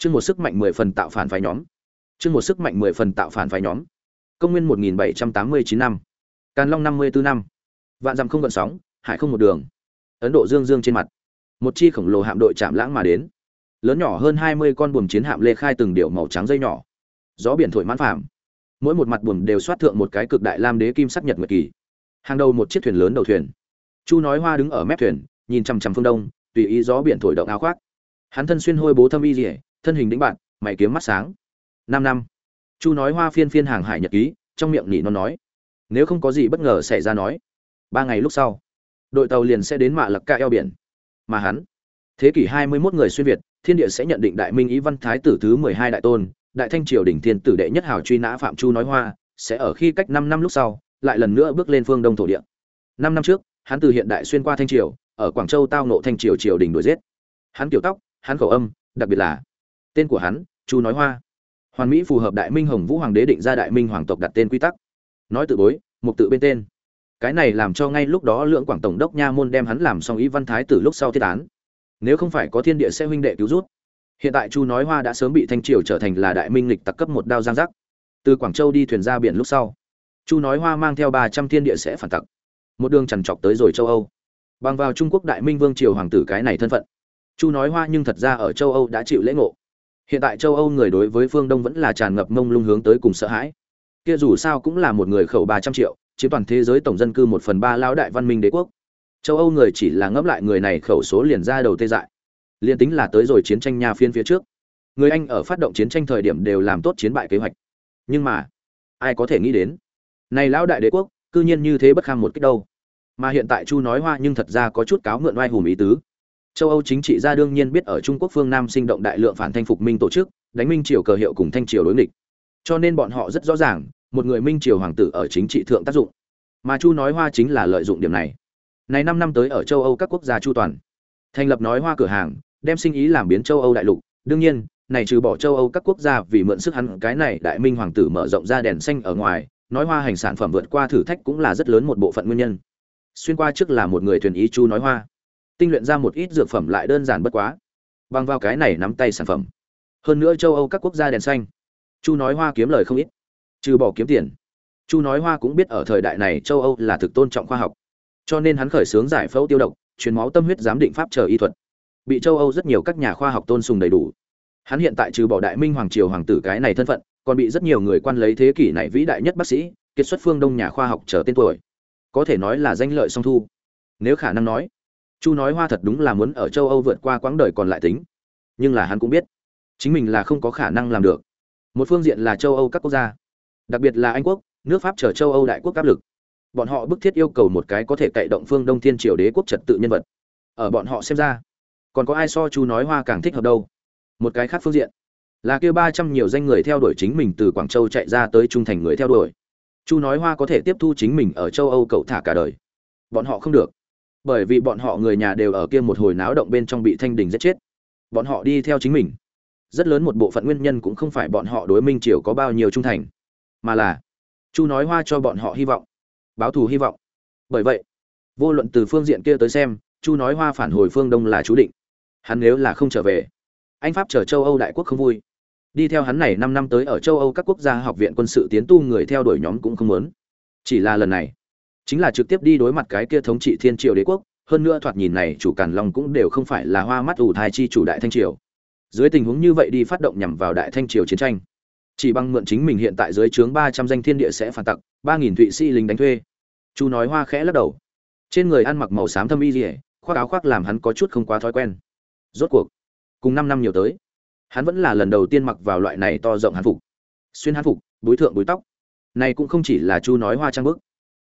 chương một sức mạnh mười phần tạo phản phái nhóm. Chương một sức mạnh mười phần tạo phản phái nhóm. Công nguyên một nghìn bảy trăm tám mươi chín năm. Càn long năm mươi bốn năm. Vạn dặm không gợn sóng, hải không một đường. Ấn độ dương dương trên mặt. Một chi khổng lồ hạm đội chạm lãng mà đến. Lớn nhỏ hơn hai mươi con buồm chiến hạm lê khai từng điệu màu trắng dây nhỏ. Gió biển thổi mãn phàm. Mỗi một mặt buồm đều xoát thượng một cái cực đại lam đế kim sắc nhật nguyệt kỳ. Hàng đầu một chiếc thuyền lớn đầu thuyền. Chu nói hoa đứng ở mép thuyền, nhìn chằm chằm phương đông, tùy ý gió biển thổi động áo khoác. Hắn thân xuyên hôi bố thâm y dỉa thân hình đĩnh bạn, mày kiếm mắt sáng. Năm năm. Chu nói hoa phiên phiên hàng hải nhật ký, trong miệng nhị nó nói. Nếu không có gì bất ngờ xảy ra nói. Ba ngày lúc sau, đội tàu liền sẽ đến mạ lập ca eo biển. Mà hắn, thế kỷ hai mươi 21 người xuyên việt, thiên địa sẽ nhận định đại minh ý văn thái tử thứ mười hai đại tôn, đại thanh triều đỉnh thiên tử đệ nhất hào truy nã phạm chu nói hoa, sẽ ở khi cách năm năm lúc sau, lại lần nữa bước lên phương đông thổ địa. Năm năm trước, hắn từ hiện đại xuyên qua thanh triều, ở quảng châu tao nộ thanh triều triều đình đuổi giết. Hắn kiểu tóc, hắn khẩu âm, đặc biệt là tên của hắn, chu nói hoa. Hoàn mỹ phù hợp đại minh hồng vũ hoàng đế định ra đại minh hoàng tộc đặt tên quy tắc. Nói tự bối, mục tự bên tên. Cái này làm cho ngay lúc đó lưỡng quảng tổng đốc nha môn đem hắn làm xong ý văn thái từ lúc sau thiết án. Nếu không phải có thiên địa sẽ huynh đệ cứu rút. Hiện tại chu nói hoa đã sớm bị thanh triều trở thành là đại minh lịch tặc cấp một đao giang giác. Từ quảng châu đi thuyền ra biển lúc sau, chu nói hoa mang theo ba trăm thiên địa sẽ phản tặc. Một đường trằn trọc tới rồi châu âu. Bằng vào trung quốc đại minh vương triều hoàng tử cái này thân phận, chu nói hoa nhưng thật ra ở châu âu đã chịu lễ ngộ hiện tại châu âu người đối với phương đông vẫn là tràn ngập mông lung hướng tới cùng sợ hãi. Kia dù sao cũng là một người khẩu ba trăm triệu, chiếm toàn thế giới tổng dân cư một phần ba lao đại văn minh đế quốc. Châu âu người chỉ là ngẫm lại người này khẩu số liền ra đầu tê dại. Liền tính là tới rồi chiến tranh nhà phiên phía trước, người anh ở phát động chiến tranh thời điểm đều làm tốt chiến bại kế hoạch. Nhưng mà, ai có thể nghĩ đến? Này lão đại đế quốc, cư nhiên như thế bất kham một cách đâu. Mà hiện tại chu nói hoa nhưng thật ra có chút cáo mượn oai hùm ý tứ châu âu chính trị gia đương nhiên biết ở trung quốc phương nam sinh động đại lượng phản thanh phục minh tổ chức, đánh minh triều cờ hiệu cùng thanh triều đối nghịch. Cho nên bọn họ rất rõ ràng, một người minh triều hoàng tử ở chính trị thượng tác dụng. Mà chu nói hoa chính là lợi dụng điểm này. Này năm năm tới ở châu âu các quốc gia chu toàn, thành lập nói hoa cửa hàng, đem sinh ý làm biến châu âu đại lục. Đương nhiên, này trừ bỏ châu âu các quốc gia vì mượn sức hắn, cái này đại minh hoàng tử mở rộng ra đèn xanh ở ngoài, nói hoa hành sản phẩm vượt qua thử thách cũng là rất lớn một bộ phận nguyên nhân. Xuyên qua trước là một người thuyền ý chu nói hoa tinh luyện ra một ít dược phẩm lại đơn giản bất quá. Bằng vào cái này nắm tay sản phẩm. Hơn nữa châu âu các quốc gia đèn xanh. Chu nói hoa kiếm lời không ít. Trừ bỏ kiếm tiền. Chu nói hoa cũng biết ở thời đại này châu âu là thực tôn trọng khoa học. Cho nên hắn khởi xướng giải phẫu tiêu độc, truyền máu tâm huyết giám định pháp chờ y thuật. Bị châu âu rất nhiều các nhà khoa học tôn sùng đầy đủ. Hắn hiện tại trừ bỏ đại minh hoàng triều hoàng tử cái này thân phận, còn bị rất nhiều người quan lấy thế kỷ này vĩ đại nhất bác sĩ, kiệt xuất phương đông nhà khoa học trở tên tuổi. Có thể nói là danh lợi song thu. Nếu khả năng nói chu nói hoa thật đúng là muốn ở châu âu vượt qua quãng đời còn lại tính. Nhưng là hắn cũng biết, chính mình là không có khả năng làm được. Một phương diện là châu âu các quốc gia, đặc biệt là anh quốc, nước pháp chở châu âu đại quốc áp lực. Bọn họ bức thiết yêu cầu một cái có thể cậy động phương đông thiên triều đế quốc trật tự nhân vật. Ở bọn họ xem ra, còn có ai so chu nói hoa càng thích hợp đâu? Một cái khác phương diện, là kêu ba trăm nhiều danh người theo đuổi chính mình từ quảng châu chạy ra tới trung thành người theo đuổi. Chu nói hoa có thể tiếp thu chính mình ở châu âu cậu thả cả đời. Bọn họ không được bởi vì bọn họ người nhà đều ở kia một hồi náo động bên trong bị thanh đình giết chết. Bọn họ đi theo chính mình. Rất lớn một bộ phận nguyên nhân cũng không phải bọn họ đối minh triều có bao nhiêu trung thành, mà là chu nói hoa cho bọn họ hy vọng, báo thù hy vọng. Bởi vậy, vô luận từ phương diện kia tới xem, chu nói hoa phản hồi phương đông là chú định. Hắn nếu là không trở về, anh pháp chờ châu âu đại quốc không vui. Đi theo hắn này năm năm tới ở châu âu các quốc gia học viện quân sự tiến tu người theo đuổi nhóm cũng không muốn. Chỉ là lần này chính là trực tiếp đi đối mặt cái kia thống trị thiên triều đế quốc, hơn nữa thoạt nhìn này chủ càn long cũng đều không phải là hoa mắt ủ thai chi chủ đại thanh triều. Dưới tình huống như vậy đi phát động nhằm vào đại thanh triều chiến tranh. Chỉ bằng mượn chính mình hiện tại dưới trướng ba trăm danh thiên địa sẽ phản tặc, ba nghìn thụy sĩ lính đánh thuê. Chu nói hoa khẽ lắc đầu. Trên người ăn mặc màu xám thâm y dỉa khoác áo khoác làm hắn có chút không quá thói quen. Rốt cuộc, cùng năm năm nhiều tới, hắn vẫn là lần đầu tiên mặc vào loại này to rộng hán phục. Xuyên hán phục, búi thượng búi tóc. Này cũng không chỉ là chu nói hoa trang bức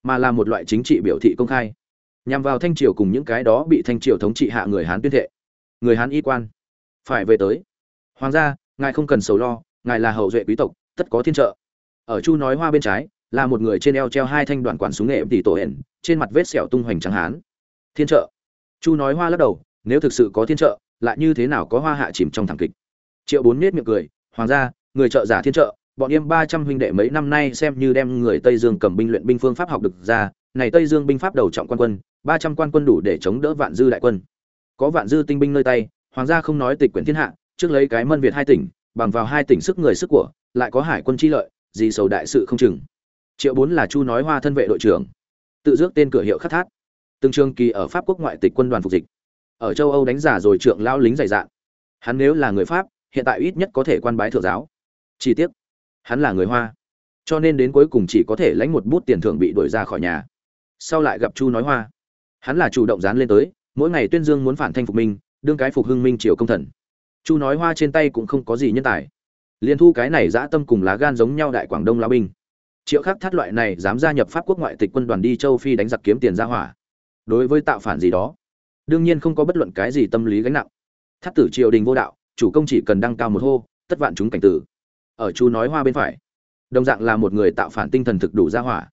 mà là một loại chính trị biểu thị công khai. Nhằm vào thanh triều cùng những cái đó bị thanh triều thống trị hạ người hán tuyên thệ. Người hán y quan. Phải về tới. Hoàng gia, ngài không cần sầu lo, ngài là hậu duệ quý tộc, tất có thiên trợ. Ở chu nói hoa bên trái, là một người trên eo treo hai thanh đoạn quản súng nghệ tỷ tổ hển, trên mặt vết sẹo tung hoành trắng hán. Thiên trợ. Chu nói hoa lắc đầu, nếu thực sự có thiên trợ, lại như thế nào có hoa hạ chìm trong thảm kịch? Triệu bốn nết miệng cười, hoàng gia, người trợ giả thiên trợ bọn em ba trăm huynh đệ mấy năm nay xem như đem người tây dương cầm binh luyện binh phương pháp học được ra. Này tây dương binh pháp đầu trọng quan quân, ba trăm quan quân đủ để chống đỡ vạn dư đại quân. Có vạn dư tinh binh nơi tay, hoàng gia không nói tịch quyển thiên hạ, trước lấy cái mân việt hai tỉnh, bằng vào hai tỉnh sức người sức của, lại có hải quân chi lợi, gì sầu đại sự không chừng. Triệu bốn là chu nói hoa thân vệ đội trưởng, tự dước tên cửa hiệu khắc thát. Từng trường kỳ ở pháp quốc ngoại tịch quân đoàn phục dịch. Ở châu âu đánh giả rồi trượng lao lính dày dạn. Hắn nếu là người pháp, hiện tại ít nhất có thể quan bái thượng giáo. Chi tiết hắn là người hoa, cho nên đến cuối cùng chỉ có thể lãnh một bút tiền thưởng bị đuổi ra khỏi nhà. Sau lại gặp chu nói hoa, hắn là chủ động dán lên tới, mỗi ngày tuyên dương muốn phản thanh phục minh, đương cái phục hưng minh triều công thần. Chu nói hoa trên tay cũng không có gì nhân tài. Liên thu cái này dã tâm cùng lá gan giống nhau đại quảng đông lao binh. Triệu khắc thắt loại này dám gia nhập pháp quốc ngoại tịch quân đoàn đi châu phi đánh giặc kiếm tiền ra hỏa. Đối với tạo phản gì đó, đương nhiên không có bất luận cái gì tâm lý gánh nặng. Thắt tử triều đình vô đạo, chủ công chỉ cần đăng cao một hô, tất vạn chúng cảnh tử ở chú nói hoa bên phải. Đồng dạng là một người tạo phản tinh thần thực đủ ra hỏa.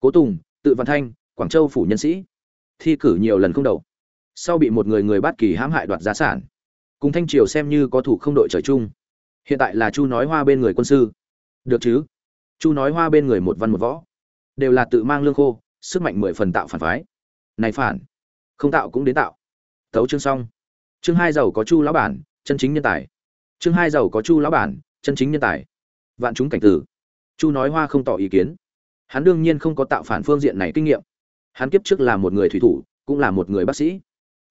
Cố tùng, tự văn thanh, quảng châu phủ nhân sĩ. Thi cử nhiều lần không đầu. Sau bị một người người bắt kỳ hãm hại đoạt gia sản. Cùng thanh triều xem như có thủ không đội trời chung. Hiện tại là chu nói hoa bên người quân sư. Được chứ? Chu nói hoa bên người một văn một võ. Đều là tự mang lương khô, sức mạnh mười phần tạo phản phái. Này phản. Không tạo cũng đến tạo. Tấu chương xong. Chương hai giàu có chu lão bản, chân chính nhân tài. Chương hai giàu có chu lão bản chân chính nhân tài. Vạn chúng cảnh tử. Chu nói hoa không tỏ ý kiến. Hắn đương nhiên không có tạo phản phương diện này kinh nghiệm. Hắn kiếp trước là một người thủy thủ, cũng là một người bác sĩ.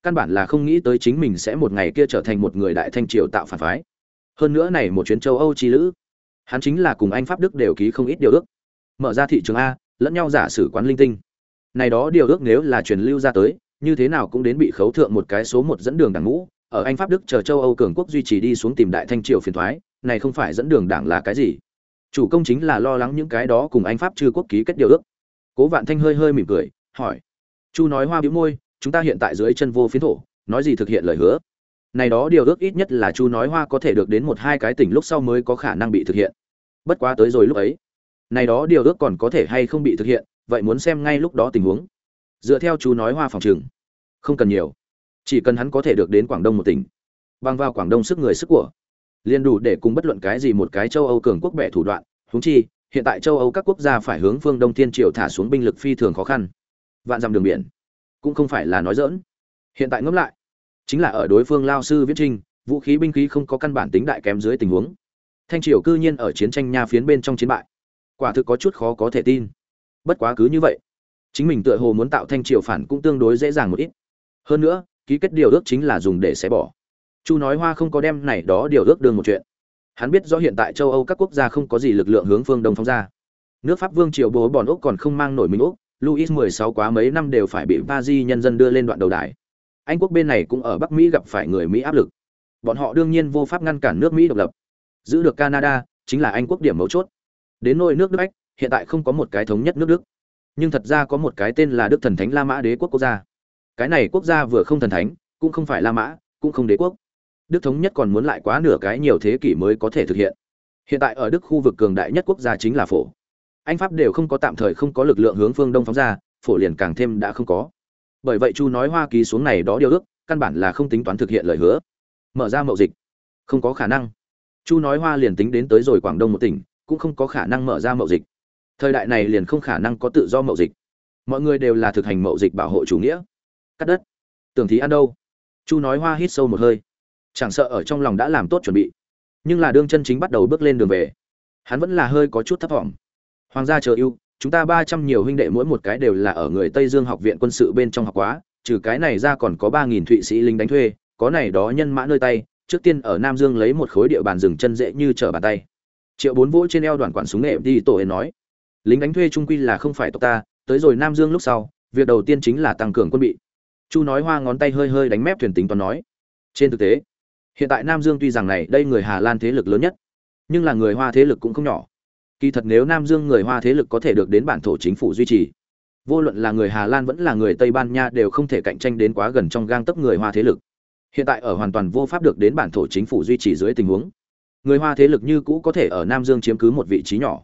Căn bản là không nghĩ tới chính mình sẽ một ngày kia trở thành một người đại thanh triều tạo phản phái. Hơn nữa này một chuyến châu âu chi lữ, hắn chính là cùng anh pháp đức đều ký không ít điều ước. Mở ra thị trường a, lẫn nhau giả sử quán linh tinh. Này đó điều ước nếu là truyền lưu ra tới, như thế nào cũng đến bị khấu thượng một cái số một dẫn đường đảng ngũ, ở anh pháp đức chờ châu âu cường quốc duy trì đi xuống tìm đại thanh triều phiền thoái này không phải dẫn đường đảng là cái gì? Chủ công chính là lo lắng những cái đó cùng anh pháp chư quốc ký kết điều ước. Cố vạn thanh hơi hơi mỉm cười, hỏi. Chu nói hoa bĩu môi, chúng ta hiện tại dưới chân vô phiến thổ, nói gì thực hiện lời hứa? Này đó điều ước ít nhất là chu nói hoa có thể được đến một hai cái tỉnh lúc sau mới có khả năng bị thực hiện. Bất quá tới rồi lúc ấy, này đó điều ước còn có thể hay không bị thực hiện, vậy muốn xem ngay lúc đó tình huống. Dựa theo chú nói hoa phòng trường, không cần nhiều. Chỉ cần hắn có thể được đến quảng đông một tỉnh. Bằng vào quảng đông sức người sức của liền đủ để cùng bất luận cái gì một cái châu âu cường quốc bẻ thủ đoạn. Huống chi, hiện tại châu âu các quốc gia phải hướng phương đông thiên triều thả xuống binh lực phi thường khó khăn. Vạn dặm đường biển, cũng không phải là nói dỡn hiện tại ngẫm lại, chính là ở đối phương lao sư viết trinh, vũ khí binh khí không có căn bản tính đại kém dưới tình huống. Thanh triều cư nhiên ở chiến tranh nha phiến bên trong chiến bại. Quả thực có chút khó có thể tin. Bất quá cứ như vậy, chính mình tựa hồ muốn tạo thanh triều phản cũng tương đối dễ dàng một ít. Hơn nữa, ký kết điều ước chính là dùng để xé bỏ chu nói hoa không có đem này đó điều ước đương một chuyện. Hắn biết rõ hiện tại châu âu các quốc gia không có gì lực lượng hướng phương đông phóng ra. Nước pháp vương triều bố bòn úc còn không mang nổi mình úc, louis mười sáu quá mấy năm đều phải bị ba di nhân dân đưa lên đoạn đầu đài. Anh quốc bên này cũng ở bắc mỹ gặp phải người mỹ áp lực. Bọn họ đương nhiên vô pháp ngăn cản nước mỹ độc lập. Giữ được canada, chính là anh quốc điểm mấu chốt. Đến nôi nước đức ách hiện tại không có một cái thống nhất nước đức. Nhưng thật ra có một cái tên là đức thần thánh la mã đế quốc quốc gia. Cái này quốc gia vừa không thần thánh, cũng không phải la mã, cũng không đế quốc đức thống nhất còn muốn lại quá nửa cái nhiều thế kỷ mới có thể thực hiện. Hiện tại ở đức khu vực cường đại nhất quốc gia chính là phổ. Anh pháp đều không có tạm thời không có lực lượng hướng phương đông phóng ra, phổ liền càng thêm đã không có. Bởi vậy chu nói hoa ký xuống này đó điều ước, căn bản là không tính toán thực hiện lời hứa. Mở ra mậu dịch. Không có khả năng. Chu nói hoa liền tính đến tới rồi quảng đông một tỉnh, cũng không có khả năng mở ra mậu dịch. Thời đại này liền không khả năng có tự do mậu dịch. Mọi người đều là thực hành mậu dịch bảo hộ chủ nghĩa. Cắt đất. Tưởng thí ăn đâu? Chu nói hoa hít sâu một hơi chẳng sợ ở trong lòng đã làm tốt chuẩn bị, nhưng là đương chân chính bắt đầu bước lên đường về, hắn vẫn là hơi có chút thấp thỏm. Hoàng gia chờ ưu, chúng ta ba trăm nhiều huynh đệ mỗi một cái đều là ở người tây dương học viện quân sự bên trong học quá, trừ cái này ra còn có ba nghìn thụy sĩ lính đánh thuê, có này đó nhân mã nơi tay, trước tiên ở nam dương lấy một khối địa bàn rừng chân dễ như trở bàn tay. Triệu bốn vỗ trên eo đoàn quản súng nghệ đi tổ ấy nói, lính đánh thuê trung quy là không phải tộc ta, tới rồi nam dương lúc sau, việc đầu tiên chính là tăng cường quân bị. Chu nói hoa ngón tay hơi hơi đánh mép thuyền tính toán nói, trên thực tế hiện tại nam dương tuy rằng này đây người hà lan thế lực lớn nhất, nhưng là người hoa thế lực cũng không nhỏ. Kỳ thật nếu nam dương người hoa thế lực có thể được đến bản thổ chính phủ duy trì, vô luận là người hà lan vẫn là người tây ban nha đều không thể cạnh tranh đến quá gần trong gang tấc người hoa thế lực. Hiện tại ở hoàn toàn vô pháp được đến bản thổ chính phủ duy trì dưới tình huống, người hoa thế lực như cũ có thể ở nam dương chiếm cứ một vị trí nhỏ.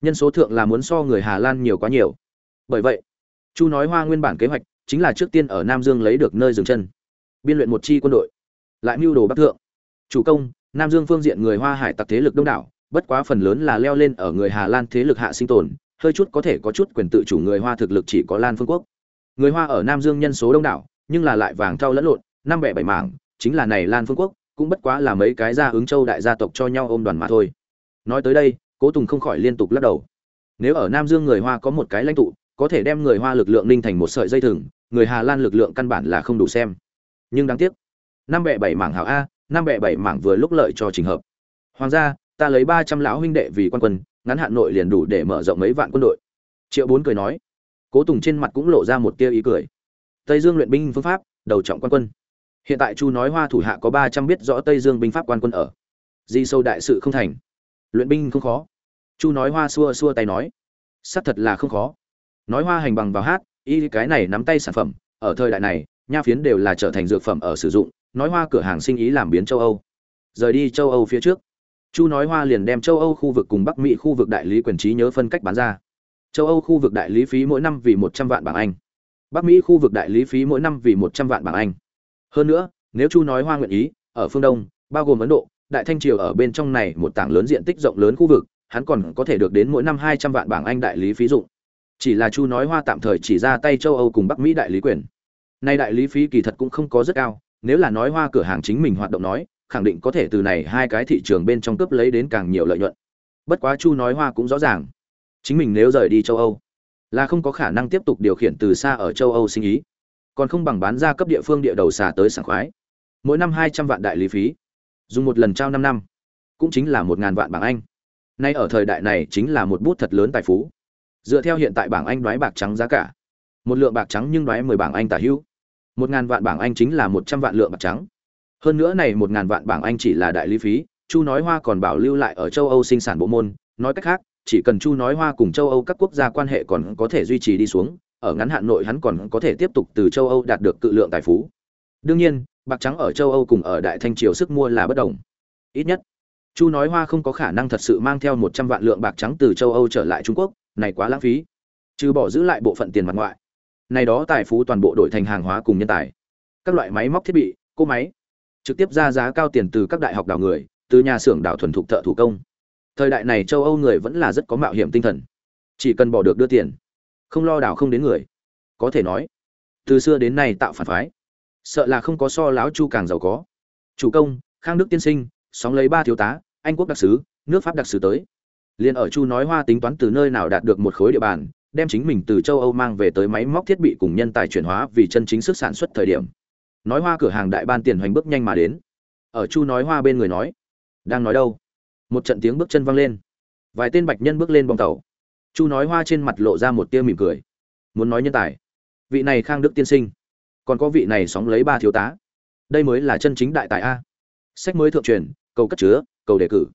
Nhân số thượng là muốn so người hà lan nhiều quá nhiều. Bởi vậy, chu nói hoa nguyên bản kế hoạch chính là trước tiên ở nam dương lấy được nơi dừng chân, biên luyện một chi quân đội lại mưu đồ bắc thượng. Chủ công, nam dương phương diện người hoa hải tặc thế lực đông đảo, bất quá phần lớn là leo lên ở người hà lan thế lực hạ sinh tồn, hơi chút có thể có chút quyền tự chủ người hoa thực lực chỉ có lan phương quốc. Người hoa ở nam dương nhân số đông đảo, nhưng là lại vàng thau lẫn lộn, năm bẻ bảy mảng, chính là này lan phương quốc, cũng bất quá là mấy cái gia ứng châu đại gia tộc cho nhau ôm đoàn mà thôi. Nói tới đây, cố tùng không khỏi liên tục lắc đầu. Nếu ở nam dương người hoa có một cái lãnh tụ, có thể đem người hoa lực lượng ninh thành một sợi dây thừng, người hà lan lực lượng căn bản là không đủ xem. Nhưng đáng tiếc năm bẹ bảy mảng hảo a, năm bẹ bảy mảng vừa lúc lợi cho trình hợp. Hoàng gia, ta lấy ba trăm lão huynh đệ vì quan quân, ngắn hạn nội liền đủ để mở rộng mấy vạn quân đội. Triệu bốn cười nói. Cố tùng trên mặt cũng lộ ra một tia ý cười. Tây dương luyện binh phương pháp, đầu trọng quan quân. Hiện tại chu nói hoa thủ hạ có ba trăm biết rõ tây dương binh pháp quan quân ở. Di sâu đại sự không thành. Luyện binh không khó. Chu nói hoa xua xua tay nói. Xác thật là không khó. Nói hoa hành bằng vào hát, y cái này nắm tay sản phẩm, ở thời đại này, nha phiến đều là trở thành dược phẩm ở sử dụng nói hoa cửa hàng sinh ý làm biến châu âu. Rời đi châu âu phía trước, chu nói hoa liền đem châu âu khu vực cùng bắc mỹ khu vực đại lý quyền trí nhớ phân cách bán ra. Châu âu khu vực đại lý phí mỗi năm vì một trăm vạn bảng anh. Bắc mỹ khu vực đại lý phí mỗi năm vì một trăm vạn bảng anh. Hơn nữa, nếu chu nói hoa nguyện ý, ở phương đông, bao gồm ấn độ, đại thanh triều ở bên trong này một tảng lớn diện tích rộng lớn khu vực, hắn còn có thể được đến mỗi năm hai trăm vạn bảng anh đại lý phí dụng. Chỉ là chu nói hoa tạm thời chỉ ra tay châu âu cùng bắc mỹ đại lý quyền. Nay đại lý phí kỳ thật cũng không có rất cao nếu là nói hoa cửa hàng chính mình hoạt động nói, khẳng định có thể từ này hai cái thị trường bên trong cướp lấy đến càng nhiều lợi nhuận. Bất quá chu nói hoa cũng rõ ràng. Chính mình nếu rời đi châu âu, là không có khả năng tiếp tục điều khiển từ xa ở châu âu sinh ý. Còn không bằng bán ra cấp địa phương địa đầu xà tới sảng khoái. Mỗi năm hai trăm vạn đại lý phí. Dùng một lần trao năm năm. Cũng chính là một ngàn vạn bảng anh. Nay ở thời đại này chính là một bút thật lớn tài phú. Dựa theo hiện tại bảng anh đoái bạc trắng giá cả. Một lượng bạc trắng nhưng đoái mười bảng anh tả hữu một ngàn vạn bảng anh chính là một trăm vạn lượng bạc trắng. Hơn nữa này một ngàn vạn bảng anh chỉ là đại lý phí, chu nói hoa còn bảo lưu lại ở châu âu sinh sản bộ môn. Nói cách khác, chỉ cần chu nói hoa cùng châu âu các quốc gia quan hệ còn có thể duy trì đi xuống, ở ngắn hạn nội hắn còn có thể tiếp tục từ châu âu đạt được cự lượng tài phú. Đương nhiên, bạc trắng ở châu âu cùng ở đại thanh triều sức mua là bất đồng. Ít nhất, chu nói hoa không có khả năng thật sự mang theo một trăm vạn lượng bạc trắng từ châu âu trở lại trung quốc, này quá lãng phí. Trừ bỏ giữ lại bộ phận tiền mặt ngoại này đó tài phú toàn bộ đổi thành hàng hóa cùng nhân tài. Các loại máy móc thiết bị, cỗ máy, trực tiếp ra giá cao tiền từ các đại học đào người, từ nhà xưởng đào thuần thục thợ thủ công. Thời đại này châu âu người vẫn là rất có mạo hiểm tinh thần. Chỉ cần bỏ được đưa tiền, không lo đào không đến người. Có thể nói, từ xưa đến nay tạo phản phái. Sợ là không có so láo chu càng giàu có. Chủ công, khang đức tiên sinh, sóng lấy ba thiếu tá, anh quốc đặc sứ, nước pháp đặc sứ tới. Liền ở chu nói hoa tính toán từ nơi nào đạt được một khối địa bàn đem chính mình từ châu âu mang về tới máy móc thiết bị cùng nhân tài chuyển hóa vì chân chính sức sản xuất thời điểm. Nói hoa cửa hàng đại ban tiền hoành bước nhanh mà đến. Ở chu nói hoa bên người nói, đang nói đâu? Một trận tiếng bước chân vang lên. Vài tên bạch nhân bước lên bong tàu. Chu nói hoa trên mặt lộ ra một tia mỉm cười. Muốn nói nhân tài. Vị này khang đức tiên sinh. Còn có vị này sóng lấy ba thiếu tá. Đây mới là chân chính đại tài a. Sách mới thượng truyền, cầu cất chứa, cầu đề cử.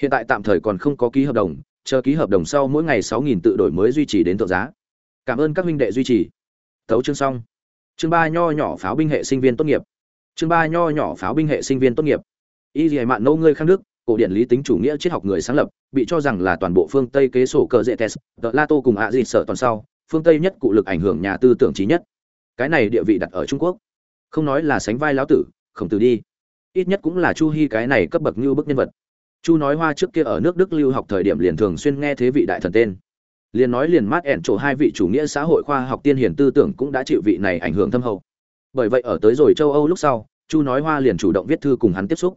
Hiện tại tạm thời còn không có ký hợp đồng chờ ký hợp đồng sau mỗi ngày sáu nghìn tự đổi mới duy trì đến tượng giá. Cảm ơn các huynh đệ duy trì. Tấu chương xong. Chương ba nho nhỏ pháo binh hệ sinh viên tốt nghiệp. Chương ba nho nhỏ pháo binh hệ sinh viên tốt nghiệp. Y dì mạn nâu ngươi khang đức cổ điển lý tính chủ nghĩa triết học người sáng lập bị cho rằng là toàn bộ phương tây kế sổ cờ dễ test, The la cùng ạ gì sở toàn sau phương tây nhất cụ lực ảnh hưởng nhà tư tưởng trí nhất. Cái này địa vị đặt ở trung quốc. Không nói là sánh vai lão tử khổng tử đi. Ít nhất cũng là chu Hi cái này cấp bậc như bức nhân vật chu nói hoa trước kia ở nước đức lưu học thời điểm liền thường xuyên nghe thế vị đại thần tên. Liền nói liền mát ẻn chỗ hai vị chủ nghĩa xã hội khoa học tiên hiển tư tưởng cũng đã chịu vị này ảnh hưởng thâm hậu. Bởi vậy ở tới rồi châu âu lúc sau, chu nói hoa liền chủ động viết thư cùng hắn tiếp xúc.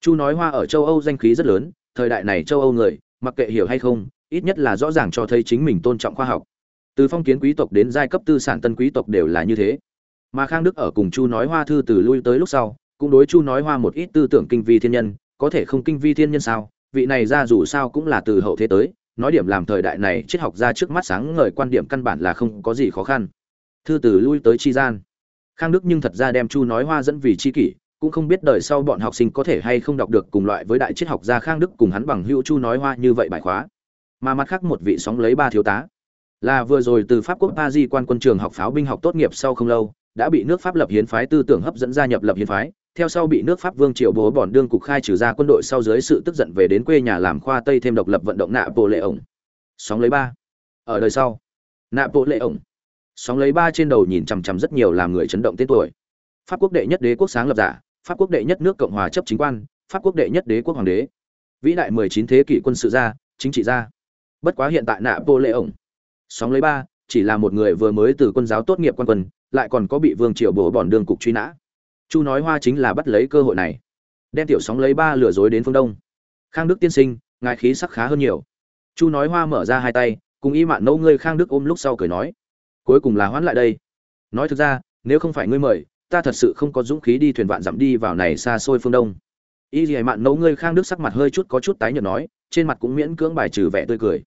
Chu nói hoa ở châu âu danh khí rất lớn, thời đại này châu âu người, mặc kệ hiểu hay không, ít nhất là rõ ràng cho thấy chính mình tôn trọng khoa học. Từ phong kiến quý tộc đến giai cấp tư sản tân quý tộc đều là như thế. Mà khang đức ở cùng chu nói hoa thư từ lui tới lúc sau, cũng đối chu nói hoa một ít tư tưởng kinh vi thiên nhân có thể không kinh vi thiên nhân sao? Vị này ra dù sao cũng là từ hậu thế tới, nói điểm làm thời đại này, triết học ra trước mắt sáng ngời quan điểm căn bản là không có gì khó khăn. Thư từ lui tới chi gian. Khang đức nhưng thật ra đem chu nói hoa dẫn vì chi kỷ, cũng không biết đời sau bọn học sinh có thể hay không đọc được cùng loại với đại triết học gia khang đức cùng hắn bằng hữu chu nói hoa như vậy bài khóa. Mà mặt khác một vị sóng lấy ba thiếu tá. Là vừa rồi từ pháp quốc pa di quan quân trường học pháo binh học tốt nghiệp sau không lâu, đã bị nước pháp lập hiến phái tư tưởng hấp dẫn gia nhập lập hiến phái theo sau bị nước pháp vương triều bố bọn đương cục khai trừ ra quân đội sau dưới sự tức giận về đến quê nhà làm khoa tây thêm độc lập vận động nạ bộ lệ ổng sóng lấy ba. Ở đời sau nạ bộ lệ ổng sóng lấy ba trên đầu nhìn chằm chằm rất nhiều làm người chấn động tên tuổi. Pháp quốc đệ nhất đế quốc sáng lập giả, pháp quốc đệ nhất nước cộng hòa chấp chính quan, pháp quốc đệ nhất đế quốc hoàng đế. Vĩ đại 19 thế kỷ quân sự gia, chính trị gia. Bất quá hiện tại nạ bộ lệ ổng sóng lấy ba, chỉ là một người vừa mới từ quân giáo tốt nghiệp quan quân, lại còn có bị vương triều bổ bọn đương cục truy nã chu nói hoa chính là bắt lấy cơ hội này. Đem tiểu sóng lấy ba lừa dối đến phương đông. Khang đức tiên sinh, ngài khí sắc khá hơn nhiều. Chu nói hoa mở ra hai tay, cùng y mạn nâu ngươi khang đức ôm lúc sau cười nói. Cuối cùng là hoãn lại đây. Nói thực ra, nếu không phải ngươi mời, ta thật sự không có dũng khí đi thuyền vạn dặm đi vào này xa xôi phương đông. Y dì mạn nâu ngươi khang đức sắc mặt hơi chút có chút tái nhợt nói, trên mặt cũng miễn cưỡng bài trừ vẻ tươi cười.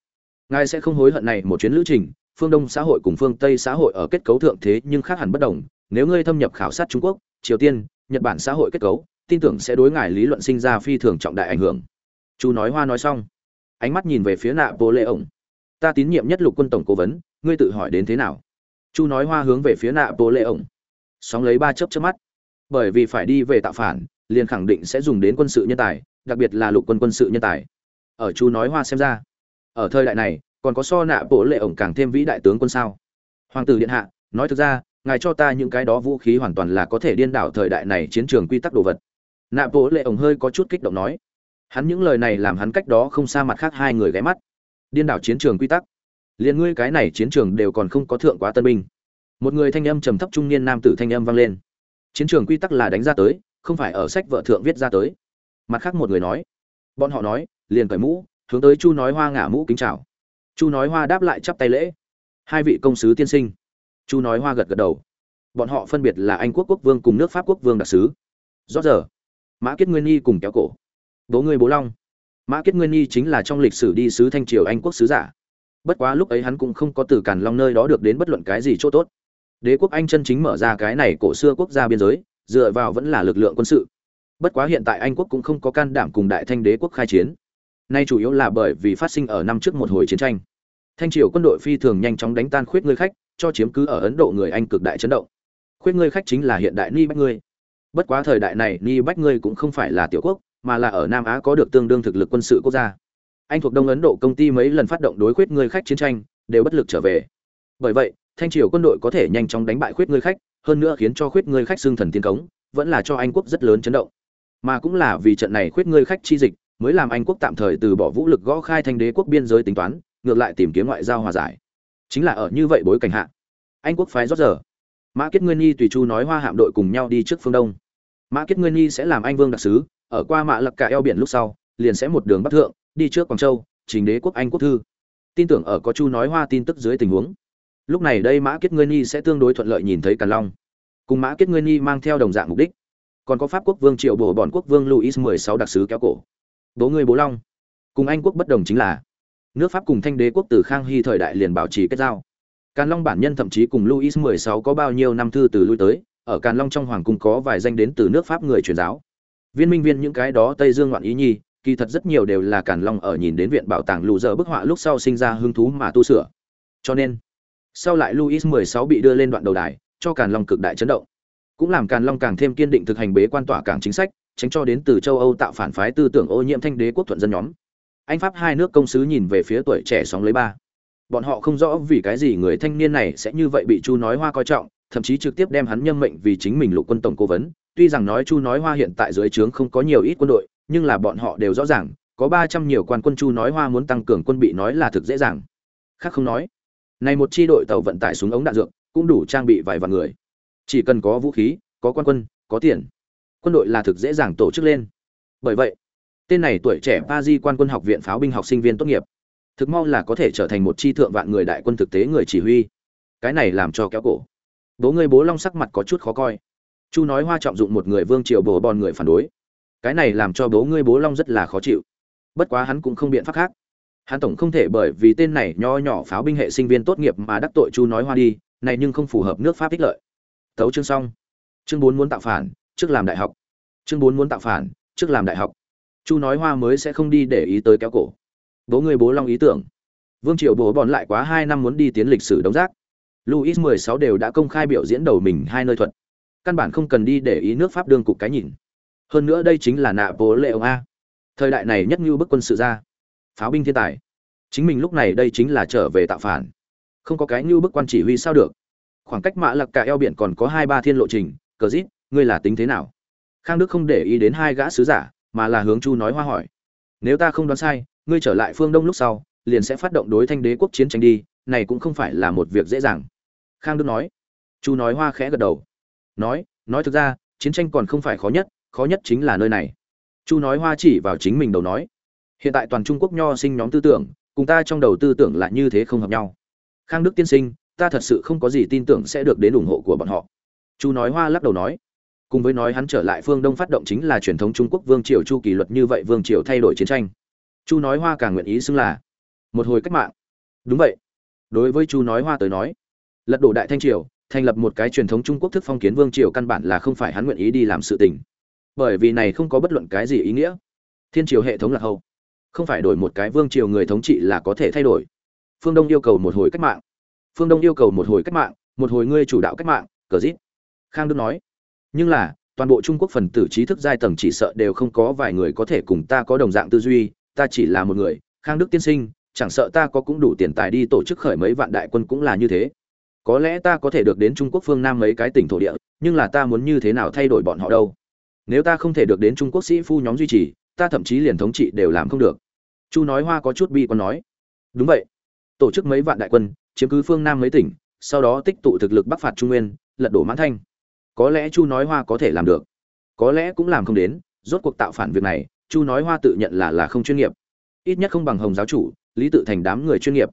Ngài sẽ không hối hận này một chuyến lữ trình, phương đông xã hội cùng phương tây xã hội ở kết cấu thượng thế nhưng khác hẳn bất đồng, nếu ngươi thâm nhập khảo sát trung quốc triều tiên, nhật bản xã hội kết cấu, tin tưởng sẽ đối ngài lý luận sinh ra phi thường trọng đại ảnh hưởng. Chu nói hoa nói xong, ánh mắt nhìn về phía nạ bố lệ ổng. Ta tín nhiệm nhất lục quân tổng cố vấn, ngươi tự hỏi đến thế nào? Chu nói hoa hướng về phía nạ bố lệ ổng. Sóng lấy ba chớp chớp mắt. Bởi vì phải đi về tạo phản, liền khẳng định sẽ dùng đến quân sự nhân tài, đặc biệt là lục quân quân sự nhân tài. Ở chu nói hoa xem ra, ở thời đại này, còn có so nạ bộ lệ ổng càng thêm vĩ đại tướng quân sao? Hoàng tử điện hạ, nói thực ra ngài cho ta những cái đó vũ khí hoàn toàn là có thể điên đảo thời đại này chiến trường quy tắc đồ vật. Nạ bộ lệ ổng hơi có chút kích động nói. Hắn những lời này làm hắn cách đó không xa mặt khác hai người ghé mắt. Điên đảo chiến trường quy tắc. Liền ngươi cái này chiến trường đều còn không có thượng quá tân binh. Một người thanh âm trầm thấp trung niên nam tử thanh âm vang lên. Chiến trường quy tắc là đánh ra tới, không phải ở sách vợ thượng viết ra tới. Mặt khác một người nói. Bọn họ nói, liền cởi mũ, hướng tới chu nói hoa ngả mũ kính chào. Chu nói hoa đáp lại chắp tay lễ. Hai vị công sứ tiên sinh chu nói hoa gật gật đầu. Bọn họ phân biệt là anh quốc quốc vương cùng nước pháp quốc vương đặc sứ. Rõ giờ, mã kết nguyên nhi cùng kéo cổ. Bố ngươi bố long. Mã kết nguyên nhi chính là trong lịch sử đi sứ thanh triều anh quốc sứ giả. Bất quá lúc ấy hắn cũng không có từ càn long nơi đó được đến bất luận cái gì chỗ tốt. Đế quốc anh chân chính mở ra cái này cổ xưa quốc gia biên giới, dựa vào vẫn là lực lượng quân sự. Bất quá hiện tại anh quốc cũng không có can đảm cùng đại thanh đế quốc khai chiến. Nay chủ yếu là bởi vì phát sinh ở năm trước một hồi chiến tranh. Thanh triều quân đội phi thường nhanh chóng đánh tan khuyết ngươi khách cho chiếm cứ ở ấn độ người anh cực đại chấn động. Khuyết ngươi khách chính là hiện đại ni bách ngươi. Bất quá thời đại này ni bách ngươi cũng không phải là tiểu quốc, mà là ở nam á có được tương đương thực lực quân sự quốc gia. Anh thuộc đông ấn độ công ty mấy lần phát động đối khuyết ngươi khách chiến tranh, đều bất lực trở về. Bởi vậy, thanh triều quân đội có thể nhanh chóng đánh bại khuyết ngươi khách, hơn nữa khiến cho khuyết ngươi khách xương thần tiên cống, vẫn là cho anh quốc rất lớn chấn động. Mà cũng là vì trận này khuyết ngươi khách chi dịch, mới làm anh quốc tạm thời từ bỏ vũ lực gõ khai thanh đế quốc biên giới tính toán, ngược lại tìm kiếm ngoại giao hòa giải. Chính là ở như vậy bối cảnh hạ anh quốc phái rót giờ. Mã kết nguyên nhi tùy chu nói hoa hạm đội cùng nhau đi trước phương đông. Mã kết nguyên nhi sẽ làm anh vương đặc sứ, ở qua mạ lập cả eo biển lúc sau, liền sẽ một đường bắc thượng, đi trước quảng châu Chính đế quốc anh quốc thư. Tin tưởng ở có chu nói hoa tin tức dưới tình huống. Lúc này đây mã kết nguyên nhi sẽ tương đối thuận lợi nhìn thấy càn long. Cùng mã kết nguyên nhi mang theo đồng dạng mục đích. Còn có pháp quốc vương triệu bổ bọn quốc vương louis mười sáu đặc sứ kéo cổ. Bố người bố long. Cùng anh quốc bất đồng chính là, nước pháp cùng thanh đế quốc từ khang hy thời đại liền bảo trì kết giao càn long bản nhân thậm chí cùng louis mười sáu có bao nhiêu năm thư từ lui tới, ở càn long trong hoàng cung có vài danh đến từ nước pháp người truyền giáo. Viên minh viên những cái đó tây dương ngoạn ý nhi, kỳ thật rất nhiều đều là càn long ở nhìn đến viện bảo tàng lù dở bức họa lúc sau sinh ra hứng thú mà tu sửa. Cho nên, sau lại louis mười sáu bị đưa lên đoạn đầu đài, cho càn long cực đại chấn động. Cũng làm càn long càng thêm kiên định thực hành bế quan tỏa cảng chính sách, tránh cho đến từ châu âu tạo phản phái tư tưởng ô nhiễm thanh đế quốc thuận dân nhóm. Anh pháp hai nước công sứ nhìn về phía tuổi trẻ sóng lấy ba bọn họ không rõ vì cái gì người thanh niên này sẽ như vậy bị chu nói hoa coi trọng, thậm chí trực tiếp đem hắn nhâm mệnh vì chính mình lục quân tổng cố vấn. Tuy rằng nói chu nói hoa hiện tại dưới trướng không có nhiều ít quân đội, nhưng là bọn họ đều rõ ràng, có ba trăm nhiều quan quân chu nói hoa muốn tăng cường quân bị nói là thực dễ dàng. Khác không nói, này một chi đội tàu vận tải súng ống đạn dược cũng đủ trang bị vài vạn người. Chỉ cần có vũ khí, có quan quân, có tiền, quân đội là thực dễ dàng tổ chức lên. Bởi vậy, tên này tuổi trẻ pa di quan quân học viện pháo binh học sinh viên tốt nghiệp thực mau là có thể trở thành một chi thượng vạn người đại quân thực tế người chỉ huy. Cái này làm cho kéo cổ. Bố ngươi bố long sắc mặt có chút khó coi. Chu nói hoa trọng dụng một người vương triều bồ bòn người phản đối. Cái này làm cho bố ngươi bố long rất là khó chịu. Bất quá hắn cũng không biện pháp khác. Hắn tổng không thể bởi vì tên này nho nhỏ pháo binh hệ sinh viên tốt nghiệp mà đắc tội chu nói hoa đi, này nhưng không phù hợp nước pháp ích lợi. Tấu chương xong. Chương bốn muốn tạo phản, trước làm đại học. Chương bốn muốn tạo phản, trước làm đại học. Chu nói hoa mới sẽ không đi để ý tới kéo cổ bố người bố long ý tưởng. Vương triều bố bọn lại quá hai năm muốn đi tiến lịch sử đóng rác. Luis mười sáu đều đã công khai biểu diễn đầu mình hai nơi thuật. Căn bản không cần đi để ý nước pháp đương cục cái nhìn. Hơn nữa đây chính là nạ bố lệ ông a. Thời đại này nhất như bức quân sự ra pháo binh thiên tài. Chính mình lúc này đây chính là trở về tạo phản. Không có cái như bức quan chỉ huy sao được. Khoảng cách mã lặc cả eo biển còn có hai ba thiên lộ trình, cờ rít, ngươi là tính thế nào? Khang đức không để ý đến hai gã sứ giả, mà là hướng chu nói hoa hỏi. Nếu ta không đoán sai ngươi trở lại phương đông lúc sau, liền sẽ phát động đối thanh đế quốc chiến tranh đi, này cũng không phải là một việc dễ dàng. Khang đức nói. Chu nói hoa khẽ gật đầu. Nói nói thực ra, chiến tranh còn không phải khó nhất khó nhất chính là nơi này. Chu nói hoa chỉ vào chính mình đầu nói. Hiện tại toàn trung quốc nho sinh nhóm tư tưởng, cùng ta trong đầu tư tưởng là như thế không hợp nhau. Khang đức tiên sinh, ta thật sự không có gì tin tưởng sẽ được đến ủng hộ của bọn họ. Chu nói hoa lắc đầu nói. Cùng với nói hắn trở lại phương đông phát động chính là truyền thống trung quốc vương triều chu kỳ luật như vậy vương triều thay đổi chiến tranh chu nói hoa càng nguyện ý xưng là một hồi cách mạng. Đúng vậy. Đối với chu nói hoa tới nói, lật đổ đại thanh triều, thành lập một cái truyền thống trung quốc thức phong kiến vương triều căn bản là không phải hắn nguyện ý đi làm sự tình. Bởi vì này không có bất luận cái gì ý nghĩa. Thiên triều hệ thống là hậu. Không phải đổi một cái vương triều người thống trị là có thể thay đổi. Phương đông yêu cầu một hồi cách mạng. Phương đông yêu cầu một hồi cách mạng, một hồi ngươi chủ đạo cách mạng, cờ dít khang đức nói, nhưng là, toàn bộ trung quốc phần tử trí thức giai tầng chỉ sợ đều không có vài người có thể cùng ta có đồng dạng tư duy ta chỉ là một người, khang đức tiên sinh, chẳng sợ ta có cũng đủ tiền tài đi tổ chức khởi mấy vạn đại quân cũng là như thế. Có lẽ ta có thể được đến trung quốc phương nam mấy cái tỉnh thổ địa, nhưng là ta muốn như thế nào thay đổi bọn họ đâu? Nếu ta không thể được đến trung quốc sĩ phu nhóm duy trì, ta thậm chí liền thống trị đều làm không được. Chu nói hoa có chút bi còn nói. Đúng vậy. Tổ chức mấy vạn đại quân, chiếm cứ phương nam mấy tỉnh, sau đó tích tụ thực lực bắc phạt trung nguyên, lật đổ mãn thanh. Có lẽ chu nói hoa có thể làm được. Có lẽ cũng làm không đến, rốt cuộc tạo phản việc này chu nói hoa tự nhận là là không chuyên nghiệp. Ít nhất không bằng hồng giáo chủ, lý tự thành đám người chuyên nghiệp.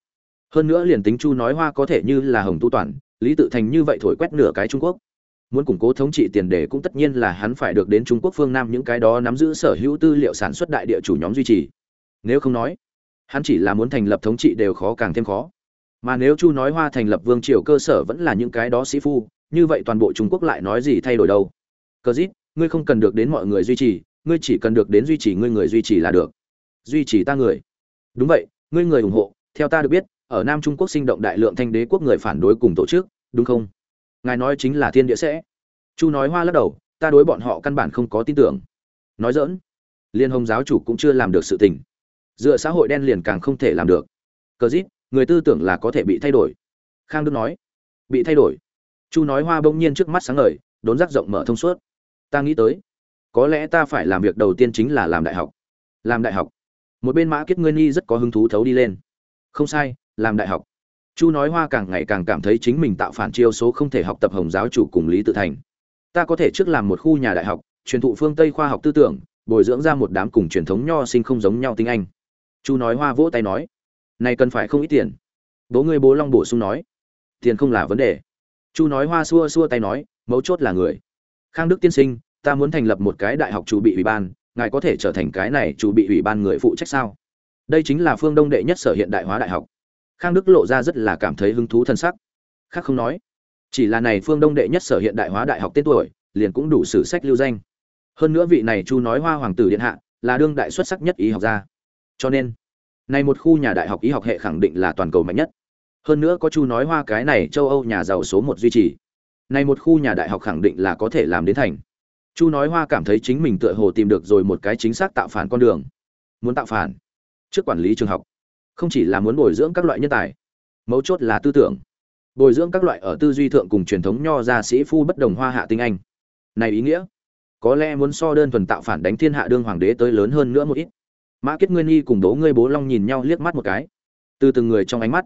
Hơn nữa liền tính chu nói hoa có thể như là hồng tu toàn, lý tự thành như vậy thổi quét nửa cái trung quốc. Muốn củng cố thống trị tiền đề cũng tất nhiên là hắn phải được đến trung quốc phương nam những cái đó nắm giữ sở hữu tư liệu sản xuất đại địa chủ nhóm duy trì. Nếu không nói, hắn chỉ là muốn thành lập thống trị đều khó càng thêm khó. Mà nếu chu nói hoa thành lập vương triều cơ sở vẫn là những cái đó sĩ phu, như vậy toàn bộ trung quốc lại nói gì thay đổi đâu? Cờ dít, ngươi không cần được đến mọi người duy trì ngươi chỉ cần được đến duy trì ngươi người duy trì là được. Duy trì ta người. Đúng vậy, ngươi người ủng hộ, theo ta được biết, ở nam trung quốc sinh động đại lượng thanh đế quốc người phản đối cùng tổ chức, đúng không? Ngài nói chính là thiên địa sẽ. Chu nói hoa lắc đầu, ta đối bọn họ căn bản không có tin tưởng. Nói dỡn liên hồng giáo chủ cũng chưa làm được sự tình. Dựa xã hội đen liền càng không thể làm được. Cờ dít, người tư tưởng là có thể bị thay đổi. Khang đức nói. Bị thay đổi. Chu nói hoa bỗng nhiên trước mắt sáng ngời, đốn rắc rộng mở thông suốt. Ta nghĩ tới có lẽ ta phải làm việc đầu tiên chính là làm đại học. Làm đại học. Một bên mã kết ngươi nhi rất có hứng thú thấu đi lên. Không sai, làm đại học. Chu nói hoa càng ngày càng cảm thấy chính mình tạo phản chiêu số không thể học tập hồng giáo chủ cùng lý tự thành. Ta có thể trước làm một khu nhà đại học, truyền thụ phương tây khoa học tư tưởng, bồi dưỡng ra một đám cùng truyền thống nho sinh không giống nhau tiếng anh. Chu nói hoa vỗ tay nói, này cần phải không ít tiền. Bố ngươi bố long bổ sung nói, tiền không là vấn đề. Chu nói hoa xua xua tay nói, mấu chốt là người. Khang đức tiên sinh ta muốn thành lập một cái đại học chủ bị ủy ban, ngài có thể trở thành cái này chủ bị ủy ban người phụ trách sao? Đây chính là phương đông đệ nhất sở hiện đại hóa đại học. Khang đức lộ ra rất là cảm thấy hứng thú thân sắc. Khác không nói, chỉ là này phương đông đệ nhất sở hiện đại hóa đại học tên tuổi, liền cũng đủ sử sách lưu danh. Hơn nữa vị này chu nói hoa hoàng tử điện hạ, là đương đại xuất sắc nhất y học gia. Cho nên, này một khu nhà đại học y học hệ khẳng định là toàn cầu mạnh nhất. Hơn nữa có chu nói hoa cái này châu âu nhà giàu số một duy trì. Này một khu nhà đại học khẳng định là có thể làm đến thành chu nói hoa cảm thấy chính mình tựa hồ tìm được rồi một cái chính xác tạo phản con đường. Muốn tạo phản? Trước quản lý trường học. Không chỉ là muốn bồi dưỡng các loại nhân tài. Mấu chốt là tư tưởng. Bồi dưỡng các loại ở tư duy thượng cùng truyền thống nho gia sĩ phu bất đồng hoa hạ tinh anh. Này ý nghĩa? Có lẽ muốn so đơn thuần tạo phản đánh thiên hạ đương hoàng đế tới lớn hơn nữa một ít. Mã kết nguyên nghi cùng đố ngươi bố long nhìn nhau liếc mắt một cái. Từ từng người trong ánh mắt,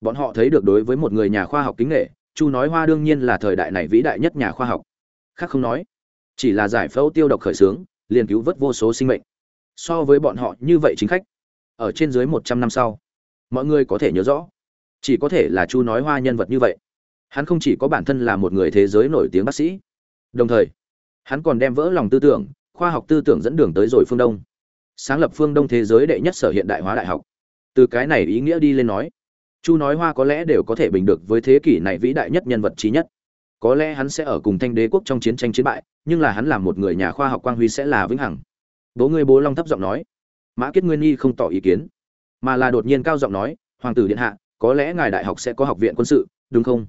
bọn họ thấy được đối với một người nhà khoa học kính nghệ, chu nói hoa đương nhiên là thời đại này vĩ đại nhất nhà khoa học. Khác không nói chỉ là giải phẫu tiêu độc khởi xướng, liền cứu vớt vô số sinh mệnh. So với bọn họ như vậy chính khách, ở trên dưới một trăm năm sau, mọi người có thể nhớ rõ. Chỉ có thể là chu nói hoa nhân vật như vậy. Hắn không chỉ có bản thân là một người thế giới nổi tiếng bác sĩ, đồng thời, hắn còn đem vỡ lòng tư tưởng, khoa học tư tưởng dẫn đường tới rồi phương đông. Sáng lập phương đông thế giới đệ nhất sở hiện đại hóa đại học. Từ cái này ý nghĩa đi lên nói, chu nói hoa có lẽ đều có thể bình được với thế kỷ này vĩ đại nhất nhân vật trí nhất có lẽ hắn sẽ ở cùng thanh đế quốc trong chiến tranh chiến bại, nhưng là hắn là một người nhà khoa học quang huy sẽ là vĩnh hằng. Bố ngươi bố long thấp giọng nói. Mã kết nguyên nhi không tỏ ý kiến, mà là đột nhiên cao giọng nói, hoàng tử điện hạ, có lẽ ngài đại học sẽ có học viện quân sự, đúng không?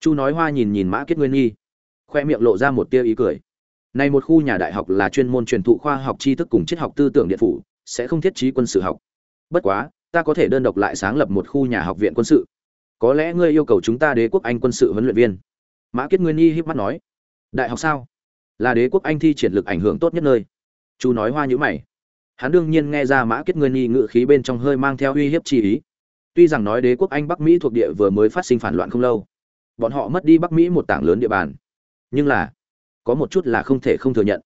Chu nói hoa nhìn nhìn mã kết nguyên nhi khoe miệng lộ ra một tia ý cười. Này một khu nhà đại học là chuyên môn truyền thụ khoa học tri thức cùng triết học tư tưởng điện phủ, sẽ không thiết trí quân sự học. Bất quá, ta có thể đơn độc lại sáng lập một khu nhà học viện quân sự. Có lẽ ngươi yêu cầu chúng ta đế quốc anh quân sự huấn luyện viên mã kết nguyên nhi híp mắt nói, đại học sao? Là đế quốc anh thi triển lực ảnh hưởng tốt nhất nơi. Chu nói hoa nhữ mày. Hắn đương nhiên nghe ra mã kết nguyên nhi ngự khí bên trong hơi mang theo uy hiếp chi ý. Tuy rằng nói đế quốc anh bắc mỹ thuộc địa vừa mới phát sinh phản loạn không lâu, bọn họ mất đi bắc mỹ một tảng lớn địa bàn. Nhưng là, có một chút là không thể không thừa nhận.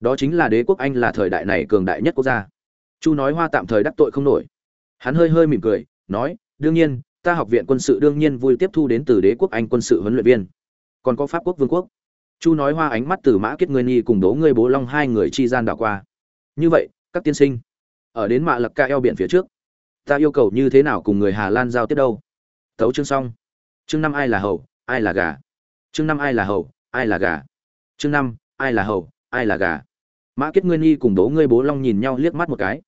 Đó chính là đế quốc anh là thời đại này cường đại nhất quốc gia. Chu nói hoa tạm thời đắc tội không nổi. Hắn hơi hơi mỉm cười, nói, đương nhiên, ta học viện quân sự đương nhiên vui tiếp thu đến từ đế quốc anh quân sự huấn luyện viên còn có pháp quốc vương quốc. Chu nói hoa ánh mắt từ mã kết ngươi nhi cùng đố ngươi bố long hai người chi gian đảo qua. Như vậy, các tiên sinh, ở đến mạ lập ca eo biển phía trước, ta yêu cầu như thế nào cùng người hà lan giao tiếp đâu? Tấu chương xong. Chương năm ai là hầu, ai là gà? Chương năm ai là hầu, ai là gà? Chương năm ai là hầu, ai là gà? Mã kết ngươi nhi cùng đố ngươi bố long nhìn nhau liếc mắt một cái.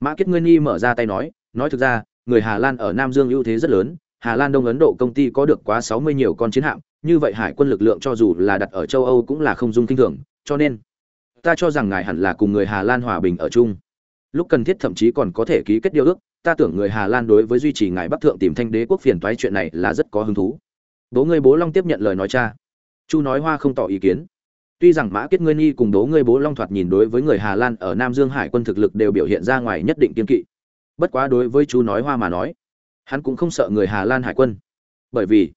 Mã kết ngươi nhi mở ra tay nói nói thực ra, người hà lan ở nam dương ưu thế rất lớn hà lan đông ấn độ công ty có được quá sáu mươi nhiều con chiến hạm, như vậy hải quân lực lượng cho dù là đặt ở châu âu cũng là không dung kinh thường, cho nên ta cho rằng ngài hẳn là cùng người hà lan hòa bình ở chung. Lúc cần thiết thậm chí còn có thể ký kết điều ước, ta tưởng người hà lan đối với duy trì ngài bắc thượng tìm thanh đế quốc phiền toái chuyện này là rất có hứng thú. Bố ngươi bố long tiếp nhận lời nói cha. Chu nói hoa không tỏ ý kiến. Tuy rằng mã kết ngươi nhi cùng đố ngươi bố long thoạt nhìn đối với người hà lan ở nam dương hải quân thực lực đều biểu hiện ra ngoài nhất định kiên kỵ. Bất quá đối với chu nói hoa mà nói hắn cũng không sợ người hà lan hải quân. Bởi vì,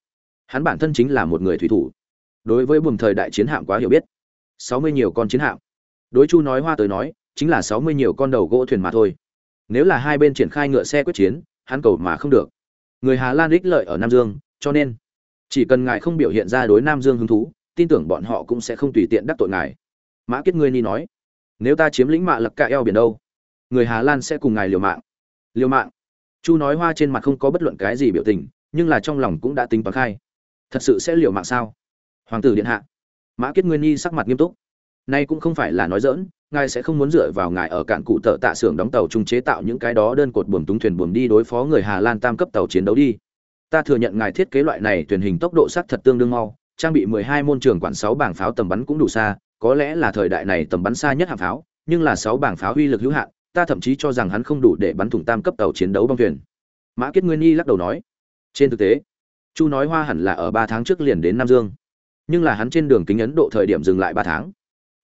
hắn bản thân chính là một người thủy thủ. Đối với buồng thời đại chiến hạm quá hiểu biết. Sáu mươi nhiều con chiến hạm. Đối chu nói hoa tới nói, chính là sáu mươi nhiều con đầu gỗ thuyền mà thôi. Nếu là hai bên triển khai ngựa xe quyết chiến, hắn cầu mà không được. Người hà lan ích lợi ở nam dương, cho nên, chỉ cần ngài không biểu hiện ra đối nam dương hứng thú, tin tưởng bọn họ cũng sẽ không tùy tiện đắc tội ngài. Mã kết ngươi ni nói, nếu ta chiếm lĩnh mạ lập cả eo biển đâu, người hà lan sẽ cùng ngài liều mạng. Liều mạng? Chu nói hoa trên mặt không có bất luận cái gì biểu tình, nhưng là trong lòng cũng đã tính toán khai. Thật sự sẽ liều mạng sao? Hoàng tử điện hạ. Mã kết nguyên nhi sắc mặt nghiêm túc. Nay cũng không phải là nói dỡn ngài sẽ không muốn dựa vào ngài ở cạn cụ tợ tạ xưởng đóng tàu trung chế tạo những cái đó đơn cột buồm túng thuyền buồm đi đối phó người hà lan tam cấp tàu chiến đấu đi. Ta thừa nhận ngài thiết kế loại này thuyền hình tốc độ sắc thật tương đương mau, trang bị 12 môn trường quản 6 bảng pháo tầm bắn cũng đủ xa, có lẽ là thời đại này tầm bắn xa nhất hạng pháo, nhưng là 6 bảng pháo uy lực hữu hạn ta thậm chí cho rằng hắn không đủ để bắn thủng tam cấp tàu chiến đấu bong thuyền. Mã kết nguyên nhi lắc đầu nói, trên thực tế, chu nói hoa hẳn là ở ba tháng trước liền đến nam dương, nhưng là hắn trên đường kính ấn độ thời điểm dừng lại ba tháng.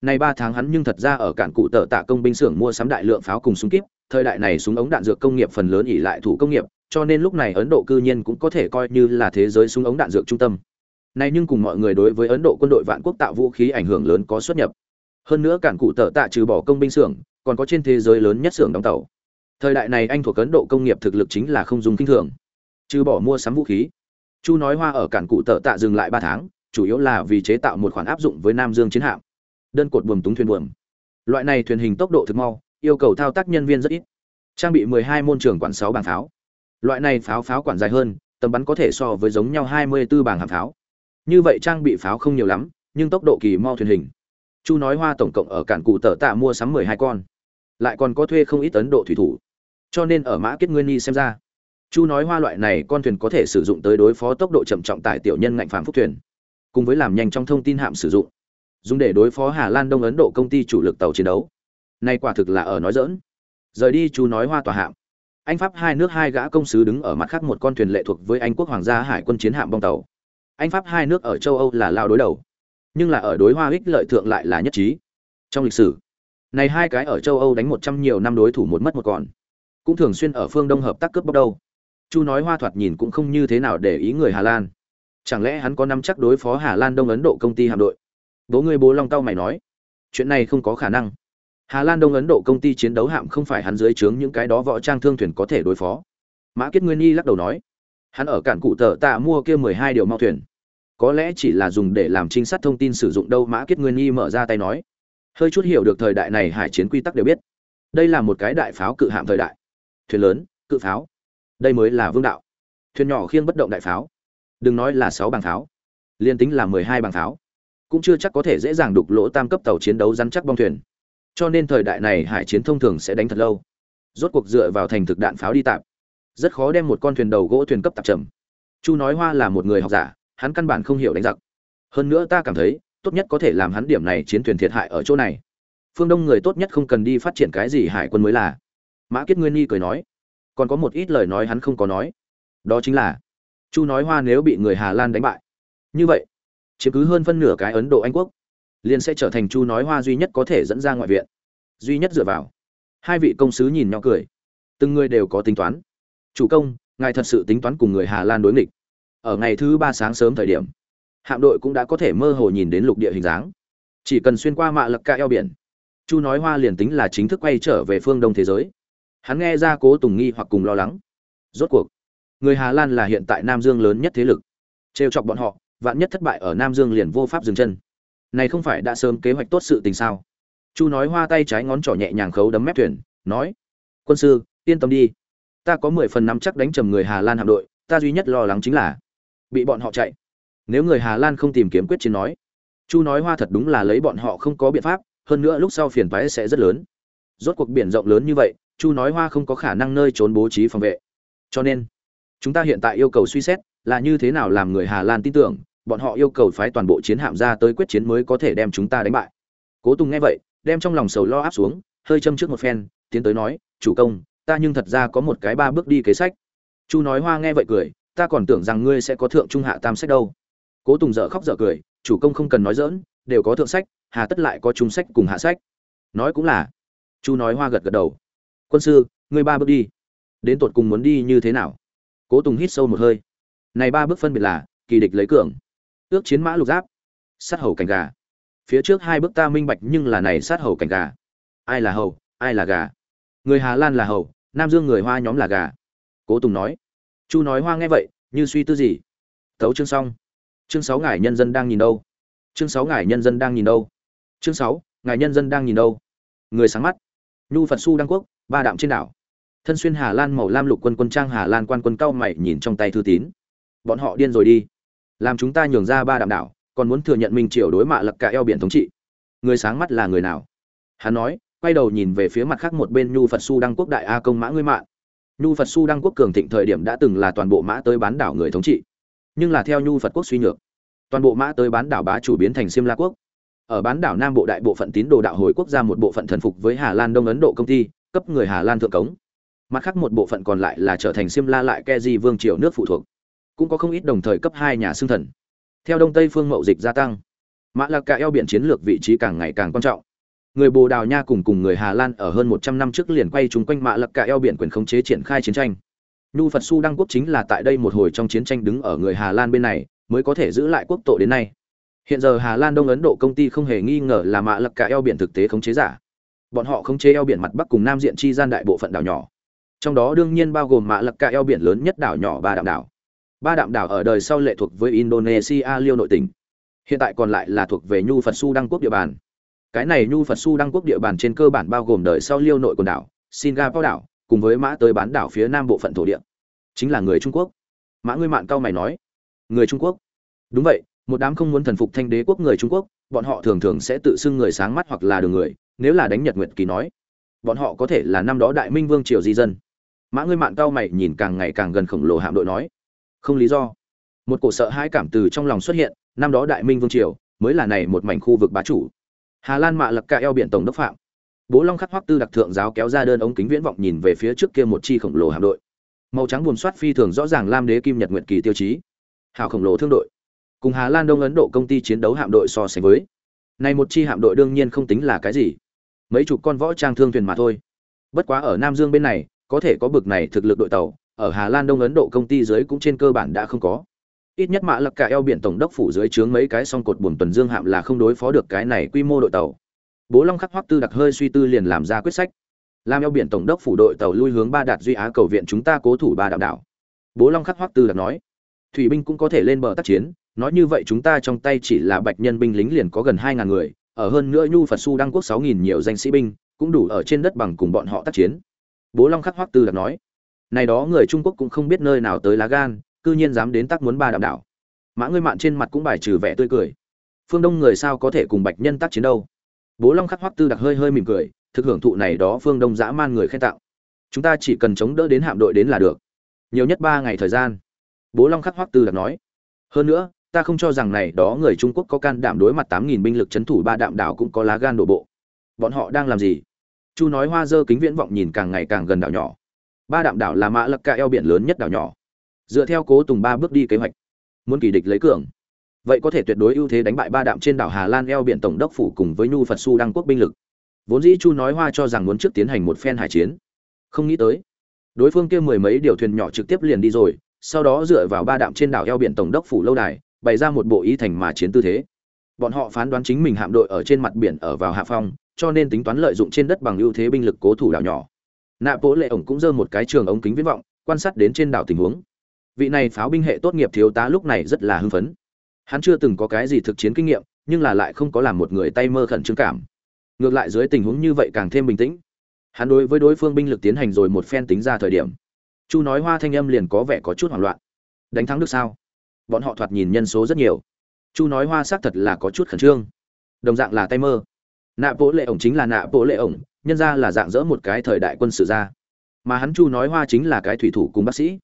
Nay ba tháng hắn nhưng thật ra ở cản cụ tờ tạ công binh xưởng mua sắm đại lượng pháo cùng súng kíp, thời đại này súng ống đạn dược công nghiệp phần lớn ỉ lại thủ công nghiệp, cho nên lúc này ấn độ cư nhiên cũng có thể coi như là thế giới súng ống đạn dược trung tâm. Nay nhưng cùng mọi người đối với ấn độ quân đội vạn quốc tạo vũ khí ảnh hưởng lớn có xuất nhập. Hơn nữa cản cụ tờ tạ trừ bỏ công binh xưởng còn có trên thế giới lớn nhất xưởng đóng tàu. Thời đại này anh thuộc ấn độ công nghiệp thực lực chính là không dùng kinh thường. Trừ bỏ mua sắm vũ khí. Chu nói hoa ở cản cụ tợ tạ dừng lại ba tháng, chủ yếu là vì chế tạo một khoản áp dụng với nam dương chiến hạm. Đơn cột buồm túng thuyền buồm. Loại này thuyền hình tốc độ thực mau, yêu cầu thao tác nhân viên rất ít. Trang bị 12 môn trường quản 6 bảng pháo. Loại này pháo pháo quản dài hơn, tầm bắn có thể so với giống nhau 24 bảng hàm pháo. Như vậy trang bị pháo không nhiều lắm, nhưng tốc độ kỳ mau thuyền hình. Chu nói hoa tổng cộng ở cản cụ tờ tạ mua sắm 12 con lại còn có thuê không ít ấn độ thủy thủ. Cho nên ở mã kết nguyên nhi xem ra, chu nói hoa loại này con thuyền có thể sử dụng tới đối phó tốc độ chậm trọng tại tiểu nhân ngạnh phàm phúc thuyền, cùng với làm nhanh trong thông tin hạm sử dụng, dùng để đối phó hà lan đông ấn độ công ty chủ lực tàu chiến đấu. Nay quả thực là ở nói dỡn rời đi chu nói hoa tòa hạm, anh pháp hai nước hai gã công sứ đứng ở mặt khác một con thuyền lệ thuộc với anh quốc hoàng gia hải quân chiến hạm bong tàu. Anh pháp hai nước ở châu âu là lao đối đầu, nhưng là ở đối hoa ích lợi thượng lại là nhất trí. Trong lịch sử này hai cái ở châu âu đánh một trăm nhiều năm đối thủ một mất một còn. Cũng thường xuyên ở phương đông hợp tác cướp bóc đâu. Chu nói hoa thoạt nhìn cũng không như thế nào để ý người hà lan. Chẳng lẽ hắn có nắm chắc đối phó hà lan đông ấn độ công ty hạm đội? Bố ngươi bố long tao mày nói. Chuyện này không có khả năng. Hà lan đông ấn độ công ty chiến đấu hạm không phải hắn dưới trướng những cái đó võ trang thương thuyền có thể đối phó. Mã kết nguyên nhi lắc đầu nói. Hắn ở cản cụ tờ tạ mua kia mười hai điều mau thuyền. Có lẽ chỉ là dùng để làm trinh sát thông tin sử dụng đâu, mã kết nguyên nhi mở ra tay nói hơi chút hiểu được thời đại này hải chiến quy tắc đều biết. Đây là một cái đại pháo cự hạm thời đại. Thuyền lớn, cự pháo. Đây mới là vương đạo. Thuyền nhỏ khiêng bất động đại pháo. Đừng nói là sáu bằng pháo. Liên tính là mười hai bằng pháo. Cũng chưa chắc có thể dễ dàng đục lỗ tam cấp tàu chiến đấu rắn chắc bong thuyền. Cho nên thời đại này hải chiến thông thường sẽ đánh thật lâu. Rốt cuộc dựa vào thành thực đạn pháo đi tạp. Rất khó đem một con thuyền đầu gỗ thuyền cấp tạp trầm chu nói hoa là một người học giả, hắn căn bản không hiểu đánh giặc. Hơn nữa ta cảm thấy tốt nhất có thể làm hắn điểm này chiến thuyền thiệt hại ở chỗ này. Phương đông người tốt nhất không cần đi phát triển cái gì hải quân mới là. Mã kết nguyên nhi cười nói. Còn có một ít lời nói hắn không có nói. Đó chính là, chu nói hoa nếu bị người hà lan đánh bại. Như vậy, chiếm cứ hơn phân nửa cái ấn độ anh quốc, liền sẽ trở thành chu nói hoa duy nhất có thể dẫn ra ngoại viện. Duy nhất dựa vào. Hai vị công sứ nhìn nhau cười. Từng người đều có tính toán. Chủ công, ngài thật sự tính toán cùng người hà lan đối nghịch. Ở ngày thứ ba sáng sớm thời điểm hạm đội cũng đã có thể mơ hồ nhìn đến lục địa hình dáng. Chỉ cần xuyên qua mạ lập ca eo biển, chu nói hoa liền tính là chính thức quay trở về phương đông thế giới. Hắn nghe ra cố tùng nghi hoặc cùng lo lắng. Rốt cuộc, người hà lan là hiện tại nam dương lớn nhất thế lực. Trêu chọc bọn họ, vạn nhất thất bại ở nam dương liền vô pháp dừng chân. Này không phải đã sớm kế hoạch tốt sự tình sao? Chu nói hoa tay trái ngón trỏ nhẹ nhàng khấu đấm mép thuyền, nói, quân sư, yên tâm đi. Ta có mười phần nắm chắc đánh trầm người hà lan hạm đội, ta duy nhất lo lắng chính là bị bọn họ chạy nếu người hà lan không tìm kiếm quyết chiến nói, chu nói hoa thật đúng là lấy bọn họ không có biện pháp, hơn nữa lúc sau phiền toái sẽ rất lớn. Rốt cuộc biển rộng lớn như vậy, chu nói hoa không có khả năng nơi trốn bố trí phòng vệ. Cho nên, chúng ta hiện tại yêu cầu suy xét là như thế nào làm người hà lan tin tưởng, bọn họ yêu cầu phái toàn bộ chiến hạm ra tới quyết chiến mới có thể đem chúng ta đánh bại. Cố tùng nghe vậy, đem trong lòng sầu lo áp xuống, hơi châm trước một phen, tiến tới nói, chủ công, ta nhưng thật ra có một cái ba bước đi kế sách. Chu nói hoa nghe vậy cười, ta còn tưởng rằng ngươi sẽ có thượng trung hạ tam sách đâu cố tùng dở khóc dở cười, chủ công không cần nói dỡn đều có thượng sách, hà tất lại có trung sách cùng hạ sách. Nói cũng là, chu nói hoa gật gật đầu. Quân sư, ngươi ba bước đi. Đến tột cùng muốn đi như thế nào? Cố tùng hít sâu một hơi. Này ba bước phân biệt là, kỳ địch lấy cường, ước chiến mã lục giáp, sát hầu cành gà. Phía trước hai bước ta minh bạch nhưng là này sát hầu cành gà. Ai là hầu, ai là gà? Người hà lan là hầu, nam dương người hoa nhóm là gà. Cố tùng nói. Chu nói hoa nghe vậy, như suy tư gì. Thấu chương xong chương sáu ngài nhân dân đang nhìn đâu? Chương sáu ngài nhân dân đang nhìn đâu? Chương sáu ngài nhân dân đang nhìn đâu? Người sáng mắt. Nhu phật su đăng quốc ba đạm trên đảo. Thân xuyên hà lan màu lam lục quân quân trang hà lan quan quân cao mày nhìn trong tay thư tín. Bọn họ điên rồi đi. Làm chúng ta nhường ra ba đạm đảo còn muốn thừa nhận minh triều đối mạ lặc cả eo biển thống trị. Người sáng mắt là người nào? Hắn nói quay đầu nhìn về phía mặt khác một bên nhu phật su đăng quốc đại a công mã ngươi mạ, nhu phật su đăng quốc cường thịnh thời điểm đã từng là toàn bộ mã tới bán đảo người thống trị nhưng là theo nhu phật quốc suy nhược. Toàn bộ mã tới bán đảo bá chủ biến thành xiêm la quốc. Ở bán đảo nam bộ đại bộ phận tín đồ đạo hồi quốc gia một bộ phận thần phục với hà lan đông ấn độ công ty, cấp người hà lan thượng cống. Mặt khác một bộ phận còn lại là trở thành xiêm la lại ke di vương triều nước phụ thuộc. Cũng có không ít đồng thời cấp hai nhà xương thần. Theo đông tây phương mậu dịch gia tăng, mã lạc cả eo biển chiến lược vị trí càng ngày càng quan trọng. Người bồ đào nha cùng cùng người hà lan ở hơn một trăm năm trước liền quay chúng quanh mã lạc cả eo biển quyền khống chế triển khai chiến tranh nhu phật su đăng quốc chính là tại đây một hồi trong chiến tranh đứng ở người hà lan bên này, mới có thể giữ lại quốc tổ đến nay. Hiện giờ hà lan đông ấn độ công ty không hề nghi ngờ là mạ lập cả eo biển thực tế khống chế giả. Bọn họ khống chế eo biển mặt bắc cùng nam diện chi gian đại bộ phận đảo nhỏ. Trong đó đương nhiên bao gồm mạ lập cả eo biển lớn nhất đảo nhỏ ba đạm đảo. Ba đạm đảo ở đời sau lệ thuộc với indonesia liêu nội tỉnh. Hiện tại còn lại là thuộc về nhu phật su đăng quốc địa bàn. Cái này nhu phật su đăng quốc địa bàn trên cơ bản bao gồm đời sau liêu nội quần đảo, singapore đảo cùng với mã tới bán đảo phía nam bộ phận thổ địa. Chính là người trung quốc. Mã ngươi mạn cao mày nói, người trung quốc? Đúng vậy, một đám không muốn thần phục thanh đế quốc người trung quốc, bọn họ thường thường sẽ tự xưng người sáng mắt hoặc là đường người, nếu là đánh nhật nguyệt kỳ nói, bọn họ có thể là năm đó đại minh vương triều di dân. Mã ngươi mạn cao mày nhìn càng ngày càng gần khổng lồ hạm đội nói, không lý do. Một cổ sợ hai cảm từ trong lòng xuất hiện, năm đó đại minh vương triều mới là này một mảnh khu vực bá chủ. Hà lan mạ lập cả eo biển tổng đốc phạm bố long khắc hoắc tư đặc thượng giáo kéo ra đơn ống kính viễn vọng nhìn về phía trước kia một chi khổng lồ hạm đội. Màu trắng buồn soát phi thường rõ ràng lam đế kim nhật nguyệt kỳ tiêu chí. Hào khổng lồ thương đội. Cùng hà lan đông ấn độ công ty chiến đấu hạm đội so sánh với. Này một chi hạm đội đương nhiên không tính là cái gì. Mấy chục con võ trang thương thuyền mà thôi. Bất quá ở nam dương bên này, có thể có bực này thực lực đội tàu, ở hà lan đông ấn độ công ty dưới cũng trên cơ bản đã không có. Ít nhất mạ lập cả eo biển tổng đốc phủ dưới chướng mấy cái song cột buồn tuần dương hạm là không đối phó được cái này quy mô đội tàu bố long khắc hoắc tư đặc hơi suy tư liền làm ra quyết sách. Làm eo biển tổng đốc phủ đội tàu lui hướng ba đạt duy á cầu viện chúng ta cố thủ ba đạo đảo. Bố long khắc hoắc tư đặc nói, thủy binh cũng có thể lên bờ tác chiến, nói như vậy chúng ta trong tay chỉ là bạch nhân binh lính liền có gần hai ngàn người, ở hơn nữa nhu phật su đăng quốc sáu nghìn nhiều danh sĩ binh, cũng đủ ở trên đất bằng cùng bọn họ tác chiến. Bố long khắc hoắc tư đặc nói, này đó người trung quốc cũng không biết nơi nào tới lá gan, cư nhiên dám đến tác muốn ba đạo đảo. Mã ngươi mạn trên mặt cũng bài trừ vẻ tươi cười. Phương đông người sao có thể cùng bạch nhân tác chiến đâu? Bố long khắc hoắc tư đặc hơi hơi mỉm cười, thực hưởng thụ này đó phương đông dã man người khen tạo chúng ta chỉ cần chống đỡ đến hạm đội đến là được. Nhiều nhất ba ngày thời gian. Bố long khắc hoắc tư đặc nói. Hơn nữa, ta không cho rằng này đó người trung quốc có can đảm đối mặt tám nghìn binh lực c h ấ n thủ ba đạm đảo cũng có lá gan đổ bộ. Bọn họ đang làm gì? Chu nói hoa dơ kính viễn vọng nhìn càng ngày càng gần đảo nhỏ. Ba đạm đảo là mã lập ca eo biển lớn nhất đảo nhỏ. Dựa theo cố tùng ba bước đi kế hoạch. Muốn kỳ địch lấy cường vậy có thể tuyệt đối ưu thế đánh bại ba đạm trên đảo hà lan eo biển tổng đốc phủ cùng với nhu phật su đăng quốc binh lực. Vốn dĩ chu nói hoa cho rằng muốn trước tiến hành một phen hải chiến. Không nghĩ tới, đối phương kia mười mấy điều thuyền nhỏ trực tiếp liền đi rồi, sau đó dựa vào ba đạm trên đảo eo biển tổng đốc phủ lâu đài, bày ra một bộ ý thành mà chiến tư thế. Bọn họ phán đoán chính mình hạm đội ở trên mặt biển ở vào hạ phong, cho nên tính toán lợi dụng trên đất bằng ưu thế binh lực cố thủ đảo nhỏ. Nạ bố lệ ổng cũng giơ một cái trường ống kính viễn vọng, quan sát đến trên đảo tình huống. Vị này pháo binh hệ tốt nghiệp thiếu tá lúc này rất là hưng phấn hắn chưa từng có cái gì thực chiến kinh nghiệm, nhưng là lại không có làm một người tay mơ khẩn trương cảm. Ngược lại dưới tình huống như vậy càng thêm bình tĩnh. Hắn đối với đối phương binh lực tiến hành rồi một phen tính ra thời điểm. Chu nói hoa thanh âm liền có vẻ có chút hoảng loạn. Đánh thắng được sao? Bọn họ thoạt nhìn nhân số rất nhiều. Chu nói hoa xác thật là có chút khẩn trương. Đồng dạng là tay mơ. Nạ bộ lệ ổng chính là nạ bộ lệ ổng, nhân ra là dạng dỡ một cái thời đại quân sự ra mà hắn chu nói hoa chính là cái thủy thủ cùng bác sĩ.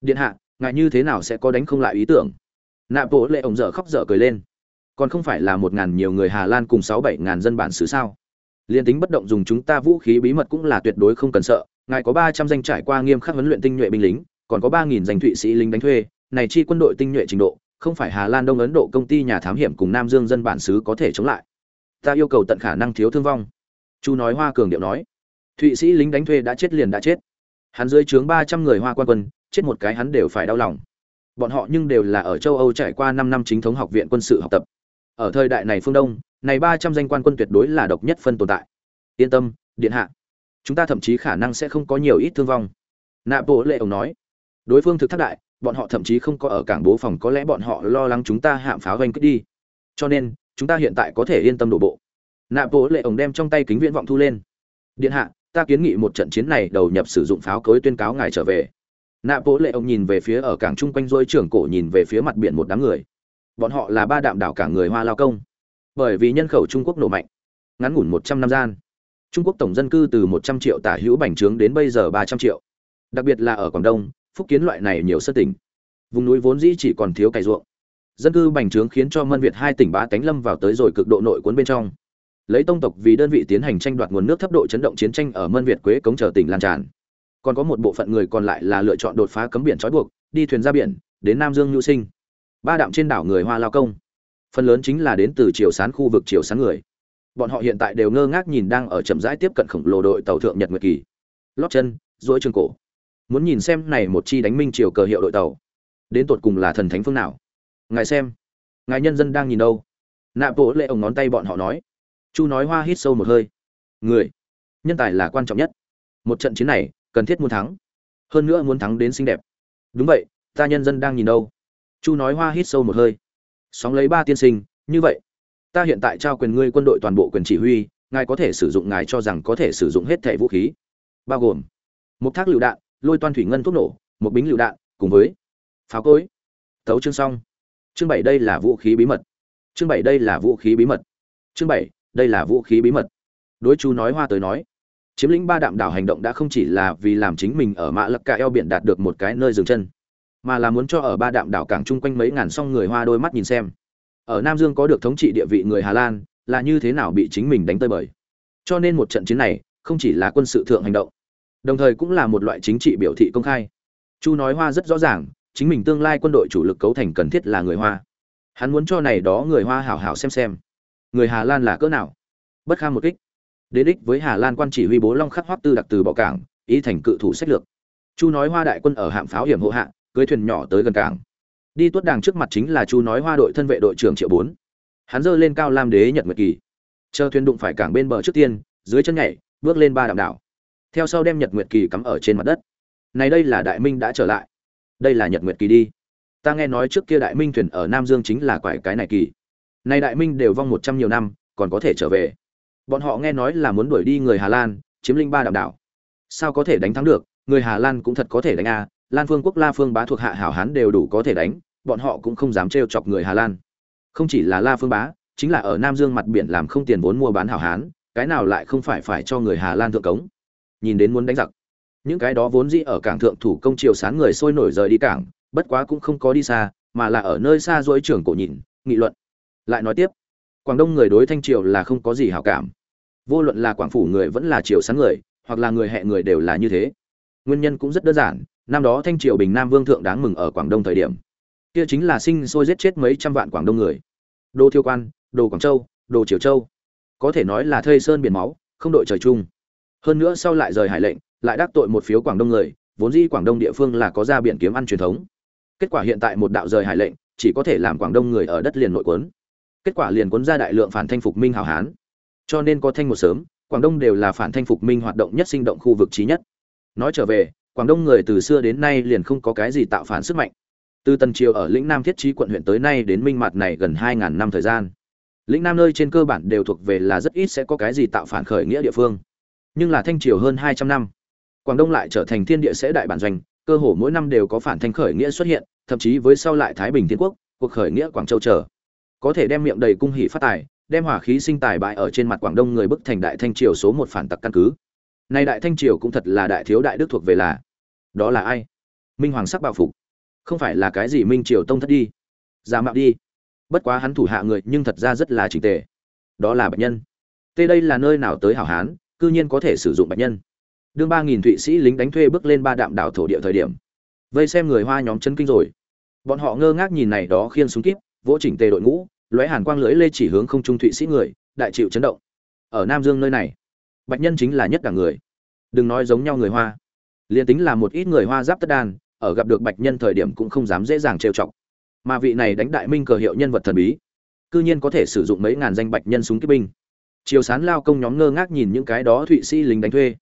Điện hạ ngại như thế nào sẽ có đánh không lại ý tưởng? Nạ bộ lệ ổng dở khóc dở cười lên. Còn không phải là một ngàn nhiều người hà lan cùng sáu bảy ngàn dân bản xứ sao? Liên tính bất động dùng chúng ta vũ khí bí mật cũng là tuyệt đối không cần sợ. Ngài có ba trăm danh trải qua nghiêm khắc huấn luyện tinh nhuệ binh lính, còn có ba nghìn danh thụy sĩ lính đánh thuê. Này chi quân đội tinh nhuệ trình độ, không phải hà lan đông ấn độ công ty nhà thám hiểm cùng nam dương dân bản xứ có thể chống lại. Ta yêu cầu tận khả năng thiếu thương vong. Chu nói hoa cường điệu nói. Thụy sĩ lính đánh thuê đã chết liền đã chết. Hắn dưới trướng ba trăm người hoa quan quân, chết một cái hắn đều phải đau lòng bọn họ nhưng đều là ở châu âu trải qua năm năm chính thống học viện quân sự học tập. Ở thời đại này phương đông, này ba trăm danh quan quân tuyệt đối là độc nhất phân tồn tại. Yên tâm, điện hạ. Chúng ta thậm chí khả năng sẽ không có nhiều ít thương vong. Nạ bộ lệ ông nói. Đối phương thực thác đại, bọn họ thậm chí không có ở cảng bố phòng, có lẽ bọn họ lo lắng chúng ta hạm pháo ganh kích đi. Cho nên, chúng ta hiện tại có thể yên tâm đổ bộ. Nạ bộ lệ ổng đem trong tay kính viễn vọng thu lên. Điện hạ, ta kiến nghị một trận chiến này đầu nhập sử dụng pháo cối tuyên cáo ngài trở về nạ bố lệ ông nhìn về phía ở cảng chung quanh rôi trưởng cổ nhìn về phía mặt biển một đám người. Bọn họ là ba đạm đảo cả người hoa lao công. Bởi vì nhân khẩu trung quốc nổ mạnh, ngắn ngủn một trăm năm gian. Trung quốc tổng dân cư từ một trăm triệu tả hữu bành trướng đến bây giờ ba trăm triệu. Đặc biệt là ở quảng đông, phúc kiến loại này nhiều sơ tỉnh. Vùng núi vốn dĩ chỉ còn thiếu cày ruộng. Dân cư bành trướng khiến cho mân việt hai tỉnh bá tánh lâm vào tới rồi cực độ nội cuốn bên trong. Lấy tông tộc vì đơn vị tiến hành tranh đoạt nguồn nước thấp độ chấn động chiến tranh ở mân việt quế cống chờ tỉnh lan tràn còn có một bộ phận người còn lại là lựa chọn đột phá cấm biển trói buộc, đi thuyền ra biển, đến nam dương nhu sinh. Ba đạm trên đảo người hoa lao công. Phần lớn chính là đến từ triều sán khu vực triều sán người. Bọn họ hiện tại đều ngơ ngác nhìn đang ở chậm rãi tiếp cận khổng lồ đội tàu thượng nhật nguyệt kỳ. Lót chân, duỗi trường cổ. Muốn nhìn xem này một chi đánh minh triều cờ hiệu đội tàu. Đến tột cùng là thần thánh phương nào? Ngài xem. Ngài nhân dân đang nhìn đâu? Nạp bộ lệ ổng ngón tay bọn họ nói. Chu nói hoa hít sâu một hơi. Người. Nhân tài là quan trọng nhất. Một trận chiến này cần thiết muốn thắng. Hơn nữa muốn thắng đến xinh đẹp. Đúng vậy, ta nhân dân đang nhìn đâu. Chu nói hoa hít sâu một hơi. Sóng lấy ba tiên sinh, như vậy, ta hiện tại trao quyền ngươi quân đội toàn bộ quyền chỉ huy, ngài có thể sử dụng ngài cho rằng có thể sử dụng hết thẻ vũ khí. Bao gồm, một thác lựu đạn, lôi toan thủy ngân thuốc nổ, một bính lựu đạn, cùng với pháo cối. Thấu chương xong. Chương bảy đây là vũ khí bí mật. Chương bảy đây là vũ khí bí mật. Chương bảy đây là vũ khí bí mật. Đối chú nói hoa tới nói chiếm lĩnh ba đạm đảo hành động đã không chỉ là vì làm chính mình ở mã lắc cả eo biển đạt được một cái nơi dừng chân, mà là muốn cho ở ba đạm đảo cảng chung quanh mấy ngàn song người hoa đôi mắt nhìn xem. Ở nam dương có được thống trị địa vị người hà lan, là như thế nào bị chính mình đánh tơi bời. Cho nên một trận chiến này không chỉ là quân sự thượng hành động, đồng thời cũng là một loại chính trị biểu thị công khai. Chu nói hoa rất rõ ràng, chính mình tương lai quân đội chủ lực cấu thành cần thiết là người hoa. Hắn muốn cho này đó người hoa hảo hảo xem xem, người hà lan là cỡ nào. Bất kham một kích đến đích với hà lan quan chỉ huy bố long khắc hoắc tư đặc từ bỏ cảng, ý thành cự thủ sách lược. Chu nói hoa đại quân ở hạm pháo hiểm hộ hạ cưới thuyền nhỏ tới gần cảng. Đi tuốt đàng trước mặt chính là chu nói hoa đội thân vệ đội trưởng triệu bốn. Hắn giơ lên cao lam đế nhật nguyệt kỳ. Chờ thuyền đụng phải cảng bên bờ trước tiên, dưới chân nhảy, bước lên ba đạm đảo. Theo sau đem nhật nguyệt kỳ cắm ở trên mặt đất. Này đây là đại minh đã trở lại. Đây là nhật nguyệt kỳ đi. Ta nghe nói trước kia đại minh thuyền ở nam dương chính là quải cái này kỳ. Này đại minh đều vong một trăm nhiều năm, còn có thể trở về bọn họ nghe nói là muốn đuổi đi người hà lan, chiếm linh ba đạo đảo. Sao có thể đánh thắng được? Người hà lan cũng thật có thể đánh a, lan phương quốc, la phương bá thuộc hạ hảo hán đều đủ có thể đánh, bọn họ cũng không dám trêu chọc người hà lan. Không chỉ là la phương bá, chính là ở nam dương mặt biển làm không tiền vốn mua bán hảo hán, cái nào lại không phải phải cho người hà lan thượng cống? Nhìn đến muốn đánh giặc. Những cái đó vốn dĩ ở cảng thượng thủ công triều sáng người sôi nổi rời đi cảng, bất quá cũng không có đi xa, mà là ở nơi xa dỗi trưởng cổ nhìn, nghị luận. Lại nói tiếp quảng đông người đối thanh triều là không có gì hảo cảm. Vô luận là quảng phủ người vẫn là triều sáng người, hoặc là người hẹ người đều là như thế. Nguyên nhân cũng rất đơn giản, năm đó thanh triều bình nam vương thượng đáng mừng ở quảng đông thời điểm. Kia chính là sinh sôi giết chết mấy trăm vạn quảng đông người. Đô thiêu quan đồ quảng châu đồ triều châu. Có thể nói là thây sơn biển máu, không đội trời chung. Hơn nữa sau lại rời hải lệnh, lại đắc tội một phiếu quảng đông người, vốn dĩ quảng đông địa phương là có ra biển kiếm ăn truyền thống. Kết quả hiện tại một đạo rời hải lệnh, chỉ có thể làm quảng đông người ở đất liền nội quấn kết quả liền cuốn ra đại lượng phản thanh phục minh hào hán. Cho nên có thanh một sớm, quảng đông đều là phản thanh phục minh hoạt động nhất sinh động khu vực trí nhất. Nói trở về, quảng đông người từ xưa đến nay liền không có cái gì tạo phản sức mạnh. Từ tần triều ở lĩnh nam thiết trí quận huyện tới nay đến minh mặt này gần hai ngàn năm thời gian. Lĩnh nam nơi trên cơ bản đều thuộc về là rất ít sẽ có cái gì tạo phản khởi nghĩa địa phương. Nhưng là thanh triều hơn hai trăm năm, quảng đông lại trở thành thiên địa sẽ đại bản doanh, cơ hồ mỗi năm đều có phản thanh khởi nghĩa xuất hiện, thậm chí với sau lại thái bình thiên quốc, cuộc khởi nghĩa quảng châu trở có thể đem miệng đầy cung hỷ phát tài, đem hỏa khí sinh tài bại ở trên mặt quảng đông người bức thành đại thanh triều số một phản tặc căn cứ. Nay đại thanh triều cũng thật là đại thiếu đại đức thuộc về là. Đó là ai? Minh hoàng sắc bạo phục. Không phải là cái gì minh triều tông thất đi. Giả mạo đi. Bất quá hắn thủ hạ người nhưng thật ra rất là trình tề. Đó là bệnh nhân. Tê đây là nơi nào tới hảo hán, cư nhiên có thể sử dụng bệnh nhân. Đương ba nghìn thụy sĩ lính đánh thuê bước lên ba đạm đảo thổ địa thời điểm. Vây xem người hoa nhóm chân kinh rồi. Bọn họ ngơ ngác nhìn này đó khiên súng kíp vỗ chỉnh tề đội ngũ, lóe hàn quang lưỡi lê chỉ hướng không trung thụy sĩ người, đại chịu chấn động. Ở nam dương nơi này, bạch nhân chính là nhất đẳng người. Đừng nói giống nhau người hoa. Liền tính là một ít người hoa giáp tất đan, ở gặp được bạch nhân thời điểm cũng không dám dễ dàng trêu chọc. Mà vị này đánh đại minh cờ hiệu nhân vật thần bí, cư nhiên có thể sử dụng mấy ngàn danh bạch nhân súng kích binh. Chiều sán lao công nhóm ngơ ngác nhìn những cái đó thụy sĩ lính đánh thuê.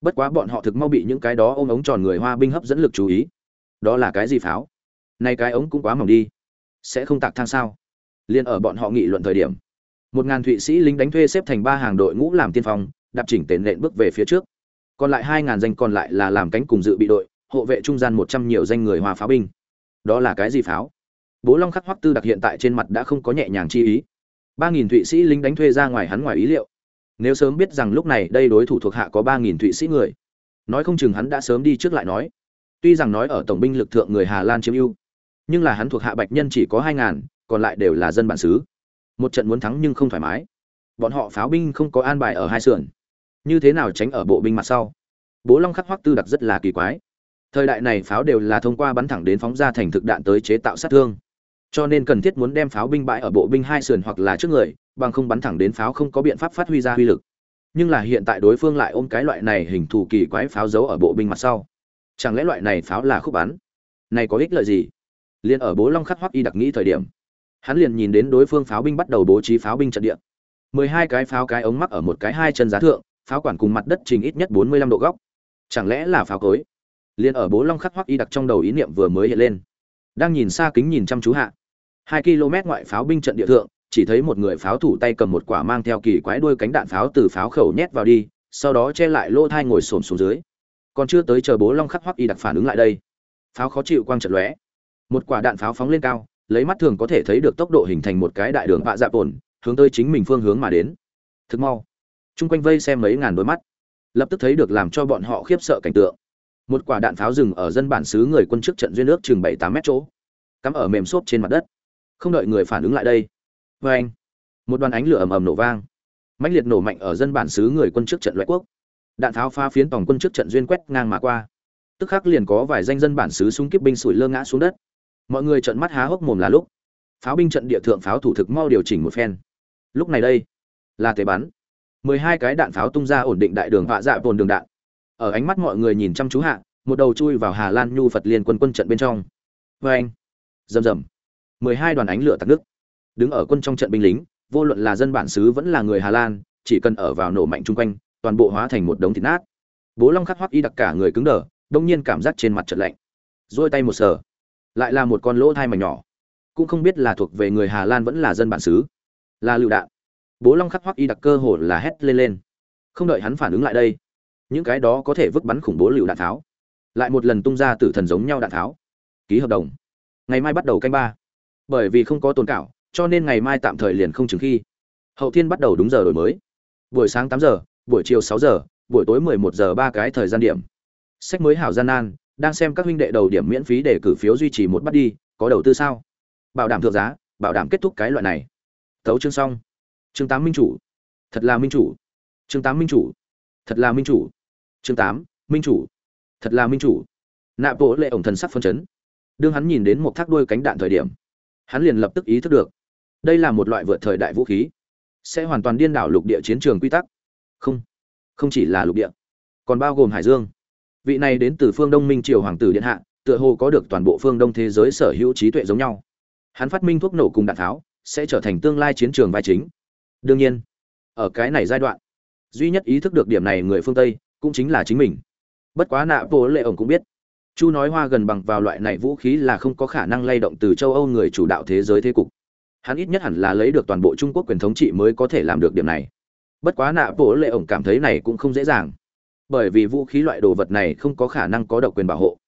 Bất quá bọn họ thực mau bị những cái đó ôm ống tròn người hoa binh hấp dẫn lực chú ý. Đó là cái gì pháo? Nay cái ống cũng quá mỏng đi sẽ không tạc thang sao? Liền ở bọn họ nghị luận thời điểm, một ngàn thụy sĩ lính đánh thuê xếp thành ba hàng đội ngũ làm tiên phong, đạp chỉnh tiền nện bước về phía trước. Còn lại hai ngàn danh còn lại là làm cánh cùng dự bị đội, hộ vệ trung gian một trăm nhiều danh người hòa pháo binh. Đó là cái gì pháo? Bố long khắc hoắc tư đặc hiện tại trên mặt đã không có nhẹ nhàng chi ý. Ba nghìn thụy sĩ lính đánh thuê ra ngoài hắn ngoài ý liệu. Nếu sớm biết rằng lúc này đây đối thủ thuộc hạ có ba nghìn thụy sĩ người, nói không chừng hắn đã sớm đi trước lại nói. Tuy rằng nói ở tổng binh lực thượng người hà lan chiếm ưu nhưng là hắn thuộc hạ bạch nhân chỉ có hai ngàn, còn lại đều là dân bản xứ. Một trận muốn thắng nhưng không thoải mái. Bọn họ pháo binh không có an bài ở hai sườn. Như thế nào tránh ở bộ binh mặt sau? Bố long khắc hoắc tư đặc rất là kỳ quái. Thời đại này pháo đều là thông qua bắn thẳng đến phóng ra thành thực đạn tới chế tạo sát thương. Cho nên cần thiết muốn đem pháo binh bãi ở bộ binh hai sườn hoặc là trước người, bằng không bắn thẳng đến pháo không có biện pháp phát huy ra uy lực. Nhưng là hiện tại đối phương lại ôm cái loại này hình thù kỳ quái pháo giấu ở bộ binh mặt sau. Chẳng lẽ loại này pháo là khúc bắn? Này có ích lợi gì? Liền ở bố long khắc hoắc y đặc nghĩ thời điểm, hắn liền nhìn đến đối phương pháo binh bắt đầu bố trí pháo binh trận địa. mười hai cái pháo cái ống mắc ở một cái hai chân giá thượng, pháo quản cùng mặt đất trình ít nhất bốn mươi lăm độ góc. Chẳng lẽ là pháo cối? Liền ở bố long khắc hoắc y đặc trong đầu ý niệm vừa mới hiện lên. Đang nhìn xa kính nhìn chăm chú hạ. Hai km ngoại pháo binh trận địa thượng, chỉ thấy một người pháo thủ tay cầm một quả mang theo kỳ quái đuôi cánh đạn pháo từ pháo khẩu nhét vào đi, sau đó che lại lỗ thai ngồi xổm xuống dưới. Còn chưa tới chờ bố long khắc hoắc y đặc phản ứng lại đây. Pháo khó chịu quang trận lóe một quả đạn pháo phóng lên cao, lấy mắt thường có thể thấy được tốc độ hình thành một cái đại đường vạ dạ bồn hướng tới chính mình phương hướng mà đến. Thực mau. Chung quanh vây xem mấy ngàn đôi mắt. Lập tức thấy được làm cho bọn họ khiếp sợ cảnh tượng. Một quả đạn pháo rừng ở dân bản xứ người quân trước trận duyên nước chừng bảy tám mét chỗ, cắm ở mềm xốp trên mặt đất. Không đợi người phản ứng lại đây. Vê anh, một đoàn ánh lửa ầm ầm nổ vang. Mãnh liệt nổ mạnh ở dân bản xứ người quân trước trận loại quốc. Đạn pháo pha phiến tòng quân trước trận duyên quét ngang mà qua. Tức khắc liền có vài danh dân bản xứ xung kiếp binh sủi lơ ngã xuống đất mọi người trợn mắt há hốc mồm là lúc. Pháo binh trận địa thượng pháo thủ thực mau điều chỉnh một phen. Lúc này đây, là tế bắn. Mười hai cái đạn pháo tung ra ổn định đại đường vạ dạ vồn đường đạn. Ở ánh mắt mọi người nhìn chăm chú hạ, một đầu chui vào hà lan nhu phật liên quân quân trận bên trong. Vê anh. Rầm rầm. Mười hai đoàn ánh lửa tạc nước đứng ở quân trong trận binh lính, vô luận là dân bản xứ vẫn là người hà lan, chỉ cần ở vào nổ mạnh chung quanh, toàn bộ hóa thành một đống thịt nát. Bố long khắc hoắc y đặc cả người cứng đờ, đông nhiên cảm giác trên mặt trận lạnh. Dôi tay một sờ lại là một con lỗ thai mảnh nhỏ. Cũng không biết là thuộc về người hà lan vẫn là dân bản xứ. Là lựu đạn. Bố long khắc hoắc y đặc cơ hồ là hét lên lên. Không đợi hắn phản ứng lại đây, những cái đó có thể vứt bắn khủng bố lựu đạn tháo. Lại một lần tung ra tử thần giống nhau đạn tháo. Ký hợp đồng. Ngày mai bắt đầu canh ba. Bởi vì không có tồn cảo, cho nên ngày mai tạm thời liền không chừng khi. Hậu thiên bắt đầu đúng giờ đổi mới. Buổi sáng tám giờ, buổi chiều sáu giờ, buổi tối mười một giờ ba cái thời gian điểm. Sách mới hảo gian nan đang xem các huynh đệ đầu điểm miễn phí để cử phiếu duy trì một bắt đi, có đầu tư sao? Bảo đảm thượng giá, bảo đảm kết thúc cái loại này. Tấu chương xong. Chương tám minh chủ. Thật là minh chủ. Chương tám minh chủ. Thật là minh chủ. Chương tám minh chủ. Thật là minh chủ. Nạ bộ lệ ổng thần sắc phân chấn. Đương hắn nhìn đến một thác đuôi cánh đạn thời điểm, hắn liền lập tức ý thức được, đây là một loại vượt thời đại vũ khí, sẽ hoàn toàn điên đảo lục địa chiến trường quy tắc. Không không chỉ là lục địa, còn bao gồm hải dương vị này đến từ phương đông minh triều hoàng tử điện hạ, tựa hồ có được toàn bộ phương đông thế giới sở hữu trí tuệ giống nhau. Hắn phát minh thuốc nổ cùng đạn tháo, sẽ trở thành tương lai chiến trường vai chính. Đương nhiên, ở cái này giai đoạn, duy nhất ý thức được điểm này người phương tây cũng chính là chính mình. Bất quá nạ bộ lệ ổng cũng biết, chu nói hoa gần bằng vào loại này vũ khí là không có khả năng lay động từ châu âu người chủ đạo thế giới thế cục. Hắn ít nhất hẳn là lấy được toàn bộ trung quốc quyền thống trị mới có thể làm được điểm này. Bất quá nạ bộ lệ ổng cảm thấy này cũng không dễ dàng bởi vì vũ khí loại đồ vật này không có khả năng có độc quyền bảo hộ.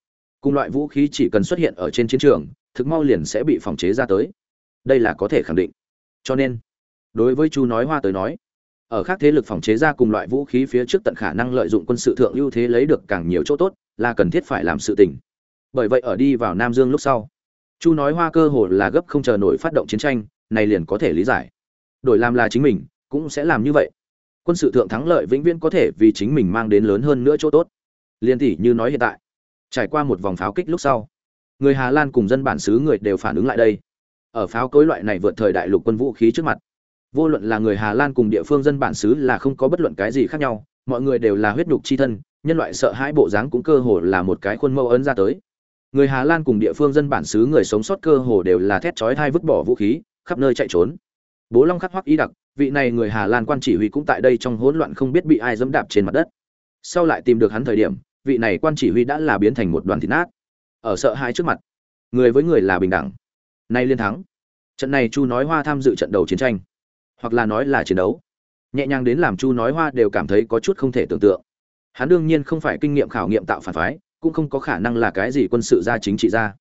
Cùng loại vũ khí chỉ cần xuất hiện ở trên chiến trường, thực mau liền sẽ bị phòng chế ra tới. Đây là có thể khẳng định. Cho nên, đối với chu nói hoa tới nói, ở khác thế lực phòng chế ra cùng loại vũ khí phía trước tận khả năng lợi dụng quân sự thượng ưu thế lấy được càng nhiều chỗ tốt, là cần thiết phải làm sự tình. Bởi vậy ở đi vào nam dương lúc sau chu nói hoa cơ hồ là gấp không chờ nổi phát động chiến tranh, này liền có thể lý giải. Đổi làm là chính mình, cũng sẽ làm như vậy quân sự thượng thắng lợi vĩnh viễn có thể vì chính mình mang đến lớn hơn nữa chỗ tốt. Liên tỷ như nói hiện tại, trải qua một vòng pháo kích lúc sau, người hà lan cùng dân bản xứ người đều phản ứng lại đây. Ở pháo cối loại này vượt thời đại lục quân vũ khí trước mặt, vô luận là người hà lan cùng địa phương dân bản xứ là không có bất luận cái gì khác nhau, mọi người đều là huyết nhục chi thân, nhân loại sợ hãi bộ dáng cũng cơ hồ là một cái khuôn mẫu ấn ra tới. Người hà lan cùng địa phương dân bản xứ người sống sót cơ hồ đều là thét chói thai vứt bỏ vũ khí, khắp nơi chạy trốn. Bố long khắc hoắc y đặc vị này người hà lan quan chỉ huy cũng tại đây trong hỗn loạn không biết bị ai dẫm đạp trên mặt đất. Sau lại tìm được hắn thời điểm, vị này quan chỉ huy đã là biến thành một đoàn thịt nát. Ở sợ hãi trước mặt, người với người là bình đẳng. Nay liên thắng. Trận này chu nói hoa tham dự trận đầu chiến tranh. Hoặc là nói là chiến đấu. Nhẹ nhàng đến làm chu nói hoa đều cảm thấy có chút không thể tưởng tượng. Hắn đương nhiên không phải kinh nghiệm khảo nghiệm tạo phản phái, cũng không có khả năng là cái gì quân sự gia chính trị gia.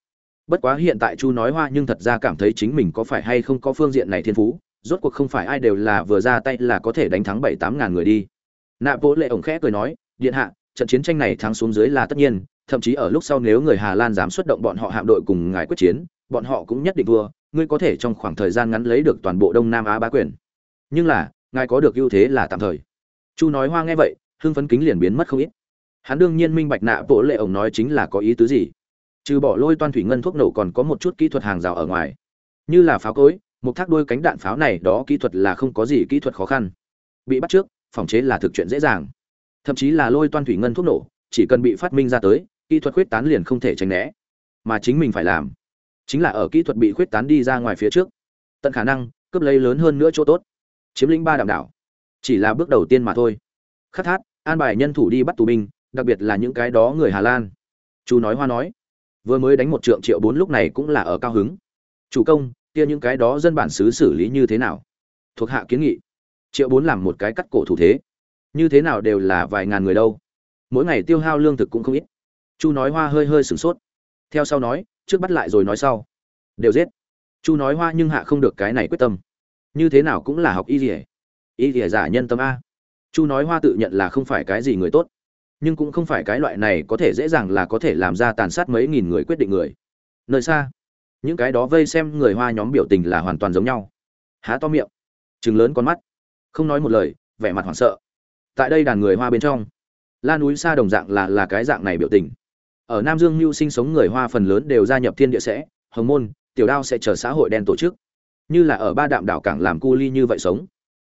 Bất quá hiện tại chu nói hoa nhưng thật ra cảm thấy chính mình có phải hay không có phương diện này thiên phú rốt cuộc không phải ai đều là vừa ra tay là có thể đánh thắng bảy tám ngàn người đi. Nạ vỗ lệ ổng khẽ cười nói, điện hạ, trận chiến tranh này thắng xuống dưới là tất nhiên, thậm chí ở lúc sau nếu người hà lan dám xuất động bọn họ hạm đội cùng ngài quyết chiến, bọn họ cũng nhất định thua, ngươi có thể trong khoảng thời gian ngắn lấy được toàn bộ đông nam á bá quyền. Nhưng là, ngài có được ưu thế là tạm thời. Chu nói hoa nghe vậy, hưng phấn kính liền biến mất không ít. Hắn đương nhiên minh bạch nạ bộ lệ ổng nói chính là có ý tứ gì. Trừ bỏ lôi toan thủy ngân thuốc nổ còn có một chút kỹ thuật hàng rào ở ngoài. Như là pháo cối một thác đôi cánh đạn pháo này đó kỹ thuật là không có gì kỹ thuật khó khăn. Bị bắt trước, phòng chế là thực chuyện dễ dàng. Thậm chí là lôi toan thủy ngân thuốc nổ, chỉ cần bị phát minh ra tới, kỹ thuật khuyết tán liền không thể tránh né. Mà chính mình phải làm, chính là ở kỹ thuật bị khuyết tán đi ra ngoài phía trước. Tận khả năng, cướp lấy lớn hơn nữa chỗ tốt. Chiếm lĩnh ba đảm đảo. Chỉ là bước đầu tiên mà thôi. Khắc thát an bài nhân thủ đi bắt tù binh, đặc biệt là những cái đó người hà lan. Chú nói hoa nói, vừa mới đánh một trượng triệu bốn lúc này cũng là ở cao hứng. Chủ công kia những cái đó dân bản xứ xử lý như thế nào? Thuộc hạ kiến nghị, triệu bốn làm một cái cắt cổ thủ thế. Như thế nào đều là vài ngàn người đâu. Mỗi ngày tiêu hao lương thực cũng không ít. Chu nói hoa hơi hơi sửng sốt. Theo sau nói, trước bắt lại rồi nói sau. Đều giết. Chu nói hoa nhưng hạ không được cái này quyết tâm. Như thế nào cũng là học y rỉa y rỉa giả nhân tâm a. Chu nói hoa tự nhận là không phải cái gì người tốt. Nhưng cũng không phải cái loại này có thể dễ dàng là có thể làm ra tàn sát mấy nghìn người quyết định người. Nơi xa những cái đó vây xem người hoa nhóm biểu tình là hoàn toàn giống nhau. Há to miệng chừng lớn con mắt, không nói một lời, vẻ mặt hoảng sợ. Tại đây đàn người hoa bên trong, la núi xa đồng dạng là là cái dạng này biểu tình. Ở nam dương mưu sinh sống người hoa phần lớn đều gia nhập thiên địa sẽ, hồng môn, tiểu đao sẽ chờ xã hội đen tổ chức. Như là ở ba đạm đảo cảng làm cu ly như vậy sống.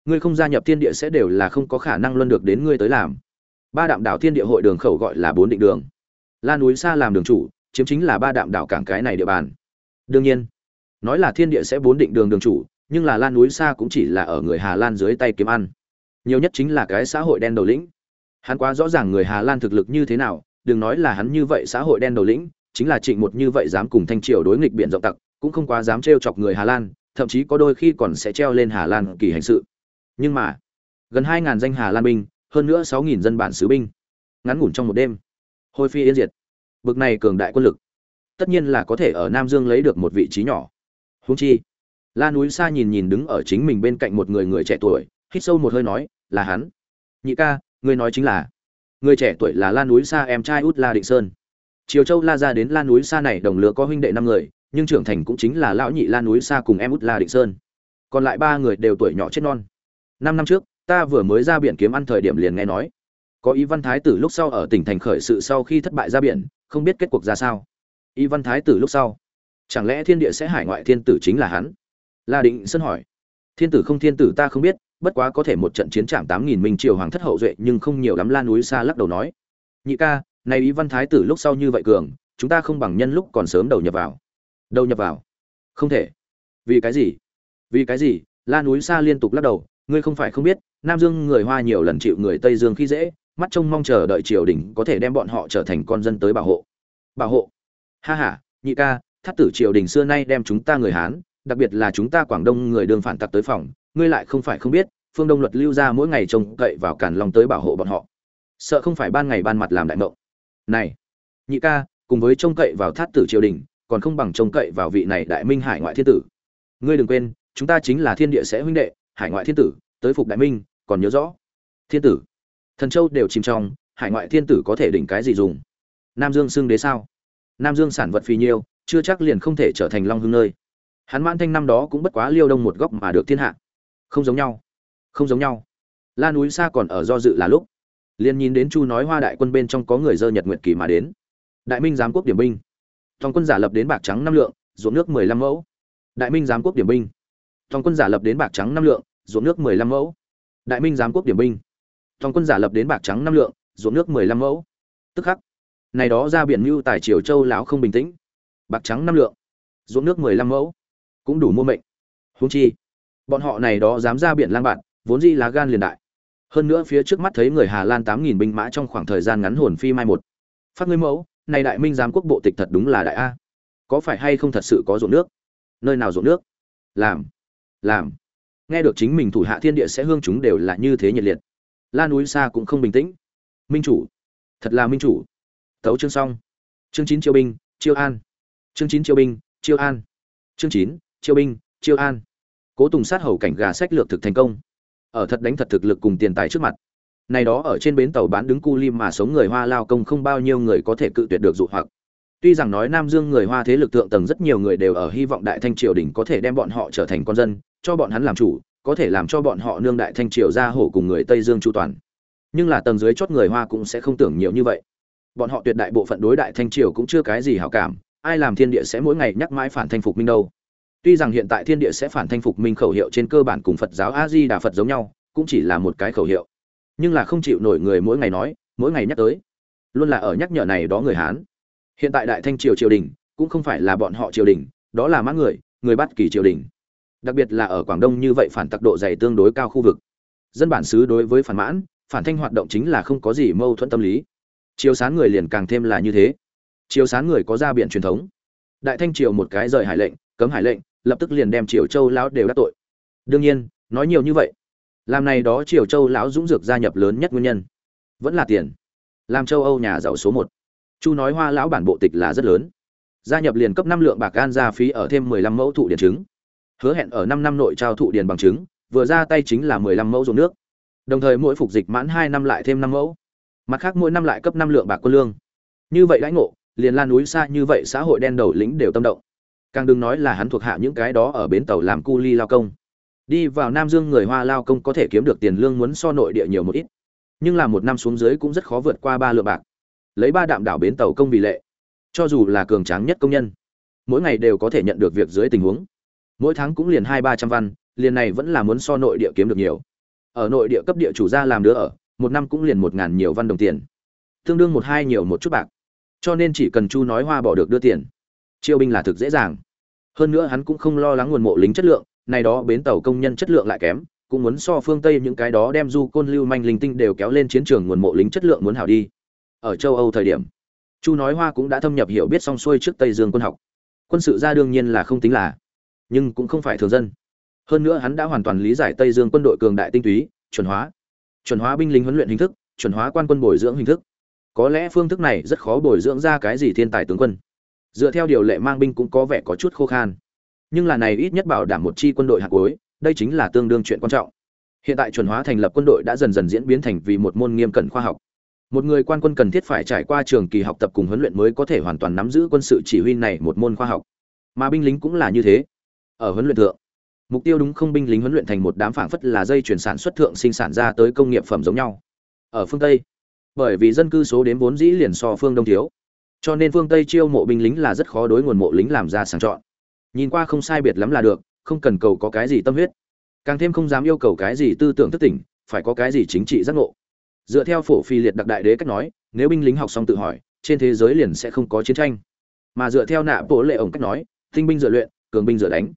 Ngươi không gia nhập thiên địa sẽ đều là không có khả năng luân được đến ngươi tới làm. Ba đạm đảo thiên địa hội đường khẩu gọi là bốn định đường. La núi xa làm đường chủ, chiếm chính là ba đạm đảo cảng cái này địa bàn đương nhiên, nói là thiên địa sẽ bốn định đường đường chủ, nhưng là lan núi xa cũng chỉ là ở người hà lan dưới tay kiếm ăn. Nhiều nhất chính là cái xã hội đen đầu lĩnh. Hắn quá rõ ràng người hà lan thực lực như thế nào, đừng nói là hắn như vậy xã hội đen đầu lĩnh, chính là trịnh một như vậy dám cùng thanh triều đối nghịch biển rộng tặc, cũng không quá dám trêu chọc người hà lan, thậm chí có đôi khi còn sẽ treo lên hà lan kỳ hành sự. Nhưng mà, gần hai ngàn danh hà lan binh, hơn nữa sáu nghìn dân bản xứ binh, ngắn ngủn trong một đêm. Hôi phi yên diệt. Bực này cường đại quân lực tất nhiên là có thể ở nam dương lấy được một vị trí nhỏ. Huống chi, la núi xa nhìn nhìn đứng ở chính mình bên cạnh một người người trẻ tuổi, hít sâu một hơi nói, là hắn. Nhị ca người nói chính là. Người trẻ tuổi là la núi xa em trai út la định sơn. Triều châu la ra đến la núi xa này đồng lứa có huynh đệ năm người, nhưng trưởng thành cũng chính là lão nhị la núi xa cùng em út la định sơn. Còn lại ba người đều tuổi nhỏ chết non. Năm năm trước, ta vừa mới ra biển kiếm ăn thời điểm liền nghe nói, có ý văn thái tử lúc sau ở tỉnh thành khởi sự sau khi thất bại ra biển, không biết kết cuộc ra sao y văn thái tử lúc sau. Chẳng lẽ thiên địa sẽ hải ngoại thiên tử chính là hắn? La định sơn hỏi. Thiên tử không thiên tử ta không biết, bất quá có thể một trận chiến trạm tám nghìn minh triều hoàng thất hậu duệ, nhưng không nhiều lắm la núi xa lắc đầu nói. Nhị ca nay y văn thái tử lúc sau như vậy cường, chúng ta không bằng nhân lúc còn sớm đầu nhập vào. Đầu nhập vào? Không thể. Vì cái gì? Vì cái gì? La núi xa liên tục lắc đầu. Ngươi không phải không biết, nam dương người hoa nhiều lần chịu người tây dương khi dễ, mắt trông mong chờ đợi triều đình có thể đem bọn họ trở thành con dân tới bảo hộ. Bảo hộ? Ha ha, nhị ca, thắt tử triều đình xưa nay đem chúng ta người hán, đặc biệt là chúng ta quảng đông người đường phản tặc tới phòng, ngươi lại không phải không biết, phương đông luật lưu ra mỗi ngày trông cậy vào càn long tới bảo hộ bọn họ. Sợ không phải ban ngày ban mặt làm đại mộng này, nhị ca, cùng với trông cậy vào thát tử triều đình, còn không bằng trông cậy vào vị này đại minh hải ngoại thiên tử. Ngươi đừng quên, chúng ta chính là thiên địa sẽ huynh đệ, hải ngoại thiên tử, tới phục đại minh, còn nhớ rõ. Thiên tử, thần châu đều chìm trong, hải ngoại thiên tử có thể đỉnh cái gì dùng? Nam dương xưng đế sao? Nam dương sản vật phi nhiêu chưa chắc liền không thể trở thành long hưng nơi. Hắn mãn thanh năm đó cũng bất quá liêu đông một góc mà được thiên hạ. Không giống nhau. Không giống nhau. La núi xa còn ở do dự là lúc. Liền nhìn đến chu nói hoa đại quân bên trong có người dơ nhật nguyệt kỳ mà đến. Đại minh giám quốc điểm binh. Thòng quân giả lập đến bạc trắng năm lượng, ruộng nước mười lăm mẫu. Đại minh giám quốc điểm binh. Thòng quân giả lập đến bạc trắng năm lượng, ruộng nước mười lăm mẫu. Đại minh giám quốc điểm binh. Thòng quân giả lập đến bạc trắng năm lượng, ruộng nước mười lăm mẫu. Tức khắc này đó ra biển mưu tài triều châu lão không bình tĩnh. Bạc trắng năm lượng. Ruộng nước mười lăm mẫu. Cũng đủ mua mệnh. Húng chi, bọn họ này đó dám ra biển lang bạn, vốn di lá gan liền đại. Hơn nữa phía trước mắt thấy người hà lan tám nghìn binh mã trong khoảng thời gian ngắn hồn phi mai một. Phát ngươi mẫu, này đại minh giám quốc bộ tịch thật đúng là đại a. Có phải hay không thật sự có ruộng nước? Nơi nào ruộng nước? Làm làm. Nghe được chính mình thủ hạ thiên địa sẽ hương chúng đều là như thế nhiệt liệt. La núi xa cũng không bình tĩnh. Minh chủ, thật là minh chủ tấu chương xong. Chương chín chiêu binh chiêu an. Chương chín chiêu binh chiêu an. Chương chín chiêu binh chiêu an. Cố tùng sát hầu cảnh gà sách lược thực thành công. Ở thật đánh thật thực lực cùng tiền tài trước mặt. Này đó ở trên bến tàu bán đứng cu lim mà sống người hoa lao công không bao nhiêu người có thể cự tuyệt được dụ hoặc. Tuy rằng nói nam dương người hoa thế lực thượng tầng rất nhiều người đều ở hy vọng đại thanh triều đình có thể đem bọn họ trở thành con dân, cho bọn hắn làm chủ, có thể làm cho bọn họ nương đại thanh triều ra hổ cùng người tây dương chu toàn. Nhưng là tầng dưới chót người hoa cũng sẽ không tưởng nhiều như vậy bọn họ tuyệt đại bộ phận đối đại thanh triều cũng chưa cái gì hảo cảm, ai làm thiên địa sẽ mỗi ngày nhắc mãi phản thanh phục minh đâu. Tuy rằng hiện tại thiên địa sẽ phản thanh phục minh khẩu hiệu trên cơ bản cùng phật giáo a di đà phật giống nhau, cũng chỉ là một cái khẩu hiệu. Nhưng là không chịu nổi người mỗi ngày nói, mỗi ngày nhắc tới. Luôn là ở nhắc nhở này đó người hán. Hiện tại đại thanh triều triều đình, cũng không phải là bọn họ triều đình, đó là mã người người bắt kỳ triều đình. Đặc biệt là ở quảng đông như vậy phản tặc độ dày tương đối cao khu vực. Dân bản xứ đối với phản mãn, phản thanh hoạt động chính là không có gì mâu thuẫn tâm lý chiếu sán người liền càng thêm là như thế. Chiếu sán người có ra biển truyền thống. Đại thanh triều một cái rời hải lệnh cấm hải lệnh lập tức liền đem triều châu lão đều đắc tội. Đương nhiên nói nhiều như vậy làm này đó triều châu lão dũng dược gia nhập lớn nhất nguyên nhân vẫn là tiền. Làm châu âu nhà giàu số một. Chu nói hoa lão bản bộ tịch là rất lớn. Gia nhập liền cấp năm lượng bạc gan ra phí ở thêm mười lăm mẫu thụ điển chứng, hứa hẹn ở năm năm nội trao thụ điền bằng chứng vừa ra tay chính là mười lăm mẫu ruộng nước. Đồng thời mỗi phục dịch mãn hai năm lại thêm năm mẫu mặt khác mỗi năm lại cấp năm lượng bạc quân lương. Như vậy đãi ngộ, liền lan núi xa như vậy xã hội đen đầu lĩnh đều tâm động. Càng đừng nói là hắn thuộc hạ những cái đó ở bến tàu làm cu ly lao công. Đi vào nam dương người hoa lao công có thể kiếm được tiền lương muốn so nội địa nhiều một ít. Nhưng là một năm xuống dưới cũng rất khó vượt qua ba lượng bạc. Lấy ba đạm đảo bến tàu công vì lệ. Cho dù là cường tráng nhất công nhân, mỗi ngày đều có thể nhận được việc dưới tình huống. Mỗi tháng cũng liền hai ba trăm văn, liền này vẫn là muốn so nội địa kiếm được nhiều. Ở nội địa cấp địa chủ ra làm đứa ở một năm cũng liền một ngàn nhiều văn đồng tiền. Tương đương một hai nhiều một chút bạc. Cho nên chỉ cần chu nói hoa bỏ được đưa tiền chiêu binh là thực dễ dàng. Hơn nữa hắn cũng không lo lắng nguồn mộ lính chất lượng, này đó bến tàu công nhân chất lượng lại kém, cũng muốn so phương tây những cái đó đem du côn lưu manh linh tinh đều kéo lên chiến trường nguồn mộ lính chất lượng muốn hảo đi. Ở châu âu thời điểm, chu nói hoa cũng đã thâm nhập hiểu biết xong xuôi trước tây dương quân học. Quân sự ra đương nhiên là không tính là, nhưng cũng không phải thường dân. Hơn nữa hắn đã hoàn toàn lý giải tây dương quân đội cường đại tinh túy, chuẩn hóa chuẩn hóa binh lính huấn luyện hình thức, chuẩn hóa quan quân bồi dưỡng hình thức. Có lẽ phương thức này rất khó bồi dưỡng ra cái gì thiên tài tướng quân. Dựa theo điều lệ mang binh cũng có vẻ có chút khô khan. Nhưng là này ít nhất bảo đảm một chi quân đội hạt cuối, đây chính là tương đương chuyện quan trọng. Hiện tại chuẩn hóa thành lập quân đội đã dần dần diễn biến thành vì một môn nghiêm cẩn khoa học. Một người quan quân cần thiết phải trải qua trường kỳ học tập cùng huấn luyện mới có thể hoàn toàn nắm giữ quân sự chỉ huy này một môn khoa học. Mà binh lính cũng là như thế. Ở huấn luyện thượng mục tiêu đúng không binh lính huấn luyện thành một đám phảng phất là dây chuyển sản xuất thượng sinh sản ra tới công nghiệp phẩm giống nhau. Ở phương tây, bởi vì dân cư số đến vốn dĩ liền so phương đông thiếu, cho nên phương tây chiêu mộ binh lính là rất khó đối nguồn mộ lính làm ra sàng chọn. Nhìn qua không sai biệt lắm là được, không cần cầu có cái gì tâm huyết. Càng thêm không dám yêu cầu cái gì tư tưởng thức tỉnh, phải có cái gì chính trị giác ngộ. Dựa theo phổ phi liệt đặc đại đế cách nói, nếu binh lính học xong tự hỏi, trên thế giới liền sẽ không có chiến tranh. Mà dựa theo nạ bộ lệ ổng cách nói, tinh binh dựa luyện, cường binh dựa đánh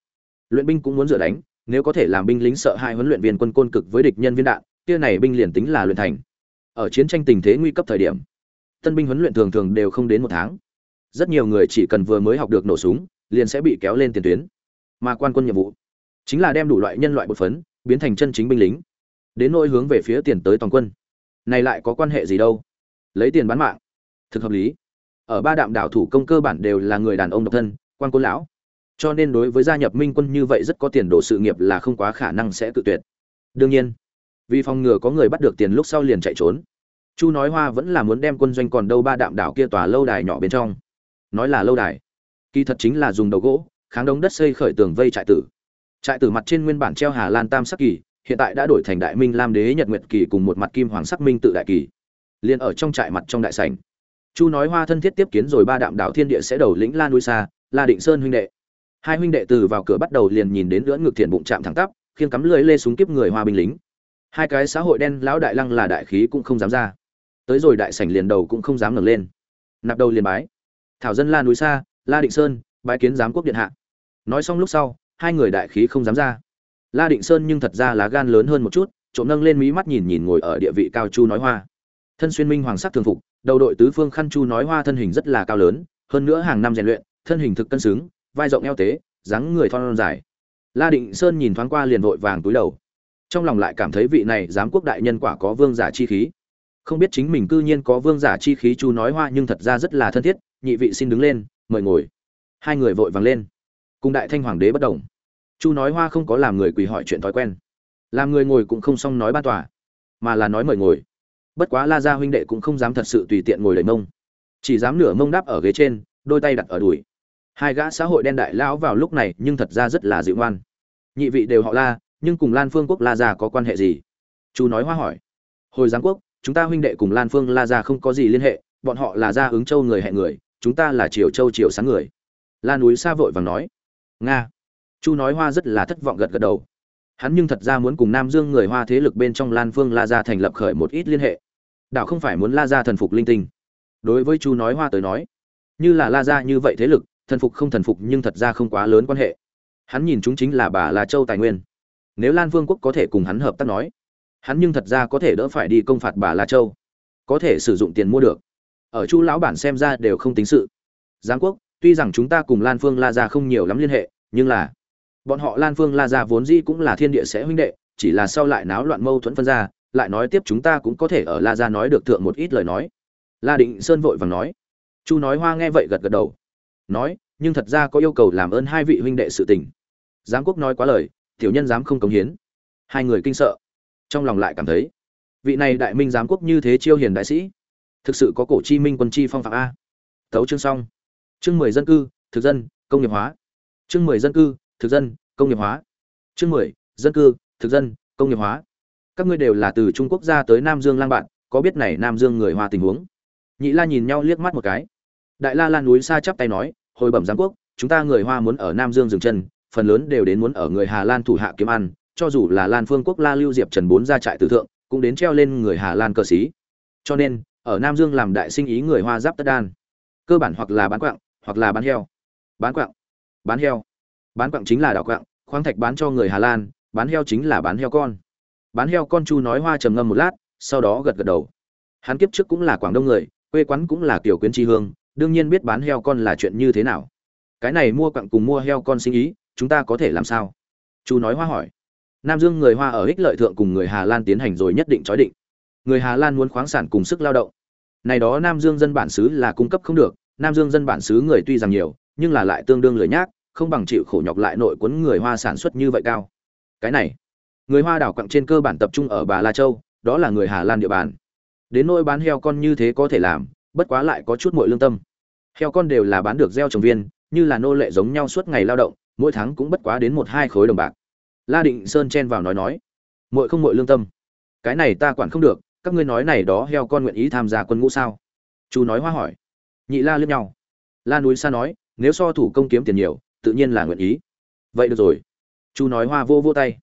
luyện binh cũng muốn dựa đánh, nếu có thể làm binh lính sợ hai huấn luyện viên quân côn cực với địch nhân viên đạn, kia này binh liền tính là luyện thành. Ở chiến tranh tình thế nguy cấp thời điểm, tân binh huấn luyện thường thường đều không đến một tháng. Rất nhiều người chỉ cần vừa mới học được nổ súng, liền sẽ bị kéo lên tiền tuyến. Mà quan quân nhiệm vụ chính là đem đủ loại nhân loại bột phấn, biến thành chân chính binh lính. Đến nỗi hướng về phía tiền tới toàn quân, này lại có quan hệ gì đâu? Lấy tiền bán mạng, thực hợp lý. Ở ba đạm đảo thủ công cơ bản đều là người đàn ông độc thân, quan quân lão cho nên đối với gia nhập minh quân như vậy rất có tiền đồ sự nghiệp là không quá khả năng sẽ tự tuyệt. Đương nhiên, vì phòng ngừa có người bắt được tiền lúc sau liền chạy trốn, chu nói hoa vẫn là muốn đem quân doanh còn đâu ba đạm đảo kia tòa lâu đài nhỏ bên trong. Nói là lâu đài, kỳ thật chính là dùng đầu gỗ, kháng đống đất xây khởi tường vây trại tử. Trại tử mặt trên nguyên bản treo hà lan tam sắc kỳ, hiện tại đã đổi thành đại minh lam đế nhật nguyệt kỳ cùng một mặt kim hoàng sắc minh tự đại kỳ. Liền ở trong trại mặt trong đại sảnh, chu nói hoa thân thiết tiếp kiến rồi ba đạm đảo thiên địa sẽ đầu lĩnh la núi xa la định sơn huynh đệ hai huynh đệ từ vào cửa bắt đầu liền nhìn đến lưỡn ngực thiện bụng chạm thẳng tắp khiêng cắm lưỡi lê súng kiếp người hoa binh lính. Hai cái xã hội đen lão đại lăng là đại khí cũng không dám ra. Tới rồi đại sảnh liền đầu cũng không dám ngẩng lên. Nạp đầu liền bái. Thảo dân la núi xa, la định sơn, bái kiến giám quốc điện hạ. Nói xong lúc sau, hai người đại khí không dám ra. La định sơn nhưng thật ra là gan lớn hơn một chút, trộm nâng lên mí mắt nhìn nhìn ngồi ở địa vị cao chu nói hoa. Thân xuyên minh hoàng sắc thường phục, đầu đội tứ phương khăn chu nói hoa thân hình rất là cao lớn, hơn nữa hàng năm rèn luyện, thân hình thực cân xứng vai rộng eo tế, dáng người thon dài. La định sơn nhìn thoáng qua liền vội vàng túi đầu. Trong lòng lại cảm thấy vị này giám quốc đại nhân quả có vương giả chi khí. Không biết chính mình cư nhiên có vương giả chi khí chu nói hoa nhưng thật ra rất là thân thiết, nhị vị xin đứng lên, mời ngồi. Hai người vội vàng lên. Cùng đại thanh hoàng đế bất đồng. Chu nói hoa không có làm người quỳ hỏi chuyện thói quen. Làm người ngồi cũng không xong nói ban tòa, mà là nói mời ngồi. Bất quá la gia huynh đệ cũng không dám thật sự tùy tiện ngồi đầy mông. Chỉ dám nửa mông đáp ở ghế trên, đôi tay đặt ở đùi hai gã xã hội đen đại lão vào lúc này nhưng thật ra rất là dịu ngoan. Nhị vị đều họ la, nhưng cùng lan phương quốc la gia có quan hệ gì? Chú nói hoa hỏi. Hồi giáng quốc, chúng ta huynh đệ cùng lan phương la gia không có gì liên hệ, bọn họ là gia ứng châu người hẹn người, chúng ta là triều châu triều sáng người. La núi xa vội vàng nói. Nga. Chu nói hoa rất là thất vọng gật gật đầu. Hắn nhưng thật ra muốn cùng nam dương người hoa thế lực bên trong lan phương la gia thành lập khởi một ít liên hệ. Đảo không phải muốn la gia thần phục linh tinh. Đối với chu nói hoa tới nói, như là la gia như vậy thế lực thần phục không thần phục nhưng thật ra không quá lớn quan hệ. Hắn nhìn chúng chính là bà la châu tài nguyên. Nếu lan vương quốc có thể cùng hắn hợp tác nói, hắn nhưng thật ra có thể đỡ phải đi công phạt bà la châu. Có thể sử dụng tiền mua được. Ở chu lão bản xem ra đều không tính sự. Giáng quốc, tuy rằng chúng ta cùng lan phương la gia không nhiều lắm liên hệ, nhưng là bọn họ lan phương la gia vốn dĩ cũng là thiên địa sẽ huynh đệ, chỉ là sau lại náo loạn mâu thuẫn phân ra, lại nói tiếp chúng ta cũng có thể ở la gia nói được thượng một ít lời nói. La định sơn vội vàng nói. Chu nói hoa nghe vậy gật gật đầu nói, nhưng thật ra có yêu cầu làm ơn hai vị huynh đệ sự tình. Giám quốc nói quá lời, tiểu nhân dám không cống hiến. Hai người kinh sợ. Trong lòng lại cảm thấy, vị này đại minh giám quốc như thế chiêu hiền đại sĩ, thực sự có cổ chi minh quân chi phong phạm a. Tấu chương xong. Chương mười dân cư, thực dân, công nghiệp hóa. Chương mười dân cư, thực dân, công nghiệp hóa. Chương mười dân cư, thực dân, công nghiệp hóa. Các ngươi đều là từ trung quốc ra tới nam dương lang bạn, có biết này nam dương người hoa tình huống? Nhị la nhìn nhau liếc mắt một cái đại la lan núi xa chắp tay nói, hồi bẩm giám quốc, chúng ta người hoa muốn ở nam dương dừng chân, phần lớn đều đến muốn ở người hà lan thủ hạ kiếm ăn, cho dù là lan phương quốc la lưu diệp trần bốn ra trại tử thượng, cũng đến treo lên người hà lan cờ xí. Cho nên, ở nam dương làm đại sinh ý người hoa giáp tất đan. Cơ bản hoặc là bán quạng, hoặc là bán heo. Bán quạng. Bán heo. Bán quạng chính là đảo quạng, khoáng thạch bán cho người hà lan, bán heo chính là bán heo con. Bán heo con chu nói hoa trầm ngâm một lát, sau đó gật gật đầu. Hắn kiếp trước cũng là quảng đông người, quê quán cũng là tiểu quyến tri hương đương nhiên biết bán heo con là chuyện như thế nào. Cái này mua quặng cùng mua heo con sinh ý, chúng ta có thể làm sao? Chu nói hoa hỏi. Nam dương người hoa ở ích lợi thượng cùng người hà lan tiến hành rồi nhất định chói định. Người hà lan muốn khoáng sản cùng sức lao động. Này đó nam dương dân bản xứ là cung cấp không được, nam dương dân bản xứ người tuy rằng nhiều, nhưng là lại tương đương lười nhác, không bằng chịu khổ nhọc lại nội quấn người hoa sản xuất như vậy cao. Cái này, người hoa đảo quặng trên cơ bản tập trung ở bà la châu, đó là người hà lan địa bàn. Đến nỗi bán heo con như thế có thể làm, bất quá lại có chút muội lương tâm heo con đều là bán được gieo trồng viên, như là nô lệ giống nhau suốt ngày lao động, mỗi tháng cũng bất quá đến một hai khối đồng bạc. La định sơn chen vào nói nói mội không mội lương tâm. Cái này ta quản không được, các ngươi nói này đó heo con nguyện ý tham gia quân ngũ sao? Chú nói hoa hỏi. Nhị la liếc nhau. La núi xa nói, nếu so thủ công kiếm tiền nhiều, tự nhiên là nguyện ý. Vậy được rồi. Chú nói hoa vô vô tay.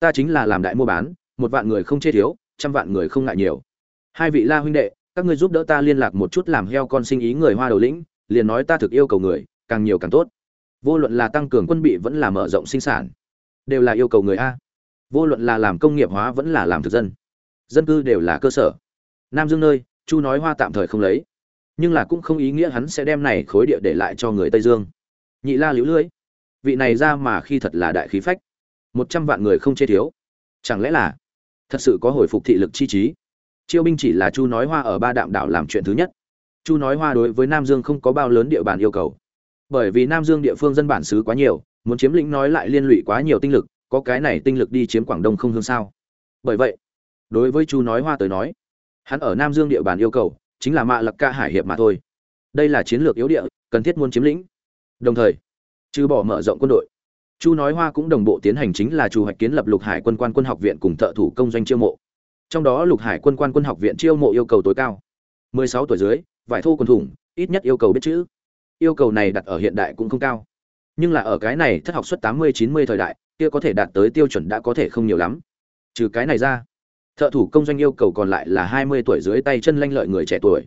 Ta chính là làm đại mua bán, một vạn người không chê thiếu, trăm vạn người không ngại nhiều. Hai vị la huynh đệ, các ngươi giúp đỡ ta liên lạc một chút làm heo con sinh ý người hoa đầu lĩnh liền nói ta thực yêu cầu người, càng nhiều càng tốt. Vô luận là tăng cường quân bị vẫn là mở rộng sinh sản, đều là yêu cầu người a. Vô luận là làm công nghiệp hóa vẫn là làm thực dân. Dân cư đều là cơ sở. Nam dương nơi, chu nói hoa tạm thời không lấy. Nhưng là cũng không ý nghĩa hắn sẽ đem này khối địa để lại cho người tây dương. Nhị la liễu lưới. Vị này ra mà khi thật là đại khí phách. Một trăm vạn người không chê thiếu. Chẳng lẽ là thật sự có hồi phục thị lực chi trí? Chiêu binh chỉ là chu nói hoa ở ba đạm đảo làm chuyện thứ nhất chu nói hoa đối với nam dương không có bao lớn địa bàn yêu cầu. Bởi vì nam dương địa phương dân bản xứ quá nhiều, muốn chiếm lĩnh nói lại liên lụy quá nhiều tinh lực, có cái này tinh lực đi chiếm quảng đông không hương sao? Bởi vậy, đối với chu nói hoa tới nói, hắn ở nam dương địa bàn yêu cầu, chính là mạ lập ca hải hiệp mà thôi. Đây là chiến lược yếu địa, cần thiết muốn chiếm lĩnh. Đồng thời, trừ bỏ mở rộng quân đội, chu nói hoa cũng đồng bộ tiến hành chính là chu hoạch kiến lập lục hải quân quan quân học viện cùng thợ thủ công doanh chiêu mộ. Trong đó lục hải quân quan quân học viện chiêu mộ yêu cầu tối cao. 16 tuổi dưới vải thô quần thủng, ít nhất yêu cầu biết chữ. Yêu cầu này đặt ở hiện đại cũng không cao. Nhưng là ở cái này thất học suất 80-90 thời đại, kia có thể đạt tới tiêu chuẩn đã có thể không nhiều lắm. Trừ cái này ra, thợ thủ công doanh yêu cầu còn lại là 20 tuổi dưới tay chân lanh lợi người trẻ tuổi.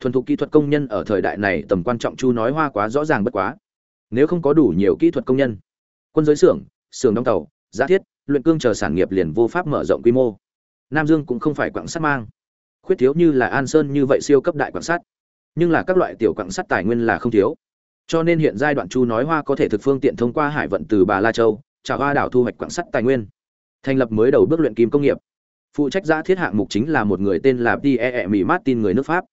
Thuần thục kỹ thuật công nhân ở thời đại này tầm quan trọng chu nói hoa quá rõ ràng bất quá. Nếu không có đủ nhiều kỹ thuật công nhân, quân giới xưởng xưởng đóng tàu, giá thiết, luyện cương chờ sản nghiệp liền vô pháp mở rộng quy mô. Nam dương cũng không phải quặng sắt mang. Khuyết thiếu như là an sơn như vậy siêu cấp đại quặng sắt nhưng là các loại tiểu quặng sắt tài nguyên là không thiếu cho nên hiện giai đoạn chu nói hoa có thể thực phương tiện thông qua hải vận từ bà la châu trả hoa đảo thu hoạch quặng sắt tài nguyên thành lập mới đầu bước luyện kim công nghiệp phụ trách giã thiết hạng mục chính là một người tên là Pierre Mỹ Martin người nước Pháp.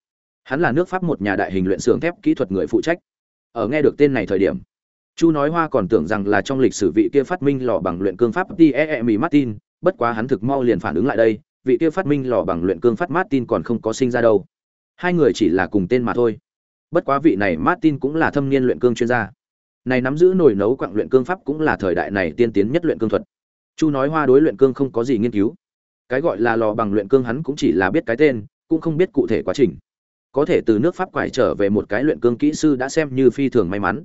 Hắn là nước Pháp một nhà đại hình luyện xưởng thép kỹ thuật người phụ trách. Ở nghe được tên này thời điểm, Chu nói Hoa còn tưởng rằng là trong lịch sử vị kia phát minh lò bằng luyện cương pháp Pierre Mỹ Martin, bất quá hắn thực mau liền phản ứng lại đây, vị kia phát minh lò bằng luyện cương phát Martin còn không có sinh ra đâu. Hai người chỉ là cùng tên mà thôi. Bất quá vị này Martin cũng là thâm niên luyện cương chuyên gia. Này nắm giữ nồi nấu quặng luyện cương pháp cũng là thời đại này tiên tiến nhất luyện cương thuật. Chu nói Hoa đối luyện cương không có gì nghiên cứu cái gọi là lò bằng luyện cương hắn cũng chỉ là biết cái tên, cũng không biết cụ thể quá trình có thể từ nước pháp quải trở về một cái luyện cương kỹ sư đã xem như phi thường may mắn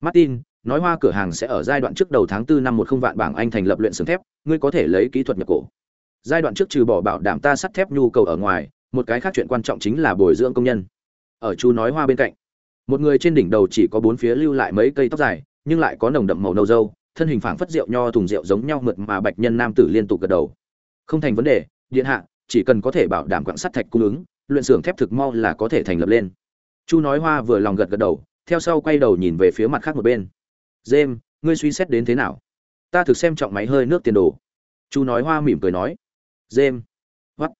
martin, nói hoa cửa hàng sẽ ở giai đoạn trước đầu tháng 4 năm một không vạn bảng anh thành lập luyện xưởng thép, ngươi có thể lấy kỹ thuật nhập cổ giai đoạn trước trừ bỏ bảo đảm ta sắt thép nhu cầu ở ngoài một cái khác chuyện quan trọng chính là bồi dưỡng công nhân. Ở chu nói hoa bên cạnh, một người trên đỉnh đầu chỉ có bốn phía lưu lại mấy cây tóc dài, nhưng lại có nồng đậm màu nâu dâu, thân hình phảng phất rượu nho thùng rượu giống nhau mượt mà bạch nhân nam tử liên tục gật đầu. Không thành vấn đề, điện hạ, chỉ cần có thể bảo đảm quặng sắt thạch cung ứng, luyện xưởng thép thực mau là có thể thành lập lên. Chu nói hoa vừa lòng gật gật đầu, theo sau quay đầu nhìn về phía mặt khác một bên. Jem, ngươi suy xét đến thế nào? Ta thực xem trọng máy hơi nước tiền đồ. Chu nói hoa mỉm cười nói. Jem, what?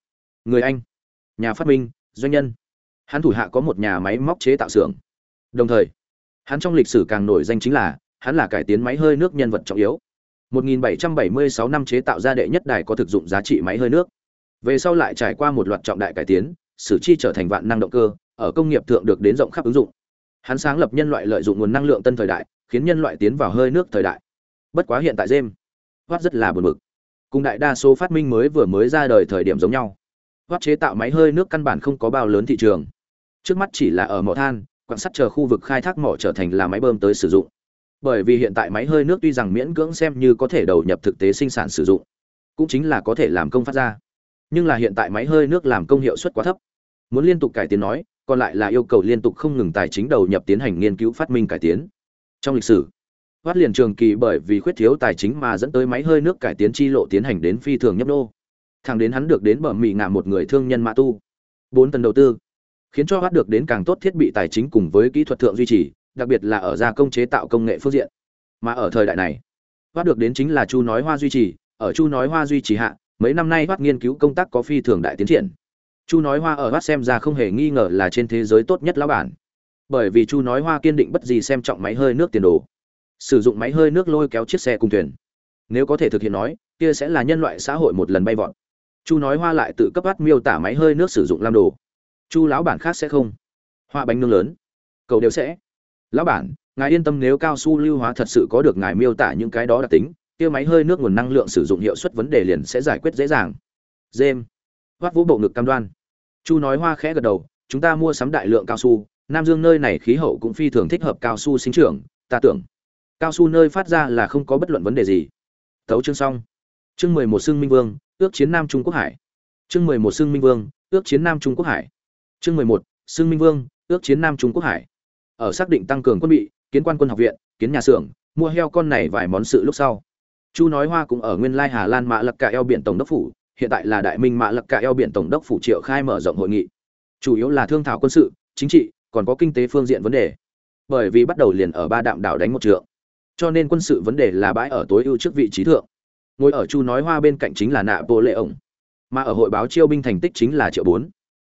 Người anh nhà phát minh doanh nhân hắn thủ hạ có một nhà máy móc chế tạo xưởng đồng thời hắn trong lịch sử càng nổi danh chính là hắn là cải tiến máy hơi nước nhân vật trọng yếu 1776 năm chế tạo ra đệ nhất đài có thực dụng giá trị máy hơi nước. Về sau lại trải qua một loạt trọng đại cải tiến, sử chi trở thành vạn năng động cơ, ở công nghiệp thượng được đến rộng khắp ứng dụng. Hắn sáng lập nhân loại lợi dụng nguồn năng lượng tân thời đại, khiến nhân loại tiến vào hơi nước thời đại. Bất quá hiện tại James, hoát rất là buồn bực. Cùng đại đa số phát minh mới vừa mới ra đời thời điểm giống nhau. Watt chế tạo máy hơi nước căn bản không có bao lớn thị trường. Trước mắt chỉ là ở mỏ than, quan sát chờ khu vực khai thác mỏ trở thành là máy bơm tới sử dụng. Bởi vì hiện tại máy hơi nước tuy rằng miễn cưỡng xem như có thể đầu nhập thực tế sinh sản sử dụng cũng chính là có thể làm công phát ra. Nhưng là hiện tại máy hơi nước làm công hiệu suất quá thấp. Muốn liên tục cải tiến nói còn lại là yêu cầu liên tục không ngừng tài chính đầu nhập tiến hành nghiên cứu phát minh cải tiến. Trong lịch sử thoát liền trường kỳ bởi vì khuyết thiếu tài chính mà dẫn tới máy hơi nước cải tiến chi lộ tiến hành đến phi thường nhấp nô thẳng đến hắn được đến bờ mì ngả một người thương nhân mã tu. Bốn tần đầu tư, khiến cho bắt được đến càng tốt thiết bị tài chính cùng với kỹ thuật thượng duy trì, đặc biệt là ở gia công chế tạo công nghệ phương diện. Mà ở thời đại này, bắt được đến chính là chu nói hoa duy trì, ở chu nói hoa duy trì hạ, mấy năm nay bắt nghiên cứu công tác có phi thường đại tiến triển. Chu nói hoa ở bắt xem ra không hề nghi ngờ là trên thế giới tốt nhất lão bản. Bởi vì chu nói hoa kiên định bất gì xem trọng máy hơi nước tiền đồ, sử dụng máy hơi nước lôi kéo chiếc xe cùng thuyền. Nếu có thể thực hiện nói, kia sẽ là nhân loại xã hội một lần bay vọt chu nói hoa lại tự cấp bắt miêu tả máy hơi nước sử dụng làm đồ. Chu lão bản khác sẽ không. Hoa bánh nương lớn. Cầu đều sẽ. Lão bản, ngài yên tâm nếu cao su lưu hóa thật sự có được ngài miêu tả những cái đó đặc tính, kia máy hơi nước nguồn năng lượng sử dụng hiệu suất vấn đề liền sẽ giải quyết dễ dàng. Dêm hoắt vũ bộ ngực cam đoan. Chu nói hoa khẽ gật đầu, chúng ta mua sắm đại lượng cao su, nam dương nơi này khí hậu cũng phi thường thích hợp cao su sinh trưởng, ta tưởng. Cao su nơi phát ra là không có bất luận vấn đề gì. Thấu chương xong. Chương mười một xương minh vương ước chiến nam trung quốc hải. Chương mười một xương minh vương, ước chiến nam trung quốc hải. Chương mười một xương minh vương, ước chiến nam trung quốc hải. Ở xác định tăng cường quân bị, kiến quan quân học viện, kiến nhà xưởng, mua heo con này vài món sự lúc sau. Chu nói hoa cũng ở nguyên lai hà lan mạ lặc cả eo biển tổng đốc phủ, hiện tại là đại minh mạ lặc cả eo biển tổng đốc phủ triệu khai mở rộng hội nghị. Chủ yếu là thương thảo quân sự, chính trị, còn có kinh tế phương diện vấn đề. Bởi vì bắt đầu liền ở ba đạm đảo đánh một trượng. Cho nên quân sự vấn đề là bãi ở tối ưu trước vị trí thượng ngồi ở chu nói hoa bên cạnh chính là nạ bộ lệ ổng mà ở hội báo chiêu binh thành tích chính là triệu bốn.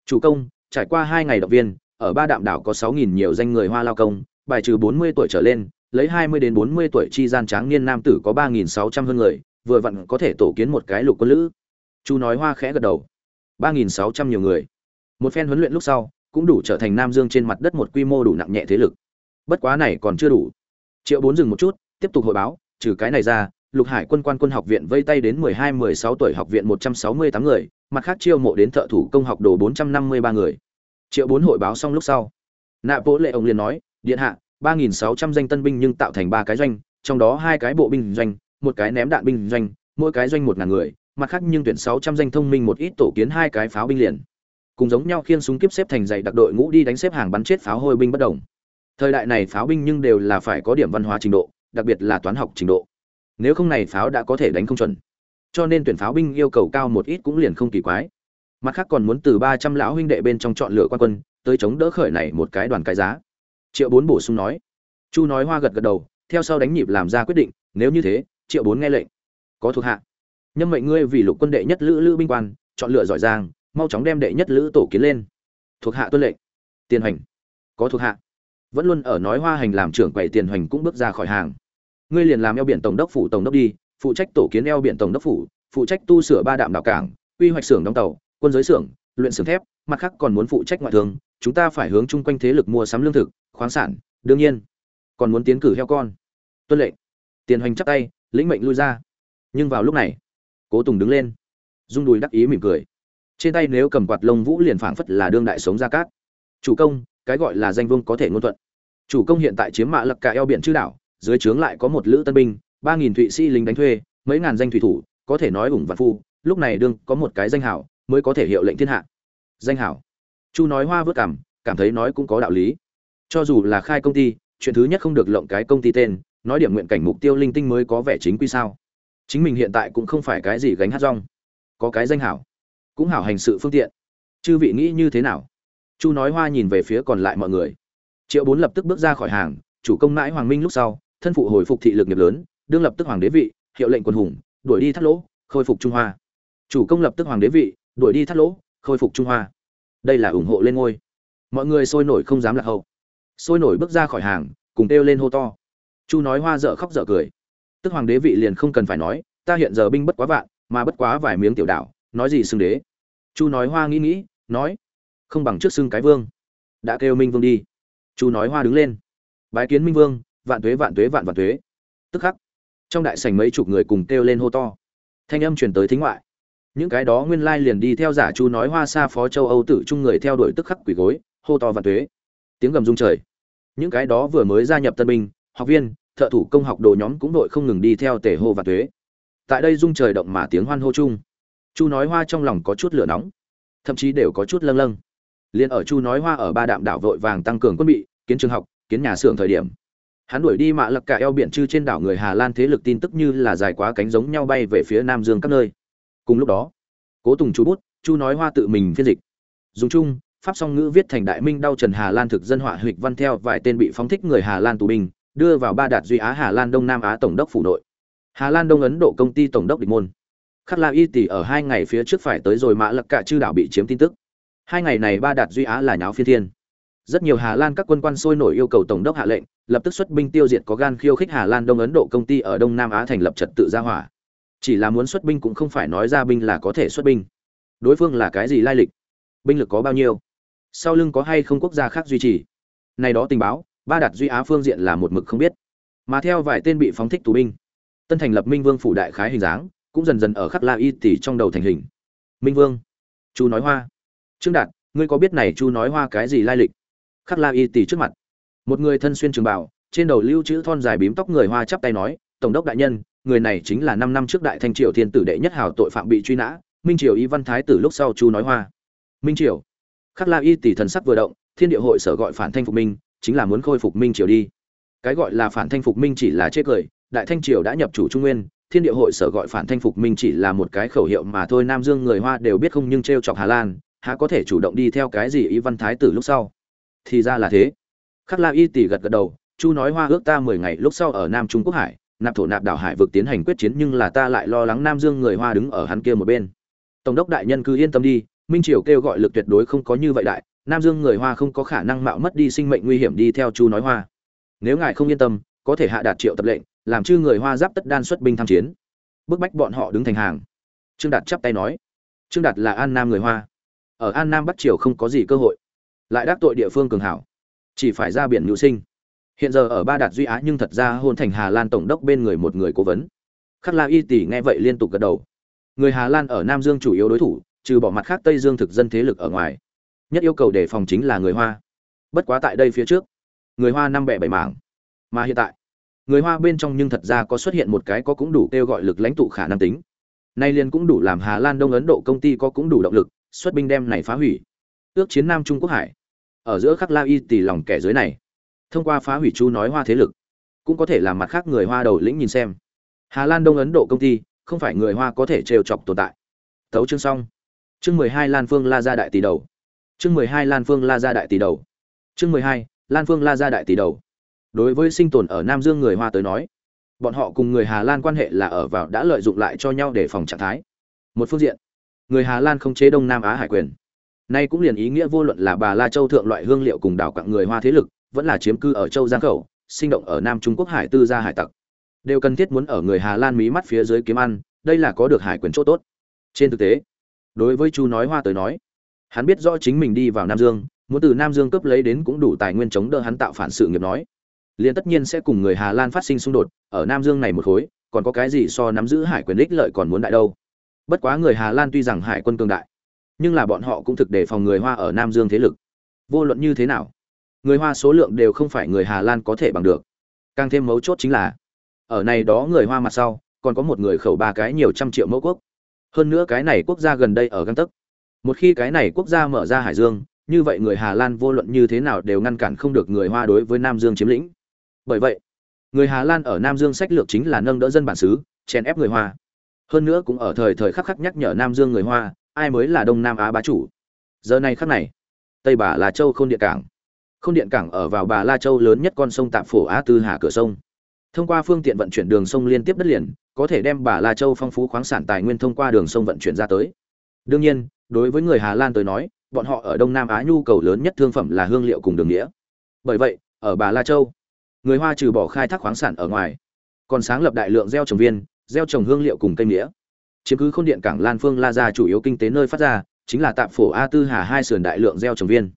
Chủ công, trải qua hai ngày động viên, ở ba đạm đảo có sáu nghìn nhiều danh người hoa lao công, bài trừ bốn mươi tuổi trở lên, lấy hai mươi đến bốn mươi tuổi chi gian tráng niên nam tử có ba nghìn sáu trăm hơn người, vừa vặn có thể tổ kiến một cái lục quân lữ. Chu nói hoa khẽ gật đầu. Ba nghìn sáu trăm nhiều người. Một phen huấn luyện lúc sau, cũng đủ trở thành nam dương trên mặt đất một quy mô đủ nặng nhẹ thế lực. Bất quá này còn chưa đủ. Triệu bốn dừng một chút, tiếp tục hội báo, trừ cái này ra lục hải quân quan quân học viện vây tay đến mười hai, mười sáu tuổi học viện một trăm sáu mươi tám người, mặt khác chiêu mộ đến thợ thủ công học đồ bốn trăm năm mươi ba người. Triệu bốn hội báo xong lúc sau nạ bố lệ ông liền nói, điện hạ, ba nghìn sáu trăm danh tân binh nhưng tạo thành ba cái doanh, trong đó hai cái bộ binh doanh, một cái ném đạn binh doanh, mỗi cái doanh một ngàn người, mặt khác nhưng tuyển sáu trăm danh thông minh một ít tổ kiến hai cái pháo binh liền. Cùng giống nhau khiên súng kiếp xếp thành dày đặc đội ngũ đi đánh xếp hàng bắn chết pháo hôi binh bất động. thời đại này pháo binh nhưng đều là phải có điểm văn hóa trình độ, đặc biệt là toán học trình độ nếu không này pháo đã có thể đánh không chuẩn. Cho nên tuyển pháo binh yêu cầu cao một ít cũng liền không kỳ quái. Mặt khác còn muốn từ ba trăm lão huynh đệ bên trong chọn lựa quan quân, tới chống đỡ khởi này một cái đoàn cái giá. Triệu bốn bổ sung nói. Chu nói hoa gật gật đầu, theo sau đánh nhịp làm ra quyết định, nếu như thế, triệu bốn nghe lệnh. Có thuộc hạ. Nhân mệnh ngươi vì lục quân đệ nhất lữ lữ binh quan, chọn lựa giỏi giang, mau chóng đem đệ nhất lữ tổ kiến lên. Thuộc hạ tuân lệnh. Tiền hành có thuộc hạ. Vẫn luôn ở nói hoa hành làm trưởng quầy tiền hành cũng bước ra khỏi hàng ngươi liền làm eo biển tổng đốc phủ tổng đốc đi, phụ trách tổ kiến eo biển tổng đốc phủ, phụ trách tu sửa ba đạm đảo cảng, quy hoạch xưởng đóng tàu, quân giới xưởng, luyện xưởng thép, mặt khác còn muốn phụ trách ngoại thương, chúng ta phải hướng chung quanh thế lực mua sắm lương thực, khoáng sản, đương nhiên. Còn muốn tiến cử heo con. Tuân lệnh. Tiền hoành chắp tay, lĩnh mệnh lui ra. Nhưng vào lúc này, cố tùng đứng lên, rung đùi đắc ý mỉm cười. Trên tay nếu cầm quạt lông vũ liền phảng phất là đương đại sống ra cát. Chủ công, cái gọi là danh vương có thể ngôn thuận. Chủ công hiện tại chiếm mạ lập cả eo biển chư đảo dưới trướng lại có một lữ tân binh, ba nghìn thụy sĩ lính đánh thuê, mấy ngàn danh thủy thủ, có thể nói ủng vạn phu, lúc này đương có một cái danh hảo mới có thể hiệu lệnh thiên hạ. Danh hảo. Chu nói hoa vớt cảm cảm thấy nói cũng có đạo lý. Cho dù là khai công ty, chuyện thứ nhất không được lộng cái công ty tên, nói điểm nguyện cảnh mục tiêu linh tinh mới có vẻ chính quy sao? Chính mình hiện tại cũng không phải cái gì gánh hát rong. Có cái danh hảo, cũng hảo hành sự phương tiện. Chư vị nghĩ như thế nào? Chu nói hoa nhìn về phía còn lại mọi người. Triệu bốn lập tức bước ra khỏi hàng, chủ công mãi hoàng minh lúc sau thân phụ hồi phục thị lực nghiệp lớn, đương lập tức hoàng đế vị, hiệu lệnh quân hùng, đuổi đi thắt lỗ, khôi phục trung hoa. Chủ công lập tức hoàng đế vị, đuổi đi thắt lỗ, khôi phục trung hoa. Đây là ủng hộ lên ngôi. Mọi người sôi nổi không dám lạc hậu. Sôi nổi bước ra khỏi hàng, cùng kêu lên hô to. Chu nói hoa dở khóc dở cười. Tức hoàng đế vị liền không cần phải nói, ta hiện giờ binh bất quá vạn, mà bất quá vài miếng tiểu đạo nói gì xưng đế? Chu nói hoa nghĩ nghĩ, nói, không bằng trước xưng cái vương. Đã kêu minh vương đi. Chu nói hoa đứng lên. Bái kiến minh vương vạn tuế vạn tuế, vạn vạn tuế. Tức khắc, trong đại sảnh mấy chục người cùng kêu lên hô to. Thanh âm truyền tới thính ngoại. Những cái đó nguyên lai liền đi theo giả chu nói hoa xa phó châu âu tử trung người theo đuổi tức khắc quỷ gối, hô to vạn tuế. Tiếng gầm rung trời. Những cái đó vừa mới gia nhập tân binh, học viên, thợ thủ công học đồ nhóm cũng đội không ngừng đi theo tể hô vạn tuế. Tại đây rung trời động mà tiếng hoan hô chung. Chu nói hoa trong lòng có chút lửa nóng, thậm chí đều có chút lâng lâng. Liền ở chu nói hoa ở ba đạm đảo vội vàng tăng cường quân bị, kiến trường học, kiến nhà xưởng thời điểm hắn đuổi đi mạ lập cả eo biển chư trên đảo người hà lan thế lực tin tức như là dài quá cánh giống nhau bay về phía nam dương các nơi. Cùng lúc đó, cố tùng chú bút, chu nói hoa tự mình phiên dịch. Dùng chung, pháp song ngữ viết thành đại minh đau trần hà lan thực dân họa hịch văn theo vài tên bị phóng thích người hà lan tù binh, đưa vào ba đạt duy á hà lan đông nam á tổng đốc phủ nội. Hà lan đông ấn độ công ty tổng đốc địch môn. Khắc la y tỷ ở hai ngày phía trước phải tới rồi mã lập cả chư đảo bị chiếm tin tức. Hai ngày này ba đạt duy á là nháo phiên thiên rất nhiều hà lan các quân quan sôi nổi yêu cầu tổng đốc hạ lệnh, lập tức xuất binh tiêu diệt có gan khiêu khích hà lan đông ấn độ công ty ở đông nam á thành lập trật tự gia hỏa. Chỉ là muốn xuất binh cũng không phải nói ra binh là có thể xuất binh. Đối phương là cái gì lai lịch? Binh lực có bao nhiêu? Sau lưng có hay không quốc gia khác duy trì? Này đó tình báo, ba đạt duy á phương diện là một mực không biết. Mà theo vài tên bị phóng thích tù binh, tân thành lập minh vương phủ đại khái hình dáng, cũng dần dần ở khắc la y tỷ trong đầu thành hình. Minh vương, chu nói hoa. Trương đạt, ngươi có biết này chu nói hoa cái gì lai lịch? Khắc la y tỷ trước mặt. Một người thân xuyên trường bảo trên đầu lưu chữ thon dài bím tóc người hoa chắp tay nói, tổng đốc đại nhân, người này chính là năm năm trước đại thanh triều thiên tử đệ nhất hào tội phạm bị truy nã, minh triều y văn thái tử lúc sau chu nói hoa. Minh triều. Khắc la y tỷ thần sắc vừa động, thiên địa hội sở gọi phản thanh phục minh, chính là muốn khôi phục minh triều đi. Cái gọi là phản thanh phục minh chỉ là chê cười, đại thanh triều đã nhập chủ trung nguyên, thiên địa hội sở gọi phản thanh phục minh chỉ là một cái khẩu hiệu mà thôi, nam dương người hoa đều biết không nhưng t r e o chọc hà lan, há có thể chủ động đi theo cái gì Y văn thái tử lúc sau? Thì ra là thế. Khắc la y tỷ gật gật đầu, chu nói hoa ước ta mười ngày lúc sau ở nam trung quốc hải, nạp thổ nạp đảo hải vực tiến hành quyết chiến nhưng là ta lại lo lắng nam dương người hoa đứng ở hắn kia một bên. Tổng đốc đại nhân cứ yên tâm đi, minh triều kêu gọi lực tuyệt đối không có như vậy đại, nam dương người hoa không có khả năng mạo mất đi sinh mệnh nguy hiểm đi theo chu nói hoa. Nếu ngài không yên tâm, có thể hạ đạt triệu tập lệnh, làm chư người hoa giáp tất đan xuất binh tham chiến. Bức bách bọn họ đứng thành hàng. Trương đạt chắp tay nói. Trương đạt là an nam người hoa. Ở an nam bắc triều không có gì cơ hội lại đắc tội địa phương cường hảo. Chỉ phải ra biển nhu sinh. Hiện giờ ở ba đạt duy á nhưng thật ra hôn thành hà lan tổng đốc bên người một người cố vấn. Khắc la y tỷ nghe vậy liên tục gật đầu. Người hà lan ở nam dương chủ yếu đối thủ, trừ bỏ mặt khác tây dương thực dân thế lực ở ngoài. Nhất yêu cầu đề phòng chính là người hoa. Bất quá tại đây phía trước, người hoa năm bẻ bảy mảng. Mà hiện tại, người hoa bên trong nhưng thật ra có xuất hiện một cái có cũng đủ kêu gọi lực lãnh tụ khả năng tính. Nay liền cũng đủ làm hà lan đông ấn độ công ty có cũng đủ động lực, xuất binh đem này phá hủy. Ước chiến nam trung quốc hải ở giữa khắc la y tỷ lòng kẻ dưới này. Thông qua phá hủy chu nói hoa thế lực, cũng có thể làm mặt khác người hoa đầu lĩnh nhìn xem. Hà lan đông ấn độ công ty, không phải người hoa có thể trêu chọc tồn tại. Thấu chương xong. Chương mười hai lan phương la ra đại tỷ đầu. Chương mười hai lan phương la ra đại tỷ đầu. Chương mười hai lan phương la ra đại tỷ đầu. Đối với sinh tồn ở nam dương người hoa tới nói, bọn họ cùng người hà lan quan hệ là ở vào đã lợi dụng lại cho nhau để phòng trạng thái. Một phương diện, người hà lan không chế đông nam á hải quyền nay cũng liền ý nghĩa vô luận là bà la châu thượng loại hương liệu cùng đảo quặng người hoa thế lực, vẫn là chiếm cư ở châu giang khẩu, sinh động ở nam trung quốc hải tư gia hải tặc. Đều cần thiết muốn ở người hà lan mí mắt phía dưới kiếm ăn, đây là có được hải quyền chỗ tốt. Trên thực tế, đối với chu nói hoa tới nói, hắn biết rõ chính mình đi vào nam dương, muốn từ nam dương cấp lấy đến cũng đủ tài nguyên chống đỡ hắn tạo phản sự nghiệp nói. Liền tất nhiên sẽ cùng người hà lan phát sinh xung đột, ở nam dương này một khối, còn có cái gì so nắm giữ hải quyền ích lợi còn muốn đại đâu. Bất quá người hà lan tuy rằng hải quân cường đại nhưng là bọn họ cũng thực để phòng người hoa ở nam dương thế lực. Vô luận như thế nào, người hoa số lượng đều không phải người hà lan có thể bằng được. Càng thêm mấu chốt chính là, ở này đó người hoa mặt sau, còn có một người khẩu ba cái nhiều trăm triệu mẫu quốc. Hơn nữa cái này quốc gia gần đây ở găng tấc. Một khi cái này quốc gia mở ra hải dương, như vậy người hà lan vô luận như thế nào đều ngăn cản không được người hoa đối với nam dương chiếm lĩnh. Bởi vậy, người hà lan ở nam dương sách lược chính là nâng đỡ dân bản xứ, chèn ép người hoa. Hơn nữa cũng ở thời thời khắc khắc nhắc nhở nam dương người hoa ai mới là đông nam á bá chủ? Giờ này khắc này, tây bà là châu khôn điện cảng. Khôn điện cảng ở vào bà la châu lớn nhất con sông tạm phổ á tư hà cửa sông. Thông qua phương tiện vận chuyển đường sông liên tiếp đất liền, có thể đem bà la châu phong phú khoáng sản tài nguyên thông qua đường sông vận chuyển ra tới. Đương nhiên, đối với người hà lan tới nói, bọn họ ở đông nam á nhu cầu lớn nhất thương phẩm là hương liệu cùng đường nghĩa. Bởi vậy, ở bà la châu, người hoa trừ bỏ khai thác khoáng sản ở ngoài, còn sáng lập đại lượng gieo trồng viên, gieo trồng hương liệu cùng cây nghĩa chiếm cứ khôn điện cảng lan phương la ra chủ yếu kinh tế nơi phát ra, chính là tạm phổ a tư hà hai sườn đại lượng gieo trồng viên.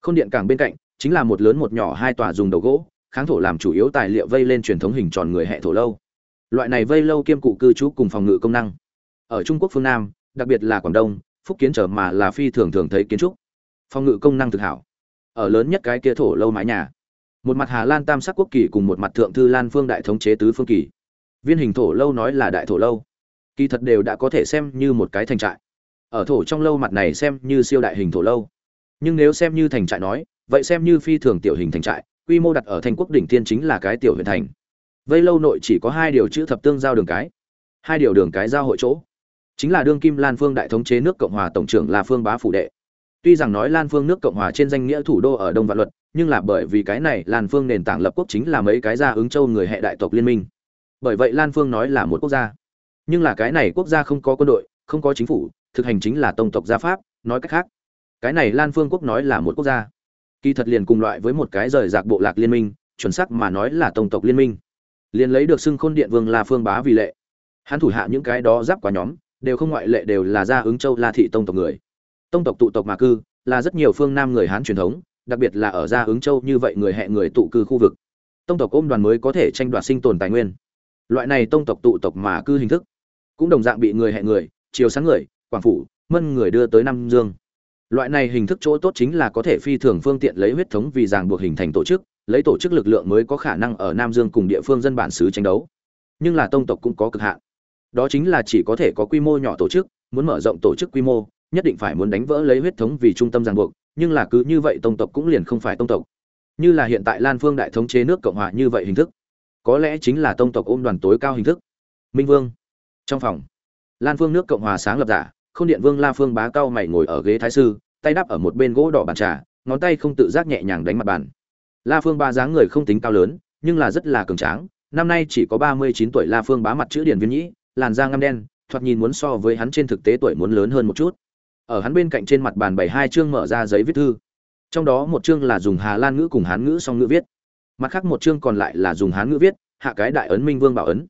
Khôn điện cảng bên cạnh, chính là một lớn một nhỏ hai tòa dùng đầu gỗ, kháng thổ làm chủ yếu tài liệu vây lên truyền thống hình tròn người hệ thổ lâu. Loại này vây lâu kiêm cụ cư trú cùng phòng ngự công năng. Ở trung quốc phương nam, đặc biệt là quảng đông, phúc kiến trở mà là phi thường thường thấy kiến trúc. Phòng ngự công năng thực hảo. Ở lớn nhất cái kia thổ lâu mái nhà. Một mặt hà lan tam sắc quốc kỳ cùng một mặt thượng thư lan phương đại thống chế tứ phương kỳ. Viên hình thổ lâu nói là đại thổ lâu kỳ thật đều đã có thể xem như một cái thành trại. Ở thổ trong lâu mặt này xem như siêu đại hình thổ lâu. Nhưng nếu xem như thành trại nói, vậy xem như phi thường tiểu hình thành trại, quy mô đặt ở thành quốc đỉnh thiên chính là cái tiểu huyện thành. Vây lâu nội chỉ có hai điều chữ thập tương giao đường cái, hai điều đường cái giao hội chỗ. Chính là đương kim lan phương đại thống chế nước cộng hòa tổng trưởng là phương bá phủ đệ. Tuy rằng nói lan phương nước cộng hòa trên danh nghĩa thủ đô ở đông vạn luật, nhưng là bởi vì cái này lan phương nền tảng lập quốc chính là mấy cái gia ứng châu người hệ đại tộc liên minh. Bởi vậy lan phương nói là một quốc gia nhưng là cái này quốc gia không có quân đội, không có chính phủ, thực hành chính là tông tộc gia pháp, nói cách khác. Cái này lan phương quốc nói là một quốc gia. Kỳ thật liền cùng loại với một cái rời rạc bộ lạc liên minh, chuẩn sắc mà nói là tông tộc liên minh. Liền lấy được xưng khôn điện vương là phương bá vì lệ. Hắn thủ hạ những cái đó giáp quá nhóm, đều không ngoại lệ đều là gia ứng châu la thị tông tộc người. Tông tộc tụ tộc mà cư, là rất nhiều phương nam người hán truyền thống, đặc biệt là ở gia ứng châu như vậy người hẹ người tụ cư khu vực. Tông tộc ôm đoàn mới có thể tranh đoạt sinh tồn tài nguyên. Loại này tông tộc tụ tộc mà cư hình thức cũng đồng dạng bị người hẹn người, chiều sáng người, quảng phủ, mân người đưa tới nam dương. Loại này hình thức chỗ tốt chính là có thể phi thường phương tiện lấy huyết thống vì ràng buộc hình thành tổ chức, lấy tổ chức lực lượng mới có khả năng ở nam dương cùng địa phương dân bản xứ tranh đấu. Nhưng là tông tộc cũng có cực hạn. Đó chính là chỉ có thể có quy mô nhỏ tổ chức, muốn mở rộng tổ chức quy mô, nhất định phải muốn đánh vỡ lấy huyết thống vì trung tâm ràng buộc, nhưng là cứ như vậy tông tộc cũng liền không phải tông tộc. Như là hiện tại lan phương đại thống chế nước cộng hòa như vậy hình thức, có lẽ chính là tông tộc ôm đoàn tối cao hình thức. Minh vương trong phòng, lan phương nước cộng hòa sáng lập giả không điện vương la phương bá cao mày ngồi ở ghế thái sư, tay đắp ở một bên gỗ đỏ bàn trà, ngón tay không tự giác nhẹ nhàng đánh mặt bàn. La phương ba dáng người không tính cao lớn, nhưng là rất là cường tráng. Năm nay chỉ có ba mươi chín tuổi la phương bá mặt chữ điển viên nhĩ, làn da ngăm đen, thoạt nhìn muốn so với hắn trên thực tế tuổi muốn lớn hơn một chút. Ở hắn bên cạnh trên mặt bàn bảy hai chương mở ra giấy viết thư. Trong đó một chương là dùng hà lan ngữ cùng hán ngữ song ngữ viết. Mặt khác một chương còn lại là dùng hán ngữ viết, hạ cái đại ấn minh vương bảo ấn.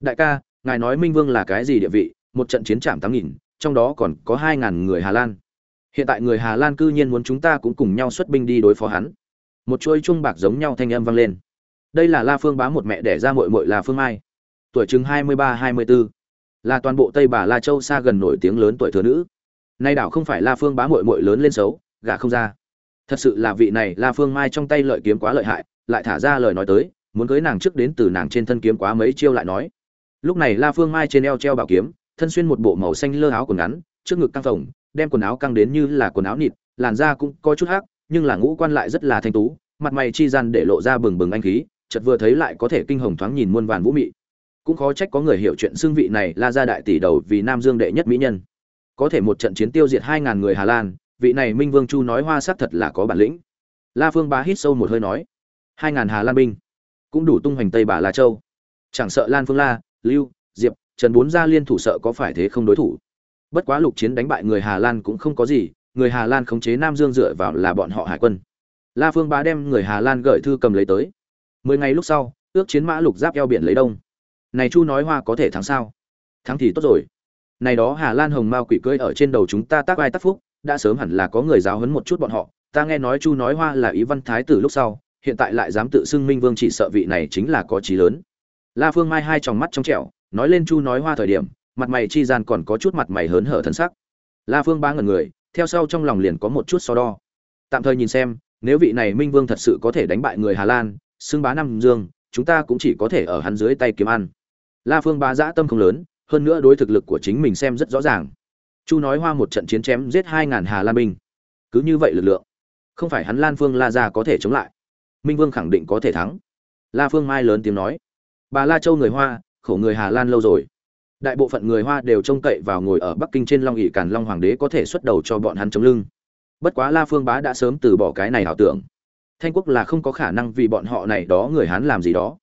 Đại ca ngài nói minh vương là cái gì địa vị, một trận chiến trạm tám nghìn, trong đó còn có hai ngàn người hà lan. Hiện tại người hà lan cư nhiên muốn chúng ta cũng cùng nhau xuất binh đi đối phó hắn. Một chuôi chung bạc giống nhau thanh âm vang lên. Đây là la phương bá một mẹ đẻ ra mội mội là phương mai. Tuổi chừng hai mươi ba, hai mươi bốn là toàn bộ tây bà la châu xa gần nổi tiếng lớn tuổi thừa nữ. Nay đảo không phải la phương bá mội mội lớn lên xấu, gả không ra. Thật sự là vị này la phương mai trong tay lợi kiếm quá lợi hại, lại thả ra lời nói tới, muốn cưới nàng trước đến từ nàng trên thân kiếm quá mấy chiêu lại nói lúc này la phương mai trên eo treo bảo kiếm, thân xuyên một bộ màu xanh lơ áo quần ngắn, trước ngực căng phồng, đem quần áo căng đến như là quần áo nịt, làn da cũng có chút hắc, nhưng là ngũ quan lại rất là thanh tú, mặt mày chi gian để lộ ra bừng bừng anh khí, chợt vừa thấy lại có thể kinh hồng thoáng nhìn muôn vàn vũ mị. Cũng khó trách có người hiểu chuyện xưng vị này la ra đại tỷ đầu vì nam dương đệ nhất mỹ nhân. Có thể một trận chiến tiêu diệt hai ngàn người hà lan, vị này minh vương chu nói hoa sắc thật là có bản lĩnh. La phương bá hít sâu một hơi nói, hai ngàn hà lan binh, cũng đủ tung hoành tây bà la châu. Chẳng sợ lan phương la lưu, diệp, trần bốn gia liên thủ sợ có phải thế không đối thủ? Bất quá lục chiến đánh bại người hà lan cũng không có gì, người hà lan khống chế nam dương dựa vào là bọn họ hải quân. La phương bá đem người hà lan gửi thư cầm lấy tới. Mười ngày lúc sau, ước chiến mã lục giáp eo biển lấy đông. Này chu nói hoa có thể thắng sao? Thắng thì tốt rồi. Này đó hà lan hồng mao quỷ cưỡi ở trên đầu chúng ta tác ai tác phúc, đã sớm hẳn là có người giáo huấn một chút bọn họ. Ta nghe nói chu nói hoa là ý văn thái tử lúc sau, hiện tại lại dám tự xưng minh vương chỉ sợ vị này chính là có trí lớn la phương mai hai tròng mắt trong trẻo, nói lên chu nói hoa thời điểm, mặt mày chi gian còn có chút mặt mày hớn hở thân sắc. La phương ba ngần người, theo sau trong lòng liền có một chút so đo. Tạm thời nhìn xem, nếu vị này minh vương thật sự có thể đánh bại người hà lan, xưng bá năm dương, chúng ta cũng chỉ có thể ở hắn dưới tay kiếm ăn. La phương ba dã tâm không lớn, hơn nữa đối thực lực của chính mình xem rất rõ ràng. Chu nói hoa một trận chiến chém giết hai ngàn hà lan binh. Cứ như vậy lực lượng, không phải hắn lan phương la ra có thể chống lại. Minh vương khẳng định có thể thắng. La phương mai lớn tiếng nói bà la châu người hoa, khổ người hà lan lâu rồi. Đại bộ phận người hoa đều trông cậy vào ngồi ở bắc kinh trên long ỉ càn long hoàng đế có thể xuất đầu cho bọn hắn chống lưng. Bất quá la phương bá đã sớm từ bỏ cái này ảo tưởng. Thanh quốc là không có khả năng vì bọn họ này đó người hán làm gì đó.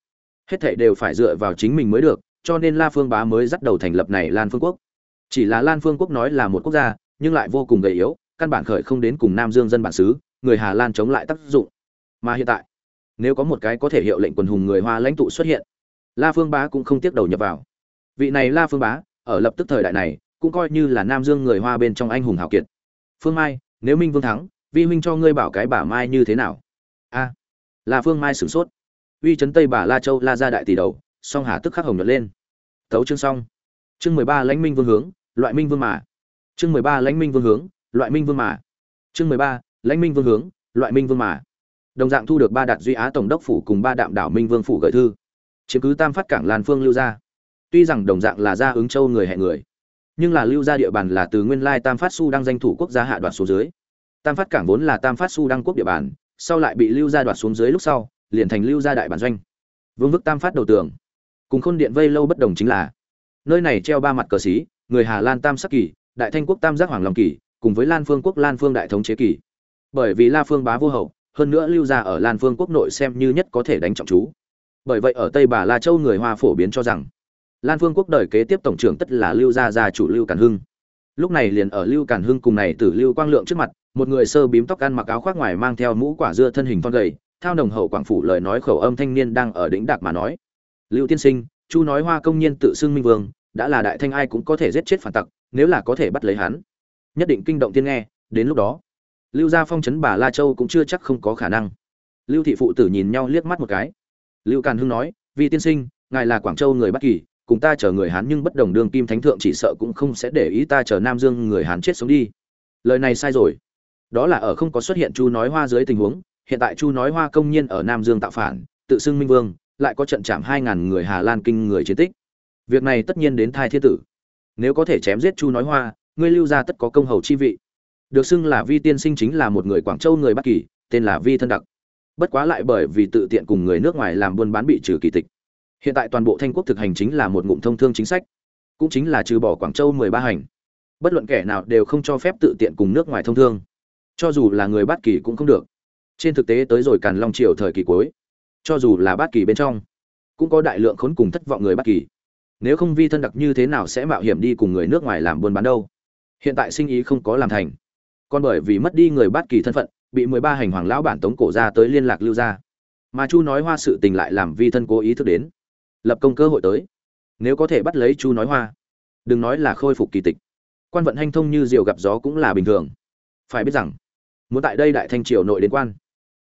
Hết thệ đều phải dựa vào chính mình mới được, cho nên la phương bá mới dắt đầu thành lập này lan phương quốc. Chỉ là lan phương quốc nói là một quốc gia, nhưng lại vô cùng gầy yếu, căn bản khởi không đến cùng nam dương dân bản xứ, người hà lan chống lại tác dụng. Mà hiện tại, nếu có một cái có thể hiệu lệnh quần hùng người hoa lãnh tụ xuất hiện la phương bá cũng không tiếc đầu nhập vào. Vị này la phương bá ở lập tức thời đại này cũng coi như là nam dương người hoa bên trong anh hùng hào kiệt. Phương mai nếu minh vương thắng vi huynh cho ngươi bảo cái bà mai như thế nào? A. À, phương mai sửng sốt. Uy Trấn tây bà la châu la ra đại tỷ đầu song hà tức khắc hồng nhật lên. Tấu chương xong. Chương mười ba lãnh minh vương hướng loại minh vương mà. Chương mười ba lãnh minh vương hướng loại minh vương mà. Chương mười ba lãnh minh vương hướng loại minh vương mà. Đồng dạng thu được ba đạt duy á tổng đốc phủ cùng ba đạm đảo minh vương phủ gửi thư chiếm cứ tam phát cảng lan phương lưu gia. Tuy rằng đồng dạng là gia ứng châu người hẹn người, nhưng là lưu gia địa bàn là từ nguyên lai tam phát su Đang danh thủ quốc gia hạ đoạt xuống dưới. Tam phát cảng vốn là tam phát su đăng quốc địa bàn, sau lại bị lưu gia đoạt xuống dưới lúc sau, liền thành lưu gia đại bản doanh. Vương vức tam phát đầu tường. Cùng khôn điện vây lâu bất đồng chính là, nơi này treo ba mặt cờ xí, người hà lan tam sắc kỳ, đại thanh quốc tam giác hoàng long kỳ, cùng với lan phương quốc lan phương đại thống chế kỳ. Bởi vì la phương bá vô hậu, hơn nữa lưu gia ở lan phương quốc nội xem như nhất có thể đánh trọng chú bởi vậy ở tây bà la châu người hoa phổ biến cho rằng, lan phương quốc đời kế tiếp tổng trưởng tất là lưu gia gia chủ lưu càn hưng. Lúc này liền ở lưu càn hưng cùng này từ lưu quang lượng trước mặt, một người sơ bím tóc ăn mặc áo khoác ngoài mang theo mũ quả dưa thân hình thon gầy, thao nồng hậu quảng phủ lời nói khẩu âm thanh niên đang ở đỉnh đạc mà nói, lưu tiên sinh, chu nói hoa công nhiên tự xưng minh vương, đã là đại thanh ai cũng có thể giết chết phản tặc, nếu là có thể bắt lấy hắn. Nhất định kinh động tiên nghe, đến lúc đó, lưu gia phong trấn bà la châu cũng chưa chắc không có khả năng. Lưu thị phụ tử nhìn nhau liếc mắt một cái lưu càn hưng nói vì tiên sinh, ngài là quảng châu người bất kỳ, cùng ta chờ người hán nhưng bất đồng đường kim thánh thượng chỉ sợ cũng không sẽ để ý ta chờ nam dương người hán chết sống đi. Lời này sai rồi. Đó là ở không có xuất hiện chu nói hoa dưới tình huống, hiện tại chu nói hoa công nhiên ở nam dương tạo phản, tự xưng minh vương, lại có trận chạm hai ngàn người hà lan kinh người chiến tích. Việc này tất nhiên đến thai thiên tử. Nếu có thể chém giết chu nói hoa, ngươi lưu ra tất có công hầu chi vị. Được xưng là vi tiên sinh chính là một người quảng châu người bắc kỳ, tên là vi thân đặc bất quá lại bởi vì tự tiện cùng người nước ngoài làm buôn bán bị trừ kỳ tịch. Hiện tại toàn bộ thanh quốc thực hành chính là một ngụm thông thương chính sách, cũng chính là trừ bỏ quảng châu mười ba hành. Bất luận kẻ nào đều không cho phép tự tiện cùng nước ngoài thông thương, cho dù là người bát kỳ cũng không được. Trên thực tế tới rồi càn long triều thời kỳ cuối, cho dù là bát kỳ bên trong, cũng có đại lượng khốn cùng thất vọng người bát kỳ. Nếu không vi thân đặc như thế nào sẽ mạo hiểm đi cùng người nước ngoài làm buôn bán đâu? Hiện tại sinh ý không có làm thành. Còn bởi vì mất đi người bát kỳ thân phận bị mười ba hành hoàng lão bản tống cổ ra tới liên lạc lưu ra mà chu nói hoa sự tình lại làm vi thân cố ý thức đến. Lập công cơ hội tới. Nếu có thể bắt lấy chu nói hoa, đừng nói là khôi phục kỳ tịch. Quan vận hanh thông như diều gặp gió cũng là bình thường. Phải biết rằng, muốn tại đây đại thanh triều nội đến quan,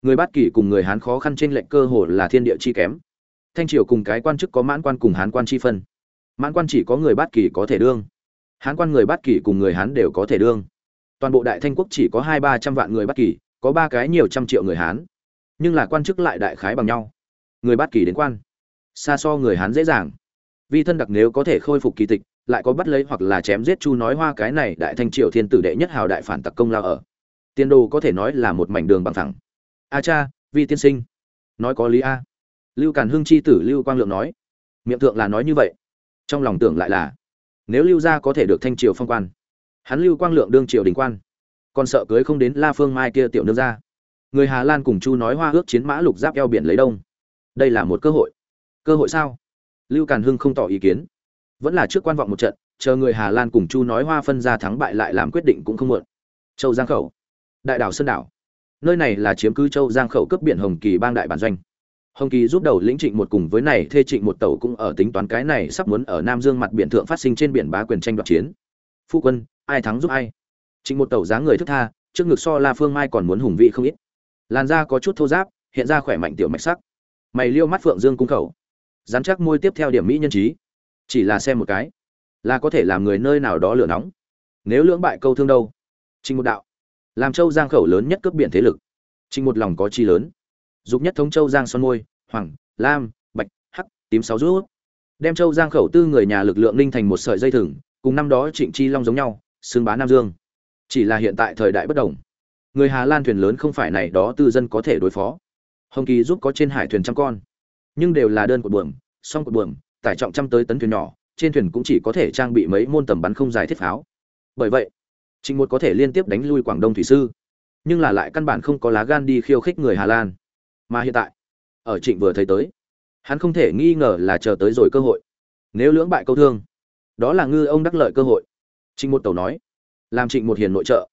người bát kỳ cùng người hán khó khăn trên lệnh cơ hồ là thiên địa chi kém. Thanh triều cùng cái quan chức có mãn quan cùng hán quan chi phân. Mãn quan chỉ có người bát kỳ có thể đương. Hán quan người bát kỳ cùng người hán đều có thể đương. Toàn bộ đại thanh quốc chỉ có hai ba trăm vạn người bát kỳ có ba cái nhiều trăm triệu người hán. Nhưng là quan chức lại đại khái bằng nhau. Người bát kỳ đến quan. Xa so người hán dễ dàng. Vi thân đặc nếu có thể khôi phục kỳ tịch, lại có bắt lấy hoặc là chém giết chu nói hoa cái này đại thanh triều thiên tử đệ nhất hào đại phản tặc công lao ở. Tiên đồ có thể nói là một mảnh đường bằng thẳng. A cha, vi tiên sinh. Nói có lý a. Lưu càn hưng chi tử lưu quang lượng nói. Miệng thượng là nói như vậy. Trong lòng tưởng lại là, nếu lưu gia có thể được thanh triều phong quan, hắn lưu quang lượng đương triều đình quan còn sợ cưới không đến la phương mai kia tiểu nương ra. Người hà lan cùng chu nói hoa ước chiến mã lục giáp eo biển lấy đông. Đây là một cơ hội. Cơ hội sao? Lưu càn hưng không tỏ ý kiến. Vẫn là trước quan vọng một trận, chờ người hà lan cùng chu nói hoa phân ra thắng bại lại làm quyết định cũng không muộn. Châu giang khẩu. Đại đảo sơn đảo. Nơi này là chiếm cứ châu giang khẩu cấp biển hồng kỳ bang đại bản doanh. Hồng kỳ giúp đầu lĩnh trịnh một cùng với này thê trịnh một tàu cũng ở tính toán cái này sắp muốn ở nam dương mặt biển thượng phát sinh trên biển bá quyền tranh đoạt chiến. Phu quân, ai thắng giúp ai? Trịnh một tàu dáng người thức tha, trước ngực so la phương mai còn muốn hùng vị không ít. Làn da có chút thô ráp, hiện ra khỏe mạnh tiểu mạch sắc. Mày liêu mắt phượng dương cung khẩu. Dán chắc môi tiếp theo điểm mỹ nhân trí. Chỉ là xem một cái, là có thể làm người nơi nào đó lửa nóng. Nếu lưỡng bại câu thương đâu? Trịnh một đạo. Làm châu giang khẩu lớn nhất cướp biển thế lực. Trịnh một lòng có chi lớn. Dục nhất thống châu giang son môi, hoàng, lam, bạch, hắc, tím sáu rút. Đem châu giang khẩu tư người nhà lực lượng ninh thành một sợi dây thừng, cùng năm đó trịnh chi long giống nhau xương bá nam dương chỉ là hiện tại thời đại bất đồng. Người hà lan thuyền lớn không phải này đó tư dân có thể đối phó. Hồng kỳ giúp có trên hải thuyền trăm con. Nhưng đều là đơn của buồm, song của buồm, tải trọng trăm tới tấn thuyền nhỏ, trên thuyền cũng chỉ có thể trang bị mấy môn tầm bắn không dài thiết pháo. Bởi vậy, trịnh một có thể liên tiếp đánh lui quảng đông thủy sư, nhưng là lại căn bản không có lá gan đi khiêu khích người hà lan. Mà hiện tại, ở trịnh vừa thấy tới, hắn không thể nghi ngờ là chờ tới rồi cơ hội. Nếu lưỡng bại câu thương, đó là ngư ông đắc lợi cơ hội. Trịnh một tàu nói làm trịnh một hiền nội trợ.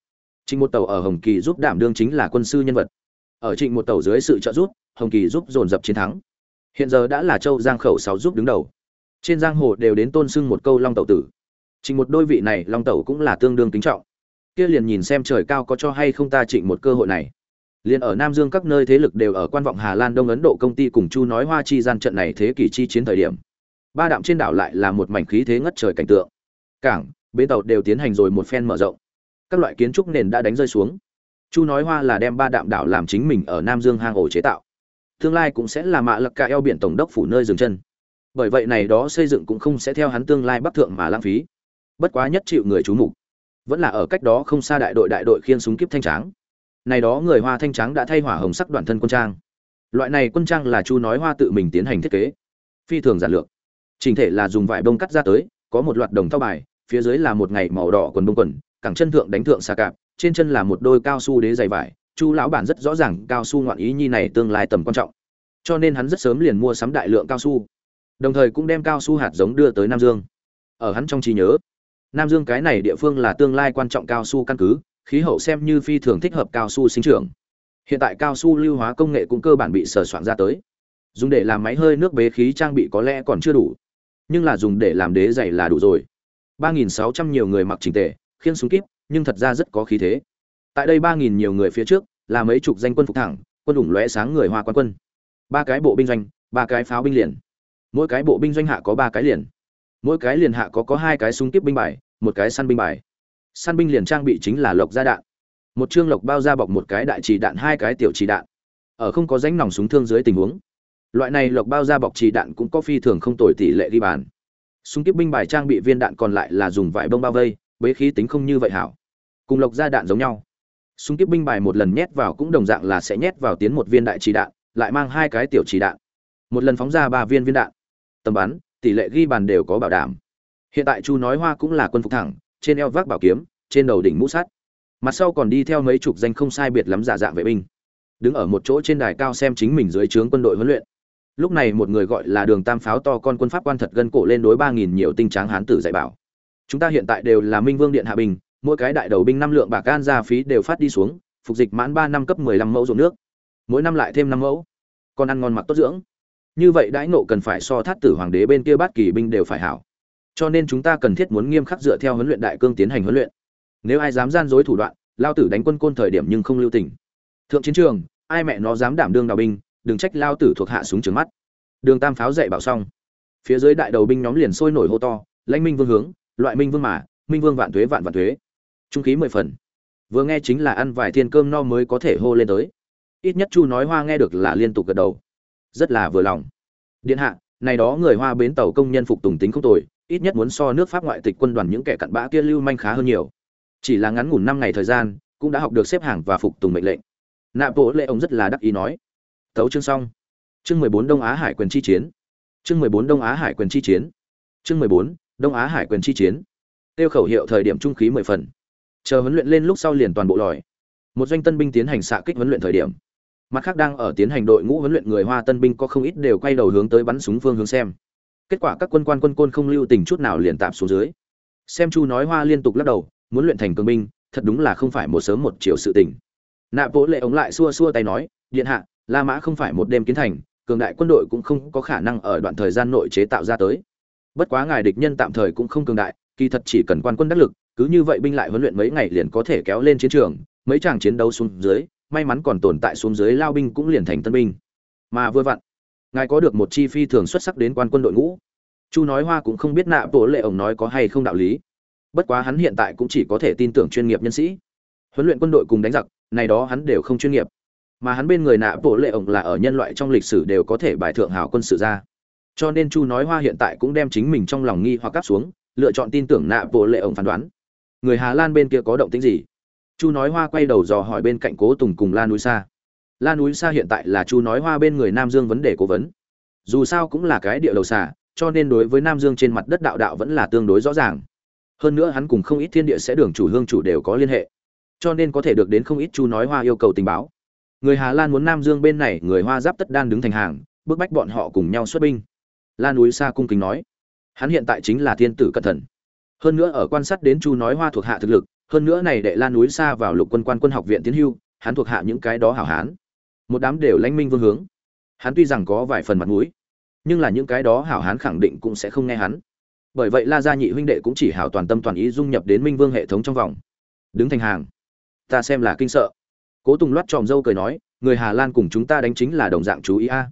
Trịnh một tàu ở hồng kỳ giúp đảm đương chính là quân sư nhân vật. Ở trịnh một tàu dưới sự trợ giúp, hồng kỳ giúp dồn dập chiến thắng. Hiện giờ đã là châu giang khẩu sáu giúp đứng đầu. Trên giang hồ đều đến tôn sưng một câu long tẩu tử. Trịnh một đôi vị này long tẩu cũng là tương đương kính trọng. Kia liền nhìn xem trời cao có cho hay không ta trịnh một cơ hội này. Liền ở nam dương các nơi thế lực đều ở quan vọng hà lan đông ấn độ công ty cùng chu nói hoa chi gian trận này thế kỷ chi chiến thời điểm. Ba đạm trên đảo lại là một mảnh khí thế ngất trời cảnh tượng. Cảng bến tàu đều tiến hành rồi một phen mở rộng. Các loại kiến trúc nền đã đánh rơi xuống. Chu nói hoa là đem ba đạm đảo làm chính mình ở nam dương hang ổ chế tạo. Tương lai cũng sẽ là mạ lập cả eo biển tổng đốc phủ nơi dừng chân. Bởi vậy này đó xây dựng cũng không sẽ theo hắn tương lai bắc thượng mà lãng phí. Bất quá nhất chịu người chú mục. Vẫn là ở cách đó không xa đại đội đại đội khiên súng kiếp thanh tráng. Này đó người hoa thanh tráng đã thay hỏa hồng sắc đoạn thân quân trang. Loại này quân trang là chu nói hoa tự mình tiến hành thiết kế. Phi thường giản lược. Trình thể là dùng vải bông cắt ra tới, có một loạt đồng thao bài phía dưới là một ngày màu đỏ quần bông quần, cẳng chân thượng đánh thượng xà cạp, trên chân là một đôi cao su đế dày vải. Chu lão bản rất rõ ràng cao su ngoạn ý nhi này tương lai tầm quan trọng, cho nên hắn rất sớm liền mua sắm đại lượng cao su, đồng thời cũng đem cao su hạt giống đưa tới nam dương. Ở hắn trong trí nhớ, nam dương cái này địa phương là tương lai quan trọng cao su căn cứ, khí hậu xem như phi thường thích hợp cao su sinh trưởng. Hiện tại cao su lưu hóa công nghệ cũng cơ bản bị sờ soạn ra tới. Dùng để làm máy hơi nước bế khí trang bị có lẽ còn chưa đủ, nhưng là dùng để làm đế dày là đủ rồi ba nghìn sáu trăm nhiều người mặc trình tề khiêng súng kíp, nhưng thật ra rất có khí thế. Tại đây 3.000 nhiều người phía trước, là mấy chục danh quân phục thẳng, quân ủng lóe sáng người hoa quan quân. Ba cái bộ binh doanh, ba cái pháo binh liền. Mỗi cái bộ binh doanh hạ có ba cái liền. Mỗi cái liền hạ có có hai cái súng kíp binh bài, một cái săn binh bài. Săn binh liền trang bị chính là lộc gia đạn. Một chương lộc bao ra bọc một cái đại trì đạn, hai cái tiểu trì đạn. Ở không có ránh nòng súng thương dưới tình huống. Loại này lộc bao ra bọc trì đạn cũng có phi thường không tồi tỷ lệ ghi bàn súng kiếp binh bài trang bị viên đạn còn lại là dùng vải bông bao vây, bế khí tính không như vậy hảo. Cùng lộc ra đạn giống nhau. Súng kiếp binh bài một lần nhét vào cũng đồng dạng là sẽ nhét vào tiến một viên đại trì đạn, lại mang hai cái tiểu trì đạn. Một lần phóng ra ba viên viên đạn. Tầm bắn, tỷ lệ ghi bàn đều có bảo đảm. Hiện tại chu nói hoa cũng là quân phục thẳng, trên eo vác bảo kiếm, trên đầu đỉnh mũ sắt. Mặt sau còn đi theo mấy chục danh không sai biệt lắm giả dạng vệ binh. Đứng ở một chỗ trên đài cao xem chính mình dưới trướng quân đội huấn luyện lúc này một người gọi là đường tam pháo to con quân pháp quan thật gân cổ lên đối ba nghìn nhiều tinh tráng hán tử dạy bảo. Chúng ta hiện tại đều là minh vương điện hạ bình, mỗi cái đại đầu binh năm lượng bạc gan ra phí đều phát đi xuống, phục dịch mãn ba năm cấp mười lăm mẫu ruộng nước. Mỗi năm lại thêm năm mẫu. Con ăn ngon mặc tốt dưỡng. Như vậy đãi nộ cần phải so thát tử hoàng đế bên kia bát kỳ binh đều phải hảo. Cho nên chúng ta cần thiết muốn nghiêm khắc dựa theo huấn luyện đại cương tiến hành huấn luyện. Nếu ai dám gian dối thủ đoạn, lao tử đánh quân côn thời điểm nhưng không lưu tình. Thượng chiến trường, ai mẹ nó dám đảm đương đào binh đừng trách lao tử thuộc hạ súng trừng mắt. Đường tam pháo dạy bảo xong, phía dưới đại đầu binh nhóm liền sôi nổi hô to, lãnh minh vương hướng, loại minh vương mà, minh vương vạn thuế vạn vạn thuế. Trung khí mười phần. Vừa nghe chính là ăn vài thiên cơm no mới có thể hô lên tới. Ít nhất chu nói hoa nghe được là liên tục gật đầu. Rất là vừa lòng. Điện hạ, này đó người hoa bến tàu công nhân phục tùng tính không tồi, ít nhất muốn so nước pháp ngoại tịch quân đoàn những kẻ cặn bã kia lưu manh khá hơn nhiều. Chỉ là ngắn ngủn năm ngày thời gian, cũng đã học được xếp hàng và phục tùng mệnh lệnh. Nạp bộ lệ ông rất là đắc ý nói tấu chương xong. Chương mười bốn đông á hải quyền chi chiến. Chương mười bốn đông á hải quyền chi chiến. Chương mười bốn đông á hải quyền chi chiến. Tiêu khẩu hiệu thời điểm trung khí mười phần. Chờ huấn luyện lên lúc sau liền toàn bộ lòi. Một doanh tân binh tiến hành xạ kích huấn luyện thời điểm. Mặt khác đang ở tiến hành đội ngũ huấn luyện người hoa tân binh có không ít đều quay đầu hướng tới bắn súng phương hướng xem. Kết quả các quân quan quân côn không lưu tình chút nào liền tạm xuống dưới. Xem chu nói hoa liên tục lắc đầu, muốn luyện thành cường binh, thật đúng là không phải một sớm một chiều sự tình. Nạ vỗ lệ ống lại xua xua tay nói, điện hạ la mã không phải một đêm kiến thành, cường đại quân đội cũng không có khả năng ở đoạn thời gian nội chế tạo ra tới. Bất quá ngài địch nhân tạm thời cũng không cường đại, kỳ thật chỉ cần quan quân đắc lực, cứ như vậy binh lại huấn luyện mấy ngày liền có thể kéo lên chiến trường, mấy chàng chiến đấu xuống dưới, may mắn còn tồn tại xuống dưới lao binh cũng liền thành tân binh. Mà vừa vặn, ngài có được một chi phi thường xuất sắc đến quan quân đội ngũ. Chu nói hoa cũng không biết nạ bộ lệ ổng nói có hay không đạo lý. Bất quá hắn hiện tại cũng chỉ có thể tin tưởng chuyên nghiệp nhân sĩ. Huấn luyện quân đội cùng đánh giặc, này đó hắn đều không chuyên nghiệp mà hắn bên người nạ bộ lệ ổng là ở nhân loại trong lịch sử đều có thể bài thượng hảo quân sự ra cho nên chu nói hoa hiện tại cũng đem chính mình trong lòng nghi hoặc cắp xuống, lựa chọn tin tưởng nạ bộ lệ ổng phán đoán. Người hà lan bên kia có động tính gì? Chu nói hoa quay đầu dò hỏi bên cạnh cố tùng cùng la núi xa la núi xa hiện tại là chu nói hoa bên người nam dương vấn đề cố vấn. Dù sao cũng là cái địa đầu xả cho nên đối với nam dương trên mặt đất đạo đạo vẫn là tương đối rõ ràng. Hơn nữa hắn cùng không ít thiên địa sẽ đường chủ hương chủ đều có liên hệ. Cho nên có thể được đến không ít chu nói hoa yêu cầu tình báo người hà lan muốn nam dương bên này, người hoa giáp tất đan đứng thành hàng, bức bách bọn họ cùng nhau xuất binh. Lan núi xa cung kính nói, hắn hiện tại chính là thiên tử cẩn thận. Hơn nữa ở quan sát đến chu nói hoa thuộc hạ thực lực, hơn nữa này đệ Lan núi xa vào lục quân quan quân học viện tiến hưu, hắn thuộc hạ những cái đó hảo hán. Một đám đều lãnh minh vương hướng. Hắn tuy rằng có vài phần mặt mũi, nhưng là những cái đó hảo hán khẳng định cũng sẽ không nghe hắn. Bởi vậy la gia nhị huynh đệ cũng chỉ hảo toàn tâm toàn ý dung nhập đến minh vương hệ thống trong vòng. Đứng thành hàng. Ta xem là kinh sợ cố tùng loắt tròm dâu cười nói, người hà lan cùng chúng ta đánh chính là đồng dạng chú ý a.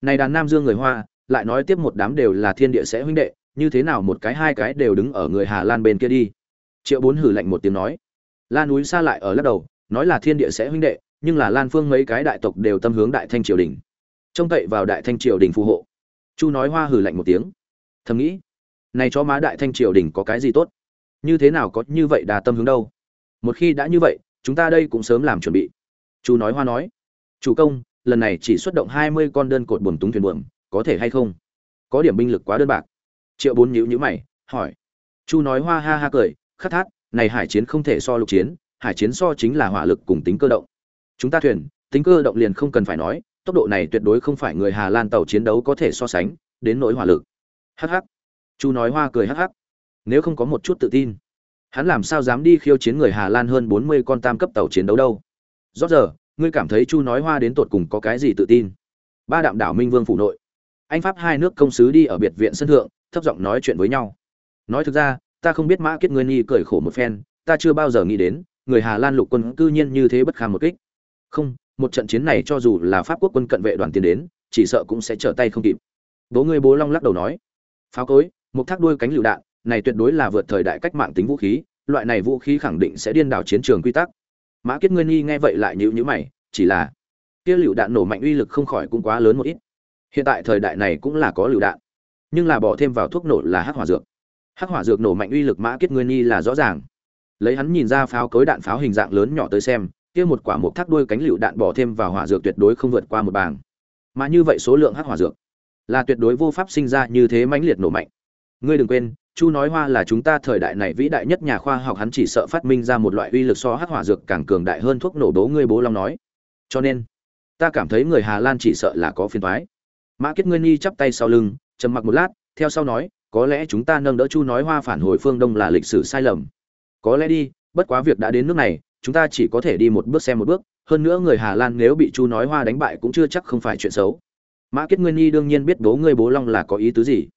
Này đàn nam dương người hoa, lại nói tiếp một đám đều là thiên địa sẽ huynh đệ, như thế nào một cái hai cái đều đứng ở người hà lan bên kia đi? Triệu bốn hử lạnh một tiếng nói. La núi xa lại ở lắc đầu, nói là thiên địa sẽ huynh đệ, nhưng là lan phương mấy cái đại tộc đều tâm hướng đại thanh triều đình. Trông cậy vào đại thanh triều đình phù hộ. Chu nói hoa hử lạnh một tiếng. Thầm nghĩ, này cho má đại thanh triều đình có cái gì tốt? Như thế nào có như vậy đà tâm hướng đâu? Một khi đã như vậy chúng ta đây cũng sớm làm chuẩn bị. Chu nói hoa nói, chủ công, lần này chỉ xuất động hai mươi con đơn cột buồm túng thuyền buồm, có thể hay không? Có điểm binh lực quá đơn bạc. Triệu bốn nhữ nhữ mày, hỏi. Chu nói hoa ha ha cười, khát thác này hải chiến không thể so lục chiến, hải chiến so chính là hỏa lực cùng tính cơ động. Chúng ta thuyền, tính cơ động liền không cần phải nói, tốc độ này tuyệt đối không phải người hà lan tàu chiến đấu có thể so sánh, đến nỗi hỏa lực. Hh chu nói hoa cười hh nếu không có một chút tự tin hắn làm sao dám đi khiêu chiến người hà lan hơn bốn mươi con tam cấp tàu chiến đấu đâu? Rốt giờ, ngươi cảm thấy chu nói hoa đến tột cùng có cái gì tự tin? Ba đạm đảo minh vương phủ nội. Anh pháp hai nước công sứ đi ở biệt viện sân thượng, thấp giọng nói chuyện với nhau. Nói thực ra, ta không biết mã kết ngươi nhi cười khổ một phen, ta chưa bao giờ nghĩ đến, người hà lan lục quân cư nhiên như thế bất kham một kích. Không, một trận chiến này cho dù là pháp quốc quân cận vệ đoàn tiến đến, chỉ sợ cũng sẽ trở tay không kịp. Bố ngươi bố long lắc đầu nói. Pháo cối, một thác đuôi cánh lựu đạn này tuyệt đối là vượt thời đại cách mạng tính vũ khí, loại này vũ khí khẳng định sẽ điên đảo chiến trường quy tắc. Mã kết ngươi nghi nghe vậy lại nhíu nhíu mày, chỉ là, kia lựu đạn nổ mạnh uy lực không khỏi cũng quá lớn một ít. Hiện tại thời đại này cũng là có lựu đạn, nhưng là bỏ thêm vào thuốc nổ là hắc hỏa dược. Hắc hỏa dược nổ mạnh uy lực mã kết ngươi nghi là rõ ràng. Lấy hắn nhìn ra pháo cối đạn pháo hình dạng lớn nhỏ tới xem, kia một quả một thác đuôi cánh lựu đạn bỏ thêm vào hỏa dược tuyệt đối không vượt qua một bảng. Mà như vậy số lượng hắc hỏa dược là tuyệt đối vô pháp sinh ra như thế mãnh liệt nổ mạnh. Ngươi đừng quên chu nói hoa là chúng ta thời đại này vĩ đại nhất nhà khoa học, hắn chỉ sợ phát minh ra một loại uy lực so hắc hỏa dược càng cường đại hơn thuốc nổ đố ngươi bố long nói. Cho nên, ta cảm thấy người hà lan chỉ sợ là có phiền thoái mã kết ngươi nhi chắp tay sau lưng, trầm mặc một lát, theo sau nói, có lẽ chúng ta nâng đỡ chu nói hoa phản hồi phương đông là lịch sử sai lầm. Có lẽ đi, bất quá việc đã đến nước này, chúng ta chỉ có thể đi một bước xem một bước, hơn nữa người hà lan nếu bị chu nói hoa đánh bại cũng chưa chắc không phải chuyện xấu. Mã kết nguyên nhi đương nhiên biết bố ngươi bố long là có ý tứ gì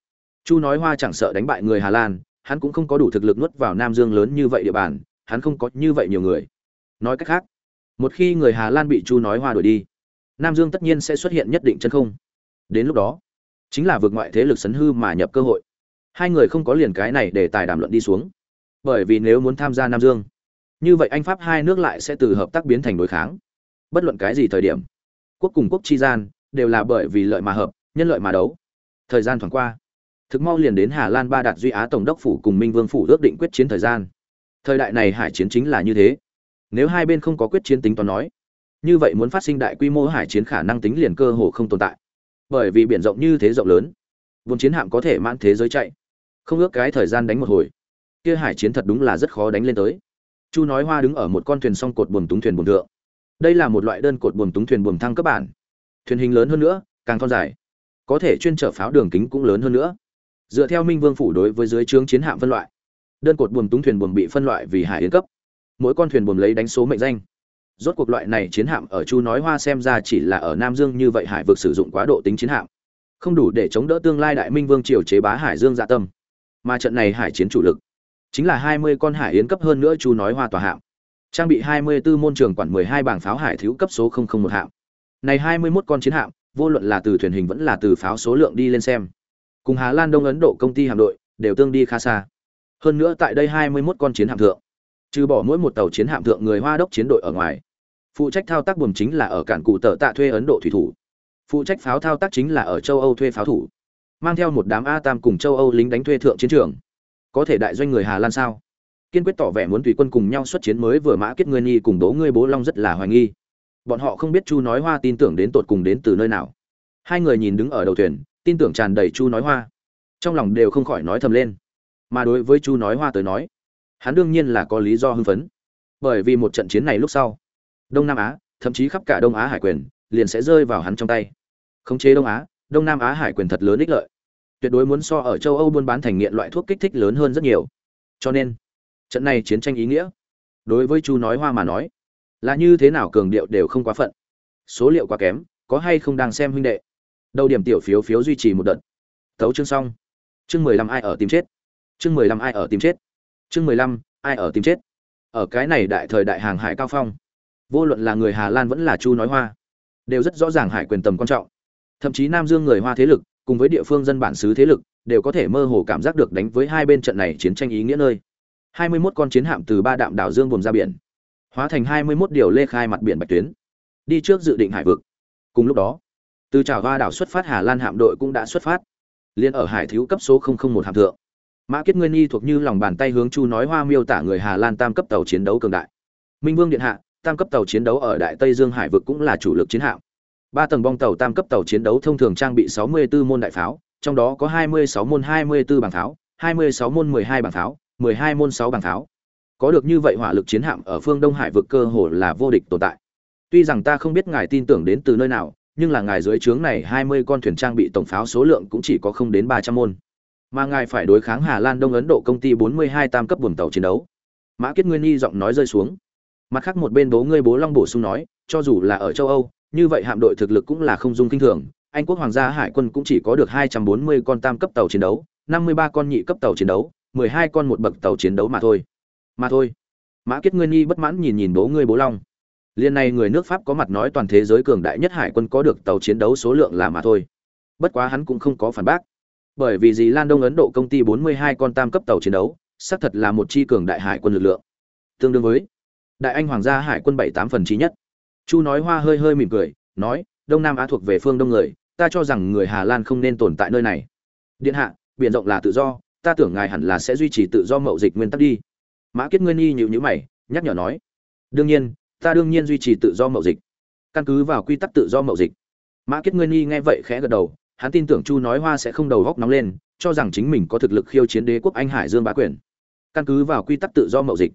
chu nói hoa chẳng sợ đánh bại người hà lan, hắn cũng không có đủ thực lực nuốt vào nam dương lớn như vậy địa bàn, hắn không có như vậy nhiều người. Nói cách khác, một khi người hà lan bị chu nói hoa đuổi đi, nam dương tất nhiên sẽ xuất hiện nhất định chân không. Đến lúc đó, chính là vượt ngoại thế lực sấn hư mà nhập cơ hội. Hai người không có liền cái này để tài đàm luận đi xuống. Bởi vì nếu muốn tham gia nam dương, như vậy anh pháp hai nước lại sẽ từ hợp tác biến thành đối kháng. Bất luận cái gì thời điểm, quốc cùng quốc chi gian đều là bởi vì lợi mà hợp, nhân lợi mà đấu. Thời gian thoáng qua thực mau liền đến hà lan ba đạt duy á tổng đốc phủ cùng minh vương phủ ước định quyết chiến thời gian. Thời đại này hải chiến chính là như thế. Nếu hai bên không có quyết chiến tính toán nói, như vậy muốn phát sinh đại quy mô hải chiến khả năng tính liền cơ hồ không tồn tại. Bởi vì biển rộng như thế rộng lớn, vùng chiến hạm có thể mãn thế giới chạy, không ước cái thời gian đánh một hồi. Kia hải chiến thật đúng là rất khó đánh lên tới. Chu nói hoa đứng ở một con thuyền song cột buồm túng thuyền buồm thượng. Đây là một loại đơn cột buồm túng thuyền buồm thăng cấp bản. Thuyền hình lớn hơn nữa, càng thon dài. Có thể chuyên chở pháo đường kính cũng lớn hơn nữa dựa theo minh vương phủ đối với dưới trướng chiến hạm phân loại. Đơn cột buồm túng thuyền buồm bị phân loại vì hải yến cấp. Mỗi con thuyền buồm lấy đánh số mệnh danh. Rốt cuộc loại này chiến hạm ở chu nói hoa xem ra chỉ là ở nam dương như vậy hải vực sử dụng quá độ tính chiến hạm. Không đủ để chống đỡ tương lai đại minh vương triều chế bá hải dương dạ tâm. Mà trận này hải chiến chủ lực chính là hai mươi con hải yến cấp hơn nữa chu nói hoa tòa hạm. Trang bị hai mươi 24 môn trường quản mười hai bảng pháo hải thiếu cấp số không không một hạm. Này hai mươi 21 con chiến hạm, vô luận là từ thuyền hình vẫn là từ pháo số lượng đi lên xem cùng hà lan đông ấn độ công ty hạm đội đều tương đi khá xa. Hơn nữa tại đây hai mươi 21 con chiến hạm thượng, trừ bỏ mỗi một tàu chiến hạm thượng người hoa đốc chiến đội ở ngoài, phụ trách thao tác buồm chính là ở cản cụ tờ tạ thuê ấn độ thủy thủ, phụ trách pháo thao tác chính là ở châu âu thuê pháo thủ, mang theo một đám a tam cùng châu âu lính đánh thuê thượng chiến trường. Có thể đại doanh người hà lan sao? Kiên quyết tỏ vẻ muốn tùy quân cùng nhau xuất chiến mới vừa mã kết ngươi nghi cùng đố ngươi bố long rất là hoài nghi. Bọn họ không biết chu nói hoa tin tưởng đến tột cùng đến từ nơi nào. Hai người nhìn đứng ở đầu thuyền tin tưởng tràn đầy chu nói hoa. Trong lòng đều không khỏi nói thầm lên. Mà đối với chu nói hoa tới nói, hắn đương nhiên là có lý do hưng phấn. Bởi vì một trận chiến này lúc sau, đông nam á, thậm chí khắp cả đông á hải quyền, liền sẽ rơi vào hắn trong tay. Khống chế đông á, đông nam á hải quyền thật lớn ích lợi. Tuyệt đối muốn so ở châu âu buôn bán thành nghiện loại thuốc kích thích lớn hơn rất nhiều. Cho nên, trận này chiến tranh ý nghĩa, đối với chu nói hoa mà nói, là như thế nào cường điệu đều không quá phận. Số liệu quá kém, có hay không đang xem huynh đệ đầu điểm tiểu phiếu phiếu duy trì một đợt. Tấu chương xong. Chương mười lăm ai ở tìm chết. Chương mười lăm ai ở tìm chết. Chương mười lăm ai ở tìm chết. Ở cái này đại thời đại hàng hải cao phong, vô luận là người hà lan vẫn là chu nói hoa, đều rất rõ ràng hải quyền tầm quan trọng. Thậm chí nam dương người hoa thế lực, cùng với địa phương dân bản xứ thế lực, đều có thể mơ hồ cảm giác được đánh với hai bên trận này chiến tranh ý nghĩa nơi. 21 con chiến hạm từ ba đạm đảo dương buồm ra biển, hóa thành 21 điều lê khai mặt biển bạch tuyến, đi trước dự định hải vực. Cùng lúc đó từ trào hoa đảo xuất phát hà lan hạm đội cũng đã xuất phát. Liên ở hải thiếu cấp số 001 hạm thượng. Mã kết nguyên nhi thuộc như lòng bàn tay hướng chu nói hoa miêu tả người hà lan tam cấp tàu chiến đấu cường đại. Minh vương điện hạ, tam cấp tàu chiến đấu ở đại tây dương hải vực cũng là chủ lực chiến hạm. Ba tầng bong tàu tam cấp tàu chiến đấu thông thường trang bị 64 môn đại pháo, trong đó có 26 môn 24 bằng pháo 26 môn 12 bằng pháo 12 môn 6 bằng pháo có được như vậy hỏa lực chiến hạm ở phương đông hải vực cơ hồ là vô địch tồn tại. Tuy rằng ta không biết ngài tin tưởng đến từ nơi nào nhưng là ngài dưới trướng này 20 con thuyền trang bị tổng pháo số lượng cũng chỉ có không đến 300 môn mà ngài phải đối kháng Hà Lan Đông Ấn Độ công ty 42 tam cấp buồm tàu chiến đấu. Mã Kiệt Nguyên Nhi giọng nói rơi xuống. Mặt khác một bên bố ngươi bố Long bổ sung nói, cho dù là ở châu Âu, như vậy hạm đội thực lực cũng là không dung kinh thường, Anh quốc hoàng gia hải quân cũng chỉ có được 240 con tam cấp tàu chiến đấu, 53 con nhị cấp tàu chiến đấu, 12 con một bậc tàu chiến đấu mà thôi. Mà thôi. Mã Kiệt Nguyên Nhi bất mãn nhìn nhìn bố ngươi bố Long. Liên này người nước Pháp có mặt nói toàn thế giới cường đại nhất hải quân có được tàu chiến đấu số lượng là mà thôi. Bất quá hắn cũng không có phản bác. Bởi vì gì Lan Đông Ấn Độ công ty 42 con tam cấp tàu chiến đấu, xác thật là một chi cường đại hải quân lực lượng. Tương đương với Đại Anh Hoàng gia hải quân 78 phần chí nhất chu nói hoa hơi hơi mỉm cười nói đông nam á thuộc về phương đông người ta cho rằng người hà lan không nên tồn tại nơi này điện hạ biển rộng là tự do ta tưởng ngài hẳn là sẽ duy trì tự do mậu dịch nguyên tắc đi mã kết nguyên y nhịu nhữ mày nhắc nhở nói đương nhiên ta đương nhiên duy trì tự do mậu dịch. Căn cứ vào quy tắc tự do mậu dịch. Mã kết nguyên nghi nghe vậy khẽ gật đầu, hắn tin tưởng chu nói hoa sẽ không đầu góc nóng lên, cho rằng chính mình có thực lực khiêu chiến đế quốc anh hải dương bá quyền. Căn cứ vào quy tắc tự do mậu dịch,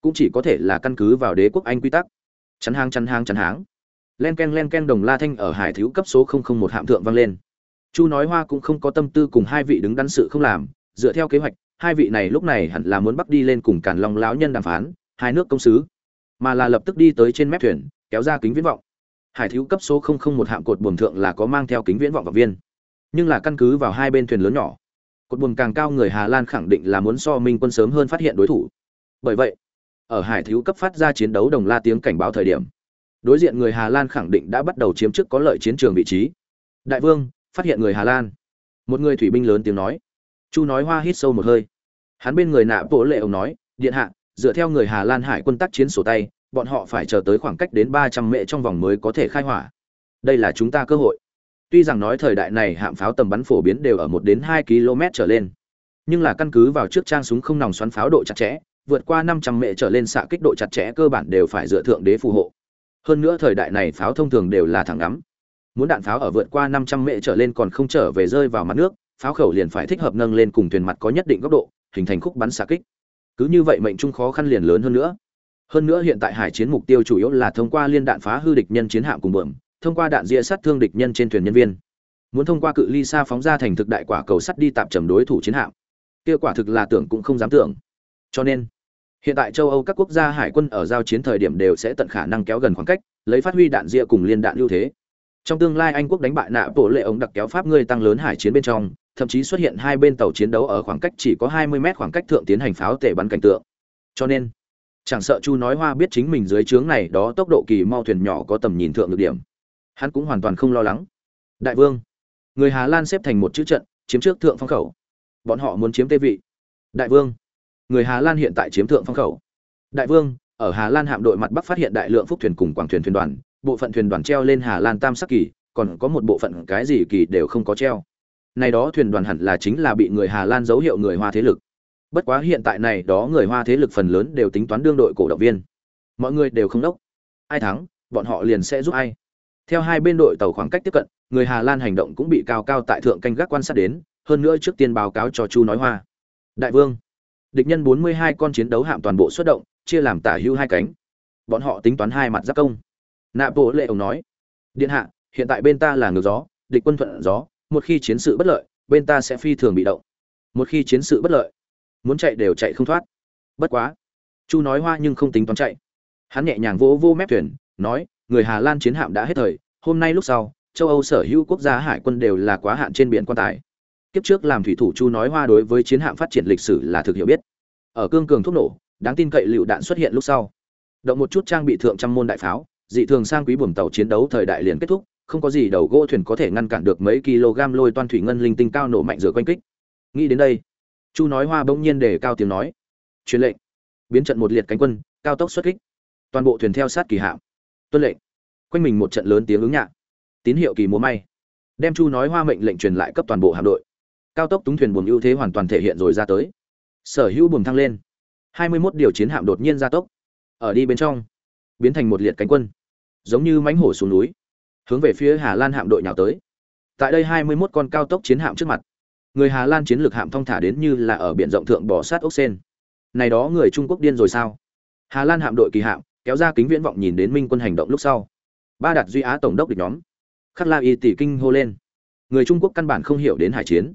cũng chỉ có thể là căn cứ vào đế quốc anh quy tắc. Chắn hang chắn hang chắn háng. Len ken len ken đồng la thanh ở hải thiếu cấp số một hạm thượng vang lên. Chu nói hoa cũng không có tâm tư cùng hai vị đứng đắn sự không làm, dựa theo kế hoạch, hai vị này lúc này hẳn là muốn bắt đi lên cùng càn long lão nhân đàm phán, hai nước công sứ mà là lập tức đi tới trên mép thuyền, kéo ra kính viễn vọng. Hải thiếu cấp số một hạm cột buồm thượng là có mang theo kính viễn vọng vào viên, nhưng là căn cứ vào hai bên thuyền lớn nhỏ, cột buồm càng cao người hà lan khẳng định là muốn so minh quân sớm hơn phát hiện đối thủ. Bởi vậy, ở hải thiếu cấp phát ra chiến đấu đồng la tiếng cảnh báo thời điểm, đối diện người hà lan khẳng định đã bắt đầu chiếm trước có lợi chiến trường vị trí. Đại vương, phát hiện người hà lan. Một người thủy binh lớn tiếng nói. Chu nói hoa hít sâu một hơi. Hắn bên người nạ bộ lệ ông nói, điện hạ dựa theo người hà lan hải quân tác chiến sổ tay, bọn họ phải chờ tới khoảng cách đến ba trăm mệ trong vòng mới có thể khai hỏa. Đây là chúng ta cơ hội. Tuy rằng nói thời đại này hạm pháo tầm bắn phổ biến đều ở một đến hai km trở lên, nhưng là căn cứ vào trước trang súng không nòng xoắn pháo độ chặt chẽ, vượt qua năm trăm mệ trở lên xạ kích độ chặt chẽ cơ bản đều phải dựa thượng đế phù hộ. Hơn nữa thời đại này pháo thông thường đều là thẳng ngắm. Muốn đạn pháo ở vượt qua năm trăm mệ trở lên còn không trở về rơi vào mặt nước, pháo khẩu liền phải thích hợp nâng lên cùng thuyền mặt có nhất định góc độ, hình thành khúc bắn xạ kích cứ như vậy mệnh trung khó khăn liền lớn hơn nữa. Hơn nữa hiện tại hải chiến mục tiêu chủ yếu là thông qua liên đạn phá hư địch nhân chiến hạm cùng bờm thông qua đạn ria sát thương địch nhân trên thuyền nhân viên. Muốn thông qua cự ly xa phóng ra thành thực đại quả cầu sắt đi tạm trầm đối thủ chiến hạm. Kia quả thực là tưởng cũng không dám tưởng. Cho nên, hiện tại châu âu các quốc gia hải quân ở giao chiến thời điểm đều sẽ tận khả năng kéo gần khoảng cách, lấy phát huy đạn ria cùng liên đạn ưu thế. Trong tương lai anh quốc đánh bại nạ bộ lệ ống đặc kéo pháp ngươi tăng lớn hải chiến bên trong thậm chí xuất hiện hai bên tàu chiến đấu ở khoảng cách chỉ có 20 mét khoảng cách thượng tiến hành pháo tể bắn cảnh tượng. Cho nên, chẳng sợ chu nói hoa biết chính mình dưới trướng này đó tốc độ kỳ mau thuyền nhỏ có tầm nhìn thượng được điểm, hắn cũng hoàn toàn không lo lắng. Đại vương, người hà lan xếp thành một chữ trận, chiếm trước thượng phong khẩu. Bọn họ muốn chiếm tê vị. Đại vương, người hà lan hiện tại chiếm thượng phong khẩu. Đại vương, ở hà lan hạm đội mặt bắc phát hiện đại lượng phúc thuyền cùng quảng thuyền thuyền đoàn, bộ phận thuyền đoàn treo lên hà lan tam sắc kỳ, còn có một bộ phận cái gì kỳ đều không có treo này đó thuyền đoàn hẳn là chính là bị người hà lan dấu hiệu người hoa thế lực. Bất quá hiện tại này đó người hoa thế lực phần lớn đều tính toán đương đội cổ động viên. Mọi người đều không đốc. Ai thắng, bọn họ liền sẽ giúp ai. Theo hai bên đội tàu khoảng cách tiếp cận, người hà lan hành động cũng bị cao cao tại thượng canh gác quan sát đến, hơn nữa trước tiên báo cáo cho chu nói hoa. Đại vương, địch nhân bốn mươi hai con chiến đấu hạm toàn bộ xuất động, chia làm tả hữu hai cánh. Bọn họ tính toán hai mặt giáp công. Nạp bộ lệ ông nói, điện hạ, hiện tại bên ta là ngược gió, địch quân thuận gió một khi chiến sự bất lợi, bên ta sẽ phi thường bị động. Một khi chiến sự bất lợi, muốn chạy đều chạy không thoát. Bất quá, chu nói hoa nhưng không tính toán chạy. Hắn nhẹ nhàng vỗ vô mép thuyền, nói, người hà lan chiến hạm đã hết thời, hôm nay lúc sau, châu âu sở hữu quốc gia hải quân đều là quá hạn trên biển quan tài. Kiếp trước làm thủy thủ chu nói hoa đối với chiến hạm phát triển lịch sử là thực hiểu biết. Ở cương cường thuốc nổ, đáng tin cậy lựu đạn xuất hiện lúc sau. Động một chút trang bị thượng trăm môn đại pháo, dị thường sang quý buồm tàu chiến đấu thời đại liền kết thúc không có gì đầu gỗ thuyền có thể ngăn cản được mấy kg lôi toan thủy ngân linh tinh cao nổ mạnh rửa quanh kích. Nghĩ đến đây, chu nói hoa bỗng nhiên để cao tiếng nói. Truyền lệnh. Biến trận một liệt cánh quân, cao tốc xuất kích. Toàn bộ thuyền theo sát kỳ hạm. Tuân lệnh. Quanh mình một trận lớn tiếng ứng nhạc. Tín hiệu kỳ múa may. Đem chu nói hoa mệnh lệnh truyền lại cấp toàn bộ hạm đội. Cao tốc túng thuyền buồm ưu thế hoàn toàn thể hiện rồi ra tới. Sở hữu buồm thăng lên. Hai mươi 21 điều chiến hạm đột nhiên gia tốc. Ở đi bên trong, biến thành một liệt cánh quân. Giống như mãnh hổ xuống núi hướng về phía hà lan hạm đội nhào tới. Tại đây hai mươi 21 con cao tốc chiến hạm trước mặt. Người hà lan chiến lược hạm thông thả đến như là ở biển rộng thượng bò sát ốc sen. Này đó người trung quốc điên rồi sao? Hà lan hạm đội kỳ hạm, kéo ra kính viễn vọng nhìn đến minh quân hành động lúc sau. Ba đạt duy á tổng đốc địch nhóm. Khắc la y tỷ kinh hô lên. Người trung quốc căn bản không hiểu đến hải chiến.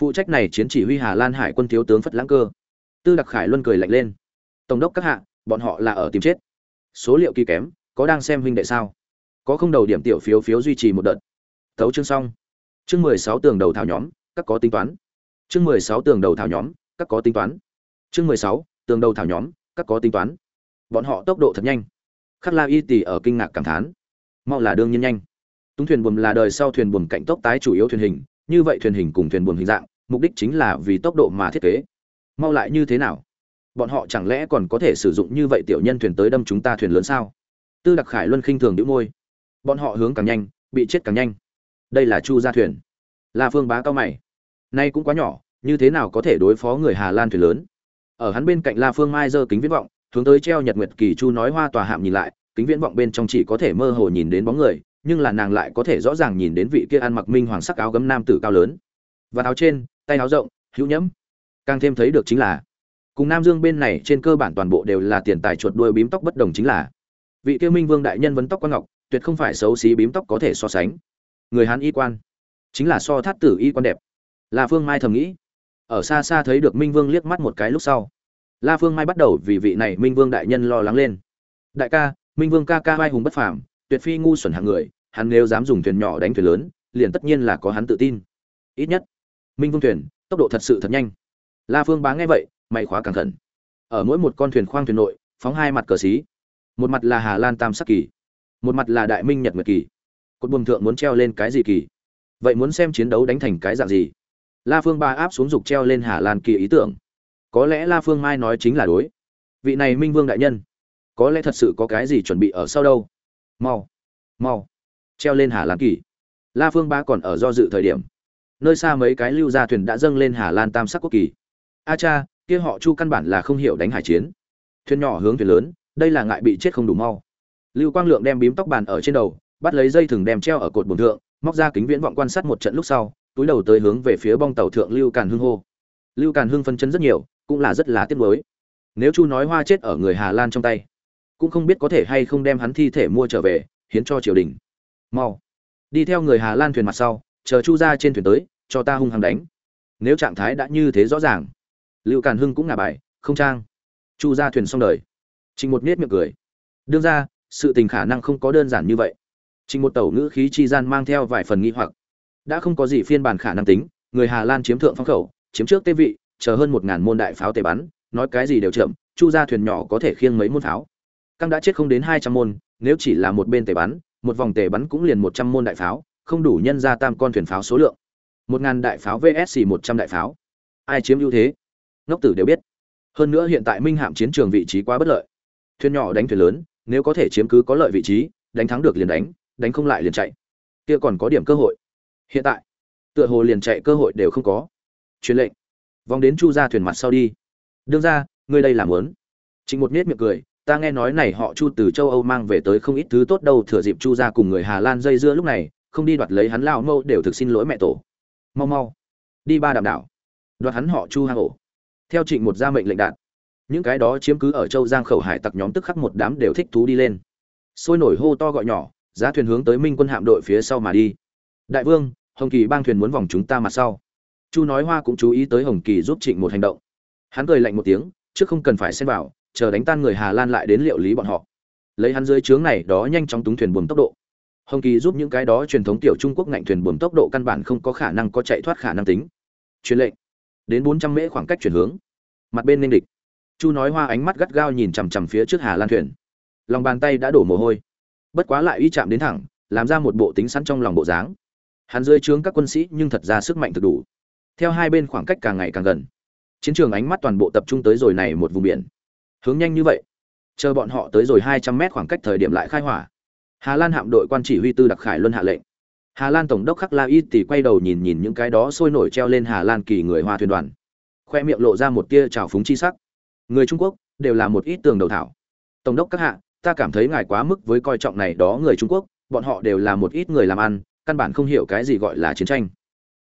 Phụ trách này chiến chỉ huy hà lan hải quân thiếu tướng phất lãng cơ. Tư đặc khải luân cười lạnh lên. Tổng đốc các hạ, bọn họ là ở tìm chết. Số liệu kỳ kém, có đang xem huynh đệ sao? Có không đầu điểm tiểu phiếu phiếu duy trì một đợt. Thấu chương xong. Chương mười sáu tường đầu thảo nhóm, các có tính toán. Chương mười sáu tường đầu thảo nhóm, các có tính toán. Chương mười sáu tường đầu thảo nhóm, các có tính toán. Bọn họ tốc độ thật nhanh. Khắc la y tỷ ở kinh ngạc cảm thán. Mau là đương nhiên nhanh. Túng thuyền buồm là đời sau thuyền buồm cạnh tốc tái chủ yếu thuyền hình, như vậy thuyền hình cùng thuyền buồm hình dạng, mục đích chính là vì tốc độ mà thiết kế. Mau lại như thế nào? Bọn họ chẳng lẽ còn có thể sử dụng như vậy tiểu nhân thuyền tới đâm chúng ta thuyền lớn sao? Tư đặc khải luân khinh thường đĩu môi bọn họ hướng càng nhanh, bị chết càng nhanh. Đây là chu gia thuyền. Là phương bá cao mày. Nay cũng quá nhỏ, như thế nào có thể đối phó người hà lan thuyền lớn? Ở hắn bên cạnh la phương mai giơ kính viễn vọng, hướng tới treo nhật nguyệt kỳ chu nói hoa tòa hạm nhìn lại, kính viễn vọng bên trong chỉ có thể mơ hồ nhìn đến bóng người, nhưng là nàng lại có thể rõ ràng nhìn đến vị kia ăn mặc minh hoàng sắc áo gấm nam tử cao lớn. Và áo trên, tay áo rộng, hữu nhẫm. Càng thêm thấy được chính là, cùng nam dương bên này trên cơ bản toàn bộ đều là tiền tài chuột đuôi bím tóc bất đồng chính là. Vị kia minh vương đại nhân vấn tóc quan ngọc tuyệt không phải xấu xí bím tóc có thể so sánh. Người hán y quan, chính là so thát tử y quan đẹp. La phương mai thầm nghĩ. Ở xa xa thấy được minh vương liếc mắt một cái lúc sau, la phương mai bắt đầu vì vị này minh vương đại nhân lo lắng lên. Đại ca, minh vương ca ca vai hùng bất phàm, tuyệt phi ngu xuẩn hạng người, hắn nếu dám dùng thuyền nhỏ đánh thuyền lớn, liền tất nhiên là có hắn tự tin. Ít nhất, minh vương thuyền, tốc độ thật sự thật nhanh. La phương bá nghe vậy, mày khóa càng khẩn. Ở mỗi một con thuyền khoang thuyền nội, phóng hai mặt cờ xí. Một mặt là hà lan tam sắc kỳ một mặt là đại minh nhật nguyệt kỳ. Cột buồng thượng muốn treo lên cái gì kỳ? Vậy muốn xem chiến đấu đánh thành cái dạng gì? La phương ba áp xuống dục treo lên hà lan kỳ ý tưởng. Có lẽ la phương mai nói chính là đối. Vị này minh vương đại nhân, có lẽ thật sự có cái gì chuẩn bị ở sau đâu? Mau mau, treo lên hà lan kỳ. La phương ba còn ở do dự thời điểm. Nơi xa mấy cái lưu gia thuyền đã dâng lên hà lan tam sắc quốc kỳ. A cha, kia họ chu căn bản là không hiểu đánh hải chiến. Thuyền nhỏ hướng thuyền lớn, đây là ngại bị chết không đủ mau lưu quang lượng đem bím tóc bàn ở trên đầu, bắt lấy dây thừng đem treo ở cột bồn thượng, móc ra kính viễn vọng quan sát một trận lúc sau, túi đầu tới hướng về phía bong tàu thượng lưu càn hưng hô. Lưu càn hưng phân chân rất nhiều, cũng là rất là tiếc nuối. Nếu chu nói hoa chết ở người hà lan trong tay, cũng không biết có thể hay không đem hắn thi thể mua trở về, hiến cho triều đình. Mau, đi theo người hà lan thuyền mặt sau, chờ chu ra trên thuyền tới, cho ta hung hăng đánh. Nếu trạng thái đã như thế rõ ràng, lưu càn hưng cũng ngả bài, không trang. Chu ra thuyền xong đời. Trình một nết miệng cười. Đương ra sự tình khả năng không có đơn giản như vậy. Trình một tẩu ngữ khí chi gian mang theo vài phần nghi hoặc. Đã không có gì phiên bản khả năng tính, người hà lan chiếm thượng phong khẩu, chiếm trước tê vị, chờ hơn một ngàn môn đại pháo tề bắn, nói cái gì đều chậm, chu ra thuyền nhỏ có thể khiêng mấy môn pháo. Căng đã chết không đến hai trăm môn, nếu chỉ là một bên tề bắn, một vòng tề bắn cũng liền một trăm môn đại pháo, không đủ nhân ra tam con thuyền pháo số lượng. Một ngàn đại pháo vsc một trăm đại pháo. Ai chiếm ưu thế? Ngốc tử đều biết. Hơn nữa hiện tại minh hạm chiến trường vị trí quá bất lợi. Thuyền nhỏ đánh thuyền lớn nếu có thể chiếm cứ có lợi vị trí, đánh thắng được liền đánh đánh không lại liền chạy. Kia còn có điểm cơ hội. Hiện tại, tựa hồ liền chạy cơ hội đều không có. Truyền lệnh. Vòng đến chu ra thuyền mặt sau đi. Đương ra ngươi đây làm lớn. Trịnh một nết miệng cười, ta nghe nói này họ chu từ châu âu mang về tới không ít thứ tốt đâu, thừa dịp chu ra cùng người hà lan dây dưa lúc này, không đi đoạt lấy hắn lao mâu đều thực xin lỗi mẹ tổ. Mau mau. Đi ba đạm đảo. Đoạt hắn họ chu hang ổ. Theo trịnh một gia mệnh lệnh đạn những cái đó chiếm cứ ở châu giang khẩu hải tặc nhóm tức khắc một đám đều thích thú đi lên. Sôi nổi hô to gọi nhỏ, giá thuyền hướng tới minh quân hạm đội phía sau mà đi. Đại vương, hồng kỳ bang thuyền muốn vòng chúng ta mặt sau. Chu nói hoa cũng chú ý tới hồng kỳ giúp trịnh một hành động. Hắn cười lạnh một tiếng trước không cần phải xem vào, chờ đánh tan người hà lan lại đến liệu lý bọn họ. Lấy hắn dưới trướng này đó nhanh chóng túng thuyền buồm tốc độ. Hồng kỳ giúp những cái đó truyền thống tiểu trung quốc ngạnh thuyền buồm tốc độ căn bản không có khả năng có chạy thoát khả năng tính. Truyền lệnh. Đến bốn trăm mễ khoảng cách chuyển hướng. Mặt bên nên địch chu nói hoa ánh mắt gắt gao nhìn chằm chằm phía trước hà lan thuyền. Lòng bàn tay đã đổ mồ hôi. Bất quá lại uy chạm đến thẳng, làm ra một bộ tính sẵn trong lòng bộ dáng. Hắn dưới trướng các quân sĩ nhưng thật ra sức mạnh thực đủ. Theo hai bên khoảng cách càng ngày càng gần. Chiến trường ánh mắt toàn bộ tập trung tới rồi này một vùng biển. Hướng nhanh như vậy. Chờ bọn họ tới rồi hai trăm mét khoảng cách thời điểm lại khai hỏa. Hà lan hạm đội quan chỉ huy tư đặc khải luân hạ lệnh. Hà lan tổng đốc khắc la y thì quay đầu nhìn nhìn những cái đó sôi nổi treo lên hà lan kỳ người hoa thuyền đoàn. Khoe miệng lộ ra một tia trào phúng chi sắc người trung quốc đều là một ít tường đầu thảo. Tổng đốc các hạ, ta cảm thấy ngài quá mức với coi trọng này đó người trung quốc, bọn họ đều là một ít người làm ăn, căn bản không hiểu cái gì gọi là chiến tranh.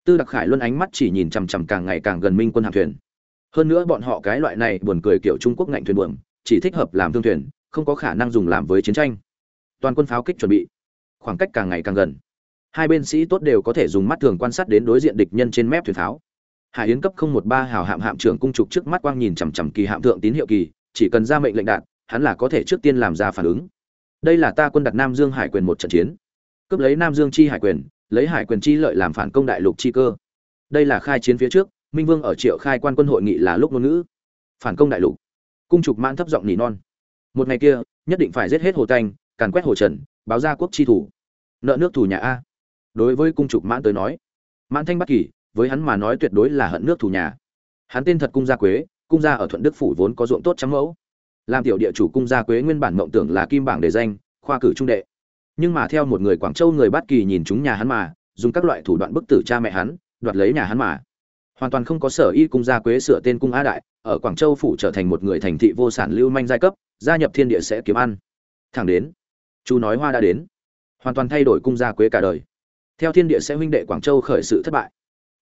Tư đặc khải luôn ánh mắt chỉ nhìn chằm chằm càng ngày càng gần minh quân hạm thuyền. Hơn nữa bọn họ cái loại này buồn cười kiểu trung quốc ngạnh thuyền buồm, chỉ thích hợp làm thương thuyền, không có khả năng dùng làm với chiến tranh. Toàn quân pháo kích chuẩn bị. Khoảng cách càng ngày càng gần. Hai bên sĩ tốt đều có thể dùng mắt thường quan sát đến đối diện địch nhân trên mép thuyền pháo hải yến cấp không một ba hào hạm hạm trưởng cung trục trước mắt quang nhìn chằm chằm kỳ hạm thượng tín hiệu kỳ, chỉ cần ra mệnh lệnh đạn hắn là có thể trước tiên làm ra phản ứng. Đây là ta quân đặt nam dương hải quyền một trận chiến. Cướp lấy nam dương chi hải quyền, lấy hải quyền chi lợi làm phản công đại lục chi cơ. Đây là khai chiến phía trước, minh vương ở triệu khai quan quân hội nghị là lúc ngôn ngữ. Phản công đại lục. Cung trục mãn thấp giọng nỉ non. Một ngày kia, nhất định phải giết hết hồ tanh càn quét hồ trần, báo ra quốc chi thủ. Nợ nước thủ nhà a. Đối với cung trục mãn tới nói, mãn thanh bất kỳ với hắn mà nói tuyệt đối là hận nước thủ nhà. Hắn tên thật cung gia quế, cung gia ở thuận đức phủ vốn có ruộng tốt trăm mẫu. Làm tiểu địa chủ cung gia quế nguyên bản mộng tưởng là kim bảng đề danh, khoa cử trung đệ. Nhưng mà theo một người quảng châu người bát kỳ nhìn chúng nhà hắn mà, dùng các loại thủ đoạn bức tử cha mẹ hắn, đoạt lấy nhà hắn mà. Hoàn toàn không có sở y cung gia quế sửa tên cung a đại, ở quảng châu phủ trở thành một người thành thị vô sản lưu manh giai cấp, gia nhập thiên địa sẽ kiếm ăn. Thẳng đến, chú nói hoa đã đến. Hoàn toàn thay đổi cung gia quế cả đời. Theo thiên địa sẽ huynh đệ quảng châu khởi sự thất bại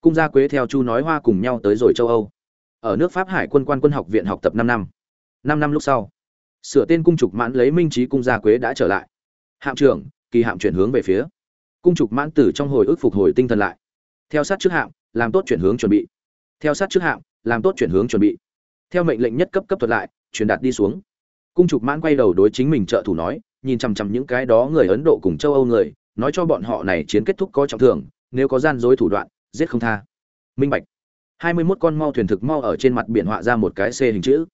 cung gia quế theo chu nói hoa cùng nhau tới rồi châu âu. Ở nước pháp hải quân quan quân học viện học tập năm năm. Năm năm lúc sau, sửa tên cung trục mãn lấy minh trí cung gia quế đã trở lại. Hạm trưởng, kỳ hạm chuyển hướng về phía. Cung trục mãn tử trong hồi ức phục hồi tinh thần lại. Theo sát trước hạm, làm tốt chuyển hướng chuẩn bị. Theo sát trước hạm, làm tốt chuyển hướng chuẩn bị. Theo mệnh lệnh nhất cấp cấp thuật lại, truyền đạt đi xuống. Cung trục mãn quay đầu đối chính mình trợ thủ nói, nhìn chằm chằm những cái đó người ấn độ cùng châu âu người, nói cho bọn họ này chiến kết thúc có trọng thưởng, nếu có gian dối thủ đoạn giết không tha. Minh bạch. Hai mươi 21 con mau thuyền thực mau ở trên mặt biển họa ra một cái C hình chữ.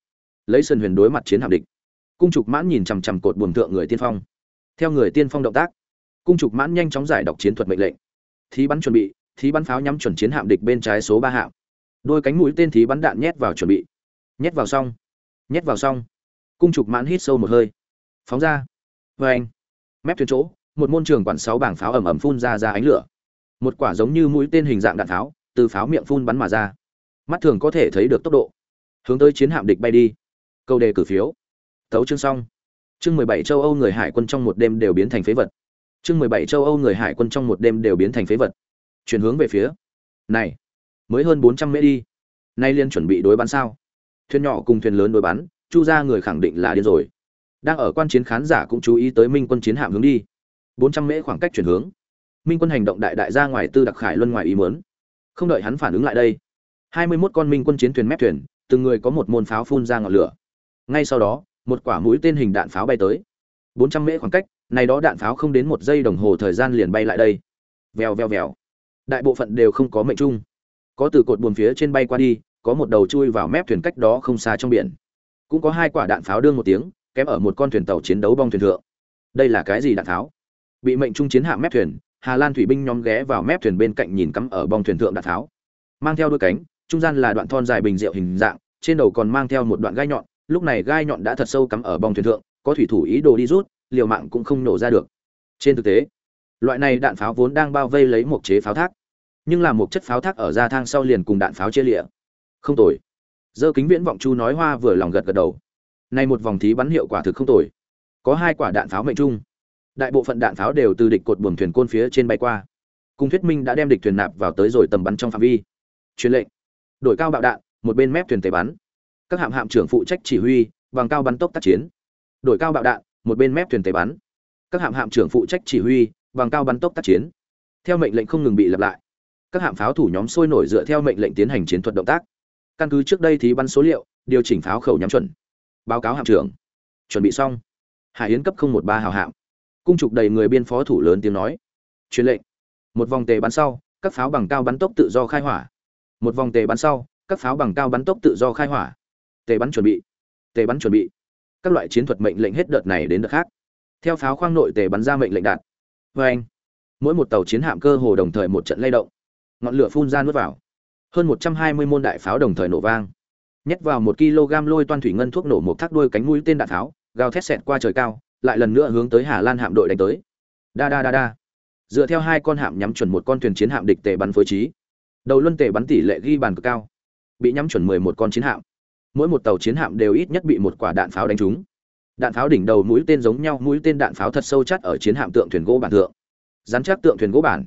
Lấy Sơn huyền đối mặt chiến hạm địch. Cung trục mãn nhìn chằm chằm cột buồm thượng người tiên phong. Theo người tiên phong động tác, cung trục mãn nhanh chóng giải đọc chiến thuật mệnh lệnh. Thí bắn chuẩn bị, thí bắn pháo nhắm chuẩn chiến hạm địch bên trái số ba hạm. Đôi cánh mũi tên thí bắn đạn nhét vào chuẩn bị. Nhét vào xong. Nhét vào xong. Cung trục mãn hít sâu một hơi. Phóng ra. Vê anh mép thuyền chỗ, một môn trường quản sáu bảng pháo ẩm ẩm phun ra ra ánh lửa một quả giống như mũi tên hình dạng đạn tháo, từ pháo miệng phun bắn mà ra. Mắt thường có thể thấy được tốc độ. Hướng tới chiến hạm địch bay đi. Câu đề cử phiếu. Thấu chương xong. Chương mười bảy châu âu người hải quân trong một đêm đều biến thành phế vật. Chương mười bảy châu âu người hải quân trong một đêm đều biến thành phế vật. Chuyển hướng về phía. Này, mới hơn bốn trăm mễ đi. Nay liên chuẩn bị đối bắn sao? Thuyền nhỏ cùng thuyền lớn đối bắn, chu ra người khẳng định là điên rồi. Đang ở quan chiến khán giả cũng chú ý tới minh quân chiến hạm hướng đi. Bốn trăm mễ khoảng cách chuyển hướng minh quân hành động đại đại ra ngoài tư đặc khải luân ngoài ý muốn. Không đợi hắn phản ứng lại đây, hai mươi 21 con minh quân chiến thuyền mép thuyền, từng người có một môn pháo phun ra ngọn lửa. Ngay sau đó, một quả mũi tên hình đạn pháo bay tới. bốn trăm mễ khoảng cách, này đó đạn pháo không đến một giây đồng hồ thời gian liền bay lại đây. Vèo vèo vèo. Đại bộ phận đều không có mệnh trung có từ cột buồm phía trên bay qua đi, có một đầu chui vào mép thuyền cách đó không xa trong biển. Cũng có hai quả đạn pháo đương một tiếng, kém ở một con thuyền tàu chiến đấu bong thuyền thượng. Đây là cái gì đạn pháo? Bị mệnh trung chiến hạ mép thuyền hà lan thủy binh nhóm ghé vào mép thuyền bên cạnh nhìn cắm ở bong thuyền thượng đạn tháo, mang theo đôi cánh trung gian là đoạn thon dài bình rượu hình dạng trên đầu còn mang theo một đoạn gai nhọn lúc này gai nhọn đã thật sâu cắm ở bong thuyền thượng có thủy thủ ý đồ đi rút liều mạng cũng không nổ ra được. Trên thực tế loại này đạn pháo vốn đang bao vây lấy một chế pháo thác. Nhưng là một chất pháo thác ở ra thang sau liền cùng đạn pháo chia lịa. Không tồi. Dơ kính viễn vọng chu nói hoa vừa lòng gật gật đầu. Nay một vòng thí bắn hiệu quả thực không tồi. Có hai quả đạn pháo mệnh trung đại bộ phận đạn pháo đều từ địch cột buồm thuyền côn phía trên bay qua. Cung thuyết minh đã đem địch thuyền nạp vào tới rồi tầm bắn trong phạm vi. Truyền lệnh. Đổi cao bạo đạn, một bên mép thuyền tề bắn. Các hạm hạm trưởng phụ trách chỉ huy, bằng cao bắn tốc tác chiến. Đổi cao bạo đạn, một bên mép thuyền tề bắn. Các hạm hạm trưởng phụ trách chỉ huy, bằng cao bắn tốc tác chiến. Theo mệnh lệnh không ngừng bị lặp lại. Các hạm pháo thủ nhóm sôi nổi dựa theo mệnh lệnh tiến hành chiến thuật động tác. Căn cứ trước đây thì bắn số liệu, điều chỉnh pháo khẩu nhắm chuẩn. Báo cáo hạm trưởng. Chuẩn bị xong. Hải yến cấp không một ba hào hạm cung trục đầy người biên phó thủ lớn tiếng nói. Truyền lệnh. Một vòng tề bắn sau, các pháo bằng cao bắn tốc tự do khai hỏa. Một vòng tề bắn sau, các pháo bằng cao bắn tốc tự do khai hỏa. Tề bắn chuẩn bị. Tề bắn chuẩn bị. Các loại chiến thuật mệnh lệnh hết đợt này đến đợt khác. Theo pháo khoang nội tề bắn ra mệnh lệnh đạn. Vê anh, mỗi một tàu chiến hạm cơ hồ đồng thời một trận lay động. Ngọn lửa phun ra nuốt vào. Hơn một trăm hai mươi môn đại pháo đồng thời nổ vang. Nhét vào một kg lôi toan thủy ngân thuốc nổ một thác đuôi cánh mũi tên đạn pháo gào thét xẹt qua trời cao lại lần nữa hướng tới hà lan hạm đội đánh tới. Đa đa đa đa dựa theo hai con hạm nhắm chuẩn một con thuyền chiến hạm địch tề bắn phối trí. Đầu luân tề bắn tỷ lệ ghi bàn cực cao. Bị nhắm chuẩn mười một con chiến hạm. Mỗi một tàu chiến hạm đều ít nhất bị một quả đạn pháo đánh trúng. Đạn pháo đỉnh đầu mũi tên giống nhau, mũi tên đạn pháo thật sâu chắc ở chiến hạm tượng thuyền gỗ bản thượng. Rắn chắc tượng thuyền gỗ bản.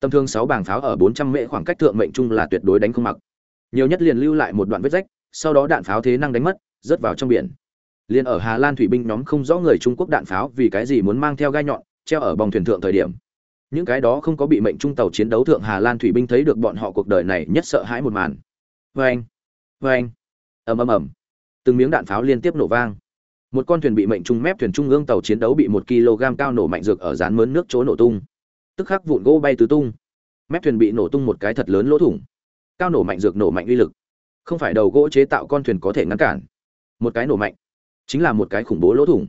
Tầm thương sáu bảng pháo ở bốn trăm mễ khoảng cách thượng mệnh trung là tuyệt đối đánh không mặc. Nhiều nhất liền lưu lại một đoạn vết rách, sau đó đạn pháo thế năng đánh mất, rớt vào trong biển liền ở hà lan thủy binh nhóm không rõ người trung quốc đạn pháo vì cái gì muốn mang theo gai nhọn, treo ở bồng thuyền thượng thời điểm. Những cái đó không có bị mệnh trung tàu chiến đấu thượng hà lan thủy binh thấy được bọn họ cuộc đời này nhất sợ hãi một màn. Vê anh vê anh ầm ầm ầm. Từng miếng đạn pháo liên tiếp nổ vang. Một con thuyền bị mệnh trung mép thuyền trung ương tàu chiến đấu bị một kg cao nổ mạnh dược ở dán mớn nước chỗ nổ tung. Tức khắc vụn gỗ bay tứ tung. Mép thuyền bị nổ tung một cái thật lớn lỗ thủng. Cao nổ mạnh dược nổ mạnh uy lực. Không phải đầu gỗ chế tạo con thuyền có thể ngăn cản. Một cái nổ mạnh chính là một cái khủng bố lỗ thủng.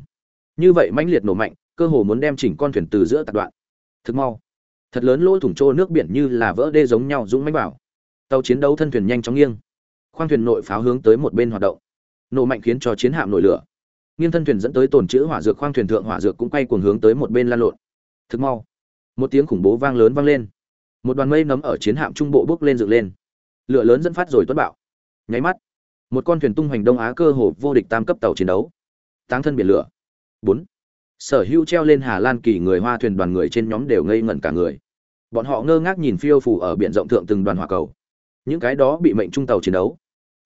Như vậy mãnh liệt nổ mạnh, cơ hồ muốn đem chỉnh con thuyền từ giữa tạt đoạn. Thực mau, thật lớn lỗ thủng trô nước biển như là vỡ đê giống nhau dũng mãnh bảo tàu chiến đấu thân thuyền nhanh chóng nghiêng. Khoang thuyền nội pháo hướng tới một bên hoạt động. Nổ mạnh khiến cho chiến hạm nổi lửa. Nghiêng thân thuyền dẫn tới tồn chữ hỏa dược, khoang thuyền thượng hỏa dược cũng quay cuồng hướng tới một bên lan lộn. Thực mau, một tiếng khủng bố vang lớn vang lên. Một đoàn mây nấm ở chiến hạm trung bộ bước lên dựng lên. Lửa lớn dẫn phát rồi tuất bạo. Nháy mắt một con thuyền tung hoành đông á cơ hồ vô địch tam cấp tàu chiến đấu. Táng thân biển lửa. Bốn. Sở hữu treo lên hà lan kỳ người hoa thuyền đoàn người trên nhóm đều ngây ngẩn cả người. Bọn họ ngơ ngác nhìn phiêu phủ ở biển rộng thượng từng đoàn hỏa cầu. Những cái đó bị mệnh trung tàu chiến đấu.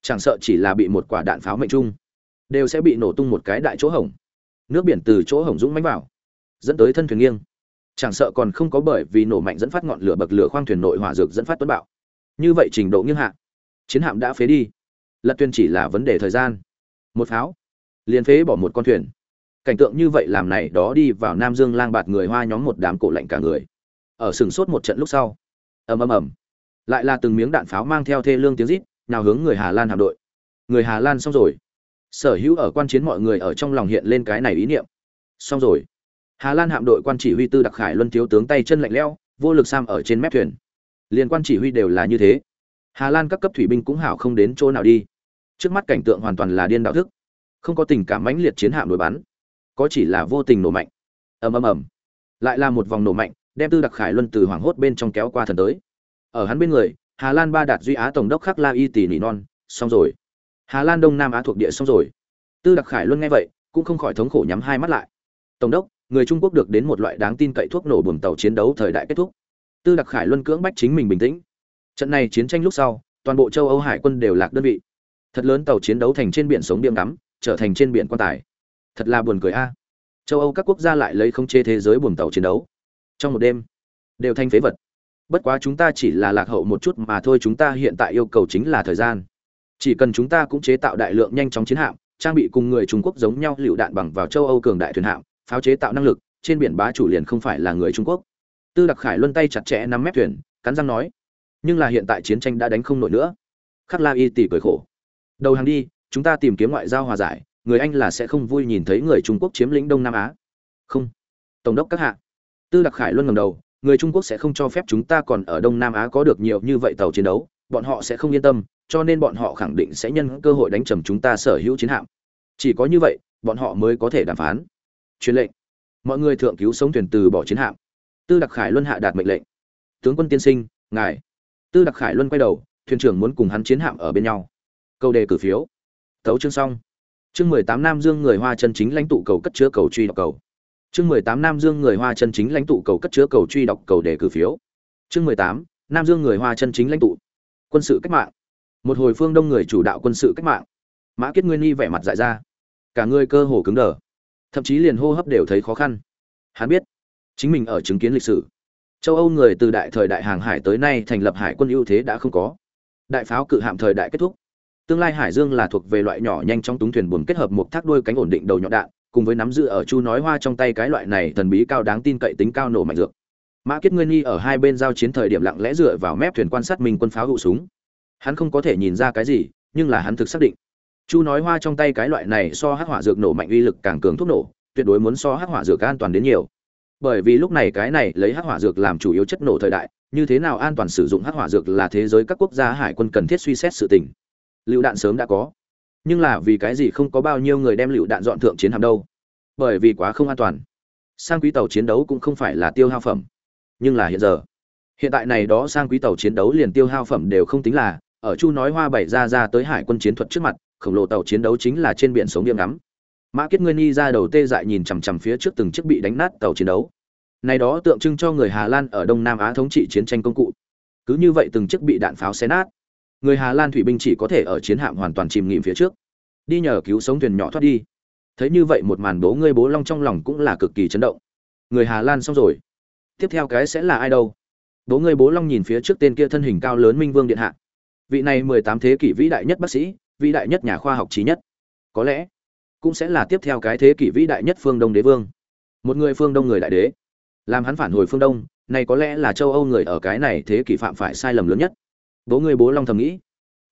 Chẳng sợ chỉ là bị một quả đạn pháo mệnh trung, đều sẽ bị nổ tung một cái đại chỗ hổng. Nước biển từ chỗ hổng dũng mánh vào, dẫn tới thân thuyền nghiêng. Chẳng sợ còn không có bởi vì nổ mạnh dẫn phát ngọn lửa bậc lửa khoang thuyền nội hỏa dược dẫn phát tuấn bạo. Như vậy trình độ nghiêng hạ, chiến hạm đã phế đi lật thuyền chỉ là vấn đề thời gian. Một pháo, liền phế bỏ một con thuyền. Cảnh tượng như vậy làm này đó đi vào nam dương lang bạt người hoa nhóm một đám cổ lạnh cả người. Ở sừng sốt một trận lúc sau, ầm ầm ầm, lại là từng miếng đạn pháo mang theo thê lương tiếng rít, nào hướng người hà lan hạm đội. Người hà lan xong rồi. Sở hữu ở quan chiến mọi người ở trong lòng hiện lên cái này ý niệm. Xong rồi. Hà lan hạm đội quan chỉ huy tư đặc khải luân thiếu tướng tay chân lạnh lẽo, vô lực sam ở trên mép thuyền. Liên quan chỉ huy đều là như thế. Hà lan các cấp thủy binh cũng hảo không đến chỗ nào đi trước mắt cảnh tượng hoàn toàn là điên đạo thức. Không có tình cảm mãnh liệt chiến hạm đối bắn. Có chỉ là vô tình nổ mạnh. Ầm ầm ầm. Lại là một vòng nổ mạnh, đem tư đặc khải luân từ hoảng hốt bên trong kéo qua thần tới. Ở hắn bên người, hà lan ba đạt duy á tổng đốc khắc la y tỷ nỉ non, xong rồi. Hà lan đông nam á thuộc địa xong rồi. Tư đặc khải luân nghe vậy, cũng không khỏi thống khổ nhắm hai mắt lại. Tổng đốc, người trung quốc được đến một loại đáng tin cậy thuốc nổ buồng tàu chiến đấu thời đại kết thúc. Tư đặc khải luân cưỡng bách chính mình bình tĩnh. Trận này chiến tranh lúc sau, toàn bộ châu âu hải quân đều lạc đơn vị thật lớn tàu chiến đấu thành trên biển sống điểm ngắm trở thành trên biển quan tài. Thật là buồn cười a. Châu âu các quốc gia lại lấy không chế thế giới buồng tàu chiến đấu. Trong một đêm, đều thành phế vật. Bất quá chúng ta chỉ là lạc hậu một chút mà thôi, chúng ta hiện tại yêu cầu chính là thời gian. Chỉ cần chúng ta cũng chế tạo đại lượng nhanh chóng chiến hạm, trang bị cùng người trung quốc giống nhau lựu đạn bằng vào châu âu cường đại thuyền hạm, pháo chế tạo năng lực, trên biển bá chủ liền không phải là người trung quốc. Tư đặc khải luân tay chặt chẽ nắm mép thuyền, cắn răng nói, nhưng là hiện tại chiến tranh đã đánh không nổi nữa. Khắc la y tỷ cười khổ đầu hàng đi, chúng ta tìm kiếm ngoại giao hòa giải, người anh là sẽ không vui nhìn thấy người trung quốc chiếm lĩnh đông nam á. Không. Tổng đốc các hạ. Tư đặc khải luân ngầm đầu, người trung quốc sẽ không cho phép chúng ta còn ở đông nam á có được nhiều như vậy tàu chiến đấu, bọn họ sẽ không yên tâm, cho nên bọn họ khẳng định sẽ nhân cơ hội đánh trầm chúng ta sở hữu chiến hạm. Chỉ có như vậy, bọn họ mới có thể đàm phán. Truyền lệnh. Mọi người thượng cứu sống thuyền từ bỏ chiến hạm. Tư đặc khải luân hạ đạt mệnh lệnh. Tướng quân tiên sinh, ngài. Tư đặc khải luân quay đầu, thuyền trưởng muốn cùng hắn chiến hạm ở bên nhau câu đề cử phiếu. Tấu chương xong. Chương mười tám nam dương người hoa chân chính lãnh tụ cầu cất chứa cầu truy đọc cầu. Chương mười tám nam dương người hoa chân chính lãnh tụ cầu cất chứa cầu truy đọc cầu đề cử phiếu. Chương mười tám nam dương người hoa chân chính lãnh tụ quân sự cách mạng. Một hồi phương đông người chủ đạo quân sự cách mạng. Mã kết nguyên nghi vẻ mặt dại ra. Cả người cơ hồ cứng đờ. Thậm chí liền hô hấp đều thấy khó khăn. Hắn biết, chính mình ở chứng kiến lịch sử. Châu âu người từ đại thời đại hàng hải tới nay thành lập hải quân ưu thế đã không có. Đại pháo cự hạm thời đại kết thúc tương lai hải dương là thuộc về loại nhỏ nhanh trong túng thuyền buồm kết hợp một thác đuôi cánh ổn định đầu nhọn đạn, cùng với nắm giữ ở chu nói hoa trong tay cái loại này thần bí cao đáng tin cậy tính cao nổ mạnh dược. Mã kết nguyên nghi ở hai bên giao chiến thời điểm lặng lẽ dựa vào mép thuyền quan sát mình quân pháo hụ súng. Hắn không có thể nhìn ra cái gì, nhưng là hắn thực xác định. Chu nói hoa trong tay cái loại này so hắc hỏa dược nổ mạnh uy lực càng cường thuốc nổ, tuyệt đối muốn so hắc hỏa dược an toàn đến nhiều. Bởi vì lúc này cái này lấy hắc hỏa dược làm chủ yếu chất nổ thời đại, như thế nào an toàn sử dụng hắc hỏa dược là thế giới các quốc gia hải quân cần thiết suy xét sự tình lựu đạn sớm đã có. Nhưng là vì cái gì không có bao nhiêu người đem lựu đạn dọn thượng chiến hạm đâu? Bởi vì quá không an toàn. Sang quý tàu chiến đấu cũng không phải là tiêu hao phẩm. Nhưng là hiện giờ. Hiện tại này đó sang quý tàu chiến đấu liền tiêu hao phẩm đều không tính là, ở chu nói hoa bảy ra ra tới hải quân chiến thuật trước mặt, khổng lồ tàu chiến đấu chính là trên biển sống điểm ngắm mã kết nguyên ni ra đầu tê dại nhìn chằm chằm phía trước từng chiếc bị đánh nát tàu chiến đấu. Này đó tượng trưng cho người hà lan ở đông nam á thống trị chiến tranh công cụ. Cứ như vậy từng chiếc bị đạn pháo xé nát người hà lan thủy binh chỉ có thể ở chiến hạm hoàn toàn chìm nghỉm phía trước. Đi nhờ cứu sống thuyền nhỏ thoát đi. Thấy như vậy một màn bố ngươi bố long trong lòng cũng là cực kỳ chấn động. Người hà lan xong rồi. Tiếp theo cái sẽ là ai đâu? Bố ngươi bố long nhìn phía trước tên kia thân hình cao lớn minh vương điện hạ. Vị này mười tám thế kỷ vĩ đại nhất bác sĩ, vĩ đại nhất nhà khoa học trí nhất. Có lẽ cũng sẽ là tiếp theo cái thế kỷ vĩ đại nhất phương đông đế vương. Một người phương đông người đại đế. Làm hắn phản hồi phương đông này có lẽ là châu âu người ở cái này thế kỷ phạm phải sai lầm lớn nhất bố người bố long thầm nghĩ.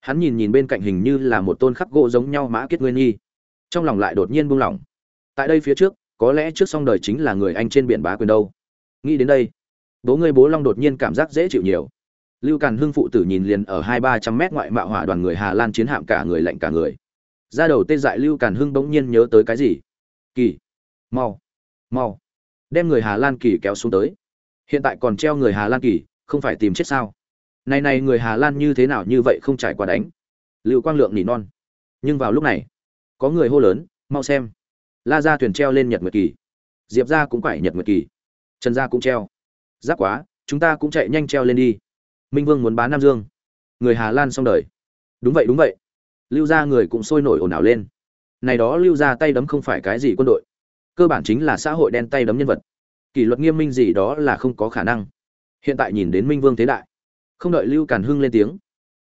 Hắn nhìn nhìn bên cạnh hình như là một tôn khắc gỗ giống nhau mã kết nguyên nghi. Trong lòng lại đột nhiên buông lỏng. Tại đây phía trước, có lẽ trước song đời chính là người anh trên biển bá quyền đâu. Nghĩ đến đây, bố người bố long đột nhiên cảm giác dễ chịu nhiều. Lưu càn hưng phụ tử nhìn liền ở hai ba trăm mét ngoại mạo hỏa đoàn người hà lan chiến hạm cả người lạnh cả người. Ra đầu tê dại lưu càn hưng bỗng nhiên nhớ tới cái gì? Kỳ. Mau. Mau. Đem người hà lan kỳ kéo xuống tới. Hiện tại còn treo người hà lan kỳ, không phải tìm chết sao? Này này người hà lan như thế nào như vậy không trải qua đánh. Lưu quang lượng nỉ non. Nhưng vào lúc này, có người hô lớn, mau xem. La ra thuyền treo lên nhật nguyệt kỳ. Diệp gia cũng quải nhật nguyệt kỳ. Trần gia cũng treo. Giáp quá, chúng ta cũng chạy nhanh treo lên đi. Minh vương muốn bán nam dương. Người hà lan xong đời. Đúng vậy đúng vậy. Lưu gia người cũng sôi nổi ồn ào lên. Này đó lưu gia tay đấm không phải cái gì quân đội. Cơ bản chính là xã hội đen tay đấm nhân vật. Kỷ luật nghiêm minh gì đó là không có khả năng. Hiện tại nhìn đến minh vương thế đại không đợi lưu càn hưng lên tiếng.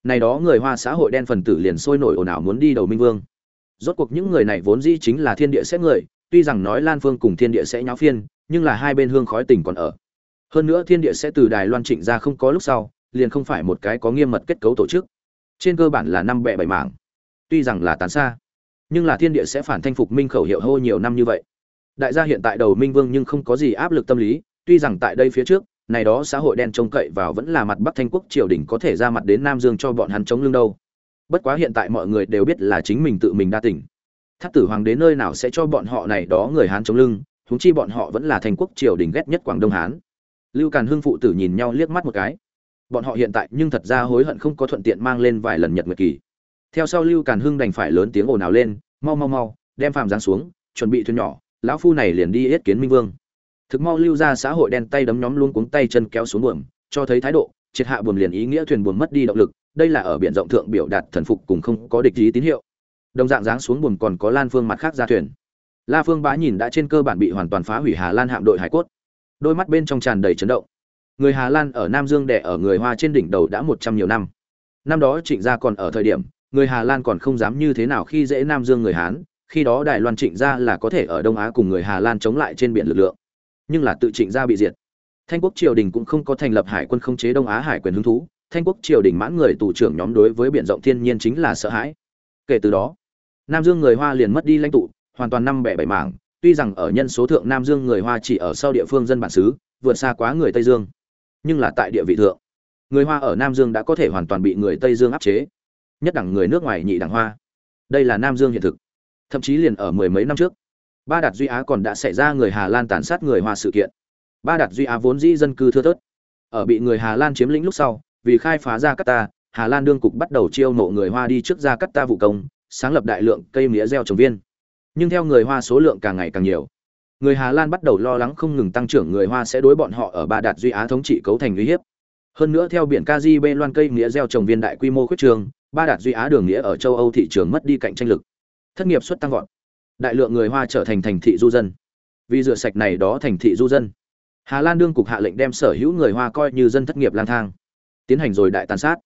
Này đó người hoa xã hội đen phần tử liền sôi nổi ồn ào muốn đi đầu minh vương. Rốt cuộc những người này vốn dĩ chính là thiên địa sẽ người, tuy rằng nói lan phương cùng thiên địa sẽ nháo phiên, nhưng là hai bên hương khói tình còn ở. Hơn nữa thiên địa sẽ từ đài loan trịnh ra không có lúc sau, liền không phải một cái có nghiêm mật kết cấu tổ chức. Trên cơ bản là năm bẹ bảy mảng. Tuy rằng là tán xa, nhưng là thiên địa sẽ phản thanh phục minh khẩu hiệu hô nhiều năm như vậy. Đại gia hiện tại đầu minh vương nhưng không có gì áp lực tâm lý, tuy rằng tại đây phía trước này đó xã hội đen trông cậy vào vẫn là mặt bắc thanh quốc triều đình có thể ra mặt đến nam dương cho bọn hắn chống lưng đâu. Bất quá hiện tại mọi người đều biết là chính mình tự mình đa tỉnh thác tử hoàng đế nơi nào sẽ cho bọn họ này đó người hán chống lưng thúng chi bọn họ vẫn là thanh quốc triều đình ghét nhất quảng đông hán. Lưu càn hưng phụ tử nhìn nhau liếc mắt một cái. Bọn họ hiện tại nhưng thật ra hối hận không có thuận tiện mang lên vài lần nhật nguyệt kỳ. Theo sau lưu càn hưng đành phải lớn tiếng ồn ào lên, mau mau mau, đem phàm giáng xuống, chuẩn bị thuyền nhỏ, lão phu này liền đi yết kiến minh vương thực mau lưu ra xã hội đen tay đấm nhóm luôn cuống tay chân kéo xuống buồm, cho thấy thái độ, triệt hạ buồm liền ý nghĩa thuyền buồm mất đi động lực, đây là ở biển rộng thượng biểu đạt thần phục cùng không có địch ý tín hiệu. Đồng dạng dáng xuống buồm còn có lan phương mặt khác ra thuyền. La phương bá nhìn đã trên cơ bản bị hoàn toàn phá hủy hà lan hạm đội hải cốt. Đôi mắt bên trong tràn đầy chấn động. Người hà lan ở nam dương đẻ ở người hoa trên đỉnh đầu đã một trăm nhiều năm. Năm đó trịnh gia còn ở thời điểm, người hà lan còn không dám như thế nào khi dễ nam dương người hán, khi đó đài loan trịnh gia là có thể ở đông á cùng người hà lan chống lại trên biển lực lượng nhưng là tự trịnh gia bị diệt. Thanh quốc triều đình cũng không có thành lập hải quân không chế đông á hải quyền hứng thú. Thanh quốc triều đình mãn người tù trưởng nhóm đối với biển rộng thiên nhiên chính là sợ hãi. Kể từ đó, nam dương người hoa liền mất đi lãnh tụ, hoàn toàn năm bẻ bảy mảng. Tuy rằng ở nhân số thượng nam dương người hoa chỉ ở sau địa phương dân bản xứ, vượt xa quá người tây dương, nhưng là tại địa vị thượng, người hoa ở nam dương đã có thể hoàn toàn bị người tây dương áp chế, nhất đẳng người nước ngoài nhị đẳng hoa. Đây là nam dương hiện thực. Thậm chí liền ở mười mấy năm trước ba đạt duy á còn đã xảy ra người hà lan tàn sát người hoa sự kiện. Ba đạt duy á vốn dĩ dân cư thưa thớt. Ở bị người hà lan chiếm lĩnh lúc sau, vì khai phá ra cắt ta, hà lan đương cục bắt đầu chiêu mộ người hoa đi trước ra cắt ta vụ công, sáng lập đại lượng cây mía gieo trồng viên. Nhưng theo người hoa số lượng càng ngày càng nhiều, người hà lan bắt đầu lo lắng không ngừng tăng trưởng người hoa sẽ đối bọn họ ở ba đạt duy á thống trị cấu thành uy hiếp. Hơn nữa theo biển kgb loan cây nghĩa gieo trồng viên đại quy mô khuyết trường, ba đạt duy á đường nghĩa ở châu âu thị trường mất đi cạnh tranh lực. Thất nghiệp suất tăng vọt đại lượng người hoa trở thành thành thị du dân. Vì rửa sạch này đó thành thị du dân, hà lan đương cục hạ lệnh đem sở hữu người hoa coi như dân thất nghiệp lang thang, tiến hành rồi đại tàn sát.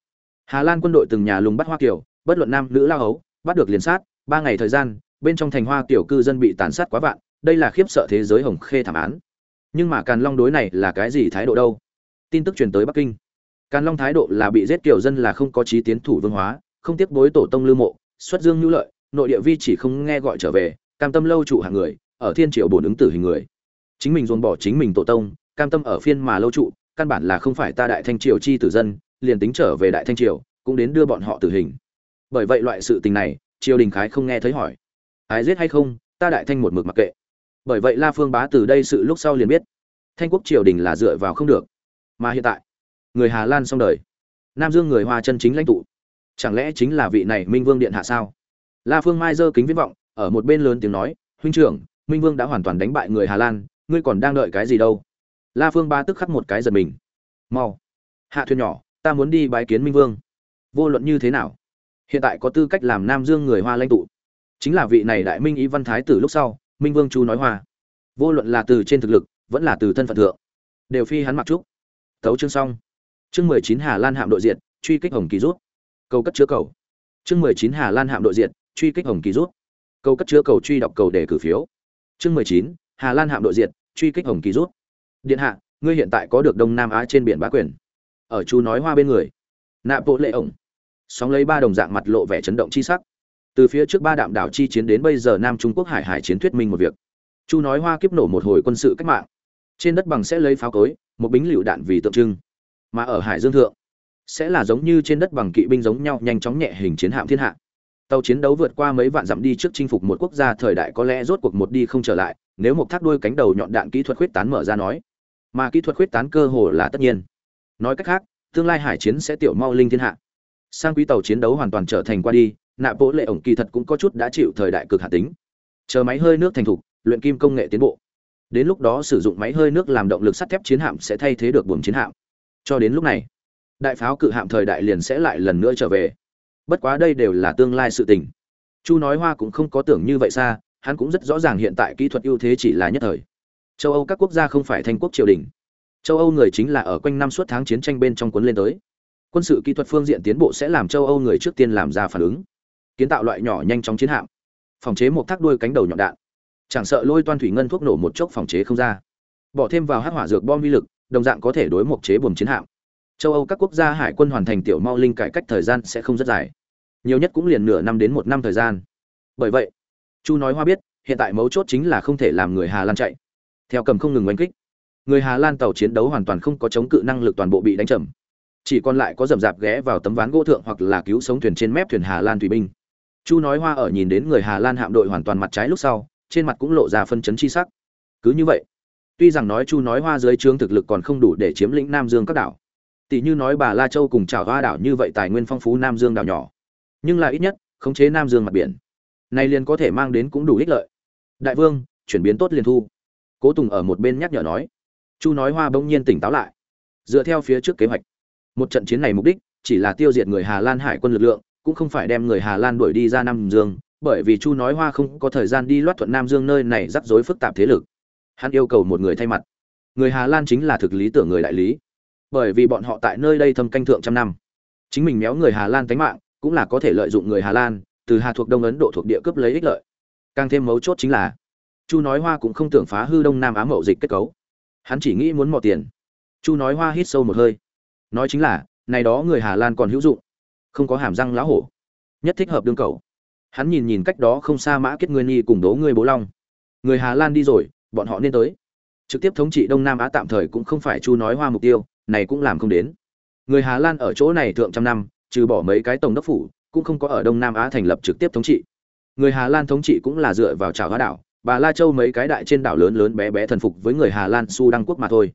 Hà lan quân đội từng nhà lùng bắt hoa kiều, bất luận nam nữ lao hấu, bắt được liền sát, ba ngày thời gian, bên trong thành hoa kiểu cư dân bị tàn sát quá vạn, đây là khiếp sợ thế giới hồng khê thảm án. Nhưng mà càn long đối này là cái gì thái độ đâu? Tin tức truyền tới bắc kinh. Càn long thái độ là bị giết kiểu dân là không có trí tiến thủ vương hóa, không tiếp bối tổ tông lưu mộ, xuất dương nhu lợi nội địa vi chỉ không nghe gọi trở về, cam tâm lâu trụ hàng người, ở thiên triệu bổn ứng tử hình người. Chính mình dồn bỏ chính mình tổ tông, cam tâm ở phiên mà lâu trụ, căn bản là không phải ta đại thanh triều chi tử dân, liền tính trở về đại thanh triều, cũng đến đưa bọn họ tử hình. Bởi vậy loại sự tình này, triều đình khái không nghe thấy hỏi. Ai giết hay không, ta đại thanh một mực mặc kệ. Bởi vậy la phương bá từ đây sự lúc sau liền biết, thanh quốc triều đình là dựa vào không được. Mà hiện tại, người hà lan xong đời. Nam dương người hoa chân chính lãnh tụ. Chẳng lẽ chính là vị này minh vương điện hạ sao? La phương mai giơ kính viễn vọng ở một bên lớn tiếng nói huynh trưởng minh vương đã hoàn toàn đánh bại người hà lan ngươi còn đang đợi cái gì đâu? La phương ba tức khắc một cái giật mình. Mau hạ thuyền nhỏ ta muốn đi bái kiến minh vương. Vô luận như thế nào hiện tại có tư cách làm nam dương người hoa lãnh tụ. Chính là vị này đại minh ý văn thái tử lúc sau minh vương chú nói hòa, vô luận là từ trên thực lực vẫn là từ thân phận thượng đều phi hắn mặc trúc. Tấu chương xong. Chương mười chín hà lan hạm đội diệt truy kích hồng kỳ rút. Cầu cất chứa cầu. Chương mười chín hà lan hạm đội diệt truy kích hồng kỳ rút. Câu cất chứa cầu truy đọc cầu để cử phiếu. Chương mười chín hà lan hạm đội diện, truy kích hồng kỳ rút. Điện hạ ngươi hiện tại có được đông nam á trên biển bá quyền. Ở chú nói hoa bên người. Nạ bộ lệ ổng sóng lấy ba đồng dạng mặt lộ vẻ chấn động chi sắc. Từ phía trước ba đạm đảo chi chiến đến bây giờ nam trung quốc hải hải chiến thuyết minh một việc. Chu nói hoa kiếp nổ một hồi quân sự cách mạng. Trên đất bằng sẽ lấy pháo cối một bính lựu đạn vì tượng trưng. Mà ở hải dương thượng sẽ là giống như trên đất bằng kỵ binh giống nhau nhanh chóng nhẹ hình chiến hạm thiên hạ tàu chiến đấu vượt qua mấy vạn dặm đi trước chinh phục một quốc gia thời đại có lẽ rốt cuộc một đi không trở lại, nếu một thác đuôi cánh đầu nhọn đạn kỹ thuật khuyết tán mở ra nói. Mà kỹ thuật khuyết tán cơ hồ là tất nhiên. Nói cách khác, tương lai hải chiến sẽ tiểu mau linh thiên hạ. Sang quý tàu chiến đấu hoàn toàn trở thành qua đi nạ bộ lệ ổng kỳ thật cũng có chút đã chịu thời đại cực hạ tính. Chờ máy hơi nước thành thục, luyện kim công nghệ tiến bộ. Đến lúc đó sử dụng máy hơi nước làm động lực sắt thép chiến hạm sẽ thay thế được buồng chiến hạm. Cho đến lúc này, đại pháo cự hạm thời đại liền sẽ lại lần nữa trở về bất quá đây đều là tương lai sự tình. Chu nói hoa cũng không có tưởng như vậy xa, hắn cũng rất rõ ràng hiện tại kỹ thuật ưu thế chỉ là nhất thời. Châu âu các quốc gia không phải thanh quốc triều đình. Châu âu người chính là ở quanh năm suốt tháng chiến tranh bên trong cuốn lên tới. Quân sự kỹ thuật phương diện tiến bộ sẽ làm châu âu người trước tiên làm ra phản ứng. Kiến tạo loại nhỏ nhanh chóng chiến hạm. Phòng chế một thác đuôi cánh đầu nhọn đạn. Chẳng sợ lôi toan thủy ngân thuốc nổ một chốc phòng chế không ra. Bỏ thêm vào hắc hỏa dược bom vi lực, đồng dạng có thể đối mục chế buồm chiến hạm châu âu các quốc gia hải quân hoàn thành tiểu mau linh cải cách thời gian sẽ không rất dài. Nhiều nhất cũng liền nửa năm đến một năm thời gian. Bởi vậy, chu nói hoa biết, hiện tại mấu chốt chính là không thể làm người hà lan chạy. Theo cầm không ngừng oanh kích, người hà lan tàu chiến đấu hoàn toàn không có chống cự năng lực toàn bộ bị đánh trầm chỉ còn lại có dầm dạp ghé vào tấm ván gỗ thượng hoặc là cứu sống thuyền trên mép thuyền hà lan thủy binh. Chu nói hoa ở nhìn đến người hà lan hạm đội hoàn toàn mặt trái lúc sau, trên mặt cũng lộ ra phân chấn chi sắc. Cứ như vậy, tuy rằng nói chu nói hoa dưới trướng thực lực còn không đủ để chiếm lĩnh nam dương các đảo tỷ như nói bà la châu cùng chảo hoa đảo như vậy tài nguyên phong phú nam dương đảo nhỏ. Nhưng là ít nhất, khống chế nam dương mặt biển. Này liền có thể mang đến cũng đủ ích lợi. Đại vương, chuyển biến tốt liền thu. Cố tùng ở một bên nhắc nhở nói. Chu nói hoa bỗng nhiên tỉnh táo lại. Dựa theo phía trước kế hoạch, một trận chiến này mục đích chỉ là tiêu diệt người hà lan hải quân lực lượng, cũng không phải đem người hà lan đuổi đi ra nam dương, bởi vì chu nói hoa không có thời gian đi loát thuận nam dương nơi này rắc rối phức tạp thế lực. Hắn yêu cầu một người thay mặt. Người hà lan chính là thực lý tưởng người đại lý bởi vì bọn họ tại nơi đây thâm canh thượng trăm năm. Chính mình méo người hà lan tánh mạng, cũng là có thể lợi dụng người hà lan, từ hà thuộc đông ấn độ thuộc địa cướp lấy ích lợi. Càng thêm mấu chốt chính là, chu nói hoa cũng không tưởng phá hư đông nam á mậu dịch kết cấu. Hắn chỉ nghĩ muốn mò tiền. Chu nói hoa hít sâu một hơi. Nói chính là, này đó người hà lan còn hữu dụng. Không có hàm răng lá hổ. Nhất thích hợp đương cầu. Hắn nhìn nhìn cách đó không xa mã kết ngươi nhi cùng đố ngươi bố long. Người hà lan đi rồi, bọn họ nên tới. Trực tiếp thống trị đông nam á tạm thời cũng không phải chu nói hoa mục tiêu này cũng làm không đến. Người hà lan ở chỗ này thượng trăm năm, trừ bỏ mấy cái tổng đốc phủ, cũng không có ở đông nam á thành lập trực tiếp thống trị. Người hà lan thống trị cũng là dựa vào trào hóa đảo, bà la châu mấy cái đại trên đảo lớn lớn bé bé thần phục với người hà lan su đăng quốc mà thôi.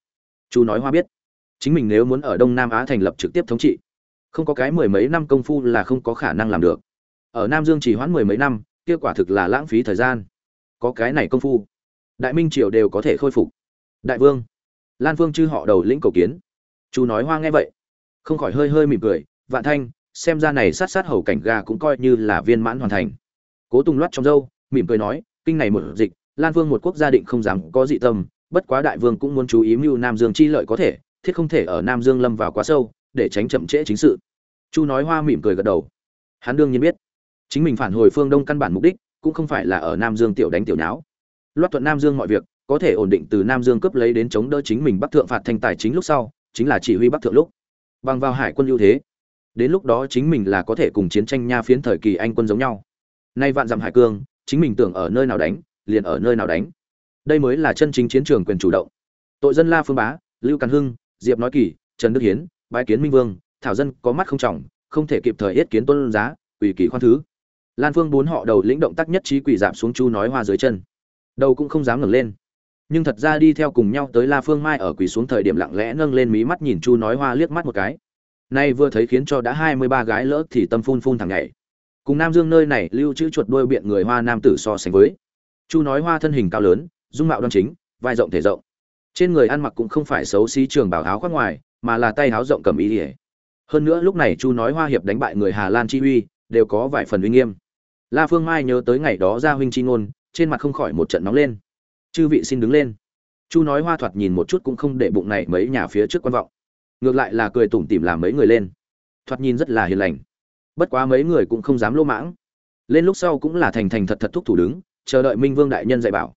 Chú nói hoa biết. Chính mình nếu muốn ở đông nam á thành lập trực tiếp thống trị, không có cái mười mấy năm công phu là không có khả năng làm được. Ở nam dương chỉ hoãn mười mấy năm kết quả thực là lãng phí thời gian. Có cái này công phu, đại minh triều đều có thể khôi phục. Đại vương, lan vương chư họ đầu lĩnh cầu kiến chú nói hoa nghe vậy. Không khỏi hơi hơi mỉm cười, vạn thanh, xem ra này sát sát hầu cảnh gà cũng coi như là viên mãn hoàn thành. Cố tùng loát trong dâu mỉm cười nói, kinh này một dịch, lan vương một quốc gia định không dám có dị tâm, bất quá đại vương cũng muốn chú ý mưu nam dương chi lợi có thể, thiết không thể ở nam dương lâm vào quá sâu, để tránh chậm trễ chính sự. Chu nói hoa mỉm cười gật đầu. Hắn đương nhiên biết. Chính mình phản hồi phương đông căn bản mục đích, cũng không phải là ở nam dương tiểu đánh tiểu nháo. Loát thuận nam dương mọi việc, có thể ổn định từ nam dương cướp lấy đến chống đỡ chính mình bắc thượng phạt thành tài chính lúc sau chính là chỉ huy bắc thượng lúc. Bằng vào hải quân ưu thế, đến lúc đó chính mình là có thể cùng chiến tranh nha phiến thời kỳ anh quân giống nhau. Nay vạn dặm hải cương, chính mình tưởng ở nơi nào đánh, liền ở nơi nào đánh. Đây mới là chân chính chiến trường quyền chủ động. Tội dân la phương bá, lưu càn hưng, diệp nói kỳ, trần đức hiến, bái kiến minh vương, thảo dân có mắt không trọng, không thể kịp thời yết kiến tôn giá ủy kỳ khoan thứ. Lan phương bốn họ đầu lĩnh động tác nhất trí quỳ giảm xuống chu nói hoa dưới chân. Đầu cũng không dám ngẩng lên nhưng thật ra đi theo cùng nhau tới la phương mai ở quỳ xuống thời điểm lặng lẽ nâng lên mí mắt nhìn chu nói hoa liếc mắt một cái. Nay vừa thấy khiến cho đã hai mươi ba gái lỡ thì tâm phun phun thằng nhảy. Cùng nam dương nơi này lưu trữ chuột đôi biện người hoa nam tử so sánh với. Chu nói hoa thân hình cao lớn, dung mạo đoan chính, vai rộng thể rộng. Trên người ăn mặc cũng không phải xấu xí trường bảo áo khoác ngoài, mà là tay áo rộng cầm ý ỉa hơn nữa lúc này chu nói hoa hiệp đánh bại người hà lan chi uy, đều có vài phần uy nghiêm. La phương mai nhớ tới ngày đó ra huynh chi ngôn, trên mặt không khỏi một trận nóng lên chư vị xin đứng lên. Chu nói hoa thoạt nhìn một chút cũng không để bụng này mấy nhà phía trước quan vọng. Ngược lại là cười tủm tỉm làm mấy người lên. Thoạt nhìn rất là hiền lành. Bất quá mấy người cũng không dám lô mãng. Lên lúc sau cũng là thành thành thật thật thúc thủ đứng, chờ đợi minh vương đại nhân dạy bảo.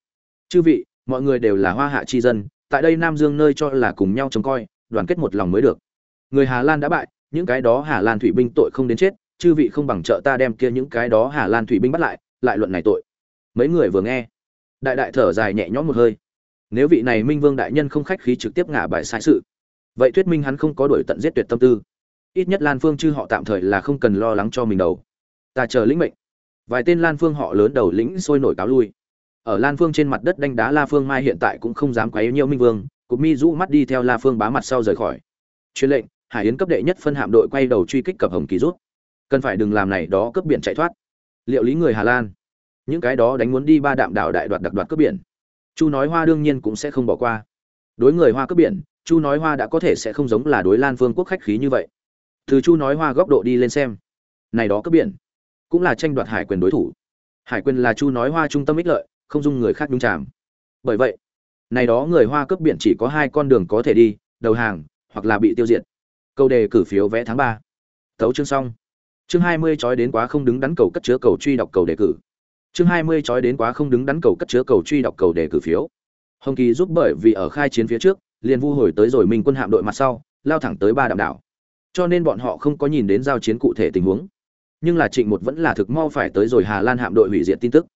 Chư vị, mọi người đều là hoa hạ chi dân, tại đây nam dương nơi cho là cùng nhau trông coi, đoàn kết một lòng mới được. Người hà lan đã bại, những cái đó hà lan thủy binh tội không đến chết, chư vị không bằng trợ ta đem kia những cái đó hà lan thủy binh bắt lại lại luận này tội. Mấy người vừa nghe đại đại thở dài nhẹ nhõm một hơi. Nếu vị này minh vương đại nhân không khách khí trực tiếp ngả bài sai sự, vậy thuyết minh hắn không có đổi tận giết tuyệt tâm tư. Ít nhất lan phương chư họ tạm thời là không cần lo lắng cho mình đầu ta chờ lĩnh mệnh. Vài tên lan phương họ lớn đầu lĩnh sôi nổi cáo lui. Ở lan phương trên mặt đất đánh đá la phương mai hiện tại cũng không dám quấy nhiễu minh vương, cục mi rũ mắt đi theo la phương bá mặt sau rời khỏi. Truyền lệnh, hải yến cấp đệ nhất phân hạm đội quay đầu truy kích cập hồng kỳ rút. Cần phải đừng làm này, đó cướp biển chạy thoát. Liệu lý người hà lan những cái đó đánh muốn đi ba đạm đảo đại đoạt đặc đoạt cướp biển. Chu nói hoa đương nhiên cũng sẽ không bỏ qua. Đối người hoa cướp biển, chu nói hoa đã có thể sẽ không giống là đối lan vương quốc khách khí như vậy. Từ chu nói hoa góc độ đi lên xem, này đó cướp biển cũng là tranh đoạt hải quyền đối thủ. Hải quyền là chu nói hoa trung tâm ích lợi, không dung người khác nhung chàm. Bởi vậy, này đó người hoa cướp biển chỉ có hai con đường có thể đi, đầu hàng hoặc là bị tiêu diệt. Câu đề cử phiếu vẽ tháng ba. Thấu chương xong. Chương hai mươi chói đến quá không đứng đắn cầu cất chứa cầu truy đọc cầu đề cử chương hai mươi chói đến quá không đứng đắn cầu cất chứa cầu truy đọc cầu đề cử phiếu. Hồng kỳ giúp bởi vì ở khai chiến phía trước, liền vu hồi tới rồi minh quân hạm đội mặt sau, lao thẳng tới ba đạm đảo. Cho nên bọn họ không có nhìn đến giao chiến cụ thể tình huống. Nhưng là trịnh một vẫn là thực mau phải tới rồi hà lan hạm đội hủy diệt tin tức.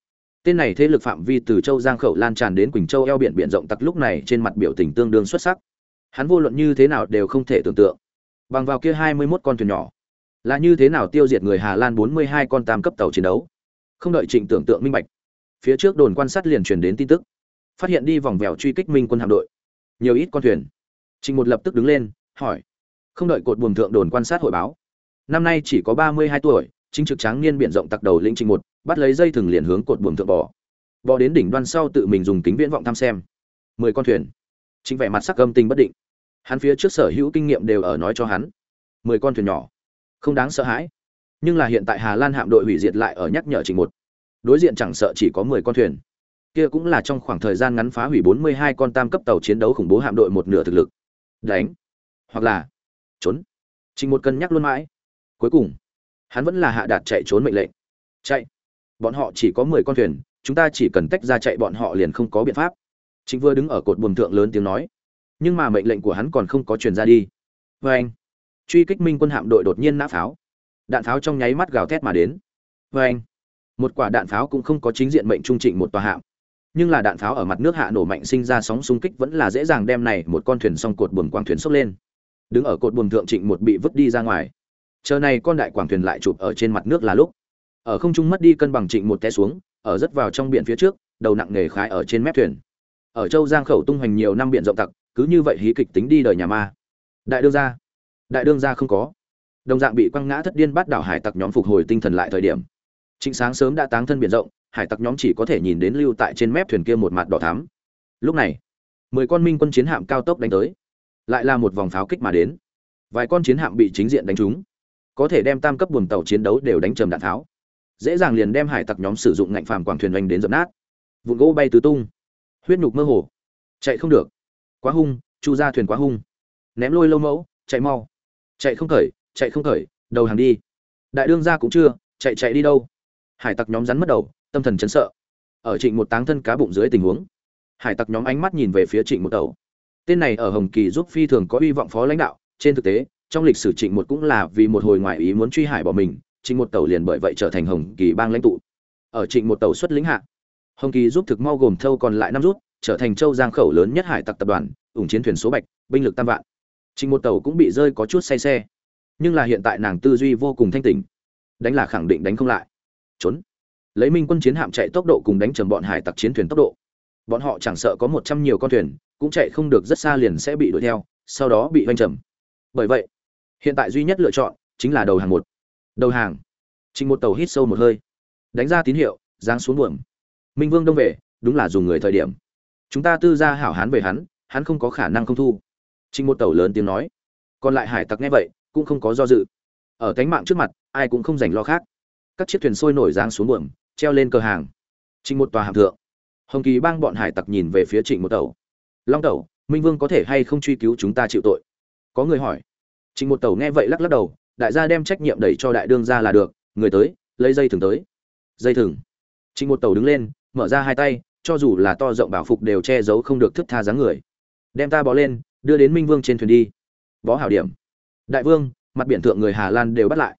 Tên này thế lực phạm vi từ châu giang khẩu lan tràn đến quỳnh châu eo biển biển rộng tặc lúc này trên mặt biểu tình tương đương xuất sắc. Hắn vô luận như thế nào đều không thể tưởng tượng. Bằng vào kia hai mươi 21 con thuyền nhỏ, là như thế nào tiêu diệt người hà lan bốn mươi hai con tam cấp tàu chiến đấu? Không đợi trịnh tưởng tượng minh bạch, phía trước đồn quan sát liền truyền đến tin tức. Phát hiện đi vòng vèo truy kích minh quân hạm đội. Nhiều ít con thuyền. Trịnh một lập tức đứng lên, hỏi. Không đợi cột buồng thượng đồn quan sát hội báo. Năm nay chỉ có ba mươi hai tuổi, chính trực tráng niên biển rộng tặc đầu lĩnh trịnh một, bắt lấy dây thừng liền hướng cột buồng thượng bỏ. Bỏ đến đỉnh đoan sau tự mình dùng kính viễn vọng thăm xem. Mười con thuyền. Chính vẻ mặt sắc âm tình bất định. Hắn phía trước sở hữu kinh nghiệm đều ở nói cho hắn. Mười con thuyền nhỏ. Không đáng sợ hãi nhưng là hiện tại hà lan hạm đội hủy diệt lại ở nhắc nhở Trình một. Đối diện chẳng sợ chỉ có mười con thuyền. Kia cũng là trong khoảng thời gian ngắn phá hủy bốn mươi hai con tam cấp tàu chiến đấu khủng bố hạm đội một nửa thực lực. Đánh. Hoặc là trốn. Trình một cân nhắc luôn mãi. Cuối cùng, hắn vẫn là hạ đạt chạy trốn mệnh lệnh. Chạy. Bọn họ chỉ có mười con thuyền, chúng ta chỉ cần tách ra chạy bọn họ liền không có biện pháp. Chính vừa đứng ở cột buồm thượng lớn tiếng nói. Nhưng mà mệnh lệnh của hắn còn không có truyền ra đi. Vê anh truy kích minh quân hạm đội đột nhiên nã pháo đạn pháo trong nháy mắt gào thét mà đến. Vê anh, một quả đạn pháo cũng không có chính diện mệnh trung trịnh một tòa hạm. Nhưng là đạn pháo ở mặt nước hạ nổ mạnh sinh ra sóng xung kích vẫn là dễ dàng đem này một con thuyền song cột buồm quang thuyền sốc lên. Đứng ở cột buồm thượng trịnh một bị vứt đi ra ngoài. Chờ này con đại quảng thuyền lại chụp ở trên mặt nước là lúc. Ở không trung mất đi cân bằng trịnh một té xuống, ở rất vào trong biển phía trước, đầu nặng nghề khái ở trên mép thuyền. Ở châu giang khẩu tung hoành nhiều năm biển rộng tặc, cứ như vậy hí kịch tính đi đời nhà ma. Đại đương gia, đại đương gia không có đồng dạng bị quăng ngã thất điên bắt đảo hải tặc nhóm phục hồi tinh thần lại thời điểm. Trịnh sáng sớm đã táng thân biển rộng, hải tặc nhóm chỉ có thể nhìn đến lưu tại trên mép thuyền kia một mặt đỏ thắm. Lúc này, mười con minh quân chiến hạm cao tốc đánh tới. Lại là một vòng pháo kích mà đến. Vài con chiến hạm bị chính diện đánh trúng. Có thể đem tam cấp buồng tàu chiến đấu đều đánh trầm đạn tháo dễ dàng liền đem hải tặc nhóm sử dụng ngạnh phàm quảng thuyền oanh đến dập nát. Vụn gỗ bay tứ tung. Huyết nhục mơ hồ. Chạy không được. Quá hung, chu ra thuyền quá hung. Ném lôi lâu mẫu, chạy mau. Chạy không khởi chạy không khởi, đầu hàng đi. Đại đương ra cũng chưa, chạy chạy đi đâu. Hải tặc nhóm rắn mất đầu, tâm thần chấn sợ. Ở trịnh một táng thân cá bụng dưới tình huống, hải tặc nhóm ánh mắt nhìn về phía trịnh một tàu tên này ở hồng kỳ giúp phi thường có hy vọng phó lãnh đạo, trên thực tế, trong lịch sử trịnh một cũng là vì một hồi ngoại ý muốn truy hải bỏ mình, trịnh một tàu liền bởi vậy trở thành hồng kỳ bang lãnh tụ. Ở trịnh một tàu xuất lĩnh hạ, hồng kỳ giúp thực mau gồm thâu còn lại năm rút, trở thành châu giang khẩu lớn nhất hải tặc tập đoàn, ủng chiến thuyền số bạch, binh lực tam vạn. Trịnh một tàu cũng bị rơi có chút say xe nhưng là hiện tại nàng tư duy vô cùng thanh tỉnh. Đánh là khẳng định đánh không lại. Trốn. Lấy minh quân chiến hạm chạy tốc độ cùng đánh trầm bọn hải tặc chiến thuyền tốc độ. Bọn họ chẳng sợ có một trăm nhiều con thuyền, cũng chạy không được rất xa liền sẽ bị đuổi theo, sau đó bị vanh trầm. Bởi vậy, hiện tại duy nhất lựa chọn chính là đầu hàng một. Đầu hàng. Trình một tàu hít sâu một hơi. Đánh ra tín hiệu, giáng xuống buồng minh vương đông về, đúng là dùng người thời điểm. Chúng ta tư ra hảo hán về hắn hắn không có khả năng không thu. Trình một tàu lớn tiếng nói. Còn lại hải tặc nghe vậy cũng không có do dự. Ở cánh mạng trước mặt, ai cũng không dành lo khác. Các chiếc thuyền sôi nổi giáng xuống buồm, treo lên cờ hàng. Trịnh một tòa hạm thượng. Hồng kỳ bang bọn hải tặc nhìn về phía trịnh một tàu long tàu minh vương có thể hay không truy cứu chúng ta chịu tội? Có người hỏi. Trịnh một tàu nghe vậy lắc lắc đầu, đại gia đem trách nhiệm đẩy cho đại đương ra là được, người tới, lấy dây thừng tới. Dây thừng. Trịnh một tàu đứng lên, mở ra hai tay, cho dù là to rộng bảo phục đều che giấu không được thức tha dáng người. Đem ta bó lên, đưa đến minh vương trên thuyền đi. Bó hảo điểm đại vương, mặt biển thượng người hà lan đều bắt lại.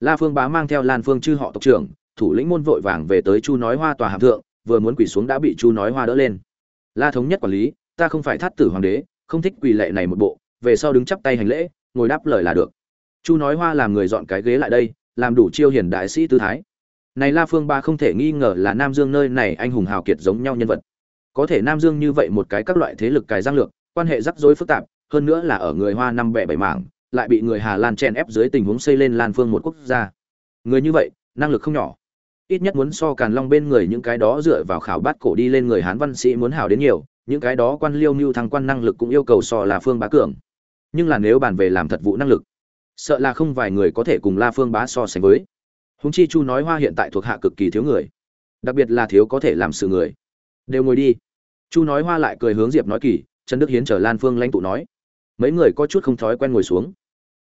La phương bá mang theo lan phương chư họ tộc trưởng, thủ lĩnh môn vội vàng về tới chu nói hoa tòa hàm thượng, vừa muốn quỳ xuống đã bị chu nói hoa đỡ lên. La thống nhất quản lý, ta không phải thát tử hoàng đế, không thích quỳ lệ này một bộ, về sau đứng chắp tay hành lễ, ngồi đáp lời là được. Chu nói hoa làm người dọn cái ghế lại đây, làm đủ chiêu hiền đại sĩ tư thái. Này la phương ba không thể nghi ngờ là nam dương nơi này anh hùng hào kiệt giống nhau nhân vật. Có thể nam dương như vậy một cái các loại thế lực cài giang lược, quan hệ rắc rối phức tạp, hơn nữa là ở người hoa năm bẻ bảy mảng lại bị người hà lan chen ép dưới tình huống xây lên lan phương một quốc gia. Người như vậy, năng lực không nhỏ. Ít nhất muốn so càn long bên người những cái đó dựa vào khảo bát cổ đi lên người hán văn sĩ muốn hảo đến nhiều, những cái đó quan liêu nưu thăng quan năng lực cũng yêu cầu so là phương bá cường. Nhưng là nếu bàn về làm thật vụ năng lực, sợ là không vài người có thể cùng la phương bá so sánh với. Hùng chi chu nói hoa hiện tại thuộc hạ cực kỳ thiếu người. Đặc biệt là thiếu có thể làm sự người. Đều ngồi đi. Chu nói hoa lại cười hướng diệp nói kỳ, trần đức hiến chờ lan phương lãnh tụ nói. Mấy người có chút không thói quen ngồi xuống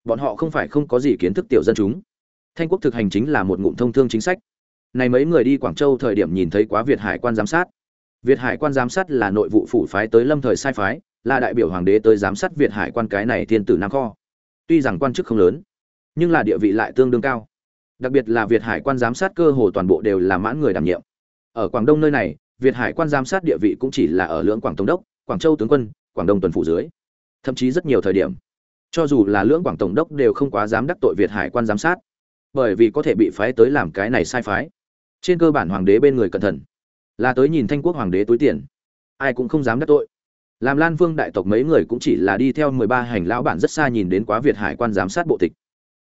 bọn họ không phải không có gì kiến thức tiểu dân chúng. Thanh quốc thực hành chính là một ngụm thông thương chính sách. Này mấy người đi quảng châu thời điểm nhìn thấy quá việt hải quan giám sát. Việt hải quan giám sát là nội vụ phủ phái tới lâm thời sai phái, là đại biểu hoàng đế tới giám sát việt hải quan cái này thiên tử nam kho. Tuy rằng quan chức không lớn, nhưng là địa vị lại tương đương cao. Đặc biệt là việt hải quan giám sát cơ hồ toàn bộ đều là mãn người đảm nhiệm. Ở quảng đông nơi này, việt hải quan giám sát địa vị cũng chỉ là ở lưỡng quảng tổng đốc, quảng châu tướng quân, quảng đông tuần phủ dưới. Thậm chí rất nhiều thời điểm cho dù là lưỡng quảng tổng đốc đều không quá dám đắc tội việt hải quan giám sát, bởi vì có thể bị phái tới làm cái này sai phái. Trên cơ bản hoàng đế bên người cẩn thận, là tới nhìn thanh quốc hoàng đế túi tiền. Ai cũng không dám đắc tội. Làm lan vương đại tộc mấy người cũng chỉ là đi theo mười ba hành lão bản rất xa nhìn đến quá việt hải quan giám sát bộ tịch.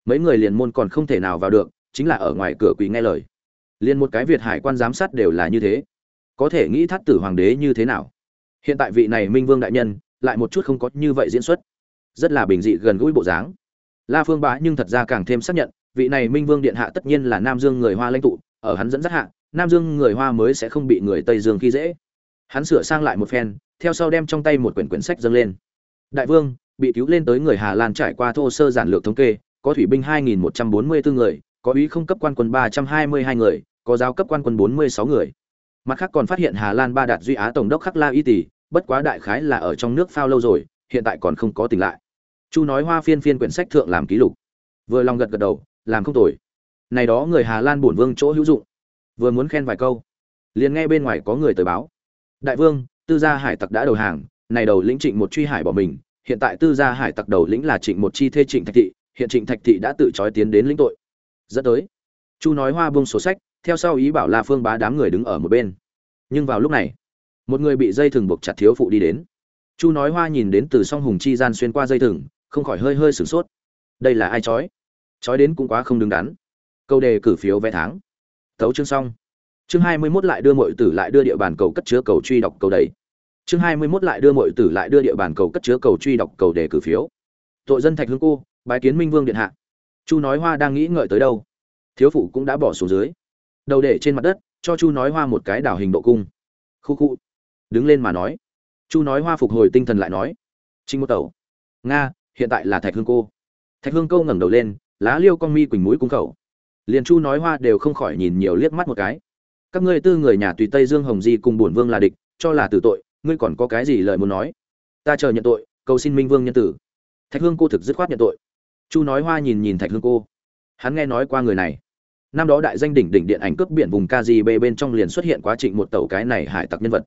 Mấy người liền môn còn không thể nào vào được, chính là ở ngoài cửa quỳ nghe lời. Liền một cái việt hải quan giám sát đều là như thế. Có thể nghĩ thắt tử hoàng đế như thế nào? Hiện tại vị này minh vương đại nhân, lại một chút không có như vậy diễn xuất rất là bình dị gần gũi bộ dáng. La phương bá nhưng thật ra càng thêm xác nhận, vị này minh vương điện hạ tất nhiên là nam dương người hoa lãnh tụ, ở hắn dẫn dắt hạ, nam dương người hoa mới sẽ không bị người tây dương khi dễ. Hắn sửa sang lại một phen, theo sau đem trong tay một quyển quyển sách dâng lên. Đại vương, bị cứu lên tới người hà lan trải qua thô sơ giản lược thống kê, có thủy binh 2.144 người, có úy không cấp quan quân 322 người, có giáo cấp quan quân 46 người. Mặt khác còn phát hiện hà lan ba đạt duy á tổng đốc khắc la y tỷ bất quá đại khái là ở trong nước phao lâu rồi, hiện tại còn không có tỉnh lại chu nói hoa phiên phiên quyển sách thượng làm ký lục. Vừa lòng gật gật đầu, làm không tồi. Này đó người hà lan bổn vương chỗ hữu dụng. Vừa muốn khen vài câu, liền nghe bên ngoài có người tới báo. Đại vương, tư gia hải tặc đã đầu hàng, này đầu lĩnh trịnh một truy hải bỏ mình, hiện tại tư gia hải tặc đầu lĩnh là trịnh một chi thê trịnh thạch thị, hiện trịnh thạch thị đã tự trói tiến đến lĩnh tội. Dẫn tới, chu nói hoa buông sổ sách, theo sau ý bảo la phương bá đám người đứng ở một bên. Nhưng vào lúc này, một người bị dây thừng buộc chặt thiếu phụ đi đến. Chu nói hoa nhìn đến từ song hùng chi gian xuyên qua dây thừng không khỏi hơi hơi sửng sốt. Đây là ai chói chói đến cũng quá không đứng đắn. Câu đề cử phiếu vé tháng. Thấu chương xong. Chương hai mươi 21 lại đưa mọi tử lại đưa địa bàn cầu cất chứa cầu truy đọc cầu đầy. Chương hai mươi 21 lại đưa mọi tử lại đưa địa bàn cầu cất chứa cầu truy đọc cầu đề cử phiếu. Tội dân thạch hương cô, bái kiến minh vương điện hạ. Chu nói hoa đang nghĩ ngợi tới đâu? Thiếu phụ cũng đã bỏ xuống dưới. Đầu để trên mặt đất, cho chu nói hoa một cái đảo hình độ cung. Khu khu. Đứng lên mà nói. Chu nói hoa phục hồi tinh thần lại nói. Trinh một tẩu. Nga hiện tại là thạch hương cô. Thạch hương câu ngẩng đầu lên, lá liêu con mi quỳnh mũi cung khẩu. Liền chu nói hoa đều không khỏi nhìn nhiều liếc mắt một cái. Các ngươi tư người nhà tùy tây dương hồng di cùng bổn vương là địch, cho là tử tội, ngươi còn có cái gì lời muốn nói? Ta chờ nhận tội, cầu xin minh vương nhân tử. Thạch hương cô thực dứt khoát nhận tội. Chu nói hoa nhìn nhìn thạch hương cô. Hắn nghe nói qua người này. Năm đó đại danh đỉnh đỉnh điện ảnh cướp biển vùng kgb bên trong liền xuất hiện quá trình một tàu cái này hải tặc nhân vật.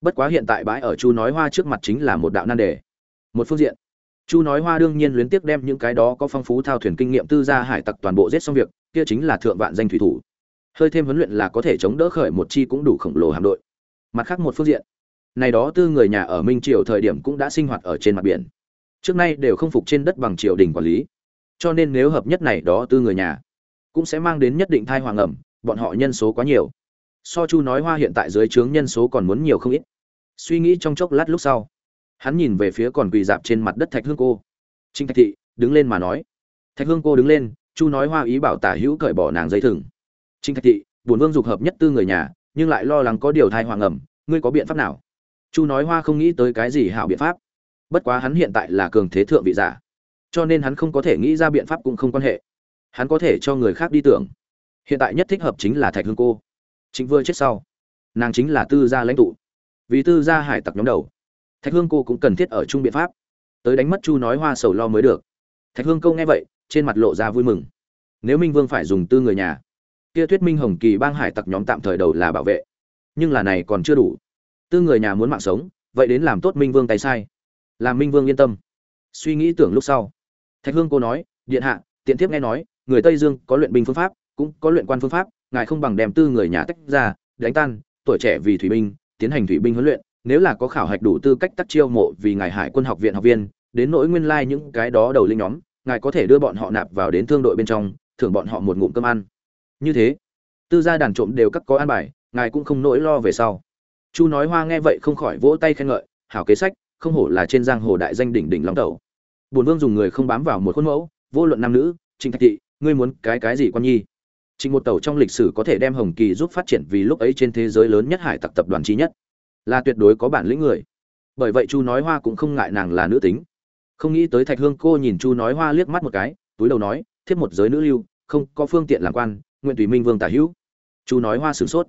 Bất quá hiện tại bãi ở chu nói hoa trước mặt chính là một đạo nan đề. Một phương diện chu nói hoa đương nhiên luyến tiếc đem những cái đó có phong phú thao thuyền kinh nghiệm tư gia hải tặc toàn bộ giết xong việc, kia chính là thượng vạn danh thủy thủ. Hơi thêm huấn luyện là có thể chống đỡ khởi một chi cũng đủ khổng lồ hạm đội. Mặt khác một phương diện, này đó tư người nhà ở minh triều thời điểm cũng đã sinh hoạt ở trên mặt biển. Trước nay đều không phục trên đất bằng triều đình quản lý. Cho nên nếu hợp nhất này đó tư người nhà, cũng sẽ mang đến nhất định thai hoàng ẩm, bọn họ nhân số quá nhiều. So chu nói hoa hiện tại dưới trướng nhân số còn muốn nhiều không ít. Suy nghĩ trong chốc lát lúc sau hắn nhìn về phía còn quỳ dạp trên mặt đất thạch hương cô. Trinh thạch thị, đứng lên mà nói. Thạch hương cô đứng lên, chu nói hoa ý bảo tả hữu cởi bỏ nàng dây thừng. Trinh thạch thị, bổn vương dục hợp nhất tư người nhà, nhưng lại lo lắng có điều thai hoàng ẩm, ngươi có biện pháp nào? Chu nói hoa không nghĩ tới cái gì hảo biện pháp. Bất quá hắn hiện tại là cường thế thượng vị giả, cho nên hắn không có thể nghĩ ra biện pháp cũng không quan hệ. Hắn có thể cho người khác đi tưởng. Hiện tại nhất thích hợp chính là thạch hương cô. Chính vừa chết sau, nàng chính là tư gia lãnh tụ. Vì tư gia hải tặc nhóm đầu thạch hương cô cũng cần thiết ở chung biện pháp. Tới đánh mất chu nói hoa sầu lo mới được. Thạch hương câu nghe vậy, trên mặt lộ ra vui mừng. Nếu minh vương phải dùng tư người nhà, kia thuyết minh hồng kỳ bang hải tặc nhóm tạm thời đầu là bảo vệ. Nhưng là này còn chưa đủ. Tư người nhà muốn mạng sống, vậy đến làm tốt minh vương tay sai. Làm minh vương yên tâm. Suy nghĩ tưởng lúc sau. Thạch hương cô nói, điện hạ, tiện thiếp nghe nói, người tây dương có luyện binh phương pháp, cũng có luyện quan phương pháp, ngài không bằng đem tư người nhà tách ra, đánh tan, tuổi trẻ vì thủy binh, tiến hành thủy binh huấn luyện nếu là có khảo hạch đủ tư cách tắt chiêu mộ vì ngài hải quân học viện học viên, đến nỗi nguyên lai like những cái đó đầu linh nhóm, ngài có thể đưa bọn họ nạp vào đến thương đội bên trong, thưởng bọn họ một ngụm cơm ăn. Như thế, tư gia đàn trộm đều các có an bài, ngài cũng không nỗi lo về sau. Chu nói hoa nghe vậy không khỏi vỗ tay khen ngợi, hảo kế sách, không hổ là trên giang hồ đại danh đỉnh đỉnh long tẩu bùn vương dùng người không bám vào một khuôn mẫu, vô luận nam nữ, trịnh thạch thị, ngươi muốn cái cái gì quan nhi? Trịnh một tàu trong lịch sử có thể đem hồng kỳ giúp phát triển vì lúc ấy trên thế giới lớn nhất hải tặc tập đoàn trí nhất là tuyệt đối có bản lĩnh người. Bởi vậy chu nói hoa cũng không ngại nàng là nữ tính. Không nghĩ tới thạch hương cô nhìn chu nói hoa liếc mắt một cái, túi đầu nói, thiếp một giới nữ lưu, không có phương tiện làm quan, nguyện tùy minh vương tả hữu. Chu nói hoa sửng sốt.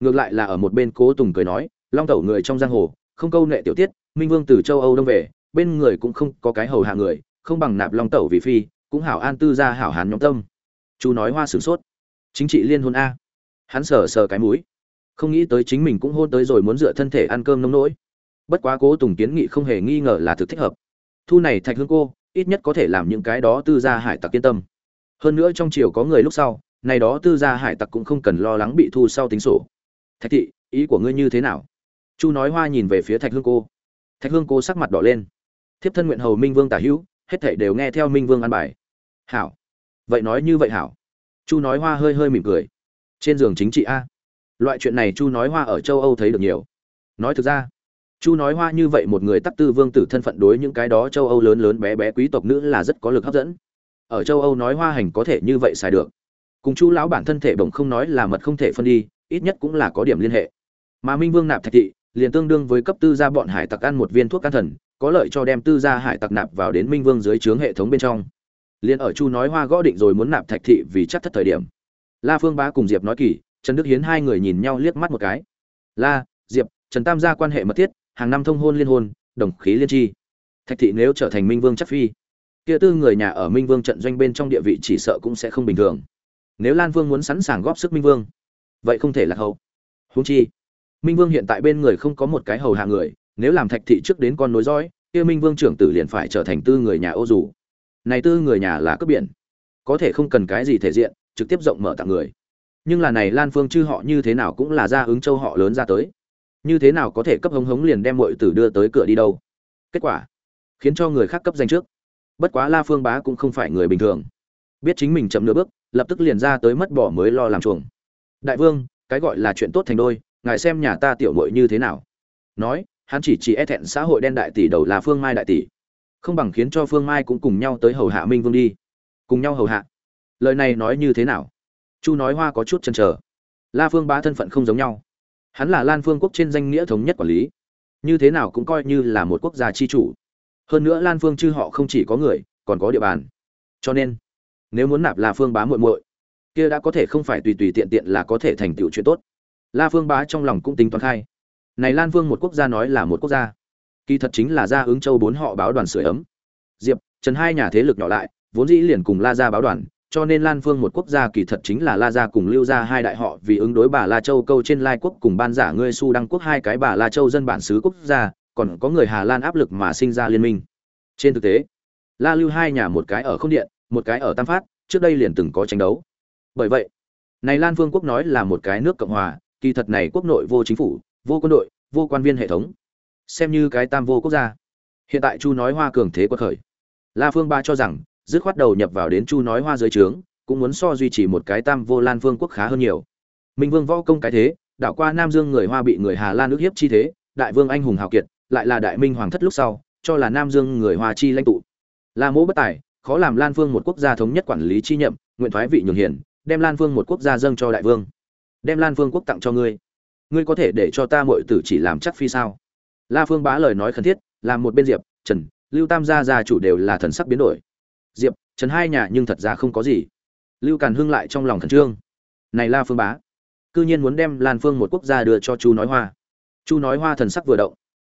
Ngược lại là ở một bên cố tùng cười nói, long tẩu người trong giang hồ, không câu nệ tiểu tiết, minh vương từ châu âu đông về, bên người cũng không có cái hầu hạ người, không bằng nạp long tẩu vì phi, cũng hảo an tư ra hảo hán nhóm tâm. Chu nói hoa sửng sốt. Chính trị liên hôn a. Hắn sờ sờ cái mũi không nghĩ tới chính mình cũng hôn tới rồi muốn dựa thân thể ăn cơm nông nỗi. Bất quá cố tùng kiến nghị không hề nghi ngờ là thực thích hợp. Thu này thạch hương cô, ít nhất có thể làm những cái đó tư gia hải tặc yên tâm. Hơn nữa trong chiều có người lúc sau, này đó tư gia hải tặc cũng không cần lo lắng bị thu sau tính sổ. Thạch thị, ý của ngươi như thế nào? Chu nói hoa nhìn về phía thạch hương cô. Thạch hương cô sắc mặt đỏ lên. Thiếp thân nguyện hầu minh vương tả hữu, hết thảy đều nghe theo minh vương an bài. Hảo. Vậy nói như vậy hảo. Chu nói hoa hơi hơi mỉm cười. Trên giường chính trị a loại chuyện này chu nói hoa ở châu âu thấy được nhiều. Nói thực ra, chu nói hoa như vậy một người tắc tư vương tử thân phận đối những cái đó châu âu lớn lớn bé bé quý tộc nữ là rất có lực hấp dẫn. Ở châu âu nói hoa hành có thể như vậy xài được. Cùng chu lão bản thân thể bổng không nói là mật không thể phân đi, ít nhất cũng là có điểm liên hệ. Mà minh vương nạp thạch thị, liền tương đương với cấp tư gia bọn hải tặc ăn một viên thuốc can thần, có lợi cho đem tư gia hải tặc nạp vào đến minh vương dưới trướng hệ thống bên trong. Liền ở chu nói hoa gõ định rồi muốn nạp thạch thị vì chắc thất thời điểm. La phương bá cùng diệp nói kỳ trần đức hiến hai người nhìn nhau liếc mắt một cái. La, diệp, trần tam gia quan hệ mật thiết, hàng năm thông hôn liên hôn, đồng khí liên tri thạch thị nếu trở thành minh vương chắc phi, kia tư người nhà ở minh vương trận doanh bên trong địa vị chỉ sợ cũng sẽ không bình thường. Nếu lan vương muốn sẵn sàng góp sức minh vương, vậy không thể là hậu. Húng chi, minh vương hiện tại bên người không có một cái hầu hạ người, nếu làm thạch thị trước đến con nối dõi, kia minh vương trưởng tử liền phải trở thành tư người nhà ô dù. Này tư người nhà là cướp biển, có thể không cần cái gì thể diện, trực tiếp rộng mở tặng người nhưng là này lan phương chư họ như thế nào cũng là ra ứng châu họ lớn ra tới. Như thế nào có thể cấp hống hống liền đem mọi tử đưa tới cửa đi đâu? Kết quả, khiến cho người khác cấp danh trước. Bất quá la phương bá cũng không phải người bình thường. Biết chính mình chậm nửa bước, lập tức liền ra tới mất bỏ mới lo làm chuồng. Đại vương, cái gọi là chuyện tốt thành đôi, ngài xem nhà ta tiểu muội như thế nào? Nói, hắn chỉ chỉ e thẹn xã hội đen đại tỷ đầu là phương mai đại tỷ. Không bằng khiến cho phương mai cũng cùng nhau tới hầu hạ minh vương đi. Cùng nhau hầu hạ. Lời này nói như thế nào? Chu nói hoa có chút chần trở la phương bá thân phận không giống nhau. Hắn là lan phương quốc trên danh nghĩa thống nhất quản lý. Như thế nào cũng coi như là một quốc gia chi chủ. Hơn nữa lan phương chư họ không chỉ có người, còn có địa bàn. Cho nên, nếu muốn nạp la phương bá muội muội, kia đã có thể không phải tùy tùy tiện tiện là có thể thành tựu chuyện tốt. La phương bá trong lòng cũng tính toán khai. Này lan phương một quốc gia nói là một quốc gia. Kỳ thật chính là gia ứng châu bốn họ báo đoàn sưởi ấm. Diệp, trần hai nhà thế lực nhỏ lại, vốn dĩ liền cùng la gia báo đoàn cho nên lan phương một quốc gia kỳ thật chính là la gia cùng lưu gia hai đại họ, vì ứng đối bà la châu câu trên lai quốc cùng ban giả ngươi su đăng quốc hai cái bà la châu dân bản xứ quốc gia, còn có người hà lan áp lực mà sinh ra liên minh. Trên thực tế, la lưu hai nhà một cái ở không điện, một cái ở tam phát, trước đây liền từng có tranh đấu. Bởi vậy, này lan Vương quốc nói là một cái nước cộng hòa, kỳ thật này quốc nội vô chính phủ, vô quân đội, vô quan viên hệ thống. Xem như cái tam vô quốc gia. Hiện tại chu nói hoa cường thế quật khởi. La phương ba cho rằng dứt khoát đầu nhập vào đến chu nói hoa dưới trướng, cũng muốn so duy trì một cái tam vô lan vương quốc khá hơn nhiều. Minh vương võ công cái thế, đảo qua nam dương người hoa bị người hà lan ước hiếp chi thế, đại vương anh hùng hào kiệt, lại là đại minh hoàng thất lúc sau, cho là nam dương người hoa chi lãnh tụ. Là mỗ bất tài, khó làm lan vương một quốc gia thống nhất quản lý chi nhậm, nguyện thoái vị nhường hiển đem lan vương một quốc gia dâng cho đại vương. Đem lan vương quốc tặng cho ngươi. Ngươi có thể để cho ta muội tử chỉ làm chắc phi sao? La phương bá lời nói khẩn thiết, làm một bên diệp, trần, lưu tam gia gia chủ đều là thần sắc biến đổi diệp, trần hai nhà nhưng thật ra không có gì. Lưu càn hưng lại trong lòng khẩn trương. Này la phương bá, cư nhiên muốn đem lan phương một quốc gia đưa cho chu nói hoa. Chu nói hoa thần sắc vừa động.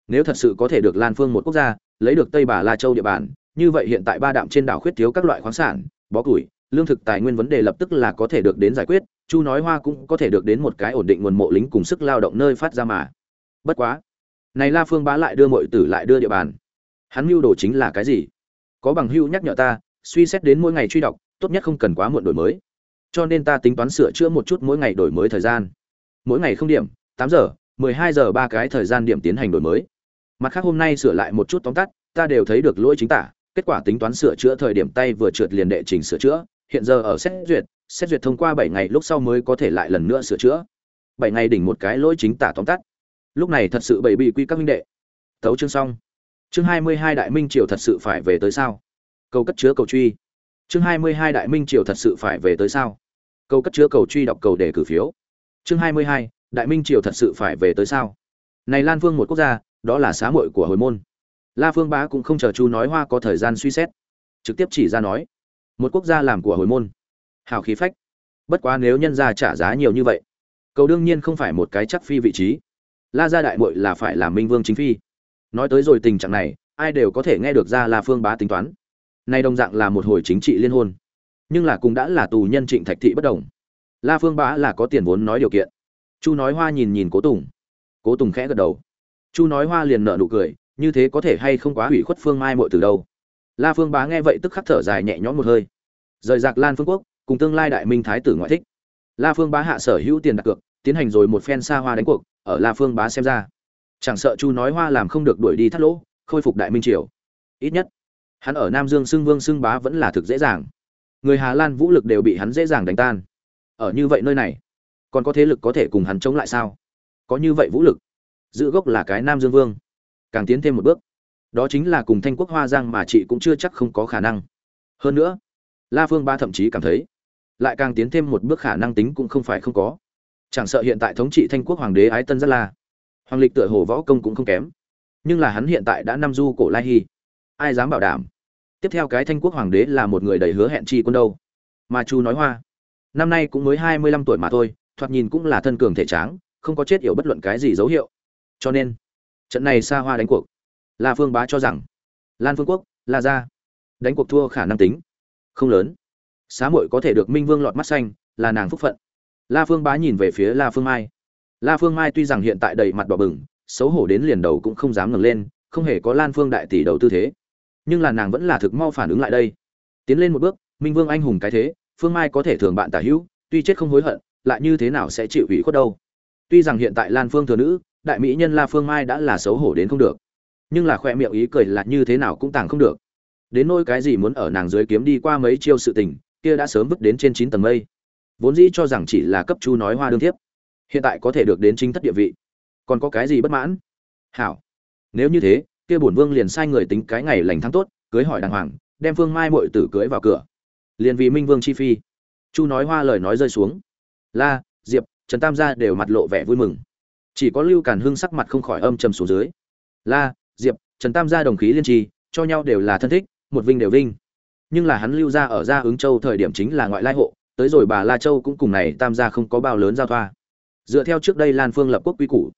Nếu thật sự có thể được lan phương một quốc gia, lấy được tây bà la châu địa bàn, như vậy hiện tại ba đạm trên đảo khuyết thiếu các loại khoáng sản, bó củi, lương thực tài nguyên vấn đề lập tức là có thể được đến giải quyết, chu nói hoa cũng có thể được đến một cái ổn định nguồn mộ lính cùng sức lao động nơi phát ra mà. Bất quá, này la phương bá lại đưa mọi tử lại đưa địa bàn. Hắn mưu đồ chính là cái gì? Có bằng hưu nhắc nhở ta, suy xét đến mỗi ngày truy đọc, tốt nhất không cần quá muộn đổi mới. Cho nên ta tính toán sửa chữa một chút mỗi ngày đổi mới thời gian. Mỗi ngày không điểm, tám giờ, mười hai giờ ba cái thời gian điểm tiến hành đổi mới. Mặt khác hôm nay sửa lại một chút tóm tắt, ta đều thấy được lỗi chính tả, kết quả tính toán sửa chữa thời điểm tay vừa trượt liền đệ trình sửa chữa, hiện giờ ở xét duyệt xét duyệt thông qua bảy ngày lúc sau mới có thể lại lần nữa sửa chữa. Bảy ngày đỉnh một cái lỗi chính tả tóm tắt. Lúc này thật sự bảy bị quy các minh đệ. Tấu chương xong chương hai mươi hai đại minh triều thật sự phải về tới sao? Câu cất chứa cầu truy. Chương hai mươi hai đại minh triều thật sự phải về tới sao? Câu cất chứa cầu truy đọc cầu để cử phiếu. Chương hai mươi hai đại minh triều thật sự phải về tới sao? Này lan vương một quốc gia, đó là xá muội của hồi môn. La phương bá cũng không chờ chu nói hoa có thời gian suy xét. Trực tiếp chỉ ra nói, một quốc gia làm của hồi môn. Hào khí phách. Bất quá nếu nhân gia trả giá nhiều như vậy, cầu đương nhiên không phải một cái chắc phi vị trí. La gia đại muội là phải làm minh vương chính phi nói tới rồi tình trạng này, ai đều có thể nghe được ra là phương bá tính toán. Nay đồng dạng là một hồi chính trị liên hôn. Nhưng là cũng đã là tù nhân trịnh thạch thị bất đồng. La phương bá là có tiền vốn nói điều kiện. Chu nói hoa nhìn nhìn cố tùng. Cố tùng khẽ gật đầu. Chu nói hoa liền nợ nụ cười, như thế có thể hay không quá hủy khuất phương mai mội từ đâu? La phương bá nghe vậy tức khắc thở dài nhẹ nhõm một hơi. Rời giặc lan phương quốc, cùng tương lai đại minh thái tử ngoại thích. La phương bá hạ sở hữu tiền đặt cược, tiến hành rồi một phen xa hoa đánh cuộc, ở la phương bá xem ra chẳng sợ chu nói hoa làm không được đuổi đi thắt lỗ, khôi phục đại minh triều. Ít nhất, hắn ở nam dương xưng vương xưng bá vẫn là thực dễ dàng. Người hà lan vũ lực đều bị hắn dễ dàng đánh tan. Ở như vậy nơi này, còn có thế lực có thể cùng hắn chống lại sao? Có như vậy vũ lực, giữ gốc là cái nam dương vương. Càng tiến thêm một bước, đó chính là cùng thanh quốc hoa giang mà chị cũng chưa chắc không có khả năng. Hơn nữa, la phương ba thậm chí cảm thấy, lại càng tiến thêm một bước khả năng tính cũng không phải không có. Chẳng sợ hiện tại thống trị thanh quốc hoàng đế ái tân rất la hoàng lịch tựa hồ võ công cũng không kém. Nhưng là hắn hiện tại đã năm du cổ lai hy ai dám bảo đảm? Tiếp theo cái thanh quốc hoàng đế là một người đầy hứa hẹn chi quân đâu. Mà chu nói hoa, năm nay cũng mới hai mươi lăm tuổi mà thôi, thoạt nhìn cũng là thân cường thể tráng, không có chết yểu bất luận cái gì dấu hiệu. Cho nên, trận này xa hoa đánh cuộc, la phương bá cho rằng, lan phương quốc, la ra đánh cuộc thua khả năng tính, không lớn. Xá muội có thể được minh vương lọt mắt xanh, là nàng phúc phận. La phương bá nhìn về phía la phương mai la phương mai tuy rằng hiện tại đầy mặt đỏ bừng, xấu hổ đến liền đầu cũng không dám ngẩng lên, không hề có lan phương đại tỷ đầu tư thế. Nhưng là nàng vẫn là thực mau phản ứng lại đây. Tiến lên một bước, minh vương anh hùng cái thế, phương mai có thể thường bạn tả hữu, tuy chết không hối hận, lại như thế nào sẽ chịu ủy khuất đâu. Tuy rằng hiện tại lan phương thừa nữ, đại mỹ nhân la phương mai đã là xấu hổ đến không được. Nhưng là khoe miệng ý cười là như thế nào cũng tàng không được. Đến nỗi cái gì muốn ở nàng dưới kiếm đi qua mấy chiêu sự tình, kia đã sớm vứt đến trên chín tầng mây. Vốn dĩ cho rằng chỉ là cấp chu nói hoa đương tiếp hiện tại có thể được đến chính thất địa vị. Còn có cái gì bất mãn? Hảo. Nếu như thế, kia bổn vương liền sai người tính cái ngày lành tháng tốt, cưới hỏi đàng hoàng, đem phương mai muội tử cưới vào cửa. Liền vì minh vương chi phi. Chu nói hoa lời nói rơi xuống. La, diệp, trần tam gia đều mặt lộ vẻ vui mừng. Chỉ có lưu càn hưng sắc mặt không khỏi âm trầm xuống dưới. La, diệp, trần tam gia đồng khí liên trì, cho nhau đều là thân thích, một vinh đều vinh. Nhưng là hắn lưu ra ở gia ứng châu thời điểm chính là ngoại lai hộ, tới rồi bà la châu cũng cùng này tam gia không có bao lớn giao thoa dựa theo trước đây lan phương lập quốc quy củ.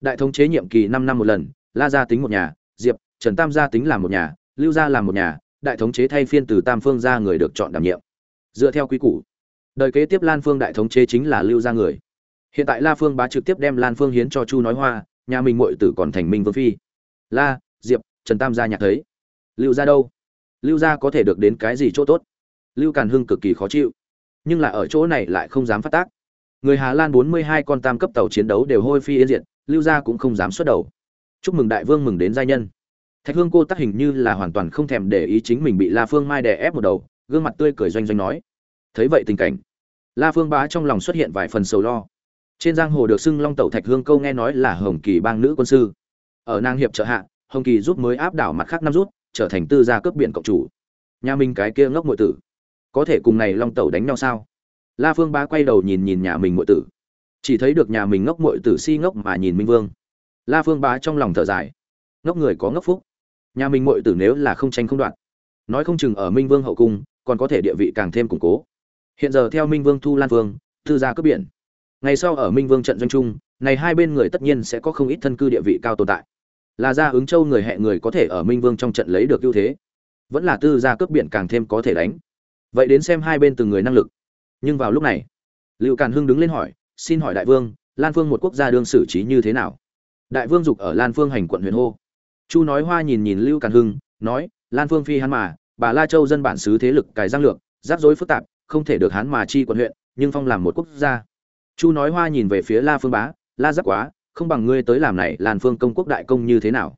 Đại thống chế nhiệm kỳ năm năm một lần, la gia tính một nhà, diệp, trần tam gia tính làm một nhà, lưu gia làm một nhà, đại thống chế thay phiên từ tam phương ra người được chọn đảm nhiệm. Dựa theo quy củ, đời kế tiếp lan phương đại thống chế chính là lưu gia người. Hiện tại la phương bá trực tiếp đem lan phương hiến cho chu nói hoa, nhà mình muội tử còn thành minh vương phi. La, diệp, trần tam gia nhạc thấy. Lưu gia đâu? Lưu gia có thể được đến cái gì chỗ tốt? Lưu càn hưng cực kỳ khó chịu. Nhưng là ở chỗ này lại không dám phát tác người hà lan bốn mươi hai con tam cấp tàu chiến đấu đều hôi phi yên diện lưu gia cũng không dám xuất đầu. Chúc mừng đại vương mừng đến giai nhân. Thạch hương cô tác hình như là hoàn toàn không thèm để ý chính mình bị la phương mai đè ép một đầu, gương mặt tươi cười doanh doanh nói. Thấy vậy tình cảnh, la phương bá trong lòng xuất hiện vài phần sầu lo. Trên giang hồ được xưng long tẩu thạch hương câu nghe nói là hồng kỳ bang nữ quân sư. Ở nang hiệp trợ hạ, hồng kỳ giúp mới áp đảo mặt khác năm rút, trở thành tư gia cướp biển cộng chủ. Nhà mình cái kia ngốc muội tử, có thể cùng này long tẩu đánh nhau sao? La phương bá quay đầu nhìn nhìn nhà mình muội tử. Chỉ thấy được nhà mình ngốc muội tử si ngốc mà nhìn minh vương. La phương bá trong lòng thở dài. Ngốc người có ngốc phúc. Nhà mình muội tử nếu là không tranh không đoạn nói không chừng ở minh vương hậu cung, còn có thể địa vị càng thêm củng cố. Hiện giờ theo minh vương thu lan vương tư gia cướp biển. Ngày sau ở minh vương trận doanh trung này hai bên người tất nhiên sẽ có không ít thân cư địa vị cao tồn tại. Là ra ứng châu người hẹ người có thể ở minh vương trong trận lấy được ưu thế. Vẫn là tư gia cướp biển càng thêm có thể đánh. Vậy đến xem hai bên từng người năng lực nhưng vào lúc này liệu càn hưng đứng lên hỏi, xin hỏi đại vương, lan phương một quốc gia đương xử trí như thế nào? Đại vương dục ở lan phương hành quận huyện hô. Chu nói hoa nhìn nhìn lưu càn hưng, nói, lan phương phi hắn mà, bà la châu dân bản xứ thế lực cài giang lược, rắc rối phức tạp, không thể được hắn mà chi quận huyện, nhưng phong làm một quốc gia. Chu nói hoa nhìn về phía la phương bá, la giắc quá, không bằng ngươi tới làm này, lan phương công quốc đại công như thế nào?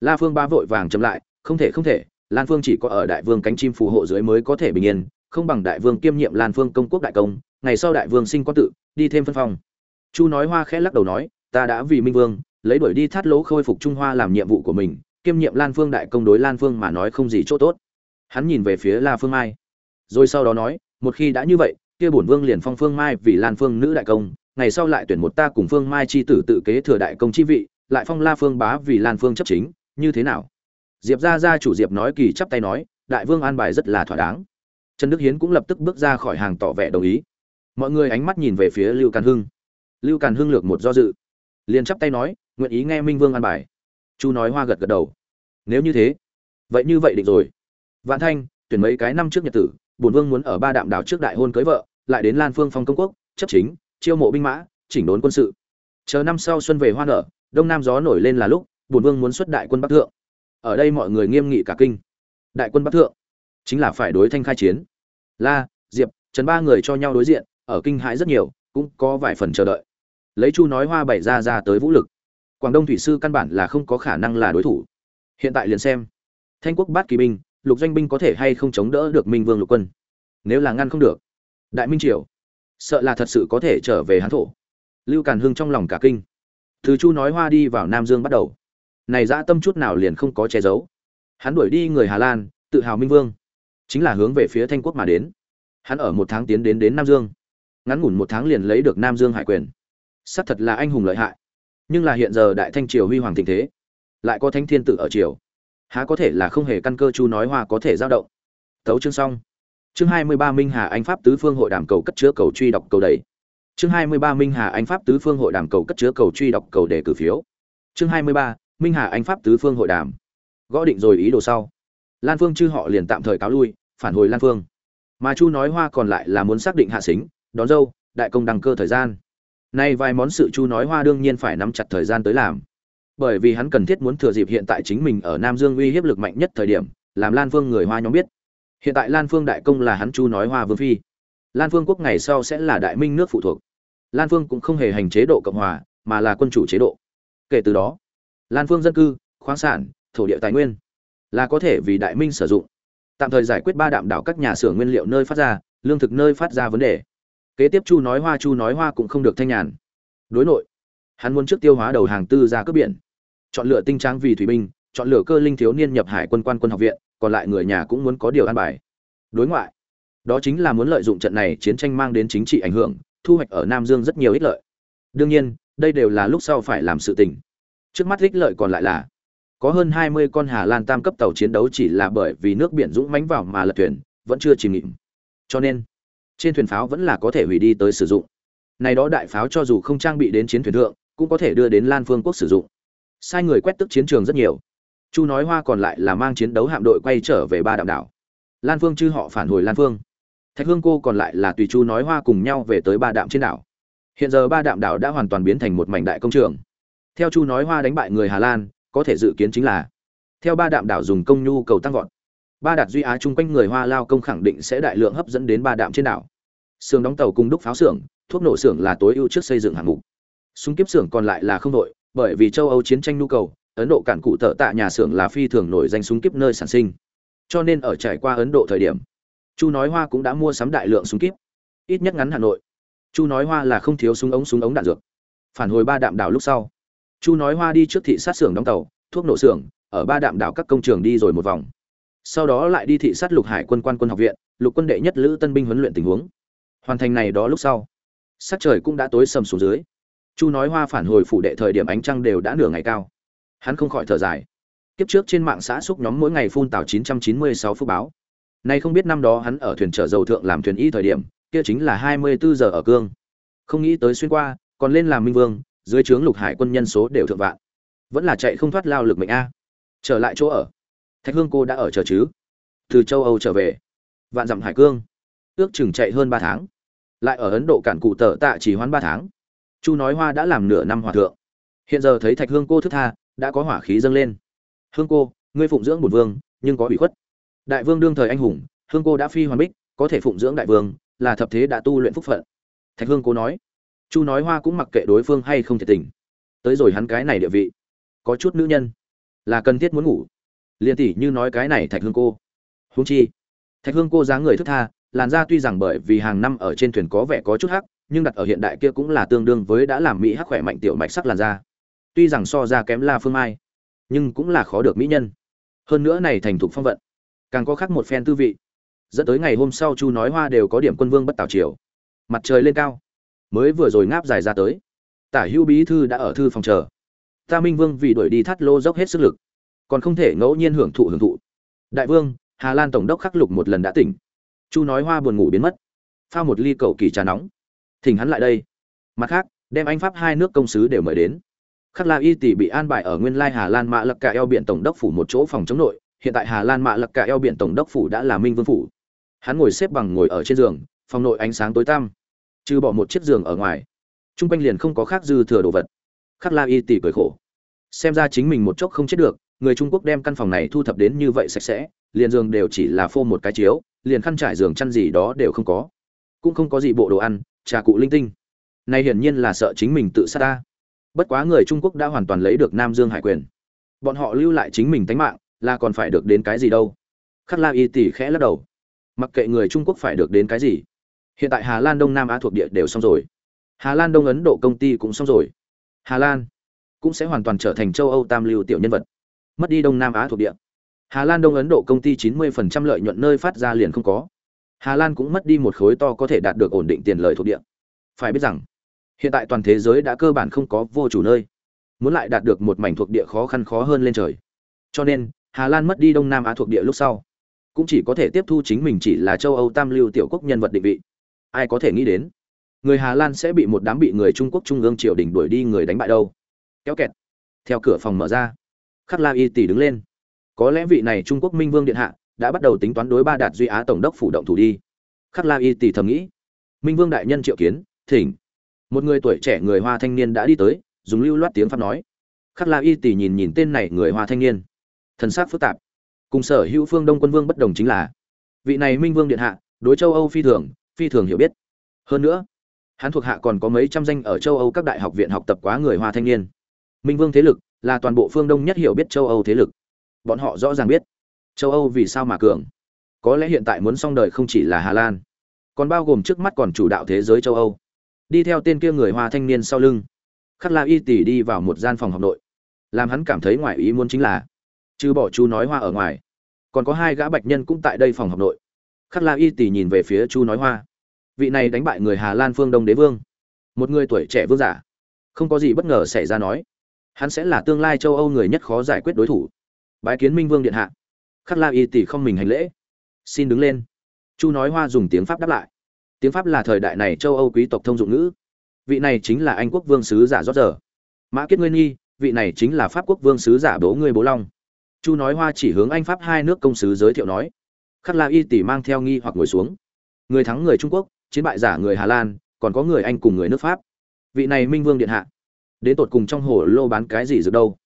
La phương ba vội vàng chậm lại, không thể không thể, lan phương chỉ có ở đại vương cánh chim phù hộ dưới mới có thể bình yên không bằng đại vương kiêm nhiệm lan phương công quốc đại công, ngày sau đại vương sinh quan tự, đi thêm phân phong. Chu nói hoa khẽ lắc đầu nói, ta đã vì minh vương, lấy đuổi đi thắt lỗ khôi phục trung hoa làm nhiệm vụ của mình, kiêm nhiệm lan phương đại công đối lan phương mà nói không gì chỗ tốt. Hắn nhìn về phía la phương mai, rồi sau đó nói, một khi đã như vậy, kia bổn vương liền phong phương mai vì lan phương nữ đại công, ngày sau lại tuyển một ta cùng phương mai chi tử tự kế thừa đại công chi vị, lại phong la phương bá vì lan phương chấp chính, như thế nào? Diệp ra ra chủ diệp nói kỳ chắp tay nói, đại vương an bài rất là thỏa đáng trần đức hiến cũng lập tức bước ra khỏi hàng tỏ vẻ đồng ý. Mọi người ánh mắt nhìn về phía lưu càn hưng. Lưu càn hưng lược một do dự. Liền chắp tay nói, nguyện ý nghe minh vương an bài. Chu nói hoa gật gật đầu. Nếu như thế, vậy như vậy định rồi. Vạn thanh, tuyển mấy cái năm trước nhật tử, bổn vương muốn ở ba đạm đảo trước đại hôn cưới vợ, lại đến lan phương phong công quốc, chấp chính, chiêu mộ binh mã, chỉnh đốn quân sự. Chờ năm sau xuân về hoa nở, đông nam gió nổi lên là lúc, bổn vương muốn xuất đại quân bắc thượng. Ở đây mọi người nghiêm nghị cả kinh. Đại quân bắc thượng chính là phải đối thanh khai chiến. La, diệp, trần ba người cho nhau đối diện, ở kinh hãi rất nhiều, cũng có vài phần chờ đợi. Lấy chu nói hoa bày ra ra tới vũ lực. Quảng đông thủy sư căn bản là không có khả năng là đối thủ. Hiện tại liền xem. Thanh quốc bát kỳ binh, lục doanh binh có thể hay không chống đỡ được minh vương lục quân? Nếu là ngăn không được. Đại minh triều. Sợ là thật sự có thể trở về hán thổ. Lưu càn hưng trong lòng cả kinh. Thứ chu nói hoa đi vào nam dương bắt đầu. Này dã tâm chút nào liền không có che giấu. Hắn đuổi đi người hà lan, tự hào minh vương chính là hướng về phía thanh quốc mà đến. Hắn ở một tháng tiến đến đến nam dương. Ngắn ngủn một tháng liền lấy được nam dương hải quyền. Xác thật là anh hùng lợi hại. Nhưng là hiện giờ đại thanh triều huy hoàng thịnh thế, lại có thanh thiên tự ở triều. Há có thể là không hề căn cơ chu nói hoa có thể giao động. Tấu chương xong. Chương hai mươi ba minh hà anh pháp tứ phương hội đàm cầu cất chứa cầu truy đọc cầu đầy. Chương hai mươi ba minh hà anh pháp tứ phương hội đàm cầu cất chứa cầu truy đọc cầu đề cử phiếu. Chương hai mươi ba minh hà anh pháp tứ phương hội đàm. Gõ định rồi ý đồ sau. Lan phương chư họ liền tạm thời cáo lui phản hồi lan phương. Mà chu nói hoa còn lại là muốn xác định hạ xính, đón dâu, đại công đăng cơ thời gian. Nay vài món sự chu nói hoa đương nhiên phải nắm chặt thời gian tới làm. Bởi vì hắn cần thiết muốn thừa dịp hiện tại chính mình ở nam dương uy hiếp lực mạnh nhất thời điểm, làm lan phương người hoa nhóm biết. Hiện tại lan phương đại công là hắn chu nói hoa vương phi. Lan phương quốc ngày sau sẽ là đại minh nước phụ thuộc. Lan phương cũng không hề hành chế độ cộng hòa, mà là quân chủ chế độ. Kể từ đó, lan phương dân cư, khoáng sản, thổ địa tài nguyên là có thể vì đại minh sử dụng tạm thời giải quyết ba đạm đảo các nhà xưởng nguyên liệu nơi phát ra, lương thực nơi phát ra vấn đề. Kế tiếp chu nói hoa, chu nói hoa cũng không được thanh nhàn. Đối nội, hắn muốn trước tiêu hóa đầu hàng tư ra cướp biển. Chọn lựa tinh trang vì thủy binh, chọn lựa cơ linh thiếu niên nhập hải quân quan quân học viện, còn lại người nhà cũng muốn có điều an bài. Đối ngoại, đó chính là muốn lợi dụng trận này chiến tranh mang đến chính trị ảnh hưởng, thu hoạch ở nam dương rất nhiều ích lợi. Đương nhiên, đây đều là lúc sau phải làm sự tình. Trước mắt ích lợi còn lại là có hơn hai mươi con hà lan tam cấp tàu chiến đấu chỉ là bởi vì nước biển dũng mãnh vào mà lật thuyền, vẫn chưa chìm nghỉm. Cho nên, trên thuyền pháo vẫn là có thể hủy đi tới sử dụng. Này đó đại pháo cho dù không trang bị đến chiến thuyền thượng, cũng có thể đưa đến lan phương quốc sử dụng. Sai người quét tức chiến trường rất nhiều. Chu nói hoa còn lại là mang chiến đấu hạm đội quay trở về ba đạm đảo. Lan phương chư họ phản hồi lan phương. Thạch hương cô còn lại là tùy chu nói hoa cùng nhau về tới ba đạm trên đảo. Hiện giờ ba đạm đảo đã hoàn toàn biến thành một mảnh đại công trường. Theo chu nói hoa đánh bại người hà lan có thể dự kiến chính là, theo ba đạm đảo dùng công nhu cầu tăng vọt, ba đạt duy á chung quanh người hoa lao công khẳng định sẽ đại lượng hấp dẫn đến ba đạm trên đảo. Xưởng đóng tàu cùng đúc pháo xưởng, thuốc nổ xưởng là tối ưu trước xây dựng hạng mục. Súng kiếp xưởng còn lại là không đội bởi vì châu âu chiến tranh nhu cầu, ấn độ cản cụ thợ tạ nhà xưởng là phi thường nổi danh súng kiếp nơi sản sinh. Cho nên ở trải qua ấn độ thời điểm, chu nói hoa cũng đã mua sắm đại lượng súng kiếp, ít nhất ngắn hà nội. Chu nói hoa là không thiếu súng ống súng ống đạn dược. Phản hồi ba đạm đảo lúc sau chu nói hoa đi trước thị sát xưởng đóng tàu, thuốc nổ xưởng, ở ba đạm đảo các công trường đi rồi một vòng. Sau đó lại đi thị sát lục hải quân quan quân học viện, lục quân đệ nhất lữ tân binh huấn luyện tình huống. Hoàn thành này đó lúc sau, sắc trời cũng đã tối sầm xuống dưới. Chu nói hoa phản hồi phủ đệ thời điểm ánh trăng đều đã nửa ngày cao. Hắn không khỏi thở dài. Kiếp trước trên mạng xã xúc nhóm mỗi ngày phun tảo 996 phút báo. Nay không biết năm đó hắn ở thuyền chở dầu thượng làm thuyền y thời điểm, kia chính là 24 giờ ở cương. Không nghĩ tới xuyên qua, còn lên làm minh vương dưới trướng lục hải quân nhân số đều thượng vạn. Vẫn là chạy không thoát lao lực mệnh a. Trở lại chỗ ở. Thạch hương cô đã ở chờ chứ? Từ châu âu trở về. Vạn dặm hải cương. Ước chừng chạy hơn ba tháng. Lại ở ấn độ cản cụ tờ tạ chỉ hoãn ba tháng. Chu nói hoa đã làm nửa năm hòa thượng. Hiện giờ thấy thạch hương cô thức tha, đã có hỏa khí dâng lên. Hương cô, ngươi phụng dưỡng bùn vương, nhưng có bị khuất. Đại vương đương thời anh hùng, hương cô đã phi hoàn bích, có thể phụng dưỡng đại vương, là thập thế đã tu luyện phúc phận. Thạch hương cô nói chu nói hoa cũng mặc kệ đối phương hay không thể tình. Tới rồi hắn cái này địa vị. Có chút nữ nhân. Là cần thiết muốn ngủ. Liền tỷ như nói cái này thạch hương cô. Húng chi, thạch hương cô dáng người thức tha, làn da tuy rằng bởi vì hàng năm ở trên thuyền có vẻ có chút hắc, nhưng đặt ở hiện đại kia cũng là tương đương với đã làm mỹ hắc khỏe mạnh tiểu mạch sắc làn da. Tuy rằng so ra kém la phương mai, nhưng cũng là khó được mỹ nhân. Hơn nữa này thành thục phong vận, càng có khác một phen tư vị. Dẫn tới ngày hôm sau chu nói hoa đều có điểm quân vương bất tào triều. Mặt trời lên cao mới vừa rồi ngáp dài ra tới. Tả hữu bí thư đã ở thư phòng chờ. Ta minh vương vì đuổi đi thắt lô dốc hết sức lực, còn không thể ngẫu nhiên hưởng thụ hưởng thụ. Đại vương, hà lan tổng đốc khắc lục một lần đã tỉnh. Chu nói hoa buồn ngủ biến mất. Pha một ly cầu kỳ trà nóng. Thỉnh hắn lại đây. Mặt khác, đem anh pháp hai nước công sứ đều mời đến. Khắc la y tỷ bị an bài ở nguyên lai hà lan mạ lập cả eo biển tổng đốc phủ một chỗ phòng chống nội, hiện tại hà lan mạ lập cả eo biển tổng đốc phủ đã là minh vương phủ. Hắn ngồi xếp bằng ngồi ở trên giường, phòng nội ánh sáng tối tăm trừ bỏ một chiếc giường ở ngoài t r u n g quanh liền không có khác dư thừa đồ vật. Khắc la y tỷ cười khổ. Xem ra chính mình một chốc không chết được, người trung quốc đem căn phòng này thu thập đến như vậy sạch sẽ, liền giường đều chỉ là phô một cái chiếu, liền khăn trải giường chăn gì đó đều không có. Cũng không có gì bộ đồ ăn, trà cụ linh tinh. Này hiển nhiên là sợ chính mình tự sát ta. Bất quá người trung quốc đã hoàn toàn lấy được nam dương hải quyền. Bọn họ lưu lại chính mình tánh mạng, là còn phải được đến cái gì đâu? Khắc la y tỷ khẽ lắc đầu. Mặc kệ người trung quốc phải được đến cái gì hiện tại hà lan đông nam á thuộc địa đều xong rồi. Hà lan đông ấn độ công ty cũng xong rồi. Hà lan cũng sẽ hoàn toàn trở thành châu âu tam lưu tiểu nhân vật. Mất đi đông nam á thuộc địa. Hà lan đông ấn độ công ty 90% lợi nhuận nơi phát ra liền không có. Hà lan cũng mất đi một khối to có thể đạt được ổn định tiền lợi thuộc địa. Phải biết rằng, hiện tại toàn thế giới đã cơ bản không có vô chủ nơi. Muốn lại đạt được một mảnh thuộc địa khó khăn khó hơn lên trời. Cho nên, hà lan mất đi đông nam á thuộc địa lúc sau, cũng chỉ có thể tiếp thu chính mình chỉ là châu âu tam lưu tiểu quốc nhân vật định vị ai có thể nghĩ đến? Người hà lan sẽ bị một đám bị người trung quốc trung ương triều đình đuổi đi người đánh bại đâu? Kéo kẹt. Theo cửa phòng mở ra, khắc la y tỷ đứng lên. Có lẽ vị này trung quốc minh vương điện hạ đã bắt đầu tính toán đối ba đạt duy á tổng đốc phủ động thủ đi. Khắc la y tỷ thầm nghĩ, minh vương đại nhân triệu kiến, thỉnh. Một người tuổi trẻ người hoa thanh niên đã đi tới, dùng lưu loát tiếng pháp nói. Khắc la y tỷ nhìn nhìn tên này người hoa thanh niên. Thần sắc phức tạp. Cùng sở hữu phương đông quân vương bất đồng chính là, vị này minh vương điện hạ đối châu âu phi thường phi thường hiểu biết. Hơn nữa, hắn thuộc hạ còn có mấy trăm danh ở châu âu các đại học viện học tập quá người hoa thanh niên. Minh vương thế lực là toàn bộ phương đông nhất hiểu biết châu âu thế lực. Bọn họ rõ ràng biết châu âu vì sao mà cường. Có lẽ hiện tại muốn xong đời không chỉ là hà lan, còn bao gồm trước mắt còn chủ đạo thế giới châu âu. Đi theo tên kia người hoa thanh niên sau lưng, khắc la y tỷ đi vào một gian phòng học nội. Làm hắn cảm thấy ngoài ý muốn chính là, trừ bỏ chu nói hoa ở ngoài, còn có hai gã bạch nhân cũng tại đây phòng học nội. Khắc la y tỷ nhìn về phía chu nói hoa vị này đánh bại người hà lan phương đông đế vương. Một người tuổi trẻ vương giả. Không có gì bất ngờ xảy ra nói. Hắn sẽ là tương lai châu âu người nhất khó giải quyết đối thủ. Bái kiến minh vương điện hạ. Khắc la y tỷ không mình hành lễ. Xin đứng lên. Chu nói hoa dùng tiếng pháp đáp lại. Tiếng pháp là thời đại này châu âu quý tộc thông dụng ngữ. Vị này chính là anh quốc vương sứ giả rót giờ. Mã kết nguyên nghi vị này chính là pháp quốc vương sứ giả bố ngươi bố long. Chu nói hoa chỉ hướng anh pháp hai nước công sứ giới thiệu nói. Khắc la y tỷ mang theo nghi hoặc ngồi xuống. Người thắng người trung quốc chiến bại giả người hà lan, còn có người anh cùng người nước pháp. Vị này minh vương điện hạ, đến tột cùng trong hồ lô bán cái gì được đâu?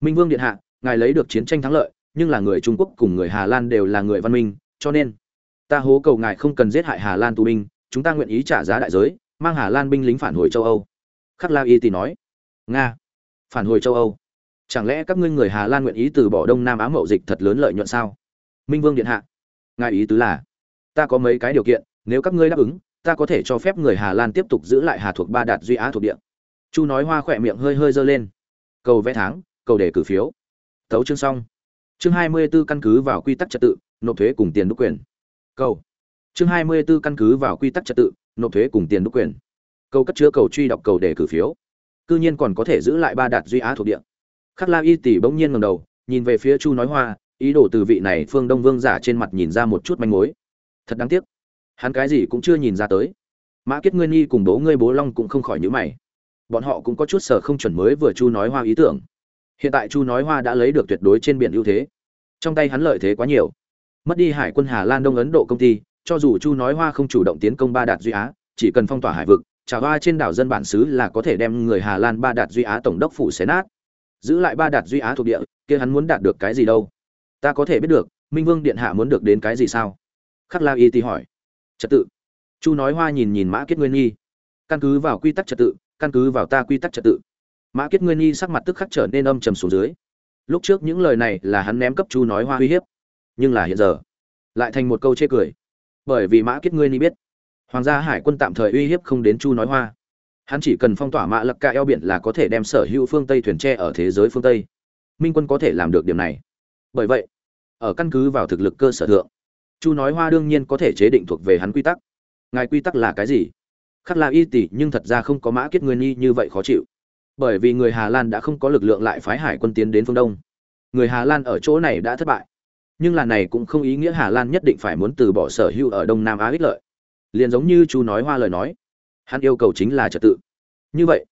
Minh vương điện hạ, ngài lấy được chiến tranh thắng lợi, nhưng là người trung quốc cùng người hà lan đều là người văn minh, cho nên ta hố cầu ngài không cần giết hại hà lan tù binh, chúng ta nguyện ý trả giá đại giới, mang hà lan binh lính phản hồi châu âu. Khắc la y thì nói. Nga, phản hồi châu âu. Chẳng lẽ các ngươi người hà lan nguyện ý từ bỏ đông nam á mậu dịch thật lớn lợi nhuận sao? Minh vương điện hạ, ngài ý tứ là, ta có mấy cái điều kiện, nếu các ngươi đáp ứng ta có thể cho phép người hà lan tiếp tục giữ lại hà thuộc ba đạt duy á thuộc địa. Chu nói hoa khỏe miệng hơi hơi dơ lên. Cầu vẽ tháng, cầu để cử phiếu. Tấu chương xong. Chương 24 căn cứ vào quy tắc trật tự, nộp thuế cùng tiền đúc quyền. Cầu. Chương 24 căn cứ vào quy tắc trật tự, nộp thuế cùng tiền đúc quyền. Cầu cất chứa cầu truy đọc cầu để cử phiếu. Cư nhiên còn có thể giữ lại ba đạt duy á thuộc địa. Khắc la y tỷ bỗng nhiên ngẩng đầu, nhìn về phía chu nói hoa, ý đồ từ vị này phương đông vương giả trên mặt nhìn ra một chút manh mối. Thật đáng tiếc hắn cái gì cũng chưa nhìn ra tới. Mã kết nguyên nhi cùng bố ngươi bố long cũng không khỏi nhữ mày. Bọn họ cũng có chút sở không chuẩn mới vừa chu nói hoa ý tưởng. Hiện tại chu nói hoa đã lấy được tuyệt đối trên biển ưu thế. Trong tay hắn lợi thế quá nhiều. Mất đi hải quân hà lan đông ấn độ công ty, cho dù chu nói hoa không chủ động tiến công ba đạt duy á, chỉ cần phong tỏa hải vực trà hoa trên đảo dân bản xứ là có thể đem người hà lan ba đạt duy á tổng đốc phủ xé nát. Giữ lại ba đạt duy á thuộc địa, kia hắn muốn đạt được cái gì đâu? Ta có thể biết được, minh vương điện hạ muốn được đến cái gì sao? Khắc la y tý hỏi trật tự. Chu nói hoa nhìn nhìn mã kết nguyên nghi căn cứ vào quy tắc trật tự, căn cứ vào ta quy tắc trật tự. Mã kết nguyên nghi sắc mặt tức khắc trở nên âm trầm xuống dưới. Lúc trước những lời này là hắn ném cấp chu nói hoa uy hiếp, nhưng là hiện giờ lại thành một câu chê cười. Bởi vì mã kết ngươi ni biết, hoàng gia hải quân tạm thời uy hiếp không đến chu nói hoa. Hắn chỉ cần phong tỏa mạ lập ca eo biển là có thể đem sở hữu phương tây thuyền tre ở thế giới phương tây. Minh quân có thể làm được điểm này. Bởi vậy, ở căn cứ vào thực lực cơ sở thượng chu nói hoa đương nhiên có thể chế định thuộc về hắn quy tắc. Ngài quy tắc là cái gì? Khắc là y tỷ, nhưng thật ra không có mã kết nguyên nghi như vậy khó chịu. Bởi vì người hà lan đã không có lực lượng lại phái hải quân tiến đến phương đông. Người hà lan ở chỗ này đã thất bại. Nhưng là này cũng không ý nghĩa hà lan nhất định phải muốn từ bỏ sở hữu ở đông nam á ích lợi. Liền giống như chu nói hoa lời nói, hắn yêu cầu chính là trật tự. Như vậy,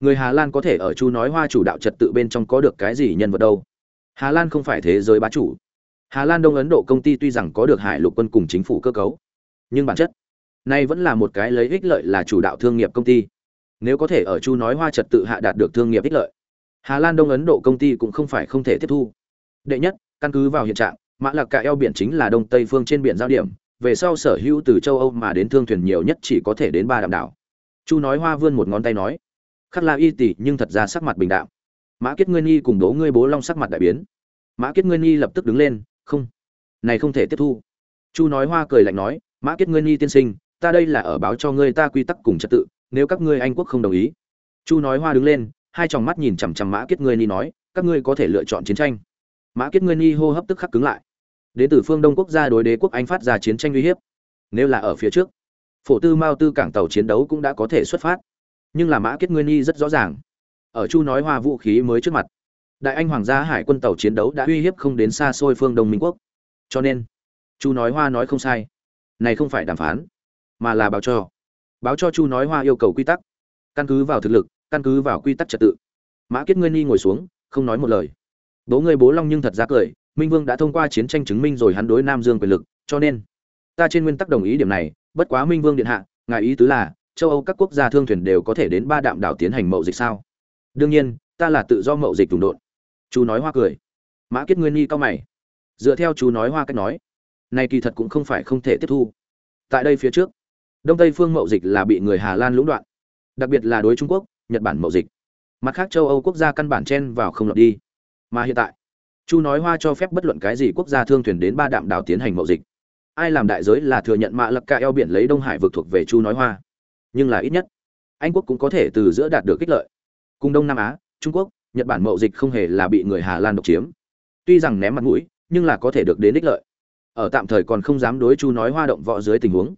người hà lan có thể ở chu nói hoa chủ đạo trật tự bên trong có được cái gì nhân vật đâu? Hà lan không phải thế giới bá chủ hà lan đông ấn độ công ty tuy rằng có được hải lục quân cùng chính phủ cơ cấu, nhưng bản chất nay vẫn là một cái lấy ích lợi là chủ đạo thương nghiệp công ty. Nếu có thể ở chu nói hoa trật tự hạ đạt được thương nghiệp ích lợi, hà lan đông ấn độ công ty cũng không phải không thể tiếp thu. Đệ nhất, căn cứ vào hiện trạng, mã lạc cả eo biển chính là đông tây phương trên biển giao điểm, về sau sở hữu từ châu âu mà đến thương thuyền nhiều nhất chỉ có thể đến ba đạm đảo. Chu nói hoa vươn một ngón tay nói, khắc la y tỷ, nhưng thật ra sắc mặt bình đạm. Mã kết ngươi nhi cùng đố ngươi bố long sắc mặt đại biến. Mã kết ngươi nhi lập tức đứng lên không. Này không thể tiếp thu. Chu nói hoa cười lạnh nói, mã kết ngươi nghi tiên sinh, ta đây là ở báo cho ngươi ta quy tắc cùng trật tự, nếu các ngươi anh quốc không đồng ý. Chu nói hoa đứng lên, hai tròng mắt nhìn chằm chằm mã kết ngươi ni nói, các ngươi có thể lựa chọn chiến tranh. Mã kết ngươi ni hô hấp tức khắc cứng lại. Đến từ phương đông quốc gia đối đế quốc anh phát ra chiến tranh uy hiếp. Nếu là ở phía trước, phổ tư mao tư cảng tàu chiến đấu cũng đã có thể xuất phát. Nhưng là mã kết ngươi ni rất rõ ràng. Ở chu nói hoa vũ khí mới trước mặt đại anh hoàng gia hải quân tàu chiến đấu đã uy hiếp không đến xa xôi phương đông minh quốc. Cho nên, chu nói hoa nói không sai. Này không phải đàm phán, mà là báo cho. Báo cho chu nói hoa yêu cầu quy tắc. Căn cứ vào thực lực, căn cứ vào quy tắc trật tự. Mã kết ngươi nghi ngồi xuống, không nói một lời. Bố người bố long nhưng thật ra cười, minh vương đã thông qua chiến tranh chứng minh rồi hắn đối nam dương quyền lực, cho nên, ta trên nguyên tắc đồng ý điểm này, bất quá minh vương điện hạ, ngài ý tứ là, châu âu các quốc gia thương thuyền đều có thể đến ba đạm đảo tiến hành mậu dịch sao? Đương nhiên, ta là tự do mậu dịch đụng độn chú nói hoa cười. Mã kết nguyên nghi cao mày. Dựa theo chú nói hoa cách nói, này kỳ thật cũng không phải không thể tiếp thu. Tại đây phía trước, đông tây phương mậu dịch là bị người hà lan lũng đoạn, đặc biệt là đối trung quốc, nhật bản mậu dịch. Mặt khác châu âu quốc gia căn bản chen vào không lọt đi. Mà hiện tại chu nói hoa cho phép bất luận cái gì quốc gia thương thuyền đến ba đạm đảo tiến hành mậu dịch. Ai làm đại giới là thừa nhận mạ lập ca eo biển lấy đông hải vực thuộc về chu nói hoa. Nhưng là ít nhất, anh quốc cũng có thể từ giữa đạt được kích lợi. Cùng đông nam á, trung quốc nhật bản mậu dịch không hề là bị người hà lan độc chiếm. Tuy rằng ném mặt mũi, nhưng là có thể được đến ích lợi. Ở tạm thời còn không dám đối chu nói hoa động võ dưới tình huống.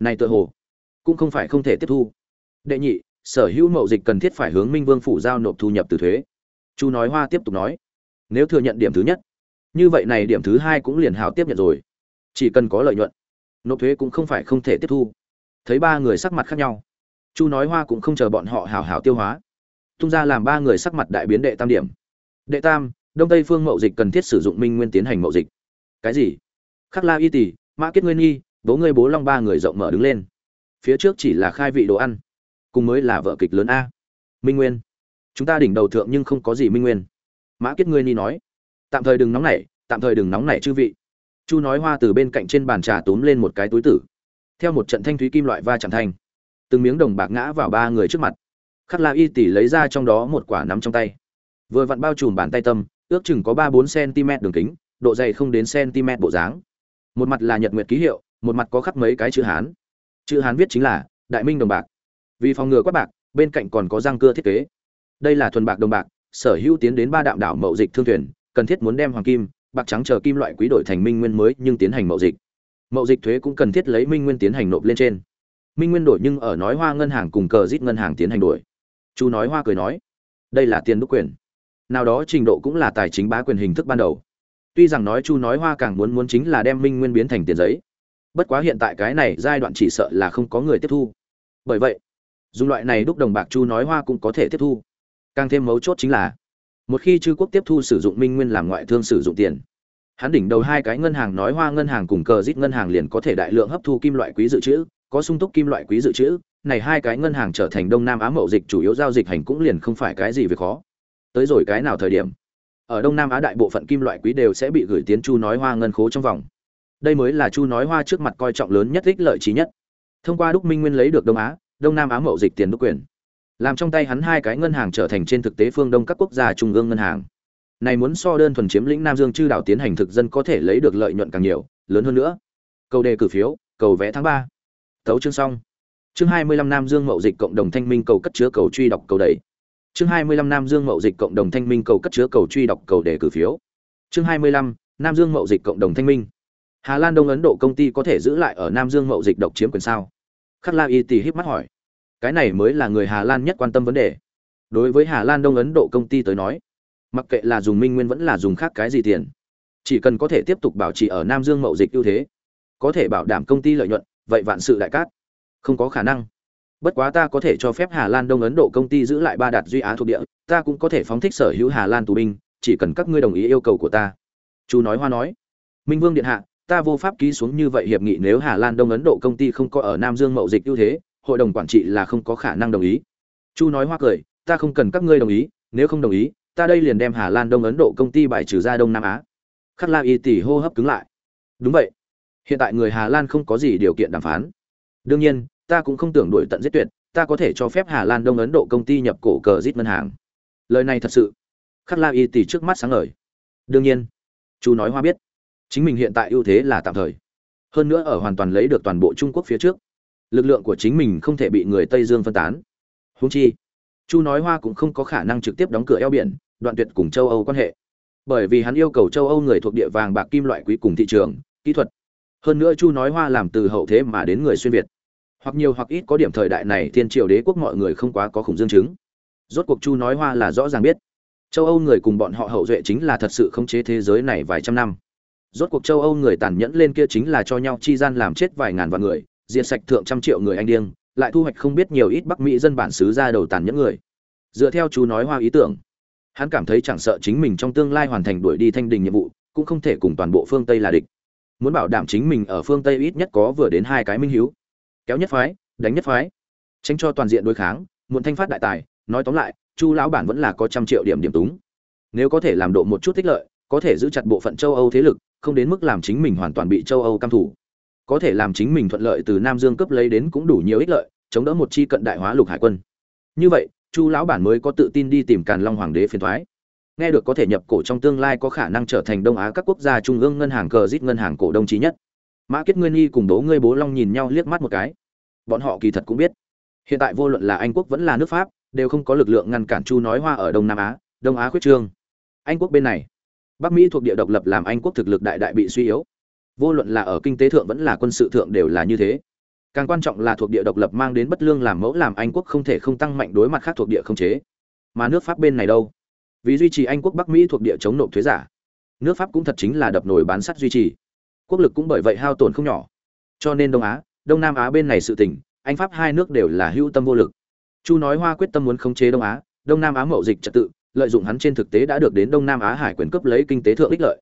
Này tự hồ, cũng không phải không thể tiếp thu. Đệ nhị, sở hữu mậu dịch cần thiết phải hướng minh vương phủ giao nộp thu nhập từ thuế. Chu nói hoa tiếp tục nói, nếu thừa nhận điểm thứ nhất, như vậy này điểm thứ hai cũng liền hào tiếp nhận rồi. Chỉ cần có lợi nhuận, nộp thuế cũng không phải không thể tiếp thu. Thấy ba người sắc mặt khác nhau, chu nói hoa cũng không chờ bọn họ hào hào tiêu hóa tung ra làm ba người sắc mặt đại biến đệ tam điểm. Đệ tam, đông tây phương mậu dịch cần thiết sử dụng minh nguyên tiến hành mậu dịch. Cái gì? Khắc la y tỷ mã kết nguyên nghi bố ngươi bố long ba người rộng mở đứng lên. Phía trước chỉ là khai vị đồ ăn, cùng mới là vợ kịch lớn a. Minh nguyên. Chúng ta đỉnh đầu thượng nhưng không có gì minh nguyên. Mã kết ngươi ni nói. Tạm thời đừng nóng nảy, tạm thời đừng nóng nảy chư vị. Chu nói hoa từ bên cạnh trên bàn trà túm lên một cái túi tử. Theo một trận thanh thúy kim loại va chạm thanh từng miếng đồng bạc ngã vào ba người trước mặt khắc la y tỷ lấy ra trong đó một quả nắm trong tay. Vừa vặn bao trùm bàn tay tâm, ước chừng có ba bốn cm đường kính, độ dày không đến cm bộ dáng. Một mặt là nhật nguyệt ký hiệu, một mặt có khắc mấy cái chữ hán. Chữ hán viết chính là, đại minh đồng bạc. Vì phòng ngừa quát bạc, bên cạnh còn có răng cưa thiết kế. Đây là thuần bạc đồng bạc, sở hữu tiến đến ba đạm đảo mậu dịch thương thuyền, cần thiết muốn đem hoàng kim, bạc trắng chờ kim loại quý đổi thành minh nguyên mới nhưng tiến hành mậu dịch. Mậu dịch thuế cũng cần thiết lấy minh nguyên tiến hành nộp lên trên. Minh nguyên đổi nhưng ở nói hoa ngân hàng cùng cờ rít ngân hàng tiến hành đổi chu nói hoa cười nói, đây là tiền đúc quyền. Nào đó trình độ cũng là tài chính bá quyền hình thức ban đầu. Tuy rằng nói chu nói hoa càng muốn muốn chính là đem minh nguyên biến thành tiền giấy. Bất quá hiện tại cái này giai đoạn chỉ sợ là không có người tiếp thu. Bởi vậy, dùng loại này đúc đồng bạc chu nói hoa cũng có thể tiếp thu. Càng thêm mấu chốt chính là, một khi chư quốc tiếp thu sử dụng minh nguyên làm ngoại thương sử dụng tiền, hắn đỉnh đầu hai cái ngân hàng nói hoa ngân hàng cùng cờ rít ngân hàng liền có thể đại lượng hấp thu kim loại quý dự trữ có sung túc kim loại quý dự trữ, này hai cái ngân hàng trở thành đông nam á mậu dịch chủ yếu giao dịch hành cũng liền không phải cái gì việc khó. Tới rồi cái nào thời điểm, ở đông nam á đại bộ phận kim loại quý đều sẽ bị gửi tiến chu nói hoa ngân khố trong vòng. Đây mới là chu nói hoa trước mặt coi trọng lớn nhất ích lợi trí nhất. Thông qua đúc minh nguyên lấy được đông á, đông nam á mậu dịch tiền đúc quyền. Làm trong tay hắn hai cái ngân hàng trở thành trên thực tế phương đông các quốc gia trung ương ngân hàng. Này muốn so đơn thuần chiếm lĩnh nam dương chư đảo tiến hành thực dân có thể lấy được lợi nhuận càng nhiều, lớn hơn nữa. Câu đề cử phiếu, cầu vẽ tháng ba thấu chương xong. Chương hai mươi lăm nam dương mậu dịch cộng đồng thanh minh cầu cất chứa cầu truy đọc cầu đẩy. Chương hai mươi lăm nam dương mậu dịch cộng đồng thanh minh cầu cất chứa cầu truy đọc cầu đề cử phiếu. Chương hai mươi lăm nam dương mậu dịch cộng đồng thanh minh. Hà lan đông ấn độ công ty có thể giữ lại ở nam dương mậu dịch độc chiếm quyền sao? Khắc la y tì híp mắt hỏi. Cái này mới là người hà lan nhất quan tâm vấn đề. Đối với hà lan đông ấn độ công ty tới nói, mặc kệ là dùng minh nguyên vẫn là dùng khác cái gì tiền, chỉ cần có thể tiếp tục bảo trì ở nam dương mậu dịch ưu thế, có thể bảo đảm công ty lợi nhuận vậy vạn sự đại cát. Không có khả năng. Bất quá ta có thể cho phép hà lan đông ấn độ công ty giữ lại ba đạt duy á thuộc địa, ta cũng có thể phóng thích sở hữu hà lan tù binh, chỉ cần các ngươi đồng ý yêu cầu của ta. Chú nói hoa nói, minh vương điện hạ, ta vô pháp ký xuống như vậy hiệp nghị nếu hà lan đông ấn độ công ty không có ở nam dương mậu dịch ưu thế, hội đồng quản trị là không có khả năng đồng ý. Chu nói hoa cười, ta không cần các ngươi đồng ý, nếu không đồng ý, ta đây liền đem hà lan đông ấn độ công ty bài trừ ra đông nam á. Khắc la y tỷ hô hấp cứng lại, đúng vậy hiện tại người hà lan không có gì điều kiện đàm phán. Đương nhiên, ta cũng không tưởng đuổi tận giết tuyệt, ta có thể cho phép hà lan đông ấn độ công ty nhập cổ cờ giết ngân hàng. Lời này thật sự, khắc la y tỷ trước mắt sáng ngời. Đương nhiên, chú nói hoa biết, chính mình hiện tại ưu thế là tạm thời. Hơn nữa ở hoàn toàn lấy được toàn bộ trung quốc phía trước, lực lượng của chính mình không thể bị người tây dương phân tán. Húng chi chu nói hoa cũng không có khả năng trực tiếp đóng cửa eo biển, đoạn tuyệt cùng châu âu quan hệ. Bởi vì hắn yêu cầu châu âu người thuộc địa vàng bạc kim loại quý cùng thị trường, kỹ thuật hơn nữa chu nói hoa làm từ hậu thế mà đến người xuyên việt. Hoặc nhiều hoặc ít có điểm thời đại này thiên triều đế quốc mọi người không quá có khủng dương chứng. Rốt cuộc chu nói hoa là rõ ràng biết. Châu âu người cùng bọn họ hậu duệ chính là thật sự khống chế thế giới này vài trăm năm. Rốt cuộc châu âu người tàn nhẫn lên kia chính là cho nhau chi gian làm chết vài ngàn vạn người, diệt sạch thượng trăm triệu người anh điêng lại thu hoạch không biết nhiều ít bắc mỹ dân bản xứ ra đầu tàn nhẫn người. Dựa theo chú nói hoa ý tưởng, hắn cảm thấy chẳng sợ chính mình trong tương lai hoàn thành đuổi đi thanh đình nhiệm vụ, cũng không thể cùng toàn bộ phương tây là địch muốn bảo đảm chính mình ở phương tây ít nhất có vừa đến hai cái minh hiếu. Kéo nhất phái, đánh nhất phái. Tránh cho toàn diện đối kháng, muộn thanh phát đại tài, nói tóm lại, chu lão bản vẫn là có trăm triệu điểm điểm túng. Nếu có thể làm độ một chút tích lợi, có thể giữ chặt bộ phận châu âu thế lực, không đến mức làm chính mình hoàn toàn bị châu âu căm thủ. Có thể làm chính mình thuận lợi từ nam dương cấp lấy đến cũng đủ nhiều ích lợi, chống đỡ một chi cận đại hóa lục hải quân. Như vậy, chu lão bản mới có tự tin đi tìm càn long hoàng đế phiền thoái nghe được có thể nhập cổ trong tương lai có khả năng trở thành đông á các quốc gia trung ương ngân hàng cờ rít ngân hàng cổ đông trí nhất. Mã kết nguyên nghi cùng đố ngươi bố long nhìn nhau liếc mắt một cái. Bọn họ kỳ thật cũng biết. Hiện tại vô luận là anh quốc vẫn là nước pháp, đều không có lực lượng ngăn cản chu nói hoa ở đông nam á, đông á khuyết trương. Anh quốc bên này, bắc mỹ thuộc địa độc lập làm anh quốc thực lực đại đại bị suy yếu. Vô luận là ở kinh tế thượng vẫn là quân sự thượng đều là như thế. Càng quan trọng là thuộc địa độc lập mang đến bất lương làm mẫu làm anh quốc không thể không tăng mạnh đối mặt khác thuộc địa không chế. Mà nước pháp bên này đâu? Vì duy trì anh quốc bắc mỹ thuộc địa chống nộp thuế giả. Nước pháp cũng thật chính là đập nổi bán sắt duy trì. Quốc lực cũng bởi vậy hao tổn không nhỏ. Cho nên đông á, đông nam á bên này sự tình, anh pháp hai nước đều là hữu tâm vô lực. Chu nói hoa quyết tâm muốn khống chế đông á, đông nam á mậu dịch trật tự, lợi dụng hắn trên thực tế đã được đến đông nam á hải quyền cấp lấy kinh tế thượng ích lợi.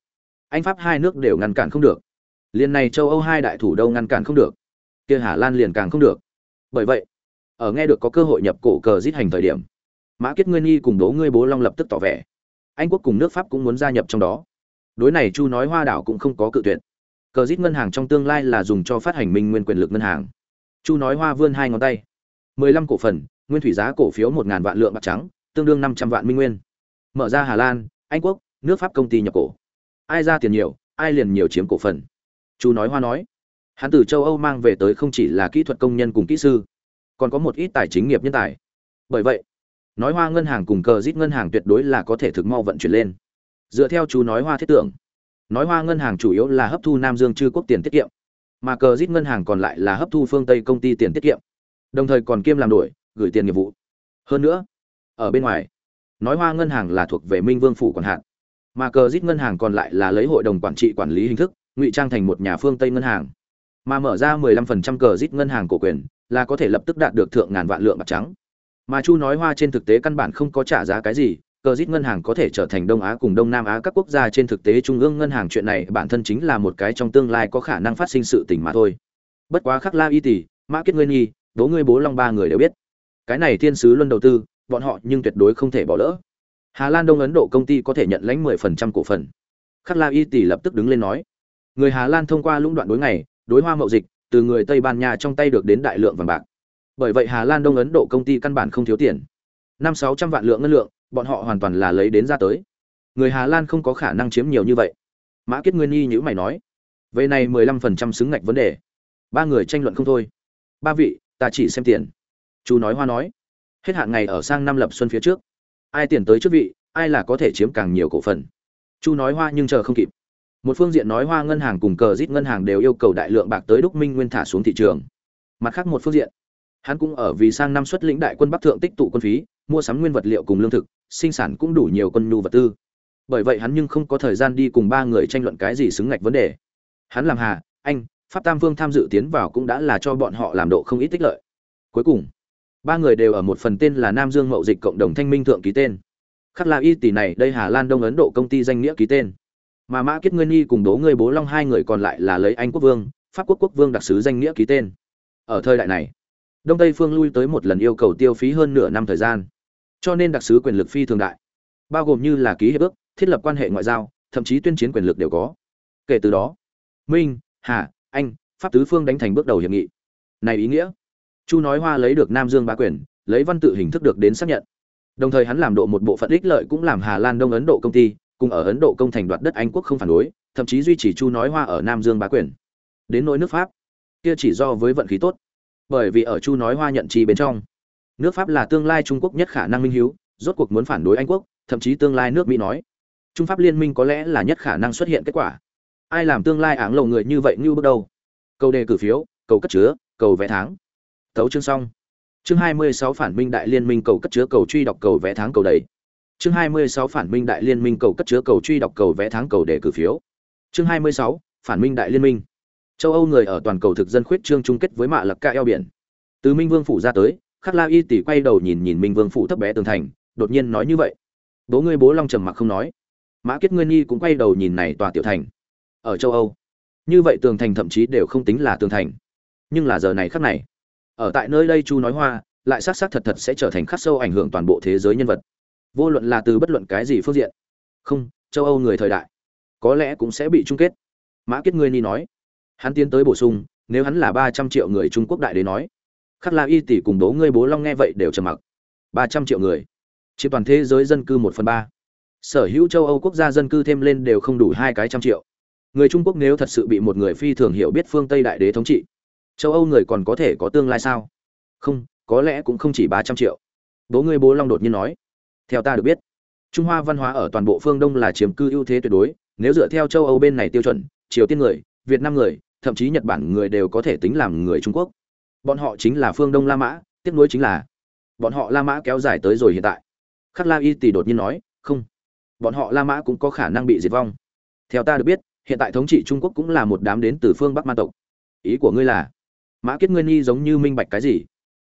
Anh pháp hai nước đều ngăn cản không được. Liền này châu âu hai đại thủ đâu ngăn cản không được. Kia hà lan liền càng không được. Bởi vậy, ở nghe được có cơ hội nhập cổ cờ giết hành thời điểm mã kết nguyên nghi cùng đố ngươi bố long lập tức tỏ vẻ. Anh quốc cùng nước pháp cũng muốn gia nhập trong đó. Đối này chu nói hoa đảo cũng không có cự tuyệt. Cờ rít ngân hàng trong tương lai là dùng cho phát hành minh nguyên quyền lực ngân hàng. Chu nói hoa vươn hai ngón tay. mười lăm cổ phần, nguyên thủy giá cổ phiếu một ngàn vạn lượng bạc trắng, tương đương năm trăm vạn minh nguyên. Mở ra hà lan, anh quốc, nước pháp công ty nhập cổ. Ai ra tiền nhiều, ai liền nhiều chiếm cổ phần. Chu nói hoa nói. Hắn từ châu âu mang về tới không chỉ là kỹ thuật công nhân cùng kỹ sư, còn có một ít tài chính nghiệp nhân tài. Bởi vậy nói hoa ngân hàng cùng cờ rít ngân hàng tuyệt đối là có thể thực mau vận chuyển lên. Dựa theo chú nói hoa thiết tưởng, nói hoa ngân hàng chủ yếu là hấp thu nam dương chư quốc tiền tiết kiệm, mà cờ rít ngân hàng còn lại là hấp thu phương tây công ty tiền tiết kiệm. Đồng thời còn kiêm làm đổi, gửi tiền nghiệp vụ. Hơn nữa, ở bên ngoài, nói hoa ngân hàng là thuộc về minh vương phủ quản hạn mà cờ rít ngân hàng còn lại là lấy hội đồng quản trị quản lý hình thức, ngụy trang thành một nhà phương tây ngân hàng. Mà mở ra 15% cờ rít ngân hàng cổ quyền, là có thể lập tức đạt được thượng ngàn vạn lượng bạc trắng mà chu nói hoa trên thực tế căn bản không có trả giá cái gì, cờ rít ngân hàng có thể trở thành đông á cùng đông nam á các quốc gia trên thực tế trung ương ngân hàng chuyện này bản thân chính là một cái trong tương lai có khả năng phát sinh sự tình mà thôi. Bất quá khắc la y tỷ mã kết nguyên nhi, đố ngươi bố long ba người đều biết. Cái này thiên sứ luân đầu tư, bọn họ nhưng tuyệt đối không thể bỏ lỡ. Hà lan đông ấn độ công ty có thể nhận lãnh 10% cổ phần. Khắc la y tỷ lập tức đứng lên nói. Người hà lan thông qua lũng đoạn đối ngày, đối hoa mậu dịch, từ người tây ban nha trong tay được đến đại lượng vàng bạc bởi vậy hà lan đông ấn độ công ty căn bản không thiếu tiền. Năm sáu trăm vạn lượng ngân lượng, bọn họ hoàn toàn là lấy đến ra tới. Người hà lan không có khả năng chiếm nhiều như vậy. Mã kết nguyên nhi nhữ mày nói, về này mười lăm phần trăm xứng ngạch vấn đề. Ba người tranh luận không thôi. Ba vị, ta chỉ xem tiền. Chú nói hoa nói, hết hạn ngày ở sang năm lập xuân phía trước. Ai tiền tới trước vị, ai là có thể chiếm càng nhiều cổ phần. Chu nói hoa nhưng chờ không kịp. Một phương diện nói hoa ngân hàng cùng cờ rít ngân hàng đều yêu cầu đại lượng bạc tới đúc minh nguyên thả xuống thị trường. Mặt khác một phương diện hắn cũng ở vì sang năm xuất lĩnh đại quân bắc thượng tích tụ quân phí, mua sắm nguyên vật liệu cùng lương thực, sinh sản cũng đủ nhiều quân nhu vật tư. Bởi vậy hắn nhưng không có thời gian đi cùng ba người tranh luận cái gì xứng ngạch vấn đề. Hắn làm hà, anh, pháp tam vương tham dự tiến vào cũng đã là cho bọn họ làm độ không ít tích lợi. Cuối cùng, ba người đều ở một phần tên là nam dương mậu dịch cộng đồng thanh minh thượng ký tên. Khắc la y tỷ này, đây hà lan đông ấn độ công ty danh nghĩa ký tên. Mà mã kiết nguyên nhi cùng đố người bố long hai người còn lại là lấy anh quốc vương, pháp quốc quốc vương đặc sứ danh nghĩa ký tên. Ở thời đại này đông tây phương lui tới một lần yêu cầu tiêu phí hơn nửa năm thời gian. Cho nên đặc sứ quyền lực phi thường đại. Bao gồm như là ký hiệp ước, thiết lập quan hệ ngoại giao, thậm chí tuyên chiến quyền lực đều có. Kể từ đó, minh, hà, anh, pháp tứ phương đánh thành bước đầu hiệp nghị. Này ý nghĩa, chu nói hoa lấy được nam dương bá quyền, lấy văn tự hình thức được đến xác nhận. Đồng thời hắn làm độ một bộ phận ích lợi cũng làm hà lan đông ấn độ công ty, cùng ở ấn độ công thành đoạt đất anh quốc không phản đối, thậm chí duy trì chu nói hoa ở nam dương bá quyền. Đến nỗi nước pháp, kia chỉ do với vận khí tốt bởi vì ở chu nói hoa nhận trì bên trong. Nước pháp là tương lai trung quốc nhất khả năng minh hiếu, rốt cuộc muốn phản đối anh quốc, thậm chí tương lai nước mỹ nói. Trung pháp liên minh có lẽ là nhất khả năng xuất hiện kết quả. Ai làm tương lai áng lầu người như vậy như bước đầu? Câu đề cử phiếu, cầu cất chứa, cầu vẽ tháng. Thấu chương xong. Chương 26 phản minh đại liên minh cầu cất chứa cầu truy đọc cầu vẽ tháng cầu đầy. Chương 26 phản minh đại liên minh cầu cất chứa cầu truy đọc cầu vẽ tháng cầu đề cử phiếu. Chương 26 phản minh đại liên minh châu âu người ở toàn cầu thực dân khuyết trương chung kết với mạ lập ca eo biển. Từ minh vương phủ ra tới, khắc la y tỷ quay đầu nhìn nhìn minh vương phủ thấp bé tường thành, đột nhiên nói như vậy. Bố ngươi bố long trầm mặc không nói. Mã kết nguyên nhi cũng quay đầu nhìn này tòa tiểu thành. Ở châu âu, như vậy tường thành thậm chí đều không tính là tường thành. Nhưng là giờ này khắc này, ở tại nơi đây chu nói hoa, lại xác xác thật thật sẽ trở thành khắc sâu ảnh hưởng toàn bộ thế giới nhân vật. Vô luận là từ bất luận cái gì phương diện. Không, châu âu người thời đại, có lẽ cũng sẽ bị chung kết. Mã kết ngươi ni nói hắn tiến tới bổ sung, nếu hắn là ba trăm triệu người trung quốc đại đế nói, khắc la y tỷ cùng đố ngươi bố long nghe vậy đều trầm mặc. Ba trăm triệu người. Chiếm toàn thế giới dân cư một phần ba. Sở hữu châu âu quốc gia dân cư thêm lên đều không đủ hai cái trăm triệu. Người trung quốc nếu thật sự bị một người phi thường hiểu biết phương tây đại đế thống trị, châu âu người còn có thể có tương lai sao? Không, có lẽ cũng không chỉ ba trăm triệu. Bố ngươi bố long đột nhiên nói. Theo ta được biết, trung hoa văn hóa ở toàn bộ phương đông là chiếm cư ưu thế tuyệt đối, nếu dựa theo châu âu bên này tiêu chuẩn, triều tiên người việt nam người, thậm chí nhật bản người đều có thể tính làm người trung quốc. Bọn họ chính là phương đông la mã, tiếp nối chính là bọn họ la mã kéo dài tới rồi hiện tại. Khắc la y tỷ đột nhiên nói, không, bọn họ la mã cũng có khả năng bị diệt vong. Theo ta được biết, hiện tại thống trị trung quốc cũng là một đám đến từ phương bắc man tộc. Ý của ngươi là, mã kết nguyên nhi giống như minh bạch cái gì?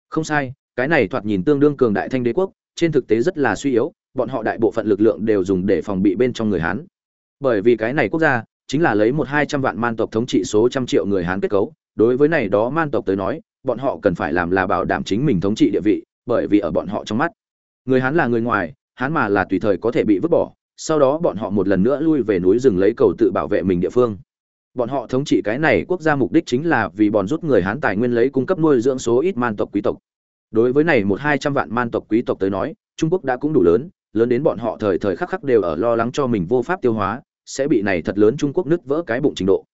Không sai, cái này thoạt nhìn tương đương cường đại thanh đế quốc, trên thực tế rất là suy yếu, bọn họ đại bộ phận lực lượng đều dùng để phòng bị bên trong người hán. Bởi vì cái này quốc gia chính là lấy một hai trăm vạn man tộc thống trị số trăm triệu người hán kết cấu. Đối với này đó man tộc tới nói, bọn họ cần phải làm là bảo đảm chính mình thống trị địa vị, bởi vì ở bọn họ trong mắt, người hán là người ngoài, hán mà là tùy thời có thể bị vứt bỏ, sau đó bọn họ một lần nữa lui về núi rừng lấy cầu tự bảo vệ mình địa phương. Bọn họ thống trị cái này quốc gia mục đích chính là vì bọn rút người hán tài nguyên lấy cung cấp nuôi dưỡng số ít man tộc quý tộc. Đối với này một hai trăm vạn man tộc quý tộc tới nói, trung quốc đã cũng đủ lớn lớn đến bọn họ thời thời khắc khắc đều ở lo lắng cho mình vô pháp tiêu hóa sẽ bị này thật lớn trung quốc nứt vỡ cái bụng trình độ.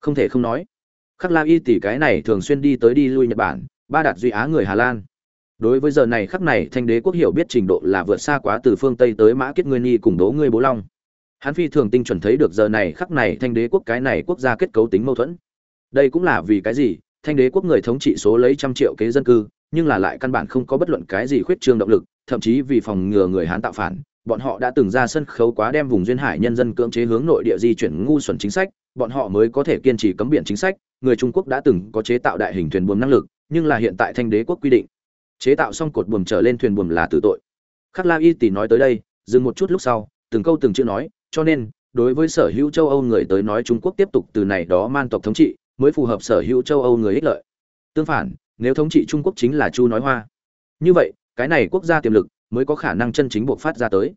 Không thể không nói, khắc la y tỷ cái này thường xuyên đi tới đi lui nhật bản, ba đạt duy á người hà lan. Đối với giờ này khắc này, thanh đế quốc hiểu biết trình độ là vượt xa quá từ phương tây tới mã kết nguyên nhi cùng Đỗ ngươi bố long. Hắn phi thường tinh chuẩn thấy được giờ này khắc này thanh đế quốc cái này quốc gia kết cấu tính mâu thuẫn. Đây cũng là vì cái gì? Thanh đế quốc người thống trị số lấy trăm triệu kế dân cư, nhưng là lại căn bản không có bất luận cái gì khuyết trương động lực, thậm chí vì phòng ngừa người hán tạo phản bọn họ đã từng ra sân khấu quá đem vùng duyên hải nhân dân cưỡng chế hướng nội địa di chuyển ngu xuẩn chính sách, bọn họ mới có thể kiên trì cấm biển chính sách. Người trung quốc đã từng có chế tạo đại hình thuyền buồm năng lực, nhưng là hiện tại thanh đế quốc quy định, chế tạo xong cột buồm trở lên thuyền buồm là tử tội. Khắc la y tỷ nói tới đây, dừng một chút lúc sau, từng câu từng chữ nói, cho nên, đối với sở hữu châu âu người tới nói trung quốc tiếp tục từ này đó man tộc thống trị, mới phù hợp sở hữu châu âu người ích lợi. Tương phản, nếu thống trị trung quốc chính là chu nói hoa. Như vậy, cái này quốc gia tiềm lực mới có khả năng chân chính buộc phát ra tới.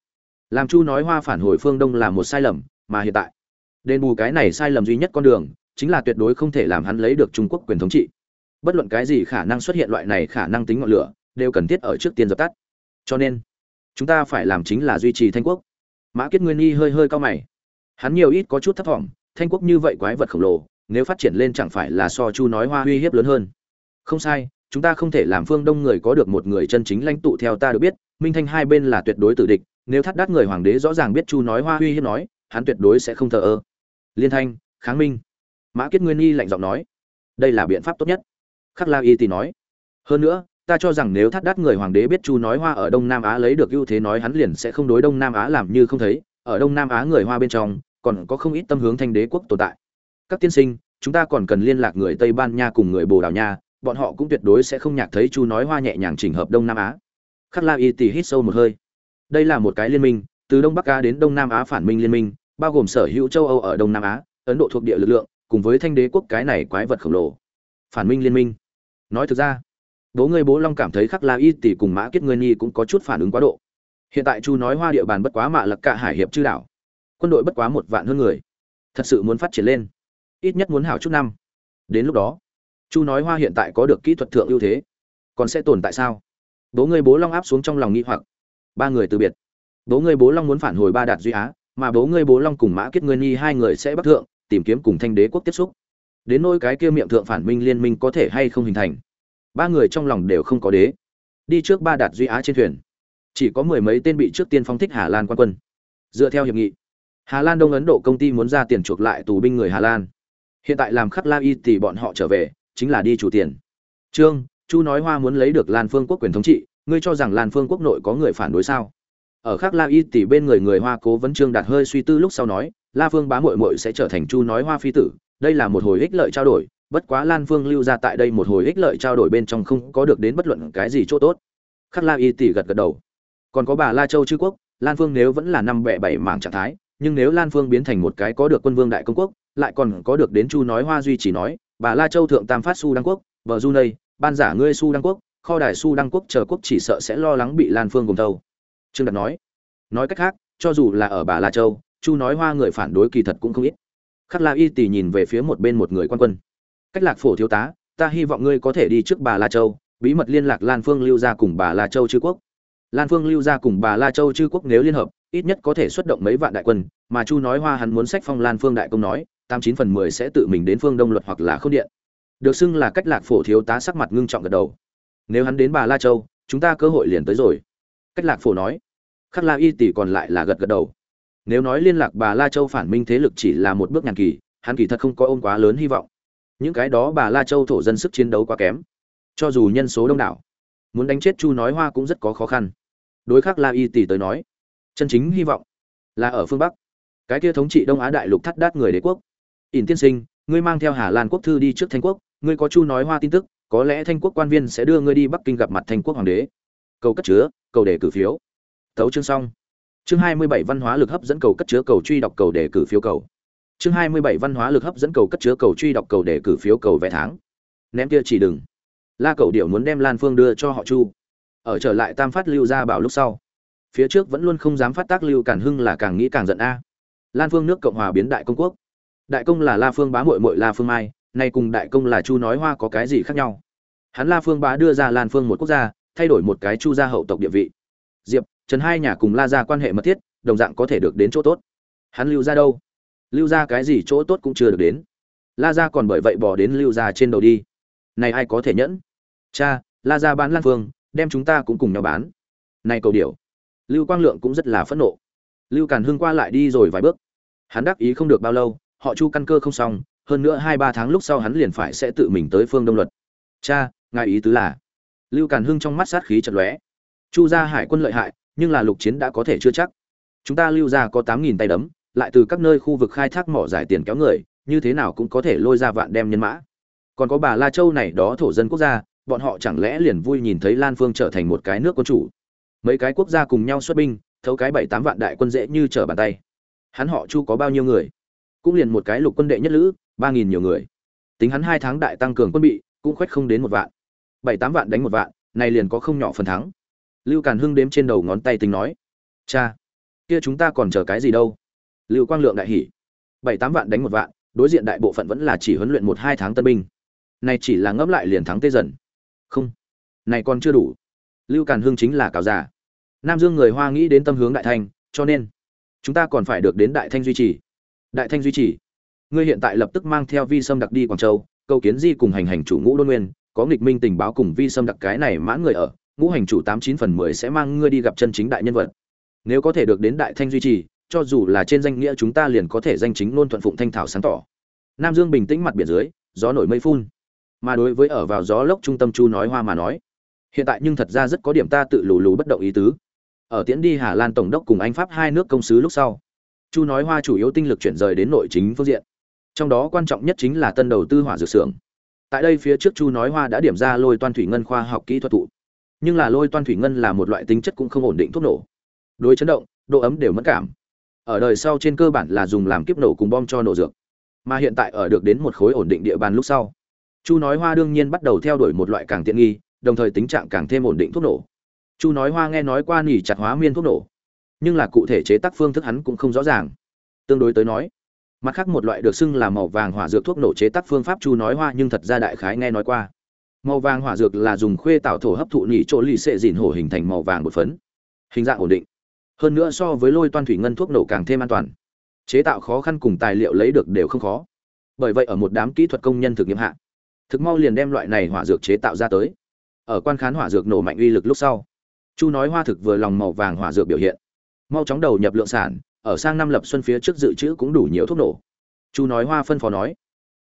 Làm chu nói hoa phản hồi phương đông là một sai lầm, mà hiện tại, đền bù cái này sai lầm duy nhất con đường, chính là tuyệt đối không thể làm hắn lấy được trung quốc quyền thống trị. Bất luận cái gì khả năng xuất hiện loại này khả năng tính ngọn lửa, đều cần thiết ở trước tiên dập tắt. Cho nên, chúng ta phải làm chính là duy trì thanh quốc. Mã kết nguyên nhi hơi hơi cao mày. Hắn nhiều ít có chút thất vọng thanh quốc như vậy quái vật khổng lồ, nếu phát triển lên chẳng phải là so chu nói hoa uy hiếp lớn hơn. Không sai, chúng ta không thể làm phương đông người có được một người chân chính lãnh tụ theo ta được biết minh thanh hai bên là tuyệt đối tử địch, nếu thắt Đát người hoàng đế rõ ràng biết chu nói hoa uy hiếp nói, hắn tuyệt đối sẽ không thờ ơ. Liên thanh, kháng minh. Mã kiết nguyên nhi lạnh giọng nói, đây là biện pháp tốt nhất. Khắc la y thì nói, hơn nữa, ta cho rằng nếu thắt Đát người hoàng đế biết chu nói hoa ở đông nam á lấy được ưu thế nói hắn liền sẽ không đối đông nam á làm như không thấy, ở đông nam á người hoa bên trong, còn có không ít tâm hướng thanh đế quốc tồn tại. Các tiên sinh, chúng ta còn cần liên lạc người tây ban nha cùng người bồ đào nha, bọn họ cũng tuyệt đối sẽ không nhạc thấy chu nói hoa nhẹ nhàng chỉnh hợp đông nam á khắc la y tì hít sâu một hơi. Đây là một cái liên minh, từ đông bắc á đến đông nam á phản minh liên minh, bao gồm sở hữu châu âu ở đông nam á, ấn độ thuộc địa lực lượng, cùng với thanh đế quốc cái này quái vật khổng lồ. Phản minh liên minh. Nói thực ra, bố người bố long cảm thấy khắc la y tỷ cùng mã kết ngươi nhi cũng có chút phản ứng quá độ. Hiện tại chu nói hoa địa bàn bất quá mạ lặc cả hải hiệp chư đảo. Quân đội bất quá một vạn hơn người. Thật sự muốn phát triển lên. Ít nhất muốn hảo chút năm. Đến lúc đó, chu nói hoa hiện tại có được kỹ thuật thượng ưu thế. Còn sẽ tồn tại sao? Bố người bố long áp xuống trong lòng nghi hoặc. Ba người từ biệt. Bố người bố long muốn phản hồi ba đạt duy á, mà bố người bố long cùng mã kết ngươi nhi hai người sẽ bắc thượng, tìm kiếm cùng thanh đế quốc tiếp xúc. Đến nỗi cái kia miệng thượng phản minh liên minh có thể hay không hình thành, ba người trong lòng đều không có đế. Đi trước ba đạt duy á trên thuyền. Chỉ có mười mấy tên bị trước tiên phóng thích hà lan quan quân. Dựa theo hiệp nghị, hà lan đông ấn độ công ty muốn ra tiền chuộc lại tù binh người hà lan. Hiện tại làm khắc la y thì bọn họ trở về, chính là đi chủ tiền. Trương chu nói hoa muốn lấy được lan phương quốc quyền thống trị, ngươi cho rằng lan phương quốc nội có người phản đối sao? Ở khắc la y tỷ bên người người hoa cố vấn trương đạt hơi suy tư lúc sau nói, la phương bá mội mội sẽ trở thành chu nói hoa phi tử, đây là một hồi ích lợi trao đổi, bất quá lan phương lưu ra tại đây một hồi ích lợi trao đổi bên trong không có được đến bất luận cái gì chỗ tốt. Khắc la y tỷ gật gật đầu. Còn có bà la châu chư quốc, lan phương nếu vẫn là năm bẻ bảy mảng trạng thái, nhưng nếu lan phương biến thành một cái có được quân vương đại công quốc, lại còn có được đến chu nói hoa duy chỉ nói, bà la châu thượng tam phát su đăng quốc vợ du nây ban giả ngươi su đăng quốc, kho đài su đăng quốc chờ quốc chỉ sợ sẽ lo lắng bị lan phương cùng thâu. Trương đạt nói. Nói cách khác, cho dù là ở bà la châu, chu nói hoa người phản đối kỳ thật cũng không ít. Khắc la y tì nhìn về phía một bên một người quan quân. Cách lạc phổ thiếu tá, ta hy vọng ngươi có thể đi trước bà la châu, bí mật liên lạc lan phương lưu ra cùng bà la châu chư quốc. Lan phương lưu ra cùng bà la châu chư quốc nếu liên hợp, ít nhất có thể xuất động mấy vạn đại quân, mà chu nói hoa hắn muốn sách phong lan phương đại công nói, tám chín phần mười sẽ tự mình đến phương đông luật hoặc là không điện được xưng là cách lạc phổ thiếu tá sắc mặt ngưng trọng gật đầu. Nếu hắn đến bà la châu, chúng ta cơ hội liền tới rồi. Cách lạc phổ nói. Khắc la y tỷ còn lại là gật gật đầu. Nếu nói liên lạc bà la châu phản minh thế lực chỉ là một bước nhàn kỳ, hắn kỳ thật không có ôm quá lớn hy vọng. Những cái đó bà la châu thổ dân sức chiến đấu quá kém. Cho dù nhân số đông đảo, muốn đánh chết chu nói hoa cũng rất có khó khăn. Đối khắc la y tỷ tới nói, chân chính hy vọng là ở phương bắc. Cái kia thống trị đông á đại lục thắt đát người đế quốc. Ỉn tiên sinh, ngươi mang theo hà lan quốc thư đi trước thanh quốc ngươi có chu nói hoa tin tức, có lẽ thanh quốc quan viên sẽ đưa ngươi đi bắc kinh gặp mặt thanh quốc hoàng đế. Cầu cất chứa, cầu đề cử phiếu. Tấu chương xong. Chương hai mươi bảy văn hóa lực hấp dẫn cầu cất chứa, cầu truy đọc, cầu đề cử phiếu cầu. Chương hai mươi bảy văn hóa lực hấp dẫn cầu cất chứa, cầu truy đọc, cầu đề cử phiếu cầu vé tháng. Ném kia chỉ đừng. La cầu điệu muốn đem lan phương đưa cho họ chu. Ở trở lại tam phát lưu ra bảo lúc sau, phía trước vẫn luôn không dám phát tác lưu cản hưng là càng nghĩ càng giận a. Lan phương nước cộng hòa biến đại công quốc. Đại công là la phương bá mội mội la phương mai nay cùng đại công là chu nói hoa có cái gì khác nhau? Hắn la phương bá đưa ra lan phương một quốc gia, thay đổi một cái chu gia hậu tộc địa vị. Diệp, trần hai nhà cùng la ra quan hệ mật thiết, đồng dạng có thể được đến chỗ tốt. Hắn lưu ra đâu? Lưu ra cái gì chỗ tốt cũng chưa được đến. La ra còn bởi vậy bỏ đến lưu ra trên đầu đi. Này ai có thể nhẫn? Cha, la ra bán lan phương, đem chúng ta cũng cùng nhau bán. Này cầu điều lưu quang lượng cũng rất là phẫn nộ. Lưu càn hưng qua lại đi rồi vài bước. Hắn đắc ý không được bao lâu, họ chu căn cơ không xong hơn nữa hai ba tháng lúc sau hắn liền phải sẽ tự mình tới phương đông luật. Cha, ngài ý tứ là? Lưu càn hưng trong mắt sát khí chật lóe. Chu gia hải quân lợi hại, nhưng là lục chiến đã có thể chưa chắc. Chúng ta lưu ra có tám nghìn tay đấm, lại từ các nơi khu vực khai thác mỏ giải tiền kéo người, như thế nào cũng có thể lôi ra vạn đem nhân mã. Còn có bà la châu này đó thổ dân quốc gia, bọn họ chẳng lẽ liền vui nhìn thấy lan phương trở thành một cái nước quân chủ? Mấy cái quốc gia cùng nhau xuất binh, thấu cái bảy tám vạn đại quân dễ như trở bàn tay. Hắn họ chu có bao nhiêu người? Cũng liền một cái lục quân đệ nhất lữ ba nghìn nhiều người. Tính hắn hai tháng đại tăng cường quân bị, cũng khoét không đến một vạn. Bảy tám vạn đánh một vạn này liền có không nhỏ phần thắng. Lưu càn hưng đếm trên đầu ngón tay tính nói, cha, kia chúng ta còn chờ cái gì đâu? Lưu quang lượng đại hỉ, bảy tám vạn đánh một vạn, đối diện đại bộ phận vẫn là chỉ huấn luyện một hai tháng tân binh. Này chỉ là ngẫm lại liền thắng tê dần. Không, này còn chưa đủ. Lưu càn hưng chính là cáo già. Nam dương người hoa nghĩ đến tâm hướng đại thanh, cho nên, chúng ta còn phải được đến đại thanh duy trì. Đại thanh duy trì ngươi hiện tại lập tức mang theo vi sâm đặc đi quảng châu, câu kiến di cùng hành hành chủ ngũ đôn nguyên, có nghịch minh tình báo cùng vi sâm đặc cái này mãn người ở, ngũ hành chủ tám chín phần mười sẽ mang ngươi đi gặp chân chính đại nhân vật. Nếu có thể được đến đại thanh duy trì, cho dù là trên danh nghĩa chúng ta liền có thể danh chính nôn thuận phụng thanh thảo sáng tỏ. Nam dương bình tĩnh mặt biển dưới, gió nổi mây phun. Mà đối với ở vào gió lốc trung tâm chu nói hoa mà nói, hiện tại nhưng thật ra rất có điểm ta tự lù lù bất động ý tứ. Ở tiễn đi hà lan tổng đốc cùng anh pháp hai nước công sứ lúc sau, chu nói hoa chủ yếu tinh lực chuyển rời đến nội chính phương diện trong đó quan trọng nhất chính là tân đầu tư hỏa dược xưởng. Tại đây phía trước chu nói hoa đã điểm ra lôi toan thủy ngân khoa học kỹ thuật thụ. Nhưng là lôi toan thủy ngân là một loại tính chất cũng không ổn định thuốc nổ. Đối chấn động, độ ấm đều mất cảm. Ở đời sau trên cơ bản là dùng làm kiếp nổ cùng bom cho nổ dược. Mà hiện tại ở được đến một khối ổn định địa bàn lúc sau, chu nói hoa đương nhiên bắt đầu theo đuổi một loại càng tiện nghi, đồng thời tính trạng càng thêm ổn định thuốc nổ. Chu nói hoa nghe nói qua nỉ chặt hóa miên thuốc nổ, nhưng là cụ thể chế tác phương thức hắn cũng không rõ ràng. Tương đối tới nói mặt khác một loại được xưng là màu vàng hỏa dược thuốc nổ chế tác phương pháp chu nói hoa nhưng thật ra đại khái nghe nói qua. Màu vàng hỏa dược là dùng khuê tạo thổ hấp thụ nỉ chỗ lì xệ dìn hổ hình thành màu vàng một phấn. Hình dạng ổn định. Hơn nữa so với lôi toan thủy ngân thuốc nổ càng thêm an toàn. Chế tạo khó khăn cùng tài liệu lấy được đều không khó. Bởi vậy ở một đám kỹ thuật công nhân thực nghiệm hạ, thực mau liền đem loại này hỏa dược chế tạo ra tới. Ở quan khán hỏa dược nổ mạnh uy lực lúc sau, chu nói hoa thực vừa lòng màu vàng hỏa dược biểu hiện. Mau chóng đầu nhập lượng sản ở sang năm lập xuân phía trước dự trữ cũng đủ nhiều thuốc nổ. Chu nói hoa phân phó nói,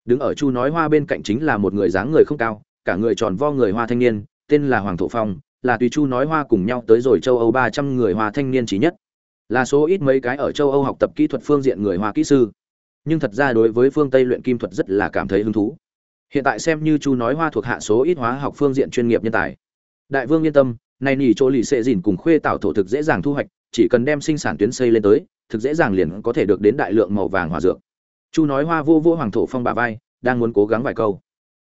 đứng ở chu nói hoa bên cạnh chính là một người dáng người không cao, cả người tròn vo người hoa thanh niên, tên là hoàng thổ phong, là tùy chu nói hoa cùng nhau tới rồi châu âu ba trăm người hoa thanh niên trí nhất. Là số ít mấy cái ở châu âu học tập kỹ thuật phương diện người hoa kỹ sư. Nhưng thật ra đối với phương tây luyện kim thuật rất là cảm thấy hứng thú. Hiện tại xem như chu nói hoa thuộc hạ số ít hóa học phương diện chuyên nghiệp nhân tài. Đại vương yên tâm này nỉ chỗ lì xệ dìn cùng khuê tạo thổ thực dễ dàng thu hoạch chỉ cần đem sinh sản tuyến xây lên tới, thực dễ dàng liền có thể được đến đại lượng màu vàng hòa dược. Chu nói hoa vô vô hoàng thổ phong bà vai, đang muốn cố gắng vài câu.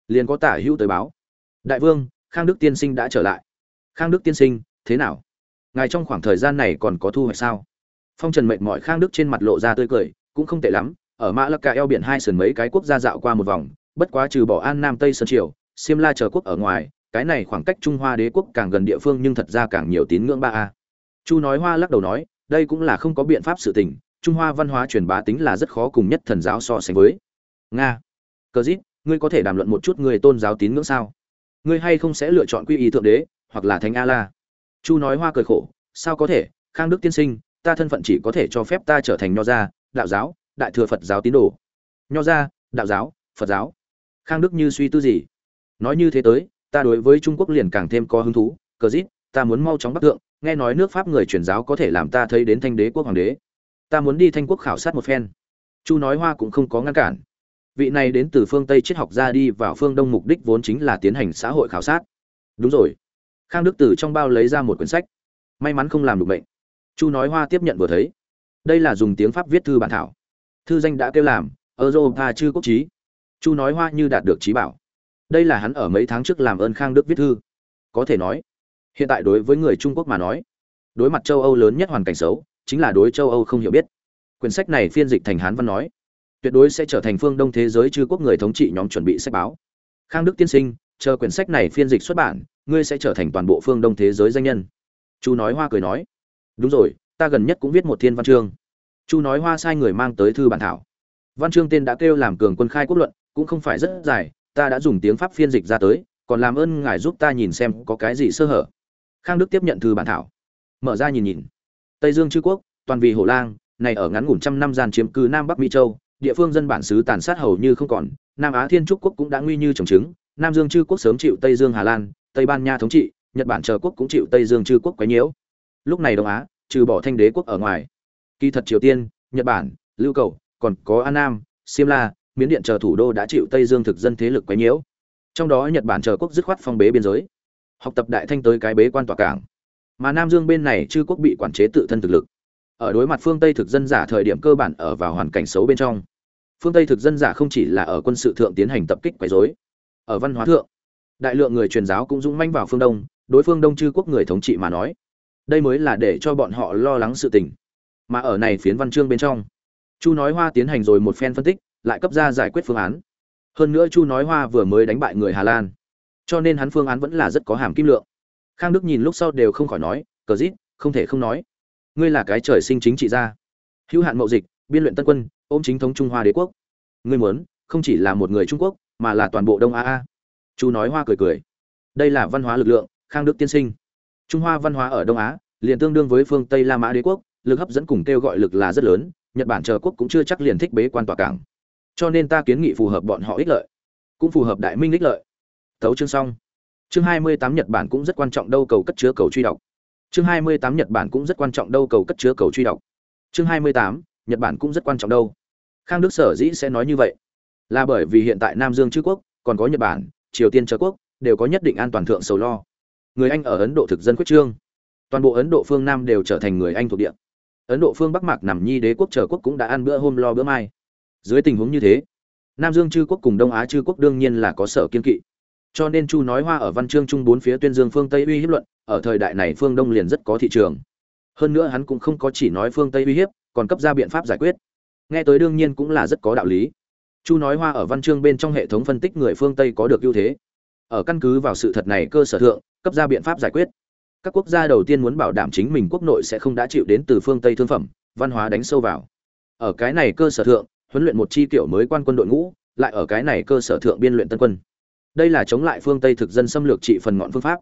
Liền có tả hữu tới báo. Đại vương, khang đức tiên sinh đã trở lại. Khang đức tiên sinh, thế nào? Ngài trong khoảng thời gian này còn có thu hoạch sao? Phong trần mệt mỏi khang đức trên mặt lộ ra tươi cười, cũng không tệ lắm. Ở mã lắc cả eo biển hai sườn mấy cái quốc gia dạo qua một vòng, bất quá trừ bỏ an nam tây sơn triều xiêm la chờ quốc ở ngoài, cái này khoảng cách trung hoa đế quốc càng gần địa phương nhưng thật ra càng nhiều tín ngưỡng ba a chu nói hoa lắc đầu nói, đây cũng là không có biện pháp sự tình, trung hoa văn hóa truyền bá tính là rất khó cùng nhất thần giáo so sánh với. Nga, cờ dít, ngươi có thể đàm luận một chút người tôn giáo tín ngưỡng sao? Ngươi hay không sẽ lựa chọn quy y thượng đế, hoặc là thánh a la chu nói hoa cười khổ, sao có thể, khang đức tiên sinh, ta thân phận chỉ có thể cho phép ta trở thành nho gia, đạo giáo, đại thừa phật giáo tín đồ. Nho gia, đạo giáo, phật giáo. Khang đức như suy tư gì? Nói như thế tới, ta đối với trung quốc liền càng thêm có hứng thú, cờ dít ta muốn mau chóng bắc thượng nghe nói nước pháp người truyền giáo có thể làm ta thấy đến thanh đế quốc hoàng đế. Ta muốn đi thanh quốc khảo sát một phen. Chu nói hoa cũng không có ngăn cản. Vị này đến từ phương tây triết học ra đi vào phương đông mục đích vốn chính là tiến hành xã hội khảo sát. Đúng rồi. Khang đức tử trong bao lấy ra một quyển sách. May mắn không làm được bệnh. Chu nói hoa tiếp nhận vừa thấy. Đây là dùng tiếng pháp viết thư bản thảo. Thư danh đã kêu làm, europa chư quốc trí chu nói hoa như đạt được trí bảo. Đây là hắn ở mấy tháng trước làm ơn khang đức viết thư. Có thể nói hiện tại đối với người trung quốc mà nói, đối mặt châu âu lớn nhất hoàn cảnh xấu, chính là đối châu âu không hiểu biết. Quyển sách này phiên dịch thành hán văn nói, tuyệt đối sẽ trở thành phương đông thế giới chư quốc người thống trị nhóm chuẩn bị sách báo. Khang đức tiên sinh, chờ quyển sách này phiên dịch xuất bản, ngươi sẽ trở thành toàn bộ phương đông thế giới danh nhân. Chu nói hoa cười nói, đúng rồi, ta gần nhất cũng viết một thiên văn chương. Chu nói hoa sai người mang tới thư bản thảo. Văn chương tên đã kêu làm cường quân khai quốc luận, cũng không phải rất dài, ta đã dùng tiếng pháp phiên dịch ra tới, còn làm ơn ngài giúp ta nhìn xem có cái gì sơ hở khang đức tiếp nhận thư bản thảo. Mở ra nhìn nhìn. Tây dương chư quốc, toàn vì hổ lang, này ở ngắn ngủn trăm năm gian chiếm cứ nam bắc mỹ châu, địa phương dân bản xứ tàn sát hầu như không còn, nam á thiên trúc quốc cũng đã nguy như trồng trứng, nam dương chư quốc sớm chịu tây dương hà lan, tây ban nha thống trị, nhật bản chờ quốc cũng chịu tây dương chư quốc quấy nhiễu. Lúc này đông á, trừ bỏ thanh đế quốc ở ngoài, kỳ thật triều tiên, nhật bản, lưu cầu, còn có an nam, siêm la, miến điện chờ thủ đô đã chịu tây dương thực dân thế lực quấy nhiễu. Trong đó nhật bản chờ quốc dứt khoát phong bế biên giới học tập đại thanh tới cái bế quan tỏa cảng. Mà nam dương bên này chư quốc bị quản chế tự thân thực lực. Ở đối mặt phương tây thực dân giả thời điểm cơ bản ở vào hoàn cảnh xấu bên trong. Phương tây thực dân giả không chỉ là ở quân sự thượng tiến hành tập kích quấy rối, ở văn hóa thượng, đại lượng người truyền giáo cũng dũng manh vào phương đông, đối phương đông chư quốc người thống trị mà nói. Đây mới là để cho bọn họ lo lắng sự tình. Mà ở này phiến văn chương bên trong, chu nói hoa tiến hành rồi một phen phân tích, lại cấp ra giải quyết phương án. Hơn nữa chu nói hoa vừa mới đánh bại người hà lan cho nên hắn phương án vẫn là rất có hàm kim lượng. Khang đức nhìn lúc sau đều không khỏi nói, cờ dít, không thể không nói, ngươi là cái trời sinh chính trị gia. Hữu hạn mậu dịch, biên luyện tân quân, ôm chính thống trung hoa đế quốc. Ngươi muốn, không chỉ là một người trung quốc, mà là toàn bộ đông á a. Chu nói hoa cười cười. Đây là văn hóa lực lượng, khang đức tiên sinh. Trung hoa văn hóa ở đông á, liền tương đương với phương tây la mã đế quốc, lực hấp dẫn cùng kêu gọi lực là rất lớn, nhật bản chờ quốc cũng chưa chắc liền thích bế quan tòa cảng. Cho nên ta kiến nghị phù hợp bọn họ ích lợi, cũng phù hợp đại minh ích lợi tấu chương xong. Chương hai mươi tám nhật bản cũng rất quan trọng đâu cầu cất chứa cầu truy đọc. Chương hai mươi tám nhật bản cũng rất quan trọng đâu cầu cất chứa cầu truy đọc. Chương hai mươi tám nhật bản cũng rất quan trọng đâu. Khang đức sở dĩ sẽ nói như vậy là bởi vì hiện tại nam dương chư quốc, còn có nhật bản, triều tiên chư quốc, đều có nhất định an toàn thượng sầu lo. Người anh ở ấn độ thực dân quyết trương. Toàn bộ ấn độ phương nam đều trở thành người anh thuộc địa. Ấn độ phương bắc mạc nằm nhi đế quốc chờ quốc cũng đã ăn bữa hôm lo bữa mai. Dưới tình huống như thế, nam dương chư quốc cùng đông á chư quốc đương nhiên là có sở kiên kỵ cho nên chu nói hoa ở văn chương trung bốn phía tuyên dương phương tây uy hiếp luận, ở thời đại này phương đông liền rất có thị trường. Hơn nữa hắn cũng không có chỉ nói phương tây uy hiếp, còn cấp ra biện pháp giải quyết. Nghe tới đương nhiên cũng là rất có đạo lý. Chu nói hoa ở văn chương bên trong hệ thống phân tích người phương tây có được ưu thế. Ở căn cứ vào sự thật này cơ sở thượng, cấp ra biện pháp giải quyết. Các quốc gia đầu tiên muốn bảo đảm chính mình quốc nội sẽ không đã chịu đến từ phương tây thương phẩm, văn hóa đánh sâu vào. Ở cái này cơ sở thượng, huấn luyện một chi kiểu mới quan quân đội ngũ, lại ở cái này cơ sở thượng biên luyện tân quân đây là chống lại phương tây thực dân xâm lược trị phần ngọn phương pháp.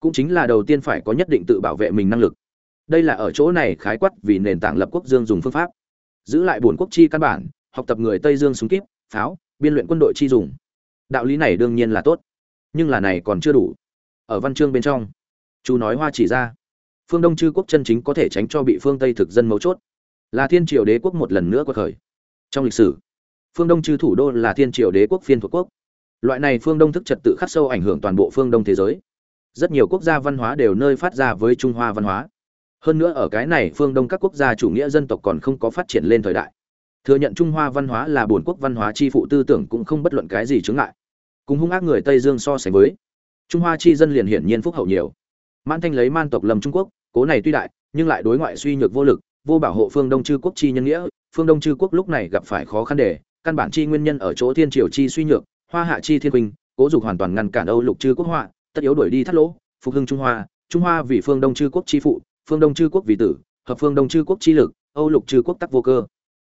Cũng chính là đầu tiên phải có nhất định tự bảo vệ mình năng lực. Đây là ở chỗ này khái quát vì nền tảng lập quốc dương dùng phương pháp. Giữ lại bổn quốc chi căn bản, học tập người tây dương súng kíp pháo, biên luyện quân đội chi dùng. Đạo lý này đương nhiên là tốt, nhưng là này còn chưa đủ. Ở văn chương bên trong, chú nói hoa chỉ ra, phương đông chư quốc chân chính có thể tránh cho bị phương tây thực dân mấu chốt. Là thiên triều đế quốc một lần nữa quật khởi. Trong lịch sử, phương đông chư thủ đô là thiên triều đế quốc phiên thuộc quốc loại này phương đông thức trật tự khắc sâu ảnh hưởng toàn bộ phương đông thế giới. Rất nhiều quốc gia văn hóa đều nơi phát ra với trung hoa văn hóa. Hơn nữa ở cái này phương đông các quốc gia chủ nghĩa dân tộc còn không có phát triển lên thời đại. Thừa nhận trung hoa văn hóa là bồn quốc văn hóa chi phụ tư tưởng cũng không bất luận cái gì chướng ngại. Cùng hung ác người tây dương so sánh với, trung hoa chi dân liền hiển nhiên phúc hậu nhiều. Man thanh lấy man tộc lầm trung quốc, cố này tuy đại, nhưng lại đối ngoại suy nhược vô lực, vô bảo hộ phương đông chư quốc chi nhân nghĩa. Phương đông chư quốc lúc này gặp phải khó khăn để căn bản chi nguyên nhân ở chỗ thiên triều chi suy nhược hoa hạ chi thiên huynh, cố dục hoàn toàn ngăn cản âu lục chư quốc họa, tất yếu đuổi đi thắt lỗ, phục hưng trung hoa. Trung hoa vì phương đông chư quốc chi phụ, phương đông chư quốc vì tử, hợp phương đông chư quốc chi lực, âu lục chư quốc tắc vô cơ.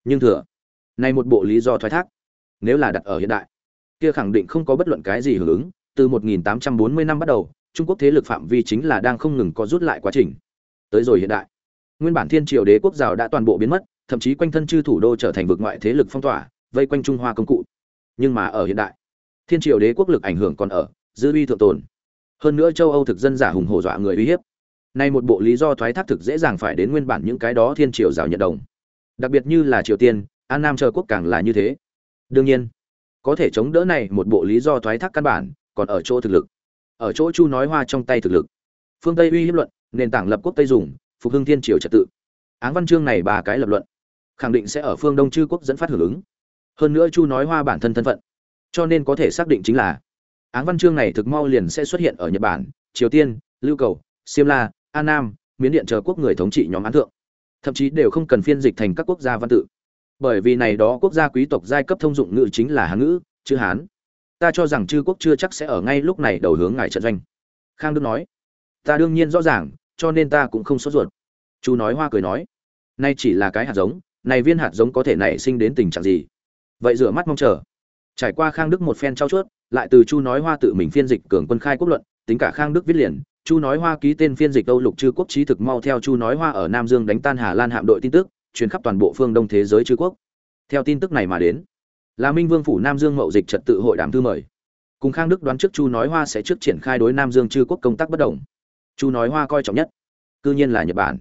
Nhưng thừa này một bộ lý do thoái thác, nếu là đặt ở hiện đại, kia khẳng định không có bất luận cái gì hưởng ứng. Từ 1840 năm bắt đầu, trung quốc thế lực phạm vi chính là đang không ngừng có rút lại quá trình. Tới rồi hiện đại, nguyên bản thiên triều đế quốc giàu đã toàn bộ biến mất, thậm chí quanh thân chư thủ đô trở thành vực ngoại thế lực phong tỏa, vây quanh trung hoa công cụ. Nhưng mà ở hiện đại thiên triều đế quốc lực ảnh hưởng còn ở, dư uy thượng tồn. Hơn nữa châu âu thực dân giả hùng hổ dọa người uy hiếp. Nay một bộ lý do thoái thác thực dễ dàng phải đến nguyên bản những cái đó thiên triều rào nhận đồng. Đặc biệt như là triều tiên, an nam chờ quốc càng là như thế. Đương nhiên, có thể chống đỡ này một bộ lý do thoái thác căn bản, còn ở chỗ thực lực. Ở chỗ chu nói hoa trong tay thực lực. Phương tây uy hiếp luận, nền tảng lập quốc tây dùng, phục hưng thiên triều trật tự. Áng văn chương này ba cái lập luận, khẳng định sẽ ở phương đông chư quốc dẫn phát hưởng ứng. Hơn nữa chu nói hoa bản thân thân phận cho nên có thể xác định chính là áng văn chương này thực mau liền sẽ xuất hiện ở nhật bản, triều tiên, lưu cầu, siêm la an nam, miến điện chờ quốc người thống trị nhóm án thượng. Thậm chí đều không cần phiên dịch thành các quốc gia văn tự. Bởi vì này đó quốc gia quý tộc giai cấp thông dụng ngữ chính là hán ngữ, chữ hán. Ta cho rằng chư quốc chưa chắc sẽ ở ngay lúc này đầu hướng ngài trận doanh. Khang đức nói, ta đương nhiên rõ ràng, cho nên ta cũng không sốt ruột. Chu nói hoa cười nói, nay chỉ là cái hạt giống, này viên hạt giống có thể nảy sinh đến tình trạng gì? Vậy rửa mắt mong chờ trải qua khang đức một phen trao chuốt, lại từ chu nói hoa tự mình phiên dịch cường quân khai quốc luận, tính cả khang đức viết liền, chu nói hoa ký tên phiên dịch âu lục chư quốc trí thực mau theo chu nói hoa ở nam dương đánh tan hà lan hạm đội tin tức, truyền khắp toàn bộ phương đông thế giới chư quốc. Theo tin tức này mà đến, là minh vương phủ nam dương mậu dịch trật tự hội đàm thư mời. Cùng khang đức đoán trước chu nói hoa sẽ trước triển khai đối nam dương chư quốc công tác bất đồng. Chu nói hoa coi trọng nhất, cư nhiên là nhật bản.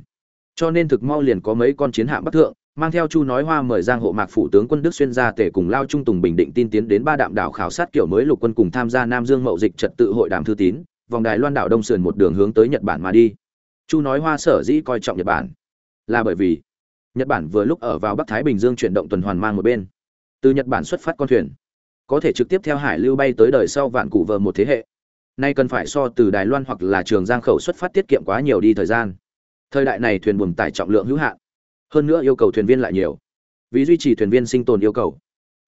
Cho nên thực mau liền có mấy con chiến hạm bắc thượng mang theo chu nói hoa mời giang hộ mạc phủ tướng quân đức xuyên ra tể cùng lao trung tùng bình định tin tiến đến ba đạm đảo khảo sát kiểu mới lục quân cùng tham gia nam dương mậu dịch trật tự hội đàm thư tín, vòng đài loan đảo đông sườn một đường hướng tới nhật bản mà đi. Chu nói hoa sở dĩ coi trọng nhật bản là bởi vì nhật bản vừa lúc ở vào bắc thái bình dương chuyển động tuần hoàn mang một bên. Từ nhật bản xuất phát con thuyền, có thể trực tiếp theo hải lưu bay tới đời sau vạn cụ vờ một thế hệ. Nay cần phải so từ đài loan hoặc là trường giang khẩu xuất phát tiết kiệm quá nhiều đi thời gian. Thời đại này thuyền buồm tải trọng lượng hữu hạn hơn nữa yêu cầu thuyền viên lại nhiều. Vì duy trì thuyền viên sinh tồn yêu cầu,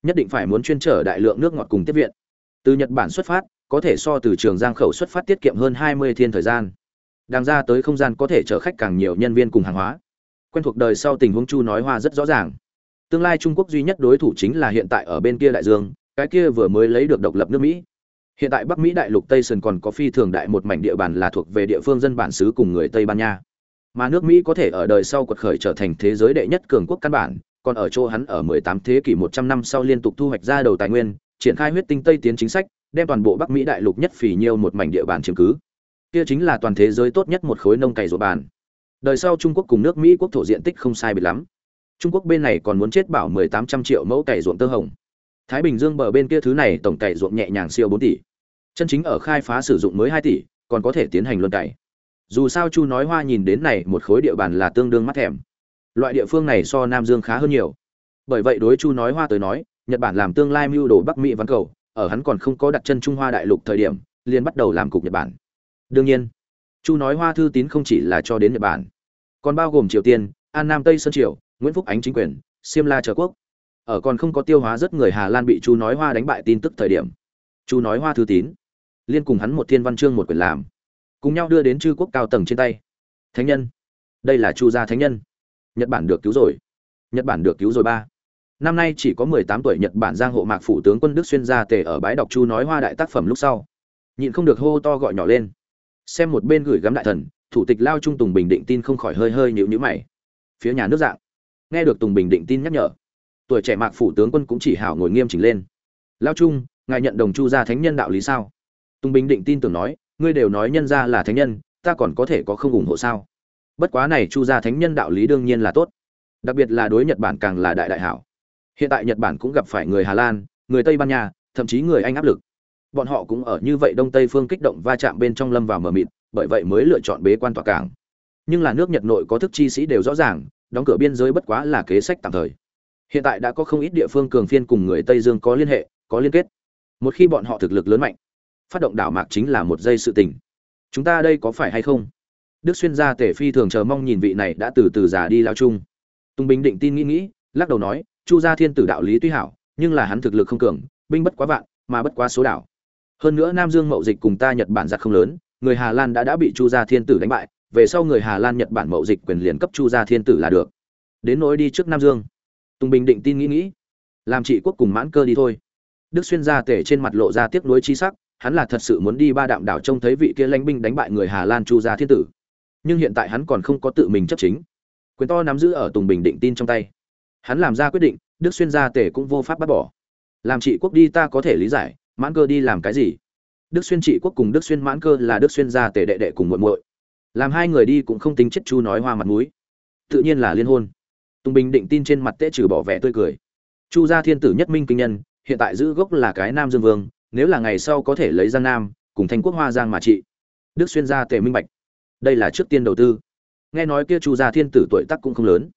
nhất định phải muốn chuyên trở đại lượng nước ngọt cùng tiếp viện. Từ nhật bản xuất phát, có thể so từ trường giang khẩu xuất phát tiết kiệm hơn hai mươi thiên thời gian. Đang ra tới không gian có thể chở khách càng nhiều nhân viên cùng hàng hóa. Quen thuộc đời sau tình huống chu nói hoa rất rõ ràng. Tương lai trung quốc duy nhất đối thủ chính là hiện tại ở bên kia đại dương, cái kia vừa mới lấy được độc lập nước mỹ. Hiện tại bắc mỹ đại lục tây sơn còn có phi thường đại một mảnh địa bàn là thuộc về địa phương dân bản xứ cùng người tây ban nha mà nước mỹ có thể ở đời sau quật khởi trở thành thế giới đệ nhất cường quốc căn bản, còn ở chỗ hắn ở 18 thế kỷ 100 năm sau liên tục thu hoạch ra đầu tài nguyên, triển khai huyết tinh tây tiến chính sách, đem toàn bộ bắc mỹ đại lục nhất phì nhiêu một mảnh địa bàn chiếm cứ. Kia chính là toàn thế giới tốt nhất một khối nông cày ruộng bàn. Đời sau trung quốc cùng nước mỹ quốc thổ diện tích không sai biệt lắm. Trung quốc bên này còn muốn chết bảo 1800 triệu mẫu cày ruộng tơ hồng. Thái bình dương bờ bên kia thứ này tổng cày ruộng nhẹ nhàng siêu 4 tỷ. Chân chính ở khai phá sử dụng mới 2 tỷ, còn có thể tiến hành luân cày dù sao chu nói hoa nhìn đến này một khối địa bàn là tương đương mắt thèm. Loại địa phương này so nam dương khá hơn nhiều. Bởi vậy đối chu nói hoa tới nói, nhật bản làm tương lai mưu đồ bắc mỹ văn cầu, ở hắn còn không có đặt chân trung hoa đại lục thời điểm, liền bắt đầu làm cục nhật bản. Đương nhiên, chu nói hoa thư tín không chỉ là cho đến nhật bản, còn bao gồm triều tiên, an nam tây sơn triều, nguyễn phúc ánh chính quyền, siêm la Trở quốc. Ở còn không có tiêu hóa rất người hà lan bị chu nói hoa đánh bại tin tức thời điểm, chu nói hoa thư tín, liên cùng hắn một thiên văn chương một quyền làm cùng nhau đưa đến chư quốc cao tầng trên tay. Thánh nhân. Đây là chu gia thánh nhân. Nhật bản được cứu rồi. Nhật bản được cứu rồi ba. Năm nay chỉ có mười tám tuổi nhật bản giang hộ mạc phủ tướng quân đức xuyên gia tề ở bái đọc chu nói hoa đại tác phẩm lúc sau. Nhịn không được hô to gọi nhỏ lên. Xem một bên gửi gắm đại thần, thủ tịch lao trung tùng bình định tin không khỏi hơi hơi nhịu nhữ mày. Phía nhà nước dạng. Nghe được tùng bình định tin nhắc nhở, tuổi trẻ mạc phủ tướng quân cũng chỉ hảo ngồi nghiêm chỉnh lên. Lao trung, ngài nhận đồng chu gia thánh nhân đạo lý sao? Tùng bình định tin tưởng nói ngươi đều nói nhân ra là thánh nhân, ta còn có thể có không ủng hộ sao? Bất quá này chu gia thánh nhân đạo lý đương nhiên là tốt. Đặc biệt là đối nhật bản càng là đại đại hảo. Hiện tại nhật bản cũng gặp phải người hà lan, người tây ban nha, thậm chí người anh áp lực. Bọn họ cũng ở như vậy đông tây phương kích động va chạm bên trong lâm vào mờ mịt, bởi vậy mới lựa chọn bế quan tỏa cảng. Nhưng là nước nhật nội có thức chi sĩ đều rõ ràng, đóng cửa biên giới bất quá là kế sách tạm thời. Hiện tại đã có không ít địa phương cường phiên cùng người tây dương có liên hệ, có liên kết. Một khi bọn họ thực lực lớn mạnh phát động đảo mạc chính là một dây sự tình. Chúng ta đây có phải hay không? Đức xuyên gia tể phi thường chờ mong nhìn vị này đã từ từ già đi lao chung. Tùng bình định tin nghĩ nghĩ, lắc đầu nói, chu gia thiên tử đạo lý tuy hảo, nhưng là hắn thực lực không cường, binh bất quá vạn, mà bất quá số đảo. Hơn nữa nam dương mậu dịch cùng ta nhật bản giặc không lớn, người hà lan đã đã bị chu gia thiên tử đánh bại, về sau người hà lan nhật bản mậu dịch quyền liền cấp chu gia thiên tử là được. Đến nỗi đi trước nam dương. Tùng bình định tin nghĩ nghĩ, làm trị quốc cùng mãn cơ đi thôi. Đức xuyên gia tể trên mặt lộ ra tiếc nuối chi sắc hắn là thật sự muốn đi ba đạm đảo trông thấy vị kia lãnh binh đánh bại người hà lan chu gia thiên tử. Nhưng hiện tại hắn còn không có tự mình chấp chính. Quyền to nắm giữ ở tùng bình định tin trong tay. Hắn làm ra quyết định, đức xuyên gia tể cũng vô pháp bắt bỏ. Làm trị quốc đi ta có thể lý giải, mãn cơ đi làm cái gì? Đức xuyên trị quốc cùng đức xuyên mãn cơ là đức xuyên gia tể đệ đệ cùng muội muội. Làm hai người đi cũng không tính chết chu nói hoa mặt mũi. Tự nhiên là liên hôn. Tùng bình định tin trên mặt tễ trừ bỏ vẻ tươi cười. Chu gia thiên tử nhất minh kinh nhân, hiện tại giữ gốc là cái nam dương vương nếu là ngày sau có thể lấy giang nam cùng thanh quốc hoa giang mà trị. Đức xuyên gia tề minh bạch. Đây là trước tiên đầu tư. Nghe nói kia chu gia thiên tử tuổi tác cũng không lớn.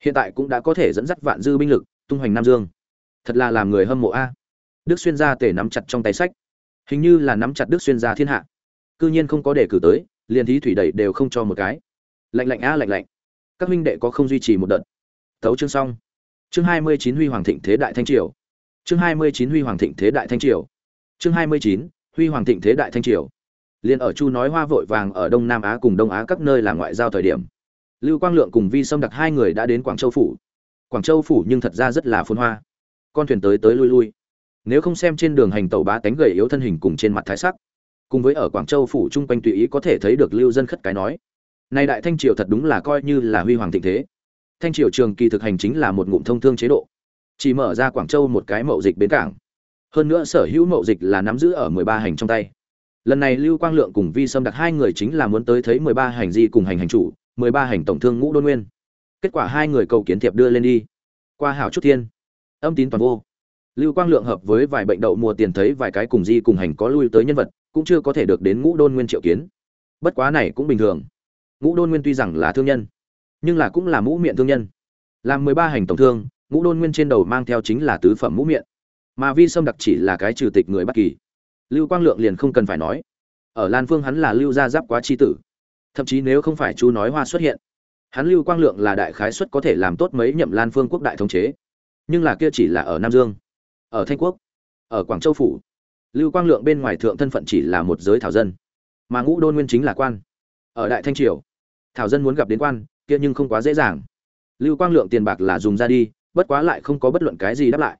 Hiện tại cũng đã có thể dẫn dắt vạn dư binh lực, tung hoành nam dương. Thật là làm người hâm mộ a. Đức xuyên gia tề nắm chặt trong tay sách. Hình như là nắm chặt đức xuyên gia thiên hạ. Cư nhiên không có đề cử tới, liền thí thủy đẩy đều không cho một cái. Lạnh lạnh a, lạnh lạnh. Các huynh đệ có không duy trì một đợt? Tấu chương xong. Chương hai mươi chín huy hoàng thịnh thế đại thanh triều. Chương hai mươi chín huy hoàng thịnh thế đại thanh triều chương hai mươi chín, huy hoàng thịnh thế đại thanh triều. Liền ở chu nói hoa vội vàng ở đông nam á cùng đông á các nơi làm ngoại giao thời điểm, lưu quang lượng cùng vi sâm đặc hai người đã đến quảng châu phủ. Quảng châu phủ nhưng thật ra rất là phôn hoa. Con thuyền tới tới lui lui. Nếu không xem trên đường hành tàu bá tánh gầy yếu thân hình cùng trên mặt thái sắc, cùng với ở quảng châu phủ chung quanh tùy ý có thể thấy được lưu dân khất cái nói nay đại thanh triều thật đúng là coi như là huy hoàng thịnh thế. Thanh triều trường kỳ thực hành chính là một ngụm thông thương chế độ, chỉ mở ra quảng châu một cái mậu dịch bến cảng hơn nữa sở hữu mậu dịch là nắm giữ ở mười ba hành trong tay. Lần này lưu quang lượng cùng vi sâm đặc hai người chính là muốn tới thấy mười ba hành di cùng hành hành chủ, mười ba hành tổng thương ngũ đôn nguyên. Kết quả hai người cầu kiến thiệp đưa lên đi. Qua hảo chút thiên. Âm tín toàn vô. Lưu quang lượng hợp với vài bệnh đậu mùa tiền thấy vài cái cùng di cùng hành có lui tới nhân vật, cũng chưa có thể được đến ngũ đôn nguyên triệu kiến. Bất quá này cũng bình thường. Ngũ đôn nguyên tuy rằng là thương nhân, nhưng là cũng là mũ miệng thương nhân. Làm mười ba hành tổng thương, ngũ đôn nguyên trên đầu mang theo chính là tứ phẩm mũ miệng mà vi sâm đặc chỉ là cái trừ tịch người bất kỳ. Lưu quang lượng liền không cần phải nói. Ở lan phương hắn là lưu gia giáp quá chi tử. Thậm chí nếu không phải chú nói hoa xuất hiện, hắn lưu quang lượng là đại khái xuất có thể làm tốt mấy nhậm lan phương quốc đại thống chế. Nhưng là kia chỉ là ở nam dương, ở thanh quốc, ở quảng châu phủ. Lưu quang lượng bên ngoài thượng thân phận chỉ là một giới thảo dân, mà ngũ đôn nguyên chính là quan. Ở đại thanh triều, thảo dân muốn gặp đến quan, kia nhưng không quá dễ dàng. Lưu quang lượng tiền bạc là dùng ra đi, bất quá lại không có bất luận cái gì đáp lại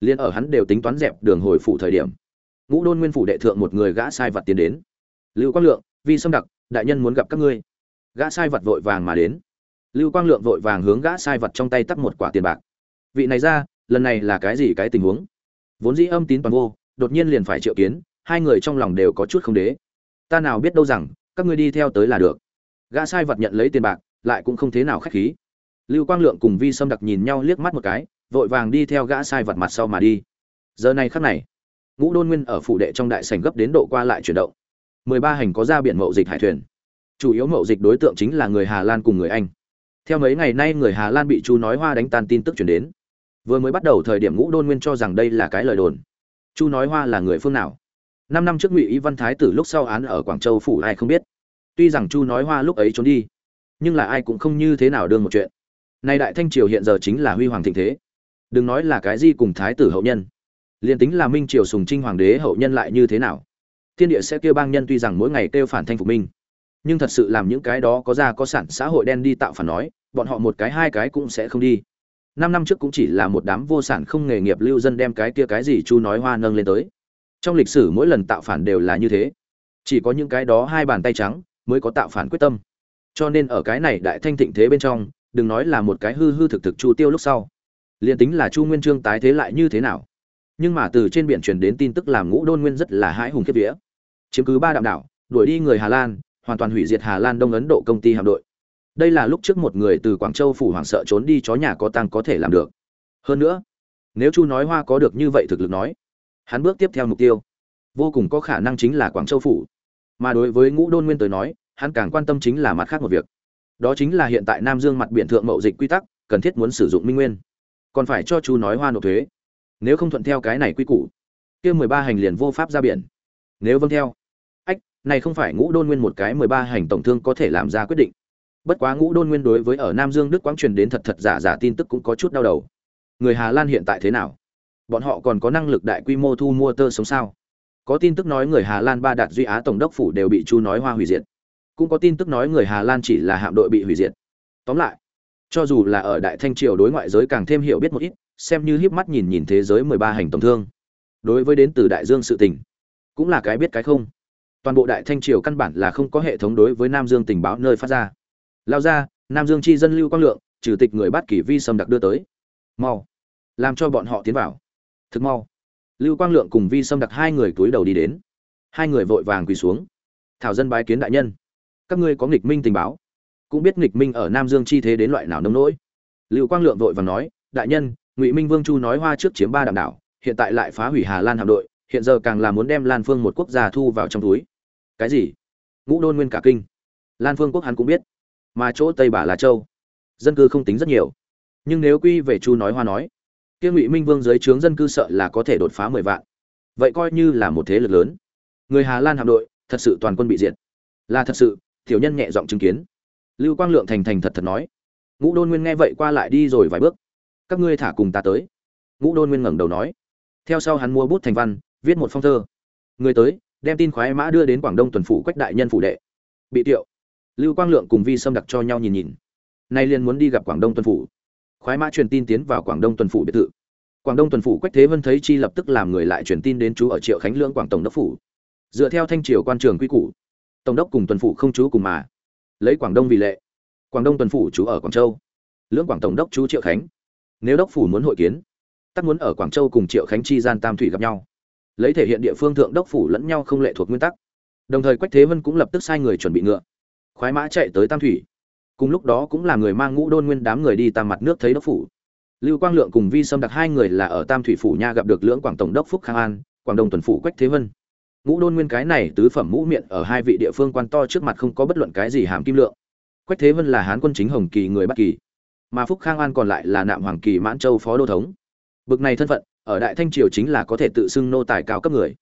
liên ở hắn đều tính toán dẹp đường hồi phủ thời điểm. Ngũ đôn nguyên phủ đệ thượng một người gã sai vật tiến đến. Lưu quang lượng, vi xâm đặc, đại nhân muốn gặp các ngươi. Gã sai vật vội vàng mà đến. Lưu quang lượng vội vàng hướng gã sai vật trong tay tắt một quả tiền bạc. Vị này ra, lần này là cái gì cái tình huống? Vốn dĩ âm tín toàn vô, đột nhiên liền phải triệu kiến, hai người trong lòng đều có chút không đế. Ta nào biết đâu rằng, các ngươi đi theo tới là được. Gã sai vật nhận lấy tiền bạc, lại cũng không thế nào khách khí. Lưu quang lượng cùng vi sâm đặc nhìn nhau liếc mắt một cái vội vàng đi theo gã sai vật mặt sau mà đi. Giờ này khắc này, ngũ đôn nguyên ở phủ đệ trong đại sảnh gấp đến độ qua lại chuyển động. Mười ba hành có ra biển mậu dịch hải thuyền. Chủ yếu mậu dịch đối tượng chính là người hà lan cùng người anh. Theo mấy ngày nay người hà lan bị chu nói hoa đánh tan tin tức chuyển đến. Vừa mới bắt đầu thời điểm ngũ đôn nguyên cho rằng đây là cái lời đồn. Chu nói hoa là người phương nào? Năm năm trước ngụy ý văn thái tử lúc sau án ở quảng châu phủ ai không biết. Tuy rằng chu nói hoa lúc ấy trốn đi, nhưng là ai cũng không như thế nào đương một chuyện. Nay đại thanh triều hiện giờ chính là huy hoàng thịnh thế đừng nói là cái gì cùng thái tử hậu nhân. Liền tính là minh triều sùng trinh hoàng đế hậu nhân lại như thế nào? Thiên địa sẽ kêu bang nhân tuy rằng mỗi ngày kêu phản thanh phục minh, nhưng thật sự làm những cái đó có ra có sản xã hội đen đi tạo phản nói, bọn họ một cái hai cái cũng sẽ không đi. Năm năm trước cũng chỉ là một đám vô sản không nghề nghiệp lưu dân đem cái kia cái gì chu nói hoa nâng lên tới. Trong lịch sử mỗi lần tạo phản đều là như thế. Chỉ có những cái đó hai bàn tay trắng mới có tạo phản quyết tâm. Cho nên ở cái này đại thanh thịnh thế bên trong, đừng nói là một cái hư hư thực thực chu tiêu lúc sau liền tính là chu nguyên trương tái thế lại như thế nào. Nhưng mà từ trên biển truyền đến tin tức làm ngũ đôn nguyên rất là hãi hùng kiếp vía. Chiếm cứ ba đạm đảo, đuổi đi người hà lan, hoàn toàn hủy diệt hà lan đông ấn độ công ty hạm đội. Đây là lúc trước một người từ quảng châu phủ hoảng sợ trốn đi chó nhà có tăng có thể làm được. Hơn nữa, nếu chu nói hoa có được như vậy thực lực nói, hắn bước tiếp theo mục tiêu vô cùng có khả năng chính là quảng châu phủ. Mà đối với ngũ đôn nguyên tới nói, hắn càng quan tâm chính là mặt khác một việc. Đó chính là hiện tại nam dương mặt biển thượng mậu dịch quy tắc, cần thiết muốn sử dụng minh nguyên còn phải cho chú nói hoa nộp thuế. Nếu không thuận theo cái này quy củ, kia mười ba hành liền vô pháp ra biển. Nếu vâng theo, ách, này không phải ngũ đôn nguyên một cái mười ba hành tổng thương có thể làm ra quyết định. Bất quá ngũ đôn nguyên đối với ở nam dương đức quang truyền đến thật thật giả giả tin tức cũng có chút đau đầu. Người hà lan hiện tại thế nào? Bọn họ còn có năng lực đại quy mô thu mua tơ sống sao? Có tin tức nói người hà lan ba đạt duy á tổng đốc phủ đều bị chu nói hoa hủy diệt. Cũng có tin tức nói người hà lan chỉ là hạm đội bị hủy diệt. Tóm lại cho dù là ở đại thanh triều đối ngoại giới càng thêm hiểu biết một ít, xem như híp mắt nhìn nhìn thế giới mười ba hành tổng thương. Đối với đến từ đại dương sự tình, cũng là cái biết cái không. Toàn bộ đại thanh triều căn bản là không có hệ thống đối với nam dương tình báo nơi phát ra. Lao ra, nam dương chi dân lưu quang lượng chủ tịch người bắt kỷ vi sâm đặc đưa tới. Mau, làm cho bọn họ tiến vào. Thực mau. Lưu quang lượng cùng vi sâm đặc hai người túi đầu đi đến. Hai người vội vàng quỳ xuống. Thảo dân bái kiến đại nhân. Các ngươi có nghịch minh tình báo cũng biết nghịch minh ở nam dương chi thế đến loại nào nông nỗi. Lưu quang lượng vội vàng nói, đại nhân, ngụy minh vương chu nói hoa trước chiếm ba đảm đảo, hiện tại lại phá hủy hà lan hạm đội, hiện giờ càng là muốn đem lan phương một quốc gia thu vào trong túi. Cái gì? Ngũ đôn nguyên cả kinh. Lan phương quốc hắn cũng biết, mà chỗ tây bà là châu, dân cư không tính rất nhiều. Nhưng nếu quy về chu nói hoa nói, kia ngụy minh vương dưới trướng dân cư sợ là có thể đột phá mười vạn. Vậy coi như là một thế lực lớn. Người hà lan hạm đội, thật sự toàn quân bị diệt. Là thật sự, tiểu nhân nhẹ giọng chứng kiến lưu quang lượng thành thành thật thật nói. Ngũ đôn nguyên nghe vậy qua lại đi rồi vài bước. Các ngươi thả cùng ta tới. Ngũ đôn nguyên ngẩng đầu nói. Theo sau hắn mua bút thành văn, viết một phong thơ. Người tới, đem tin khoái mã đưa đến quảng đông tuần phủ quách đại nhân phủ đệ. Bị tiệu. Lưu quang lượng cùng vi xâm đặc cho nhau nhìn nhìn. Nay liền muốn đi gặp quảng đông tuần phủ. Khoái mã truyền tin tiến vào quảng đông tuần phủ biệt thự. Quảng đông tuần phủ quách thế vân thấy chi lập tức làm người lại truyền tin đến chú ở triệu khánh lưỡng quảng tổng đốc phủ. Dựa theo thanh triều quan trường quy củ, tổng đốc cùng tuần phủ không chú cùng mà lấy quảng đông vì lệ. Quảng đông tuần phủ chú ở quảng châu. Lưỡng quảng tổng đốc chú triệu khánh. Nếu đốc phủ muốn hội kiến, tắc muốn ở quảng châu cùng triệu khánh chi gian tam thủy gặp nhau. Lấy thể hiện địa phương thượng đốc phủ lẫn nhau không lệ thuộc nguyên tắc. Đồng thời quách thế vân cũng lập tức sai người chuẩn bị ngựa. Khoái mã chạy tới tam thủy. Cùng lúc đó cũng là người mang ngũ đôn nguyên đám người đi tam mặt nước thấy đốc phủ. Lưu quang lượng cùng vi sâm đặc hai người là ở tam thủy phủ nha gặp được lưỡng quảng tổng đốc phúc khang an, quảng đông tuần phủ quách thế vân ngũ đôn nguyên cái này tứ phẩm mũ miệng ở hai vị địa phương quan to trước mặt không có bất luận cái gì hàm kim lượng. Quách thế vân là hán quân chính hồng kỳ, người bắc kỳ. Mà phúc khang an còn lại là nạm hoàng kỳ, mãn châu phó đô thống. Bực này thân phận, ở đại thanh triều chính là có thể tự xưng nô tài cao cấp người.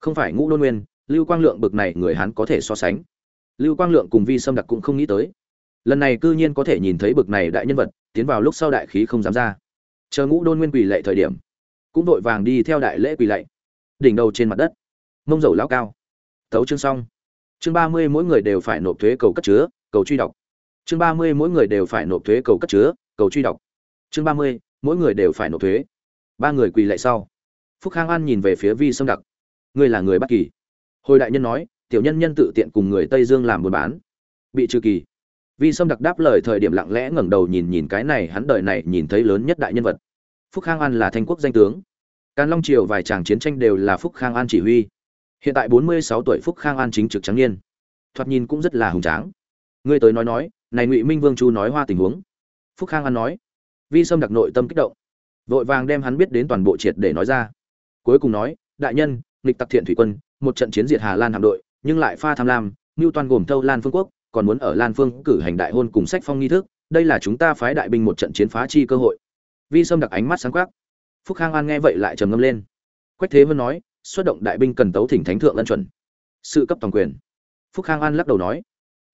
Không phải ngũ đôn nguyên, lưu quang lượng bực này người hán có thể so sánh. Lưu quang lượng cùng vi sâm đặc cũng không nghĩ tới. Lần này cư nhiên có thể nhìn thấy bực này đại nhân vật, tiến vào lúc sau đại khí không dám ra. Chờ ngũ đôn nguyên quỳ lệ thời điểm, cũng vội vàng đi theo đại lễ quỳ lệ đỉnh đầu trên mặt đất mông dầu lao cao. Tấu chương xong. Chương ba mươi mỗi người đều phải nộp thuế cầu cất chứa, cầu truy đọc. Chương ba mươi mỗi người đều phải nộp thuế cầu cất chứa, cầu truy đọc. Chương ba mươi mỗi người đều phải nộp thuế. Ba người quỳ lại sau. Phúc khang an nhìn về phía vi sâm đặc. Ngươi là người bất kỳ. Hồi đại nhân nói, tiểu nhân nhân tự tiện cùng người tây dương làm buôn bán. Bị trừ kỳ. Vi sâm đặc đáp lời thời điểm lặng lẽ ngẩng đầu nhìn nhìn cái này hắn đời này nhìn thấy lớn nhất đại nhân vật. Phúc khang an là thanh quốc danh tướng. Càn long triều vài tràng chiến tranh đều là phúc khang an chỉ huy hiện tại bốn mươi sáu tuổi phúc khang an chính trực trắng niên. Thoạt nhìn cũng rất là hùng tráng. Ngươi tới nói nói, này ngụy minh vương chu nói hoa tình huống. Phúc khang an nói, vi sâm đặc nội tâm kích động. Vội vàng đem hắn biết đến toàn bộ triệt để nói ra. Cuối cùng nói, đại nhân, nghịch tặc thiện thủy quân, một trận chiến diệt hà lan hạm đội, nhưng lại pha tham lam mưu toàn gồm thâu lan phương quốc, còn muốn ở lan phương cử hành đại hôn cùng sách phong nghi thức, đây là chúng ta phái đại binh một trận chiến phá chi cơ hội. Vi sâm đặc ánh mắt sáng quắc. Phúc khang an nghe vậy lại trầm ngâm lên. Quách thế vân nói xuất động đại binh cần tấu thỉnh thánh thượng ân chuẩn. Sự cấp toàn quyền. Phúc khang an lắc đầu nói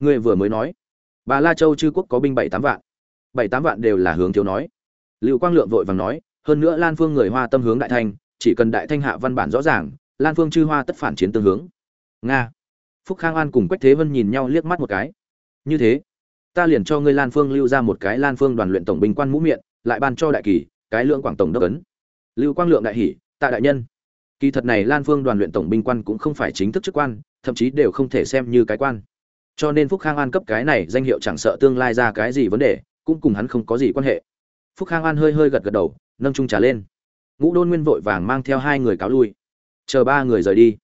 người vừa mới nói, bà la châu chư quốc có binh bảy tám vạn. Bảy tám vạn đều là hướng thiếu nói. Lưu quang lượng vội vàng nói, hơn nữa lan phương người hoa tâm hướng đại thanh, chỉ cần đại thanh hạ văn bản rõ ràng, lan phương chư hoa tất phản chiến tương hướng. Nga. Phúc khang an cùng quách thế vân nhìn nhau liếc mắt một cái. Như thế, ta liền cho ngươi lan phương lưu ra một cái lan phương đoàn luyện tổng binh quan mũ miệng lại ban cho đại kỳ, cái lượng quảng tổng đốc ấn. Lưu quang lượng đại hỷ tạ đại nhân kỳ thật này lan phương đoàn luyện tổng binh quan cũng không phải chính thức chức quan, thậm chí đều không thể xem như cái quan. Cho nên phúc khang an cấp cái này danh hiệu chẳng sợ tương lai ra cái gì vấn đề, cũng cùng hắn không có gì quan hệ. Phúc khang an hơi hơi gật gật đầu, nâng trung trà lên. Ngũ đôn nguyên vội vàng mang theo hai người cáo lui. Chờ ba người rời đi.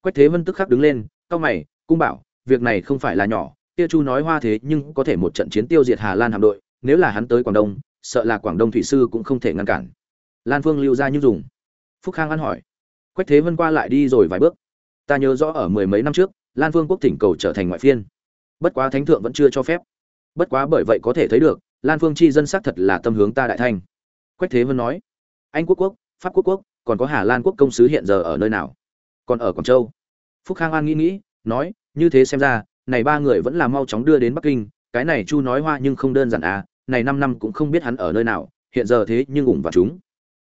Quách thế vân tức khắc đứng lên, cau mày, cung bảo, việc này không phải là nhỏ Tiêu chu nói hoa thế nhưng có thể một trận chiến tiêu diệt hà lan hạm đội, nếu là hắn tới quảng đông, sợ là quảng đông thủy sư cũng không thể ngăn cản. Lan phương lưu ra như dùng. Phúc khang an hỏi quách thế vân qua lại đi rồi vài bước. Ta nhớ rõ ở mười mấy năm trước, lan Vương quốc thỉnh cầu trở thành ngoại phiên. Bất quá thánh thượng vẫn chưa cho phép. Bất quá bởi vậy có thể thấy được, lan phương chi dân xác thật là tâm hướng ta đại thanh. Quách thế vân nói, anh quốc quốc, pháp quốc quốc, còn có hà lan quốc công sứ hiện giờ ở nơi nào? Còn ở quảng châu. Phúc khang an nghĩ nghĩ, nói, như thế xem ra, này ba người vẫn là mau chóng đưa đến bắc kinh, cái này chu nói hoa nhưng không đơn giản à này năm năm cũng không biết hắn ở nơi nào, hiện giờ thế nhưng ủng vào chúng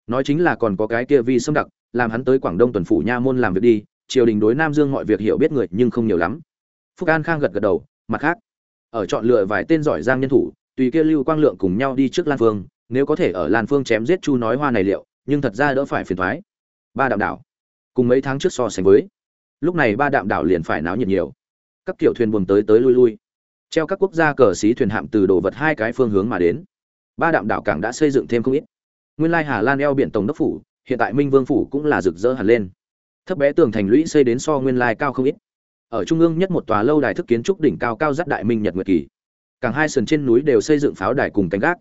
nói chính là còn có cái kia vi xâm đặc, làm hắn tới quảng đông tuần phủ nha môn làm việc đi, triều đình đối nam dương mọi việc hiểu biết người nhưng không nhiều lắm. Phúc an khang gật gật đầu, mặt khác, ở chọn lựa vài tên giỏi giang nhân thủ, tùy kia lưu quang lượng cùng nhau đi trước lan phương, nếu có thể ở lan phương chém giết chu nói hoa này liệu, nhưng thật ra đỡ phải phiền thoái ba đạm đảo, cùng mấy tháng trước so sánh với, lúc này ba đạm đảo liền phải náo nhiệt nhiều. Các kiểu thuyền buồm tới tới lui lui. Treo các quốc gia cờ xí thuyền hạm từ đồ vật hai cái phương hướng mà đến. Ba đạm đảo cảng đã xây dựng thêm không ít nguyên lai hà lan eo biển tổng đốc phủ, hiện tại minh vương phủ cũng là rực rỡ hẳn lên. Thấp bé tường thành lũy xây đến so nguyên lai cao không ít. Ở trung ương nhất một tòa lâu đài thức kiến trúc đỉnh cao cao dắt đại minh nhật nguyệt kỳ. Càng hai sườn trên núi đều xây dựng pháo đài cùng canh gác.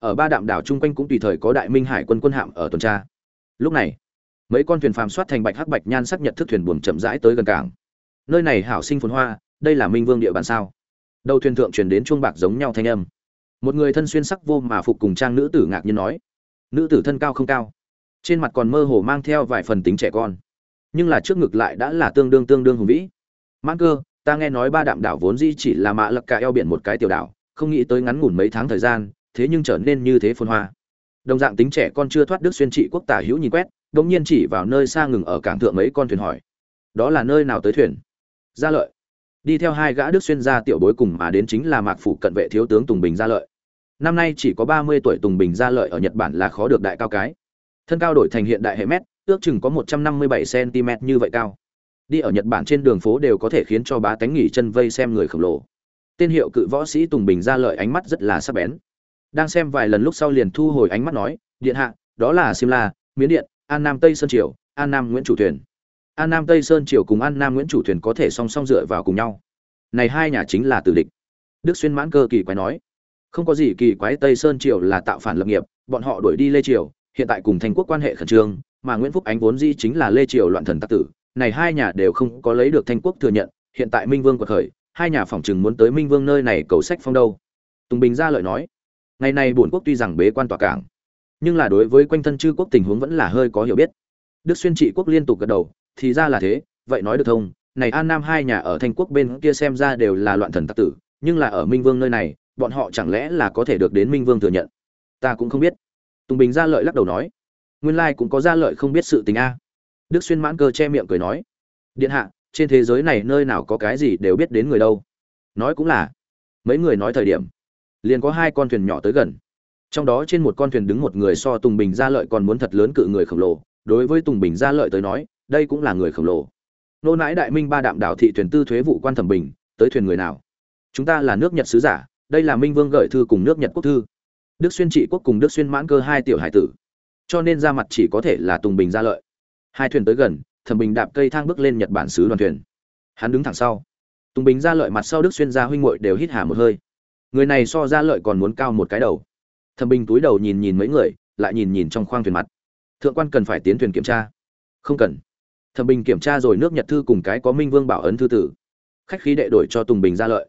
Ở ba đạm đảo chung quanh cũng tùy thời có đại minh hải quân quân hạm ở tuần tra. Lúc này, mấy con thuyền phàm soát thành bạch hắc bạch nhan sắc nhật thức thuyền buồm chậm rãi tới gần cảng. Nơi này hảo sinh phồn hoa, đây là minh vương địa bàn sao? Đầu thuyền thượng truyền đến chuông bạc giống nhau thanh âm. Một người thân xuyên sắc vô mà phục cùng trang nữ tử ngạc nhiên nói nữ tử thân cao không cao, trên mặt còn mơ hồ mang theo vài phần tính trẻ con, nhưng là trước ngực lại đã là tương đương tương đương hùng vĩ. Mãn cơ, ta nghe nói ba đạm đảo vốn di chỉ là mạ lặc cả eo biển một cái tiểu đảo, không nghĩ tới ngắn ngủn mấy tháng thời gian, thế nhưng trở nên như thế phồn hoa. Đồng dạng tính trẻ con chưa thoát đức xuyên trị quốc tả hữu nhìn quét, đống nhiên chỉ vào nơi xa ngừng ở cảng thượng mấy con thuyền hỏi, đó là nơi nào tới thuyền? Gia lợi. Đi theo hai gã đức xuyên gia tiểu bối cùng mà đến chính là mạc phủ cận vệ thiếu tướng tùng bình gia lợi năm nay chỉ có ba mươi tuổi tùng bình gia lợi ở nhật bản là khó được đại cao cái. Thân cao đổi thành hiện đại hệ mét, ước chừng có một trăm năm mươi bảy cm như vậy cao. Đi ở nhật bản trên đường phố đều có thể khiến cho bá tánh nghỉ chân vây xem người khổng lồ. Tên hiệu cự võ sĩ tùng bình gia lợi ánh mắt rất là sắc bén. Đang xem vài lần lúc sau liền thu hồi ánh mắt nói, điện hạ, đó là simla miến điện, an nam tây sơn triều, an nam nguyễn chủ thuyền. An nam tây sơn triều cùng an nam nguyễn chủ thuyền có thể song song dựa vào cùng nhau. Này hai nhà chính là tử địch. Đức xuyên mãn cơ kỳ quái nói không có gì kỳ quái, tây sơn triều là tạo phản lập nghiệp, bọn họ đuổi đi lê triều, hiện tại cùng thành quốc quan hệ khẩn trương, mà nguyễn phúc ánh vốn di chính là lê triều loạn thần tắc tử, này hai nhà đều không có lấy được thanh quốc thừa nhận, hiện tại minh vương quật khởi, hai nhà phỏng chừng muốn tới minh vương nơi này cầu sách phong đâu. Tùng bình ra lợi nói, ngày nay bổn quốc tuy rằng bế quan tỏa cảng, nhưng là đối với quanh thân chư quốc tình huống vẫn là hơi có hiểu biết. Đức xuyên trị quốc liên tục gật đầu, thì ra là thế, vậy nói được thông, này an nam hai nhà ở thanh quốc bên kia xem ra đều là loạn thần tặc tử, nhưng là ở minh vương nơi này bọn họ chẳng lẽ là có thể được đến minh vương thừa nhận? Ta cũng không biết. Tùng bình Gia lợi lắc đầu nói. Nguyên lai cũng có Gia lợi không biết sự tình a. Đức xuyên mãn cơ che miệng cười nói. Điện hạ, trên thế giới này nơi nào có cái gì đều biết đến người đâu. Nói cũng là. Mấy người nói thời điểm, liền có hai con thuyền nhỏ tới gần. Trong đó trên một con thuyền đứng một người so tùng bình gia lợi còn muốn thật lớn cự người khổng lồ. Đối với tùng bình gia lợi tới nói, đây cũng là người khổng lồ. Nô nãi đại minh ba đạm đảo thị thuyền tư thuế vụ quan thẩm bình, tới thuyền người nào? Chúng ta là nước nhật sứ giả đây là minh vương gửi thư cùng nước nhật quốc thư đức xuyên trị quốc cùng đức xuyên mãn cơ hai tiểu hải tử cho nên ra mặt chỉ có thể là tùng bình gia lợi hai thuyền tới gần thẩm bình đạp cây thang bước lên nhật bản sứ đoàn thuyền hắn đứng thẳng sau tùng bình gia lợi mặt sau đức xuyên gia huynh muội đều hít hà một hơi người này so gia lợi còn muốn cao một cái đầu thẩm bình túi đầu nhìn nhìn mấy người lại nhìn nhìn trong khoang thuyền mặt thượng quan cần phải tiến thuyền kiểm tra không cần thẩm bình kiểm tra rồi nước nhật thư cùng cái có minh vương bảo ấn thư tử khách khí đệ đổi cho tùng bình gia lợi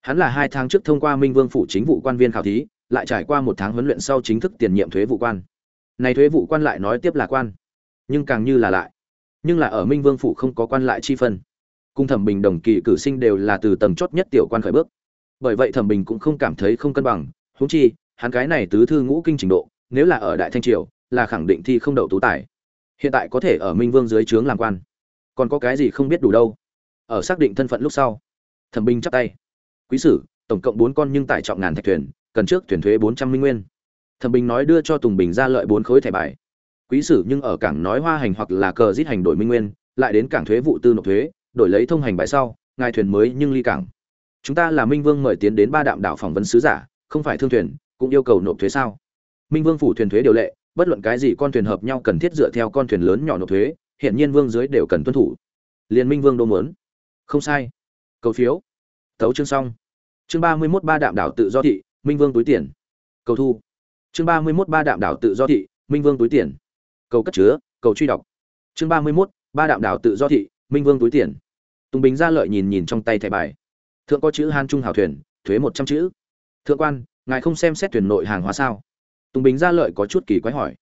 hắn là hai tháng trước thông qua minh vương phủ chính vụ quan viên khảo thí, lại trải qua một tháng huấn luyện sau chính thức tiền nhiệm thuế vụ quan. Này thuế vụ quan lại nói tiếp là quan, nhưng càng như là lại. Nhưng là ở minh vương phủ không có quan lại chi phân. Cung thẩm bình đồng kỳ cử sinh đều là từ tầng chót nhất tiểu quan khởi bước. Bởi vậy thẩm bình cũng không cảm thấy không cân bằng, huống chi, hắn cái này tứ thư ngũ kinh trình độ, nếu là ở đại thanh triều, là khẳng định thi không đậu tú tài. Hiện tại có thể ở minh vương dưới trướng làm quan. Còn có cái gì không biết đủ đâu. Ở xác định thân phận lúc sau, thẩm bình chắp tay quý sử, tổng cộng bốn con nhưng tải trọng ngàn thạch thuyền, cần trước thuyền thuế bốn trăm minh nguyên. Thẩm bình nói đưa cho tùng bình ra lợi bốn khối thẻ bài. Quý sử nhưng ở cảng nói hoa hành hoặc là cờ giết hành đổi minh nguyên, lại đến cảng thuế vụ tư nộp thuế, đổi lấy thông hành bài sau, ngài thuyền mới nhưng ly cảng. Chúng ta là minh vương mời tiến đến ba đạm đảo phỏng vấn sứ giả, không phải thương thuyền, cũng yêu cầu nộp thuế sao? Minh vương phủ thuyền thuế điều lệ, bất luận cái gì con thuyền hợp nhau cần thiết dựa theo con thuyền lớn nhỏ nộp thuế, hiện nhiên vương dưới đều cần tuân thủ. Liên minh vương đô muốn. Không sai. Cầu phiếu thấu chương xong. Chương ba mươi mốt ba đạm đảo tự do thị, minh vương túi tiền. Cầu thu. Chương ba mươi mốt ba đạm đảo tự do thị, minh vương túi tiền. Cầu cất chứa, cầu truy đọc. Chương ba mươi mốt ba đạm đảo tự do thị, minh vương túi tiền. Tùng bình ra lợi nhìn nhìn trong tay thẻ bài. Thượng có chữ han trung hào thuyền, thuế một trăm chữ. Thượng quan, ngài không xem xét thuyền nội hàng hóa sao? Tùng bình ra lợi có chút kỳ quái hỏi.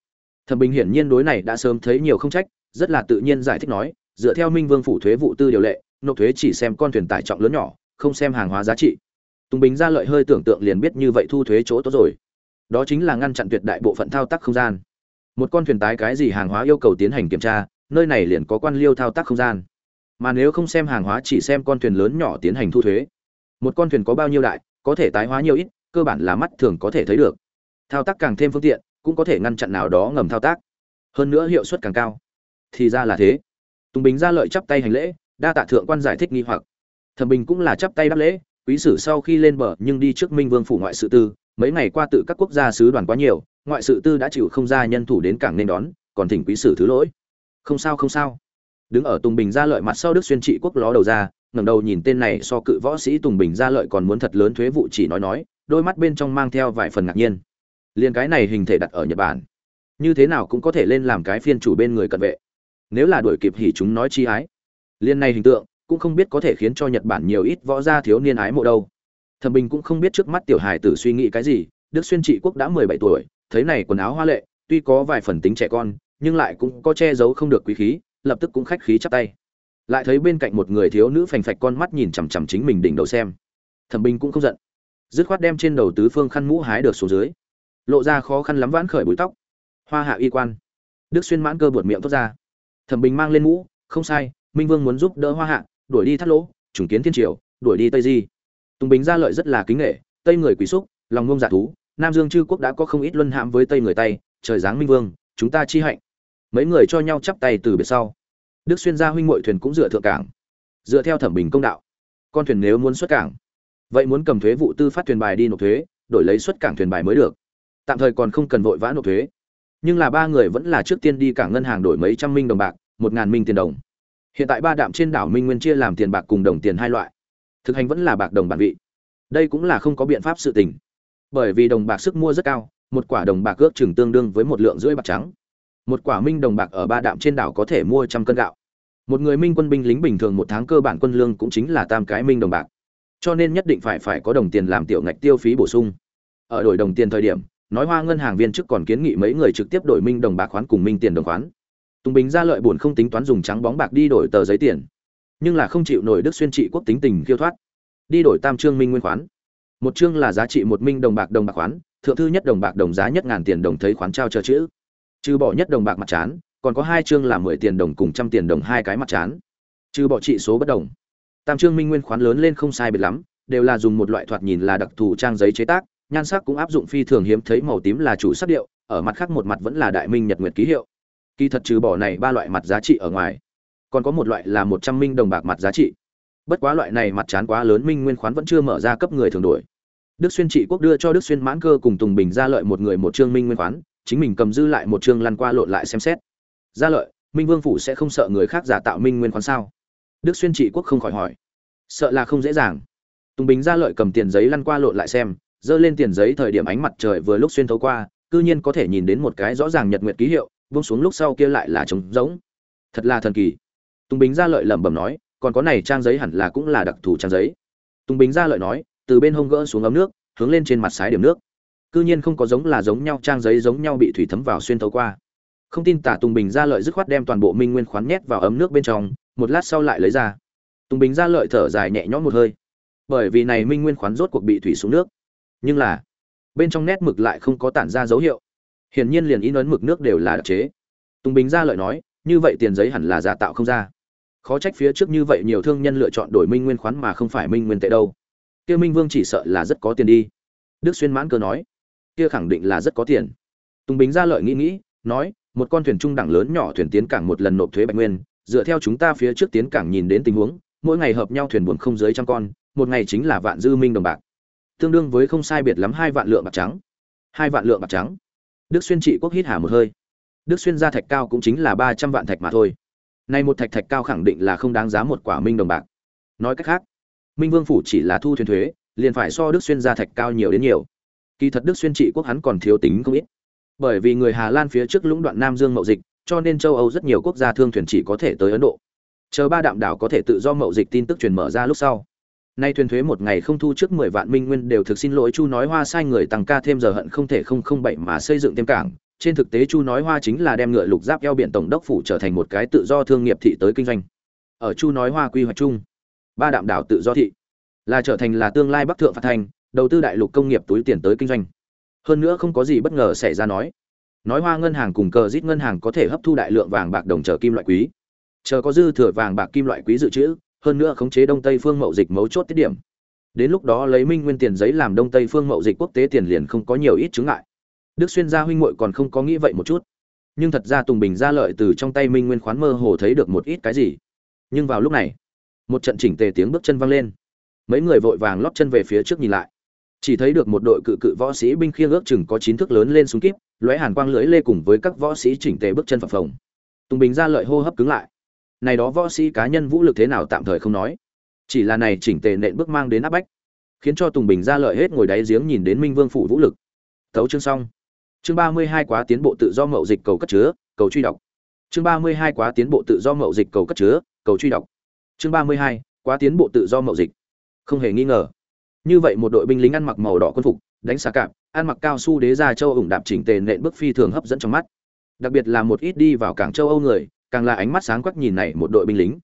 Thẩm bình hiển nhiên đối này đã sớm thấy nhiều không trách, rất là tự nhiên giải thích nói, dựa theo minh vương phủ thuế vụ tư điều lệ, nộp thuế chỉ xem con thuyền tải trọng lớn nhỏ không xem hàng hóa giá trị. Tùng bình ra lợi hơi tưởng tượng liền biết như vậy thu thuế chỗ tốt rồi. Đó chính là ngăn chặn tuyệt đại bộ phận thao tác không gian. Một con thuyền tái cái gì hàng hóa yêu cầu tiến hành kiểm tra, nơi này liền có quan liêu thao tác không gian. Mà nếu không xem hàng hóa chỉ xem con thuyền lớn nhỏ tiến hành thu thuế. Một con thuyền có bao nhiêu đại, có thể tái hóa nhiều ít, cơ bản là mắt thường có thể thấy được. Thao tác càng thêm phương tiện, cũng có thể ngăn chặn nào đó ngầm thao tác. Hơn nữa hiệu suất càng cao. Thì ra là thế. Tùng bình ra lợi chắp tay hành lễ, đa tạ thượng quan giải thích nghi hoặc thẩm bình cũng là chắp tay đáp lễ, quý sử sau khi lên bờ nhưng đi trước minh vương phủ ngoại sự tư, mấy ngày qua tự các quốc gia sứ đoàn quá nhiều, ngoại sự tư đã chịu không ra nhân thủ đến cảng nên đón, còn thỉnh quý sử thứ lỗi. Không sao không sao. Đứng ở tùng bình ra lợi mặt sau đức xuyên trị quốc ló đầu ra, ngẩng đầu nhìn tên này so cự võ sĩ tùng bình ra lợi còn muốn thật lớn thuế vụ chỉ nói nói, đôi mắt bên trong mang theo vài phần ngạc nhiên. Liền cái này hình thể đặt ở nhật bản, như thế nào cũng có thể lên làm cái phiên chủ bên người cận vệ. Nếu là đuổi kịp hỉ chúng nói chi ái. Liên này hình tượng cũng không biết có thể khiến cho nhật bản nhiều ít võ gia thiếu niên ái mộ đâu. Thẩm bình cũng không biết trước mắt tiểu hài tử suy nghĩ cái gì, đức xuyên trị quốc đã mười bảy tuổi, thấy này quần áo hoa lệ, tuy có vài phần tính trẻ con, nhưng lại cũng có che giấu không được quý khí, lập tức cũng khách khí chắp tay. Lại thấy bên cạnh một người thiếu nữ phành phạch con mắt nhìn chằm chằm chính mình đỉnh đầu xem. Thẩm bình cũng không giận. Dứt khoát đem trên đầu tứ phương khăn mũ hái được xuống dưới. Lộ ra khó khăn lắm vãn khởi bụi tóc. Hoa hạ y quan. Đức xuyên mãn cơ buột miệng tốt ra. Thẩm bình mang lên mũ, không sai, minh vương muốn giúp đỡ hoa hạ đuổi đi thắt lỗ, trùng kiến thiên triều, đuổi đi tây di. Tùng bình ra lợi rất là kính nghệ tây người quý xúc, lòng ngông giả thú, nam dương chư quốc đã có không ít luân hãm với tây người tây trời giáng minh vương, chúng ta chi hạnh. Mấy người cho nhau chắp tay từ biệt sau. Đức xuyên gia huynh muội thuyền cũng dựa thượng cảng, dựa theo thẩm bình công đạo. Con thuyền nếu muốn xuất cảng, vậy muốn cầm thuế vụ tư phát thuyền bài đi nộp thuế, đổi lấy xuất cảng thuyền bài mới được. Tạm thời còn không cần vội vã nộp thuế. Nhưng là ba người vẫn là trước tiên đi cảng ngân hàng đổi mấy trăm minh đồng bạc, một ngàn minh tiền đồng hiện tại ba đạm trên đảo minh nguyên chia làm tiền bạc cùng đồng tiền hai loại. Thực hành vẫn là bạc đồng bản vị. Đây cũng là không có biện pháp sự tình. Bởi vì đồng bạc sức mua rất cao, một quả đồng bạc ước chừng tương đương với một lượng rưỡi bạc trắng. Một quả minh đồng bạc ở ba đạm trên đảo có thể mua trăm cân gạo. Một người minh quân binh lính bình thường một tháng cơ bản quân lương cũng chính là tam cái minh đồng bạc. Cho nên nhất định phải phải có đồng tiền làm tiểu ngạch tiêu phí bổ sung. Ở đổi đồng tiền thời điểm, nói hoa ngân hàng viên chức còn kiến nghị mấy người trực tiếp đổi minh đồng bạc khoán cùng minh tiền đồng khoán tùng bình ra lợi buồn không tính toán dùng trắng bóng bạc đi đổi tờ giấy tiền. Nhưng là không chịu nổi đức xuyên trị quốc tính tình khiêu thoát. Đi đổi tam trương minh nguyên khoán. Một trương là giá trị một minh đồng bạc đồng bạc khoán, thượng thư nhất đồng bạc đồng giá nhất ngàn tiền đồng thấy khoán trao cho chữ. Trừ bỏ nhất đồng bạc mặt chán, còn có hai trương là mười tiền đồng cùng trăm tiền đồng hai cái mặt chán. Trừ bỏ trị số bất đồng. Tam trương minh nguyên khoán lớn lên không sai biệt lắm, đều là dùng một loại thoạt nhìn là đặc thù trang giấy chế tác, nhan sắc cũng áp dụng phi thường hiếm thấy màu tím là chủ sắc điệu, ở mặt khác một mặt vẫn là đại minh nhật nguyệt ký hiệu kỳ thật trừ bỏ này ba loại mặt giá trị ở ngoài, còn có một loại là một trăm minh đồng bạc mặt giá trị. Bất quá loại này mặt chán quá lớn, minh nguyên khoán vẫn chưa mở ra cấp người thường đổi. Đức xuyên trị quốc đưa cho đức xuyên mãn cơ cùng tùng bình ra lợi một người một trương minh nguyên khoán, chính mình cầm dư lại một trương lăn qua lộn lại xem xét. Ra lợi, minh vương phủ sẽ không sợ người khác giả tạo minh nguyên khoán sao? Đức xuyên trị quốc không khỏi hỏi. Sợ là không dễ dàng. Tùng bình ra lợi cầm tiền giấy lăn qua lộn lại xem giơ lên tiền giấy thời điểm ánh mặt trời vừa lúc xuyên thấu qua, cư nhiên có thể nhìn đến một cái rõ ràng nhật nguyệt ký hiệu vung xuống lúc sau kia lại là trống rỗng. Thật là thần kỳ. Tùng bình ra lợi lẩm bẩm nói, còn có này trang giấy hẳn là cũng là đặc thù trang giấy. Tùng bình ra lợi nói, từ bên hông gỡ xuống ấm nước, hướng lên trên mặt sái điểm nước. Cư nhiên không có giống là giống nhau trang giấy giống nhau bị thủy thấm vào xuyên thấu qua. Không tin tả tùng bình ra lợi dứt khoát đem toàn bộ minh nguyên khoán nhét vào ấm nước bên trong, một lát sau lại lấy ra. Tùng bình ra lợi thở dài nhẹ nhõm một hơi. Bởi vì này minh nguyên khoán rốt cuộc bị thủy xuống nước. Nhưng là, bên trong nét mực lại không có tản ra dấu hiệu hiển nhiên liền in ấn mực nước đều là đặc chế. Tùng bình ra lợi nói, như vậy tiền giấy hẳn là giả tạo không ra. Khó trách phía trước như vậy nhiều thương nhân lựa chọn đổi minh nguyên khoán mà không phải minh nguyên tệ đâu. Kia minh vương chỉ sợ là rất có tiền đi. Đức xuyên mãn cơ nói, kia khẳng định là rất có tiền. Tùng bình ra lợi nghĩ nghĩ, nói, một con thuyền trung đẳng lớn nhỏ thuyền tiến cảng một lần nộp thuế bạch nguyên, dựa theo chúng ta phía trước tiến cảng nhìn đến tình huống, mỗi ngày hợp nhau thuyền buồn không dưới trăm con, một ngày chính là vạn dư minh đồng bạc. Tương đương với không sai biệt lắm hai vạn lượng bạc trắng. Hai vạn lượng bạc trắng đức xuyên trị quốc hít hà một hơi. Đức xuyên gia thạch cao cũng chính là ba trăm vạn thạch mà thôi. Nay một thạch thạch cao khẳng định là không đáng giá một quả minh đồng bạc. Nói cách khác, minh vương phủ chỉ là thu thuyền thuế, liền phải so đức xuyên gia thạch cao nhiều đến nhiều. Kỳ thật đức xuyên trị quốc hắn còn thiếu tính không ít. Bởi vì người hà lan phía trước lũng đoạn nam dương mậu dịch, cho nên châu âu rất nhiều quốc gia thương thuyền chỉ có thể tới ấn độ. Chờ ba đạm đảo có thể tự do mậu dịch tin tức truyền mở ra lúc sau nay thuyền thuế một ngày không thu trước mười vạn minh nguyên đều thực xin lỗi chu nói hoa sai người tăng ca thêm giờ hận không thể không không bảy mà xây dựng thêm cảng. Trên thực tế chu nói hoa chính là đem ngựa lục giáp eo biển tổng đốc phủ trở thành một cái tự do thương nghiệp thị tới kinh doanh. Ở chu nói hoa quy hoạch chung, ba đạm đảo tự do thị là trở thành là tương lai bắc thượng phạt thành, đầu tư đại lục công nghiệp túi tiền tới kinh doanh. Hơn nữa không có gì bất ngờ xảy ra nói nói hoa ngân hàng cùng cờ rít ngân hàng có thể hấp thu đại lượng vàng bạc đồng chờ kim loại quý. Chờ có dư thừa vàng bạc kim loại quý dự trữ hơn nữa khống chế đông tây phương mậu dịch mấu chốt tiết điểm. Đến lúc đó lấy minh nguyên tiền giấy làm đông tây phương mậu dịch quốc tế tiền liền không có nhiều ít chứng ngại. Đức xuyên gia huynh muội còn không có nghĩ vậy một chút. Nhưng thật ra tùng bình ra lợi từ trong tay minh nguyên khoán mơ hồ thấy được một ít cái gì. Nhưng vào lúc này, một trận chỉnh tề tiếng bước chân vang lên. Mấy người vội vàng lóp chân về phía trước nhìn lại. Chỉ thấy được một đội cự cự võ sĩ binh khiêng ước chừng có chín thước lớn lên súng kíp, lóe hàn quang lưỡi lê cùng với các võ sĩ chỉnh tề bước chân phập phồng. Tùng bình ra lợi hô hấp cứng lại này đó võ sĩ cá nhân vũ lực thế nào tạm thời không nói. Chỉ là này chỉnh tề nện bước mang đến áp bách, khiến cho tùng bình ra lợi hết ngồi đáy giếng nhìn đến minh vương phủ vũ lực. Tấu chương xong. Chương ba mươi hai quá tiến bộ tự do mậu dịch cầu cất chứa, cầu truy đọc. Chương ba mươi hai quá tiến bộ tự do mậu dịch cầu cất chứa, cầu truy đọc. Chương ba mươi hai quá tiến bộ tự do mậu dịch. Không hề nghi ngờ. Như vậy một đội binh lính ăn mặc màu đỏ quân phục, đánh xà cạp, ăn mặc cao su đế ra châu ủng đạp chỉnh tề nện bước phi thường hấp dẫn trong mắt. Đặc biệt là một ít đi vào cảng châu âu người càng là ánh mắt sáng quắc nhìn này một đội binh lính.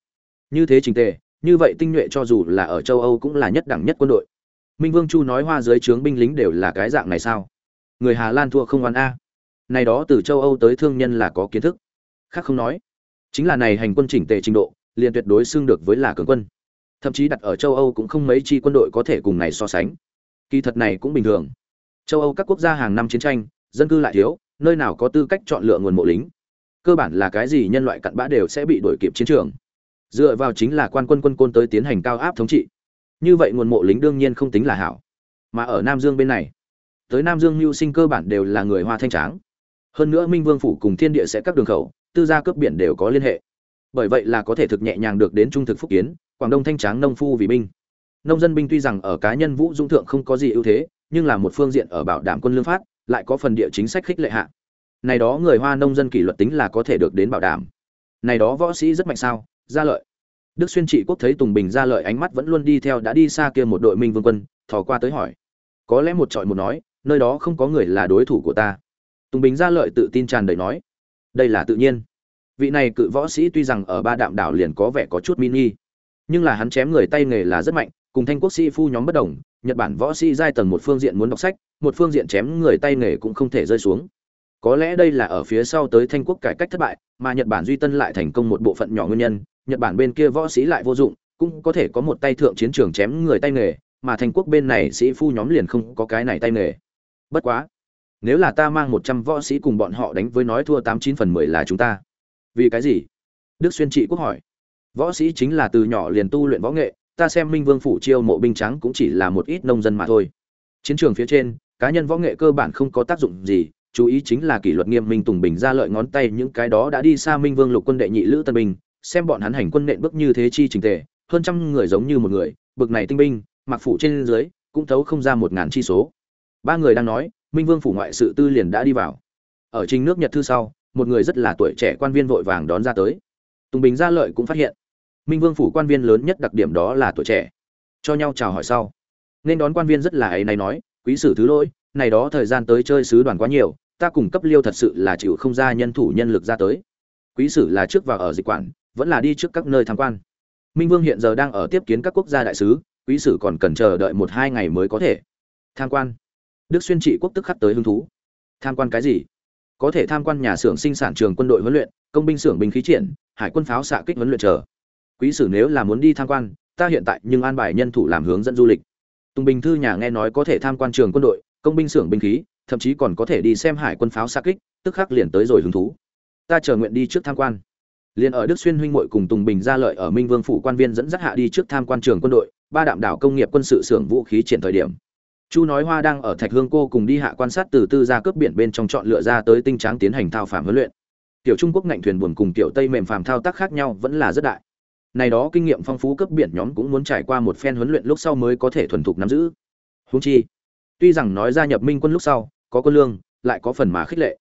Như thế trình tề, như vậy tinh nhuệ cho dù là ở châu âu cũng là nhất đẳng nhất quân đội. Minh vương chu nói hoa dưới trướng binh lính đều là cái dạng này sao? Người hà lan thua không oan a. Này đó từ châu âu tới thương nhân là có kiến thức. Khác không nói. Chính là này hành quân chỉnh tề trình độ, liền tuyệt đối xứng được với là cường quân. Thậm chí đặt ở châu âu cũng không mấy chi quân đội có thể cùng này so sánh. Kỳ thật này cũng bình thường. Châu âu các quốc gia hàng năm chiến tranh, dân cư lại thiếu, nơi nào có tư cách chọn lựa nguồn mộ lính cơ bản là cái gì nhân loại cặn bã đều sẽ bị đuổi kịp chiến trường. Dựa vào chính là quan quân quân côn tới tiến hành cao áp thống trị. Như vậy nguồn mộ lính đương nhiên không tính là hảo. Mà ở nam dương bên này, tới nam dương mưu sinh cơ bản đều là người hoa thanh tráng. Hơn nữa minh vương phủ cùng thiên địa sẽ các đường khẩu, tư gia cướp biển đều có liên hệ. Bởi vậy là có thể thực nhẹ nhàng được đến trung thực phúc kiến, quảng đông thanh tráng nông phu vì binh. Nông dân binh tuy rằng ở cá nhân vũ dung thượng không có gì ưu thế, nhưng là một phương diện ở bảo đảm quân lương phát, lại có phần địa chính sách khích lệ hạ này đó người hoa nông dân kỷ luật tính là có thể được đến bảo đảm. Này đó võ sĩ rất mạnh sao? Gia lợi. Đức xuyên trị quốc thấy tùng bình gia lợi ánh mắt vẫn luôn đi theo đã đi xa kia một đội minh vương quân, thò qua tới hỏi. Có lẽ một trọi một nói, nơi đó không có người là đối thủ của ta. Tùng bình gia lợi tự tin tràn đầy nói. Đây là tự nhiên. Vị này cự võ sĩ tuy rằng ở ba đạm đảo liền có vẻ có chút mini, nhưng là hắn chém người tay nghề là rất mạnh, cùng thanh quốc sĩ phu nhóm bất đồng, nhật bản võ sĩ giai tầng một phương diện muốn đọc sách, một phương diện chém người tay nghề cũng không thể rơi xuống có lẽ đây là ở phía sau tới thanh quốc cải cách thất bại, mà nhật bản duy tân lại thành công một bộ phận nhỏ nguyên nhân, nhật bản bên kia võ sĩ lại vô dụng, cũng có thể có một tay thượng chiến trường chém người tay nghề, mà thanh quốc bên này sĩ phu nhóm liền không có cái này tay nghề. Bất quá, nếu là ta mang một trăm võ sĩ cùng bọn họ đánh với nói thua tám chín phần mười là chúng ta. Vì cái gì? Đức xuyên trị quốc hỏi. Võ sĩ chính là từ nhỏ liền tu luyện võ nghệ, ta xem minh vương phủ chiêu mộ binh trắng cũng chỉ là một ít nông dân mà thôi. Chiến trường phía trên, cá nhân võ nghệ cơ bản không có tác dụng gì chú ý chính là kỷ luật nghiêm minh tùng bình ra lợi ngón tay những cái đó đã đi xa minh vương lục quân đệ nhị lữ tân binh, xem bọn hắn hành quân nện bước như thế chi trình tề, hơn trăm người giống như một người, bực này tinh binh, mặc phủ trên dưới, cũng thấu không ra một ngàn chi số. Ba người đang nói, minh vương phủ ngoại sự tư liền đã đi vào. Ở trình nước nhật thư sau, một người rất là tuổi trẻ quan viên vội vàng đón ra tới. Tùng bình gia lợi cũng phát hiện. Minh vương phủ quan viên lớn nhất đặc điểm đó là tuổi trẻ. Cho nhau chào hỏi sau. Nên đón quan viên rất là ấy này nói, quý sử thứ lỗi, này đó thời gian tới chơi sứ đoàn quá nhiều ta cùng cấp liêu thật sự là chịu không ra nhân thủ nhân lực ra tới. Quý sử là trước vào ở dịch quản, vẫn là đi trước các nơi tham quan. Minh vương hiện giờ đang ở tiếp kiến các quốc gia đại sứ, quý sử còn cần chờ đợi một hai ngày mới có thể. Tham quan. Đức xuyên trị quốc tức khắc tới hứng thú. Tham quan cái gì? Có thể tham quan nhà xưởng sinh sản trường quân đội huấn luyện, công binh xưởng binh khí triển, hải quân pháo xạ kích huấn luyện chờ. Quý sử nếu là muốn đi tham quan, ta hiện tại nhưng an bài nhân thủ làm hướng dẫn du lịch. Tùng bình thư nhà nghe nói có thể tham quan trường quân đội, công binh xưởng binh khí thậm chí còn có thể đi xem hải quân pháo xa kích, tức khắc liền tới rồi hứng thú. Ta chờ nguyện đi trước tham quan. Liền ở đức xuyên huynh muội cùng tùng bình ra lợi ở minh vương phủ quan viên dẫn dắt hạ đi trước tham quan trường quân đội, ba đạm đảo công nghiệp quân sự xưởng vũ khí triển thời điểm. Chu nói hoa đang ở thạch hương cô cùng đi hạ quan sát từ tư ra cướp biển bên trong chọn lựa ra tới tinh tráng tiến hành thao phạm huấn luyện. Tiểu trung quốc ngạnh thuyền buồn cùng tiểu tây mềm phàm thao tác khác nhau vẫn là rất đại. Này đó kinh nghiệm phong phú cấp biển nhóm cũng muốn trải qua một phen huấn luyện lúc sau mới có thể thuần thục nắm giữ. Huống chi tuy rằng nói gia nhập minh quân lúc sau, có quân lương, lại có phần mà khích lệ.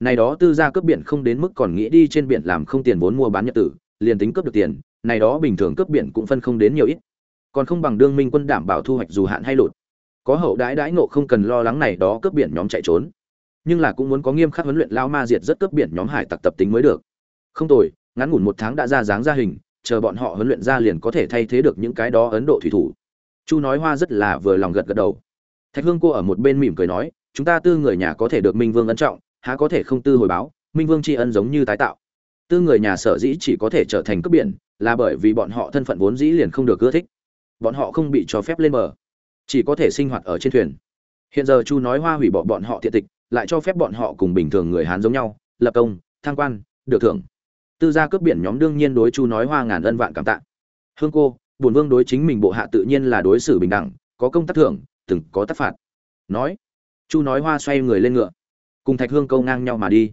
Này đó tư gia cướp biển không đến mức còn nghĩ đi trên biển làm không tiền vốn mua bán nhật tử, liền tính cướp được tiền, này đó bình thường cướp biển cũng phân không đến nhiều ít. Còn không bằng đương minh quân đảm bảo thu hoạch dù hạn hay lụt. Có hậu đãi đãi ngộ không cần lo lắng này đó cướp biển nhóm chạy trốn. Nhưng là cũng muốn có nghiêm khắc huấn luyện lao ma diệt rất cướp biển nhóm hải tặc tập tính mới được. Không tồi, ngắn ngủn một tháng đã ra dáng ra hình, chờ bọn họ huấn luyện ra liền có thể thay thế được những cái đó ấn độ thủy thủ. Chu nói hoa rất là vừa lòng gật gật đầu thạch hương cô ở một bên mỉm cười nói, chúng ta tư người nhà có thể được minh vương ân trọng, há có thể không tư hồi báo, minh vương tri ân giống như tái tạo. Tư người nhà sở dĩ chỉ có thể trở thành cướp biển, là bởi vì bọn họ thân phận vốn dĩ liền không được ưa thích. Bọn họ không bị cho phép lên bờ, chỉ có thể sinh hoạt ở trên thuyền. Hiện giờ chu nói hoa hủy bỏ bọn họ thiện tịch, lại cho phép bọn họ cùng bình thường người hán giống nhau, lập công, thăng quan, được thưởng. Tư gia cướp biển nhóm đương nhiên đối chu nói hoa ngàn ân vạn cảm tạ. Hương cô bùn vương đối chính mình bộ hạ tự nhiên là đối xử bình đẳng, có công tác thưởng từng có tác phạt. Nói, chu nói hoa xoay người lên ngựa, cùng thạch hương câu ngang nhau mà đi.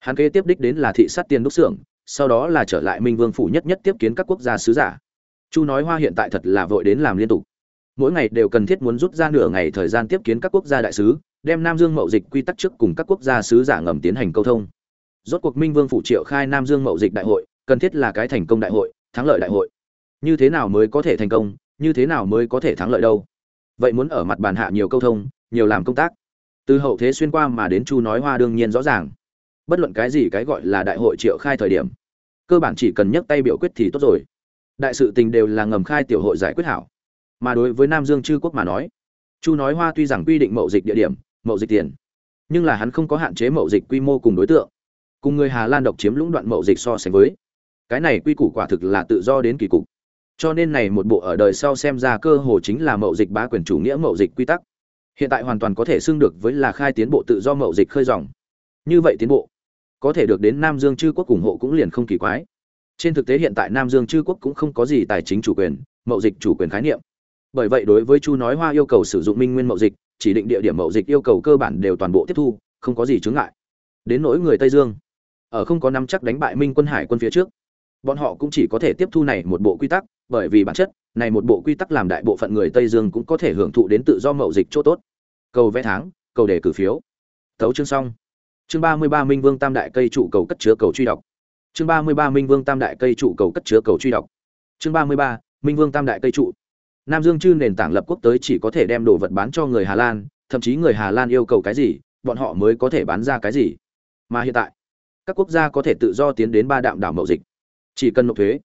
Hắn kế tiếp đích đến là thị sát tiền đốc xưởng, sau đó là trở lại minh vương phủ nhất nhất tiếp kiến các quốc gia sứ giả. Chu nói hoa hiện tại thật là vội đến làm liên tục. Mỗi ngày đều cần thiết muốn rút ra nửa ngày thời gian tiếp kiến các quốc gia đại sứ, đem nam dương mậu dịch quy tắc trước cùng các quốc gia sứ giả ngầm tiến hành câu thông. Rốt cuộc minh vương phủ triệu khai nam dương mậu dịch đại hội, cần thiết là cái thành công đại hội, thắng lợi đại hội. Như thế nào mới có thể thành công, như thế nào mới có thể thắng lợi đâu? Vậy muốn ở mặt bàn hạ nhiều câu thông, nhiều làm công tác. Từ hậu thế xuyên qua mà đến chu nói hoa đương nhiên rõ ràng. Bất luận cái gì cái gọi là đại hội triệu khai thời điểm, cơ bản chỉ cần nhấc tay biểu quyết thì tốt rồi. Đại sự tình đều là ngầm khai tiểu hội giải quyết hảo. Mà đối với nam dương chư quốc mà nói, chu nói hoa tuy rằng quy định mậu dịch địa điểm, mậu dịch tiền, nhưng là hắn không có hạn chế mậu dịch quy mô cùng đối tượng. Cùng người hà lan độc chiếm lũng đoạn mậu dịch so sánh với, cái này quy củ quả thực là tự do đến kỳ cục cho nên này một bộ ở đời sau xem ra cơ hồ chính là mậu dịch bá quyền chủ nghĩa mậu dịch quy tắc. Hiện tại hoàn toàn có thể xưng được với là khai tiến bộ tự do mậu dịch khơi dòng. Như vậy tiến bộ, có thể được đến nam dương chư quốc ủng hộ cũng liền không kỳ quái. Trên thực tế hiện tại nam dương chư quốc cũng không có gì tài chính chủ quyền, mậu dịch chủ quyền khái niệm. Bởi vậy đối với chu nói hoa yêu cầu sử dụng minh nguyên mậu dịch, chỉ định địa điểm mậu dịch yêu cầu cơ bản đều toàn bộ tiếp thu, không có gì chướng ngại. Đến nỗi người tây dương, ở không có nắm chắc đánh bại minh quân hải quân phía trước bọn họ cũng chỉ có thể tiếp thu này một bộ quy tắc, bởi vì bản chất, này một bộ quy tắc làm đại bộ phận người tây dương cũng có thể hưởng thụ đến tự do mậu dịch chỗ tốt. Cầu vẽ tháng, cầu đề cử phiếu. Tấu chương xong. Chương ba mươi ba minh vương tam đại cây trụ cầu cất chứa cầu truy đọc. Chương ba mươi ba minh vương tam đại cây trụ cầu cất chứa cầu truy đọc. Chương ba mươi ba minh vương tam đại cây trụ. Nam dương chư nền tảng lập quốc tới chỉ có thể đem đồ vật bán cho người hà lan, thậm chí người hà lan yêu cầu cái gì, bọn họ mới có thể bán ra cái gì. Mà hiện tại, các quốc gia có thể tự do tiến đến ba đạm đảo mậu dịch chỉ cần nộp thuế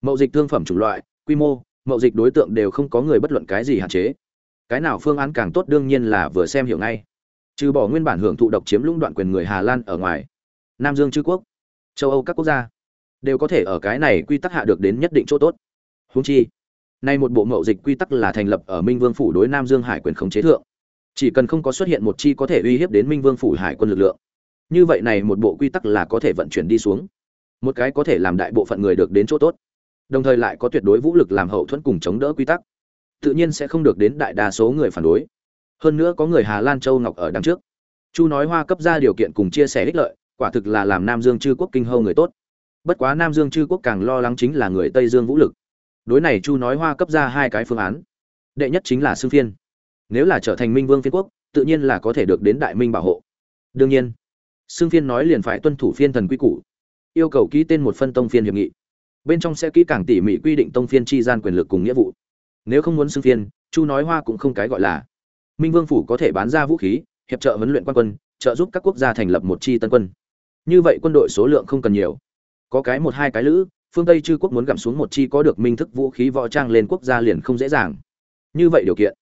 mậu dịch thương phẩm chủng loại quy mô mậu dịch đối tượng đều không có người bất luận cái gì hạn chế cái nào phương án càng tốt đương nhiên là vừa xem hiểu ngay trừ bỏ nguyên bản hưởng thụ độc chiếm lũng đoạn quyền người hà lan ở ngoài nam dương chư quốc châu âu các quốc gia đều có thể ở cái này quy tắc hạ được đến nhất định chỗ tốt húng chi Nay một bộ mậu dịch quy tắc là thành lập ở Minh Vương phủ đối Nam Dương Hải quyền khống chế thượng. Chỉ cần không có xuất hiện một chi có thể uy hiếp đến Minh Vương phủ hải quân lực lượng, như vậy này một bộ quy tắc là có thể vận chuyển đi xuống. Một cái có thể làm đại bộ phận người được đến chỗ tốt, đồng thời lại có tuyệt đối vũ lực làm hậu thuẫn cùng chống đỡ quy tắc. Tự nhiên sẽ không được đến đại đa số người phản đối. Hơn nữa có người Hà Lan Châu Ngọc ở đằng trước. Chu nói Hoa cấp ra điều kiện cùng chia sẻ ích lợi, quả thực là làm Nam Dương chư quốc kinh hâu người tốt. Bất quá Nam Dương chư quốc càng lo lắng chính là người Tây Dương vũ lực đối này chu nói hoa cấp ra hai cái phương án đệ nhất chính là xương phiên nếu là trở thành minh vương phiên quốc tự nhiên là có thể được đến đại minh bảo hộ đương nhiên xương phiên nói liền phải tuân thủ phiên thần quy củ yêu cầu ký tên một phân tông phiên hiệp nghị. Bên trong sẽ kỹ càng tỉ mỉ quy định tông phiên chi gian quyền lực cùng nghĩa vụ. Nếu không muốn xưng phiên, chu nói hoa cũng không cái gọi là. Minh vương phủ có thể bán ra vũ khí, hiệp trợ huấn luyện quan quân, trợ giúp các quốc gia thành lập một chi tân quân. Như vậy quân đội số lượng không cần nhiều. Có cái một hai cái lữ, phương tây chư quốc muốn gặm xuống một chi có được minh thức vũ khí võ trang lên quốc gia liền không dễ dàng. Như vậy điều kiện.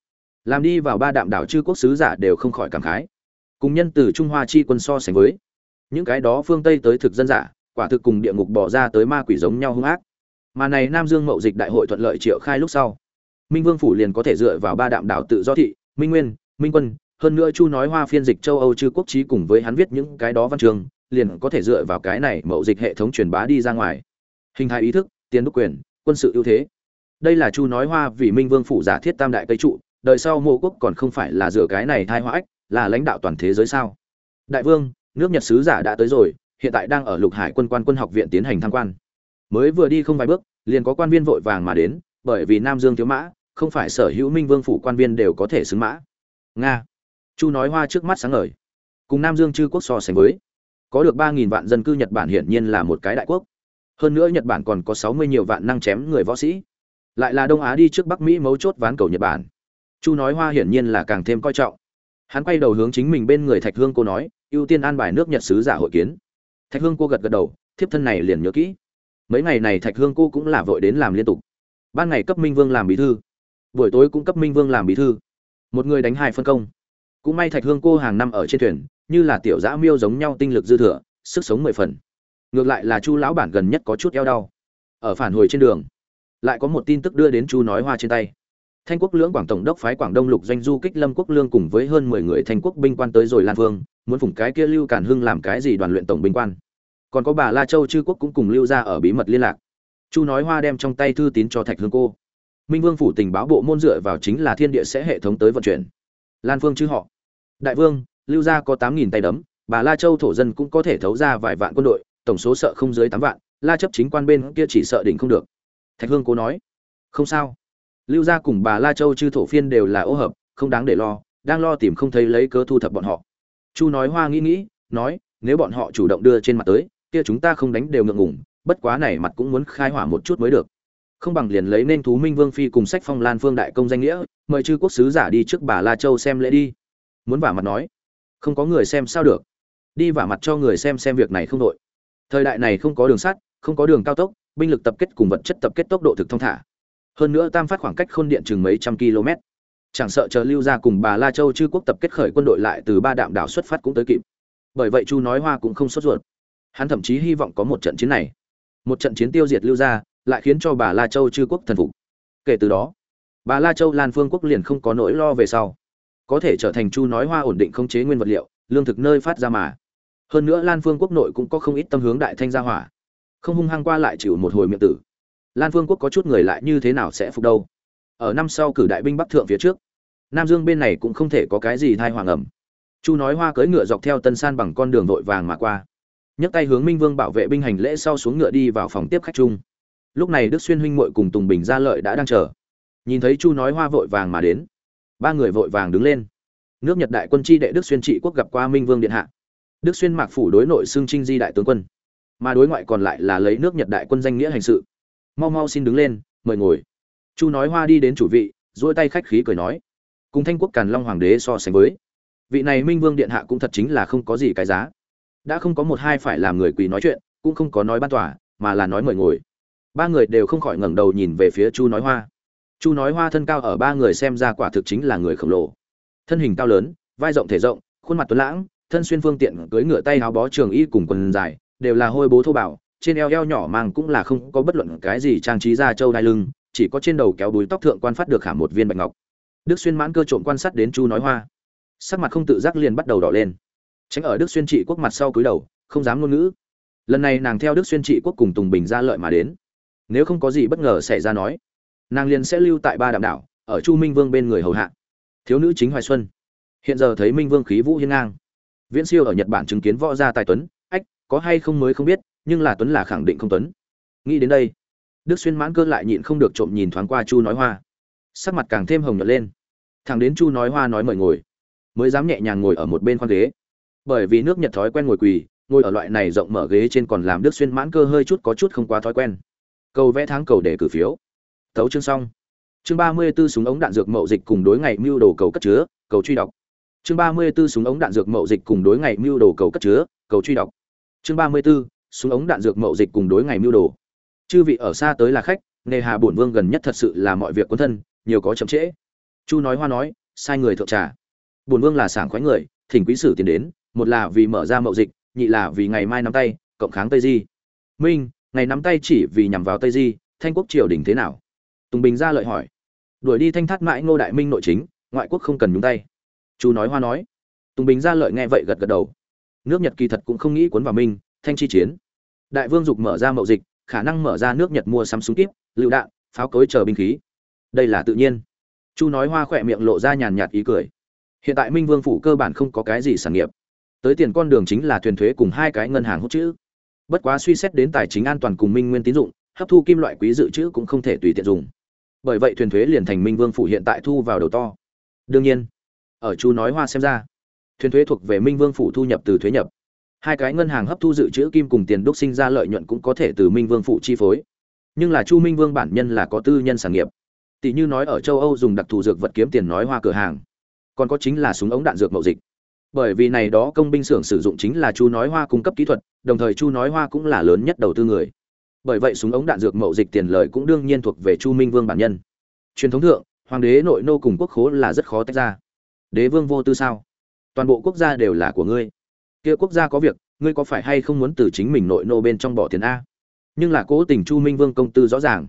Làm đi vào ba đạm đảo chư quốc sứ giả đều không khỏi cảm khái. Cùng nhân từ trung hoa chi quân so sánh với, những cái đó phương tây tới thực dân giả quả thực cùng địa ngục bỏ ra tới ma quỷ giống nhau hung ác. Mà này nam dương mậu dịch đại hội thuận lợi triệu khai lúc sau, minh vương phủ liền có thể dựa vào ba đạm đảo tự do thị, minh nguyên, minh quân, hơn nữa chu nói hoa phiên dịch châu âu chư quốc trí cùng với hắn viết những cái đó văn trường, liền có thể dựa vào cái này mậu dịch hệ thống truyền bá đi ra ngoài. Hình thái ý thức, tiền đúc quyền, quân sự ưu thế. Đây là chu nói hoa vì minh vương phủ giả thiết tam đại cây trụ đợi sau mộ quốc còn không phải là dựa cái này thai hóa ách, là lãnh đạo toàn thế giới sao? Đại vương, nước nhật sứ giả đã tới rồi hiện tại đang ở lục hải quân quan quân học viện tiến hành tham quan. Mới vừa đi không vài bước, liền có quan viên vội vàng mà đến, bởi vì nam dương thiếu mã, không phải sở hữu minh vương phủ quan viên đều có thể xứng mã. Nga. Chu nói hoa trước mắt sáng ngời. Cùng nam dương chư quốc so sánh với, có được ba nghìn vạn dân cư nhật bản hiển nhiên là một cái đại quốc. Hơn nữa nhật bản còn có sáu mươi nhiều vạn năng chém người võ sĩ. Lại là đông á đi trước bắc mỹ mấu chốt ván cầu nhật bản. Chu nói hoa hiển nhiên là càng thêm coi trọng. Hắn quay đầu hướng chính mình bên người thạch hương cô nói, ưu tiên an bài nước nhật sứ giả hội kiến thạch hương cô gật gật đầu, thiếp thân này liền nhớ kỹ. Mấy ngày này thạch hương cô cũng là vội đến làm liên tục. Ban ngày cấp minh vương làm bí thư, buổi tối cũng cấp minh vương làm bí thư. Một người đánh hai phân công. Cũng may thạch hương cô hàng năm ở trên thuyền, như là tiểu dã miêu giống nhau tinh lực dư thừa, sức sống mười phần. Ngược lại là chu lão bản gần nhất có chút eo đau. Ở phản hồi trên đường, lại có một tin tức đưa đến chu nói hoa trên tay thanh quốc lưỡng quảng tổng đốc phái quảng đông lục doanh du kích lâm quốc lương cùng với hơn mười người thanh quốc binh quan tới rồi lan vương, muốn phụng cái kia lưu cản hưng làm cái gì đoàn luyện tổng binh quan. Còn có bà la châu chư quốc cũng cùng lưu gia ở bí mật liên lạc. Chu nói hoa đem trong tay thư tín cho thạch hương cô. Minh vương phủ tình báo bộ môn dựa vào chính là thiên địa sẽ hệ thống tới vận chuyển. Lan vương chứ họ. Đại vương, lưu gia có tám nghìn tay đấm, bà la châu thổ dân cũng có thể thấu ra vài vạn quân đội, tổng số sợ không dưới tám vạn, la chấp chính quan bên kia chỉ sợ đỉnh không được. Thạch hương cố nói. Không sao lưu gia cùng bà la châu chư thổ phiên đều là ô hợp, không đáng để lo, đang lo tìm không thấy lấy cớ thu thập bọn họ. Chu nói hoa nghĩ nghĩ, nói, nếu bọn họ chủ động đưa trên mặt tới, kia chúng ta không đánh đều ngượng ngủng bất quá này mặt cũng muốn khai hỏa một chút mới được. Không bằng liền lấy nên thú minh vương phi cùng sách phong lan phương đại công danh nghĩa, mời chư quốc sứ giả đi trước bà la châu xem lễ đi. Muốn vả mặt nói, không có người xem sao được. Đi vả mặt cho người xem xem việc này không đội. Thời đại này không có đường sắt, không có đường cao tốc, binh lực tập kết cùng vật chất tập kết tốc độ thực thông thả hơn nữa tam phát khoảng cách khôn điện chừng mấy trăm km. Chẳng sợ chờ lưu ra cùng bà la châu chư quốc tập kết khởi quân đội lại từ ba đạm đảo xuất phát cũng tới kịp. Bởi vậy chu nói hoa cũng không sốt ruột. Hắn thậm chí hy vọng có một trận chiến này. Một trận chiến tiêu diệt lưu ra lại khiến cho bà la châu chư quốc thần phục. Kể từ đó, bà la châu lan phương quốc liền không có nỗi lo về sau. Có thể trở thành chu nói hoa ổn định không chế nguyên vật liệu, lương thực nơi phát ra mà. Hơn nữa lan phương quốc nội cũng có không ít tâm hướng đại thanh gia hỏa. Không hung hăng qua lại chịu một hồi miệng tử lan phương quốc có chút người lại như thế nào sẽ phục đâu? Ở năm sau cử đại binh bắc thượng phía trước, nam dương bên này cũng không thể có cái gì thai hoàng ẩm. Chu nói hoa cưỡi ngựa dọc theo tân san bằng con đường vội vàng mà qua, nhấc tay hướng minh vương bảo vệ binh hành lễ sau xuống ngựa đi vào phòng tiếp khách chung. Lúc này đức xuyên huynh muội cùng tùng bình gia lợi đã đang chờ. Nhìn thấy chu nói hoa vội vàng mà đến, ba người vội vàng đứng lên. Nước nhật đại quân chi đệ đức xuyên trị quốc gặp qua minh vương điện hạ. Đức xuyên mạc phủ đối nội xưng trinh di đại tướng quân, mà đối ngoại còn lại là lấy nước nhật đại quân danh nghĩa hành sự mau mau xin đứng lên mời ngồi. Chu nói hoa đi đến chủ vị dỗi tay khách khí cười nói. Cùng thanh quốc càn long hoàng đế so sánh với vị này minh vương điện hạ cũng thật chính là không có gì cái giá. Đã không có một hai phải làm người quỳ nói chuyện cũng không có nói ban tòa mà là nói mời ngồi. Ba người đều không khỏi ngẩng đầu nhìn về phía chu nói hoa. Chu nói hoa thân cao ở ba người xem ra quả thực chính là người khổng lồ. Thân hình cao lớn vai rộng thể rộng khuôn mặt tuấn lãng thân xuyên phương tiện cưới ngựa tay áo bó trường y cùng quần dài, đều là hôi bố thô bảo, trên eo eo nhỏ mang cũng là không có bất luận cái gì trang trí ra châu đai lưng, chỉ có trên đầu kéo đuôi tóc thượng quan phát được khả một viên bạch ngọc. Đức xuyên mãn cơ trộm quan sát đến chu nói hoa. Sắc mặt không tự giác liền bắt đầu đỏ lên. Tránh ở đức xuyên trị quốc mặt sau cúi đầu không dám ngôn ngữ. Lần này nàng theo đức xuyên trị quốc cùng tùng bình ra lợi mà đến. Nếu không có gì bất ngờ xảy ra nói nàng liền sẽ lưu tại ba đạm đảo ở chu minh vương bên người hầu hạ. Thiếu nữ chính hoài xuân. Hiện giờ thấy minh vương khí vũ hiên ngang. Viễn siêu ở nhật bản chứng kiến võ gia tài tuấn ách có hay không mới không biết nhưng là tuấn là khẳng định không tuấn. Nghĩ đến đây, đức xuyên mãn cơ lại nhịn không được trộm nhìn thoáng qua chu nói hoa. Sắc mặt càng thêm hồng nhật lên. Thằng đến chu nói hoa nói mời ngồi, mới dám nhẹ nhàng ngồi ở một bên khoang ghế. Bởi vì nước nhật thói quen ngồi quỳ, ngồi ở loại này rộng mở ghế trên còn làm đức xuyên mãn cơ hơi chút có chút không quá thói quen. Cầu vẽ tháng cầu để cử phiếu. Tấu chương xong. Chương ba mươi 34 súng ống đạn dược mậu dịch cùng đối ngày mưu đồ cầu cất chứa, cầu truy đọc. Chương ba mươi 34 súng ống đạn dược mậu dịch cùng đối ngày mưu đồ cầu cất chứa, cầu truy đọc. Chương ba mươi 34 súng ống đạn dược mậu dịch cùng đối ngày mưu đồ. Chư vị ở xa tới là khách, nghề hà bổn vương gần nhất thật sự là mọi việc quân thân, nhiều có chậm trễ. Chu nói hoa nói, sai người thượng trà. Bổn vương là sảng khoái người, thỉnh quý sử tiền đến, một là vì mở ra mậu dịch, nhị là vì ngày mai nắm tay, cộng kháng tây di. Minh, ngày nắm tay chỉ vì nhằm vào tây di, thanh quốc triều đình thế nào? Tùng bình ra lợi hỏi. Đuổi đi thanh thát mãi ngô đại minh nội chính, ngoại quốc không cần nhúng tay. Chu nói hoa nói. Tùng bình ra lợi nghe vậy gật gật đầu. Nước nhật kỳ thật cũng không nghĩ cuốn vào minh thanh chi chiến. Đại vương dục mở ra mậu dịch, khả năng mở ra nước nhật mua sắm súng kíp, lựu đạn, pháo cối chờ binh khí. Đây là tự nhiên. Chu nói hoa khỏe miệng lộ ra nhàn nhạt ý cười. Hiện tại minh vương phủ cơ bản không có cái gì sản nghiệp. Tới tiền con đường chính là thuyền thuế cùng hai cái ngân hàng hút chữ. Bất quá suy xét đến tài chính an toàn cùng minh nguyên tín dụng, hấp thu kim loại quý dự trữ cũng không thể tùy tiện dùng. Bởi vậy thuyền thuế liền thành minh vương phủ hiện tại thu vào đầu to. Đương nhiên, ở chu nói hoa xem ra, thuyền thuế thuộc về minh vương phủ thu nhập từ thuế nhập hai cái ngân hàng hấp thu dự trữ kim cùng tiền đúc sinh ra lợi nhuận cũng có thể từ minh vương phụ chi phối. Nhưng là chu minh vương bản nhân là có tư nhân sản nghiệp. Tỷ như nói ở châu âu dùng đặc thù dược vật kiếm tiền nói hoa cửa hàng, còn có chính là súng ống đạn dược mậu dịch. Bởi vì này đó công binh xưởng sử dụng chính là chu nói hoa cung cấp kỹ thuật, đồng thời chu nói hoa cũng là lớn nhất đầu tư người. Bởi vậy súng ống đạn dược mậu dịch tiền lợi cũng đương nhiên thuộc về chu minh vương bản nhân. Truyền thống thượng, hoàng đế nội nô cùng quốc khố là rất khó tách ra. Đế vương vô tư sao? Toàn bộ quốc gia đều là của ngươi kia quốc gia có việc, ngươi có phải hay không muốn từ chính mình nội nô bên trong bỏ tiền a? Nhưng là cố tình chu minh vương công tư rõ ràng.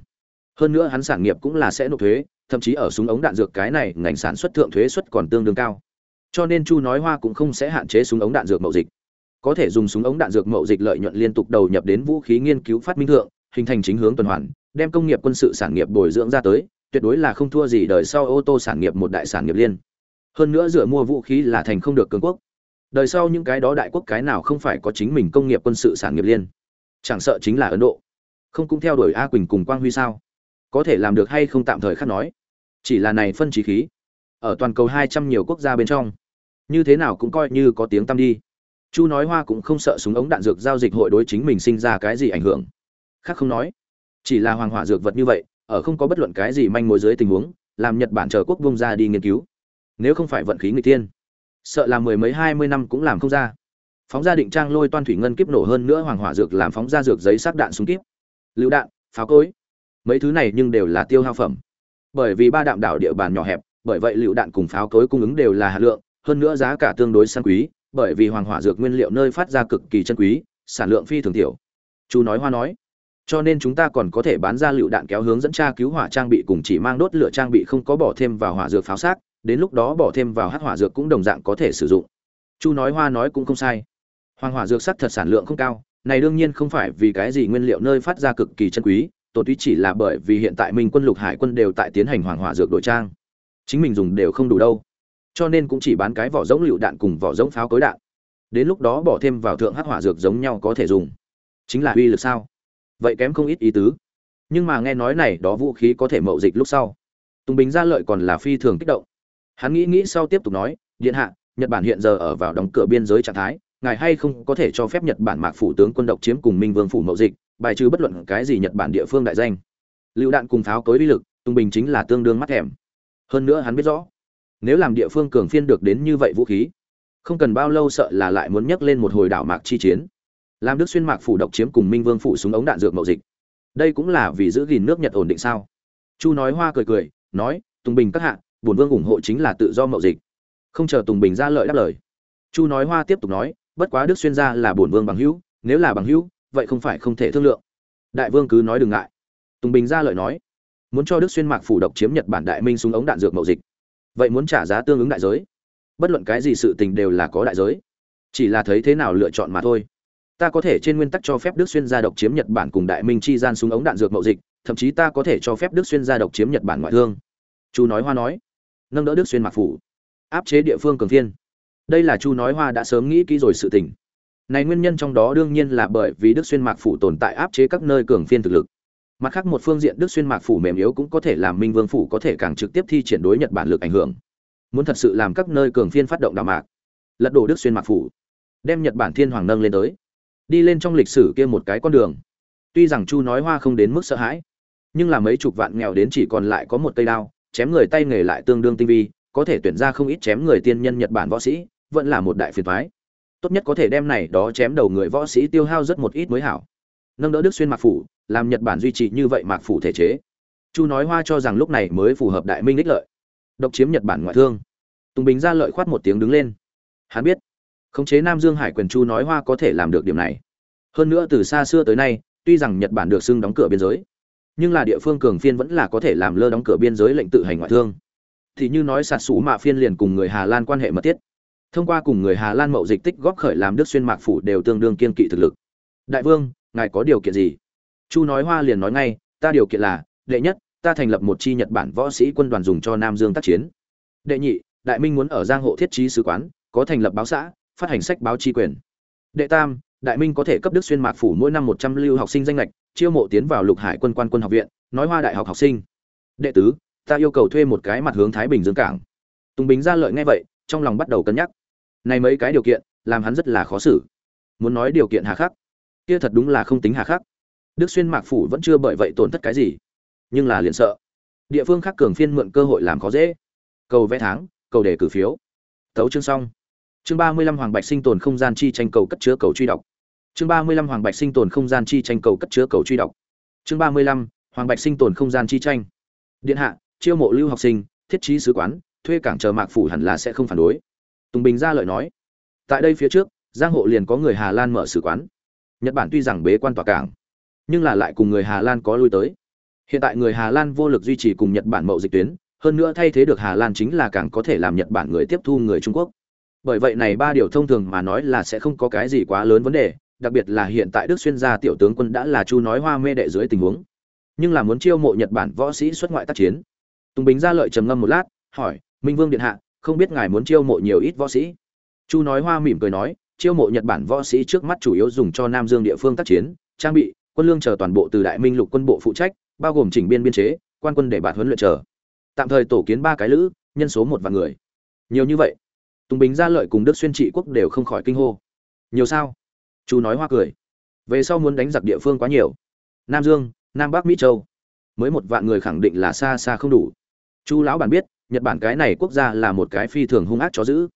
Hơn nữa hắn sản nghiệp cũng là sẽ nộp thuế, thậm chí ở súng ống đạn dược cái này, ngành sản xuất thượng thuế suất còn tương đương cao. Cho nên chu nói hoa cũng không sẽ hạn chế súng ống đạn dược mậu dịch. Có thể dùng súng ống đạn dược mậu dịch lợi nhuận liên tục đầu nhập đến vũ khí nghiên cứu phát minh thượng, hình thành chính hướng tuần hoàn, đem công nghiệp quân sự sản nghiệp bồi dưỡng ra tới, tuyệt đối là không thua gì đời sau ô tô sản nghiệp một đại sản nghiệp liên. Hơn nữa dựa mua vũ khí là thành không được cường quốc đời sau những cái đó đại quốc cái nào không phải có chính mình công nghiệp quân sự sản nghiệp liên? Chẳng sợ chính là ấn độ. Không cũng theo đuổi a quỳnh cùng quang huy sao? Có thể làm được hay không tạm thời khác nói. Chỉ là này phân trí khí. Ở toàn cầu hai trăm nhiều quốc gia bên trong. Như thế nào cũng coi như có tiếng tăm đi. Chu nói hoa cũng không sợ súng ống đạn dược giao dịch hội đối chính mình sinh ra cái gì ảnh hưởng. Khác không nói. Chỉ là hoàng hỏa dược vật như vậy, ở không có bất luận cái gì manh mối dưới tình huống, làm nhật bản chờ quốc vông ra đi nghiên cứu. Nếu không phải vận khí người tiên sợ là mười mấy hai mươi năm cũng làm không ra. Phóng ra định trang lôi toan thủy ngân kiếp nổ hơn nữa hoàng hỏa dược làm phóng ra dược giấy sắc đạn súng kíp. lựu đạn, pháo cối. Mấy thứ này nhưng đều là tiêu hao phẩm. Bởi vì ba đạm đảo địa bàn nhỏ hẹp, bởi vậy lựu đạn cùng pháo cối cung ứng đều là hạt lượng, hơn nữa giá cả tương đối săn quý, bởi vì hoàng hỏa dược nguyên liệu nơi phát ra cực kỳ chân quý, sản lượng phi thường thiểu. chú nói hoa nói. Cho nên chúng ta còn có thể bán ra lựu đạn kéo hướng dẫn tra cứu hỏa trang bị cùng chỉ mang đốt lửa trang bị không có bỏ thêm vào hỏa dược pháo xác đến lúc đó bỏ thêm vào hắc hỏa dược cũng đồng dạng có thể sử dụng. Chu nói hoa nói cũng không sai. Hoàng hỏa dược sắt thật sản lượng không cao, này đương nhiên không phải vì cái gì nguyên liệu nơi phát ra cực kỳ chân quý tổ tuy chỉ là bởi vì hiện tại minh quân lục hải quân đều tại tiến hành hoàng hỏa dược đổi trang. Chính mình dùng đều không đủ đâu. Cho nên cũng chỉ bán cái vỏ giống lựu đạn cùng vỏ giống pháo cối đạn. Đến lúc đó bỏ thêm vào thượng hắc hỏa dược giống nhau có thể dùng. Chính là uy lực sao? Vậy kém không ít ý tứ. Nhưng mà nghe nói này, đó vũ khí có thể mậu dịch lúc sau. Tùng bình ra lợi còn là phi thường kích động hắn nghĩ nghĩ sau tiếp tục nói, điện hạ, nhật bản hiện giờ ở vào đóng cửa biên giới trạng thái, ngài hay không có thể cho phép nhật bản mạc phủ tướng quân độc chiếm cùng minh vương phủ mậu dịch, bài trừ bất luận cái gì nhật bản địa phương đại danh. Lựu đạn cùng pháo cối uy lực, tung bình chính là tương đương mắt thèm. Hơn nữa hắn biết rõ, nếu làm địa phương cường phiên được đến như vậy vũ khí, không cần bao lâu sợ là lại muốn nhắc lên một hồi đảo mạc chi chiến. Làm đức xuyên mạc phủ độc chiếm cùng minh vương phủ súng ống đạn dược mậu dịch. Đây cũng là vì giữ gìn nước nhật ổn định sao? Chu nói hoa cười cười, nói tùng bình các hạ bổn vương ủng hộ chính là tự do mậu dịch. Không chờ tùng bình ra lợi đáp lời. Chu nói hoa tiếp tục nói, bất quá đức xuyên ra là bổn vương bằng hữu, nếu là bằng hữu, vậy không phải không thể thương lượng. Đại vương cứ nói đừng ngại. Tùng bình ra lợi nói, muốn cho đức xuyên mạc phủ độc chiếm nhật bản đại minh súng ống đạn dược mậu dịch. Vậy muốn trả giá tương ứng đại giới. Bất luận cái gì sự tình đều là có đại giới. Chỉ là thấy thế nào lựa chọn mà thôi. Ta có thể trên nguyên tắc cho phép đức xuyên gia độc chiếm nhật bản cùng đại minh chi gian súng ống đạn dược mậu dịch, thậm chí ta có thể cho phép đức xuyên gia độc chiếm nhật bản ngoại thương. Chu nói hoa nói nâng đỡ đức xuyên mạc phủ. Áp chế địa phương cường phiên đây là chu nói hoa đã sớm nghĩ kỹ rồi sự tình. Này nguyên nhân trong đó đương nhiên là bởi vì đức xuyên mạc phủ tồn tại áp chế các nơi cường phiên thực lực. Mặt khác một phương diện, đức xuyên mạc phủ mềm yếu cũng có thể làm minh vương phủ có thể càng trực tiếp thi triển đối nhật bản lực ảnh hưởng. Muốn thật sự làm các nơi cường phiên phát động đạo mạc, lật đổ đức xuyên mạc phủ, đem nhật bản thiên hoàng nâng lên tới. Đi lên trong lịch sử kia một cái con đường. Tuy rằng chu nói hoa không đến mức sợ hãi, nhưng là mấy chục vạn nghèo đến chỉ còn lại có một cây đao chém người tay nghề lại tương đương tinh vi, có thể tuyển ra không ít chém người tiên nhân nhật bản võ sĩ, vẫn là một đại phiền thoái tốt nhất có thể đem này đó chém đầu người võ sĩ tiêu hao rất một ít mới hảo. Nâng đỡ đức xuyên mạc phủ, làm nhật bản duy trì như vậy mạc phủ thể chế. Chu nói hoa cho rằng lúc này mới phù hợp đại minh đích lợi. Độc chiếm nhật bản ngoại thương. Tùng bình ra lợi khoát một tiếng đứng lên. Hắn biết, khống chế nam dương hải quyền chu nói hoa có thể làm được điểm này. Hơn nữa từ xa xưa tới nay, tuy rằng nhật bản được xưng đóng cửa biên giới nhưng là địa phương cường phiên vẫn là có thể làm lơ đóng cửa biên giới lệnh tự hành ngoại thương. Thì như nói sạt sủ mạ phiên liền cùng người hà lan quan hệ mật thiết. Thông qua cùng người hà lan mậu dịch tích góp khởi làm đức xuyên mạc phủ đều tương đương kiên kỵ thực lực. Đại vương, ngài có điều kiện gì? Chu nói hoa liền nói ngay, ta điều kiện là, đệ nhất, ta thành lập một chi nhật bản võ sĩ quân đoàn dùng cho nam dương tác chiến. Đệ nhị, đại minh muốn ở giang hộ thiết trí sứ quán, có thành lập báo xã, phát hành sách báo chi quyền. Đệ tam, đại minh có thể cấp đức xuyên mạc phủ mỗi năm một trăm lưu học sinh danh lệch chiêu mộ tiến vào lục hải quân quan quân học viện, nói hoa đại học học sinh. Đệ tứ, ta yêu cầu thuê một cái mặt hướng thái bình dương cảng. Tùng bình ra lợi ngay vậy, trong lòng bắt đầu cân nhắc. Này mấy cái điều kiện, làm hắn rất là khó xử. Muốn nói điều kiện hà khắc, kia thật đúng là không tính hà khắc. Đức xuyên mạc phủ vẫn chưa bởi vậy tổn thất cái gì, nhưng là liền sợ. Địa phương khác cường phiên mượn cơ hội làm khó dễ. Cầu vẽ tháng, cầu đề cử phiếu. Tấu chương xong. Chương ba mươi lăm hoàng bạch sinh tồn không gian chi tranh cầu cất chứa cầu truy đọc chương ba mươi lăm hoàng bạch sinh tồn không gian chi tranh cầu cất chứa cầu truy đọc. Chương ba mươi lăm hoàng bạch sinh tồn không gian chi tranh. Điện hạ, chiêu mộ lưu học sinh, thiết trí sứ quán, thuê cảng chờ mạc phủ hẳn là sẽ không phản đối. Tùng bình ra lợi nói. Tại đây phía trước, giang hộ liền có người hà lan mở sứ quán. Nhật bản tuy rằng bế quan tòa cảng, nhưng là lại cùng người hà lan có lui tới. Hiện tại người hà lan vô lực duy trì cùng nhật bản mậu dịch tuyến, hơn nữa thay thế được hà lan chính là càng có thể làm nhật bản người tiếp thu người trung quốc. Bởi vậy này ba điều thông thường mà nói là sẽ không có cái gì quá lớn vấn đề đặc biệt là hiện tại đức xuyên gia tiểu tướng quân đã là chu nói hoa mê đệ dưới tình huống. Nhưng là muốn chiêu mộ nhật bản võ sĩ xuất ngoại tác chiến. Tùng bính ra lợi trầm ngâm một lát, hỏi, minh vương điện hạ, không biết ngài muốn chiêu mộ nhiều ít võ sĩ? Chu nói hoa mỉm cười nói, chiêu mộ nhật bản võ sĩ trước mắt chủ yếu dùng cho nam dương địa phương tác chiến, trang bị, quân lương chờ toàn bộ từ đại minh lục quân bộ phụ trách, bao gồm chỉnh biên biên chế, quan quân để bạt huấn luyện chờ. Tạm thời tổ kiến ba cái lữ, nhân số một vạn người. Nhiều như vậy, tùng bính gia lợi cùng đức xuyên trị quốc đều không khỏi kinh hô. Nhiều sao? Chu nói hoa cười. Về sau muốn đánh giặc địa phương quá nhiều. Nam dương, nam bắc mỹ châu. Mới một vạn người khẳng định là xa xa không đủ. Chu lão bản biết, nhật bản cái này quốc gia là một cái phi thường hung ác chó giữ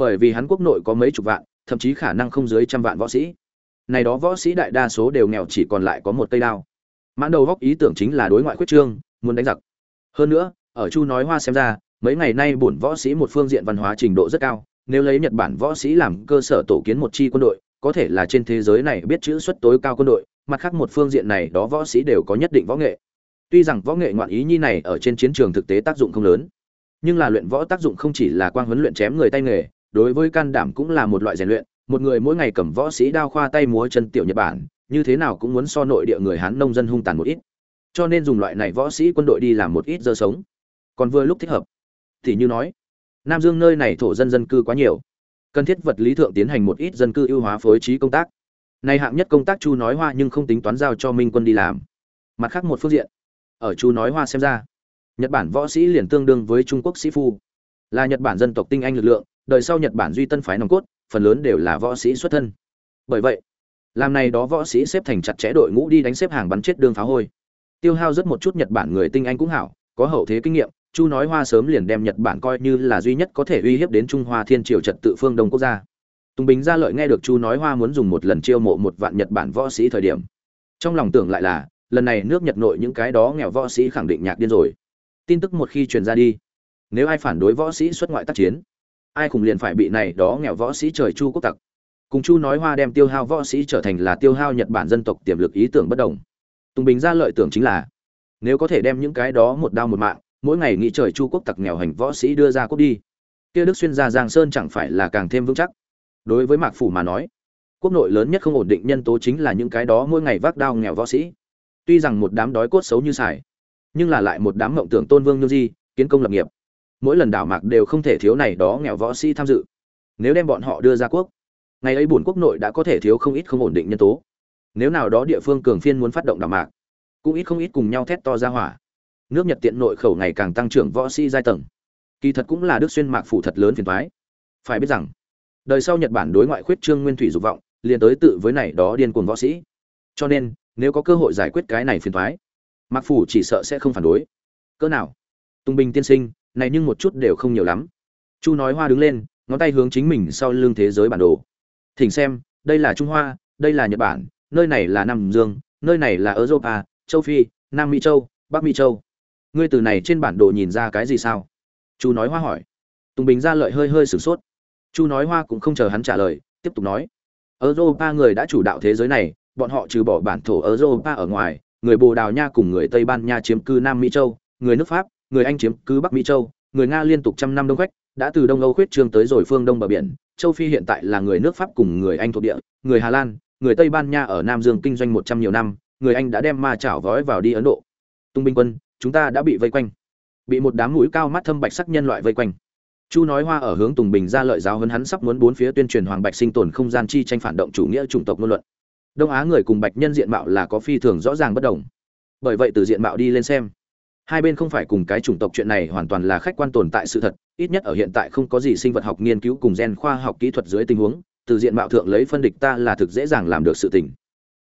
bởi vì hắn quốc nội có mấy chục vạn, thậm chí khả năng không dưới trăm vạn võ sĩ. Này đó võ sĩ đại đa số đều nghèo chỉ còn lại có một cây đao. Mãn đầu góc ý tưởng chính là đối ngoại quyết trương, muốn đánh giặc. Hơn nữa, ở chu nói hoa xem ra, mấy ngày nay bổn võ sĩ một phương diện văn hóa trình độ rất cao, nếu lấy nhật bản võ sĩ làm cơ sở tổ kiến một chi quân đội có thể là trên thế giới này biết chữ xuất tối cao quân đội, mặt khác một phương diện này đó võ sĩ đều có nhất định võ nghệ. Tuy rằng võ nghệ ngoạn ý nhi này ở trên chiến trường thực tế tác dụng không lớn, nhưng là luyện võ tác dụng không chỉ là quang huấn luyện chém người tay nghề, đối với can đảm cũng là một loại rèn luyện, một người mỗi ngày cầm võ sĩ đao khoa tay múa chân tiểu nhật bản, như thế nào cũng muốn so nội địa người hán nông dân hung tàn một ít. Cho nên dùng loại này võ sĩ quân đội đi làm một ít giờ sống. Còn vừa lúc thích hợp. Thì như nói, nam dương nơi này thổ dân dân cư quá nhiều cần thiết vật lý thượng tiến hành một ít dân cư ưu hóa phối trí công tác. Này hạng nhất công tác chu nói hoa nhưng không tính toán giao cho minh quân đi làm. Mặt khác một phương diện, ở chu nói hoa xem ra, nhật bản võ sĩ liền tương đương với trung quốc sĩ phu. Là nhật bản dân tộc tinh anh lực lượng, đời sau nhật bản duy tân phái nòng cốt, phần lớn đều là võ sĩ xuất thân. Bởi vậy, làm này đó võ sĩ xếp thành chặt chẽ đội ngũ đi đánh xếp hàng bắn chết đương phá hôi. Tiêu hao rất một chút nhật bản người tinh anh cũng hảo, có hậu thế kinh nghiệm chu nói hoa sớm liền đem nhật bản coi như là duy nhất có thể uy hiếp đến trung hoa thiên triều trật tự phương đông quốc gia. Tùng bình gia lợi nghe được chu nói hoa muốn dùng một lần chiêu mộ một vạn nhật bản võ sĩ thời điểm. Trong lòng tưởng lại là, lần này nước nhật nội những cái đó nghèo võ sĩ khẳng định nhạc điên rồi. Tin tức một khi truyền ra đi, nếu ai phản đối võ sĩ xuất ngoại tác chiến, ai cùng liền phải bị này đó nghèo võ sĩ trời chu quốc tặc. Cùng chu nói hoa đem tiêu hao võ sĩ trở thành là tiêu hao nhật bản dân tộc tiềm lực ý tưởng bất đồng. Tùng bình Gia lợi tưởng chính là, nếu có thể đem những cái đó một đao một mạng mỗi ngày nghĩ trời chu quốc tặc nghèo hành võ sĩ đưa ra quốc đi. Kia đức xuyên ra giang sơn chẳng phải là càng thêm vững chắc. Đối với mạc phủ mà nói, quốc nội lớn nhất không ổn định nhân tố chính là những cái đó mỗi ngày vác đao nghèo võ sĩ. Tuy rằng một đám đói cốt xấu như xài nhưng là lại một đám mộng tưởng tôn vương như di, kiến công lập nghiệp. Mỗi lần đảo mạc đều không thể thiếu này đó nghèo võ sĩ tham dự. Nếu đem bọn họ đưa ra quốc, ngày ấy bổn quốc nội đã có thể thiếu không ít không ổn định nhân tố. Nếu nào đó địa phương cường phiên muốn phát động đảo mạc, cũng ít không ít cùng nhau thét to ra hỏa nước nhật tiện nội khẩu ngày càng tăng trưởng võ sĩ giai tầng. Kỳ thật cũng là đức xuyên mạc phủ thật lớn phiền toái. Phải biết rằng, đời sau nhật bản đối ngoại khuyết trương nguyên thủy dục vọng, liền tới tự với này đó điên cuồng võ sĩ. Cho nên, nếu có cơ hội giải quyết cái này phiền toái, mạc phủ chỉ sợ sẽ không phản đối. Cỡ nào? Tung bình tiên sinh, này nhưng một chút đều không nhiều lắm. Chu nói hoa đứng lên, ngón tay hướng chính mình sau lưng thế giới bản đồ. Thỉnh xem, đây là trung hoa, đây là nhật bản, nơi này là nam dương, nơi này là europa châu phi, nam mỹ châu, bắc mỹ châu ngươi từ này trên bản đồ nhìn ra cái gì sao? Chu nói hoa hỏi. Tùng bình ra lợi hơi hơi sửng sốt. Chu nói hoa cũng không chờ hắn trả lời, tiếp tục nói. Europa người đã chủ đạo thế giới này, bọn họ trừ bỏ bản thổ europa ở ngoài, người bồ đào nha cùng người tây ban nha chiếm cư nam mỹ châu, người nước pháp, người anh chiếm cư bắc mỹ châu, người nga liên tục trăm năm đông khách, đã từ đông âu khuyết trương tới rồi phương đông bờ biển. Châu phi hiện tại là người nước pháp cùng người anh thuộc địa, người hà lan, người tây ban nha ở nam dương kinh doanh một trăm nhiều năm, người anh đã đem ma chảo vói vào đi ấn độ. Tung binh quân chúng ta đã bị vây quanh. Bị một đám mũi cao mắt thâm bạch sắc nhân loại vây quanh. Chu nói hoa ở hướng tùng bình ra lợi giáo hơn hắn sắp muốn bốn phía tuyên truyền hoàng bạch sinh tồn không gian chi tranh phản động chủ nghĩa chủng tộc ngôn luận. Đông á người cùng bạch nhân diện mạo là có phi thường rõ ràng bất đồng. Bởi vậy từ diện mạo đi lên xem, hai bên không phải cùng cái chủng tộc chuyện này hoàn toàn là khách quan tồn tại sự thật, ít nhất ở hiện tại không có gì sinh vật học nghiên cứu cùng gen khoa học kỹ thuật dưới tình huống, từ diện mạo thượng lấy phân địch ta là thực dễ dàng làm được sự tình.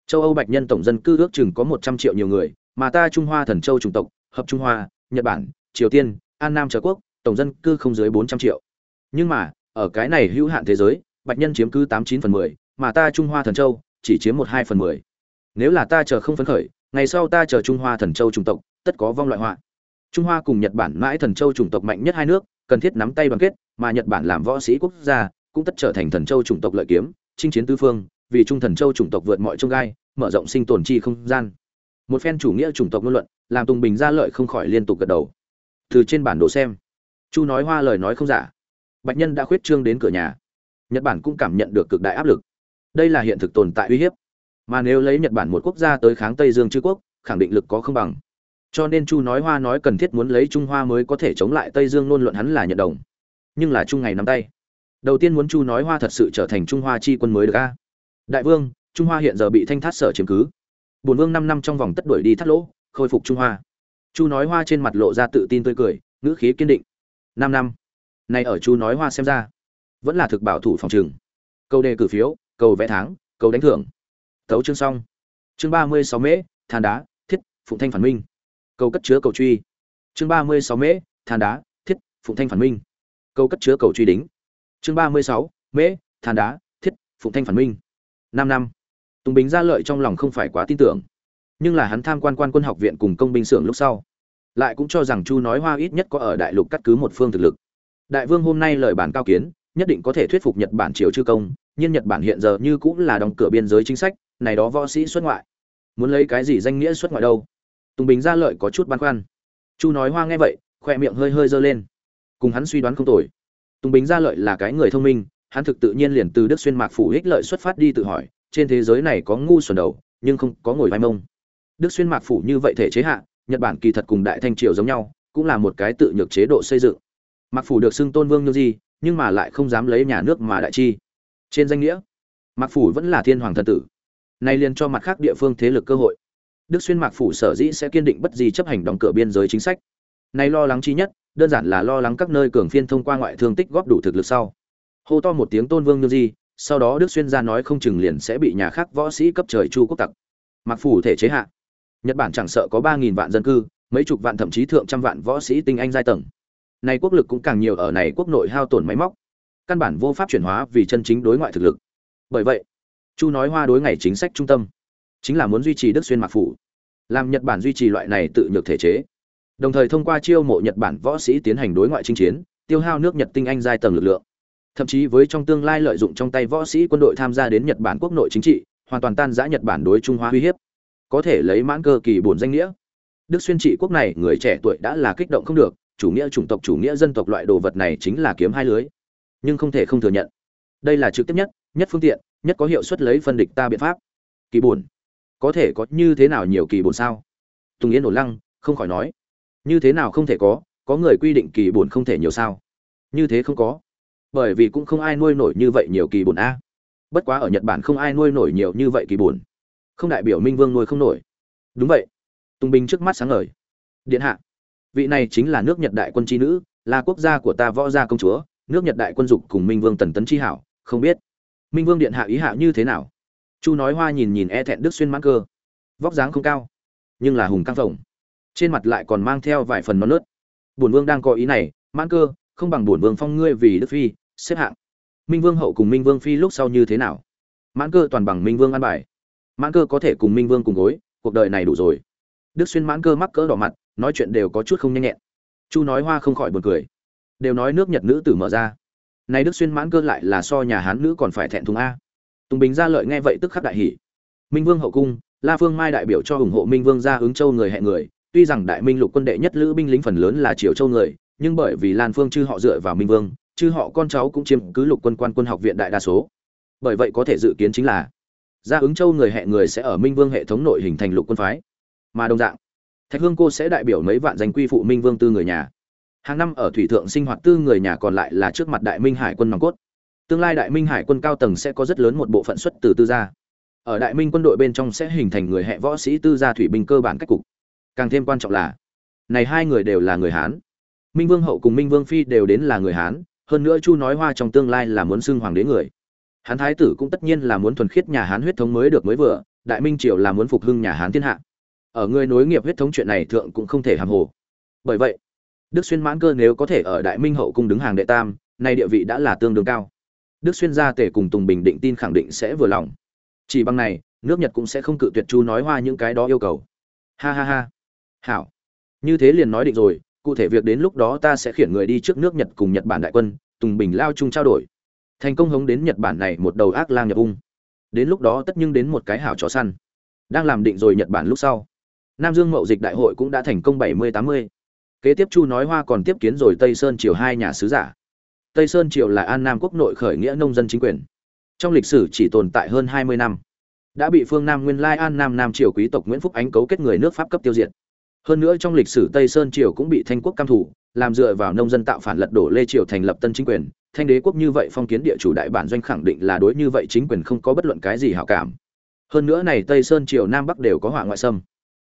Châu âu bạch nhân tổng dân cư ước chừng có một trăm triệu nhiều người, mà ta trung hoa thần châu chủng tộc hợp trung hoa, nhật bản, triều tiên, an nam trở quốc, tổng dân cư không dưới bốn trăm triệu. Nhưng mà, ở cái này hữu hạn thế giới, bạch nhân chiếm cứ tám chín phần mười, mà ta trung hoa thần châu chỉ chiếm một hai phần mười. Nếu là ta chờ không phấn khởi, ngày sau ta chờ trung hoa thần châu chủng tộc, tất có vong loại họa. Trung hoa cùng nhật bản mãi thần châu chủng tộc mạnh nhất hai nước, cần thiết nắm tay đoàn kết, mà nhật bản làm võ sĩ quốc gia, cũng tất trở thành thần châu chủng tộc lợi kiếm, chinh chiến tứ phương, vì trung thần châu chủng tộc vượt mọi trông gai, mở rộng sinh tồn chi không gian một phen chủ nghĩa chủng tộc ngôn luận, làm tùng bình ra lợi không khỏi liên tục gật đầu. Từ trên bản đồ xem, chu nói hoa lời nói không giả. Bạch nhân đã khuyết trương đến cửa nhà. Nhật bản cũng cảm nhận được cực đại áp lực. Đây là hiện thực tồn tại uy hiếp. Mà nếu lấy nhật bản một quốc gia tới kháng tây dương chư quốc, khẳng định lực có không bằng. Cho nên chu nói hoa nói cần thiết muốn lấy trung hoa mới có thể chống lại tây dương ngôn luận hắn là nhận đồng. Nhưng là chung ngày nắm tay. Đầu tiên muốn chu nói hoa thật sự trở thành trung hoa chi quân mới được a. Đại vương, trung hoa hiện giờ bị thanh thát sở chiếm cứ bổn vương năm năm trong vòng tất đuổi đi thắt lỗ, khôi phục trung hoa. Chu nói hoa trên mặt lộ ra tự tin tươi cười, ngữ khí kiên định. Năm năm. Nay ở chu nói hoa xem ra, vẫn là thực bảo thủ phòng trừng câu đề cử phiếu, cầu vẽ tháng, cầu đánh thưởng. Tấu chương xong. Chương ba mươi sáu mễ, than đá, thiết, phụng thanh phản minh. Câu cất chứa cầu truy. Chương ba mươi sáu mễ, than đá, thiết, phụng thanh phản minh. Câu cất chứa cầu truy đính. Chương ba mươi sáu mễ, than đá, thiết, phụng thanh phản minh. Năm năm tùng Bình ra lợi trong lòng không phải quá tin tưởng. Nhưng là hắn tham quan quan quân học viện cùng công binh xưởng lúc sau, lại cũng cho rằng chu nói hoa ít nhất có ở đại lục cắt cứ một phương thực lực. Đại vương hôm nay lời bản cao kiến, nhất định có thể thuyết phục nhật bản triều chư công, nhưng nhật bản hiện giờ như cũng là đóng cửa biên giới chính sách, này đó võ sĩ xuất ngoại. Muốn lấy cái gì danh nghĩa xuất ngoại đâu? Tùng bình ra lợi có chút băn khoăn. Chu nói hoa nghe vậy khoe miệng hơi hơi giơ lên. Cùng hắn suy đoán không tồi. Tùng bình ra lợi là cái người thông minh, hắn thực tự nhiên liền từ đức xuyên mạc phủ ích lợi xuất phát đi tự hỏi trên thế giới này có ngu xuẩn đầu, nhưng không có ngồi vai mông. Đức xuyên mạc phủ như vậy thể chế hạ, nhật bản kỳ thật cùng đại thanh triều giống nhau, cũng là một cái tự nhược chế độ xây dựng. Mạc phủ được xưng tôn vương như gì, nhưng mà lại không dám lấy nhà nước mà đại chi. Trên danh nghĩa, mạc phủ vẫn là thiên hoàng thần tử. Nay liền cho mặt khác địa phương thế lực cơ hội. Đức xuyên mạc phủ sở dĩ sẽ kiên định bất gì chấp hành đóng cửa biên giới chính sách. Nay lo lắng chi nhất, đơn giản là lo lắng các nơi cường phiên thông qua ngoại thương tích góp đủ thực lực sau. Hô to một tiếng tôn vương như gì sau đó đức xuyên ra nói không chừng liền sẽ bị nhà khác võ sĩ cấp trời chu quốc tặc. Mặc phủ thể chế hạ. Nhật bản chẳng sợ có ba nghìn vạn dân cư, mấy chục vạn thậm chí thượng trăm vạn võ sĩ tinh anh giai tầng. Này quốc lực cũng càng nhiều ở này quốc nội hao tổn máy móc. Căn bản vô pháp chuyển hóa vì chân chính đối ngoại thực lực. Bởi vậy, chu nói hoa đối ngày chính sách trung tâm. Chính là muốn duy trì đức xuyên mạc phủ làm nhật bản duy trì loại này tự nhược thể chế. Đồng thời thông qua chiêu mộ nhật bản võ sĩ tiến hành đối ngoại chinh chiến, tiêu hao nước nhật tinh anh giai tầng lực lượng thậm chí với trong tương lai lợi dụng trong tay võ sĩ quân đội tham gia đến nhật bản quốc nội chính trị, hoàn toàn tan rã nhật bản đối trung hoa uy hiếp. Có thể lấy mãn cơ kỳ bổn danh nghĩa. Đức xuyên trị quốc này, người trẻ tuổi đã là kích động không được, chủ nghĩa chủng tộc, chủ nghĩa dân tộc loại đồ vật này chính là kiếm hai lưới. Nhưng không thể không thừa nhận, đây là trực tiếp nhất nhất phương tiện, nhất có hiệu suất lấy phân địch ta biện pháp. Kỳ buồn có thể có như thế nào nhiều kỳ buồn sao? Tùng yên ổn lăng, không khỏi nói. Như thế nào không thể có có người quy định kỳ buồn không thể nhiều sao? Như thế không có bởi vì cũng không ai nuôi nổi như vậy nhiều kỳ buồn a. Bất quá ở nhật bản không ai nuôi nổi nhiều như vậy kỳ buồn không đại biểu minh vương nuôi không nổi. Đúng vậy. Tùng binh trước mắt sáng ngời. Điện hạ, vị này chính là nước nhật đại quân tri nữ, là quốc gia của ta võ gia công chúa, nước nhật đại quân dục cùng minh vương tần tấn chi hảo, không biết. Minh vương điện hạ ý hạ như thế nào? Chu nói hoa nhìn nhìn e thẹn đức xuyên mãn cơ. Vóc dáng không cao, nhưng là hùng căng phồng. Trên mặt lại còn mang theo vài phần non nớt. Bổn vương đang có ý này, mãn cơ, không bằng bổn vương phong ngươi vì đức phi xếp hạng. Minh vương hậu cùng minh vương phi lúc sau như thế nào? Mãn cơ toàn bằng minh vương an bài. Mãn cơ có thể cùng minh vương cùng gối, cuộc đời này đủ rồi. Đức xuyên mãn cơ mắc cỡ đỏ mặt, nói chuyện đều có chút không nhanh nhẹn. Chu nói hoa không khỏi buồn cười. Đều nói nước nhật nữ tử mở ra. Nay đức xuyên mãn cơ lại là so nhà hán nữ còn phải thẹn thùng a. Tùng bình ra lợi nghe vậy tức khắc đại hỉ. Minh vương hậu cung, la phương mai đại biểu cho ủng hộ minh vương ra ứng châu người hẹn người. Tuy rằng đại minh lục quân đệ nhất lữ binh lính phần lớn là triều châu người, nhưng bởi vì lan phương chư họ dựa vào minh vương chứ họ con cháu cũng chiếm cứ lục quân quan quân học viện đại đa số. Bởi vậy có thể dự kiến chính là ra ứng châu người hẹn người sẽ ở minh vương hệ thống nội hình thành lục quân phái. Mà đồng dạng, thạch hương cô sẽ đại biểu mấy vạn danh quy phụ minh vương tư người nhà. Hàng năm ở thủy thượng sinh hoạt tư người nhà còn lại là trước mặt đại minh hải quân nòng cốt. Tương lai đại minh hải quân cao tầng sẽ có rất lớn một bộ phận xuất từ tư gia. Ở đại minh quân đội bên trong sẽ hình thành người hệ võ sĩ tư gia thủy binh cơ bản cách cục. Càng thêm quan trọng là, này hai người đều là người hán. Minh vương hậu cùng minh vương phi đều đến là người hán hơn nữa chu nói hoa trong tương lai là muốn xưng hoàng đế người. Hán thái tử cũng tất nhiên là muốn thuần khiết nhà hán huyết thống mới được mới vừa, đại minh triều là muốn phục hưng nhà hán thiên hạ. Ở người nối nghiệp huyết thống chuyện này thượng cũng không thể hàm hồ. Bởi vậy, đức xuyên mãn cơ nếu có thể ở đại minh hậu cung đứng hàng đệ tam, nay địa vị đã là tương đương cao. Đức xuyên gia tể cùng tùng bình định tin khẳng định sẽ vừa lòng. Chỉ bằng này, nước nhật cũng sẽ không cự tuyệt chu nói hoa những cái đó yêu cầu. Ha ha ha. Hảo. Như thế liền nói định rồi cụ thể việc đến lúc đó ta sẽ khiển người đi trước nước nhật cùng nhật bản đại quân, tùng bình lao chung trao đổi. Thành công hống đến nhật bản này một đầu ác lang nhập ung. Đến lúc đó tất nhưng đến một cái hảo chó săn. Đang làm định rồi nhật bản lúc sau. Nam dương mậu dịch đại hội cũng đã thành công bảy mươi tám mươi. Kế tiếp chu nói hoa còn tiếp kiến rồi tây sơn triều hai nhà sứ giả. Tây sơn triều là an nam quốc nội khởi nghĩa nông dân chính quyền. Trong lịch sử chỉ tồn tại hơn hai mươi năm. Đã bị phương nam nguyên lai an nam nam triều quý tộc nguyễn phúc ánh cấu kết người nước pháp cấp tiêu diệt hơn nữa trong lịch sử tây sơn triều cũng bị thanh quốc cam thủ, làm dựa vào nông dân tạo phản lật đổ lê triều thành lập tân chính quyền. Thanh đế quốc như vậy phong kiến địa chủ đại bản doanh khẳng định là đối như vậy chính quyền không có bất luận cái gì hảo cảm. Hơn nữa này tây sơn triều nam bắc đều có hỏa ngoại xâm.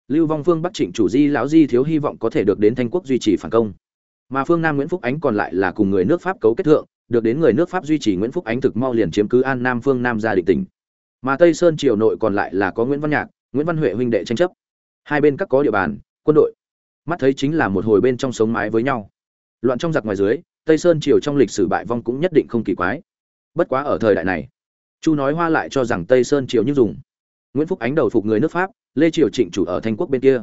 Lưu vong phương bắc trịnh chủ di lão di thiếu hy vọng có thể được đến thanh quốc duy trì phản công. Mà phương nam nguyễn phúc ánh còn lại là cùng người nước pháp cấu kết thượng, được đến người nước pháp duy trì nguyễn phúc ánh thực mau liền chiếm cứ an nam phương nam gia định tỉnh. Mà tây sơn triều nội còn lại là có nguyễn văn nhạc, nguyễn văn huệ huynh đệ tranh chấp. Hai bên các có địa bàn quân đội. Mắt thấy chính là một hồi bên trong sống mái với nhau. Loạn trong giặc ngoài dưới, tây sơn triều trong lịch sử bại vong cũng nhất định không kỳ quái. Bất quá ở thời đại này, chu nói hoa lại cho rằng tây sơn triều như dùng. Nguyễn phúc ánh đầu phục người nước pháp, lê triều trịnh chủ ở thanh quốc bên kia.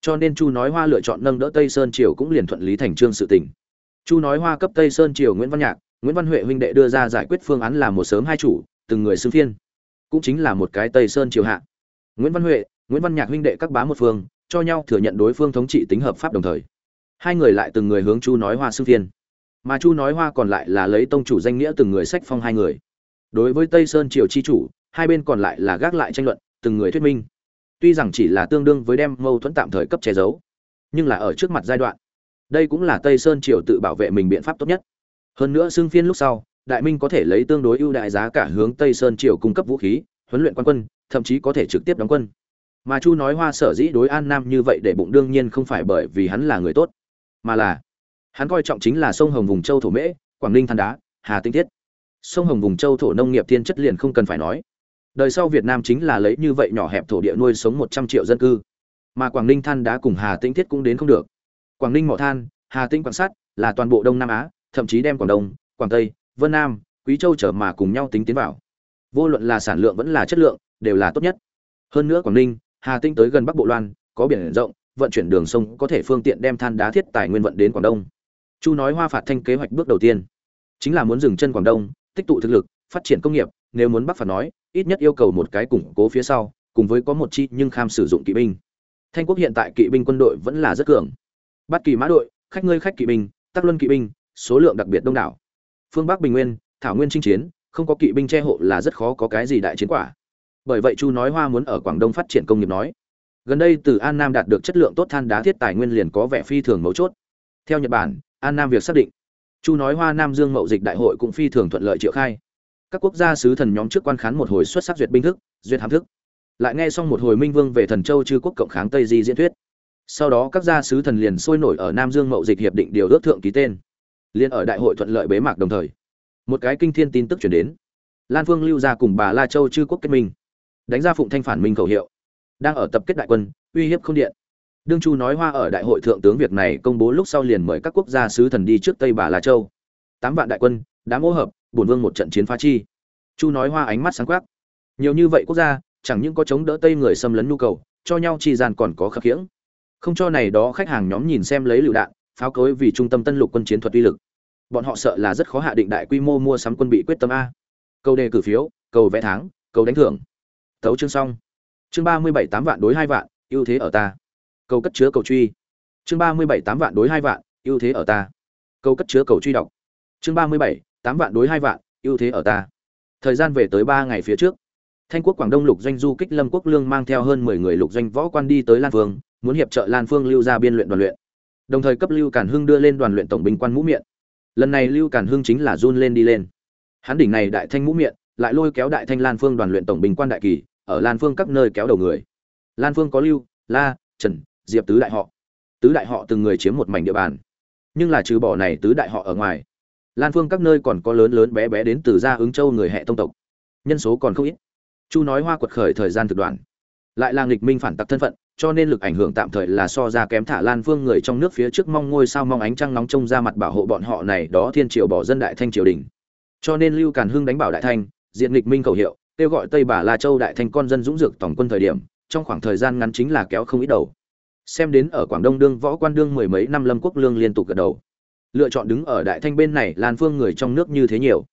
Cho nên chu nói hoa lựa chọn nâng đỡ tây sơn triều cũng liền thuận lý thành trương sự tình. Chu nói hoa cấp tây sơn triều nguyễn văn nhạc, nguyễn văn huệ huynh đệ đưa ra giải quyết phương án là một sớm hai chủ, từng người xưng phiên. Cũng chính là một cái tây sơn triều hạ. Nguyễn văn huệ, nguyễn văn nhạc huynh đệ các bá một phương cho nhau thừa nhận đối phương thống trị tính hợp pháp đồng thời. Hai người lại từng người hướng chu nói hoa xưng phiên. Mà chu nói hoa còn lại là lấy tông chủ danh nghĩa từng người sách phong hai người. Đối với tây sơn triều chi chủ, hai bên còn lại là gác lại tranh luận, từng người thuyết minh. Tuy rằng chỉ là tương đương với đem mâu thuẫn tạm thời cấp che giấu, nhưng là ở trước mặt giai đoạn, đây cũng là tây sơn triều tự bảo vệ mình biện pháp tốt nhất. Hơn nữa xưng phiên lúc sau, đại minh có thể lấy tương đối ưu đại giá cả hướng tây sơn triều cung cấp vũ khí, huấn luyện quan quân, thậm chí có thể trực tiếp đóng quân mà chu nói hoa sở dĩ đối an nam như vậy để bụng đương nhiên không phải bởi vì hắn là người tốt, mà là hắn coi trọng chính là sông hồng vùng châu thổ mễ, quảng ninh than đá, hà tinh thiết. Sông hồng vùng châu thổ nông nghiệp thiên chất liền không cần phải nói. Đời sau việt nam chính là lấy như vậy nhỏ hẹp thổ địa nuôi sống một trăm triệu dân cư, mà quảng ninh than đá cùng hà tĩnh thiết cũng đến không được. Quảng ninh mỏ than, hà tĩnh quảng sắt là toàn bộ đông nam á, thậm chí đem quảng đông, quảng tây, vân nam, quý châu trở mà cùng nhau tính tiến vào. Vô luận là sản lượng vẫn là chất lượng, đều là tốt nhất. Hơn nữa quảng ninh hà tĩnh tới gần bắc bộ loan, có biển rộng, vận chuyển đường sông, có thể phương tiện đem than đá thiết tài nguyên vận đến quảng đông. Chu nói hoa phạt thanh kế hoạch bước đầu tiên, chính là muốn dừng chân quảng đông, tích tụ thực lực, phát triển công nghiệp, nếu muốn bắc phạt nói, ít nhất yêu cầu một cái củng cố phía sau, cùng với có một chi nhưng kham sử dụng kỵ binh. Thanh quốc hiện tại kỵ binh quân đội vẫn là rất cường. Bắt kỳ mã đội, khách ngươi khách kỵ binh tác luân kỵ binh, số lượng đặc biệt đông đảo. Phương bắc bình nguyên, thảo nguyên chinh chiến, không có kỵ binh che hộ là rất khó có cái gì đại chiến quả bởi vậy chu nói hoa muốn ở quảng đông phát triển công nghiệp nói. Gần đây từ an nam đạt được chất lượng tốt than đá thiết tài nguyên liền có vẻ phi thường mấu chốt. Theo nhật bản, an nam việc xác định. Chu nói hoa nam dương mậu dịch đại hội cũng phi thường thuận lợi triệu khai. Các quốc gia sứ thần nhóm trước quan khán một hồi xuất sắc duyệt binh thức, duyệt hàm thức. Lại nghe xong một hồi minh vương về thần châu chư quốc cộng kháng tây di diễn thuyết. Sau đó các gia sứ thần liền sôi nổi ở nam dương mậu dịch hiệp định điều ước thượng ký tên. Liên ở đại hội thuận lợi bế mạc đồng thời, một cái kinh thiên tin tức chuyển đến. Lan phương lưu ra cùng bà la châu chư quốc kết minh đánh ra phụng thanh phản minh khẩu hiệu. Đang ở tập kết đại quân, uy hiếp không điện. Đương chu nói hoa ở đại hội thượng tướng việc này công bố lúc sau liền mời các quốc gia sứ thần đi trước tây bà la châu. Tám vạn đại quân đã mỗ hợp, bổn vương một trận chiến phá chi. Chu nói hoa ánh mắt sáng quắc. Nhiều như vậy quốc gia, chẳng những có chống đỡ tây người xâm lấn nhu cầu, cho nhau chi gian còn có khắc khiễng. Không cho này đó khách hàng nhóm nhìn xem lấy lựu đạn, pháo cối vì trung tâm tân lục quân chiến thuật uy lực. Bọn họ sợ là rất khó hạ định đại quy mô mua sắm quân bị quyết tâm a. Câu đề cử phiếu cầu vẽ tháng cầu đánh thưởng tấu chương xong. Chương ba mươi bảy tám vạn đối hai vạn, ưu thế ở ta. Câu cất chứa cầu truy. Chương ba mươi bảy tám vạn đối hai vạn, ưu thế ở ta. Câu cất chứa cầu truy đọc. Chương ba mươi bảy tám vạn đối hai vạn, ưu thế ở ta. Thời gian về tới ba ngày phía trước. Thanh quốc quảng đông lục doanh du kích lâm quốc lương mang theo hơn mười người lục doanh võ quan đi tới lan phương, muốn hiệp trợ lan phương lưu ra biên luyện đoàn luyện. Đồng thời cấp lưu càn hưng đưa lên đoàn luyện tổng binh quan mũ miệng lần này lưu càn hưng chính là run lên đi lên. Hắn đỉnh này đại thanh mũ miệng lại lôi kéo đại thanh lan phương đoàn luyện tổng binh quan đại kỳ ở lan phương các nơi kéo đầu người. Lan phương có lưu, la, trần, diệp tứ đại họ. Tứ đại họ từng người chiếm một mảnh địa bàn. Nhưng là trừ bỏ này tứ đại họ ở ngoài, lan phương các nơi còn có lớn lớn bé bé đến từ gia ứng châu người hệ tông tộc. Nhân số còn không ít. Chu nói hoa quật khởi thời gian thực đoạn. Lại là nghịch minh phản tặc thân phận, cho nên lực ảnh hưởng tạm thời là so ra kém thả lan phương người trong nước phía trước mong ngôi sao mong ánh trăng nóng trông ra mặt bảo hộ bọn họ này đó thiên triều bỏ dân đại thanh triều đình. Cho nên lưu càn hưng đánh bảo đại thanh, diện nghịch minh khẩu hiệu kêu gọi tây bà la châu đại thanh con dân dũng dược tổng quân thời điểm, trong khoảng thời gian ngắn chính là kéo không ít đầu. Xem đến ở quảng đông đương võ quan đương mười mấy năm lâm quốc lương liên tục gật đầu. Lựa chọn đứng ở đại thanh bên này lan phương người trong nước như thế nhiều.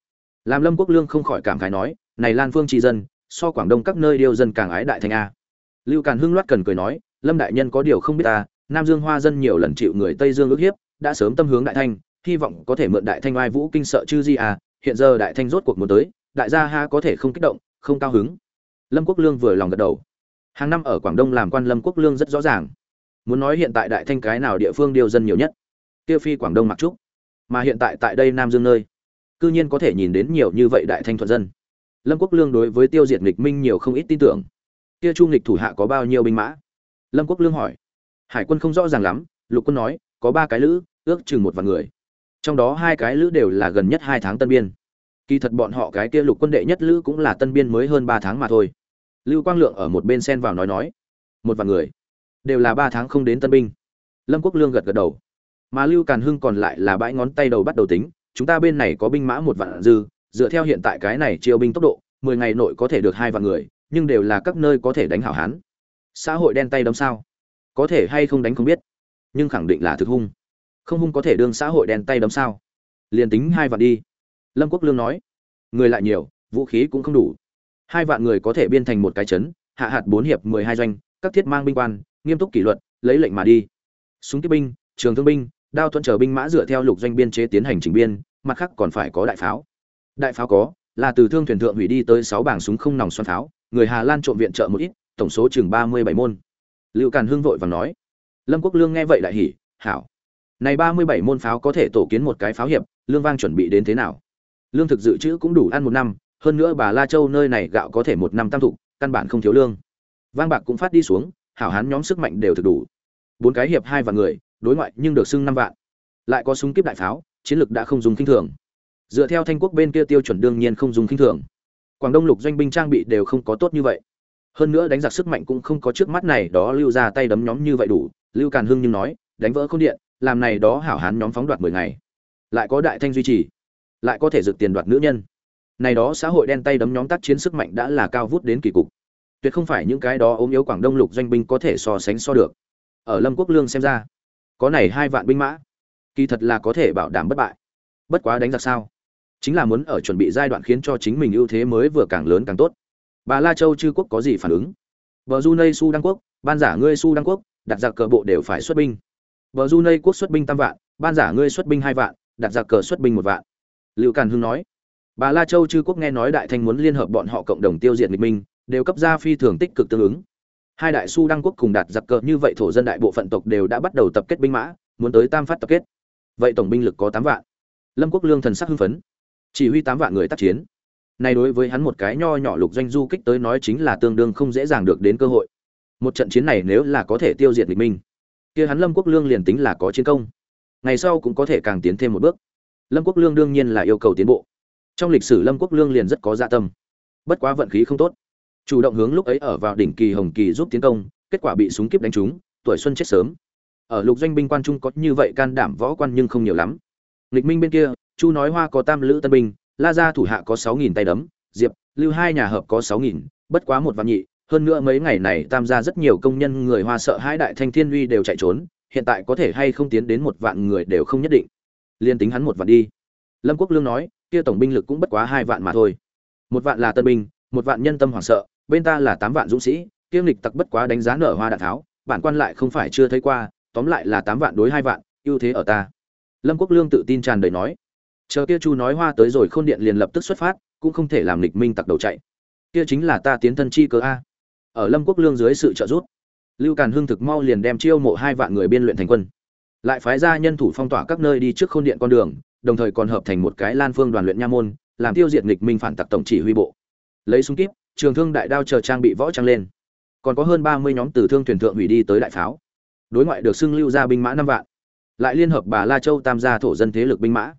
Làm lâm quốc lương không khỏi cảm khái nói, này lan phương tri dân, so quảng đông các nơi điêu dân càng ái đại thanh a. Lưu càn hưng loát cần cười nói, lâm đại nhân có điều không biết ta, nam dương hoa dân nhiều lần chịu người tây dương ức hiếp, đã sớm tâm hướng đại thanh, hy vọng có thể mượn đại thanh oai vũ kinh sợ chư di à hiện giờ đại thanh rốt cuộc muốn tới, đại gia ha có thể không kích động không cao hứng. Lâm quốc lương vừa lòng gật đầu. Hàng năm ở quảng đông làm quan lâm quốc lương rất rõ ràng. Muốn nói hiện tại đại thanh cái nào địa phương điều dân nhiều nhất? Kia phi quảng đông mặc trúc. Mà hiện tại tại đây nam dương nơi, cư nhiên có thể nhìn đến nhiều như vậy đại thanh thuận dân. Lâm quốc lương đối với tiêu diệt nghịch minh nhiều không ít tin tưởng. Kia chu nghịch thủ hạ có bao nhiêu binh mã? Lâm quốc lương hỏi. Hải quân không rõ ràng lắm, lục quân nói, có ba cái lữ, ước chừng một vạn người. Trong đó hai cái lữ đều là gần nhất hai tháng tân biên kỳ thật bọn họ cái kia lục quân đệ nhất lữ cũng là tân biên mới hơn ba tháng mà thôi. Lưu quang lượng ở một bên xen vào nói nói. Một vạn người. Đều là ba tháng không đến tân binh. Lâm quốc lương gật gật đầu. Mà lưu càn hưng còn lại là bãi ngón tay đầu bắt đầu tính. Chúng ta bên này có binh mã một vạn dư. Dựa theo hiện tại cái này chiêu binh tốc độ, mười ngày nội có thể được hai vạn người, nhưng đều là các nơi có thể đánh hảo hán. Xã hội đen tay đấm sao? Có thể hay không đánh không biết. Nhưng khẳng định là thực hung. Không hung có thể đương xã hội đen tay đấm sao? Liền tính hai vạn đi lâm quốc lương nói người lại nhiều vũ khí cũng không đủ. Hai vạn người có thể biên thành một cái trấn, hạ hạt bốn hiệp mười hai doanh các thiết mang binh quan nghiêm túc kỷ luật lấy lệnh mà đi. Súng tiếp binh trường thương binh đao thuận chờ binh mã dựa theo lục doanh biên chế tiến hành chỉnh biên mặt khác còn phải có đại pháo. Đại pháo có là từ thương thuyền thượng hủy đi tới sáu bảng súng không nòng xoắn pháo người hà lan trộm viện trợ một ít tổng số chừng ba mươi bảy môn. Lưu càn hưng vội và nói lâm quốc lương nghe vậy đại hỉ hảo. Này ba mươi bảy môn pháo có thể tổ kiến một cái pháo hiệp lương vang chuẩn bị đến thế nào? Lương thực dự trữ cũng đủ ăn một năm, hơn nữa bà la châu nơi này gạo có thể một năm tam thụ, căn bản không thiếu lương. Vang bạc cũng phát đi xuống, hảo hán nhóm sức mạnh đều thực đủ. Bốn cái hiệp hai vạn người, đối ngoại nhưng được xưng năm vạn. Lại có súng kiếp đại pháo, chiến lực đã không dùng kinh thường. Dựa theo thanh quốc bên kia tiêu chuẩn đương nhiên không dùng kinh thường. Quảng đông lục doanh binh trang bị đều không có tốt như vậy. Hơn nữa đánh giặc sức mạnh cũng không có trước mắt này, đó lưu ra tay đấm nhóm như vậy đủ. Lưu càn hưng nhưng nói, đánh vỡ không điện, làm này đó hảo hán nhóm phóng đoạt mười ngày. Lại có đại thanh duy trì lại có thể dự tiền đoạt nữ nhân. Này đó xã hội đen tay đấm nhóm tác chiến sức mạnh đã là cao vút đến kỳ cục. Tuyệt không phải những cái đó ốm yếu quảng đông lục doanh binh có thể so sánh so được. Ở lâm quốc lương xem ra, có này hai vạn binh mã, kỳ thật là có thể bảo đảm bất bại. Bất quá đánh giặc sao? Chính là muốn ở chuẩn bị giai đoạn khiến cho chính mình ưu thế mới vừa càng lớn càng tốt. Bà la châu chư quốc có gì phản ứng? Vợ du nây su đăng quốc, ban giả ngươi su đăng quốc, đặt giặc cờ bộ đều phải xuất binh. Vợ du nây quốc xuất binh tam vạn, ban giả ngươi xuất binh hai vạn, đặt giặc cờ xuất binh một vạn lưu càn hưng nói. Bà la châu chư quốc nghe nói đại thanh muốn liên hợp bọn họ cộng đồng tiêu diệt nghịch minh, đều cấp ra phi thường tích cực tương ứng. Hai đại su đăng quốc cùng đạt giặc cờ như vậy thổ dân đại bộ phận tộc đều đã bắt đầu tập kết binh mã, muốn tới tam phát tập kết. Vậy tổng binh lực có tám vạn. Lâm quốc lương thần sắc hưng phấn. Chỉ huy tám vạn người tác chiến. Này đối với hắn một cái nho nhỏ lục doanh du kích tới nói chính là tương đương không dễ dàng được đến cơ hội. Một trận chiến này nếu là có thể tiêu diệt địch minh, kia hắn lâm quốc lương liền tính là có chiến công. Ngày sau cũng có thể càng tiến thêm một bước lâm quốc lương đương nhiên là yêu cầu tiến bộ. Trong lịch sử lâm quốc lương liền rất có dạ tâm. Bất quá vận khí không tốt. Chủ động hướng lúc ấy ở vào đỉnh kỳ hồng kỳ giúp tiến công, kết quả bị súng kiếp đánh trúng, tuổi xuân chết sớm. Ở lục doanh binh quan trung có như vậy can đảm võ quan nhưng không nhiều lắm. Nghịch minh bên kia, chu nói hoa có tam lữ tân binh, la gia thủ hạ có sáu nghìn tay đấm, diệp lưu hai nhà hợp có sáu nghìn, bất quá một vạn nhị, hơn nữa mấy ngày này tam gia rất nhiều công nhân người hoa sợ hai đại thanh thiên uy đều chạy trốn, hiện tại có thể hay không tiến đến một vạn người đều không nhất định liên tính hắn một vạn đi. Lâm quốc lương nói, kia tổng binh lực cũng bất quá hai vạn mà thôi. Một vạn là tân binh, một vạn nhân tâm hoảng sợ, bên ta là tám vạn dũng sĩ, kiêm lịch tặc bất quá đánh giá nở hoa đạn tháo, bản quan lại không phải chưa thấy qua, tóm lại là tám vạn đối hai vạn, ưu thế ở ta. Lâm quốc lương tự tin tràn đầy nói. Chờ kia chu nói hoa tới rồi khôn điện liền lập tức xuất phát, cũng không thể làm lịch minh tặc đầu chạy. Kia chính là ta tiến thân chi cơ a. Ở lâm quốc lương dưới sự trợ giúp, lưu càn hưng thực mau liền đem chiêu mộ hai vạn người biên luyện thành quân lại phái ra nhân thủ phong tỏa các nơi đi trước khôn điện con đường, đồng thời còn hợp thành một cái lan phương đoàn luyện nha môn, làm tiêu diệt nghịch minh phản tặc tổng chỉ huy bộ. Lấy súng kíp, trường thương đại đao chờ trang bị võ trang lên. Còn có hơn ba mươi nhóm từ thương thuyền thượng hủy đi tới đại pháo. Đối ngoại được xưng lưu ra binh mã năm vạn. Lại liên hợp bà la châu tam gia thổ dân thế lực binh mã.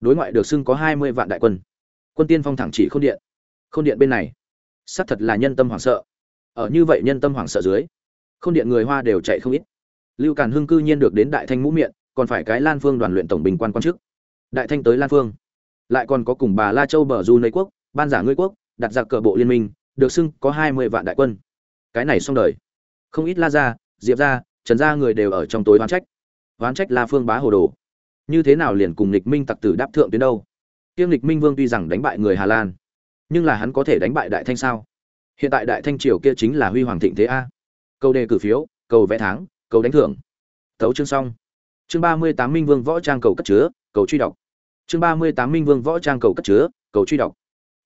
Đối ngoại được xưng có hai mươi vạn đại quân. Quân tiên phong thẳng chỉ k h ô n điện. K h ô n điện bên này, xác thật là nhân tâm hoảng sợ. Ở như vậy nhân tâm hoảng sợ dưới k h ô n điện người hoa đều chạy không ít lưu càn hưng cư nhiên được đến đại thanh mũ miệng còn phải cái lan phương đoàn luyện tổng bình quan quan chức. Đại thanh tới lan phương. Lại còn có cùng bà la châu bờ du nơi quốc ban giả ngươi quốc đặt giặc cờ bộ liên minh được xưng có hai mươi vạn đại quân. Cái này xong đời. Không ít la gia, diệp gia, trần gia người đều ở trong tối oán trách. Oán trách la phương bá hồ đồ. Như thế nào liền cùng lịch minh tặc tử đáp thượng tuyến đâu? Kiêm lịch minh vương tuy rằng đánh bại người hà lan nhưng là hắn có thể đánh bại đại thanh sao? Hiện tại đại thanh triều kia chính là huy hoàng thịnh thế a. Câu đề cử phiếu cầu vẽ tháng cầu đánh thưởng. Tấu chương xong. Chương ba mươi tám minh vương võ trang cầu cất chứa, cầu truy đọc. Chương ba mươi tám minh vương võ trang cầu cất chứa, cầu truy đọc.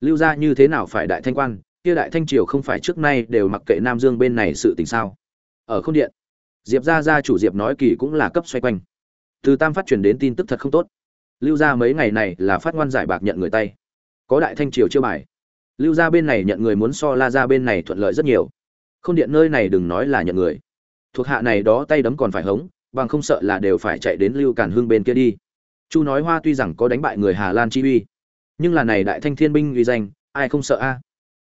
Lưu ra như thế nào phải đại thanh quan, kia đại thanh triều không phải trước nay đều mặc kệ nam dương bên này sự tình sao? Ở không điện, diệp gia gia chủ diệp nói kỳ cũng là cấp xoay quanh. Từ tam phát truyền đến tin tức thật không tốt. Lưu gia mấy ngày này là phát ngoan giải bạc nhận người tay. Có đại thanh triều chưa bài. Lưu gia bên này nhận người muốn so la gia bên này thuận lợi rất nhiều. Không điện nơi này đừng nói là nhận người thuộc hạ này đó tay đấm còn phải hống, bằng không sợ là đều phải chạy đến lưu cản hương bên kia đi. Chu nói hoa tuy rằng có đánh bại người hà lan chi uy, nhưng là này đại thanh thiên binh uy danh, ai không sợ a?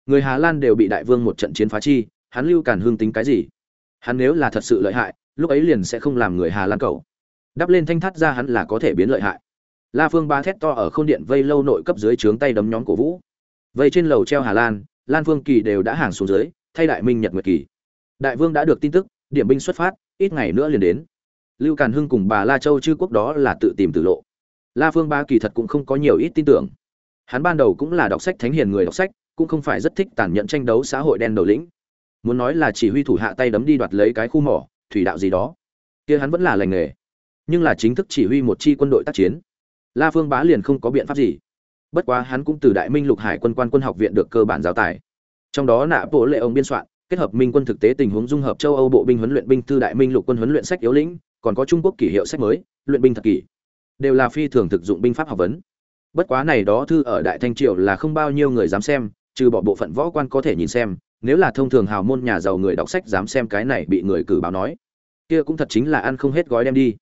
Người hà lan đều bị đại vương một trận chiến phá chi, hắn lưu cản hương tính cái gì? Hắn nếu là thật sự lợi hại, lúc ấy liền sẽ không làm người hà lan cầu. Đắp lên thanh thắt ra hắn là có thể biến lợi hại. La phương ba thét to ở k h ô n điện vây lâu nội cấp dưới trướng tay đấm nhóm cổ vũ. Vây trên lầu treo hà lan lan phương kỳ đều đã hàng xuống dưới, thay đại minh nhật nguyệt kỳ. Đại vương đã được tin tức điểm binh xuất phát, ít ngày nữa liền đến. Lưu càn hưng cùng bà la châu chư quốc đó là tự tìm tử lộ. La phương ba kỳ thật cũng không có nhiều ít tin tưởng. Hắn ban đầu cũng là đọc sách thánh hiền người đọc sách, cũng không phải rất thích tàn nhẫn tranh đấu xã hội đen đầu lĩnh. Muốn nói là chỉ huy thủ hạ tay đấm đi đoạt lấy cái khu mỏ, thủy đạo gì đó, kia hắn vẫn là lành nghề. Nhưng là chính thức chỉ huy một chi quân đội tác chiến, la phương bá liền không có biện pháp gì. Bất quá hắn cũng từ đại minh lục hải quân quan quân học viện được cơ bản giáo tài. Trong đó nạ bộ lệ ông biên soạn kết hợp minh quân thực tế tình huống dung hợp châu âu bộ binh huấn luyện binh thư đại minh lục quân huấn luyện sách yếu lĩnh, còn có trung quốc kỷ hiệu sách mới, luyện binh thật kỷ, đều là phi thường thực dụng binh pháp học vấn. Bất quá này đó thư ở đại thanh triều là không bao nhiêu người dám xem, trừ bỏ bộ phận võ quan có thể nhìn xem, nếu là thông thường hào môn nhà giàu người đọc sách dám xem cái này bị người cử báo nói, kia cũng thật chính là ăn không hết gói đem đi.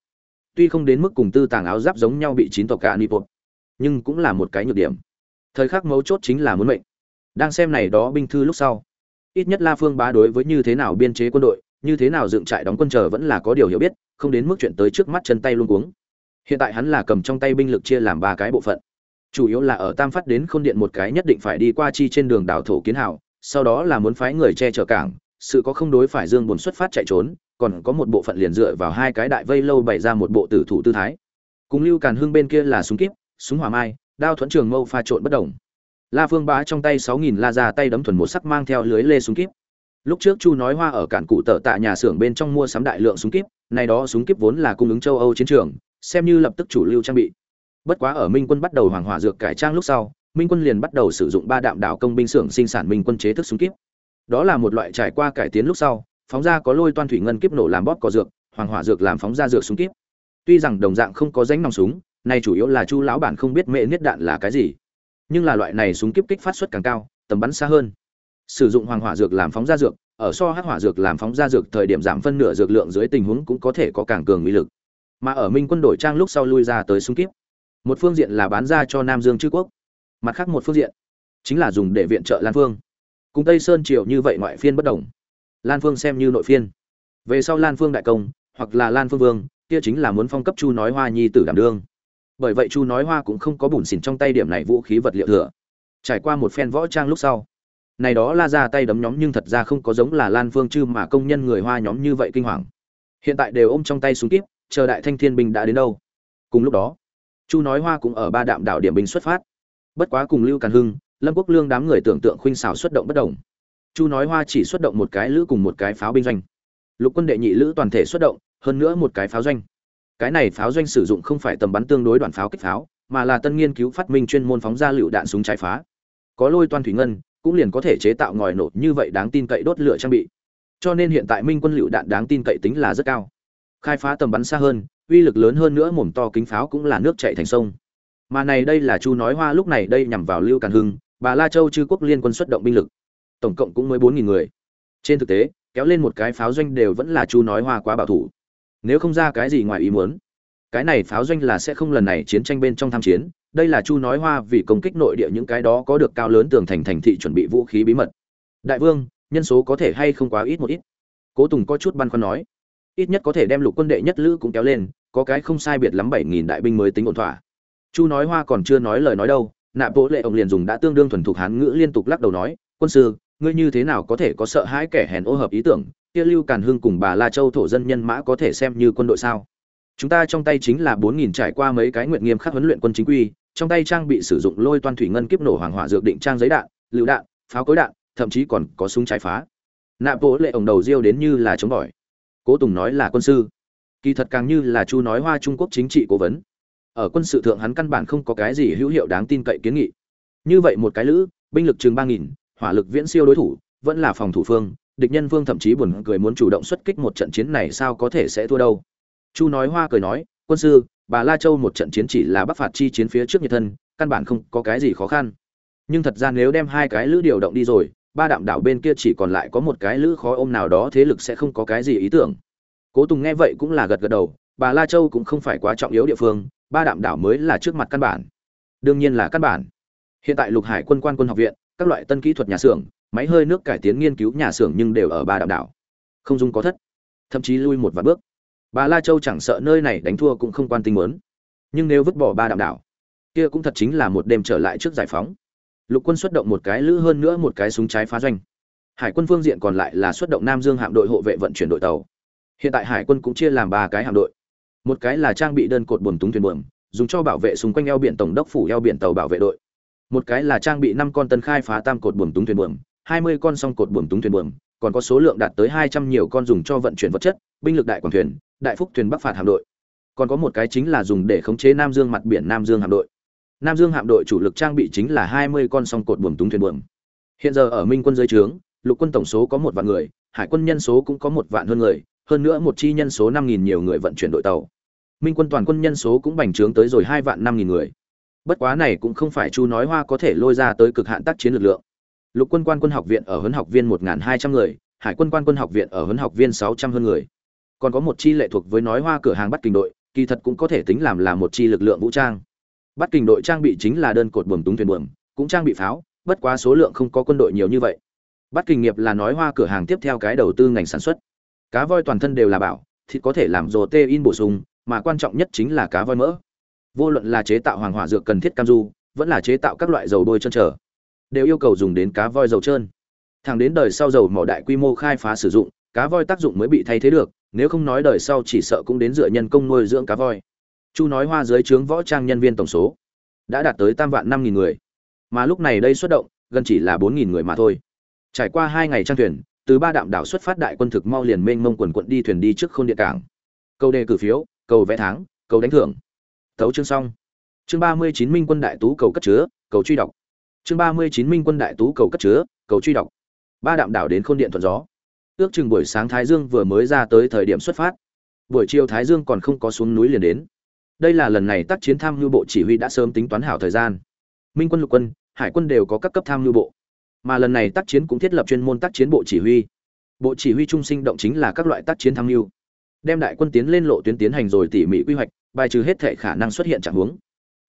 Tuy không đến mức cùng tư tàng áo giáp giống nhau bị chín tộc cả nipot nhưng cũng là một cái nhược điểm. Thời khắc mấu chốt chính là muốn mệnh. Đang xem này đó binh thư lúc sau ít nhất la phương bá đối với như thế nào biên chế quân đội, như thế nào dựng trại đóng quân chờ vẫn là có điều hiểu biết, không đến mức chuyện tới trước mắt chân tay luôn cuống. Hiện tại hắn là cầm trong tay binh lực chia làm ba cái bộ phận. Chủ yếu là ở tam phát đến khôn điện một cái nhất định phải đi qua chi trên đường đảo thổ kiến hảo sau đó là muốn phái người che chở cảng, sự có không đối phải dương buồn xuất phát chạy trốn, còn có một bộ phận liền dựa vào hai cái đại vây lâu bày ra một bộ tử thủ tư thái. Cùng lưu càn hương bên kia là súng kíp, súng hỏa mai, đao thuẫn trường mâu pha trộn bất đồng la phương bá trong tay sáu nghìn la ra tay đấm thuần một sắc mang theo lưới lê súng kíp. Lúc trước chu nói hoa ở cản cụ tờ tạ nhà xưởng bên trong mua sắm đại lượng súng kíp, này đó súng kíp vốn là cung ứng châu âu chiến trường, xem như lập tức chủ lưu trang bị. Bất quá ở minh quân bắt đầu hoàng hỏa dược cải trang lúc sau, minh quân liền bắt đầu sử dụng ba đạm đảo công binh xưởng sinh sản minh quân chế thức súng kíp. Đó là một loại trải qua cải tiến lúc sau, phóng ra có lôi toan thủy ngân kíp nổ làm bóp cỏ dược hoàng hỏa dược làm phóng ra dược súng kíp. Tuy rằng đồng dạng không có ránh nòng súng, này chủ yếu là chu lão bản không biết mẹ niết đạn là cái gì nhưng là loại này súng kiếp kích phát suất càng cao tầm bắn xa hơn. Sử dụng hoàng hỏa dược làm phóng ra dược ở so hắc hỏa dược làm phóng ra dược thời điểm giảm phân nửa dược lượng dưới tình huống cũng có thể có càng cường uy lực. Mà ở minh quân đổi trang lúc sau lui ra tới súng kiếp, một phương diện là bán ra cho nam dương chư quốc mặt khác một phương diện chính là dùng để viện trợ lan phương. Cùng tây sơn triều như vậy ngoại phiên bất đồng. Lan phương xem như nội phiên. Về sau lan phương đại công hoặc là lan phương vương kia chính là muốn phong cấp chu nói hoa nhi tử đảm đương bởi vậy chu nói hoa cũng không có bùn xỉn trong tay điểm này vũ khí vật liệu thừa. Trải qua một phen võ trang lúc sau, này đó la ra tay đấm nhóm nhưng thật ra không có giống là lan phương chư mà công nhân người hoa nhóm như vậy kinh hoàng. Hiện tại đều ôm trong tay súng kíp, chờ đại thanh thiên binh đã đến đâu. Cùng lúc đó, chu nói hoa cũng ở ba đạm đảo điểm binh xuất phát. Bất quá cùng lưu càn hưng, lâm quốc lương đám người tưởng tượng khuynh xảo xuất động bất động chu nói hoa chỉ xuất động một cái lữ cùng một cái pháo binh doanh. Lục quân đệ nhị lữ toàn thể xuất động, hơn nữa một cái pháo doanh cái này pháo doanh sử dụng không phải tầm bắn tương đối đoạn pháo kích pháo, mà là tân nghiên cứu phát minh chuyên môn phóng ra lựu đạn súng trái phá. Có lôi toan thủy ngân, cũng liền có thể chế tạo ngòi nổ như vậy đáng tin cậy đốt lửa trang bị. Cho nên hiện tại minh quân lựu đạn đáng tin cậy tính là rất cao. Khai phá tầm bắn xa hơn, uy lực lớn hơn nữa mồm to kính pháo cũng là nước chảy thành sông. Mà này đây là chu nói hoa lúc này đây nhằm vào lưu càn hưng, bà la châu chư quốc liên quân xuất động binh lực. Tổng cộng cũng mới bốn nghìn người. Trên thực tế, kéo lên một cái pháo doanh đều vẫn là chu nói hoa quá bảo thủ nếu không ra cái gì ngoài ý muốn. Cái này pháo doanh là sẽ không lần này chiến tranh bên trong tham chiến. Đây là chu nói hoa vì công kích nội địa những cái đó có được cao lớn tường thành thành thị chuẩn bị vũ khí bí mật. Đại vương, nhân số có thể hay không quá ít một ít? Cố tùng có chút băn khoăn nói. Ít nhất có thể đem lục quân đệ nhất lữ cũng kéo lên, có cái không sai biệt lắm bảy nghìn đại binh mới tính ổn thỏa. Chu nói hoa còn chưa nói lời nói đâu nạp bộ lệ ông liền dùng đã tương đương thuần thục hán ngữ liên tục lắc đầu nói, quân sư, ngươi như thế nào có thể có sợ hãi kẻ hèn ô hợp ý tưởng? Kia lưu càn hưng cùng bà la châu thổ dân nhân mã có thể xem như quân đội sao? Chúng ta trong tay chính là bốn nghìn trải qua mấy cái nguyện nghiêm khắc huấn luyện quân chính quy, trong tay trang bị sử dụng lôi toan thủy ngân kiếp nổ hoàng hỏa dược định trang giấy đạn, lựu đạn, pháo cối đạn, thậm chí còn có súng trái phá. Nạp bố lệ ổng đầu riêu đến như là chống bỏi. Cố tùng nói là quân sư. Kỳ thật càng như là chu nói hoa trung quốc chính trị cố vấn. Ở quân sự thượng hắn căn bản không có cái gì hữu hiệu đáng tin cậy kiến nghị. Như vậy một cái lữ, binh lực chừng ba nghìn, hỏa lực viễn siêu đối thủ, vẫn là phòng thủ phương địch nhân vương thậm chí buồn cười muốn chủ động xuất kích một trận chiến này sao có thể sẽ thua đâu. Chu nói hoa cười nói, quân sư, bà la châu một trận chiến chỉ là bắc phạt chi chiến phía trước nhiệt thân, căn bản không có cái gì khó khăn. Nhưng thật ra nếu đem hai cái lữ điều động đi rồi, ba đạm đảo bên kia chỉ còn lại có một cái lữ khó ôm nào đó thế lực sẽ không có cái gì ý tưởng. Cố tùng nghe vậy cũng là gật gật đầu, bà la châu cũng không phải quá trọng yếu địa phương, ba đạm đảo mới là trước mặt căn bản. Đương nhiên là căn bản. Hiện tại lục hải quân quan quân học viện, các loại tân kỹ thuật nhà xưởng máy hơi nước cải tiến nghiên cứu nhà xưởng nhưng đều ở ba đạm đảo. Không dung có thất. Thậm chí lui một vài bước. Bà la châu chẳng sợ nơi này đánh thua cũng không quan tinh muốn. Nhưng nếu vứt bỏ ba đạm đảo, kia cũng thật chính là một đêm trở lại trước giải phóng. Lục quân xuất động một cái lữ hơn nữa một cái súng trái phá doanh. Hải quân phương diện còn lại là xuất động nam dương hạm đội hộ vệ vận chuyển đội tàu. Hiện tại hải quân cũng chia làm ba cái hạm đội. Một cái là trang bị đơn cột buồm túng thuyền buồm, dùng cho bảo vệ xung quanh eo biển tổng đốc phủ eo biển tàu bảo vệ đội. Một cái là trang bị năm con tân khai phá tam cột buồm túng thuyền buồm hai mươi con song cột buồm túng thuyền buồm, còn có số lượng đạt tới hai trăm nhiều con dùng cho vận chuyển vật chất, binh lực đại quảng thuyền, đại phúc thuyền bắc phạt hạm đội. Còn có một cái chính là dùng để khống chế nam dương mặt biển nam dương hạm đội. Nam dương hạm đội chủ lực trang bị chính là hai mươi con song cột buồm túng thuyền buồm. Hiện giờ ở minh quân dưới trướng, lục quân tổng số có một vạn người, hải quân nhân số cũng có một vạn hơn người, hơn nữa một chi nhân số năm nghìn nhiều người vận chuyển đội tàu. Minh quân toàn quân nhân số cũng bành trướng tới rồi hai vạn năm nghìn người. Bất quá này cũng không phải chu nói hoa có thể lôi ra tới cực hạn tác chiến lực lượng lục quân quan quân học viện ở huấn học viên một hai trăm người, hải quân quan quân học viện ở huấn học viên sáu trăm hơn người. Còn có một chi lệ thuộc với nói hoa cửa hàng bắt kình đội, kỳ thật cũng có thể tính làm là một chi lực lượng vũ trang. Bắt kình đội trang bị chính là đơn cột buồm túng thuyền buồm, cũng trang bị pháo, bất quá số lượng không có quân đội nhiều như vậy. Bắt kình nghiệp là nói hoa cửa hàng tiếp theo cái đầu tư ngành sản xuất. Cá voi toàn thân đều là bảo, thịt có thể làm rồ tê in bổ sung, mà quan trọng nhất chính là cá voi mỡ. Vô luận là chế tạo hoàng hỏa dược cần thiết cam du, vẫn là chế tạo các loại dầu đôi chân trở đều yêu cầu dùng đến cá voi dầu trơn. Thẳng đến đời sau dầu mỏ đại quy mô khai phá sử dụng, cá voi tác dụng mới bị thay thế được, nếu không nói đời sau chỉ sợ cũng đến dựa nhân công nuôi dưỡng cá voi. Chu nói hoa dưới trướng võ trang nhân viên tổng số, đã đạt tới tam vạn năm nghìn người. Mà lúc này đây xuất động, gần chỉ là bốn nghìn người mà thôi. Trải qua hai ngày trang thuyền, từ ba đạm đảo xuất phát đại quân thực mau liền mênh mông quần quận đi thuyền đi trước khôn địa cảng. Câu đề cử phiếu, cầu vẽ tháng, cầu đánh thưởng. Tấu chương xong. Chương ba mươi chín minh quân đại tú cầu cất chứa, cầu truy đọc chương ba mươi chín minh quân đại tú cầu cất chứa, cầu truy đọc. Ba đạm đảo đến khôn điện thuận gió. Ước chừng buổi sáng thái dương vừa mới ra tới thời điểm xuất phát. Buổi chiều thái dương còn không có xuống núi liền đến. Đây là lần này tác chiến tham mưu bộ chỉ huy đã sớm tính toán hảo thời gian. Minh quân lục quân, hải quân đều có các cấp tham mưu bộ. Mà lần này tác chiến cũng thiết lập chuyên môn tác chiến bộ chỉ huy. Bộ chỉ huy trung sinh động chính là các loại tác chiến tham mưu. Đem đại quân tiến lên lộ tuyến tiến hành rồi tỉ mỉ quy hoạch, bài trừ hết thể khả năng xuất hiện trạng huống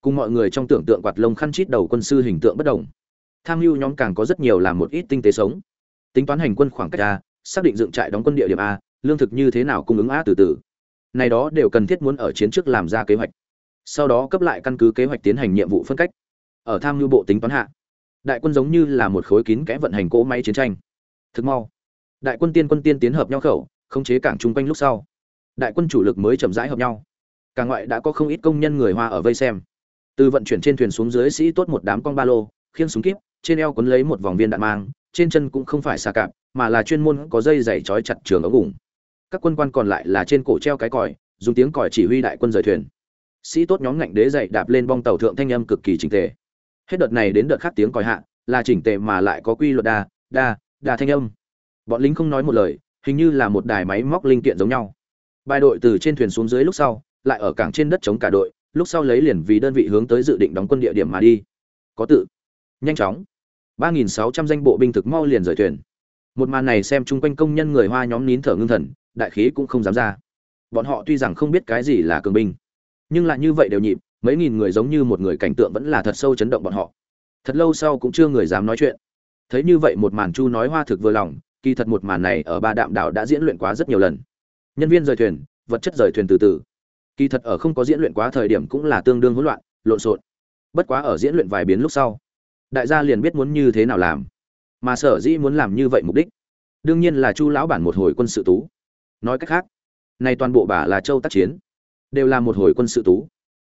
cùng mọi người trong tưởng tượng quạt lông khăn chít đầu quân sư hình tượng bất đồng. Tham mưu nhóm càng có rất nhiều làm một ít tinh tế sống. Tính toán hành quân khoảng cách a, xác định dựng trại đóng quân địa điểm a, lương thực như thế nào cung ứng a từ từ. Này đó đều cần thiết muốn ở chiến trước làm ra kế hoạch. Sau đó cấp lại căn cứ kế hoạch tiến hành nhiệm vụ phân cách. Ở tham mưu bộ tính toán hạ, đại quân giống như là một khối kín kẽ vận hành cỗ máy chiến tranh. Thực mau, đại quân tiên quân tiên tiến hợp nhau khẩu, khống chế cảng chung quanh lúc sau. Đại quân chủ lực mới chậm rãi hợp nhau. Cả ngoại đã có không ít công nhân người hoa ở vây xem từ vận chuyển trên thuyền xuống dưới sĩ tốt một đám con ba lô, khiêng súng kíp, trên eo quấn lấy một vòng viên đạn mang, trên chân cũng không phải xà cạp, mà là chuyên môn có dây dày trói chặt trường ống ủng. Các quân quan còn lại là trên cổ treo cái còi, dùng tiếng còi chỉ huy đại quân rời thuyền. Sĩ tốt nhóm ngạnh đế dậy đạp lên bong tàu thượng thanh âm cực kỳ chỉnh tề. Hết đợt này đến đợt khác tiếng còi hạ, là chỉnh tề mà lại có quy luật đa đa đa thanh âm. Bọn lính không nói một lời, hình như là một đài máy móc linh kiện giống nhau. Bài đội từ trên thuyền xuống dưới lúc sau, lại ở cảng trên đất chống cả đội lúc sau lấy liền vì đơn vị hướng tới dự định đóng quân địa điểm mà đi. Có tự. Nhanh chóng. ba nghìn sáu trăm danh bộ binh thực mau liền rời thuyền. Một màn này xem chung quanh công nhân người hoa nhóm nín thở ngưng thần, đại khí cũng không dám ra. Bọn họ tuy rằng không biết cái gì là cường binh, nhưng lại như vậy đều nhịp, mấy nghìn người giống như một người cảnh tượng vẫn là thật sâu chấn động bọn họ. Thật lâu sau cũng chưa người dám nói chuyện. Thấy như vậy một màn chu nói hoa thực vừa lòng, kỳ thật một màn này ở ba đạm đảo đã diễn luyện quá rất nhiều lần. Nhân viên rời thuyền, vật chất rời thuyền từ từ kỳ thật ở không có diễn luyện quá thời điểm cũng là tương đương hỗn loạn, lộn xộn. Bất quá ở diễn luyện vài biến lúc sau, đại gia liền biết muốn như thế nào làm. Mà sở dĩ muốn làm như vậy mục đích, đương nhiên là chu lão bản một hồi quân sự tú. Nói cách khác, này toàn bộ bà là châu tác chiến, đều là một hồi quân sự tú.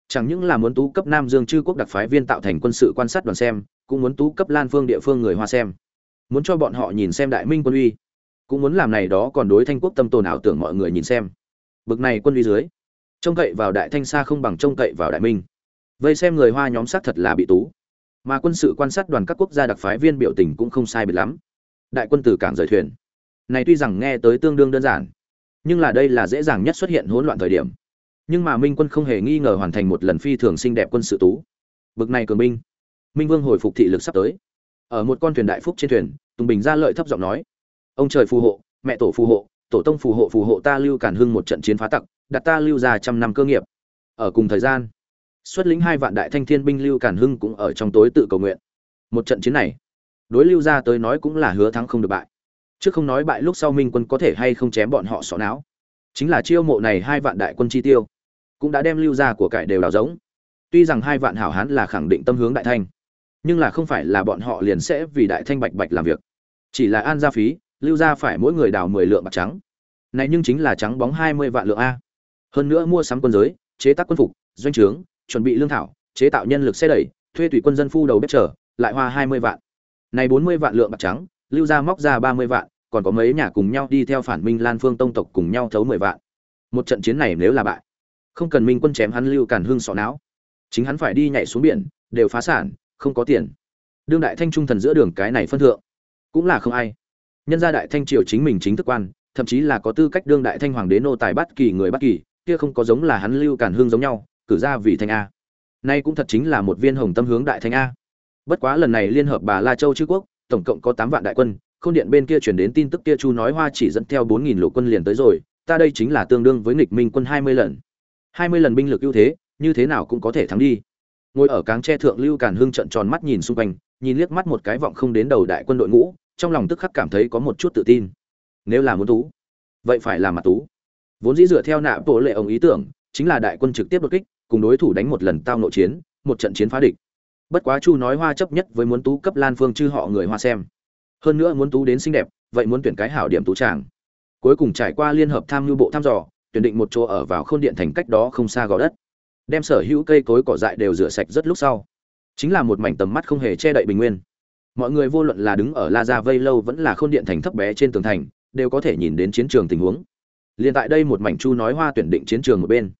Chẳng những là muốn tú cấp nam dương chư quốc đặc phái viên tạo thành quân sự quan sát đoàn xem, cũng muốn tú cấp lan phương địa phương người hoa xem. Muốn cho bọn họ nhìn xem đại minh quân uy, cũng muốn làm này đó còn đối thanh quốc tâm tồn ảo tưởng mọi người nhìn xem. Bực này quân uy dưới trông cậy vào đại thanh xa không bằng trông cậy vào đại minh. Vây xem người hoa nhóm sát thật là bị tú. Mà quân sự quan sát đoàn các quốc gia đặc phái viên biểu tình cũng không sai biệt lắm. Đại quân từ cảng rời thuyền. Này tuy rằng nghe tới tương đương đơn giản, nhưng là đây là dễ dàng nhất xuất hiện hỗn loạn thời điểm. Nhưng mà minh quân không hề nghi ngờ hoàn thành một lần phi thường xinh đẹp quân sự tú. Bực này cường binh. Minh vương hồi phục thị lực sắp tới. Ở một con thuyền đại phúc trên thuyền, tùng bình ra lợi thấp giọng nói. Ông trời phù hộ, mẹ tổ phù hộ, tổ tông phù hộ phù hộ ta lưu cản hưng một trận chiến phá tặc đặt ta lưu ra trăm năm cơ nghiệp. Ở cùng thời gian, xuất lĩnh hai vạn đại thanh thiên binh lưu cản hưng cũng ở trong tối tự cầu nguyện. Một trận chiến này, đối lưu ra tới nói cũng là hứa thắng không được bại. Chứ không nói bại lúc sau minh quân có thể hay không chém bọn họ sọ não. Chính là chiêu mộ này hai vạn đại quân chi tiêu, cũng đã đem lưu ra của cải đều đào giống tuy rằng hai vạn hảo hán là khẳng định tâm hướng đại thanh, nhưng là không phải là bọn họ liền sẽ vì đại thanh bạch bạch làm việc. Chỉ là an gia phí, lưu ra phải mỗi người đào mười lượng bạc trắng. Này nhưng chính là trắng bóng hai mươi vạn lượng a hơn nữa mua sắm quân giới, chế tác quân phục, doanh trướng, chuẩn bị lương thảo, chế tạo nhân lực xe đẩy, thuê tùy quân dân phu đầu bếp trở lại hoa hai mươi vạn. Này bốn mươi vạn lượng bạc trắng, lưu ra móc ra ba mươi vạn, còn có mấy nhà cùng nhau đi theo phản minh lan phương tông tộc cùng nhau thấu mười vạn. Một trận chiến này nếu là bại, không cần minh quân chém hắn lưu càn hương sọ não. Chính hắn phải đi nhảy xuống biển, đều phá sản, không có tiền. Đương đại thanh trung thần giữa đường cái này phân thượng, cũng là không ai. Nhân gia đại thanh triều chính mình chính thức quan, thậm chí là có tư cách đương đại thanh hoàng đế nô tài bắt kỳ người bắt kỳ kia không có giống là hắn lưu càn hương giống nhau, cử ra vì thanh a. Nay cũng thật chính là một viên hồng tâm hướng đại thanh a. Bất quá lần này liên hợp bà la châu chư quốc, tổng cộng có tám vạn đại quân, không điện bên kia chuyển đến tin tức kia chu nói hoa chỉ dẫn theo bốn nghìn lục quân liền tới rồi, ta đây chính là tương đương với nghịch minh quân hai mươi lần. Hai mươi lần binh lực ưu thế, như thế nào cũng có thể thắng đi. Ngồi ở cáng tre thượng lưu càn Hương trận tròn mắt nhìn xung quanh, nhìn liếc mắt một cái vọng không đến đầu đại quân đội ngũ, trong lòng tức khắc cảm thấy có một chút tự tin. Nếu là muốn tú, vậy phải là mặt tú vốn dĩ dựa theo nạ bộ lệ ông ý tưởng, chính là đại quân trực tiếp đột kích, cùng đối thủ đánh một lần tao nội chiến, một trận chiến phá địch. Bất quá chu nói hoa chấp nhất với muốn tú cấp lan phương chư họ người hoa xem. Hơn nữa muốn tú đến xinh đẹp, vậy muốn tuyển cái hảo điểm tú tràng. Cuối cùng trải qua liên hợp tham mưu bộ thăm dò, tuyển định một chỗ ở vào khôn điện thành cách đó không xa gò đất. Đem sở hữu cây cối cỏ dại đều rửa sạch rất lúc sau. Chính là một mảnh tầm mắt không hề che đậy bình nguyên. Mọi người vô luận là đứng ở la gia vây lâu vẫn là khôn điện thành thấp bé trên tường thành, đều có thể nhìn đến chiến trường tình huống liền tại đây một mảnh chu nói hoa tuyển định chiến trường một bên,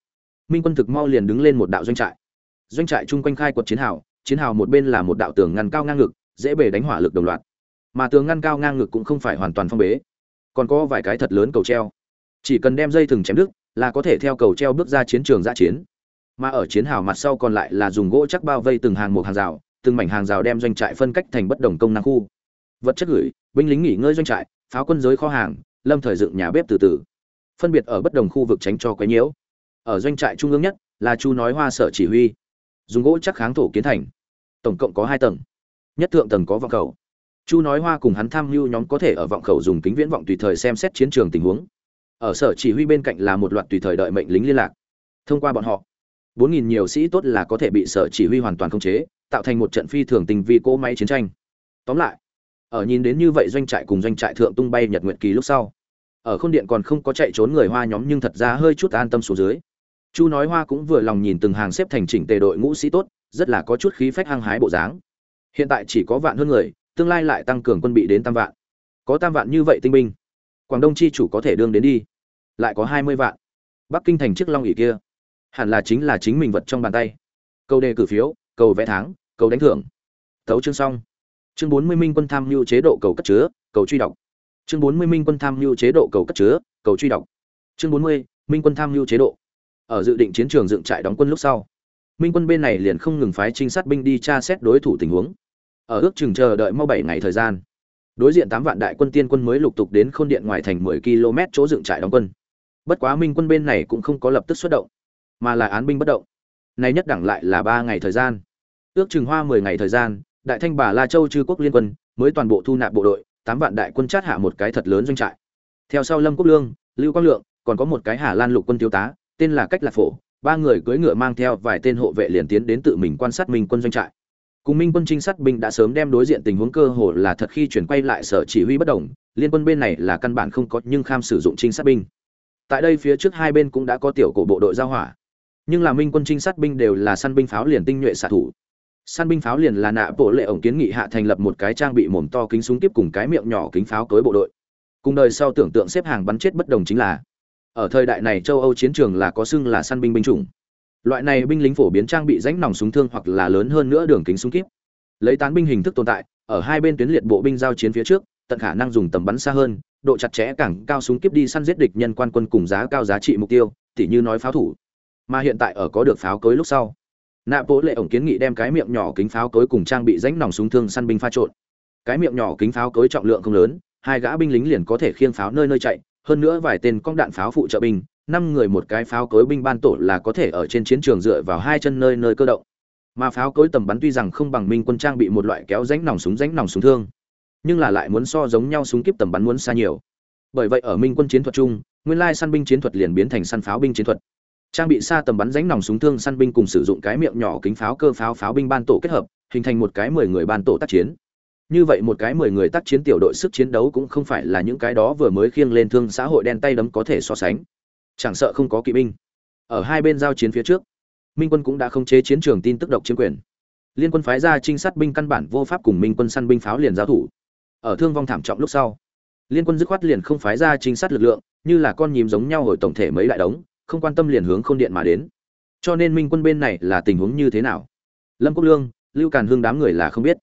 minh quân thực mau liền đứng lên một đạo doanh trại. Doanh trại chung quanh khai quật chiến hào chiến hào một bên là một đạo tường ngăn cao ngang ngực, dễ bề đánh hỏa lực đồng loạt. Mà tường ngăn cao ngang ngực cũng không phải hoàn toàn phong bế, còn có vài cái thật lớn cầu treo. Chỉ cần đem dây thừng chém đứt, là có thể theo cầu treo bước ra chiến trường giã chiến. Mà ở chiến hào mặt sau còn lại là dùng gỗ chắc bao vây từng hàng một hàng rào, từng mảnh hàng rào đem doanh trại phân cách thành bất đồng công năng khu. Vật chất gửi, binh lính nghỉ ngơi doanh trại, pháo quân giới kho hàng, lâm thời dựng nhà bếp từ từ phân biệt ở bất đồng khu vực tránh cho quấy nhiễu. Ở doanh trại trung ương nhất là chu nói hoa sở chỉ huy. Dùng gỗ chắc kháng thổ kiến thành. Tổng cộng có hai tầng. Nhất thượng tầng có vọng khẩu. Chu nói hoa cùng hắn tham lưu nhóm có thể ở vọng khẩu dùng kính viễn vọng tùy thời xem xét chiến trường tình huống. Ở sở chỉ huy bên cạnh là một loạt tùy thời đợi mệnh lính liên lạc. Thông qua bọn họ, bốn nghìn nhiều sĩ tốt là có thể bị sở chỉ huy hoàn toàn khống chế, tạo thành một trận phi thường tình vi cỗ máy chiến tranh. Tóm lại, ở nhìn đến như vậy doanh trại cùng doanh trại thượng tung bay nhật nguyệt kỳ lúc sau ở khôn điện còn không có chạy trốn người hoa nhóm nhưng thật ra hơi chút an tâm xuống dưới. Chu nói hoa cũng vừa lòng nhìn từng hàng xếp thành chỉnh tề đội ngũ sĩ tốt, rất là có chút khí phách hăng hái bộ dáng. Hiện tại chỉ có vạn hơn người, tương lai lại tăng cường quân bị đến tam vạn. Có tam vạn như vậy tinh binh, quảng đông chi chủ có thể đương đến đi. Lại có hai mươi vạn. Bắc kinh thành chiếc long ỉ kia, hẳn là chính là chính mình vật trong bàn tay. Câu đề cử phiếu, cầu vẽ tháng, cầu đánh thưởng. Tấu chương xong. Chương bốn mươi minh quân tham mưu chế độ cầu cất chứa, cầu truy đọc chương bốn mươi minh quân tham mưu chế độ cầu cất chứa, cầu truy đọc. Chương bốn mươi minh quân tham mưu chế độ. Ở dự định chiến trường dựng trại đóng quân lúc sau, minh quân bên này liền không ngừng phái trinh sát binh đi tra xét đối thủ tình huống. Ở ước chừng chờ đợi mau bảy ngày thời gian, đối diện tám vạn đại quân tiên quân mới lục tục đến khôn điện ngoài thành mười km chỗ dựng trại đóng quân. Bất quá minh quân bên này cũng không có lập tức xuất động, mà là án binh bất động. Nay nhất đẳng lại là ba ngày thời gian. Ước chừng hoa mười ngày thời gian, đại thanh bà la châu chư quốc liên quân mới toàn bộ thu nạp bộ đội tám vạn đại quân chát hạ một cái thật lớn doanh trại. Theo sau lâm quốc lương, lưu quang lượng, còn có một cái hà lan lục quân thiếu tá, tên là cách lạc phổ, ba người cưỡi ngựa mang theo vài tên hộ vệ liền tiến đến tự mình quan sát minh quân doanh trại. Cùng minh quân trinh sát binh đã sớm đem đối diện tình huống cơ hồ là thật khi chuyển quay lại sở chỉ huy bất đồng, liên quân bên này là căn bản không có nhưng kham sử dụng trinh sát binh. Tại đây phía trước hai bên cũng đã có tiểu cổ bộ đội giao hỏa. Nhưng là minh quân trinh sát binh đều là săn binh pháo liền tinh nhuệ xạ thủ săn binh pháo liền là nạ bộ lệ ổng kiến nghị hạ thành lập một cái trang bị mồm to kính súng tiếp cùng cái miệng nhỏ kính pháo cối bộ đội. Cùng đời sau tưởng tượng xếp hàng bắn chết bất đồng chính là, ở thời đại này châu âu chiến trường là có xưng là săn binh binh chủng. Loại này binh lính phổ biến trang bị rãnh nòng súng thương hoặc là lớn hơn nữa đường kính súng kíp. Lấy tán binh hình thức tồn tại, ở hai bên tuyến liệt bộ binh giao chiến phía trước, tận khả năng dùng tầm bắn xa hơn, độ chặt chẽ càng cao súng kíp đi săn giết địch nhân quan quân cùng giá cao giá trị mục tiêu, tỉ như nói pháo thủ. Mà hiện tại ở có được pháo cối lúc sau nạ bố lệ ổng kiến nghị đem cái miệng nhỏ kính pháo cối cùng trang bị rãnh nòng súng thương săn binh pha trộn. Cái miệng nhỏ kính pháo cối trọng lượng không lớn, hai gã binh lính liền có thể khiêng pháo nơi nơi chạy, hơn nữa vài tên cong đạn pháo phụ trợ binh, năm người một cái pháo cối binh ban tổ là có thể ở trên chiến trường dựa vào hai chân nơi nơi cơ động. Mà pháo cối tầm bắn tuy rằng không bằng minh quân trang bị một loại kéo rãnh nòng súng rãnh nòng súng thương, nhưng là lại muốn so giống nhau súng kíp tầm bắn muốn xa nhiều. Bởi vậy ở minh quân chiến thuật chung, nguyên lai săn binh chiến thuật liền biến thành săn pháo binh chiến thuật trang bị xa tầm bắn ránh nòng súng thương săn binh cùng sử dụng cái miệng nhỏ kính pháo cơ pháo pháo binh ban tổ kết hợp, hình thành một cái mười người ban tổ tác chiến. Như vậy một cái mười người tác chiến tiểu đội sức chiến đấu cũng không phải là những cái đó vừa mới khiêng lên thương xã hội đen tay đấm có thể so sánh. Chẳng sợ không có kỵ binh. Ở hai bên giao chiến phía trước, minh quân cũng đã không chế chiến trường tin tức độc chiếm quyền. Liên quân phái ra trinh sát binh căn bản vô pháp cùng minh quân săn binh pháo liền giao thủ. Ở thương vong thảm trọng lúc sau, liên quân dứt khoát liền không phái ra trinh sát lực lượng, như là con nhím giống nhau hồi tổng thể mấy đại đống không quan tâm liền hướng khôn điện mà đến. Cho nên minh quân bên này là tình huống như thế nào? Lâm quốc lương, lưu càn hương đám người là không biết.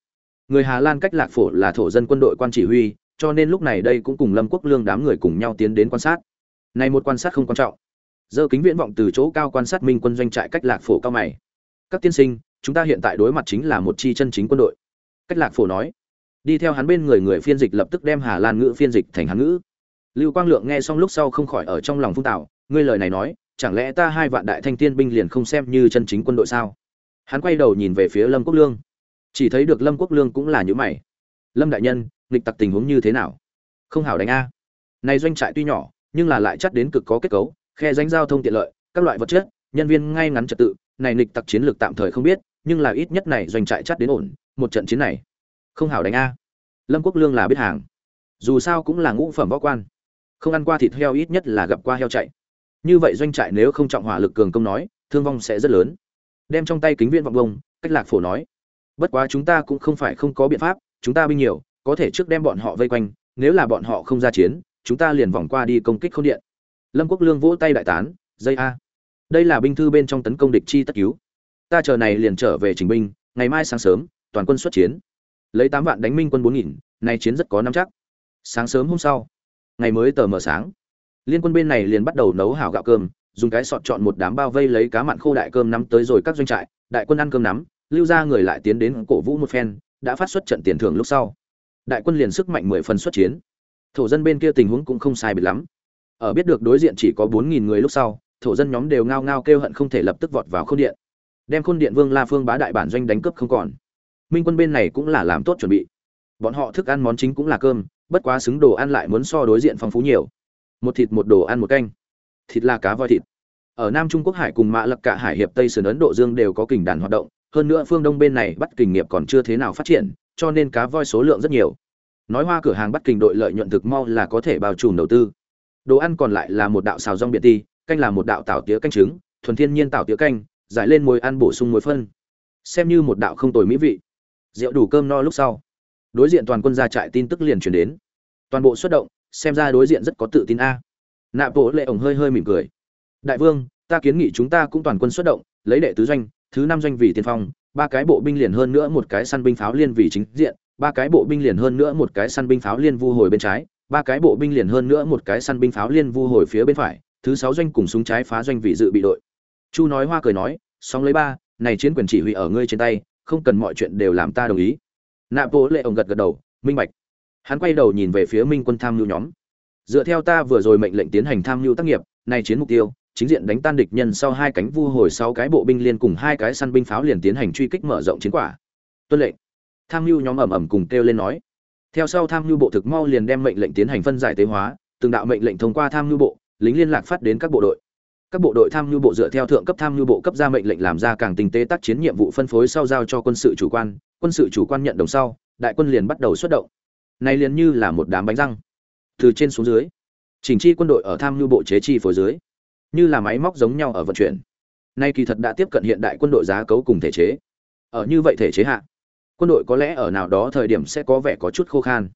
Người hà lan cách lạc phổ là thổ dân quân đội quan chỉ huy, cho nên lúc này đây cũng cùng lâm quốc lương đám người cùng nhau tiến đến quan sát. Này một quan sát không quan trọng. Dơ kính viễn vọng từ chỗ cao quan sát minh quân doanh trại cách lạc phổ cao mày. Các tiên sinh, chúng ta hiện tại đối mặt chính là một chi chân chính quân đội. Cách lạc phổ nói. Đi theo hắn bên người người phiên dịch lập tức đem hà lan ngữ phiên dịch thành hán ngữ. Lưu quang lượng nghe xong lúc sau không khỏi ở trong lòng phung tạo ngươi lời này nói, chẳng lẽ ta hai vạn đại thanh tiên binh liền không xem như chân chính quân đội sao? Hắn quay đầu nhìn về phía lâm quốc lương. Chỉ thấy được lâm quốc lương cũng là những mày. Lâm đại nhân, nghịch tặc tình huống như thế nào? Không hảo đánh a. Này doanh trại tuy nhỏ, nhưng là lại chắc đến cực có kết cấu, khe danh giao thông tiện lợi, các loại vật chất, nhân viên ngay ngắn trật tự, này nghịch tặc chiến lược tạm thời không biết, nhưng là ít nhất này doanh trại chắc đến ổn, một trận chiến này. Không hảo đánh a. Lâm quốc lương là biết hàng. Dù sao cũng là ngũ phẩm võ quan. Không ăn qua thịt heo ít nhất là gặp qua heo chạy như vậy doanh trại nếu không trọng hỏa lực cường công nói, thương vong sẽ rất lớn. Đem trong tay kính viên vọng bông, cách lạc phổ nói. Bất quá chúng ta cũng không phải không có biện pháp, chúng ta binh nhiều, có thể trước đem bọn họ vây quanh, nếu là bọn họ không ra chiến, chúng ta liền vòng qua đi công kích không điện. Lâm quốc lương vỗ tay đại tán, dây a, đây là binh thư bên trong tấn công địch chi tất cứu. Ta chờ này liền trở về trình binh, ngày mai sáng sớm, toàn quân xuất chiến. Lấy tám vạn đánh minh quân bốn nghìn nay chiến rất có năm chắc. Sáng sớm hôm sau, ngày mới tờ mờ sáng liên quân bên này liền bắt đầu nấu hảo gạo cơm, dùng cái sọt chọn một đám bao vây lấy cá mặn khô đại cơm nắm tới rồi các doanh trại, đại quân ăn cơm nắm, lưu ra người lại tiến đến cổ vũ một phen, đã phát xuất trận tiền thưởng lúc sau. Đại quân liền sức mạnh mười phần xuất chiến. Thổ dân bên kia tình huống cũng không sai biệt lắm. Ở biết được đối diện chỉ có bốn nghìn người lúc sau, thổ dân nhóm đều ngao ngao kêu hận không thể lập tức vọt vào khôn điện. Đem khôn điện vương la phương bá đại bản doanh đánh cướp không còn. Minh quân bên này cũng là làm tốt chuẩn bị. Bọn họ thức ăn món chính cũng là cơm, bất quá xứng đồ ăn lại muốn so đối diện phong phú nhiều một thịt một đồ ăn một canh. Thịt là cá voi thịt. Ở nam trung quốc hải cùng mã lập cả hải hiệp tây sườn ấn độ dương đều có kình đàn hoạt động, hơn nữa phương đông bên này bắt kình nghiệp còn chưa thế nào phát triển, cho nên cá voi số lượng rất nhiều. Nói hoa cửa hàng bắt kình đội lợi nhuận thực mau là có thể bao trùm đầu tư. Đồ ăn còn lại là một đạo xào rong biệt ti, canh là một đạo tảo tía canh trứng, thuần thiên nhiên tảo tía canh, giải lên mồi ăn bổ sung muối phân. Xem như một đạo không tồi mỹ vị. Rượu đủ cơm no lúc sau. Đối diện toàn quân ra trại tin tức liền truyền đến. Toàn bộ xuất động xem ra đối diện rất có tự tin a. Nạ bộ lệ ổng hơi hơi mỉm cười. Đại vương, ta kiến nghị chúng ta cũng toàn quân xuất động, lấy đệ tứ doanh, thứ năm doanh vì tiên phong, ba cái bộ binh liền hơn nữa một cái săn binh pháo liên vì chính diện, ba cái bộ binh liền hơn nữa một cái săn binh pháo liên vu hồi bên trái, ba cái bộ binh liền hơn nữa một cái săn binh pháo liên vu hồi phía bên phải, thứ sáu doanh cùng súng trái phá doanh vị dự bị đội. Chu nói hoa cười nói sóng lấy ba, này chiến quyền chỉ huy ở ngươi trên tay, không cần mọi chuyện đều làm ta đồng ý. Nạ bộ lệ ổng gật gật đầu, minh bạch hắn quay đầu nhìn về phía minh quân tham mưu nhóm. Dựa theo ta vừa rồi mệnh lệnh tiến hành tham mưu tác nghiệp này chiến mục tiêu, chính diện đánh tan địch nhân sau hai cánh vu hồi sau cái bộ binh liên cùng hai cái săn binh pháo liền tiến hành truy kích mở rộng chiến quả. Tuân lệnh. Tham mưu nhóm ẩm ẩm cùng kêu lên nói. Theo sau tham mưu bộ thực mau liền đem mệnh lệnh tiến hành phân giải tế hóa, từng đạo mệnh lệnh thông qua tham mưu bộ, lính liên lạc phát đến các bộ đội. Các bộ đội tham mưu bộ dựa theo thượng cấp tham mưu bộ cấp ra mệnh lệnh làm ra càng tinh tế tác chiến nhiệm vụ phân phối sau giao cho quân sự chủ quan, quân sự chủ quan nhận đồng sau, đại quân liền bắt đầu xuất động nay liền như là một đám bánh răng. Từ trên xuống dưới, chỉnh chi quân đội ở tham mưu bộ chế chi phối dưới, như là máy móc giống nhau ở vận chuyển. Nay kỳ thật đã tiếp cận hiện đại quân đội giá cấu cùng thể chế. Ở như vậy thể chế hạ, quân đội có lẽ ở nào đó thời điểm sẽ có vẻ có chút khô khan.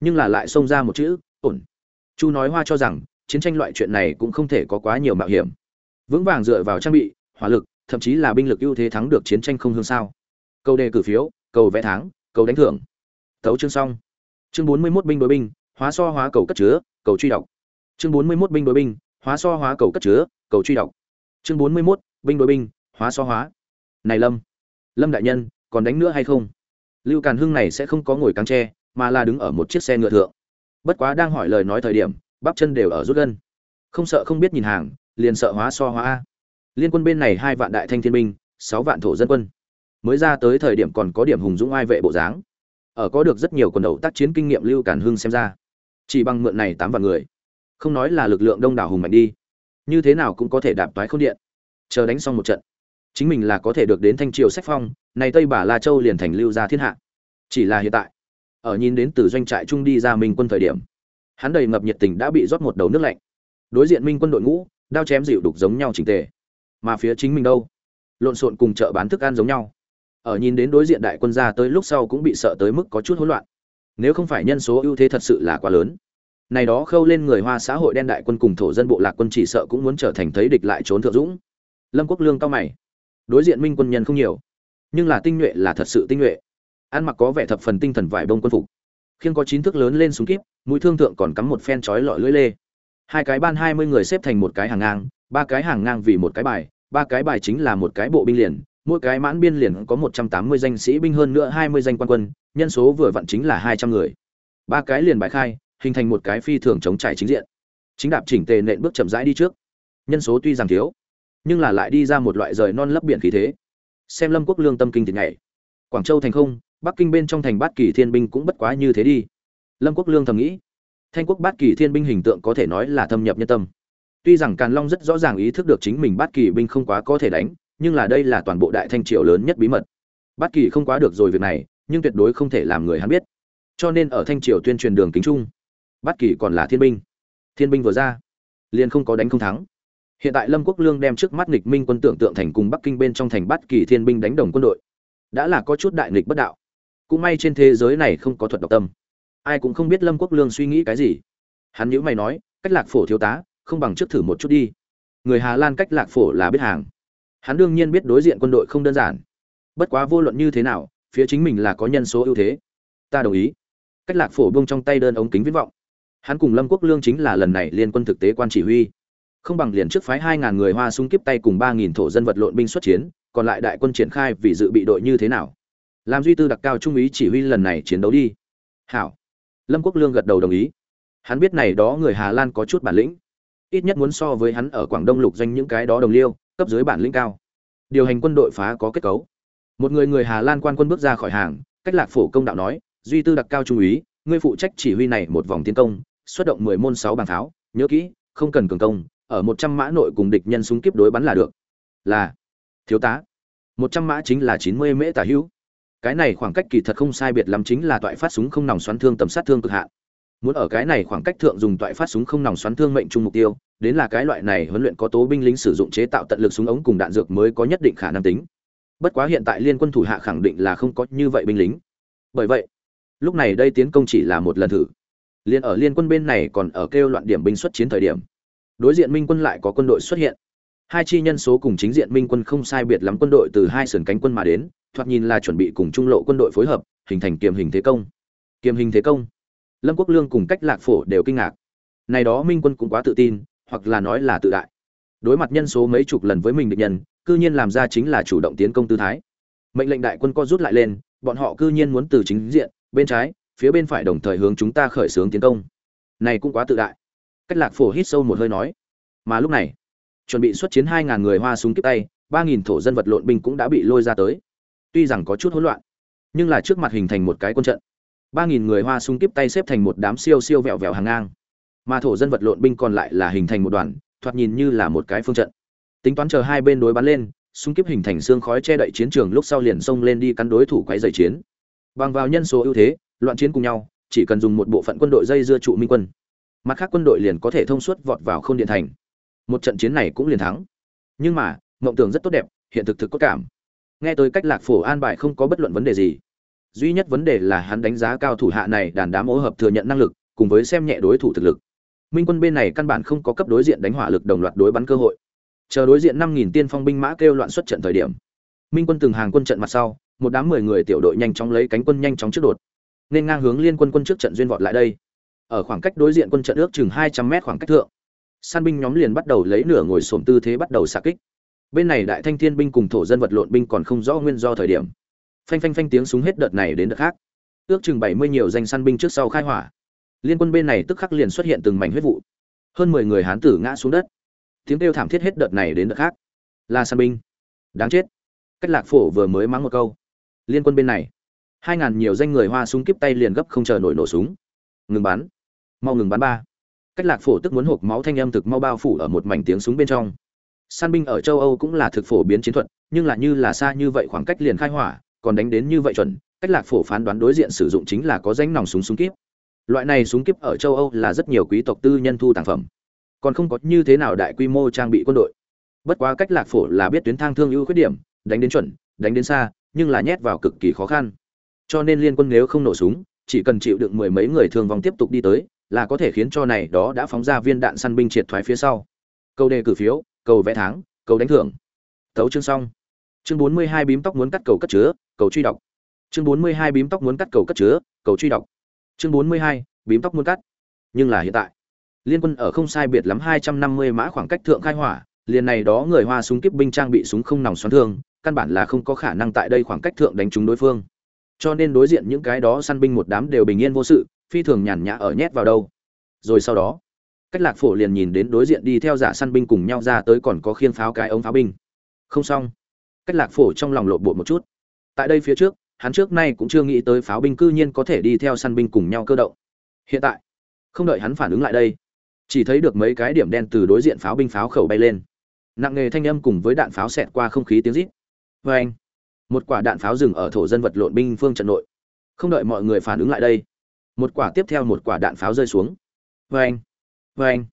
Nhưng là lại xông ra một chữ, ổn. Chu nói hoa cho rằng, chiến tranh loại chuyện này cũng không thể có quá nhiều mạo hiểm. Vững vàng dựa vào trang bị, hỏa lực, thậm chí là binh lực ưu thế thắng được chiến tranh không hương sao. Câu đề cử phiếu cầu vẽ tháng cầu đánh thưởng. Thấu chương xong chương bốn mươi 41 binh đối binh, hóa so hóa cầu cất chứa, cầu truy đọc chương bốn mươi 41 binh đối binh, hóa so hóa cầu cất chứa, cầu truy đọc chương bốn mươi 41 binh đối binh, hóa so hóa. Này lâm lâm đại nhân, còn đánh nữa hay không? Lưu càn hưng này sẽ không có ngồi căng tre, mà là đứng ở một chiếc xe ngựa thượng. Bất quá đang hỏi lời nói thời điểm, bắp chân đều ở rút gân. Không sợ không biết nhìn hàng, liền sợ hóa so hóa a. Liên quân bên này hai vạn đại thanh thiên binh, sáu vạn thổ dân quân. Mới ra tới thời điểm còn có điểm hùng dũng ai vệ bộ dáng ở có được rất nhiều quần đầu tác chiến kinh nghiệm lưu cản hưng xem ra. Chỉ bằng mượn này tám vạn người. Không nói là lực lượng đông đảo hùng mạnh đi. Như thế nào cũng có thể đạp toái không điện. Chờ đánh xong một trận. Chính mình là có thể được đến thanh triều sách phong, này tây bà la châu liền thành lưu gia thiên hạ. Chỉ là hiện tại, ở nhìn đến từ doanh trại trung đi ra minh quân thời điểm, hắn đầy ngập nhiệt tình đã bị rót một đầu nước lạnh. Đối diện minh quân đội ngũ, đao chém dịu đục giống nhau chỉnh tề. Mà phía chính mình đâu? Lộn xộn cùng chợ bán thức ăn giống nhau ở nhìn đến đối diện đại quân ra tới lúc sau cũng bị sợ tới mức có chút hỗn loạn. Nếu không phải nhân số ưu thế thật sự là quá lớn. Này đó khâu lên người hoa xã hội đen đại quân cùng thổ dân bộ lạc quân chỉ sợ cũng muốn trở thành thấy địch lại trốn thượng dũng. Lâm quốc lương cao mày. Đối diện minh quân nhân không nhiều, nhưng là tinh nhuệ là thật sự tinh nhuệ. Ăn mặc có vẻ thập phần tinh thần vải bông quân phục. Khiêng có chín thước lớn lên súng kíp, mũi thương thượng còn cắm một phen chói lọi lưỡi lê. Hai cái ban hai mươi người xếp thành một cái hàng ngang, ba cái hàng ngang vì một cái bài, ba cái bài chính là một cái bộ binh liền mỗi cái mãn biên liền có một trăm tám mươi danh sĩ binh hơn nữa hai mươi danh quan quân, nhân số vừa vặn chính là hai trăm người. Ba cái liền bài khai, hình thành một cái phi thường chống trải chính diện. Chính đạp chỉnh tề nện bước chậm rãi đi trước. Nhân số tuy rằng thiếu, nhưng là lại đi ra một loại rời non lấp biển khí thế. Xem lâm quốc lương tâm kinh thì ngày quảng châu thành không, bắc kinh bên trong thành bát kỳ thiên binh cũng bất quá như thế đi. Lâm quốc lương thầm nghĩ. Thanh quốc bát kỳ thiên binh hình tượng có thể nói là thâm nhập nhân tâm. Tuy rằng càn long rất rõ ràng ý thức được chính mình bát kỳ binh không quá có thể đánh nhưng là đây là toàn bộ đại thanh triều lớn nhất bí mật. Bất kỳ không quá được rồi việc này, nhưng tuyệt đối không thể làm người hắn biết. Cho nên ở thanh triều tuyên truyền đường kính trung, bất kỳ còn là thiên binh. Thiên binh vừa ra, liền không có đánh không thắng. Hiện tại lâm quốc lương đem trước mắt nghịch minh quân tưởng tượng thành cùng bắc kinh bên trong thành bất kỳ thiên binh đánh đồng quân đội. Đã là có chút đại nghịch bất đạo. Cũng may trên thế giới này không có thuật độc tâm. Ai cũng không biết lâm quốc lương suy nghĩ cái gì. Hắn nhữ mày nói, cách lạc phổ thiếu tá, không bằng trước thử một chút đi. Người hà lan cách lạc phổ là biết hàng hắn đương nhiên biết đối diện quân đội không đơn giản. Bất quá vô luận như thế nào, phía chính mình là có nhân số ưu thế. Ta đồng ý. Cách lạc phổ bông trong tay đơn ống kính viễn vọng. Hắn cùng lâm quốc lương chính là lần này liên quân thực tế quan chỉ huy. Không bằng liền trước phái hai ngàn người hoa xung kiếp tay cùng ba nghìn thổ dân vật lộn binh xuất chiến, còn lại đại quân triển khai vì dự bị đội như thế nào. Làm duy tư đặc cao trung úy chỉ huy lần này chiến đấu đi. Hảo. Lâm quốc lương gật đầu đồng ý. Hắn biết này đó người hà lan có chút bản lĩnh. Ít nhất muốn so với hắn ở quảng đông lục doanh những cái đó đồng liêu cấp dưới bản lĩnh cao. Điều hành quân đội phá có kết cấu. Một người người hà lan quan quân bước ra khỏi hàng, cách lạc phổ công đạo nói, duy tư đặc cao trung úy, ngươi phụ trách chỉ huy này một vòng tiến công, xuất động mười môn sáu bàn tháo, nhớ kỹ, không cần cường công, ở một trăm mã nội cùng địch nhân súng kiếp đối bắn là được. Là. Thiếu tá. Một trăm mã chính là chín mươi mễ tả hữu. Cái này khoảng cách kỳ thật không sai biệt lắm chính là toại phát súng không nòng xoắn thương tầm sát thương cực hạn muốn ở cái này khoảng cách thượng dùng toại phát súng không nòng xoắn thương mệnh chung mục tiêu, đến là cái loại này huấn luyện có tố binh lính sử dụng chế tạo tận lực súng ống cùng đạn dược mới có nhất định khả năng tính. Bất quá hiện tại liên quân thủ hạ khẳng định là không có như vậy binh lính. Bởi vậy, lúc này đây tiến công chỉ là một lần thử. Liên ở liên quân bên này còn ở kêu loạn điểm binh xuất chiến thời điểm, đối diện minh quân lại có quân đội xuất hiện. Hai chi nhân số cùng chính diện minh quân không sai biệt lắm quân đội từ hai sườn cánh quân mà đến, thoạt nhìn là chuẩn bị cùng trung lộ quân đội phối hợp, hình thành kiềm hình thế công. Kiềm hình thế công lâm quốc lương cùng cách lạc phổ đều kinh ngạc. Này đó minh quân cũng quá tự tin, hoặc là nói là tự đại. Đối mặt nhân số mấy chục lần với mình địch nhân, cư nhiên làm ra chính là chủ động tiến công tư thái. Mệnh lệnh đại quân co rút lại lên, bọn họ cư nhiên muốn từ chính diện, bên trái, phía bên phải đồng thời hướng chúng ta khởi xướng tiến công. Này cũng quá tự đại. Cách lạc phổ hít sâu một hơi nói. Mà lúc này, chuẩn bị xuất chiến hai ngàn người hoa súng kiếp tay, ba nghìn thổ dân vật lộn binh cũng đã bị lôi ra tới. Tuy rằng có chút hỗn loạn, nhưng là trước mặt hình thành một cái quân trận ba nghìn người hoa sung kíp tay xếp thành một đám siêu siêu vẹo vẹo hàng ngang. Mà thổ dân vật lộn binh còn lại là hình thành một đoàn, thoạt nhìn như là một cái phương trận. Tính toán chờ hai bên đối bắn lên xung kíp hình thành xương khói che đậy chiến trường lúc sau liền xông lên đi cắn đối thủ quấy dày chiến. Bằng vào nhân số ưu thế, loạn chiến cùng nhau, chỉ cần dùng một bộ phận quân đội dây dưa trụ minh quân. Mặt khác quân đội liền có thể thông suốt vọt vào không điện thành. Một trận chiến này cũng liền thắng. Nhưng mà, mộng tưởng rất tốt đẹp, hiện thực thực có cảm. Nghe tới cách lạc phổ an bài không có bất luận vấn đề gì duy nhất vấn đề là hắn đánh giá cao thủ hạ này đàn đám ô hợp thừa nhận năng lực, cùng với xem nhẹ đối thủ thực lực. Minh quân bên này căn bản không có cấp đối diện đánh hỏa lực đồng loạt đối bắn cơ hội. Chờ đối diện năm nghìn tiên phong binh mã kêu loạn xuất trận thời điểm, minh quân từng hàng quân trận mặt sau, một đám mười người tiểu đội nhanh chóng lấy cánh quân nhanh chóng trước đột. Nên ngang hướng liên quân quân trước trận duyên vọt lại đây. Ở khoảng cách đối diện quân trận ước chừng hai trăm mét khoảng cách thượng san binh nhóm liền bắt đầu lấy nửa ngồi xổm tư thế bắt đầu xạ kích. Bên này đại thanh thiên binh cùng thổ dân vật lộn binh còn không rõ nguyên do thời điểm phanh phanh phanh tiếng súng hết đợt này đến đợt khác. Ước chừng bảy mươi nhiều danh săn binh trước sau khai hỏa. Liên quân bên này tức khắc liền xuất hiện từng mảnh huyết vụ. Hơn mười người hán tử ngã xuống đất. Tiếng kêu thảm thiết hết đợt này đến đợt khác. Là săn binh. Đáng chết. Cách lạc phổ vừa mới mắng một câu. Liên quân bên này. Hai ngàn nhiều danh người hoa súng kiếp tay liền gấp không chờ nổi nổ súng. Ngừng bắn. Mau ngừng bắn ba. Cách lạc phổ tức muốn hộp máu thanh âm thực mau bao phủ ở một mảnh tiếng súng bên trong. Săn binh ở châu âu cũng là thực phổ biến chiến thuật, nhưng là như là xa như vậy khoảng cách liền khai hỏa còn đánh đến như vậy chuẩn, cách lạc phổ phán đoán đối diện sử dụng chính là có danh nòng súng súng kíp. Loại này súng kíp ở châu âu là rất nhiều quý tộc tư nhân thu tàng phẩm. Còn không có như thế nào đại quy mô trang bị quân đội. Bất quá cách lạc phổ là biết tuyến thang thương ưu khuyết điểm, đánh đến chuẩn, đánh đến xa, nhưng là nhét vào cực kỳ khó khăn. Cho nên liên quân nếu không nổ súng, chỉ cần chịu đựng mười mấy người thương vong tiếp tục đi tới, là có thể khiến cho này đó đã phóng ra viên đạn săn binh triệt thoái phía sau. Câu đề cử phiếu cầu vẽ tháng cầu đánh thưởng. Tấu chương xong chương bốn mươi hai bím tóc muốn cắt cầu cất chứa, cầu truy đọc. Chương bốn mươi hai bím tóc muốn cắt cầu cất chứa, cầu truy đọc. Chương bốn mươi hai bím tóc muốn cắt. Nhưng là hiện tại, liên quân ở không sai biệt lắm hai trăm năm mươi mã khoảng cách thượng khai hỏa, liền này đó người hoa súng kiếp binh trang bị súng không nòng xoắn thương, căn bản là không có khả năng tại đây khoảng cách thượng đánh trúng đối phương. Cho nên đối diện những cái đó săn binh một đám đều bình yên vô sự, phi thường nhàn nhã ở nhét vào đâu. Rồi sau đó, cách lạc phổ liền nhìn đến đối diện đi theo giả săn binh cùng nhau ra tới còn có khiên pháo cái ống pháo binh. Không xong cách lạc phổ trong lòng lộn bộ một chút. Tại đây phía trước, hắn trước nay cũng chưa nghĩ tới pháo binh cư nhiên có thể đi theo săn binh cùng nhau cơ động. Hiện tại, không đợi hắn phản ứng lại đây, chỉ thấy được mấy cái điểm đen từ đối diện pháo binh pháo khẩu bay lên. Nặng nghề thanh âm cùng với đạn pháo xẹt qua không khí tiếng rít. Vê anh, một quả đạn pháo dừng ở thổ dân vật lộn binh phương trận nội. Không đợi mọi người phản ứng lại đây, một quả tiếp theo một quả đạn pháo rơi xuống. Vê anh vê anh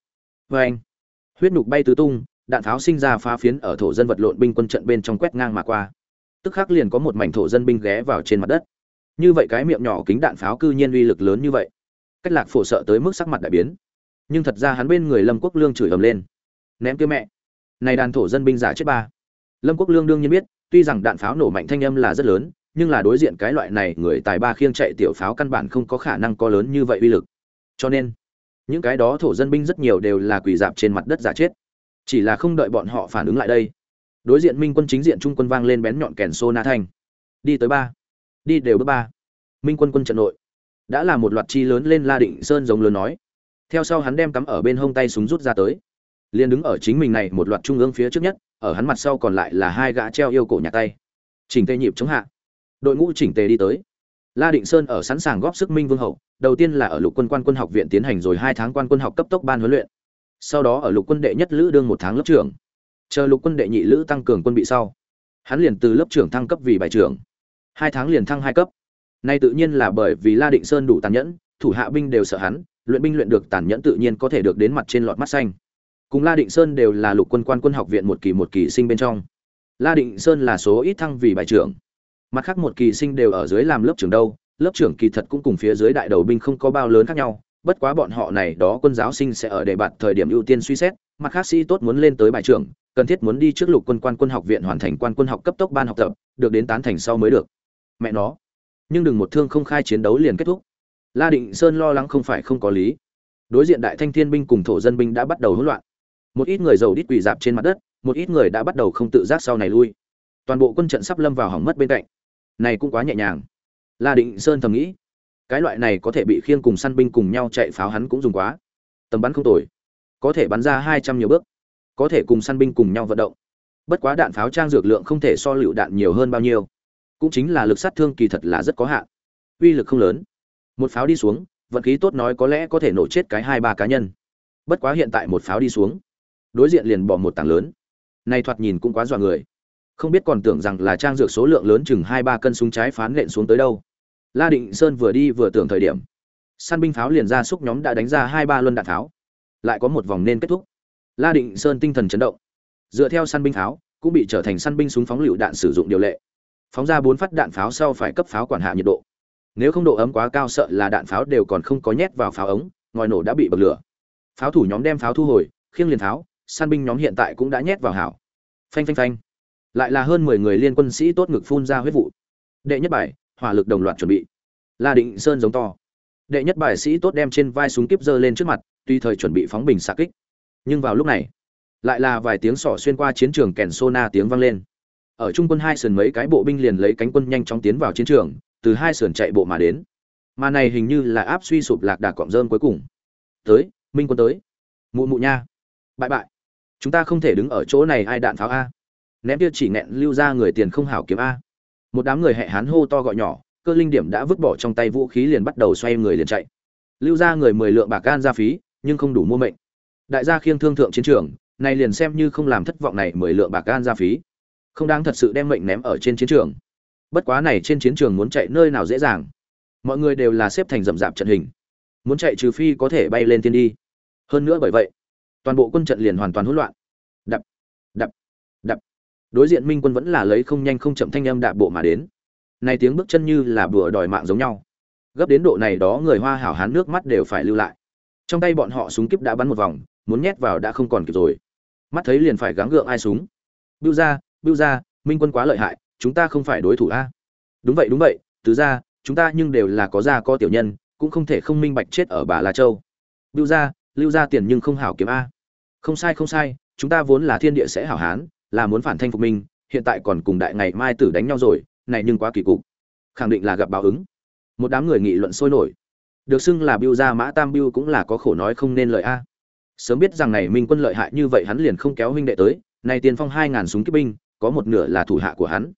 vê anh. Huyết nhục bay tứ tung đạn pháo sinh ra phá phiến ở thổ dân vật lộn binh quân trận bên trong quét ngang mà qua. Tức khắc liền có một mảnh thổ dân binh ghé vào trên mặt đất. Như vậy cái miệng nhỏ kính đạn pháo cư nhiên uy lực lớn như vậy. Cách lạc phổ sợ tới mức sắc mặt đại biến. Nhưng thật ra hắn bên người lâm quốc lương chửi ầm lên. Ném kia mẹ. Này đàn thổ dân binh giả chết ba. Lâm quốc lương đương nhiên biết, tuy rằng đạn pháo nổ mạnh thanh âm là rất lớn, nhưng là đối diện cái loại này người tài ba khiêng chạy tiểu pháo căn bản không có khả năng có lớn như vậy uy lực. Cho nên, những cái đó thổ dân binh rất nhiều đều là quỳ dạp trên mặt đất giả chết chỉ là không đợi bọn họ phản ứng lại đây, đối diện minh quân chính diện trung quân vang lên bén nhọn kèn xô na thanh. Đi tới ba. Đi đều bước ba. Minh quân quân trận nội. Đã là một loạt chi lớn lên la định sơn giống lớn nói. Theo sau hắn đem cắm ở bên hông tay súng rút ra tới. Liền đứng ở chính mình này một loạt trung ương phía trước nhất, ở hắn mặt sau còn lại là hai gã treo yêu cổ nhà tay. Chỉnh tề nhịp chống hạ. Đội ngũ chỉnh tề đi tới. La định sơn ở sẵn sàng góp sức minh vương hậu, đầu tiên là ở lục quân quan quân học viện tiến hành rồi hai tháng quan quân học cấp tốc ban huấn luyện sau đó ở lục quân đệ nhất lữ đương một tháng lớp trưởng. Chờ lục quân đệ nhị lữ tăng cường quân bị sau, hắn liền từ lớp trưởng thăng cấp vì bài trưởng. Hai tháng liền thăng hai cấp. Nay tự nhiên là bởi vì la định sơn đủ tàn nhẫn, thủ hạ binh đều sợ hắn, luyện binh luyện được tàn nhẫn tự nhiên có thể được đến mặt trên lọt mắt xanh. Cùng la định sơn đều là lục quân quan quân học viện một kỳ một kỳ sinh bên trong. La định sơn là số ít thăng vì bài trưởng. Mặt khác một kỳ sinh đều ở dưới làm lớp trưởng đâu, lớp trưởng kỳ thật cũng cùng phía dưới đại đầu binh không có bao lớn khác nhau bất quá bọn họ này đó quân giáo sinh sẽ ở đề bạt thời điểm ưu tiên suy xét, mặt khác sĩ tốt muốn lên tới bài trưởng, cần thiết muốn đi trước lục quân quan quân học viện hoàn thành quan quân học cấp tốc ban học tập, được đến tán thành sau mới được. Mẹ nó. Nhưng đừng một thương không khai chiến đấu liền kết thúc. La định sơn lo lắng không phải không có lý. Đối diện đại thanh thiên binh cùng thổ dân binh đã bắt đầu hỗn loạn. Một ít người giàu đít quỳ dạp trên mặt đất, một ít người đã bắt đầu không tự giác sau này lui. Toàn bộ quân trận sắp lâm vào hỏng mất bên cạnh. Này cũng quá nhẹ nhàng. La định sơn thầm nghĩ cái loại này có thể bị khiêng cùng săn binh cùng nhau chạy pháo hắn cũng dùng quá. Tầm bắn không tồi. Có thể bắn ra hai trăm nhiều bước. Có thể cùng săn binh cùng nhau vận động. Bất quá đạn pháo trang dược lượng không thể so lựu đạn nhiều hơn bao nhiêu. Cũng chính là lực sát thương kỳ thật là rất có hạn. Uy lực không lớn. Một pháo đi xuống, vận khí tốt nói có lẽ có thể nổ chết cái hai ba cá nhân. Bất quá hiện tại một pháo đi xuống, đối diện liền bỏ một tảng lớn. Nay thoạt nhìn cũng quá dọa người. Không biết còn tưởng rằng là trang dược số lượng lớn chừng hai ba cân súng trái phán lện xuống tới đâu la định sơn vừa đi vừa tưởng thời điểm. Săn binh pháo liền ra xúc nhóm đã đánh ra hai ba luân đạn tháo, lại có một vòng nên kết thúc. La định sơn tinh thần chấn động. Dựa theo săn binh pháo cũng bị trở thành săn binh súng phóng lựu đạn sử dụng điều lệ. Phóng ra bốn phát đạn pháo sau phải cấp pháo quản hạ nhiệt độ. Nếu không độ ấm quá cao sợ là đạn pháo đều còn không có nhét vào pháo ống ngòi nổ đã bị bật lửa. Pháo thủ nhóm đem pháo thu hồi khiêng liền pháo săn binh nhóm hiện tại cũng đã nhét vào hảo. Phanh phanh phanh. Lại là hơn mười người liên quân sĩ tốt ngực phun ra huyết vụ. Đệ nhất bài hỏa lực đồng loạt chuẩn bị. La định sơn giống to. Đệ nhất bài sĩ tốt đem trên vai súng kíp giơ lên trước mặt, tuy thời chuẩn bị phóng bình xạ kích. Nhưng vào lúc này, lại là vài tiếng sỏ xuyên qua chiến trường kèn sô na tiếng vang lên. Ở trung quân hai sườn mấy cái bộ binh liền lấy cánh quân nhanh chóng tiến vào chiến trường, từ hai sườn chạy bộ mà đến. Mà này hình như là áp suy sụp lạc đà cọm rơm cuối cùng. Tới, minh quân tới. Mụ mụ nha. Bại bại. Chúng ta không thể đứng ở chỗ này ai đạn pháo a. Ném kia chỉ nẹn lưu ra người tiền không hảo kiếm a một đám người hẹ hán hô to gọi nhỏ, cơ linh điểm đã vứt bỏ trong tay vũ khí liền bắt đầu xoay người liền chạy. Lưu ra người mười lượng bạc gan ra phí, nhưng không đủ mua mệnh. Đại gia khiêng thương thượng chiến trường này liền xem như không làm thất vọng này mười lượng bạc gan ra phí. Không đáng thật sự đem mệnh ném ở trên chiến trường. Bất quá này trên chiến trường muốn chạy nơi nào dễ dàng. Mọi người đều là xếp thành rậm rạp trận hình. Muốn chạy trừ phi có thể bay lên thiên đi. Hơn nữa bởi vậy, toàn bộ quân trận liền hoàn toàn hỗn loạn. Đập đập đối diện minh quân vẫn là lấy không nhanh không chậm thanh âm đạp bộ mà đến. Này tiếng bước chân như là bừa đòi mạng giống nhau. Gấp đến độ này đó người hoa hảo hán nước mắt đều phải lưu lại. Trong tay bọn họ súng kíp đã bắn một vòng, muốn nhét vào đã không còn kịp rồi. Mắt thấy liền phải gắng gượng ai súng. Bưu ra bưu ra minh quân quá lợi hại, chúng ta không phải đối thủ a. Đúng vậy đúng vậy, tứ ra chúng ta nhưng đều là có gia có tiểu nhân, cũng không thể không minh bạch chết ở bà la châu. Bưu ra lưu ra tiền nhưng không hảo kiếm a. Không sai không sai, chúng ta vốn là thiên địa sẽ hảo hán là muốn phản thanh phục minh, hiện tại còn cùng đại ngày mai tử đánh nhau rồi, này nhưng quá kỳ cục. Khẳng định là gặp báo ứng. Một đám người nghị luận sôi nổi. Được xưng là biêu gia mã tam biêu cũng là có khổ nói không nên lợi a. Sớm biết rằng này minh quân lợi hại như vậy hắn liền không kéo huynh đệ tới này tiền phong hai ngàn súng kíp binh, có một nửa là thủ hạ của hắn.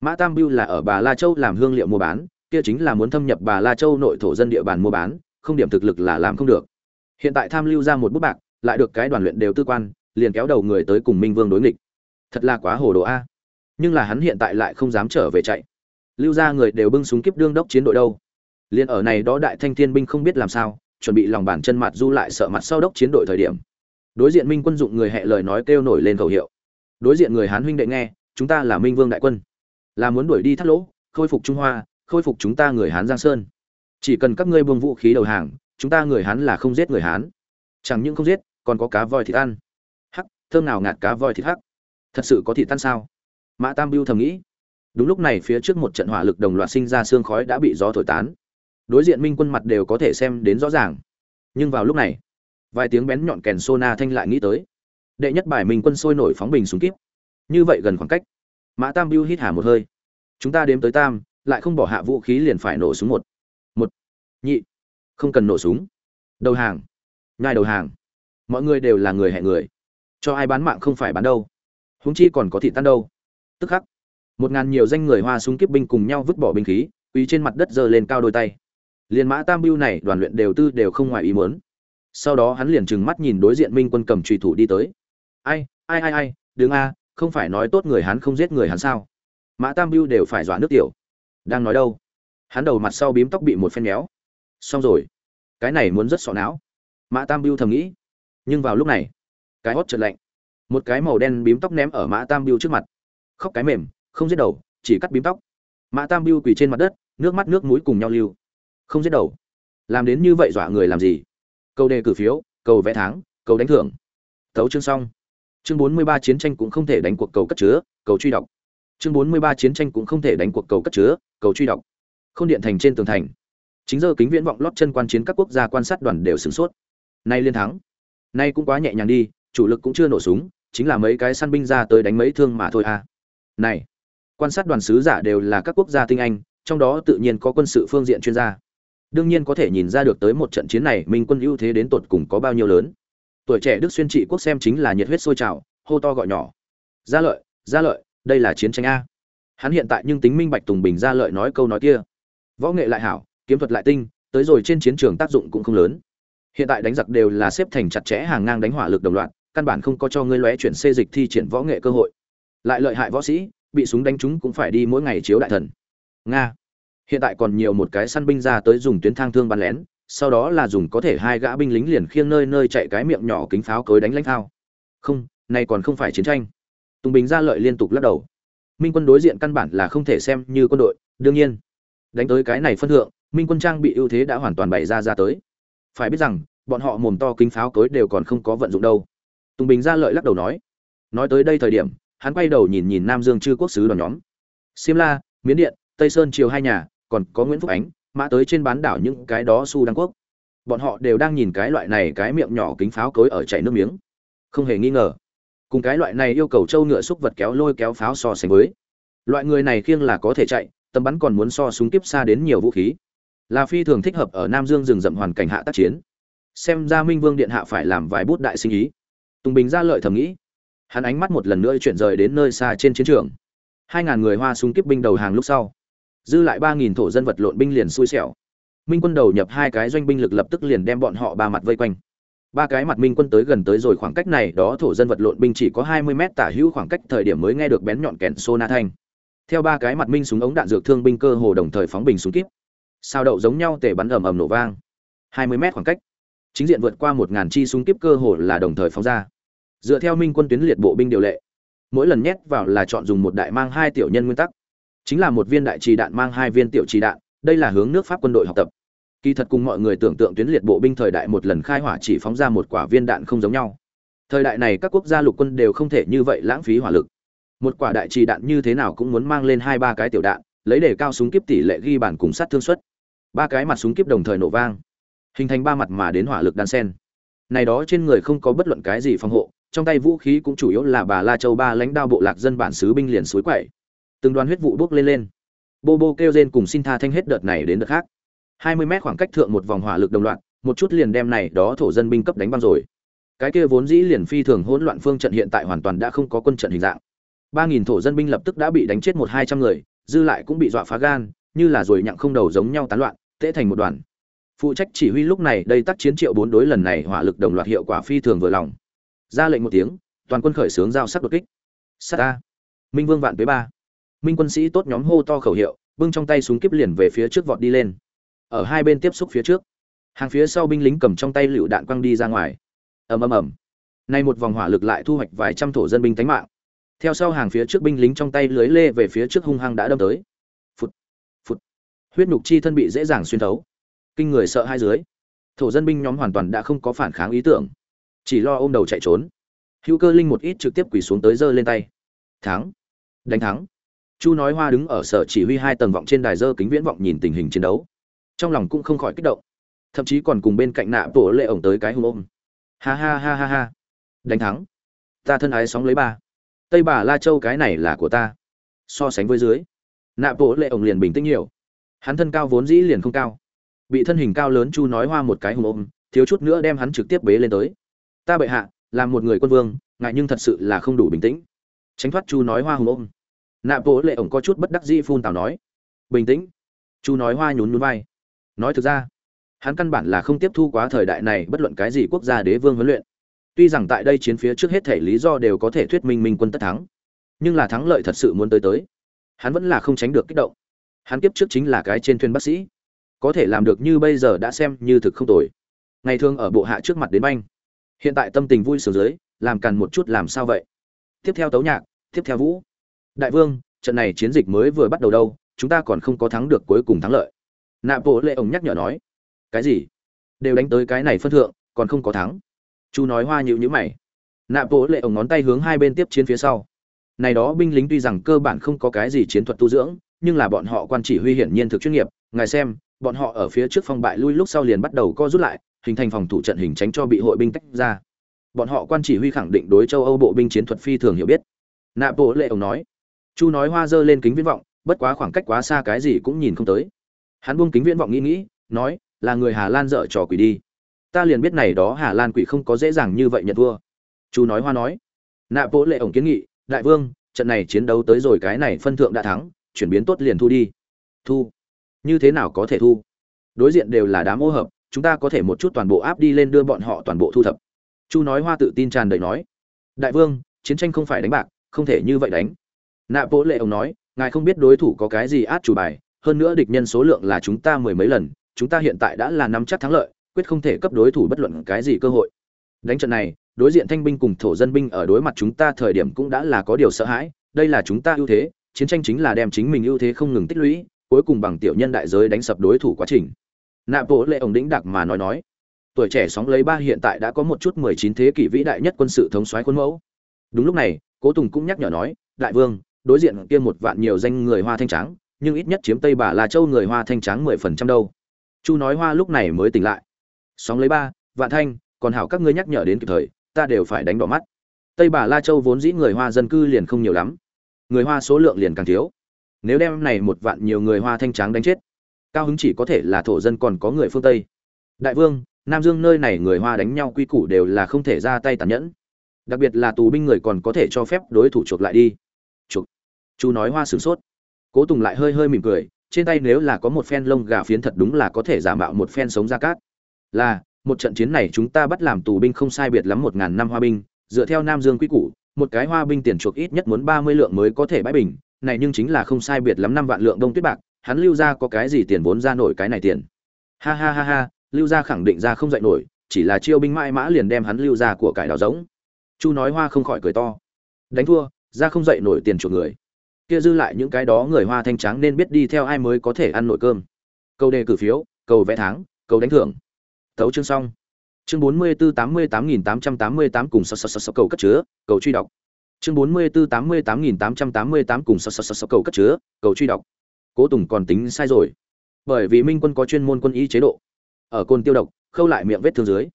Mã tam biêu là ở bà la châu làm hương liệu mua bán, kia chính là muốn thâm nhập bà la châu nội thổ dân địa bàn mua bán, không điểm thực lực là làm không được. Hiện tại tham lưu ra một bút bạc, lại được cái đoàn luyện đều tư quan, liền kéo đầu người tới cùng minh vương đối nghịch thật là quá hồ đồ a. Nhưng là hắn hiện tại lại không dám trở về chạy. Lưu ra người đều bưng súng kiếp đương đốc chiến đội đâu. Liền ở này đó đại thanh thiên binh không biết làm sao, chuẩn bị lòng bàn chân mặt du lại sợ mặt sau đốc chiến đội thời điểm. Đối diện minh quân dụng người hẹ lời nói kêu nổi lên khẩu hiệu. Đối diện người hán huynh đệ nghe, chúng ta là minh vương đại quân. Là muốn đuổi đi thắt lỗ, khôi phục trung hoa, khôi phục chúng ta người hán giang sơn. Chỉ cần các ngươi buông vũ khí đầu hàng, chúng ta người hán là không giết người hán. Chẳng những không giết, còn có cá voi thịt ăn. Hắc, thơm nào ngạt cá voi thịt hắc thật sự có thịt tan sao? Mã tam biêu thầm nghĩ. Đúng lúc này phía trước một trận hỏa lực đồng loạt sinh ra xương khói đã bị gió thổi tán. Đối diện minh quân mặt đều có thể xem đến rõ ràng. Nhưng vào lúc này, vài tiếng bén nhọn kèn sona thanh lại nghĩ tới. Đệ nhất bài minh quân sôi nổi phóng bình xuống kíp. Như vậy gần khoảng cách, mã tam biêu hít hà một hơi. Chúng ta đếm tới tam, lại không bỏ hạ vũ khí liền phải nổ súng một. Một. Nhị. Không cần nổ súng. Đầu hàng. Nhai đầu hàng. Mọi người đều là người hẹn người. Cho ai bán mạng không phải bán đâu huống chi còn có thị tan đâu. Tức khắc, một ngàn nhiều danh người hoa súng kiếp binh cùng nhau vứt bỏ binh khí uy trên mặt đất giơ lên cao đôi tay. Liền mã tam bưu này đoàn luyện đều tư đều không ngoài ý muốn. Sau đó hắn liền trừng mắt nhìn đối diện minh quân cầm trùy thủ đi tới. Ai ai ai ai, đứng a, không phải nói tốt người hắn không giết người hắn sao? Mã tam bưu đều phải dọa nước tiểu. Đang nói đâu? Hắn đầu mặt sau bím tóc bị một phen méo. Xong rồi. Cái này muốn rất sọ não. Mã tam bưu thầm nghĩ. Nhưng vào lúc này, cái hót chợt lạnh một cái màu đen bím tóc ném ở mã tam Biêu trước mặt. Khóc cái mềm, không giết đầu, chỉ cắt bím tóc. Mã tam Biêu quỳ trên mặt đất, nước mắt nước mũi cùng nhau lưu. Không giết đầu. Làm đến như vậy dọa người làm gì? Câu đề cử phiếu, cầu vẽ tháng, cầu đánh thưởng. Thấu chương xong. Chương bốn mươi ba chiến tranh cũng không thể đánh cuộc cầu cất chứa, cầu truy đọc. Chương bốn mươi ba chiến tranh cũng không thể đánh cuộc cầu cất chứa, cầu truy đọc. Không điện thành trên tường thành. Chính giờ kính viễn vọng lót chân quan chiến các quốc gia quan sát đoàn đều sửng sốt. Nay liên thắng. Nay cũng quá nhẹ nhàng đi, chủ lực cũng chưa nổ súng chính là mấy cái săn binh ra tới đánh mấy thương mà thôi à. Này, quan sát đoàn sứ giả đều là các quốc gia tinh anh, trong đó tự nhiên có quân sự phương diện chuyên gia. Đương nhiên có thể nhìn ra được tới một trận chiến này minh quân ưu thế đến tột cùng có bao nhiêu lớn. Tuổi trẻ đức xuyên trị quốc xem chính là nhiệt huyết sôi trào, hô to gọi nhỏ. Gia lợi gia lợi, đây là chiến tranh a. Hắn hiện tại nhưng tính minh bạch tùng bình gia lợi nói câu nói kia. Võ nghệ lại hảo, kiếm thuật lại tinh, tới rồi trên chiến trường tác dụng cũng không lớn. Hiện tại đánh giặc đều là xếp thành chặt chẽ hàng ngang đánh hỏa lực đồng loạt căn bản không có cho ngươi lóe chuyển xê dịch thi triển võ nghệ cơ hội. Lại lợi hại võ sĩ, bị súng đánh trúng cũng phải đi mỗi ngày chiếu đại thần. Nga. Hiện tại còn nhiều một cái săn binh ra tới dùng tuyến thang thương bắn lén, sau đó là dùng có thể hai gã binh lính liền khiêng nơi nơi chạy cái miệng nhỏ kính pháo cối đánh lãnh thao. Không này còn không phải chiến tranh. Tùng bình ra lợi liên tục lắc đầu. Minh quân đối diện căn bản là không thể xem như quân đội, đương nhiên. Đánh tới cái này phân thượng, minh quân trang bị ưu thế đã hoàn toàn bày ra ra tới. Phải biết rằng, bọn họ mồm to kính pháo cối đều còn không có vận dụng đâu tùng bình ra lợi lắc đầu nói. Nói tới đây thời điểm, hắn quay đầu nhìn nhìn nam dương chư quốc sứ đoàn nhóm. Siêm la, miến điện, tây sơn triều hai nhà, còn có nguyễn phúc ánh, mã tới trên bán đảo những cái đó su đăng quốc. Bọn họ đều đang nhìn cái loại này cái miệng nhỏ kính pháo cối ở chảy nước miếng. Không hề nghi ngờ, cùng cái loại này yêu cầu trâu ngựa xúc vật kéo lôi kéo pháo so sánh với. Loại người này khiêng là có thể chạy, tầm bắn còn muốn so súng kiếp xa đến nhiều vũ khí. Là phi thường thích hợp ở nam dương rừng rậm hoàn cảnh hạ tác chiến. Xem ra minh vương điện hạ phải làm vài bút đại sinh ý tùng bình ra lợi thầm nghĩ. Hắn ánh mắt một lần nữa chuyển rời đến nơi xa trên chiến trường. Hai ngàn người hoa súng kiếp binh đầu hàng lúc sau. Dư lại ba nghìn thổ dân vật lộn binh liền xui xẻo. Minh quân đầu nhập hai cái doanh binh lực lập tức liền đem bọn họ ba mặt vây quanh. Ba cái mặt minh quân tới gần tới rồi khoảng cách này, đó thổ dân vật lộn binh chỉ có hai mươi mét tả hữu khoảng cách thời điểm mới nghe được bén nhọn kèn xô na thanh. Theo ba cái mặt minh súng ống đạn dược thương binh cơ hồ đồng thời phóng bình súng kíp. Sao đậu giống nhau tể bắn ầm ầm nổ vang. Hai mươi mét khoảng cách. Chính diện vượt qua một ngàn chi súng kíp cơ hồ là đồng thời phóng ra dựa theo minh quân tuyến liệt bộ binh điều lệ, mỗi lần nhét vào là chọn dùng một đại mang hai tiểu nhân nguyên tắc. Chính là một viên đại trì đạn mang hai viên tiểu trì đạn, đây là hướng nước pháp quân đội học tập. Kỳ thật cùng mọi người tưởng tượng tuyến liệt bộ binh thời đại một lần khai hỏa chỉ phóng ra một quả viên đạn không giống nhau. Thời đại này các quốc gia lục quân đều không thể như vậy lãng phí hỏa lực. Một quả đại trì đạn như thế nào cũng muốn mang lên hai ba cái tiểu đạn, lấy để cao súng kiếp tỷ lệ ghi bản cùng sát thương suất. Ba cái mặt súng kiếp đồng thời nổ vang, hình thành ba mặt mà đến hỏa lực đan sen. Này đó trên người không có bất luận cái gì phòng hộ trong tay vũ khí cũng chủ yếu là bà la châu ba lãnh đạo bộ lạc dân bản xứ binh liền suối quậy. Từng đoàn huyết vụ bốc lên lên. Bô bô kêu rên cùng xin tha thanh hết đợt này đến đợt khác. Hai mươi mét khoảng cách thượng một vòng hỏa lực đồng loạt, một chút liền đem này đó thổ dân binh cấp đánh băng rồi. Cái kia vốn dĩ liền phi thường hỗn loạn phương trận hiện tại hoàn toàn đã không có quân trận hình dạng. Ba nghìn thổ dân binh lập tức đã bị đánh chết một hai trăm người, dư lại cũng bị dọa phá gan, như là rồi nhặng không đầu giống nhau tán loạn, tễ thành một đoàn. Phụ trách chỉ huy lúc này đây tác chiến triệu bốn đối lần này hỏa lực đồng loạt hiệu quả phi thường vừa lòng ra lệnh một tiếng, toàn quân khởi xướng giao sắc đột kích. Sát ta minh vương vạn tuế ba. Minh quân sĩ tốt nhóm hô to khẩu hiệu, bưng trong tay súng kiếp liền về phía trước vọt đi lên. Ở hai bên tiếp xúc phía trước, hàng phía sau binh lính cầm trong tay lựu đạn quăng đi ra ngoài. Ầm ầm ầm. Nay một vòng hỏa lực lại thu hoạch vài trăm thổ dân binh tánh mạng. Theo sau hàng phía trước binh lính trong tay lưới lê về phía trước hung hăng đã đâm tới. Phụt phụt. Huyết nhục chi thân bị dễ dàng xuyên thấu. Kinh người sợ hai dưới. Thổ dân binh nhóm hoàn toàn đã không có phản kháng ý tưởng chỉ lo ôm đầu chạy trốn. Hữu cơ linh một ít trực tiếp quỳ xuống tới giơ lên tay. Thắng. Đánh thắng. Chu nói hoa đứng ở sở chỉ huy hai tầng vọng trên đài dơ kính viễn vọng nhìn tình hình chiến đấu. Trong lòng cũng không khỏi kích động. Thậm chí còn cùng bên cạnh nạ tổ lệ ổng tới cái hùng ôm. Ha ha ha ha ha. Đánh thắng. Ta thân ái sóng lấy ba. Tây bà la châu cái này là của ta. So sánh với dưới, nạ bộ lệ ổng liền bình tĩnh nhiều. Hắn thân cao vốn dĩ liền không cao. Bị thân hình cao lớn chu nói hoa một cái hùng ôm, thiếu chút nữa đem hắn trực tiếp bế lên tới ta bệ hạ làm một người quân vương ngại nhưng thật sự là không đủ bình tĩnh. Tránh thoát chu nói hoa hùng ôm. Nạ bộ lệ ổng có chút bất đắc dĩ phun tào nói. Bình tĩnh. Chu nói hoa nhún nhún vai. Nói thực ra, hắn căn bản là không tiếp thu quá thời đại này bất luận cái gì quốc gia đế vương huấn luyện. Tuy rằng tại đây chiến phía trước hết thể lý do đều có thể thuyết minh minh quân tất thắng, nhưng là thắng lợi thật sự muốn tới tới. Hắn vẫn là không tránh được kích động. Hắn kiếp trước chính là cái trên thuyền bác sĩ. Có thể làm được như bây giờ đã xem như thực không tồi. Ngày thường ở bộ hạ trước mặt đến banh hiện tại tâm tình vui sướng dưới, làm càn một chút làm sao vậy? Tiếp theo tấu nhạc, tiếp theo vũ. Đại vương, trận này chiến dịch mới vừa bắt đầu đâu, chúng ta còn không có thắng được cuối cùng thắng lợi. Nạ bộ lệ ổng nhắc nhở nói. Cái gì? Đều đánh tới cái này phân thượng, còn không có thắng. Chu nói hoa nhịu nhữ mày. Nạ bộ lệ ổng ngón tay hướng hai bên tiếp chiến phía sau. Này đó binh lính tuy rằng cơ bản không có cái gì chiến thuật tu dưỡng, nhưng là bọn họ quan chỉ huy hiển nhiên thực chuyên nghiệp. Ngài xem, bọn họ ở phía trước phong bại lui lúc sau liền bắt đầu co rút lại hình thành phòng thủ trận hình tránh cho bị hội binh tách ra. Bọn họ quan chỉ huy khẳng định đối châu âu bộ binh chiến thuật phi thường hiểu biết. Nạ bộ lệ ổng nói, chu nói hoa dơ lên kính viễn vọng, bất quá khoảng cách quá xa cái gì cũng nhìn không tới. Hắn buông kính viễn vọng nghĩ nghĩ, nói, là người hà lan dở trò quỷ đi. Ta liền biết này đó hà lan quỷ không có dễ dàng như vậy nhận thua. Chu nói hoa nói nạ bộ lệ ổng kiến nghị, đại vương, trận này chiến đấu tới rồi cái này phân thượng đã thắng, chuyển biến tốt liền thu đi. Thu? Như thế nào có thể thu? Đối diện đều là đám ô hợp chúng ta có thể một chút toàn bộ áp đi lên đưa bọn họ toàn bộ thu thập. Chu nói hoa tự tin tràn đầy nói. Đại vương, chiến tranh không phải đánh bạc, không thể như vậy đánh. Nạ bố lệ ông nói, ngài không biết đối thủ có cái gì át chủ bài, hơn nữa địch nhân số lượng là chúng ta mười mấy lần, chúng ta hiện tại đã là nắm chắc thắng lợi, quyết không thể cấp đối thủ bất luận cái gì cơ hội. Đánh trận này, đối diện thanh binh cùng thổ dân binh ở đối mặt chúng ta thời điểm cũng đã là có điều sợ hãi, đây là chúng ta ưu thế, chiến tranh chính là đem chính mình ưu thế không ngừng tích lũy, cuối cùng bằng tiểu nhân đại giới đánh sập đối thủ quá trình nạ bộ lệ ổng đĩnh đặc mà nói nói. Tuổi trẻ sóng lấy ba hiện tại đã có một chút mười chín thế kỷ vĩ đại nhất quân sự thống soái khuôn mẫu. Đúng lúc này, cố tùng cũng nhắc nhở nói, đại vương, đối diện kia một vạn nhiều danh người hoa thanh trắng nhưng ít nhất chiếm tây bà là châu người hoa thanh trắng mười phần trăm đâu. Chu nói hoa lúc này mới tỉnh lại. Sóng lấy ba, vạn thanh, còn hảo các ngươi nhắc nhở đến kịp thời, ta đều phải đánh đỏ mắt. Tây bà la châu vốn dĩ người hoa dân cư liền không nhiều lắm. Người hoa số lượng liền càng thiếu. Nếu đem này một vạn nhiều người hoa thanh trắng đánh chết cao hứng chỉ có thể là thổ dân còn có người phương tây. Đại vương, nam dương nơi này người hoa đánh nhau quy củ đều là không thể ra tay tàn nhẫn. Đặc biệt là tù binh người còn có thể cho phép đối thủ chuộc lại đi. Chuộc. Chú nói hoa sửng sốt. Cố tùng lại hơi hơi mỉm cười, trên tay nếu là có một phen lông gà phiến thật đúng là có thể giả mạo một phen sống ra cát. Là, một trận chiến này chúng ta bắt làm tù binh không sai biệt lắm một ngàn năm hoa binh, dựa theo nam dương quy củ, một cái hoa binh tiền chuộc ít nhất muốn ba mươi lượng mới có thể bãi bình, này nhưng chính là không sai biệt lắm năm vạn lượng đông tuyết bạc hắn lưu ra có cái gì tiền vốn ra nổi cái này tiền? Ha ha ha ha, lưu gia khẳng định ra không dạy nổi, chỉ là chiêu binh mãi mã liền đem hắn lưu ra của cải đào giống. Chu nói hoa không khỏi cười to. Đánh thua, ra không dạy nổi tiền chuộc người. Kia dư lại những cái đó người hoa thanh trắng nên biết đi theo ai mới có thể ăn nổi cơm. Câu đề cử phiếu, cầu vẽ tháng, cầu đánh thưởng. Tấu chương xong. Chương bốn mươi bốn tám mươi tám nghìn tám trăm tám mươi tám cùng sáu sáu sáu cầu cất chứa, cầu truy đọc. Chương bốn mươi bốn tám mươi tám nghìn tám trăm tám mươi tám cùng sáu sáu sáu cầu cất chứa, cầu truy đọc cố tùng còn tính sai rồi. Bởi vì minh quân có chuyên môn quân y chế độ. Ở côn tiêu độc, khâu lại miệng vết thương dưới.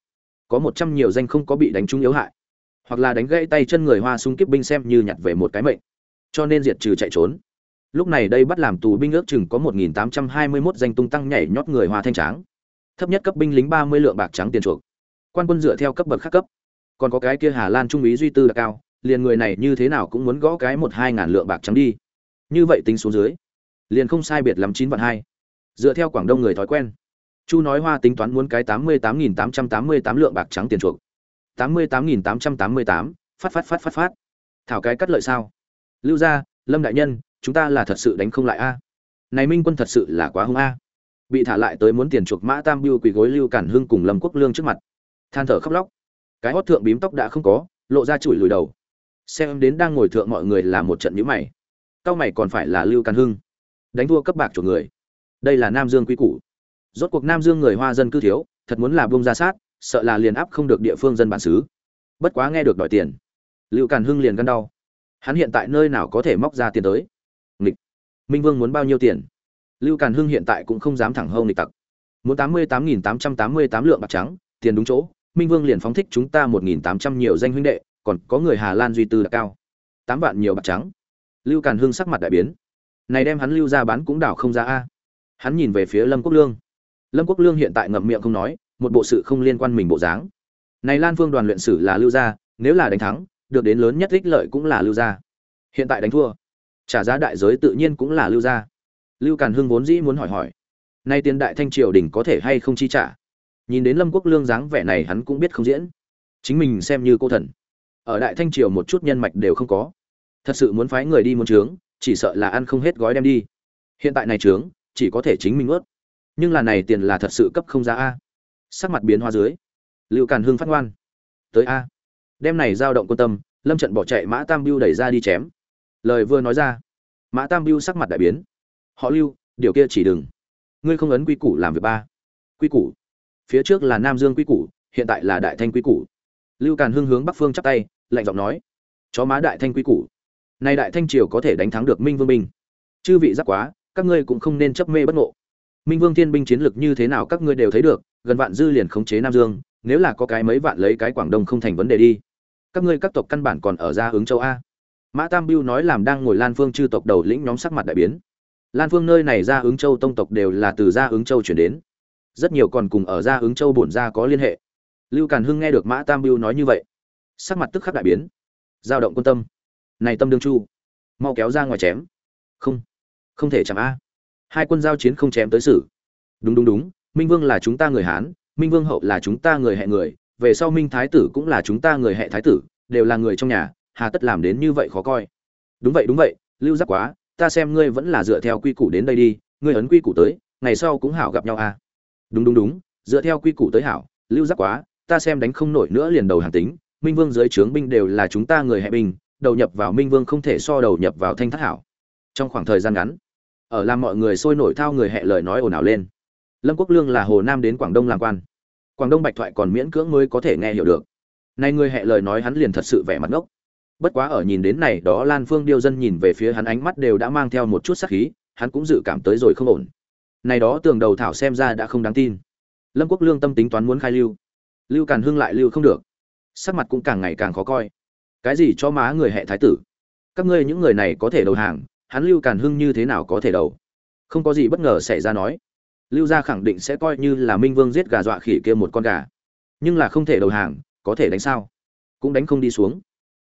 Có một trăm nhiều danh không có bị đánh trúng yếu hại. Hoặc là đánh gãy tay chân người hoa xung kích binh xem như nhặt về một cái mệnh. Cho nên diệt trừ chạy trốn. Lúc này đây bắt làm tù binh ước chừng có một nghìn tám trăm hai mươi 1821 danh tung tăng nhảy nhót người hoa thanh tráng. Thấp nhất cấp binh lính ba mươi lượng bạc trắng tiền chuộc. Quan quân dựa theo cấp bậc khác cấp. Còn có cái kia hà lan trung úy duy tư là cao, liền người này như thế nào cũng muốn gõ cái một hai ngàn lượng bạc trắng đi. Như vậy tính xuống dưới liền không sai biệt lắm chín vạn hai. Dựa theo quảng đông người thói quen. Chu nói hoa tính toán muốn cái tám mươi tám nghìn tám trăm tám mươi tám lượng bạc trắng tiền chuộc. tám mươi tám nghìn tám trăm tám mươi tám, phát phát phát phát phát. Thảo cái cắt lợi sao? Lưu gia, lâm đại nhân, chúng ta là thật sự đánh không lại a. Này minh quân thật sự là quá hung a. Bị thả lại tới muốn tiền chuộc mã tam biêu quỳ gối lưu cản hưng cùng lâm quốc lương trước mặt. Than thở khóc lóc. Cái hót thượng bím tóc đã không có, lộ ra chùi lùi đầu. Xem đến đang ngồi thượng mọi người là một trận nhíu mày. Cao mày còn phải là lưu càn hưng đánh thua cấp bạc chỗ người. Đây là nam dương quy củ. Rốt cuộc nam dương người hoa dân cư thiếu, thật muốn là bông ra sát, sợ là liền áp không được địa phương dân bản xứ. Bất quá nghe được đòi tiền, lưu càn hưng liền gân đau. Hắn hiện tại nơi nào có thể móc ra tiền tới? Nghịch. Minh vương muốn bao nhiêu tiền? Lưu càn hưng hiện tại cũng không dám thẳng hâu nghịch tặc. Muốn tám mươi tám nghìn tám trăm tám mươi tám lượng bạc trắng, tiền đúng chỗ, minh vương liền phóng thích chúng ta một nghìn tám trăm nhiều danh huynh đệ, còn có người hà lan duy tư là cao. Tám vạn nhiều bạc trắng. Lưu càn hưng sắc mặt đại biến này đem hắn lưu ra bán cũng đảo không ra a. Hắn nhìn về phía lâm quốc lương. Lâm quốc lương hiện tại ngậm miệng không nói, một bộ sự không liên quan mình bộ dáng. Này lan phương đoàn luyện sử là lưu gia, nếu là đánh thắng, được đến lớn nhất ích lợi cũng là lưu gia. Hiện tại đánh thua, trả giá đại giới tự nhiên cũng là lưu gia. Lưu càn hưng vốn dĩ muốn hỏi hỏi, nay tiền đại thanh triều đình có thể hay không chi trả? Nhìn đến lâm quốc lương dáng vẻ này hắn cũng biết không diễn. Chính mình xem như cô thần. Ở đại thanh triều một chút nhân mạch đều không có. Thật sự muốn phái người đi muốn trướng chỉ sợ là ăn không hết gói đem đi. Hiện tại này trướng, chỉ có thể chính mình ướt. Nhưng là này tiền là thật sự cấp không ra a. Sắc mặt biến hoa dưới, lưu càn hưng phát ngoan. Tới a. Đem này giao động quân tâm, lâm trận bỏ chạy mã tam biêu đẩy ra đi chém. Lời vừa nói ra, mã tam biêu sắc mặt đại biến. Họ lưu, điều kia chỉ đừng. Ngươi không ấn quy củ làm việc ba. Quy củ. Phía trước là nam dương quy củ, hiện tại là đại thanh quy củ. Lưu càn hưng hướng bắc phương chắp tay, lạnh giọng nói. Chó má đại thanh quy củ nay đại thanh triều có thể đánh thắng được minh vương binh. Chư vị giác quá, các ngươi cũng không nên chấp mê bất ngộ. Minh vương thiên binh chiến lược như thế nào các ngươi đều thấy được, gần vạn dư liền khống chế nam dương, nếu là có cái mấy vạn lấy cái quảng đông không thành vấn đề đi. Các ngươi các tộc căn bản còn ở ra ứng châu a. Mã tam biêu nói làm đang ngồi lan phương chư tộc đầu lĩnh nhóm sắc mặt đại biến. Lan phương nơi này ra ứng châu tông tộc đều là từ ra ứng châu chuyển đến. Rất nhiều còn cùng ở ra ứng châu bổn ra có liên hệ. Lưu càn hưng nghe được mã tam biêu nói như vậy, sắc mặt tức khắc đại biến. Giao động quân tâm này tâm đương chu, mau kéo ra ngoài chém. Không không thể chạm a. Hai quân giao chiến không chém tới xử. Đúng đúng đúng, minh vương là chúng ta người hán, minh vương hậu là chúng ta người hệ người, về sau minh thái tử cũng là chúng ta người hệ thái tử, đều là người trong nhà, hà tất làm đến như vậy khó coi. Đúng vậy đúng vậy, lưu giác quá, ta xem ngươi vẫn là dựa theo quy củ đến đây đi, ngươi ấn quy củ tới, ngày sau cũng hảo gặp nhau à đúng đúng đúng, dựa theo quy củ tới hảo, lưu giác quá, ta xem đánh không nổi nữa liền đầu hàng tính, minh vương dưới trướng binh đều là chúng ta người hệ binh đầu nhập vào minh vương không thể so đầu nhập vào thanh thất hảo. Trong khoảng thời gian ngắn, ở làm mọi người sôi nổi thao người hệ lời nói ồn ào lên. Lâm quốc lương là hồ nam đến quảng đông làm quan. Quảng đông bạch thoại còn miễn cưỡng mới có thể nghe hiểu được. Nay người hệ lời nói hắn liền thật sự vẻ mặt ngốc. Bất quá ở nhìn đến này đó lan phương điêu dân nhìn về phía hắn ánh mắt đều đã mang theo một chút sắc khí, hắn cũng dự cảm tới rồi không ổn. Này đó tường đầu thảo xem ra đã không đáng tin. Lâm quốc lương tâm tính toán muốn khai lưu. Lưu càn hưng lại lưu không được. Sắc mặt cũng càng ngày càng khó coi cái gì cho má người hệ thái tử? Các ngươi những người này có thể đầu hàng, hắn lưu càn hưng như thế nào có thể đầu? Không có gì bất ngờ xảy ra nói. Lưu gia khẳng định sẽ coi như là minh vương giết gà dọa khỉ kia một con gà. Nhưng là không thể đầu hàng, có thể đánh sao? Cũng đánh không đi xuống.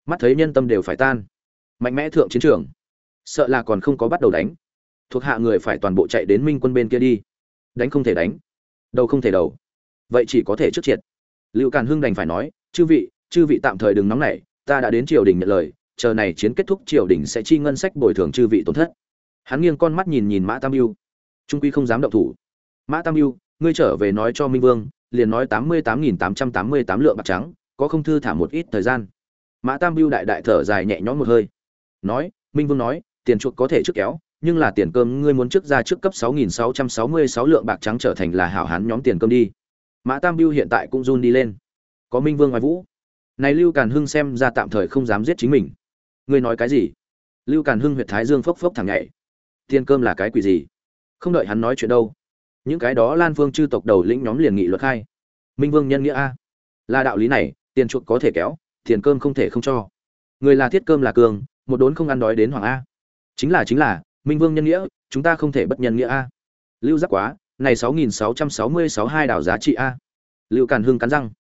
Mắt thấy nhân tâm đều phải tan. Mạnh mẽ thượng chiến trường. Sợ là còn không có bắt đầu đánh. Thuộc hạ người phải toàn bộ chạy đến minh quân bên kia đi. Đánh không thể đánh. Đầu không thể đầu. Vậy chỉ có thể trước triệt. Lưu càn hưng đành phải nói, chư vị chư vị tạm thời đừng nóng nảy ta đã đến triều đình nhận lời, chờ này chiến kết thúc triều đình sẽ chi ngân sách bồi thường chư vị tổn thất. Hắn nghiêng con mắt nhìn nhìn mã tam mưu trung quy không dám động thủ. Mã tam mưu ngươi trở về nói cho minh vương, liền nói tám mươi tám nghìn tám trăm tám mươi tám lượng bạc trắng, có không thư thả một ít thời gian. Mã tam mưu đại đại thở dài nhẹ nhõm một hơi. Nói, minh vương nói, tiền chuộc có thể trước kéo, nhưng là tiền cơm ngươi muốn trước ra trước cấp sáu nghìn sáu trăm sáu mươi sáu lượng bạc trắng trở thành là hảo hán nhóm tiền cơm đi. Mã tam mưu hiện tại cũng run đi lên. Có minh vương ngoài vũ này lưu càn hưng xem ra tạm thời không dám giết chính mình. Ngươi nói cái gì? Lưu càn hưng huyệt thái dương phốc phốc thẳng nhảy. Tiền cơm là cái quỷ gì? Không đợi hắn nói chuyện đâu. Những cái đó lan phương chư tộc đầu lĩnh nhóm liền nghị luật khai. Minh vương nhân nghĩa a. Là đạo lý này, tiền chuộc có thể kéo, tiền cơm không thể không cho. Người là thiết cơm là cường, một đốn không ăn đói đến hoàng a. Chính là chính là, minh vương nhân nghĩa, chúng ta không thể bất nhân nghĩa a. Lưu giác quá, này sáu nghìn sáu trăm sáu mươi sáu hai đảo giá trị a. Lưu càn hưng cắn răng,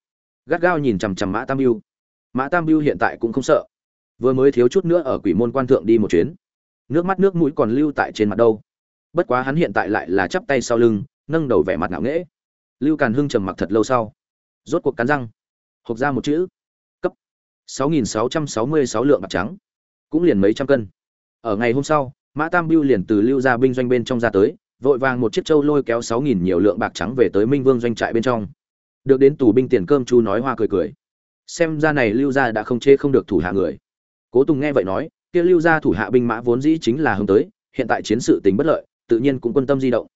gắt gao nhìn chằm chằm mã tam mưu mã tam biêu hiện tại cũng không sợ. Vừa mới thiếu chút nữa ở quỷ môn quan thượng đi một chuyến. Nước mắt nước mũi còn lưu tại trên mặt đâu. Bất quá hắn hiện tại lại là chắp tay sau lưng, nâng đầu vẻ mặt ngạo nghễ. Lưu càn hưng trầm mặc thật lâu sau. Rốt cuộc cắn răng. Hộc ra một chữ. Cấp. 6.666 lượng bạc trắng. Cũng liền mấy trăm cân. Ở ngày hôm sau, mã tam biêu liền từ lưu ra binh doanh bên trong ra tới, vội vàng một chiếc trâu lôi kéo 6.000 nhiều lượng bạc trắng về tới minh vương doanh trại bên trong. Được đến tù binh tiền cơm chu nói hoa cười cười xem ra này lưu gia đã không chê không được thủ hạ người. Cố tùng nghe vậy nói kia lưu gia thủ hạ binh mã vốn dĩ chính là hướng tới hiện tại chiến sự tính bất lợi tự nhiên cũng quân tâm di động.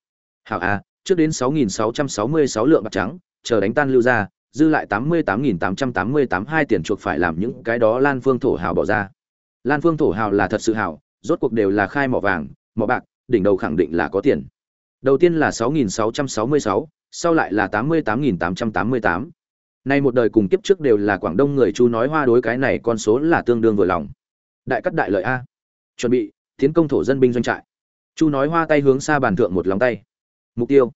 Hảo a trước đến 6.666 lượng bạc trắng chờ đánh tan lưu gia dư lại 88.888 hai tiền chuộc phải làm những cái đó lan phương thổ hào bỏ ra. Lan phương thổ hào là thật sự hảo rốt cuộc đều là khai mỏ vàng mỏ bạc đỉnh đầu khẳng định là có tiền. Đầu tiên là 6.666, sau lại là 88.888. Nay một đời cùng kiếp trước đều là Quảng Đông người Chu nói hoa đối cái này con số là tương đương vừa lòng. Đại cắt đại lợi a. Chuẩn bị, tiến công thổ dân binh doanh trại. Chu nói hoa tay hướng xa bàn thượng một lòng tay. Mục tiêu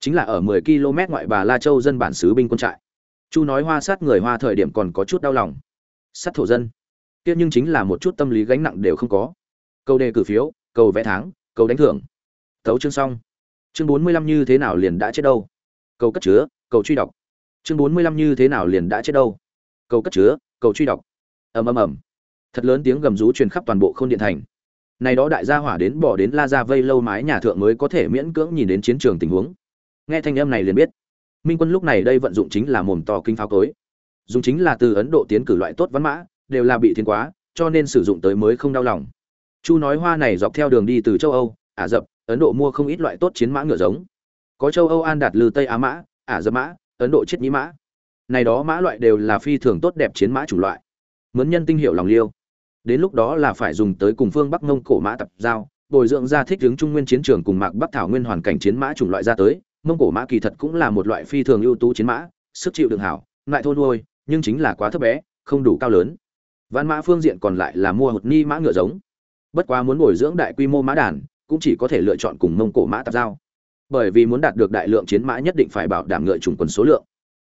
chính là ở 10 km ngoại Bà La Châu dân bản xứ binh quân trại. Chu nói hoa sát người hoa thời điểm còn có chút đau lòng. Sát thổ dân. Tiếc nhưng chính là một chút tâm lý gánh nặng đều không có. Câu đề cử phiếu, cầu vẽ tháng, cầu đánh thưởng. Tấu chương xong. Chương 45 như thế nào liền đã chết đâu? Cầu cất chứa, cầu truy đọc chương bốn mươi lăm như thế nào liền đã chết đâu? Cầu cất chứa, cầu truy đọc. Ầm ầm ầm. Thật lớn tiếng gầm rú truyền khắp toàn bộ khôn điện thành. Này đó đại gia hỏa đến bỏ đến la ra vây lâu mái nhà thượng mới có thể miễn cưỡng nhìn đến chiến trường tình huống. Nghe thanh âm này liền biết. Minh quân lúc này đây vận dụng chính là mồm to kinh pháo cối. Dùng chính là từ ấn độ tiến cử loại tốt văn mã, đều là bị thiên quá, cho nên sử dụng tới mới không đau lòng. Chu nói hoa này dọc theo đường đi từ châu âu, ả rập, ấn độ mua không ít loại tốt chiến mã ngựa giống. Có châu âu an đạt lư tây á mã, ả rập mã ấn độ chết nhĩ mã. Này đó mã loại đều là phi thường tốt đẹp chiến mã chủng loại. Mướn nhân tinh hiệu lòng liêu. Đến lúc đó là phải dùng tới cùng phương bắc mông cổ mã tập giao, bồi dưỡng ra thích hướng trung nguyên chiến trường cùng mạc bắc thảo nguyên hoàn cảnh chiến mã chủng loại ra tới. Mông cổ mã kỳ thật cũng là một loại phi thường ưu tú chiến mã, sức chịu đựng hảo, ngại thôn nuôi, nhưng chính là quá thấp bé, không đủ cao lớn. Văn mã phương diện còn lại là mua hột ni mã ngựa giống. Bất quá muốn bồi dưỡng đại quy mô mã đàn, cũng chỉ có thể lựa chọn cùng mông cổ mã tập giao bởi vì muốn đạt được đại lượng chiến mã nhất định phải bảo đảm ngựa trùng quần số lượng.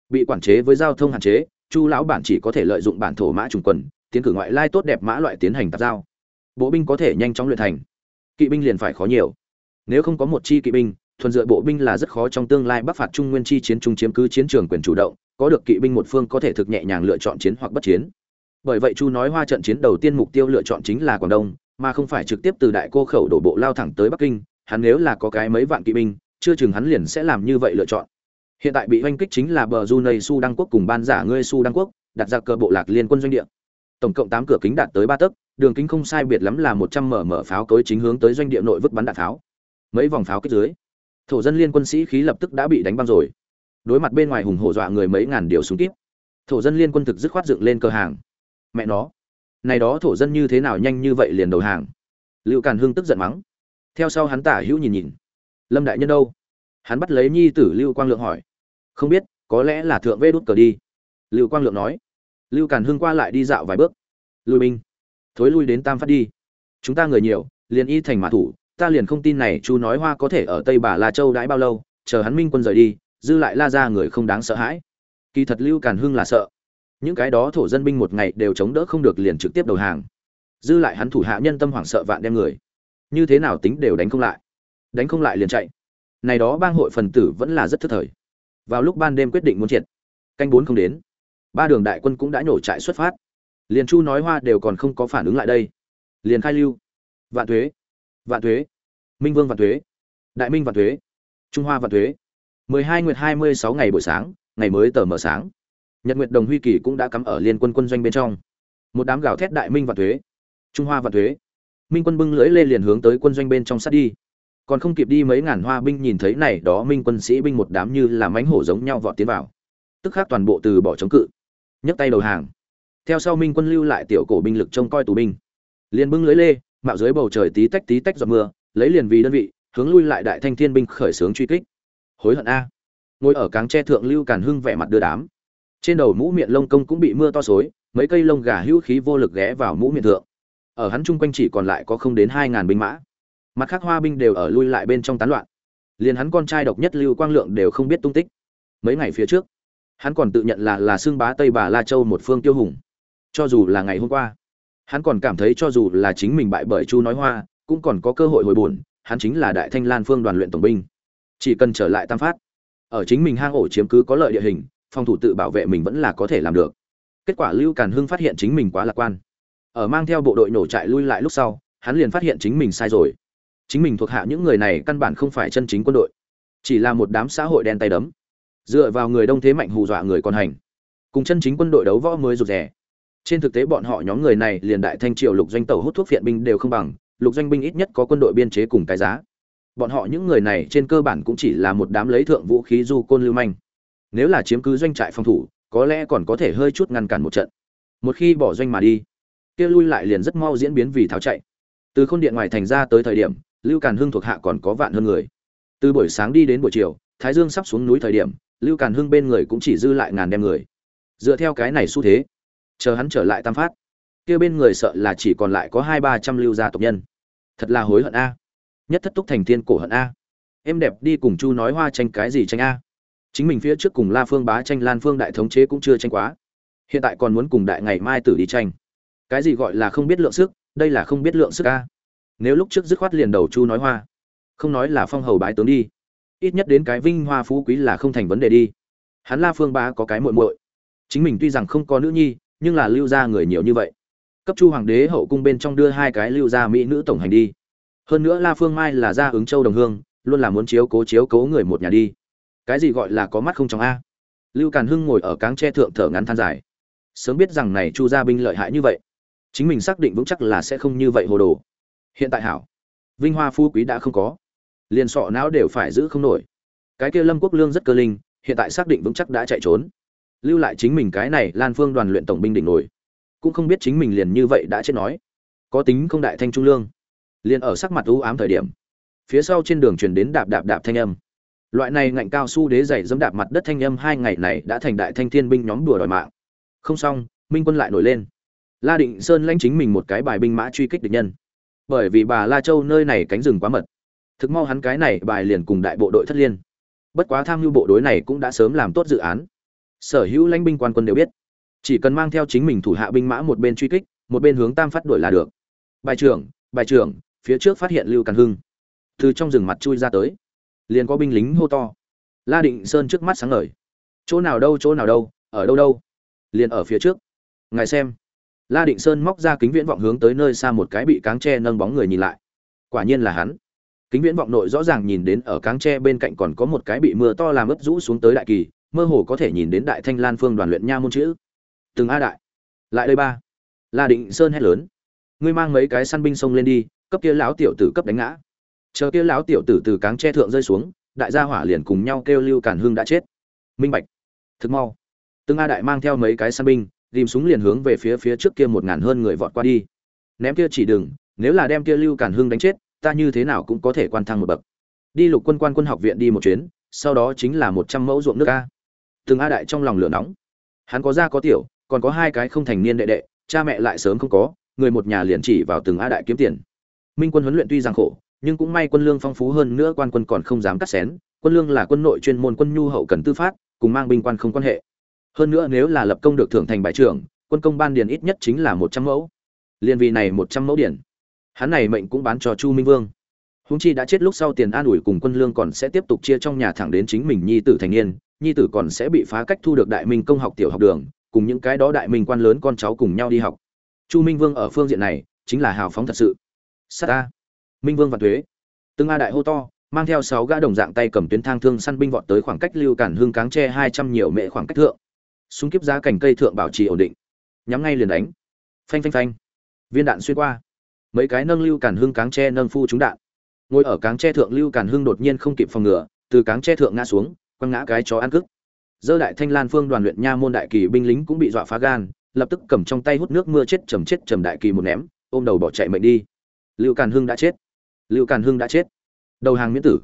Bị quản chế với giao thông hạn chế, chu lão bản chỉ có thể lợi dụng bản thổ mã trùng quần, tiến cử ngoại lai tốt đẹp mã loại tiến hành tạp giao. Bộ binh có thể nhanh chóng luyện thành. Kỵ binh liền phải khó nhiều. Nếu không có một chi kỵ binh, thuần dựa bộ binh là rất khó trong tương lai bắc phạt trung nguyên chi chiến trung chiếm cứ chiến trường quyền chủ động, có được kỵ binh một phương có thể thực nhẹ nhàng lựa chọn chiến hoặc bất chiến. Bởi vậy chu nói hoa trận chiến đầu tiên mục tiêu lựa chọn chính là quảng đông, mà không phải trực tiếp từ đại cô khẩu đổ bộ lao thẳng tới bắc kinh, hắn nếu là có cái mấy vạn kỵ binh chưa chừng hắn liền sẽ làm như vậy lựa chọn hiện tại bị oanh kích chính là bờ Junei Su Đăng quốc cùng ban giả ngươi Su Đăng quốc, đặt ra cờ bộ lạc liên quân doanh địa. Tổng cộng tám cửa kính đạt tới ba tấc, đường kính không sai biệt lắm là một trăm mở mở pháo cối chính hướng tới doanh địa nội vứt bắn đạn pháo. Mấy vòng pháo kích dưới, thổ dân liên quân sĩ khí lập tức đã bị đánh băng rồi. Đối mặt bên ngoài hùng hổ dọa người mấy ngàn điều súng kíp. Thổ dân liên quân thực dứt khoát dựng lên cơ hàng. Mẹ nó, này đó thổ dân như thế nào nhanh như vậy liền đầu hàng. Lưu Càn Hưng tức giận mắng. Theo sau hắn tả hữu nhìn nhìn. Lâm đại nhân đâu? Hắn bắt lấy nhi tử Lưu Quang Lượng hỏi. Không biết, có lẽ là thượng vê đút cờ đi. Lưu quang lượng nói. Lưu càn hưng qua lại đi dạo vài bước. Lui binh. Thối lui đến tam phát đi. Chúng ta người nhiều, liền y thành mã thủ. Ta liền không tin này chu nói hoa có thể ở tây bà la châu đãi bao lâu, chờ hắn minh quân rời đi, dư lại la ra người không đáng sợ hãi. Kỳ thật lưu càn hưng là sợ. Những cái đó thổ dân binh một ngày đều chống đỡ không được liền trực tiếp đầu hàng. Dư lại hắn thủ hạ nhân tâm hoảng sợ vạn đem người. Như thế nào tính đều đánh không lại đánh không lại liền chạy. Này đó bang hội phần tử vẫn là rất thất thời. Vào lúc ban đêm quyết định muốn triệt. Canh bốn không đến. Ba đường đại quân cũng đã nhổ trại xuất phát. Liền chu nói hoa đều còn không có phản ứng lại đây. Liền khai lưu. Vạn thuế. Vạn thuế. Minh vương vạn thuế. Đại minh vạn thuế. Trung hoa vạn thuế. Mười hai nguyệt hai mươi sáu ngày buổi sáng, ngày mới tờ mở sáng. Nhật nguyệt đồng huy kỳ cũng đã cắm ở liên quân quân doanh bên trong. Một đám gào thét đại minh vạn thuế. Trung hoa vạn thuế. Minh quân bưng lưỡi lên liền hướng tới quân doanh bên trong sát đi còn không kịp đi mấy ngàn hoa binh nhìn thấy này đó minh quân sĩ binh một đám như là mánh hổ giống nhau vọt tiến vào. Tức khác toàn bộ từ bỏ chống cự. Nhấc tay đầu hàng. Theo sau minh quân lưu lại tiểu cổ binh lực trông coi tù binh. Liền bưng lưới lê, mạo dưới bầu trời tí tách tí tách giọt mưa, lấy liền vì đơn vị, hướng lui lại đại thanh thiên binh khởi xướng truy kích. Hối hận a. Ngồi ở cáng tre thượng lưu càn hưng vẻ mặt đưa đám. Trên đầu mũ miệng lông công cũng bị mưa to xối, mấy cây lông gà hữu khí vô lực ghé vào mũ miệng thượng. Ở hắn chung quanh chỉ còn lại có không đến hai ngàn binh mã mặt khác hoa binh đều ở lui lại bên trong tán loạn. Liền hắn con trai độc nhất lưu quang lượng đều không biết tung tích. Mấy ngày phía trước, hắn còn tự nhận là là xương bá tây bà la châu một phương tiêu hùng. Cho dù là ngày hôm qua, hắn còn cảm thấy cho dù là chính mình bại bởi chu nói hoa, cũng còn có cơ hội hồi bổn. hắn chính là đại thanh lan phương đoàn luyện tổng binh. Chỉ cần trở lại tam phát, ở chính mình hang ổ chiếm cứ có lợi địa hình, phòng thủ tự bảo vệ mình vẫn là có thể làm được. Kết quả lưu càn hưng phát hiện chính mình quá lạc quan. Ở mang theo bộ đội nổ trại lui lại lúc sau, hắn liền phát hiện chính mình sai rồi chính mình thuộc hạ những người này căn bản không phải chân chính quân đội, chỉ là một đám xã hội đen tay đấm, dựa vào người đông thế mạnh hù dọa người còn hành, cùng chân chính quân đội đấu võ mới rụt rè. Trên thực tế bọn họ nhóm người này liền đại thanh triều lục doanh tàu hút thuốc viện binh đều không bằng, lục doanh binh ít nhất có quân đội biên chế cùng cái giá. Bọn họ những người này trên cơ bản cũng chỉ là một đám lấy thượng vũ khí du côn lưu manh. Nếu là chiếm cứ doanh trại phòng thủ, có lẽ còn có thể hơi chút ngăn cản một trận. Một khi bỏ doanh mà đi, kia lui lại liền rất mau diễn biến vì tháo chạy. Từ khôn điện ngoài thành ra tới thời điểm lưu càn hưng thuộc hạ còn có vạn hơn người. Từ buổi sáng đi đến buổi chiều, thái dương sắp xuống núi thời điểm, lưu càn hưng bên người cũng chỉ dư lại ngàn đem người. Dựa theo cái này xu thế, chờ hắn trở lại tam phát, kia bên người sợ là chỉ còn lại có hai ba trăm lưu gia tộc nhân. Thật là hối hận a. Nhất thất túc thành thiên cổ hận a. Em đẹp đi cùng chu nói hoa tranh cái gì tranh a. Chính mình phía trước cùng la phương bá tranh, lan phương đại thống chế cũng chưa tranh quá. Hiện tại còn muốn cùng đại ngày mai tử đi tranh. Cái gì gọi là không biết lượng sức, đây là không biết lượng sức a nếu lúc trước dứt khoát liền đầu chu nói hoa, không nói là phong hầu bái tướng đi, ít nhất đến cái vinh hoa phú quý là không thành vấn đề đi. Hắn la phương ba có cái muội muội. Chính mình tuy rằng không có nữ nhi, nhưng là lưu gia người nhiều như vậy. Cấp chu hoàng đế hậu cung bên trong đưa hai cái lưu gia mỹ nữ tổng hành đi. Hơn nữa la phương mai là gia ứng châu đồng hương, luôn là muốn chiếu cố chiếu cố người một nhà đi. Cái gì gọi là có mắt không trong a? Lưu càn hưng ngồi ở cáng tre thượng thở ngắn than dài. Sớm biết rằng này chu gia binh lợi hại như vậy. Chính mình xác định vững chắc là sẽ không như vậy hồ đồ hiện tại hảo. Vinh hoa phú quý đã không có. Liền sọ não đều phải giữ không nổi. Cái kia lâm quốc lương rất cơ linh, hiện tại xác định vững chắc đã chạy trốn. Lưu lại chính mình cái này lan phương đoàn luyện tổng binh đỉnh nổi. Cũng không biết chính mình liền như vậy đã chết nói. Có tính không đại thanh trung lương. Liền ở sắc mặt u ám thời điểm. Phía sau trên đường truyền đến đạp đạp đạp thanh âm. Loại này ngạnh cao su đế dày dẫm đạp mặt đất thanh âm hai ngày này đã thành đại thanh thiên binh nhóm đùa đòi mạng. Không xong, minh quân lại nổi lên. La định sơn lãnh chính mình một cái bài binh mã truy kích địch nhân bởi vì bà la châu nơi này cánh rừng quá mật. Thực mau hắn cái này bài liền cùng đại bộ đội thất liên. Bất quá tham mưu bộ đối này cũng đã sớm làm tốt dự án. Sở hữu lãnh binh quan quân đều biết, chỉ cần mang theo chính mình thủ hạ binh mã một bên truy kích, một bên hướng tam phát đuổi là được. Bài trưởng bài trưởng, phía trước phát hiện lưu càn hưng. Từ trong rừng mặt chui ra tới, liền có binh lính hô to. La định sơn trước mắt sáng ngời. Chỗ nào đâu, chỗ nào đâu, ở đâu đâu? Liền ở phía trước. Ngài xem la định sơn móc ra kính viễn vọng hướng tới nơi xa một cái bị cáng tre nâng bóng người nhìn lại. Quả nhiên là hắn. Kính viễn vọng nội rõ ràng nhìn đến ở cáng tre bên cạnh còn có một cái bị mưa to làm ướt rũ xuống tới đại kỳ, mơ hồ có thể nhìn đến đại thanh lan phương đoàn luyện nha môn chữ. Từng a đại. Lại đây ba. La định sơn hét lớn. Ngươi mang mấy cái săn binh sông lên đi, cấp kia lão tiểu tử cấp đánh ngã. Chờ kia lão tiểu tử từ cáng tre thượng rơi xuống, đại gia hỏa liền cùng nhau kêu lưu cản hương đã chết. Minh bạch. Thực mau. Từng a đại mang theo mấy cái săn binh ghim súng liền hướng về phía phía trước kia một ngàn hơn người vọt qua đi. Ném kia chỉ đừng, nếu là đem kia lưu cản hương đánh chết, ta như thế nào cũng có thể quan thăng một bậc. Đi lục quân quan quân học viện đi một chuyến, sau đó chính là một trăm mẫu ruộng nước a. Từng a đại trong lòng lửa nóng. Hắn có gia có tiểu, còn có hai cái không thành niên đệ đệ, cha mẹ lại sớm không có, người một nhà liền chỉ vào từng a đại kiếm tiền. Minh quân huấn luyện tuy rằng khổ, nhưng cũng may quân lương phong phú hơn nữa, quan quân còn không dám cắt xén. Quân lương là quân nội chuyên môn quân nhu hậu cần tư phát cùng mang binh quan không quan hệ hơn nữa nếu là lập công được thưởng thành bài trưởng, quân công ban điền ít nhất chính là một trăm mẫu. Liên vì này một trăm mẫu điển hắn này mệnh cũng bán cho chu minh vương. Húng chi đã chết lúc sau tiền an ủi cùng quân lương còn sẽ tiếp tục chia trong nhà thẳng đến chính mình nhi tử thành niên, nhi tử còn sẽ bị phá cách thu được đại minh công học tiểu học đường, cùng những cái đó đại minh quan lớn con cháu cùng nhau đi học. Chu minh vương ở phương diện này, chính là hào phóng thật sự. Sát a. Minh vương và thuế từng a đại hô to, mang theo sáu gã đồng dạng tay cầm tuyến thang thương săn binh vọt tới khoảng cách lưu cản hương cáng tre hai trăm nhiều mễ khoảng cách thượng súng kiếp giá cành cây thượng bảo trì ổn định. Nhắm ngay liền đánh. Phanh phanh phanh. Viên đạn xuyên qua. Mấy cái nâng lưu cản hương cáng tre nâng phu trúng đạn. Ngồi ở cáng tre thượng lưu cản hương đột nhiên không kịp phòng ngừa, từ cáng tre thượng ngã xuống, quăng ngã cái chó ăn cức dơ đại thanh lan phương đoàn luyện nha môn đại kỳ binh lính cũng bị dọa phá gan, lập tức cầm trong tay hút nước mưa chết trầm chết trầm đại kỳ một ném, ôm đầu bỏ chạy mệnh đi. Lưu càn hưng đã chết. Lưu càn hưng đã chết. Đầu hàng miễn tử.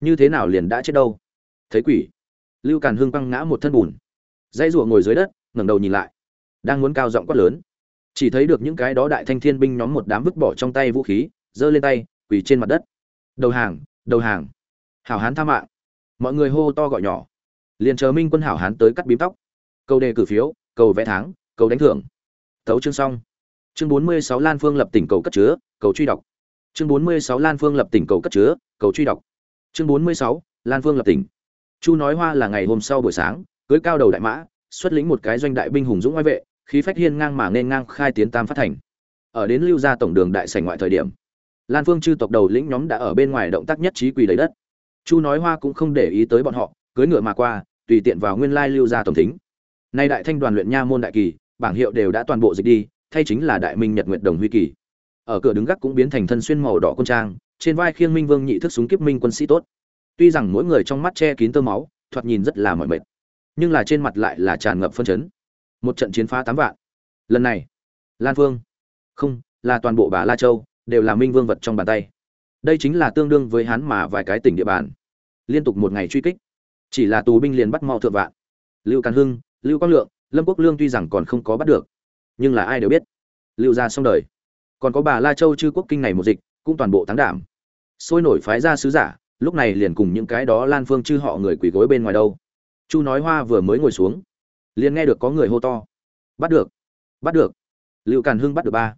Như thế nào liền đã chết đâu? Thấy quỷ. Lưu càn hưng băng ngã một thân bùn dãy rùa ngồi dưới đất, ngẩng đầu nhìn lại. Đang muốn cao giọng quát lớn. Chỉ thấy được những cái đó đại thanh thiên binh nhóm một đám vứt bỏ trong tay vũ khí, giơ lên tay, quỳ trên mặt đất. Đầu hàng đầu hàng. Hảo hán tha mạng. Mọi người hô to gọi nhỏ. Liền chờ minh quân hảo hán tới cắt bím tóc. Câu đề cử phiếu cầu vẽ tháng cầu đánh thưởng. Thấu chương xong. Chương bốn mươi sáu lan phương lập tỉnh cầu cất chứa, cầu truy đọc. Chương bốn mươi sáu lan phương lập tỉnh cầu cất chứa, cầu truy đọc. Chương bốn mươi sáu lan phương lập tỉnh. Chu nói hoa là ngày hôm sau buổi sáng cưới cao đầu đại mã, xuất lĩnh một cái doanh đại binh hùng dũng ngoại vệ, khí phách hiên ngang mà nên ngang khai tiến tam phát thành. Ở đến lưu gia tổng đường đại sảnh ngoại thời điểm, lan phương chư tộc đầu lĩnh nhóm đã ở bên ngoài động tác nhất trí quỳ lấy đất. Chu nói hoa cũng không để ý tới bọn họ cưới ngựa mà qua, tùy tiện vào nguyên lai lưu gia tổng thính. Nay đại thanh đoàn luyện nha môn đại kỳ, bảng hiệu đều đã toàn bộ dịch đi, thay chính là đại minh nhật nguyệt đồng huy kỳ. Ở cửa đứng gác cũng biến thành thân xuyên màu đỏ quân trang, trên vai khiêng minh vương nhị thức súng kiếp minh quân sĩ tốt. Tuy rằng mỗi người trong mắt che kín tơ máu, thoạt nhìn rất là mỏi mệt nhưng là trên mặt lại là tràn ngập phân chấn. Một trận chiến phá tám vạn. Lần này, lan phương không, là toàn bộ bà la châu đều là minh vương vật trong bàn tay. Đây chính là tương đương với hắn mà vài cái tỉnh địa bàn. Liên tục một ngày truy kích. Chỉ là tù binh liền bắt mau thượng vạn. Lưu càn hưng, lưu quang lượng, lâm quốc lương tuy rằng còn không có bắt được, nhưng là ai đều biết. Lưu ra xong đời. Còn có bà la châu chư quốc kinh này một dịch, cũng toàn bộ thắng đảm. Sôi nổi phái ra sứ giả, lúc này liền cùng những cái đó lan phương chư họ người quỳ gối bên ngoài đâu chu nói hoa vừa mới ngồi xuống. Liền nghe được có người hô to. Bắt được bắt được. Lưu càn hưng bắt được ba.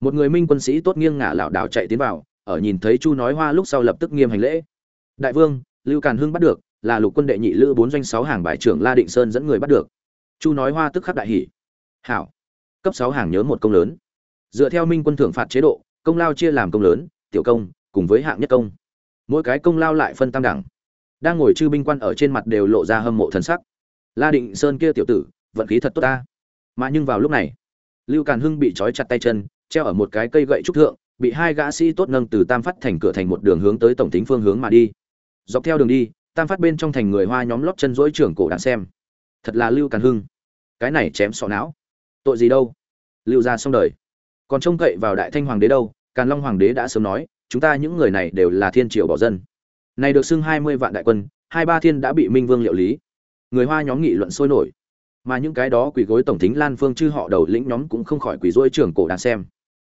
Một người minh quân sĩ tốt nghiêng ngả lảo đảo chạy tiến vào, ở nhìn thấy chu nói hoa lúc sau lập tức nghiêm hành lễ. Đại vương, lưu càn hưng bắt được, là lục quân đệ nhị lữ bốn doanh sáu hàng bài trưởng la định sơn dẫn người bắt được. Chu nói hoa tức khắc đại hỉ. Hảo. Cấp sáu hàng nhớ một công lớn. Dựa theo minh quân thưởng phạt chế độ, công lao chia làm công lớn, tiểu công, cùng với hạng nhất công. Mỗi cái công lao lại phân tam đẳng đang ngồi chư binh quan ở trên mặt đều lộ ra hâm mộ thần sắc. La định sơn kia tiểu tử, vận khí thật tốt ta. Mà nhưng vào lúc này, lưu càn hưng bị trói chặt tay chân, treo ở một cái cây gậy trúc thượng, bị hai gã sĩ tốt nâng từ tam phát thành cửa thành một đường hướng tới tổng tính phương hướng mà đi. Dọc theo đường đi, tam phát bên trong thành người hoa nhóm lót chân dỗi trưởng cổ đàn xem. Thật là lưu càn hưng. Cái này chém sọ não. Tội gì đâu? Lưu ra xong đời. Còn trông cậy vào đại thanh hoàng đế đâu? Càn long hoàng đế đã sớm nói, chúng ta những người này đều là thiên triều bỏ dân này được xưng hai mươi vạn đại quân, hai ba thiên đã bị minh vương liệu lý. Người hoa nhóm nghị luận sôi nổi. Mà những cái đó quỳ gối tổng thính lan phương chư họ đầu lĩnh nhóm cũng không khỏi quỳ rỗi trưởng cổ đàn xem.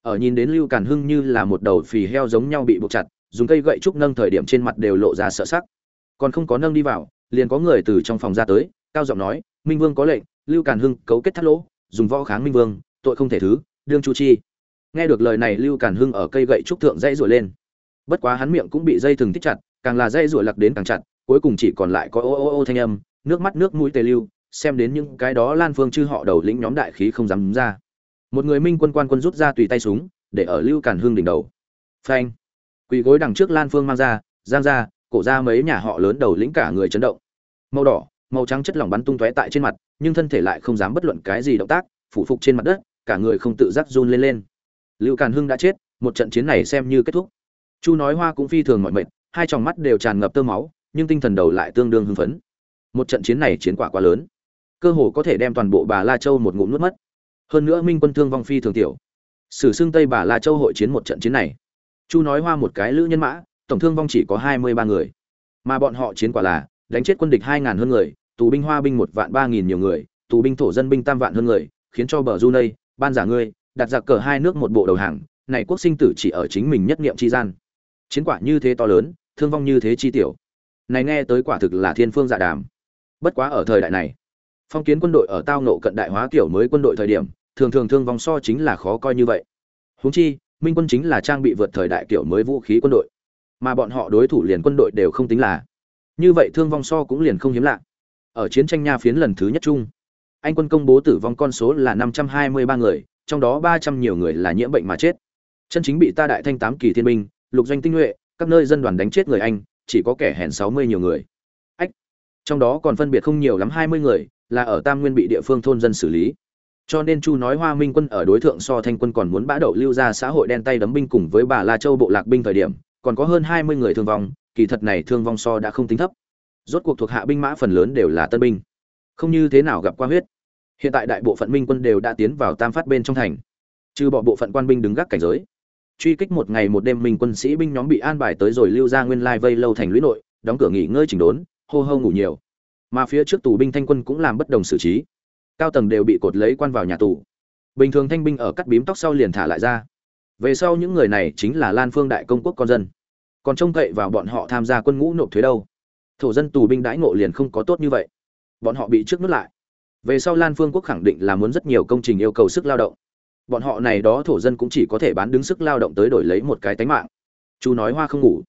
Ở nhìn đến lưu càn hưng như là một đầu phì heo giống nhau bị buộc chặt, dùng cây gậy trúc nâng thời điểm trên mặt đều lộ ra sợ sắc. Còn không có nâng đi vào, liền có người từ trong phòng ra tới, cao giọng nói, minh vương có lệnh, lưu càn hưng cấu kết thắt lỗ, dùng võ kháng minh vương, tội không thể thứ, đương chu chi. Nghe được lời này, lưu càn hưng ở cây gậy trúc thượng dây rồi lên. Bất quá hắn miệng cũng bị dây thừng thích chặt càng là dây rủa lặc đến càng chặt, cuối cùng chỉ còn lại có ô ô ô thanh âm, nước mắt nước mũi tề lưu, xem đến những cái đó lan phương chư họ đầu lĩnh nhóm đại khí không dám ra. Một người minh quân quan quân rút ra tùy tay súng, để ở lưu càn hương đỉnh đầu. Phanh! Quỳ gối đằng trước lan phương mang ra, giang ra, cổ ra mấy nhà họ lớn đầu lĩnh cả người chấn động. Màu đỏ, màu trắng chất lỏng bắn tung tóe tại trên mặt, nhưng thân thể lại không dám bất luận cái gì động tác, phủ phục trên mặt đất, cả người không tự giác run lên lên. Lưu càn hưng đã chết, một trận chiến này xem như kết thúc. Chu nói hoa cũng phi thường mọi mệt hai tròng mắt đều tràn ngập tơ máu, nhưng tinh thần đầu lại tương đương hưng phấn. Một trận chiến này chiến quả quá lớn, cơ hồ có thể đem toàn bộ bà la châu một ngụm nuốt mất. Hơn nữa minh quân thương vong phi thường tiểu. Sử xưng tây bà la châu hội chiến một trận chiến này. Chu nói hoa một cái lữ nhân mã, tổng thương vong chỉ có hai mươi ba người. Mà bọn họ chiến quả là, đánh chết quân địch hai ngàn hơn người, tù binh hoa binh một vạn ba nghìn nhiều người, tù binh thổ dân binh tam vạn hơn người, khiến cho bờ du nây ban giả ngươi, đặt giặc cờ hai nước một bộ đầu hàng, này quốc sinh tử chỉ ở chính mình nhất niệm chi gian. Chiến quả như thế to lớn thương vong như thế chi tiểu. Này nghe tới quả thực là thiên phương dạ đàm. Bất quá ở thời đại này, phong kiến quân đội ở tao nộ cận đại hóa kiểu mới quân đội thời điểm, thường thường thương vong so chính là khó coi như vậy. Huống chi, minh quân chính là trang bị vượt thời đại kiểu mới vũ khí quân đội, mà bọn họ đối thủ liền quân đội đều không tính là. Như vậy thương vong so cũng liền không hiếm lạ. Ở chiến tranh nha phiến lần thứ nhất chung, anh quân công bố tử vong con số là năm trăm hai mươi ba người, trong đó ba trăm nhiều người là nhiễm bệnh mà chết. Chân chính bị ta đại thanh tám kỳ thiên binh, lục doanh tinh nhuệ các nơi dân đoàn đánh chết người anh, chỉ có kẻ hèn sáu mươi nhiều người. Ách, trong đó còn phân biệt không nhiều lắm hai mươi người, là ở tam nguyên bị địa phương thôn dân xử lý. Cho nên chu nói hoa minh quân ở đối tượng so thanh quân còn muốn bã đậu lưu ra xã hội đen tay đấm binh cùng với bà la châu bộ lạc binh thời điểm, còn có hơn hai mươi người thương vong, kỳ thật này thương vong so đã không tính thấp. Rốt cuộc thuộc hạ binh mã phần lớn đều là tân binh. Không như thế nào gặp qua huyết. Hiện tại đại bộ phận minh quân đều đã tiến vào tam phát bên trong thành. Trừ bỏ bộ phận quan binh đứng gác cảnh giới truy kích một ngày một đêm mình quân sĩ binh nhóm bị an bài tới rồi lưu ra nguyên lai vây lâu thành lũy nội, đóng cửa nghỉ ngơi chỉnh đốn, hô hô ngủ nhiều. Mà phía trước tù binh thanh quân cũng làm bất đồng xử trí. Cao tầng đều bị cột lấy quan vào nhà tù. Bình thường thanh binh ở cắt bím tóc sau liền thả lại ra. Về sau những người này chính là lan phương đại công quốc con dân. Còn trông cậy vào bọn họ tham gia quân ngũ nộp thuế đâu. Thổ dân tù binh đãi ngộ liền không có tốt như vậy. Bọn họ bị trước nuốt lại. Về sau lan phương quốc khẳng định là muốn rất nhiều công trình yêu cầu sức lao động bọn họ này đó thổ dân cũng chỉ có thể bán đứng sức lao động tới đổi lấy một cái tánh mạng. Chú nói hoa không ngủ,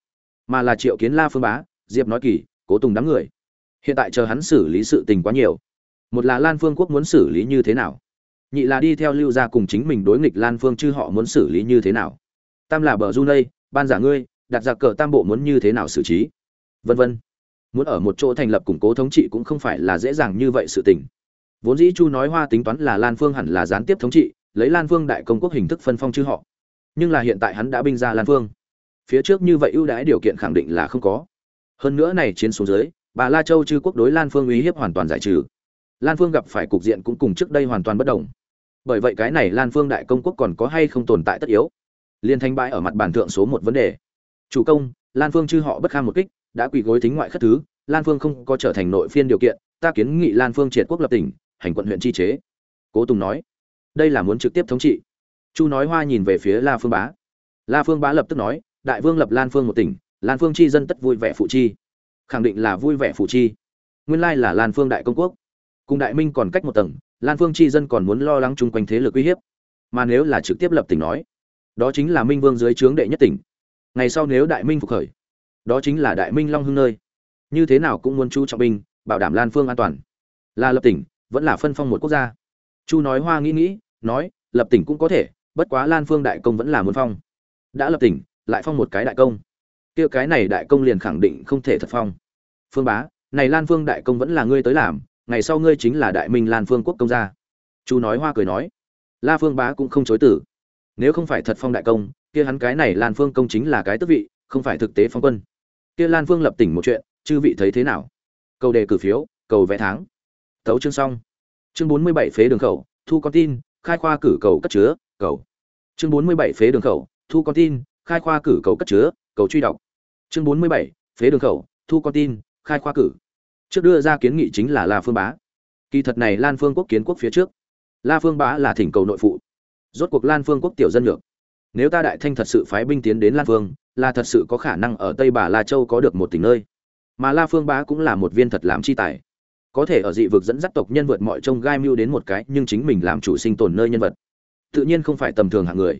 mà là triệu kiến la phương bá, diệp nói kỳ, cố tùng đám người. Hiện tại chờ hắn xử lý sự tình quá nhiều. Một là lan phương quốc muốn xử lý như thế nào? Nhị là đi theo lưu gia cùng chính mình đối nghịch lan phương chứ họ muốn xử lý như thế nào? Tam là bờ du nây, ban giả ngươi, đặt ra cờ tam bộ muốn như thế nào xử trí? Vân vân. Muốn ở một chỗ thành lập củng cố thống trị cũng không phải là dễ dàng như vậy sự tình. Vốn dĩ chu nói hoa tính toán là lan phương hẳn là gián tiếp thống trị lấy lan Vương đại công quốc hình thức phân phong chư họ. Nhưng là hiện tại hắn đã binh ra lan Vương phía trước như vậy ưu đãi điều kiện khẳng định là không có. Hơn nữa này chiến xuống dưới, bà la châu chư quốc đối lan Vương uy hiếp hoàn toàn giải trừ. Lan Vương gặp phải cục diện cũng cùng trước đây hoàn toàn bất đồng. Bởi vậy cái này lan Vương đại công quốc còn có hay không tồn tại tất yếu? Liên thanh bãi ở mặt bản thượng số một vấn đề. Chủ công, lan Vương chư họ bất kham một kích, đã quỳ gối thính ngoại khất thứ, lan Vương không có trở thành nội phiên điều kiện, ta kiến nghị lan phương triệt quốc lập tỉnh, hành quận huyện chi chế. Cố tùng nói đây là muốn trực tiếp thống trị. Chu nói hoa nhìn về phía la phương bá. La phương bá lập tức nói, đại vương lập lan phương một tỉnh, lan phương chi dân tất vui vẻ phụ chi. Khẳng định là vui vẻ phụ chi. Nguyên lai là lan phương đại công quốc. Cùng đại minh còn cách một tầng, lan phương chi dân còn muốn lo lắng chung quanh thế lực uy hiếp. Mà nếu là trực tiếp lập tỉnh nói, đó chính là minh vương dưới trướng đệ nhất tỉnh. Ngày sau nếu đại minh phục khởi, đó chính là đại minh long hưng nơi. Như thế nào cũng muốn chú trọng binh, bảo đảm lan phương an toàn. Là lập tỉnh, vẫn là phân phong một quốc gia chu nói hoa nghĩ nghĩ, nói, lập tỉnh cũng có thể, bất quá lan phương đại công vẫn là muốn phong. Đã lập tỉnh, lại phong một cái đại công. Kia cái này đại công liền khẳng định không thể thật phong. Phương bá, này lan phương đại công vẫn là ngươi tới làm, ngày sau ngươi chính là đại minh lan phương quốc công gia. Chu nói hoa cười nói. La phương bá cũng không chối tử nếu không phải thật phong đại công, kia hắn cái này lan phương công chính là cái tước vị, không phải thực tế phong quân. Kia lan phương lập tỉnh một chuyện, chư vị thấy thế nào? Cầu đề cử phiếu cầu vẽ tháng. Tấu chương xong chương bốn mươi bảy phế đường khẩu, thu con tin, khai khoa cử cầu cất chứa, cầu. Chương bốn mươi bảy phế đường khẩu, thu con tin, khai khoa cử cầu cất chứa, cầu truy đọc. Chương bốn mươi bảy phế đường khẩu, thu con tin, khai khoa cử. Trước đưa ra kiến nghị chính là la phương bá. Kỳ thật này lan phương quốc kiến quốc phía trước. La phương bá là thỉnh cầu nội phụ. Rốt cuộc lan phương quốc tiểu dân lược nếu ta đại thanh thật sự phái binh tiến đến lan phương, là thật sự có khả năng ở tây bà la châu có được một tỉnh nơi. Mà la phương bá cũng là một viên thật làm chi tài có thể ở dị vực dẫn dắt tộc nhân vượt mọi trông gai mưu đến một cái, nhưng chính mình làm chủ sinh tồn nơi nhân vật, tự nhiên không phải tầm thường hạng người.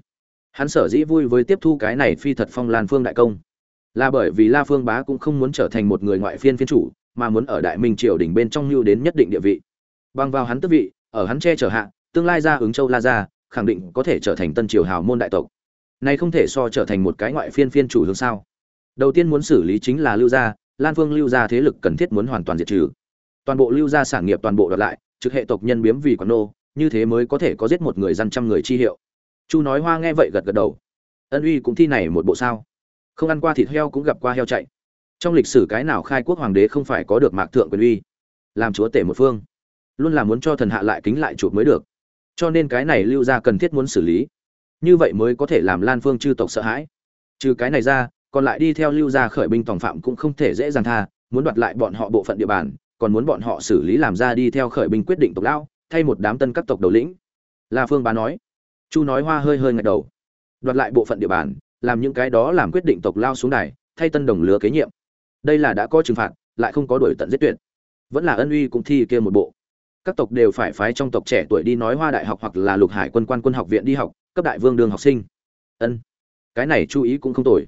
Hắn sở dĩ vui với tiếp thu cái này phi thật phong lan phương đại công, là bởi vì la phương bá cũng không muốn trở thành một người ngoại phiên phiên chủ, mà muốn ở đại minh triều đỉnh bên trong mưu đến nhất định địa vị. Bằng vào hắn tước vị, ở hắn che chở hạ, tương lai ra ứng châu la ra khẳng định có thể trở thành tân triều hào môn đại tộc. Này không thể so trở thành một cái ngoại phiên phiên chủ hướng sao. Đầu tiên muốn xử lý chính là lưu gia, lan phương lưu gia thế lực cần thiết muốn hoàn toàn diệt trừ toàn bộ lưu gia sản nghiệp toàn bộ đoạt lại, trực hệ tộc nhân biếm vì quán nô, như thế mới có thể có giết một người dân trăm người chi hiệu. Chu nói hoa nghe vậy gật gật đầu. Ân uy cũng thi này một bộ sao? Không ăn qua thịt heo cũng gặp qua heo chạy. Trong lịch sử cái nào khai quốc hoàng đế không phải có được mạc thượng quyền uy? Làm chúa tể một phương. Luôn là muốn cho thần hạ lại kính lại chuột mới được. Cho nên cái này lưu gia cần thiết muốn xử lý. Như vậy mới có thể làm lan phương chư tộc sợ hãi. Trừ cái này ra, còn lại đi theo lưu gia khởi binh tòng phạm cũng không thể dễ dàng tha, muốn đoạt lại bọn họ bộ phận địa bàn còn muốn bọn họ xử lý làm ra đi theo khởi binh quyết định tộc lão, thay một đám tân các tộc đầu lĩnh. La phương bá nói. Chu nói hoa hơi hơi ngạch đầu. Đoạt lại bộ phận địa bàn, làm những cái đó làm quyết định tộc lao xuống đài, thay tân đồng lứa kế nhiệm. Đây là đã có trừng phạt, lại không có đuổi tận giết tuyệt. Vẫn là ân uy cũng thi kia một bộ. Các tộc đều phải phái trong tộc trẻ tuổi đi nói hoa đại học hoặc là lục hải quân quan quân học viện đi học, cấp đại vương đường học sinh. Ân. Cái này chú ý cũng không tồi.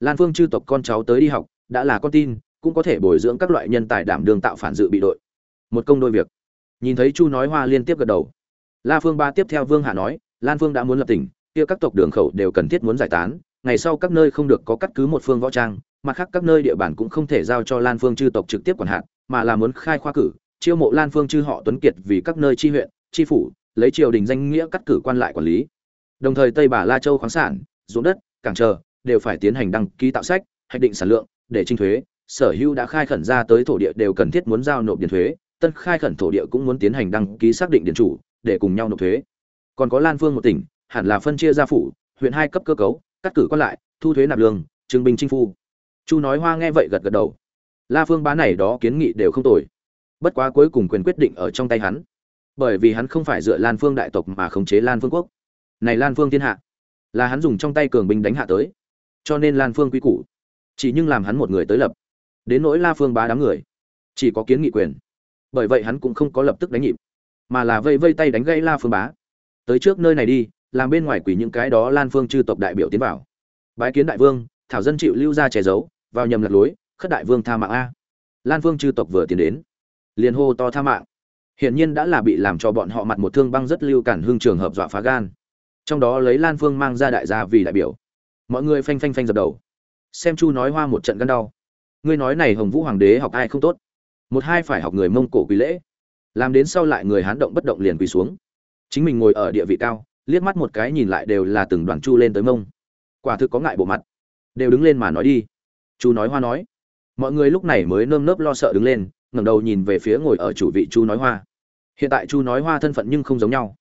Lan phương chư tộc con cháu tới đi học, đã là con tin cũng có thể bồi dưỡng các loại nhân tài đảm đương tạo phản dự bị đội. Một công đôi việc. Nhìn thấy chu nói hoa liên tiếp gật đầu. La phương ba tiếp theo vương hạ nói, lan phương đã muốn lập tỉnh, kia các tộc đường khẩu đều cần thiết muốn giải tán, ngày sau các nơi không được có cắt cứ một phương võ trang, mặt khác các nơi địa bàn cũng không thể giao cho lan phương chư tộc trực tiếp quản hạt, mà là muốn khai khoa cử, chiêu mộ lan phương chư họ tuấn kiệt vì các nơi chi huyện, chi phủ, lấy triều đình danh nghĩa cắt cử quan lại quản lý. Đồng thời tây bà la châu khoáng sản, ruộng đất, cảng chờ đều phải tiến hành đăng ký tạo sách, hạch định sản lượng, để trinh thuế sở hữu đã khai khẩn ra tới thổ địa đều cần thiết muốn giao nộp điền thuế, tân khai khẩn thổ địa cũng muốn tiến hành đăng ký xác định điền chủ, để cùng nhau nộp thuế. Còn có lan phương một tỉnh, hẳn là phân chia gia phủ, huyện hai cấp cơ cấu, cắt cử quan lại, thu thuế nạp lương, trưng binh chinh phu. Chu nói hoa nghe vậy gật gật đầu. La phương bá này đó kiến nghị đều không tồi. Bất quá cuối cùng quyền quyết định ở trong tay hắn. Bởi vì hắn không phải dựa lan phương đại tộc mà khống chế lan phương quốc. Này lan phương thiên hạ, là hắn dùng trong tay cường binh đánh hạ tới. Cho nên lan phương quy củ. Chỉ nhưng làm hắn một người tới lập đến nỗi la phương bá đám người, chỉ có kiến nghị quyền. Bởi vậy hắn cũng không có lập tức đánh nhịp, mà là vây vây tay đánh gãy la phương bá. Tới trước nơi này đi, làm bên ngoài quỷ những cái đó lan phương chư tộc đại biểu tiến vào. Bái kiến đại vương, thảo dân chịu lưu ra che giấu, vào nhầm lật lối, khất đại vương tha mạng a. Lan phương chư tộc vừa tiến đến, liền hô to tha mạng. Hiển nhiên đã là bị làm cho bọn họ mặt một thương băng rất lưu cản hương trường hợp dọa phá gan. Trong đó lấy lan phương mang ra đại gia vì đại biểu. Mọi người phanh phanh phanh dập đầu. Xem chu nói hoa một trận gan đau ngươi nói này hồng vũ hoàng đế học ai không tốt? Một hai phải học người mông cổ quỳ lễ. Làm đến sau lại người hán động bất động liền quỳ xuống. Chính mình ngồi ở địa vị cao, liếc mắt một cái nhìn lại đều là từng đoàn chu lên tới mông. Quả thực có ngại bộ mặt. Đều đứng lên mà nói đi. Chu nói hoa nói. Mọi người lúc này mới nơm nớp lo sợ đứng lên, ngẩng đầu nhìn về phía ngồi ở chủ vị chu nói hoa. Hiện tại chu nói hoa thân phận nhưng không giống nhau.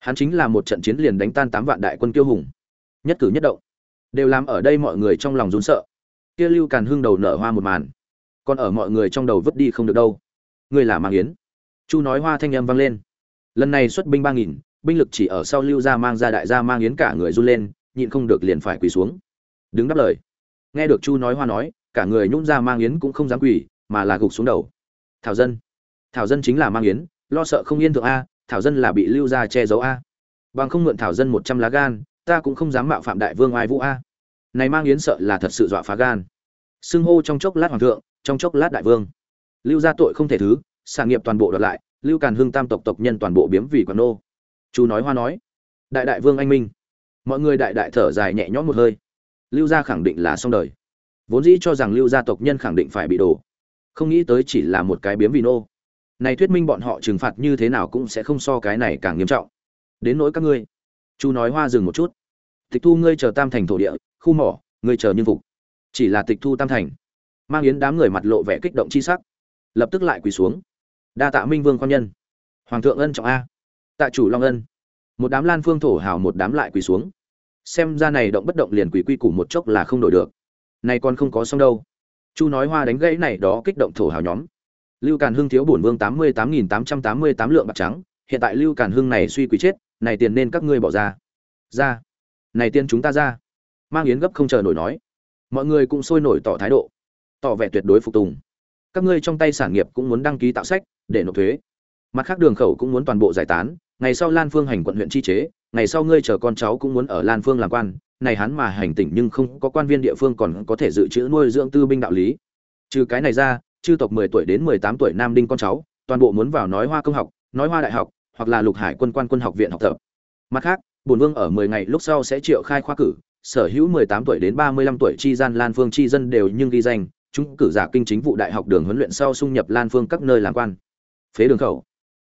Hắn chính là một trận chiến liền đánh tan tám vạn đại quân kiêu hùng. Nhất cử nhất động. Đều làm ở đây mọi người trong lòng rún sợ kia lưu càn hương đầu nở hoa một màn. Còn ở mọi người trong đầu vứt đi không được đâu. Ngươi là mang yến. Chu nói hoa thanh âm vang lên. Lần này xuất binh ba nghìn, binh lực chỉ ở sau lưu gia mang ra đại gia mang yến cả người run lên, nhịn không được liền phải quỳ xuống. Đứng đáp lời. Nghe được chu nói hoa nói, cả người nhún ra mang yến cũng không dám quỳ, mà là gục xuống đầu. Thảo dân. Thảo dân chính là mang yến, lo sợ không yên thượng a, thảo dân là bị lưu gia che giấu a. Bằng không mượn thảo dân một trăm lá gan, ta cũng không dám mạo phạm đại vương ai vũ a này mang yến sợ là thật sự dọa phá gan. Xưng hô trong chốc lát hoàng thượng, trong chốc lát đại vương. Lưu gia tội không thể thứ sản nghiệp toàn bộ đoạt lại, lưu càn hưng tam tộc tộc nhân toàn bộ biếm vì quản nô. Chú nói hoa nói. Đại đại vương anh minh. Mọi người đại đại thở dài nhẹ nhõm một hơi. Lưu gia khẳng định là xong đời. Vốn dĩ cho rằng lưu gia tộc nhân khẳng định phải bị đổ. Không nghĩ tới chỉ là một cái biếm vì nô. Này thuyết minh bọn họ trừng phạt như thế nào cũng sẽ không so cái này càng nghiêm trọng. Đến nỗi các ngươi. Chu nói hoa dừng một chút. Tịch thu ngươi chờ tam thành thổ địa khu mỏ, người chờ nhân phục. Chỉ là tịch thu tam thành. Mang yến đám người mặt lộ vẻ kích động chi sắc. Lập tức lại quỳ xuống. Đa tạ minh vương quan nhân. Hoàng thượng ân trọng a. Tạ chủ long ân. Một đám lan phương thổ hào một đám lại quỳ xuống. Xem ra này động bất động liền quỳ quy củ một chốc là không đổi được. Này còn không có xong đâu. Chu nói hoa đánh gãy này đó kích động thổ hào nhóm. Lưu càn hưng thiếu bổn vương tám mươi tám nghìn tám trăm tám mươi tám lượng bạc trắng. Hiện tại lưu càn hưng này suy quỳ chết, này tiền nên các ngươi bỏ ra. Ra. Này tiền chúng ta ra mang yến gấp không chờ nổi nói. Mọi người cũng sôi nổi tỏ thái độ. Tỏ vẻ tuyệt đối phục tùng. Các ngươi trong tay sản nghiệp cũng muốn đăng ký tạo sách, để nộp thuế. Mặt khác đường khẩu cũng muốn toàn bộ giải tán. Ngày sau lan phương hành quận huyện chi chế, ngày sau ngươi chờ con cháu cũng muốn ở lan phương làm quan. Này hắn mà hành tỉnh nhưng không có quan viên địa phương còn có thể dự trữ nuôi dưỡng tư binh đạo lý. Trừ cái này ra, chư tộc 10 tuổi đến 18 tuổi nam đinh con cháu, toàn bộ muốn vào nói hoa công học, nói hoa đại học, hoặc là lục hải quân quan quân học viện học tập. Mặt khác, bổn vương ở 10 ngày lúc sau sẽ triệu khai khoa cử sở hữu 18 tuổi đến 35 tuổi chi gian lan phương chi dân đều nhưng ghi danh chúng cử giả kinh chính vụ đại học đường huấn luyện sau xung nhập lan phương các nơi làm quan. Phế đường khẩu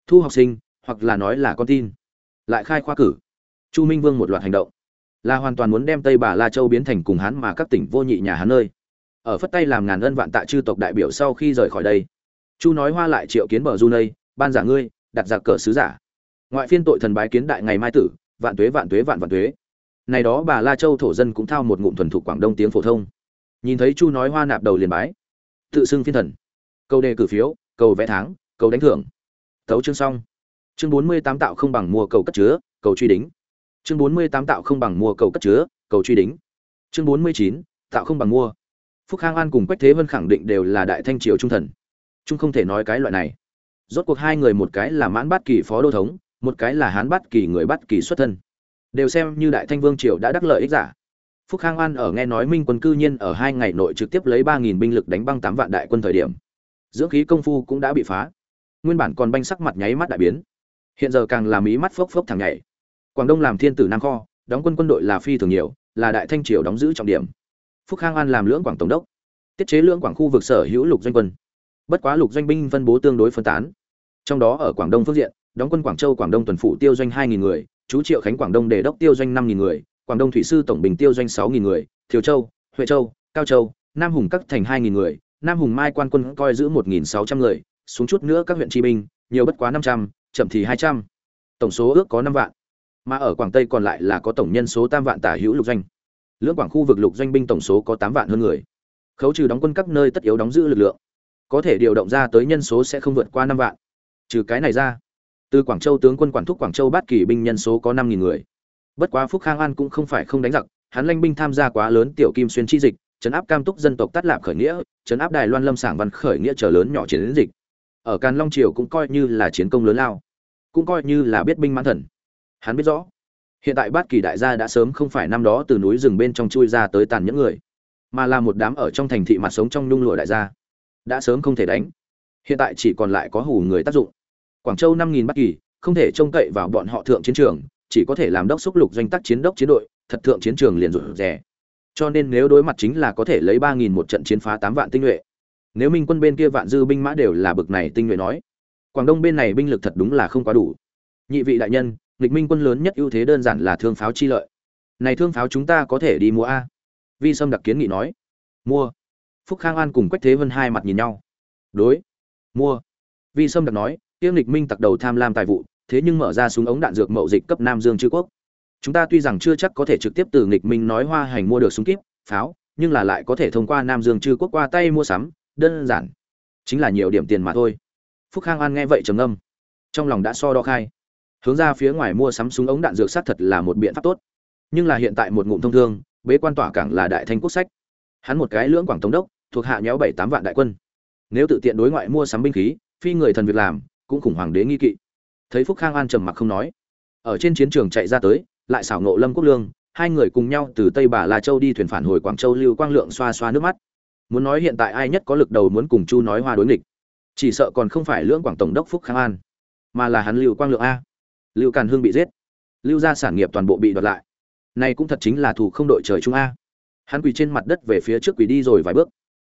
thu học sinh hoặc là nói là con tin. Lại khai khoa cử. Chu minh vương một loạt hành động. Là hoàn toàn muốn đem tây bà la châu biến thành cùng hán mà các tỉnh vô nhị nhà hán nơi. Ở phất tay làm ngàn ân vạn tạ chư tộc đại biểu sau khi rời khỏi đây. Chu nói hoa lại triệu kiến bờ du nơi, ban giả ngươi đặt giặc cờ sứ giả. Ngoại phiên tội thần bái kiến đại ngày mai tử vạn tuế vạn tuế vạn vạn tuế này đó bà la châu thổ dân cũng thao một ngụm thuần thục quảng đông tiếng phổ thông. Nhìn thấy chu nói hoa nạp đầu liền bái. Tự xưng phiên thần. Câu đề cử phiếu cầu vẽ tháng cầu đánh thưởng. Thấu chương xong. Chương bốn mươi tám tạo không bằng mua cầu cất chứa, cầu truy đính. Chương bốn mươi tám tạo không bằng mua cầu cất chứa, cầu truy đính. Chương bốn mươi chín, tạo không bằng mua. Phúc khang an cùng quách thế vân khẳng định đều là đại thanh triều trung thần. Trung không thể nói cái loại này. Rốt cuộc hai người một cái là mãn bát kỳ phó đô thống, một cái là hán bát kỳ người bát kỳ xuất thân đều xem như đại thanh vương triều đã đắc lợi ích giả. Phúc khang an ở nghe nói minh quân cư nhiên ở hai ngày nội trực tiếp lấy ba nghìn binh lực đánh băng tám vạn đại quân thời điểm, dưỡng khí công phu cũng đã bị phá. Nguyên bản còn banh sắc mặt nháy mắt đại biến. Hiện giờ càng làm ý mắt phốc phốc thẳng nhảy. Quảng đông làm thiên tử nam kho, đóng quân quân đội là phi thường nhiều, là đại thanh triều đóng giữ trọng điểm. Phúc khang an làm lưỡng quảng tổng đốc, tiết chế lưỡng quảng khu vực sở hữu lục doanh quân. Bất quá lục doanh binh phân bố tương đối phân tán. Trong đó ở quảng đông phương diện, đóng quân quảng châu quảng đông tuần phủ tiêu doanh hai nghìn người chú triệu khánh quảng đông đề đốc tiêu doanh năm nghìn người, quảng đông thủy sư tổng bình tiêu doanh sáu nghìn người, thiều châu, huệ châu, cao châu, nam hùng các thành hai nghìn người, nam hùng mai quan quân coi giữ một nghìn sáu trăm người, xuống chút nữa các huyện tri binh nhiều bất quá năm trăm, chậm thì hai trăm. Tổng số ước có năm vạn, mà ở quảng tây còn lại là có tổng nhân số tam vạn tả hữu lục doanh. Lưỡng quảng khu vực lục doanh binh tổng số có tám vạn hơn người. Khấu trừ đóng quân các nơi tất yếu đóng giữ lực lượng, có thể điều động ra tới nhân số sẽ không vượt qua năm vạn. Trừ cái này ra từ quảng châu tướng quân quản thúc quảng châu bát kỳ binh nhân số có năm nghìn người. Bất quá phúc khang an cũng không phải không đánh giặc, hắn lanh binh tham gia quá lớn tiểu kim xuyên chi dịch chấn áp cam túc dân tộc tắt lạp khởi nghĩa chấn áp đài loan lâm sảng văn khởi nghĩa trở lớn nhỏ chiến dịch. Ở càn long triều cũng coi như là chiến công lớn lao, cũng coi như là biết binh mãn thần. Hắn biết rõ, hiện tại bát kỳ đại gia đã sớm không phải năm đó từ núi rừng bên trong chui ra tới tàn những người, mà là một đám ở trong thành thị mặt sống trong nhung lụa đại gia, đã sớm không thể đánh. Hiện tại chỉ còn lại có hủ người tác dụng quảng châu năm nghìn bát kỳ, không thể trông cậy vào bọn họ thượng chiến trường, chỉ có thể làm đốc xúc lục doanh tác chiến đốc chiến đội, thật thượng chiến trường liền rụt rè. Cho nên nếu đối mặt chính là có thể lấy ba nghìn một trận chiến phá tám vạn tinh nhuệ. Nếu minh quân bên kia vạn dư binh mã đều là bực này tinh nhuệ nói, quảng đông bên này binh lực thật đúng là không quá đủ. Nhị vị đại nhân, nghịch minh quân lớn nhất ưu thế đơn giản là thương pháo chi lợi. Này thương pháo chúng ta có thể đi mua a? Vi sâm đặc kiến nghị nói. Mua. Phúc khang an cùng quách thế vân hai mặt nhìn nhau. Đối. Mua. Vi sâm đặc nói tiêm lịch minh tặc đầu tham lam tài vụ, thế nhưng mở ra súng ống đạn dược mậu dịch cấp nam dương chư quốc. Chúng ta tuy rằng chưa chắc có thể trực tiếp từ nghịch minh nói hoa hành mua được súng kíp, pháo, nhưng là lại có thể thông qua nam dương chư quốc qua tay mua sắm, đơn giản. Chính là nhiều điểm tiền mà thôi. Phúc khang an nghe vậy trầm âm trong lòng đã so đo khai. Hướng ra phía ngoài mua sắm súng ống đạn dược sát thật là một biện pháp tốt. Nhưng là hiện tại một ngụm thông thương, bế quan tỏa cảng là đại thanh quốc sách. Hắn một cái lưỡng quảng tổng đốc, thuộc hạ nhéo bảy tám vạn đại quân. Nếu tự tiện đối ngoại mua sắm binh khí, phi người thần việc làm cũng khủng hoảng đế nghi kỵ. Thấy phúc khang an trầm mặc không nói, ở trên chiến trường chạy ra tới, lại xảo nộ lâm quốc lương, hai người cùng nhau từ tây bà la châu đi thuyền phản hồi quảng châu lưu quang lượng xoa xoa nước mắt. Muốn nói hiện tại ai nhất có lực đầu muốn cùng chu nói hoa đối nghịch, chỉ sợ còn không phải lưỡng quảng tổng đốc phúc khang an, mà là hắn lưu quang lượng a. Lưu càn hương bị giết, lưu gia sản nghiệp toàn bộ bị đoạt lại. Này cũng thật chính là thủ không đội trời trung a. Hắn quỳ trên mặt đất về phía trước quỳ đi rồi vài bước.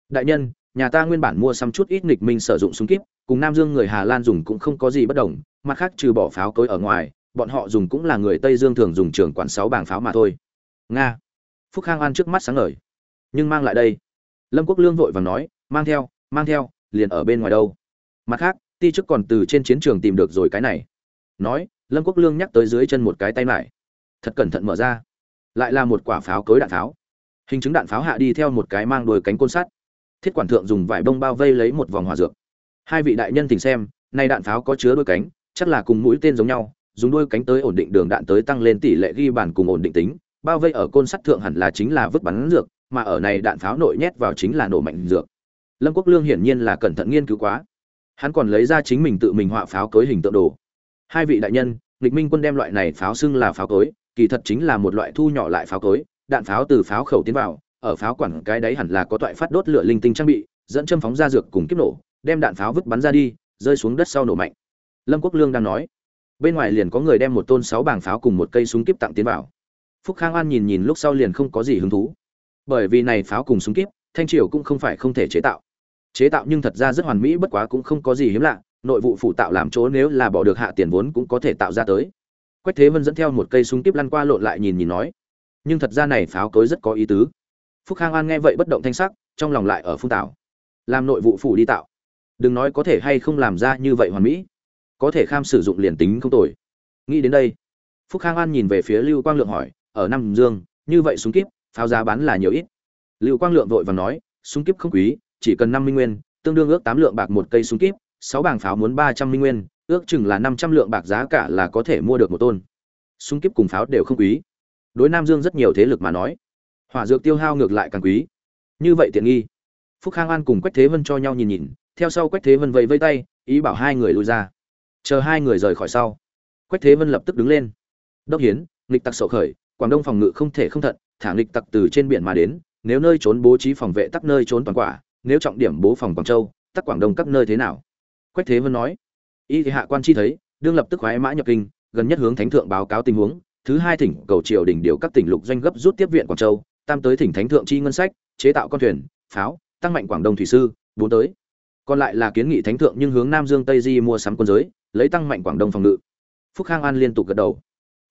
Đại nhân, nhà ta nguyên bản mua xăm chút ít nghịch minh sử dụng súng kíp cùng nam dương người hà lan dùng cũng không có gì bất đồng, mặt khác trừ bỏ pháo cối ở ngoài, bọn họ dùng cũng là người tây dương thường dùng trường quản sáu bảng pháo mà thôi. Nga. Phúc khang an trước mắt sáng ngời. Nhưng mang lại đây. Lâm quốc lương vội vàng nói, mang theo mang theo, liền ở bên ngoài đâu. Mặt khác, ti chức còn từ trên chiến trường tìm được rồi cái này. Nói, lâm quốc lương nhắc tới dưới chân một cái tay lại. Thật cẩn thận mở ra. Lại là một quả pháo cối đạn pháo. Hình chứng đạn pháo hạ đi theo một cái mang đôi cánh côn sắt. Thiết quản thượng dùng vải bông bao vây lấy một vòng hỏa dược hai vị đại nhân thỉnh xem, nay đạn pháo có chứa đôi cánh, chắc là cùng mũi tên giống nhau, dùng đôi cánh tới ổn định đường đạn tới tăng lên tỷ lệ ghi bản cùng ổn định tính. Bao vây ở côn sắt thượng hẳn là chính là vứt bắn dược, mà ở này đạn pháo nội nhét vào chính là nổ mạnh dược. Lâm quốc lương hiển nhiên là cẩn thận nghiên cứu quá. Hắn còn lấy ra chính mình tự mình họa pháo cối hình tượng đồ. Hai vị đại nhân, nghịch minh quân đem loại này pháo xưng là pháo cối, kỳ thật chính là một loại thu nhỏ lại pháo cối, đạn pháo từ pháo khẩu tiến vào, ở pháo quản cái đấy hẳn là có toại phát đốt lửa linh tinh trang bị, dẫn châm phóng ra dược cùng kiếp nổ đem đạn pháo vứt bắn ra đi, rơi xuống đất sau nổ mạnh. Lâm quốc lương đang nói, bên ngoài liền có người đem một tôn sáu bảng pháo cùng một cây súng kíp tặng tiến vào. Phúc khang an nhìn nhìn lúc sau liền không có gì hứng thú. Bởi vì này pháo cùng súng kíp, thanh triều cũng không phải không thể chế tạo. Chế tạo nhưng thật ra rất hoàn mỹ, bất quá cũng không có gì hiếm lạ, nội vụ phụ tạo làm chỗ nếu là bỏ được hạ tiền vốn cũng có thể tạo ra tới. Quách thế vân dẫn theo một cây súng kíp lăn qua lộn lại nhìn nhìn nói, nhưng thật ra này pháo cối rất có ý tứ. Phúc khang an nghe vậy bất động thanh sắc, trong lòng lại ở phung tạo làm nội vụ phủ đi tạo đừng nói có thể hay không làm ra như vậy hoàn mỹ, có thể kham sử dụng liền tính không tồi. Nghĩ đến đây, phúc khang an nhìn về phía lưu quang lượng hỏi, ở nam dương, như vậy súng kíp, pháo giá bán là nhiều ít? Lưu quang lượng vội vàng nói, súng kíp không quý, chỉ cần năm minh nguyên, tương đương ước tám lượng bạc một cây súng kíp, sáu bảng pháo muốn ba trăm minh nguyên, ước chừng là năm trăm lượng bạc giá cả là có thể mua được một tôn. Súng kíp cùng pháo đều không quý. Đối nam dương rất nhiều thế lực mà nói, hỏa dược tiêu hao ngược lại càng quý. Như vậy tiện nghi. Phúc khang an cùng quách thế vân cho nhau nhìn nhìn theo sau quách thế vân vẫy vây tay, ý bảo hai người lui ra. Chờ hai người rời khỏi sau, quách thế vân lập tức đứng lên. Đốc hiến, nghịch tặc sậu khởi, quảng đông phòng ngự không thể không thận, thả nghịch tặc từ trên biển mà đến, nếu nơi trốn bố trí phòng vệ tắc nơi trốn toàn quả, nếu trọng điểm bố phòng quảng châu, tắc quảng đông các nơi thế nào? Quách thế vân nói. Y thì hạ quan chi thấy, đương lập tức khoái mã nhập kinh, gần nhất hướng thánh thượng báo cáo tình huống, thứ hai thỉnh cầu triều đình điều các tỉnh lục doanh gấp rút tiếp viện quảng châu, tam tới thỉnh thánh thượng chi ngân sách, chế tạo con thuyền, pháo, tăng mạnh quảng đông thủy sư, bốn tới còn lại là kiến nghị thánh thượng nhưng hướng nam dương tây di mua sắm quân giới, lấy tăng mạnh quảng đông phòng ngự. Phúc khang an liên tục gật đầu.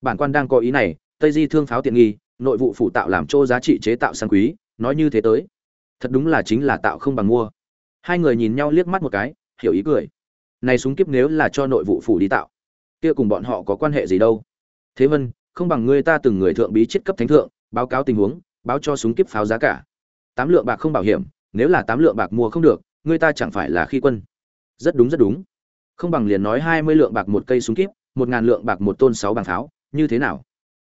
Bản quan đang có ý này, tây di thương pháo tiện nghi, nội vụ phụ tạo làm chỗ giá trị chế tạo sang quý, nói như thế tới. Thật đúng là chính là tạo không bằng mua. Hai người nhìn nhau liếc mắt một cái, hiểu ý cười. Này súng kiếp nếu là cho nội vụ phủ đi tạo, kia cùng bọn họ có quan hệ gì đâu? Thế vân, không bằng ngươi ta từng người thượng bí chết cấp thánh thượng, báo cáo tình huống, báo cho súng kiếp pháo giá cả. Tám lượng bạc không bảo hiểm, nếu là tám lượng bạc mua không được ngươi ta chẳng phải là khi quân. Rất đúng rất đúng. Không bằng liền nói hai mươi lượng bạc một cây súng kíp, một ngàn lượng bạc một tôn sáu bằng pháo như thế nào?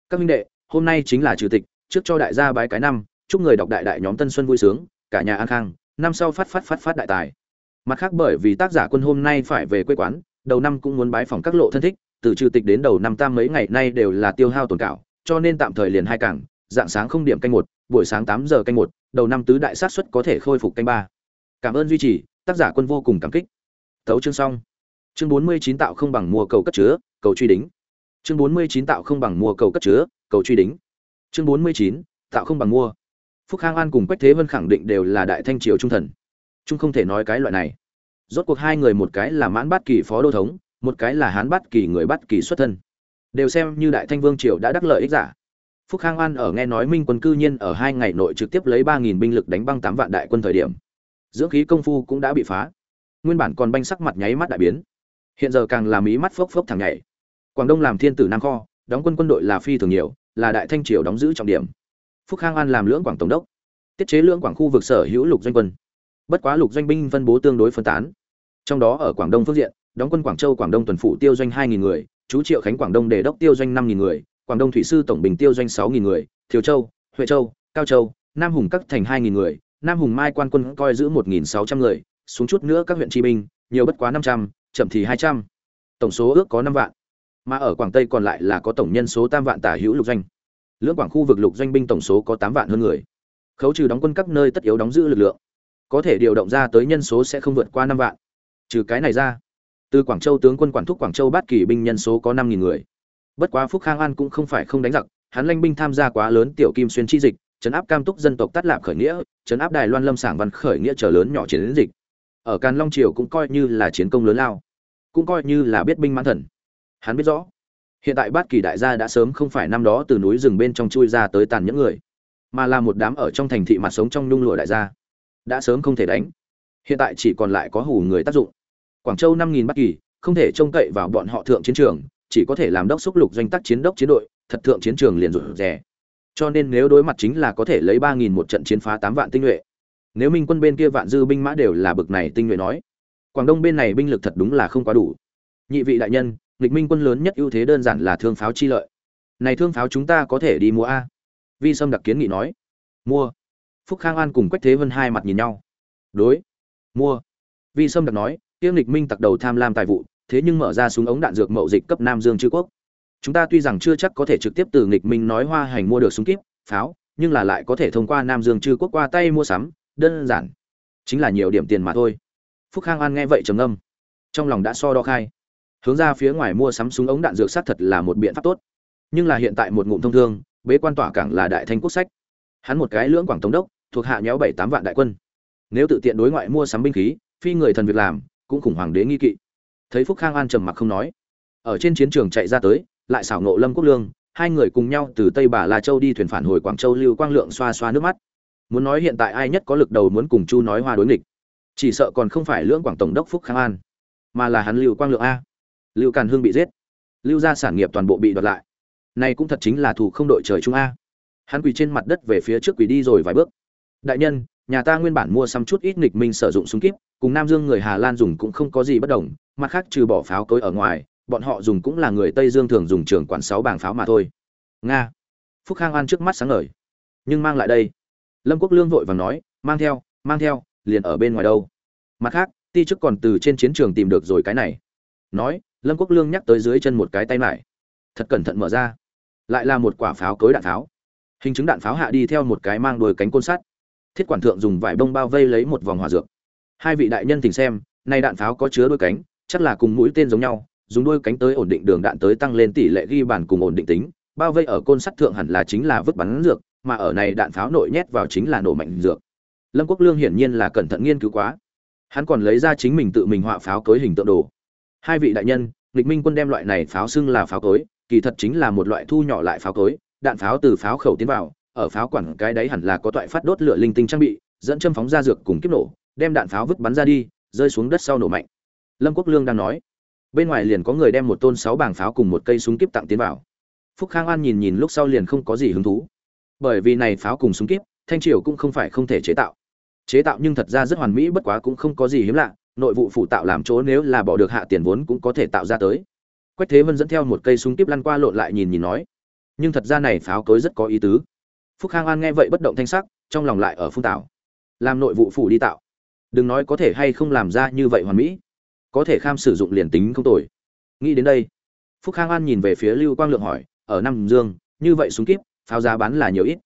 Các minh đệ, hôm nay chính là chủ tịch, trước cho đại gia bái cái năm, chúc người đọc đại đại nhóm tân xuân vui sướng, cả nhà an khang, năm sau phát phát phát phát đại tài. Mặt khác bởi vì tác giả quân hôm nay phải về quê quán, đầu năm cũng muốn bái phòng các lộ thân thích, từ trừ tịch đến đầu năm tam mấy ngày nay đều là tiêu hao tồn cảo, cho nên tạm thời liền hai cảng, dạng sáng không điểm canh một, buổi sáng tám giờ canh một, đầu năm tứ đại sát xuất có thể khôi phục canh ba cảm ơn duy trì, tác giả quân vô cùng cảm kích. Thấu chương xong. Chương bốn mươi chín tạo không bằng mua cầu cất chứa, cầu truy đính. Chương bốn mươi chín tạo không bằng mua cầu cất chứa, cầu truy đính. Chương bốn mươi chín tạo không bằng mua. Phúc khang an cùng quách thế vân khẳng định đều là đại thanh triều trung thần. Trung không thể nói cái loại này. Rốt cuộc hai người một cái là mãn bát kỳ phó đô thống, một cái là hán bát kỳ người bát kỳ xuất thân. Đều xem như đại thanh vương triều đã đắc lợi ích giả. Phúc khang an ở nghe nói minh quân cư nhiên ở hai ngày nội trực tiếp lấy ba nghìn binh lực đánh băng tám vạn đại quân thời điểm dưỡng khí công phu cũng đã bị phá. Nguyên bản còn banh sắc mặt nháy mắt đại biến. Hiện giờ càng làm ý mắt phốc phốc thẳng nhảy. Quảng đông làm thiên tử nam kho, đóng quân quân đội là phi thường nhiều, là đại thanh triều đóng giữ trọng điểm. Phúc khang an làm lưỡng quảng tổng đốc, tiết chế lưỡng quảng khu vực sở hữu lục doanh quân. Bất quá lục doanh binh phân bố tương đối phân tán. Trong đó ở quảng đông phương diện, đóng quân quảng châu, quảng đông tuần phủ tiêu doanh hai nghìn người, chú triệu khánh quảng đông đề đốc tiêu doanh năm nghìn người, quảng đông thủy sư tổng bình tiêu doanh sáu nghìn người, thiều châu, huệ châu, cao châu, nam hùng các thành hai nghìn người nam hùng mai quan quân coi giữ một nghìn sáu trăm người, xuống chút nữa các huyện tri binh nhiều bất quá năm trăm, chậm thì hai trăm. Tổng số ước có năm vạn. Mà ở quảng tây còn lại là có tổng nhân số tam vạn tả hữu lục doanh. Lưỡng quảng khu vực lục doanh binh tổng số có tám vạn hơn người. Khấu trừ đóng quân các nơi tất yếu đóng giữ lực lượng. Có thể điều động ra tới nhân số sẽ không vượt qua năm vạn. Trừ cái này ra, từ quảng châu tướng quân quản thúc quảng châu bát kỳ binh nhân số có năm nghìn người. Bất quá phúc khang an cũng không phải không đánh giặc, hắn lãnh binh tham gia quá lớn tiểu kim xuyên chi dịch chấn áp cam túc dân tộc tắt lạp khởi nghĩa, chấn áp đài loan lâm sảng văn khởi nghĩa trở lớn nhỏ chiến dịch. Ở càn long triều cũng coi như là chiến công lớn lao, cũng coi như là biết binh mãn thần. Hắn biết rõ, hiện tại bát kỳ đại gia đã sớm không phải năm đó từ núi rừng bên trong chui ra tới tàn những người, mà là một đám ở trong thành thị mặt sống trong nhung lụa đại gia, đã sớm không thể đánh. Hiện tại chỉ còn lại có hủ người tác dụng. Quảng châu năm nghìn bát kỳ, không thể trông cậy vào bọn họ thượng chiến trường, chỉ có thể làm đốc xúc lục doanh tác chiến đốc chiến đội, thật thượng chiến trường liền rụt rè cho nên nếu đối mặt chính là có thể lấy ba nghìn một trận chiến phá tám vạn tinh nhuệ. Nếu minh quân bên kia vạn dư binh mã đều là bực này tinh nhuệ nói, quảng đông bên này binh lực thật đúng là không quá đủ. Nhị vị đại nhân, nghịch minh quân lớn nhất ưu thế đơn giản là thương pháo chi lợi. Này thương pháo chúng ta có thể đi mua a? Vi sâm đặc kiến nghị nói. Mua. Phúc khang an cùng quách thế vân hai mặt nhìn nhau. Đối. Mua. Vi sâm đặc nói tiêu nghịch minh tặc đầu tham lam tài vụ, thế nhưng mở ra súng ống đạn dược mậu dịch cấp nam dương chư quốc chúng ta tuy rằng chưa chắc có thể trực tiếp từ nghịch minh nói hoa hành mua được súng kíp, pháo, nhưng là lại có thể thông qua nam dương chư quốc qua tay mua sắm, đơn giản. Chính là nhiều điểm tiền mà thôi. Phúc khang an nghe vậy trầm âm trong lòng đã so đo khai. Hướng ra phía ngoài mua sắm súng ống đạn dược sát thật là một biện pháp tốt. Nhưng là hiện tại một ngụm thông thương, bế quan tỏa cảng là đại thanh quốc sách. Hắn một cái lưỡng quảng tổng đốc, thuộc hạ nhéo bảy tám vạn đại quân. Nếu tự tiện đối ngoại mua sắm binh khí, phi người thần việc làm, cũng khủng hoảng đế nghi kỵ. Thấy phúc khang an trầm mặc không nói. Ở trên chiến trường chạy ra tới lại xảo ngộ lâm quốc lương, hai người cùng nhau từ tây bà la châu đi thuyền phản hồi quảng châu lưu quang lượng xoa xoa nước mắt. Muốn nói hiện tại ai nhất có lực đầu muốn cùng chu nói hoa đối nghịch, chỉ sợ còn không phải lưỡng quảng tổng đốc phúc khang an, mà là hắn lưu quang lượng a. Lưu càn hương bị giết, lưu gia sản nghiệp toàn bộ bị đoạt lại. Này cũng thật chính là thủ không đội trời trung a. Hắn quỳ trên mặt đất về phía trước quỳ đi rồi vài bước. Đại nhân, nhà ta nguyên bản mua xăm chút ít nghịch minh sử dụng súng kíp, cùng nam dương người hà lan dùng cũng không có gì bất đồng, mặt khác trừ bỏ pháo cối ở ngoài bọn họ dùng cũng là người tây dương thường dùng trường quản sáu bảng pháo mà thôi. Nga. Phúc khang an trước mắt sáng ngời. Nhưng mang lại đây. Lâm quốc lương vội vàng nói, mang theo mang theo, liền ở bên ngoài đâu. Mặt khác, ti chức còn từ trên chiến trường tìm được rồi cái này. Nói, lâm quốc lương nhắc tới dưới chân một cái tay lại. Thật cẩn thận mở ra. Lại là một quả pháo cối đạn pháo. Hình chứng đạn pháo hạ đi theo một cái mang đuôi cánh côn sắt. Thiết quản thượng dùng vải bông bao vây lấy một vòng hỏa dược. Hai vị đại nhân tình xem nay đạn pháo có chứa đôi cánh, chắc là cùng mũi tên giống nhau dùng đôi cánh tới ổn định đường đạn tới tăng lên tỷ lệ ghi bàn cùng ổn định tính. Bao vây ở côn sắt thượng hẳn là chính là vứt bắn dược, mà ở này đạn pháo nội nhét vào chính là nổ mạnh dược. Lâm quốc lương hiển nhiên là cẩn thận nghiên cứu quá. Hắn còn lấy ra chính mình tự mình họa pháo cối hình tượng đồ. Hai vị đại nhân nghịch minh quân đem loại này pháo xưng là pháo cối, kỳ thật chính là một loại thu nhỏ lại pháo cối, đạn pháo từ pháo khẩu tiến vào, ở pháo quản cái đấy hẳn là có toại phát đốt lửa linh tinh trang bị, dẫn châm phóng ra dược cùng kiếp nổ, đem đạn pháo vứt bắn ra đi, rơi xuống đất sau nổ mạnh. Lâm quốc lương đang nói bên ngoài liền có người đem một tôn sáu bảng pháo cùng một cây súng kíp tặng tiến vào. Phúc khang an nhìn nhìn lúc sau liền không có gì hứng thú. Bởi vì này pháo cùng súng kíp, thanh triều cũng không phải không thể chế tạo. Chế tạo nhưng thật ra rất hoàn mỹ, bất quá cũng không có gì hiếm lạ, nội vụ phụ tạo làm chỗ nếu là bỏ được hạ tiền vốn cũng có thể tạo ra tới. Quách thế vân dẫn theo một cây súng kíp lăn qua lộn lại nhìn nhìn nói, nhưng thật ra này pháo cối rất có ý tứ. Phúc khang an nghe vậy bất động thanh sắc, trong lòng lại ở phung tạo làm nội vụ phủ đi tạo. Đừng nói có thể hay không làm ra như vậy hoàn mỹ có thể kham sử dụng liền tính không tồi. Nghĩ đến đây, phúc khang an nhìn về phía lưu quang lượng hỏi, ở nam dương, như vậy súng kíp, pháo giá bán là nhiều ít?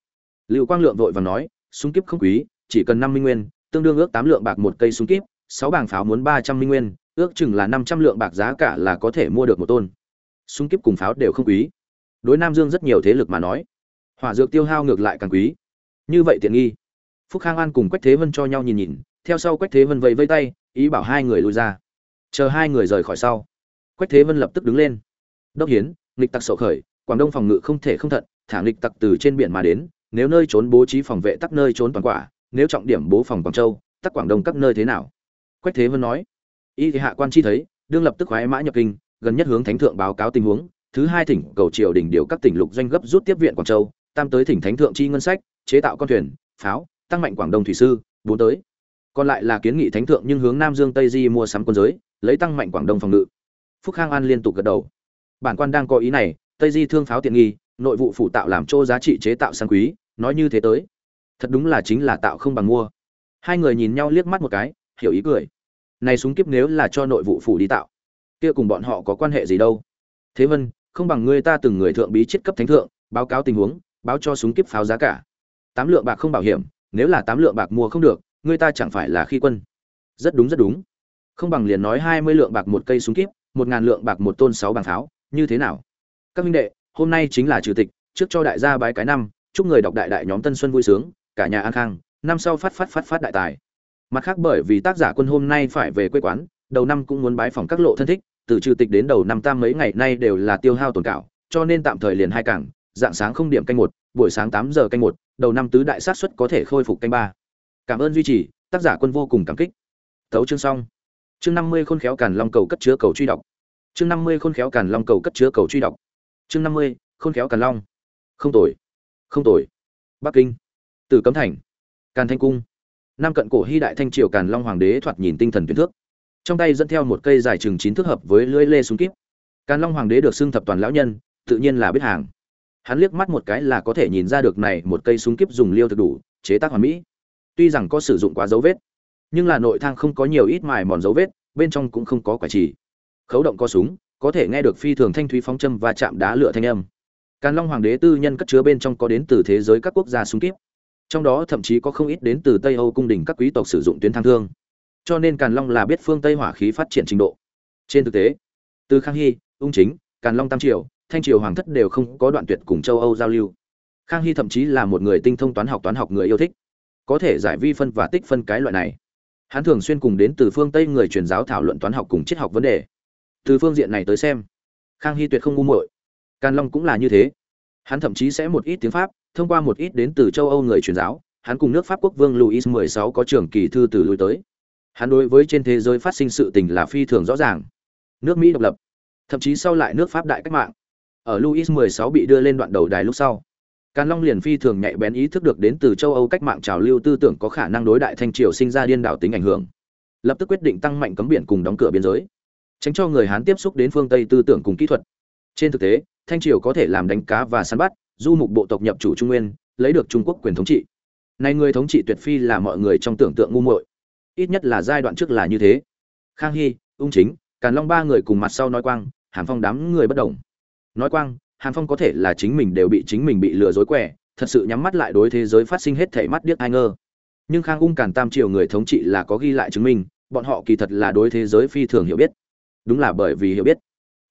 Lưu quang lượng vội và nói, súng kíp không quý, chỉ cần năm minh nguyên, tương đương ước tám lượng bạc một cây súng kíp, sáu bảng pháo muốn ba trăm minh nguyên, ước chừng là năm trăm lượng bạc giá cả là có thể mua được một tôn. Súng kíp cùng pháo đều không quý. Đối nam dương rất nhiều thế lực mà nói, hỏa dược tiêu hao ngược lại càng quý. Như vậy tiện nghi. Phúc khang an cùng quách thế vân cho nhau nhìn nhìn, theo sau quách thế vân vẫy vây tay, ý bảo hai người lui ra chờ hai người rời khỏi sau, quách thế vân lập tức đứng lên. Đốc hiến, nghịch tặc sổ khởi, quảng đông phòng ngự không thể không thận, thả nghịch tặc từ trên biển mà đến, nếu nơi trốn bố trí phòng vệ tắc nơi trốn toàn quả, nếu trọng điểm bố phòng quảng châu, tắc quảng đông các nơi thế nào? Quách thế vân nói. Y hạ quan chi thấy, đương lập tức khoái mã nhập kinh, gần nhất hướng thánh thượng báo cáo tình huống, thứ hai thỉnh cầu triều đình điều các tỉnh lục doanh gấp rút tiếp viện quảng châu, tam tới thỉnh thánh thượng chi ngân sách, chế tạo con thuyền, pháo, tăng mạnh quảng đông thủy sư, bốn tới. Còn lại là kiến nghị thánh thượng nhưng hướng nam dương tây di mua sắm quân giới lấy tăng mạnh quảng đông phòng ngự. Phúc khang an liên tục gật đầu. Bản quan đang có ý này, tây di thương pháo tiện nghi, nội vụ phủ tạo làm chỗ giá trị chế tạo sang quý, nói như thế tới. Thật đúng là chính là tạo không bằng mua. Hai người nhìn nhau liếc mắt một cái, hiểu ý cười. Này súng kiếp nếu là cho nội vụ phủ đi tạo, kia cùng bọn họ có quan hệ gì đâu? Thế vân, không bằng ngươi ta từng người thượng bí chiết cấp thánh thượng, báo cáo tình huống, báo cho súng kiếp pháo giá cả. Tám lượng bạc không bảo hiểm, nếu là tám lượng bạc mua không được, ngươi ta chẳng phải là khi quân. Rất đúng rất đúng không bằng liền nói hai mươi lượng bạc một cây súng kíp, một ngàn lượng bạc một tôn sáu bằng pháo, như thế nào? Các minh đệ, hôm nay chính là chủ tịch, trước cho đại gia bái cái năm, chúc người đọc đại đại nhóm tân xuân vui sướng, cả nhà an khang, năm sau phát phát phát phát đại tài. Mặt khác bởi vì tác giả quân hôm nay phải về quê quán, đầu năm cũng muốn bái phòng các lộ thân thích, từ chủ tịch đến đầu năm tam mấy ngày nay đều là tiêu hao tồn cảo, cho nên tạm thời liền hai cảng, dạng sáng không điểm canh một, buổi sáng tám giờ canh một, đầu năm tứ đại sát xuất có thể khôi phục canh ba. Cảm ơn duy trì, tác giả quân vô cùng cảm kích. Thấu chương xong chương năm mươi khôn khéo càn long cầu cất chứa cầu truy đọc. Chương năm mươi khôn khéo càn long cầu cất chứa cầu truy đọc. Chương năm mươi khôn khéo càn long. Không tồi không tồi. Bắc kinh, tử cấm thành, càn thanh cung. Nam cận cổ hy đại thanh triều càn long hoàng đế thoạt nhìn tinh thần tuyến thước. Trong tay dẫn theo một cây dài chừng chín thước hợp với lưỡi lê súng kíp. Càn long hoàng đế được xưng thập toàn lão nhân, tự nhiên là biết hàng. Hắn liếc mắt một cái là có thể nhìn ra được này một cây súng kíp dùng liêu thực đủ, chế tác hoàn mỹ. Tuy rằng có sử dụng quá dấu vết nhưng là nội thang không có nhiều ít mài mòn dấu vết, bên trong cũng không có quả trì. Khấu động có súng, có thể nghe được phi thường thanh thúy phóng châm và chạm đá lửa thanh âm. Càn long hoàng đế tư nhân cất chứa bên trong có đến từ thế giới các quốc gia súng kíp. Trong đó thậm chí có không ít đến từ tây âu cung đình các quý tộc sử dụng tuyến thang thương. Cho nên càn long là biết phương tây hỏa khí phát triển trình độ. Trên thực tế, từ khang hy, ung chính, càn long tam triều, thanh triều hoàng thất đều không có đoạn tuyệt cùng châu âu giao lưu. Khang hy thậm chí là một người tinh thông toán học toán học người yêu thích. Có thể giải vi phân và tích phân cái loại này hắn thường xuyên cùng đến từ phương tây người truyền giáo thảo luận toán học cùng triết học vấn đề. Từ phương diện này tới xem, khang hy tuyệt không ngu muội. Càn long cũng là như thế. Hắn thậm chí sẽ một ít tiếng pháp, thông qua một ít đến từ châu âu người truyền giáo, hắn cùng nước pháp quốc vương louis sáu có trưởng kỳ thư từ lui tới. Hắn đối với trên thế giới phát sinh sự tình là phi thường rõ ràng. Nước mỹ độc lập, thậm chí sau lại nước pháp đại cách mạng. Ở louis sáu bị đưa lên đoạn đầu đài lúc sau Càn Long liền phi thường nhạy bén ý thức được đến từ châu Âu cách mạng trào lưu tư tưởng có khả năng đối đại thanh triều sinh ra điên đảo tính ảnh hưởng. Lập tức quyết định tăng mạnh cấm biển cùng đóng cửa biên giới, tránh cho người Hán tiếp xúc đến phương Tây tư tưởng cùng kỹ thuật. Trên thực tế, thanh triều có thể làm đánh cá và săn bắt, du mục bộ tộc nhập chủ Trung Nguyên, lấy được Trung Quốc quyền thống trị. Này người thống trị tuyệt phi là mọi người trong tưởng tượng ngu muội. Ít nhất là giai đoạn trước là như thế. Khang Hy, Ung Chính, Càn Long ba người cùng mặt sau nói quang, Hàn Phong đám người bất động. Nói quang, hàn phong có thể là chính mình đều bị chính mình bị lừa dối quẻ thật sự nhắm mắt lại đối thế giới phát sinh hết thể mắt điếc ai ngơ nhưng khang ung càn tam triều người thống trị là có ghi lại chứng minh, bọn họ kỳ thật là đối thế giới phi thường hiểu biết. Đúng là bởi vì hiểu biết.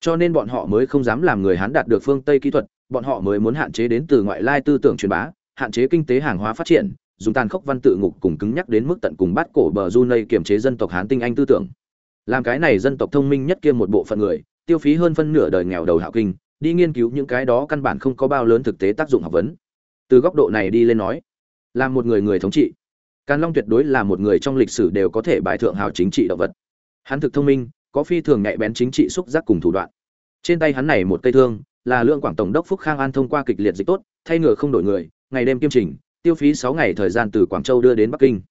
Cho nên bọn họ mới không dám làm người hán đạt được phương tây kỹ thuật, bọn họ mới muốn hạn chế đến từ ngoại lai tư tưởng truyền bá, hạn chế kinh tế hàng hóa phát triển, dùng tàn khốc văn tự ngục cùng cứng nhắc đến mức tận cùng bắt cổ bờ du nây kiềm chế dân tộc hán tinh anh tư tưởng. Làm cái này dân tộc thông minh nhất kia một bộ phận người, tiêu phí hơn phân nửa đời nghèo đầu hạo kinh đi nghiên cứu những cái đó căn bản không có bao lớn thực tế tác dụng học vấn. Từ góc độ này đi lên nói, là một người người thống trị. Càn long tuyệt đối là một người trong lịch sử đều có thể bài thượng hào chính trị động vật. Hắn thực thông minh, có phi thường nhạy bén chính trị xúc giác cùng thủ đoạn. Trên tay hắn này một cây thương, là lượng quảng tổng đốc phúc khang an thông qua kịch liệt dịch tốt, thay ngựa không đổi người, ngày đêm kiêm trình, tiêu phí sáu ngày thời gian từ quảng châu đưa đến bắc kinh.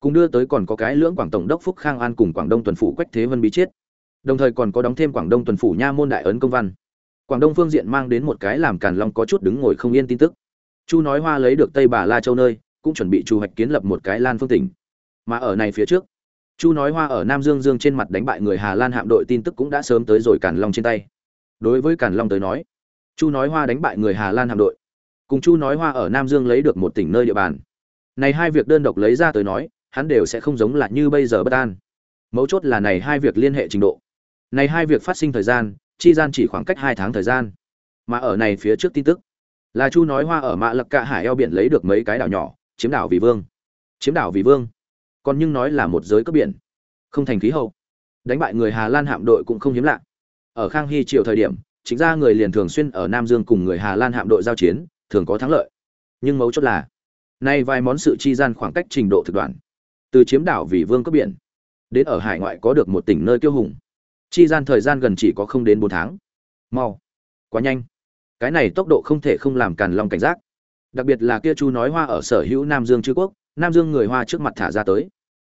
Cùng đưa tới còn có cái lưỡng quảng tổng đốc phúc khang an cùng quảng đông tuần phủ quách thế vân bí chiết đồng thời còn có đóng thêm quảng đông tuần phủ nha môn đại ấn công văn quảng đông phương diện mang đến một cái làm càn long có chút đứng ngồi không yên tin tức. Chu nói hoa lấy được tây bà la châu nơi, cũng chuẩn bị chu hoạch kiến lập một cái lan phương tỉnh. Mà ở này phía trước, chu nói hoa ở nam dương dương trên mặt đánh bại người hà lan hạm đội tin tức cũng đã sớm tới rồi càn long trên tay. Đối với càn long tới nói, chu nói hoa đánh bại người hà lan hạm đội, cùng chu nói hoa ở nam dương lấy được một tỉnh nơi địa bàn. Này hai việc đơn độc lấy ra tới nói, hắn đều sẽ không giống là như bây giờ bất an. Mấu chốt là này hai việc liên hệ trình độ. Này hai việc phát sinh thời gian chi gian chỉ khoảng cách hai tháng thời gian. Mà ở này phía trước tin tức, là chu nói hoa ở mạ lập cạ hải eo biển lấy được mấy cái đảo nhỏ, chiếm đảo vì vương. Chiếm đảo vì vương. Còn nhưng nói là một giới cấp biển. Không thành khí hậu. Đánh bại người hà lan hạm đội cũng không hiếm lạ. Ở khang hy triều thời điểm, chính ra người liền thường xuyên ở nam dương cùng người hà lan hạm đội giao chiến, thường có thắng lợi. Nhưng mấu chốt là, nay vài món sự chi gian khoảng cách trình độ thực đoạn. Từ chiếm đảo vì vương cấp biển, đến ở hải ngoại có được một tỉnh nơi tiêu hùng chi gian thời gian gần chỉ có không đến bốn tháng. Mau. Quá nhanh. Cái này tốc độ không thể không làm càn lòng cảnh giác. Đặc biệt là kia chu nói hoa ở sở hữu nam dương chư quốc, nam dương người hoa trước mặt thả ra tới.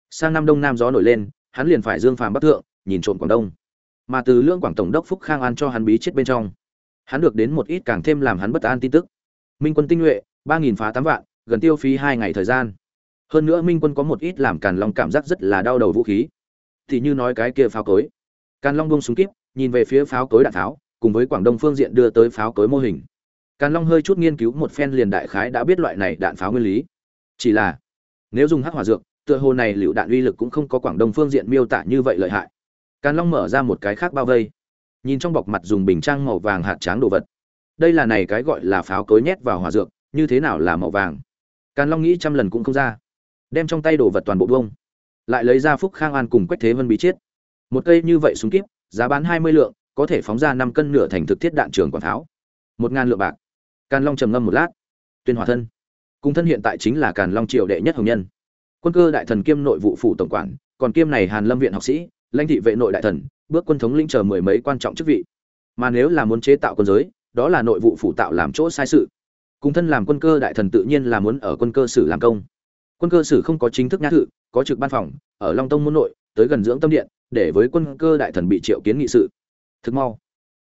Sang năm đông nam gió nổi lên, hắn liền phải dương phàm bắc thượng, nhìn trộm quảng đông. Mà từ lương quảng tổng đốc phúc khang an cho hắn bí chết bên trong, hắn được đến một ít càng thêm làm hắn bất an tin tức. Minh quân tinh nhuệ, ba nghìn phá tám vạn, gần tiêu phí hai ngày thời gian. Hơn nữa minh quân có một ít làm càn long cảm giác rất là đau đầu vũ khí. Thì như nói cái kia pháo cối càn long buông súng kíp nhìn về phía pháo cối đạn tháo, cùng với quảng đông phương diện đưa tới pháo cối mô hình. Càn long hơi chút nghiên cứu một phen liền đại khái đã biết loại này đạn pháo nguyên lý. Chỉ là nếu dùng hắc hỏa dược tựa hồ này liệu đạn uy lực cũng không có quảng đông phương diện miêu tả như vậy lợi hại. Càn long mở ra một cái khác bao vây. Nhìn trong bọc mặt dùng bình trang màu vàng hạt tráng đồ vật. Đây là này cái gọi là pháo cối nhét vào hỏa dược như thế nào là màu vàng? Càn long nghĩ trăm lần cũng không ra. Đem trong tay đồ vật toàn bộ buông, lại lấy ra phúc khang an cùng quách thế vân bí chiết một cây như vậy súng kíp, giá bán hai mươi lượng, có thể phóng ra năm cân nửa thành thực thiết đạn trường quảng pháo một ngàn lượng bạc. Càn long trầm ngâm một lát. Tuyên hòa thân. Cung thân hiện tại chính là càn long triều đệ nhất hồng nhân. Quân cơ đại thần kiêm nội vụ phủ tổng quản, còn kiêm này hàn lâm viện học sĩ, lãnh thị vệ nội đại thần, bước quân thống lĩnh chờ mười mấy quan trọng chức vị. Mà nếu là muốn chế tạo quân giới, đó là nội vụ phủ tạo làm chỗ sai sự. Cùng thân làm quân cơ đại thần tự nhiên là muốn ở quân cơ sử làm công. Quân cơ sử không có chính thức nhã thự, có trực ban phòng, ở long tông môn nội, tới gần dưỡng tâm điện để với quân cơ đại thần bị triệu kiến nghị sự. Thực mau.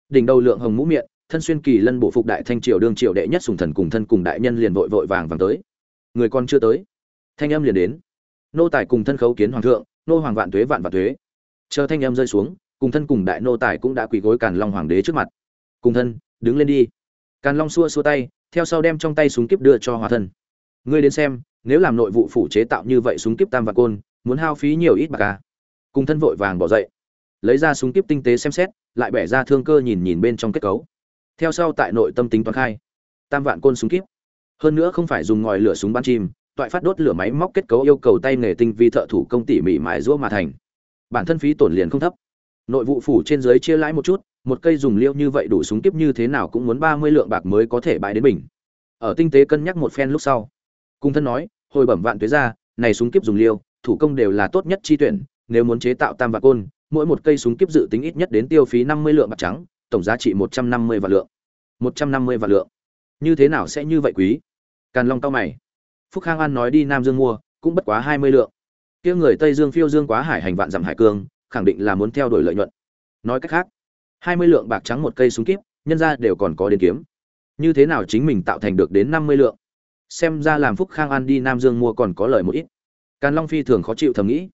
Đỉnh đầu lượng hồng mũ miệng, thân xuyên kỳ lân bộ phục đại thanh triều đương triều đệ nhất sùng thần cùng thân cùng đại nhân liền vội vội vàng vàng tới. Người con chưa tới. Thanh âm liền đến. Nô tài cùng thân khấu kiến hoàng thượng, nô hoàng vạn tuế vạn vạn tuế. Chờ thanh âm rơi xuống, cùng thân cùng đại nô tài cũng đã quỳ gối càn long hoàng đế trước mặt. Cùng thân, đứng lên đi. Càn long xua xua tay, theo sau đem trong tay súng kíp đưa cho hòa thân. Ngươi đến xem, nếu làm nội vụ phủ chế tạo như vậy súng kíp tam và côn, muốn hao phí nhiều ít bạc à cùng thân vội vàng bỏ dậy. Lấy ra súng kíp tinh tế xem xét, lại bẻ ra thương cơ nhìn nhìn bên trong kết cấu. Theo sau tại nội tâm tính toán khai, tam vạn côn súng kíp. Hơn nữa không phải dùng ngòi lửa súng bắn chim, toại phát đốt lửa máy móc kết cấu yêu cầu tay nghề tinh vi thợ thủ công tỉ mỉ mài rũa mà thành. Bản thân phí tổn liền không thấp. Nội vụ phủ trên dưới chia lãi một chút, một cây dùng liêu như vậy đủ súng kiếp như thế nào cũng muốn ba mươi lượng bạc mới có thể bãi đến bình ở tinh tế cân nhắc một phen lúc sau, cung thân nói, hồi bẩm vạn tuế ra này súng kiếp dùng liêu, thủ công đều là tốt nhất chi tuyển nếu muốn chế tạo tam vạn côn mỗi một cây súng kiếp dự tính ít nhất đến tiêu phí năm mươi lượng bạc trắng tổng giá trị một trăm năm mươi vạn lượng. một trăm năm mươi vạn lượng. Như thế nào sẽ như vậy quý? Càn long cao mày. Phúc khang an nói đi nam dương mua cũng bất quá hai mươi lượng. Kia người tây dương phiêu dương quá hải hành vạn dặm hải cương khẳng định là muốn theo đuổi lợi nhuận. Nói cách khác hai mươi lượng bạc trắng một cây súng kiếp, nhân ra đều còn có đến kiếm. Như thế nào chính mình tạo thành được đến năm mươi lượng? Xem ra làm phúc khang an đi nam dương mua còn có lời một ít. Càn long phi thường khó chịu thầm nghĩ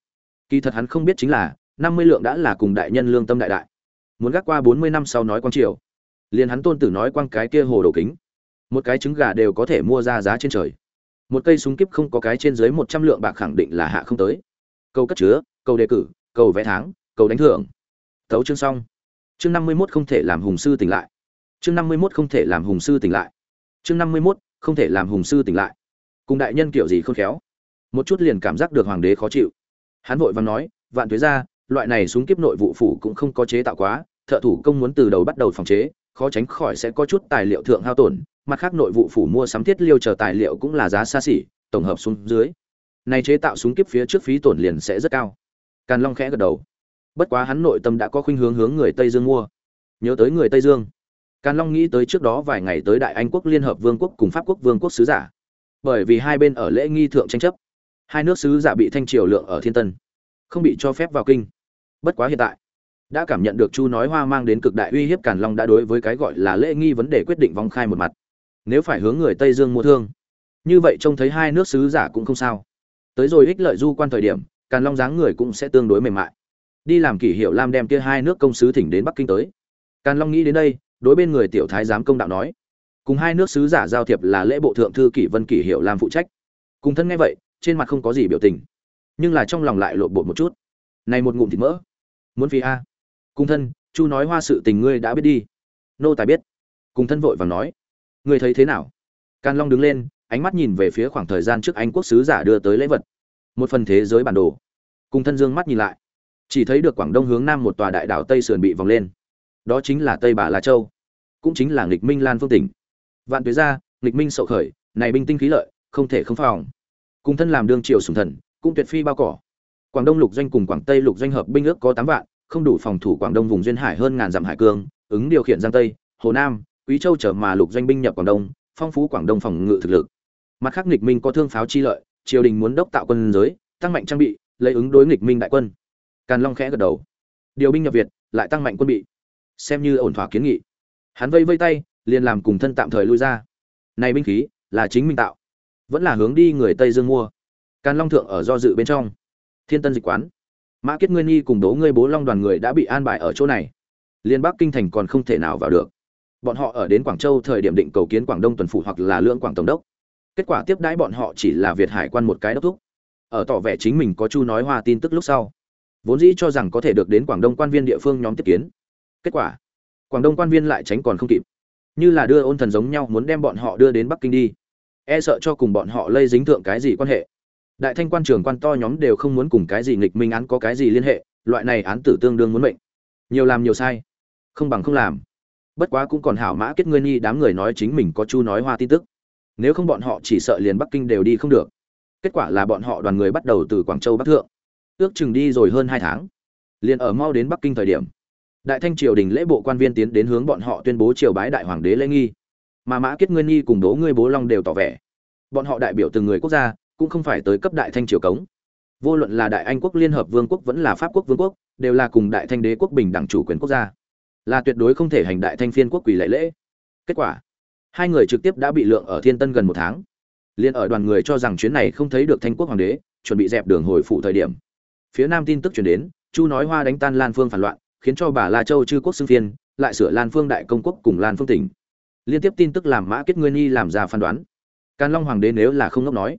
kỳ thật hắn không biết chính là, năm mươi lượng đã là cùng đại nhân lương tâm đại đại. Muốn gác qua bốn mươi năm sau nói quang triều. Liền hắn tôn tử nói quang cái kia hồ đồ kính. Một cái trứng gà đều có thể mua ra giá trên trời. Một cây súng kíp không có cái trên dưới một trăm lượng bạc khẳng định là hạ không tới. Câu cất chứa câu đề cử, cầu vẽ tháng, cầu đánh thưởng. Tấu chương xong. Chương năm mươi mốt không thể làm hùng sư tỉnh lại. Chương năm mươi mốt không thể làm hùng sư tỉnh lại. Chương năm mươi mốt không thể làm hùng sư tỉnh lại. Cùng đại nhân kiểu gì không khéo. Một chút liền cảm giác được hoàng đế khó chịu hắn vội vàng nói, vạn tuế ra loại này súng kiếp nội vụ phủ cũng không có chế tạo quá, thợ thủ công muốn từ đầu bắt đầu phòng chế, khó tránh khỏi sẽ có chút tài liệu thượng hao tổn, mặt khác nội vụ phủ mua sắm thiết liêu chờ tài liệu cũng là giá xa xỉ, tổng hợp xuống dưới, này chế tạo súng kiếp phía trước phí tổn liền sẽ rất cao. Càn long khẽ gật đầu. Bất quá hắn nội tâm đã có khuynh hướng hướng người tây dương mua. Nhớ tới người tây dương. Càn long nghĩ tới trước đó vài ngày tới đại anh quốc liên hợp vương quốc cùng pháp quốc vương quốc sứ giả. Bởi vì hai bên ở lễ nghi thượng tranh chấp hai nước sứ giả bị thanh triều lượng ở thiên tân, không bị cho phép vào kinh. Bất quá hiện tại, đã cảm nhận được chu nói hoa mang đến cực đại uy hiếp càn long đã đối với cái gọi là lễ nghi vấn đề quyết định vong khai một mặt. Nếu phải hướng người tây dương mua thương, như vậy trông thấy hai nước sứ giả cũng không sao. Tới rồi ích lợi du quan thời điểm, càn long dáng người cũng sẽ tương đối mềm mại. Đi làm kỷ hiệu lam đem kia hai nước công sứ thỉnh đến bắc kinh tới. Càn long nghĩ đến đây, đối bên người tiểu thái giám công đạo nói, cùng hai nước sứ giả giao thiệp là lễ bộ thượng thư kỷ vân kỷ hiệu lam phụ trách. Cùng thân nghe vậy trên mặt không có gì biểu tình, nhưng là trong lòng lại lộn bộ một chút. Này một ngụm thịt mỡ, muốn phi a. Cung thân, chu nói hoa sự tình ngươi đã biết đi. Nô tài biết. Cung thân vội vàng nói. Ngươi thấy thế nào? Can long đứng lên, ánh mắt nhìn về phía khoảng thời gian trước anh quốc sứ giả đưa tới lễ vật. Một phần thế giới bản đồ. Cung thân dương mắt nhìn lại. Chỉ thấy được quảng đông hướng nam một tòa đại đảo tây sườn bị vòng lên. Đó chính là tây bà la châu. Cũng chính là nghịch minh lan phương tỉnh. Vạn tuế ra, nghịch minh sậu khởi, này binh tinh khí lợi, không thể không phòng cùng thân làm đương triều sùng thần, cũng tuyệt phi bao cỏ. Quảng đông lục doanh cùng quảng tây lục doanh hợp binh ước có tám vạn, không đủ phòng thủ quảng đông vùng duyên hải hơn ngàn dặm hải cương, ứng điều khiển giang tây, hồ nam, quý châu trở mà lục doanh binh nhập quảng đông, phong phú quảng đông phòng ngự thực lực. Mặt khác nghịch minh có thương pháo chi lợi, triều đình muốn đốc tạo quân giới, tăng mạnh trang bị, lấy ứng đối nghịch minh đại quân. Càn long khẽ gật đầu. Điều binh nhập việt, lại tăng mạnh quân bị. Xem như ổn thỏa kiến nghị. Hắn vây vây tay, liền làm cùng thân tạm thời lui ra. Này binh khí là chính minh tạo vẫn là hướng đi người tây dương mua. Càn long thượng ở do dự bên trong. Thiên tân dịch quán. Mã kết nguyên nhi cùng đố ngươi bố long đoàn người đã bị an bài ở chỗ này. Liên bắc kinh thành còn không thể nào vào được. Bọn họ ở đến quảng châu thời điểm định cầu kiến quảng đông tuần phủ hoặc là Lương quảng tổng đốc. Kết quả tiếp đãi bọn họ chỉ là việt hải quan một cái đốc thúc. Ở tỏ vẻ chính mình có chu nói hoa tin tức lúc sau, vốn dĩ cho rằng có thể được đến quảng đông quan viên địa phương nhóm tiếp kiến. Kết quả, quảng đông quan viên lại tránh còn không kịp. Như là đưa ôn thần giống nhau muốn đem bọn họ đưa đến bắc kinh đi e sợ cho cùng bọn họ lây dính thượng cái gì quan hệ. Đại thanh quan trường quan to nhóm đều không muốn cùng cái gì nghịch minh án có cái gì liên hệ, loại này án tử tương đương muốn mệnh. Nhiều làm nhiều sai, không bằng không làm. Bất quá cũng còn hảo mã kết ngươi nghi đám người nói chính mình có chu nói hoa tin tức. Nếu không bọn họ chỉ sợ liền bắc kinh đều đi không được. Kết quả là bọn họ đoàn người bắt đầu từ quảng châu bắc thượng. Ước chừng đi rồi hơn hai tháng, liền ở mau đến bắc kinh thời điểm, đại thanh triều đình lễ bộ quan viên tiến đến hướng bọn họ tuyên bố triều bái đại hoàng đế lễ nghi mà mã kết nguyên nhi cùng đố ngươi bố long đều tỏ vẻ. Bọn họ đại biểu từng người quốc gia, cũng không phải tới cấp đại thanh triều cống. Vô luận là đại anh quốc, liên hợp vương quốc vẫn là pháp quốc, vương quốc, đều là cùng đại thanh đế quốc bình đẳng chủ quyền quốc gia. Là tuyệt đối không thể hành đại thanh phiên quốc quỷ lễ lễ. Kết quả, hai người trực tiếp đã bị lượng ở thiên tân gần một tháng. Liên ở đoàn người cho rằng chuyến này không thấy được thanh quốc hoàng đế, chuẩn bị dẹp đường hồi phụ thời điểm. Phía nam tin tức chuyển đến, chu nói hoa đánh tan lan phương phản loạn, khiến cho bà la châu chư quốc xưng phiên, lại sửa lan phương đại công quốc cùng lan phương tỉnh liên tiếp tin tức làm mã kết nguyên nghi làm ra phán đoán. Càn long hoàng đế nếu là không ngốc nói,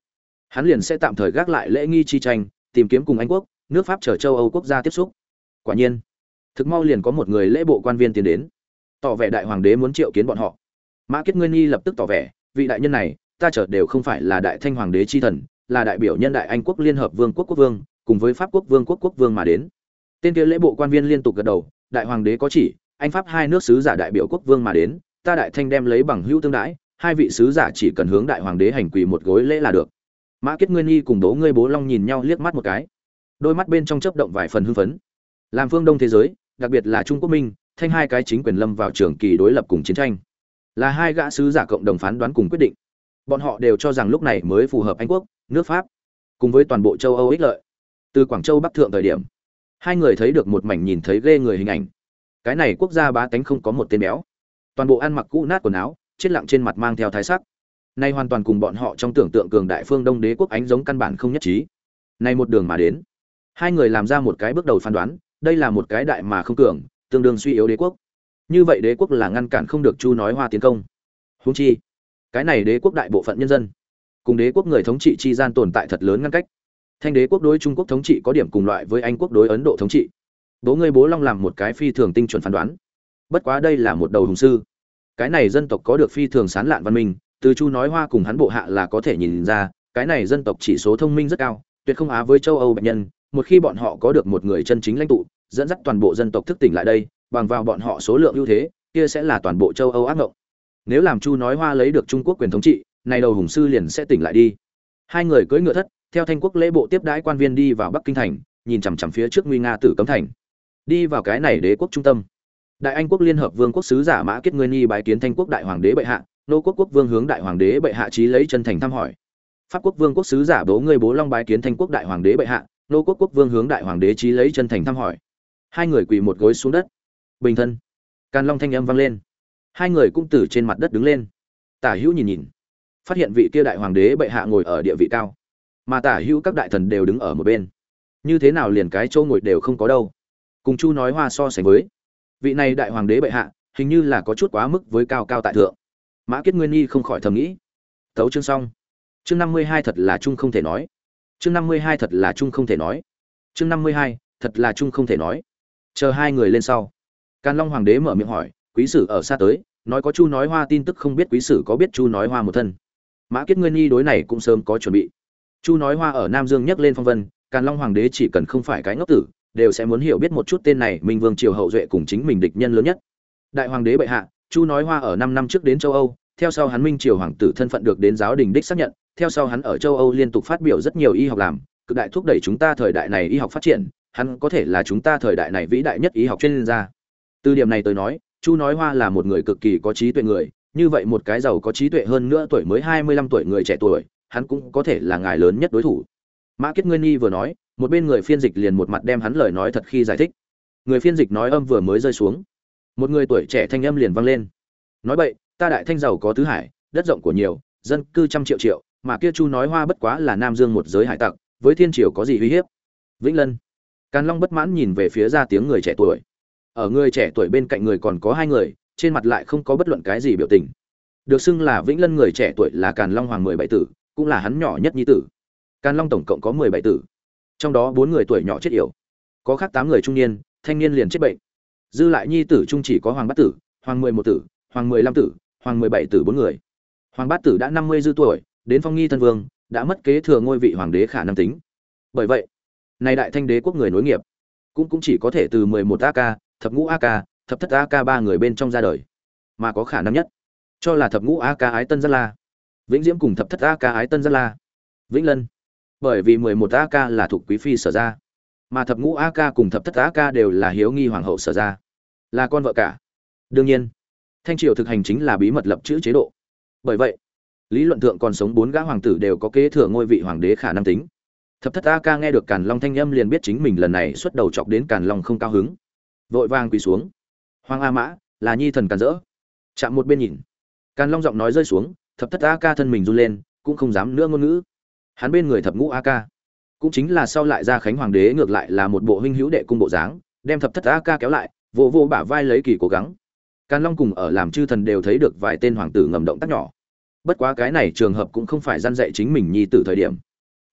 hắn liền sẽ tạm thời gác lại lễ nghi chi tranh, tìm kiếm cùng anh quốc, nước pháp chở châu âu quốc gia tiếp xúc. Quả nhiên, thực mau liền có một người lễ bộ quan viên tiến đến, tỏ vẻ đại hoàng đế muốn triệu kiến bọn họ. Mã kết nguyên nghi lập tức tỏ vẻ, vị đại nhân này, ta chở đều không phải là đại thanh hoàng đế chi thần, là đại biểu nhân đại anh quốc liên hợp vương quốc quốc vương, cùng với pháp quốc vương quốc quốc vương mà đến. Tên kia lễ bộ quan viên liên tục gật đầu, đại hoàng đế có chỉ, anh pháp hai nước sứ giả đại biểu quốc vương mà đến ta đại thanh đem lấy bằng hữu tương đãi, hai vị sứ giả chỉ cần hướng đại hoàng đế hành quỳ một gối lễ là được. Mã kết nguyên nhi cùng đố ngươi bố long nhìn nhau liếc mắt một cái. Đôi mắt bên trong chớp động vài phần hưng phấn. Làm phương đông thế giới, đặc biệt là trung quốc minh, thanh hai cái chính quyền lâm vào trường kỳ đối lập cùng chiến tranh. Là hai gã sứ giả cộng đồng phán đoán cùng quyết định. Bọn họ đều cho rằng lúc này mới phù hợp anh quốc, nước pháp, cùng với toàn bộ châu âu ích lợi. Từ quảng châu bắc thượng thời điểm, hai người thấy được một mảnh nhìn thấy ghê người hình ảnh. Cái này quốc gia bá tánh không có một tên béo toàn bộ ăn mặc cũ nát quần áo, chết lặng trên mặt mang theo thái sắc. Nay hoàn toàn cùng bọn họ trong tưởng tượng cường đại phương đông đế quốc ánh giống căn bản không nhất trí. Nay một đường mà đến, hai người làm ra một cái bước đầu phán đoán, đây là một cái đại mà không cường, tương đương suy yếu đế quốc. Như vậy đế quốc là ngăn cản không được chu nói hoa tiến công. Húng chi, cái này đế quốc đại bộ phận nhân dân, cùng đế quốc người thống trị chi gian tồn tại thật lớn ngăn cách. Thanh đế quốc đối trung quốc thống trị có điểm cùng loại với anh quốc đối ấn độ thống trị. Bố ngươi bố long làm một cái phi thường tinh chuẩn phán đoán bất quá đây là một đầu hùng sư. Cái này dân tộc có được phi thường sán lạn văn minh, từ chu nói hoa cùng hắn bộ hạ là có thể nhìn ra, cái này dân tộc chỉ số thông minh rất cao, tuyệt không á với châu âu bệnh nhân, một khi bọn họ có được một người chân chính lãnh tụ, dẫn dắt toàn bộ dân tộc thức tỉnh lại đây, bằng vào bọn họ số lượng ưu thế, kia sẽ là toàn bộ châu âu ác mộng. Nếu làm chu nói hoa lấy được trung quốc quyền thống trị, này đầu hùng sư liền sẽ tỉnh lại đi. Hai người cưỡi ngựa thất, theo thanh quốc lễ bộ tiếp đãi quan viên đi vào bắc kinh thành, nhìn chằm chằm phía trước nguy nga tử cấm thành. Đi vào cái này đế quốc trung tâm đại anh quốc liên hợp vương quốc sứ giả mã kết ngươi nhi bái kiến thanh quốc đại hoàng đế bệ hạ, nô quốc quốc vương hướng đại hoàng đế bệ hạ trí lấy chân thành thăm hỏi. Pháp quốc vương quốc sứ giả bố ngươi bố long bái kiến thanh quốc đại hoàng đế bệ hạ, nô quốc quốc vương hướng đại hoàng đế trí lấy chân thành thăm hỏi. Hai người quỳ một gối xuống đất. Bình thân. Càn long thanh âm vang lên. Hai người cũng từ trên mặt đất đứng lên. Tả hữu nhìn nhìn. Phát hiện vị kia đại hoàng đế bệ hạ ngồi ở địa vị cao. Mà tả hữu các đại thần đều đứng ở một bên. Như thế nào liền cái châu ngồi đều không có đâu. Cùng chu nói hoa so sánh với vị này đại hoàng đế bệ hạ, hình như là có chút quá mức với cao cao tại thượng. Mã kết nguyên nhi không khỏi thầm nghĩ. Thấu chương xong. Chương năm mươi hai thật là chung không thể nói. Chương năm mươi hai thật là chung không thể nói. Chương năm mươi hai thật là chung không thể nói. Chờ hai người lên sau. Càn long hoàng đế mở miệng hỏi, quý sử ở xa tới, nói có chu nói hoa tin tức không biết quý sử có biết chu nói hoa một thân? Mã kết nguyên nhi đối này cũng sớm có chuẩn bị. Chu nói hoa ở nam dương nhắc lên phong vân, càn long hoàng đế chỉ cần không phải cái ngốc tử đều sẽ muốn hiểu biết một chút tên này minh vương triều hậu duệ cùng chính mình địch nhân lớn nhất. Đại hoàng đế bệ hạ, chu nói hoa ở năm năm trước đến châu âu, theo sau hắn minh triều hoàng tử thân phận được đến giáo đình đích xác nhận, theo sau hắn ở châu âu liên tục phát biểu rất nhiều y học làm, cực đại thúc đẩy chúng ta thời đại này y học phát triển, hắn có thể là chúng ta thời đại này vĩ đại nhất y học chuyên gia. Từ điểm này tôi nói, chu nói hoa là một người cực kỳ có trí tuệ người, như vậy một cái giàu có trí tuệ hơn nữa tuổi mới hai mươi lăm tuổi người trẻ tuổi, hắn cũng có thể là ngài lớn nhất đối thủ. Mã kết nguyên nhi vừa nói một bên người phiên dịch liền một mặt đem hắn lời nói thật khi giải thích. Người phiên dịch nói âm vừa mới rơi xuống. Một người tuổi trẻ thanh âm liền vang lên. Nói vậy ta đại thanh giàu có tứ hải, đất rộng của nhiều, dân cư trăm triệu triệu, mà kia chu nói hoa bất quá là nam dương một giới hải tặc, với thiên triều có gì uy hiếp? Vĩnh lân. Càn long bất mãn nhìn về phía ra tiếng người trẻ tuổi. Ở người trẻ tuổi bên cạnh người còn có hai người, trên mặt lại không có bất luận cái gì biểu tình. Được xưng là vĩnh lân người trẻ tuổi là càn long hoàng mười bảy tử, cũng là hắn nhỏ nhất nhi tử. Càn long tổng cộng có mười bảy tử trong đó bốn người tuổi nhỏ chết yểu, có khác tám người trung niên, thanh niên liền chết bệnh. Dư lại nhi tử trung chỉ có hoàng bát tử, hoàng mười một tử, hoàng mười lăm tử, hoàng mười bảy tử bốn người. Hoàng bát tử đã năm mươi dư tuổi, đến phong nghi thân vương, đã mất kế thừa ngôi vị hoàng đế khả năng tính. Bởi vậy, nay đại thanh đế quốc người nối nghiệp, cũng cũng chỉ có thể từ mười một ak thập ngũ ak thập thất ak ba người bên trong ra đời, mà có khả năng nhất, cho là thập ngũ ak ái tân gia la, vĩnh diễm cùng thập thất ak ái tân gia la, vĩnh lân bởi vì mười một ak là thuộc quý phi sở ra mà thập ngũ ak cùng thập thất ak đều là hiếu nghi hoàng hậu sở ra là con vợ cả. Đương nhiên, thanh triều thực hành chính là bí mật lập chữ chế độ. Bởi vậy, lý luận thượng còn sống bốn gã hoàng tử đều có kế thừa ngôi vị hoàng đế khả năng tính. Thập thất a ca nghe được càn long thanh âm liền biết chính mình lần này xuất đầu chọc đến càn long không cao hứng. Vội vàng quỳ xuống. Hoàng a mã, là nhi thần càn rỡ chạm một bên nhìn. Càn long giọng nói rơi xuống, thập thất a ca thân mình run lên, cũng không dám nữa ngôn ngữ hắn bên người thập ngũ a ca cũng chính là sau lại ra khánh hoàng đế ngược lại là một bộ huynh hữu đệ cung bộ dáng, đem thập thất a ca kéo lại vô vô bả vai lấy kỳ cố gắng. Càn long cùng ở làm chư thần đều thấy được vài tên hoàng tử ngầm động tác nhỏ. Bất quá cái này trường hợp cũng không phải gian dạy chính mình nhi tử thời điểm.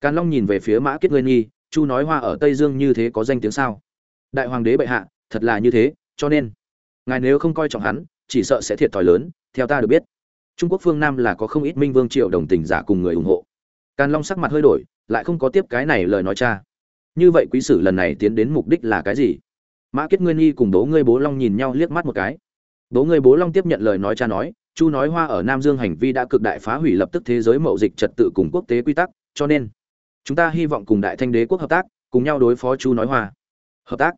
Càn long nhìn về phía mã kết nguyên nghi chu nói hoa ở tây dương như thế có danh tiếng sao? Đại hoàng đế bệ hạ, thật là như thế, cho nên ngài nếu không coi trọng hắn, chỉ sợ sẽ thiệt thòi lớn, theo ta được biết. Trung quốc phương nam là có không ít minh vương triệu đồng tình giả cùng người ủng hộ càn long sắc mặt hơi đổi, lại không có tiếp cái này lời nói cha. Như vậy quý sử lần này tiến đến mục đích là cái gì? Mã kết nguyên nhi cùng bố ngươi bố long nhìn nhau liếc mắt một cái. Bố ngươi bố long tiếp nhận lời nói cha nói, chu nói hoa ở nam dương hành vi đã cực đại phá hủy lập tức thế giới mậu dịch trật tự cùng quốc tế quy tắc, cho nên chúng ta hy vọng cùng đại thanh đế quốc hợp tác, cùng nhau đối phó chu nói hoa. Hợp tác?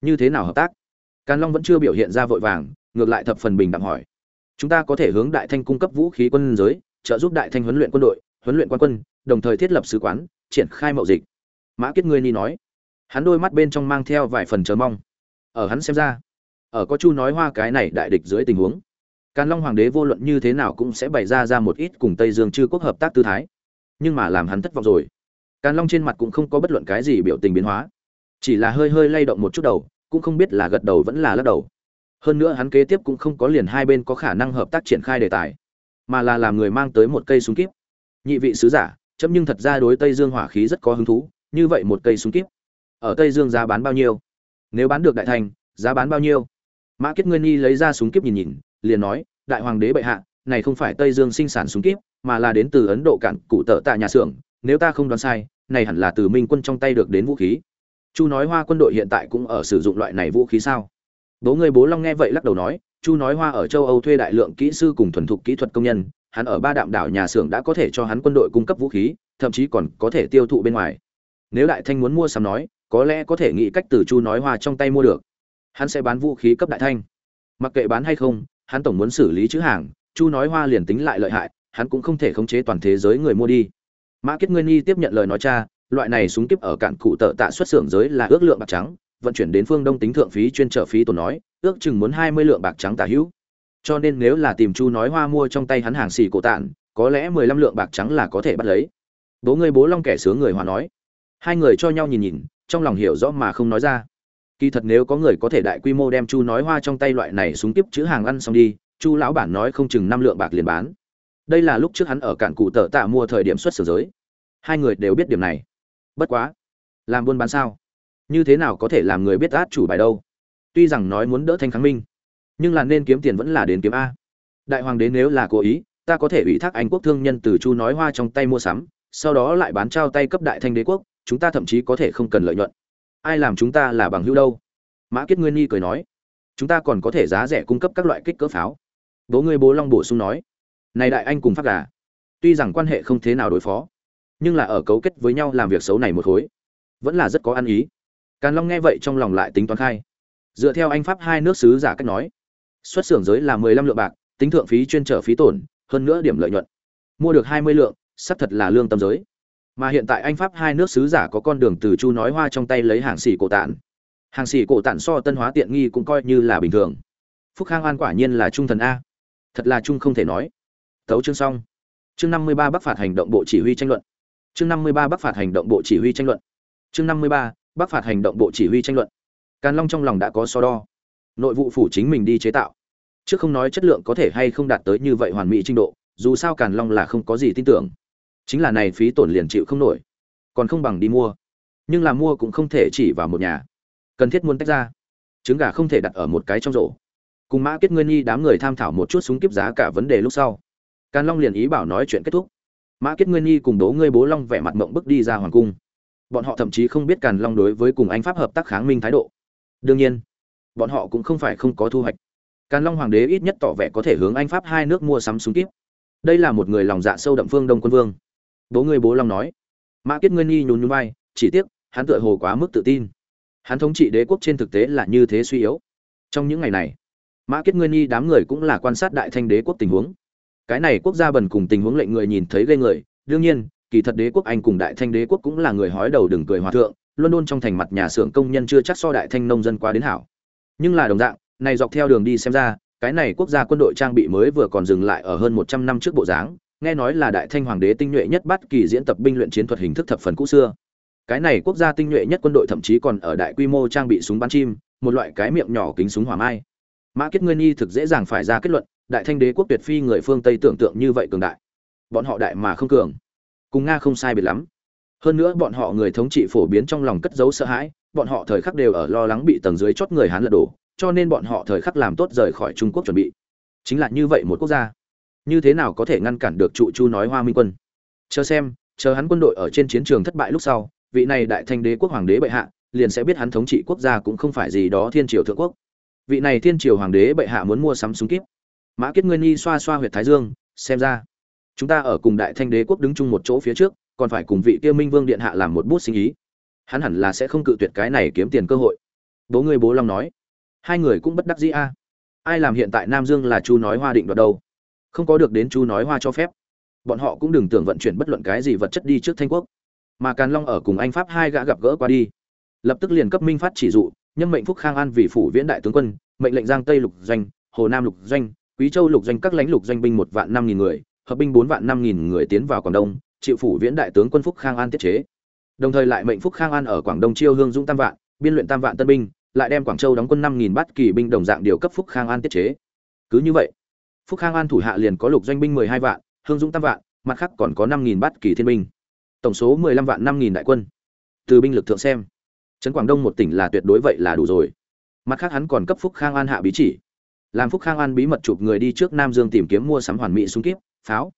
Như thế nào hợp tác? Càn long vẫn chưa biểu hiện ra vội vàng, ngược lại thập phần bình đẳng hỏi. Chúng ta có thể hướng đại thanh cung cấp vũ khí quân giới, trợ giúp đại thanh huấn luyện quân đội huấn luyện quan quân, đồng thời thiết lập sứ quán, triển khai mậu dịch. Mã kết ngươi ni nói. Hắn đôi mắt bên trong mang theo vài phần chờ mong. Ở hắn xem ra, ở có chu nói hoa cái này đại địch dưới tình huống, càn long hoàng đế vô luận như thế nào cũng sẽ bày ra ra một ít cùng tây dương chư quốc hợp tác tư thái. Nhưng mà làm hắn thất vọng rồi. Càn long trên mặt cũng không có bất luận cái gì biểu tình biến hóa. Chỉ là hơi hơi lay động một chút đầu, cũng không biết là gật đầu vẫn là lắc đầu. Hơn nữa hắn kế tiếp cũng không có liền hai bên có khả năng hợp tác triển khai đề tài, mà là làm người mang tới một cây súng kíp nhị vị sứ giả, chấm nhưng thật ra đối tây dương hỏa khí rất có hứng thú, như vậy một cây súng kíp. Ở tây dương giá bán bao nhiêu? Nếu bán được đại thành, giá bán bao nhiêu? Mã kết nguyên nhi lấy ra súng kíp nhìn nhìn, liền nói, đại hoàng đế bệ hạ, này không phải tây dương sinh sản súng kíp, mà là đến từ ấn độ cạn cụ tợ tại nhà xưởng, nếu ta không đoán sai, này hẳn là từ minh quân trong tay được đến vũ khí. Chu nói hoa quân đội hiện tại cũng ở sử dụng loại này vũ khí sao? Bố người bố long nghe vậy lắc đầu nói, chu nói hoa ở châu âu thuê đại lượng kỹ sư cùng thuần thục kỹ thuật công nhân hắn ở ba đạm đảo nhà xưởng đã có thể cho hắn quân đội cung cấp vũ khí, thậm chí còn có thể tiêu thụ bên ngoài. Nếu đại thanh muốn mua sắm nói, có lẽ có thể nghĩ cách từ chu nói hoa trong tay mua được. Hắn sẽ bán vũ khí cấp đại thanh. Mặc kệ bán hay không, hắn tổng muốn xử lý chữ hàng, chu nói hoa liền tính lại lợi hại, hắn cũng không thể khống chế toàn thế giới người mua đi. Mã kết nguyên nhi tiếp nhận lời nói cha, loại này súng kíp ở cạn cụ tợ tạ xuất xưởng giới là ước lượng bạc trắng, vận chuyển đến phương đông tính thượng phí chuyên trở phí tổn nói, ước chừng muốn hai mươi lượng bạc trắng tả hữu cho nên nếu là tìm chu nói hoa mua trong tay hắn hàng xì cổ tạn có lẽ mười lăm lượng bạc trắng là có thể bắt lấy. Bố người bố long kẻ sướng người hòa nói. Hai người cho nhau nhìn nhìn, trong lòng hiểu rõ mà không nói ra. Kỳ thật nếu có người có thể đại quy mô đem chu nói hoa trong tay loại này xuống tiếp chữ hàng ăn xong đi, chu lão bản nói không chừng năm lượng bạc liền bán. Đây là lúc trước hắn ở cản cụ tợ tạ mua thời điểm xuất xử giới. Hai người đều biết điểm này. Bất quá, làm buôn bán sao? Như thế nào có thể làm người biết át chủ bài đâu? Tuy rằng nói muốn đỡ thanh kháng minh nhưng là nên kiếm tiền vẫn là đến kiếm a. Đại hoàng đế nếu là cố ý, ta có thể ủy thác anh quốc thương nhân từ chu nói hoa trong tay mua sắm, sau đó lại bán trao tay cấp đại thanh đế quốc, chúng ta thậm chí có thể không cần lợi nhuận. Ai làm chúng ta là bằng hữu đâu? Mã kết nguyên nhi cười nói. Chúng ta còn có thể giá rẻ cung cấp các loại kích cỡ pháo. Bố ngươi bố long bổ sung nói. Này đại anh cùng phát gà. Tuy rằng quan hệ không thế nào đối phó, nhưng là ở cấu kết với nhau làm việc xấu này một khối, vẫn là rất có ăn ý. Càn long nghe vậy trong lòng lại tính toán khai. Dựa theo anh pháp hai nước sứ giả cách nói xuất xưởng giới là mười lăm lượng bạc, tính thượng phí chuyên trở phí tổn, hơn nữa điểm lợi nhuận. Mua được hai mươi lượng sắp thật là lương tâm giới. Mà hiện tại anh pháp hai nước sứ giả có con đường từ chu nói hoa trong tay lấy hàng xỉ cổ tạn. hàng xỉ cổ tạn so tân hóa tiện nghi cũng coi như là bình thường. Phúc khang an quả nhiên là trung thần a. Thật là trung không thể nói. Tấu chương xong. Chương năm mươi ba bắc phạt hành động bộ chỉ huy tranh luận. Chương năm mươi ba bắc phạt hành động bộ chỉ huy tranh luận. Chương năm mươi ba bắc phạt hành động bộ chỉ huy tranh luận. Càn long trong lòng đã có so đo nội vụ phủ chính mình đi chế tạo. Chứ không nói chất lượng có thể hay không đạt tới như vậy hoàn mỹ trình độ, dù sao càn long là không có gì tin tưởng. Chính là này phí tổn liền chịu không nổi. Còn không bằng đi mua. Nhưng là mua cũng không thể chỉ vào một nhà. Cần thiết muốn tách ra. Trứng gà không thể đặt ở một cái trong rổ. Cùng mã kết nguyên nhi đám người tham thảo một chút súng kiếp giá cả vấn đề lúc sau. Càn long liền ý bảo nói chuyện kết thúc. Mã kết nguyên nhi cùng đố ngươi bố long vẻ mặt mộng bức đi ra hoàng cung. Bọn họ thậm chí không biết càn long đối với cùng anh pháp hợp tác kháng minh thái độ. Đương nhiên bọn họ cũng không phải không có thu hoạch. Càn long hoàng đế ít nhất tỏ vẻ có thể hướng anh pháp hai nước mua sắm súng kíp. Đây là một người lòng dạ sâu đậm phương đông quân vương. Bố ngươi bố long nói. Mã kết nguyên nhi nhún nhún vai, chỉ tiếc, hắn tựa hồ quá mức tự tin. Hắn thống trị đế quốc trên thực tế là như thế suy yếu. Trong những ngày này, mã kết nguyên nhi đám người cũng là quan sát đại thanh đế quốc tình huống. Cái này quốc gia bần cùng tình huống lệnh người nhìn thấy ghê người. Đương nhiên, kỳ thật đế quốc anh cùng đại thanh đế quốc cũng là người hói đầu đừng cười hòa thượng. Luôn luôn trong thành mặt nhà xưởng công nhân chưa chắc so đại thanh nông dân quá đến hảo nhưng là đồng dạng, này dọc theo đường đi xem ra, cái này quốc gia quân đội trang bị mới vừa còn dừng lại ở hơn một trăm năm trước bộ dáng, nghe nói là đại thanh hoàng đế tinh nhuệ nhất bắt kỳ diễn tập binh luyện chiến thuật hình thức thập phần cũ xưa. Cái này quốc gia tinh nhuệ nhất quân đội thậm chí còn ở đại quy mô trang bị súng bắn chim, một loại cái miệng nhỏ kính súng hỏa mai. Mã kết nguyên nhi thực dễ dàng phải ra kết luận, đại thanh đế quốc tuyệt phi người phương tây tưởng tượng như vậy cường đại. Bọn họ đại mà không cường. Cùng nga không sai biệt lắm. Hơn nữa bọn họ người thống trị phổ biến trong lòng cất giấu sợ hãi bọn họ thời khắc đều ở lo lắng bị tầng dưới chót người hán lật đổ, cho nên bọn họ thời khắc làm tốt rời khỏi trung quốc chuẩn bị. Chính là như vậy một quốc gia, như thế nào có thể ngăn cản được trụ chu nói hoa minh quân? Chờ xem, chờ hắn quân đội ở trên chiến trường thất bại lúc sau, vị này đại thanh đế quốc hoàng đế bệ hạ liền sẽ biết hắn thống trị quốc gia cũng không phải gì đó thiên triều thượng quốc. Vị này thiên triều hoàng đế bệ hạ muốn mua sắm súng kíp. Mã kết nguyên nhi xoa xoa huyệt thái dương, xem ra, chúng ta ở cùng đại thanh đế quốc đứng chung một chỗ phía trước, còn phải cùng vị kia minh vương điện hạ làm một bút sinh ý hắn hẳn là sẽ không cự tuyệt cái này kiếm tiền cơ hội. Bố người bố long nói. Hai người cũng bất đắc dĩ a. Ai làm hiện tại nam dương là chu nói hoa định đoạt đâu? Không có được đến chu nói hoa cho phép. Bọn họ cũng đừng tưởng vận chuyển bất luận cái gì vật chất đi trước thanh quốc. Mà càn long ở cùng anh pháp hai gã gặp gỡ qua đi. Lập tức liền cấp minh phát chỉ dụ nhân mệnh phúc khang an vì phủ viễn đại tướng quân, mệnh lệnh giang tây lục doanh, hồ nam lục doanh, quý châu lục doanh, các lãnh lục doanh binh một vạn năm nghìn người, hợp binh bốn vạn năm nghìn người tiến vào quảng đông, chịu phủ viễn đại tướng quân phúc khang an tiết chế đồng thời lại mệnh phúc khang an ở quảng đông chiêu hương dũng tam vạn, biên luyện tam vạn tân binh, lại đem quảng châu đóng quân năm nghìn bát kỳ binh đồng dạng điều cấp phúc khang an tiết chế. Cứ như vậy, phúc khang an thủ hạ liền có lục doanh binh mười hai vạn, hương dũng tam vạn, mặt khác còn có năm nghìn bát kỳ thiên binh. Tổng số mười lăm vạn năm nghìn đại quân. Từ binh lực thượng xem, trấn quảng đông một tỉnh là tuyệt đối vậy là đủ rồi. Mặt khác hắn còn cấp phúc khang an hạ bí chỉ. Làm phúc khang an bí mật chụp người đi trước nam dương tìm kiếm mua sắm hoàn mỹ súng kíp, pháo.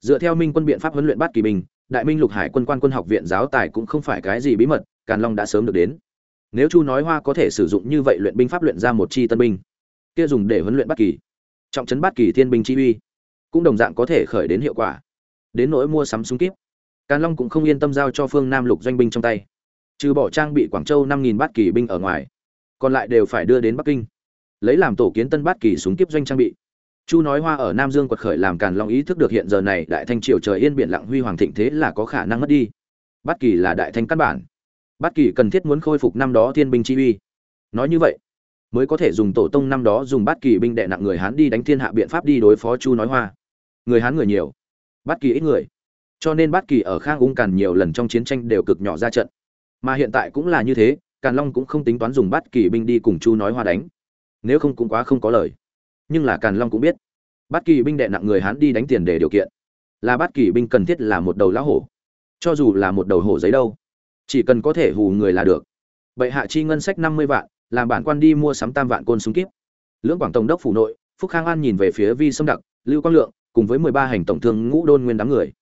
Dựa theo minh quân biện pháp huấn luyện bát kỳ binh đại minh lục hải quân quan quân học viện giáo tài cũng không phải cái gì bí mật, càn long đã sớm được đến. Nếu chu nói hoa có thể sử dụng như vậy luyện binh pháp luyện ra một chi tân binh, kia dùng để huấn luyện bất kỳ, trọng trấn bất kỳ thiên binh chi uy, cũng đồng dạng có thể khởi đến hiệu quả. Đến nỗi mua sắm súng kíp, càn long cũng không yên tâm giao cho phương nam lục doanh binh trong tay. Trừ bỏ trang bị quảng châu năm nghìn bát kỳ binh ở ngoài, còn lại đều phải đưa đến bắc kinh, lấy làm tổ kiến tân bát kỳ súng kíp doanh trang bị chu nói hoa ở nam dương quật khởi làm càn long ý thức được hiện giờ này đại thanh triều trời yên biển lặng huy hoàng thịnh thế là có khả năng mất đi. Bất kỳ là đại thanh căn bản. Bất kỳ cần thiết muốn khôi phục năm đó thiên binh chi uy. Nói như vậy, mới có thể dùng tổ tông năm đó dùng bất kỳ binh đệ nặng người hán đi đánh thiên hạ biện pháp đi đối phó chu nói hoa. Người hán người nhiều, bất kỳ ít người. Cho nên bất kỳ ở khang ung càn nhiều lần trong chiến tranh đều cực nhỏ ra trận. Mà hiện tại cũng là như thế, càn long cũng không tính toán dùng bất kỳ binh đi cùng chu nói hoa đánh. Nếu không cũng quá không có lời nhưng là càn long cũng biết. Bát kỳ binh đệ nặng người hán đi đánh tiền để điều kiện. Là bát kỳ binh cần thiết là một đầu lão hổ. Cho dù là một đầu hổ giấy đâu, chỉ cần có thể hù người là được. Bệ hạ chi ngân sách năm mươi vạn, làm bản quan đi mua sắm tam vạn côn súng kíp. Lưỡng quảng tổng đốc phủ nội, phúc khang an nhìn về phía vi sâm đặc, lưu quang lượng, cùng với mười ba hành tổng thương ngũ đôn nguyên đám người.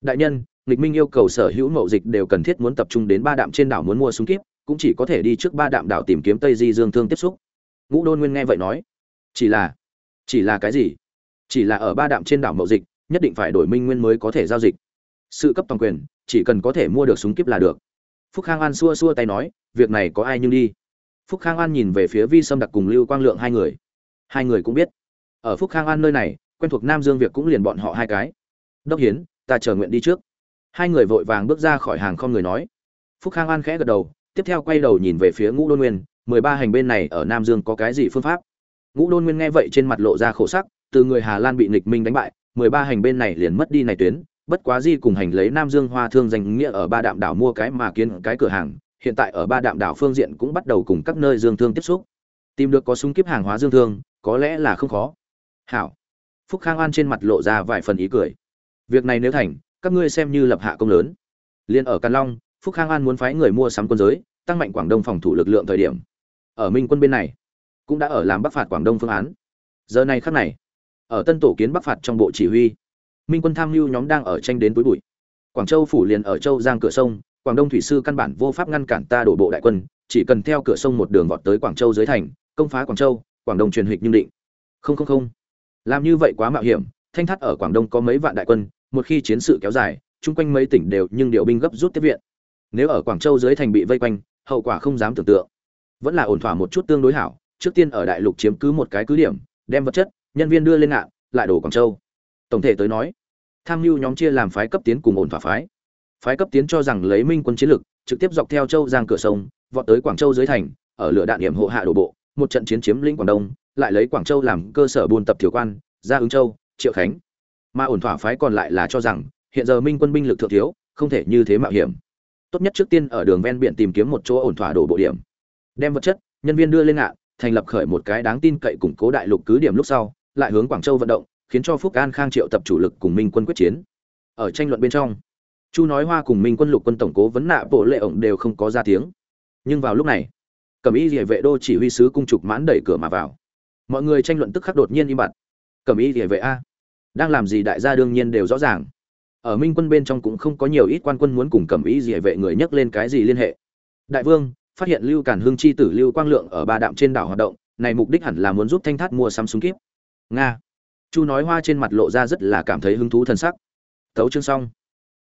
Đại nhân, nghịch minh yêu cầu sở hữu mậu dịch đều cần thiết muốn tập trung đến ba đạm trên đảo muốn mua súng kíp, cũng chỉ có thể đi trước ba đạm đảo tìm kiếm tây di dương thương tiếp xúc. Ngũ đôn nguyên nghe vậy nói, chỉ là chỉ là cái gì? Chỉ là ở ba đạm trên đảo mậu dịch, nhất định phải đổi minh nguyên mới có thể giao dịch. Sự cấp toàn quyền, chỉ cần có thể mua được súng kíp là được. Phúc khang an xua xua tay nói, việc này có ai nhưng đi. Phúc khang an nhìn về phía vi sâm đặc cùng lưu quang lượng hai người. Hai người cũng biết. Ở phúc khang an nơi này, quen thuộc nam dương việc cũng liền bọn họ hai cái. Đốc hiến, ta chờ nguyện đi trước. Hai người vội vàng bước ra khỏi hàng không người nói. Phúc khang an khẽ gật đầu, tiếp theo quay đầu nhìn về phía ngũ đôn nguyên, mười ba hành bên này ở nam dương có cái gì phương pháp? Ngũ đôn nguyên nghe vậy trên mặt lộ ra khổ sắc, từ người hà lan bị nịch minh đánh bại, mười ba hành bên này liền mất đi này tuyến, bất quá di cùng hành lấy nam dương hoa thương danh nghĩa ở ba đạm đảo mua cái mà kiến cái cửa hàng, hiện tại ở ba đạm đảo phương diện cũng bắt đầu cùng các nơi dương thương tiếp xúc. Tìm được có súng kiếp hàng hóa dương thương, có lẽ là không khó. Hảo. Phúc khang an trên mặt lộ ra vài phần ý cười. Việc này nếu thành, các ngươi xem như lập hạ công lớn. Liên ở càn long, phúc khang an muốn phái người mua sắm quân giới, tăng mạnh quảng đông phòng thủ lực lượng thời điểm. Ở minh quân bên này cũng đã ở làm bắc phạt quảng đông phương án. Giờ này khắc này, ở tân tổ kiến bắc phạt trong bộ chỉ huy, minh quân tham mưu nhóm đang ở tranh đến túi bụi. Quảng châu phủ liền ở châu giang cửa sông, quảng đông thủy sư căn bản vô pháp ngăn cản ta đổ bộ đại quân, chỉ cần theo cửa sông một đường vọt tới quảng châu dưới thành, công phá quảng châu, quảng đông truyền hịch nhưng định. Không không không. Làm như vậy quá mạo hiểm, thanh thắt ở quảng đông có mấy vạn đại quân, một khi chiến sự kéo dài, chung quanh mấy tỉnh đều nhưng điều binh gấp rút tiếp viện. Nếu ở quảng châu dưới thành bị vây quanh, hậu quả không dám tưởng tượng. Vẫn là ổn thỏa một chút tương đối hảo trước tiên ở đại lục chiếm cứ một cái cứ điểm, đem vật chất, nhân viên đưa lên ngạn lại đổ quảng châu. Tổng thể tới nói, tham mưu nhóm chia làm phái cấp tiến cùng ổn thỏa phái. Phái cấp tiến cho rằng lấy minh quân chiến lực, trực tiếp dọc theo châu giang cửa sông, vọt tới quảng châu dưới thành, ở lửa đạn điểm hộ hạ đổ bộ, một trận chiến chiếm lĩnh quảng đông, lại lấy quảng châu làm cơ sở buôn tập thiếu quan, ra ứng châu, triệu khánh. Mà ổn thỏa phái còn lại là cho rằng, hiện giờ minh quân binh lực thượng thiếu, không thể như thế mạo hiểm. Tốt nhất trước tiên ở đường ven biển tìm kiếm một chỗ ổn thỏa đổ bộ điểm. Đem vật chất, nhân viên đưa lên ngạn thành lập khởi một cái đáng tin cậy củng cố đại lục cứ điểm lúc sau, lại hướng quảng châu vận động, khiến cho phúc an khang triệu tập chủ lực cùng minh quân quyết chiến. Ở tranh luận bên trong, chu nói hoa cùng minh quân lục quân tổng cố vấn nạ bộ lệ ổng đều không có ra tiếng. Nhưng vào lúc này, cẩm y Liễu vệ đô chỉ huy sứ cung trục mãn đẩy cửa mà vào. Mọi người tranh luận tức khắc đột nhiên im bặt. Cẩm y Liễu vệ a, đang làm gì đại gia đương nhiên đều rõ ràng. Ở minh quân bên trong cũng không có nhiều ít quan quân muốn cùng cẩm y Liễu vệ người nhắc lên cái gì liên hệ. Đại vương phát hiện lưu cản hương chi tử lưu quang lượng ở ba đạm trên đảo hoạt động, này mục đích hẳn là muốn giúp thanh thát mua sắm súng kíp nga. Chu nói hoa trên mặt lộ ra rất là cảm thấy hứng thú thân sắc. Tấu chương xong.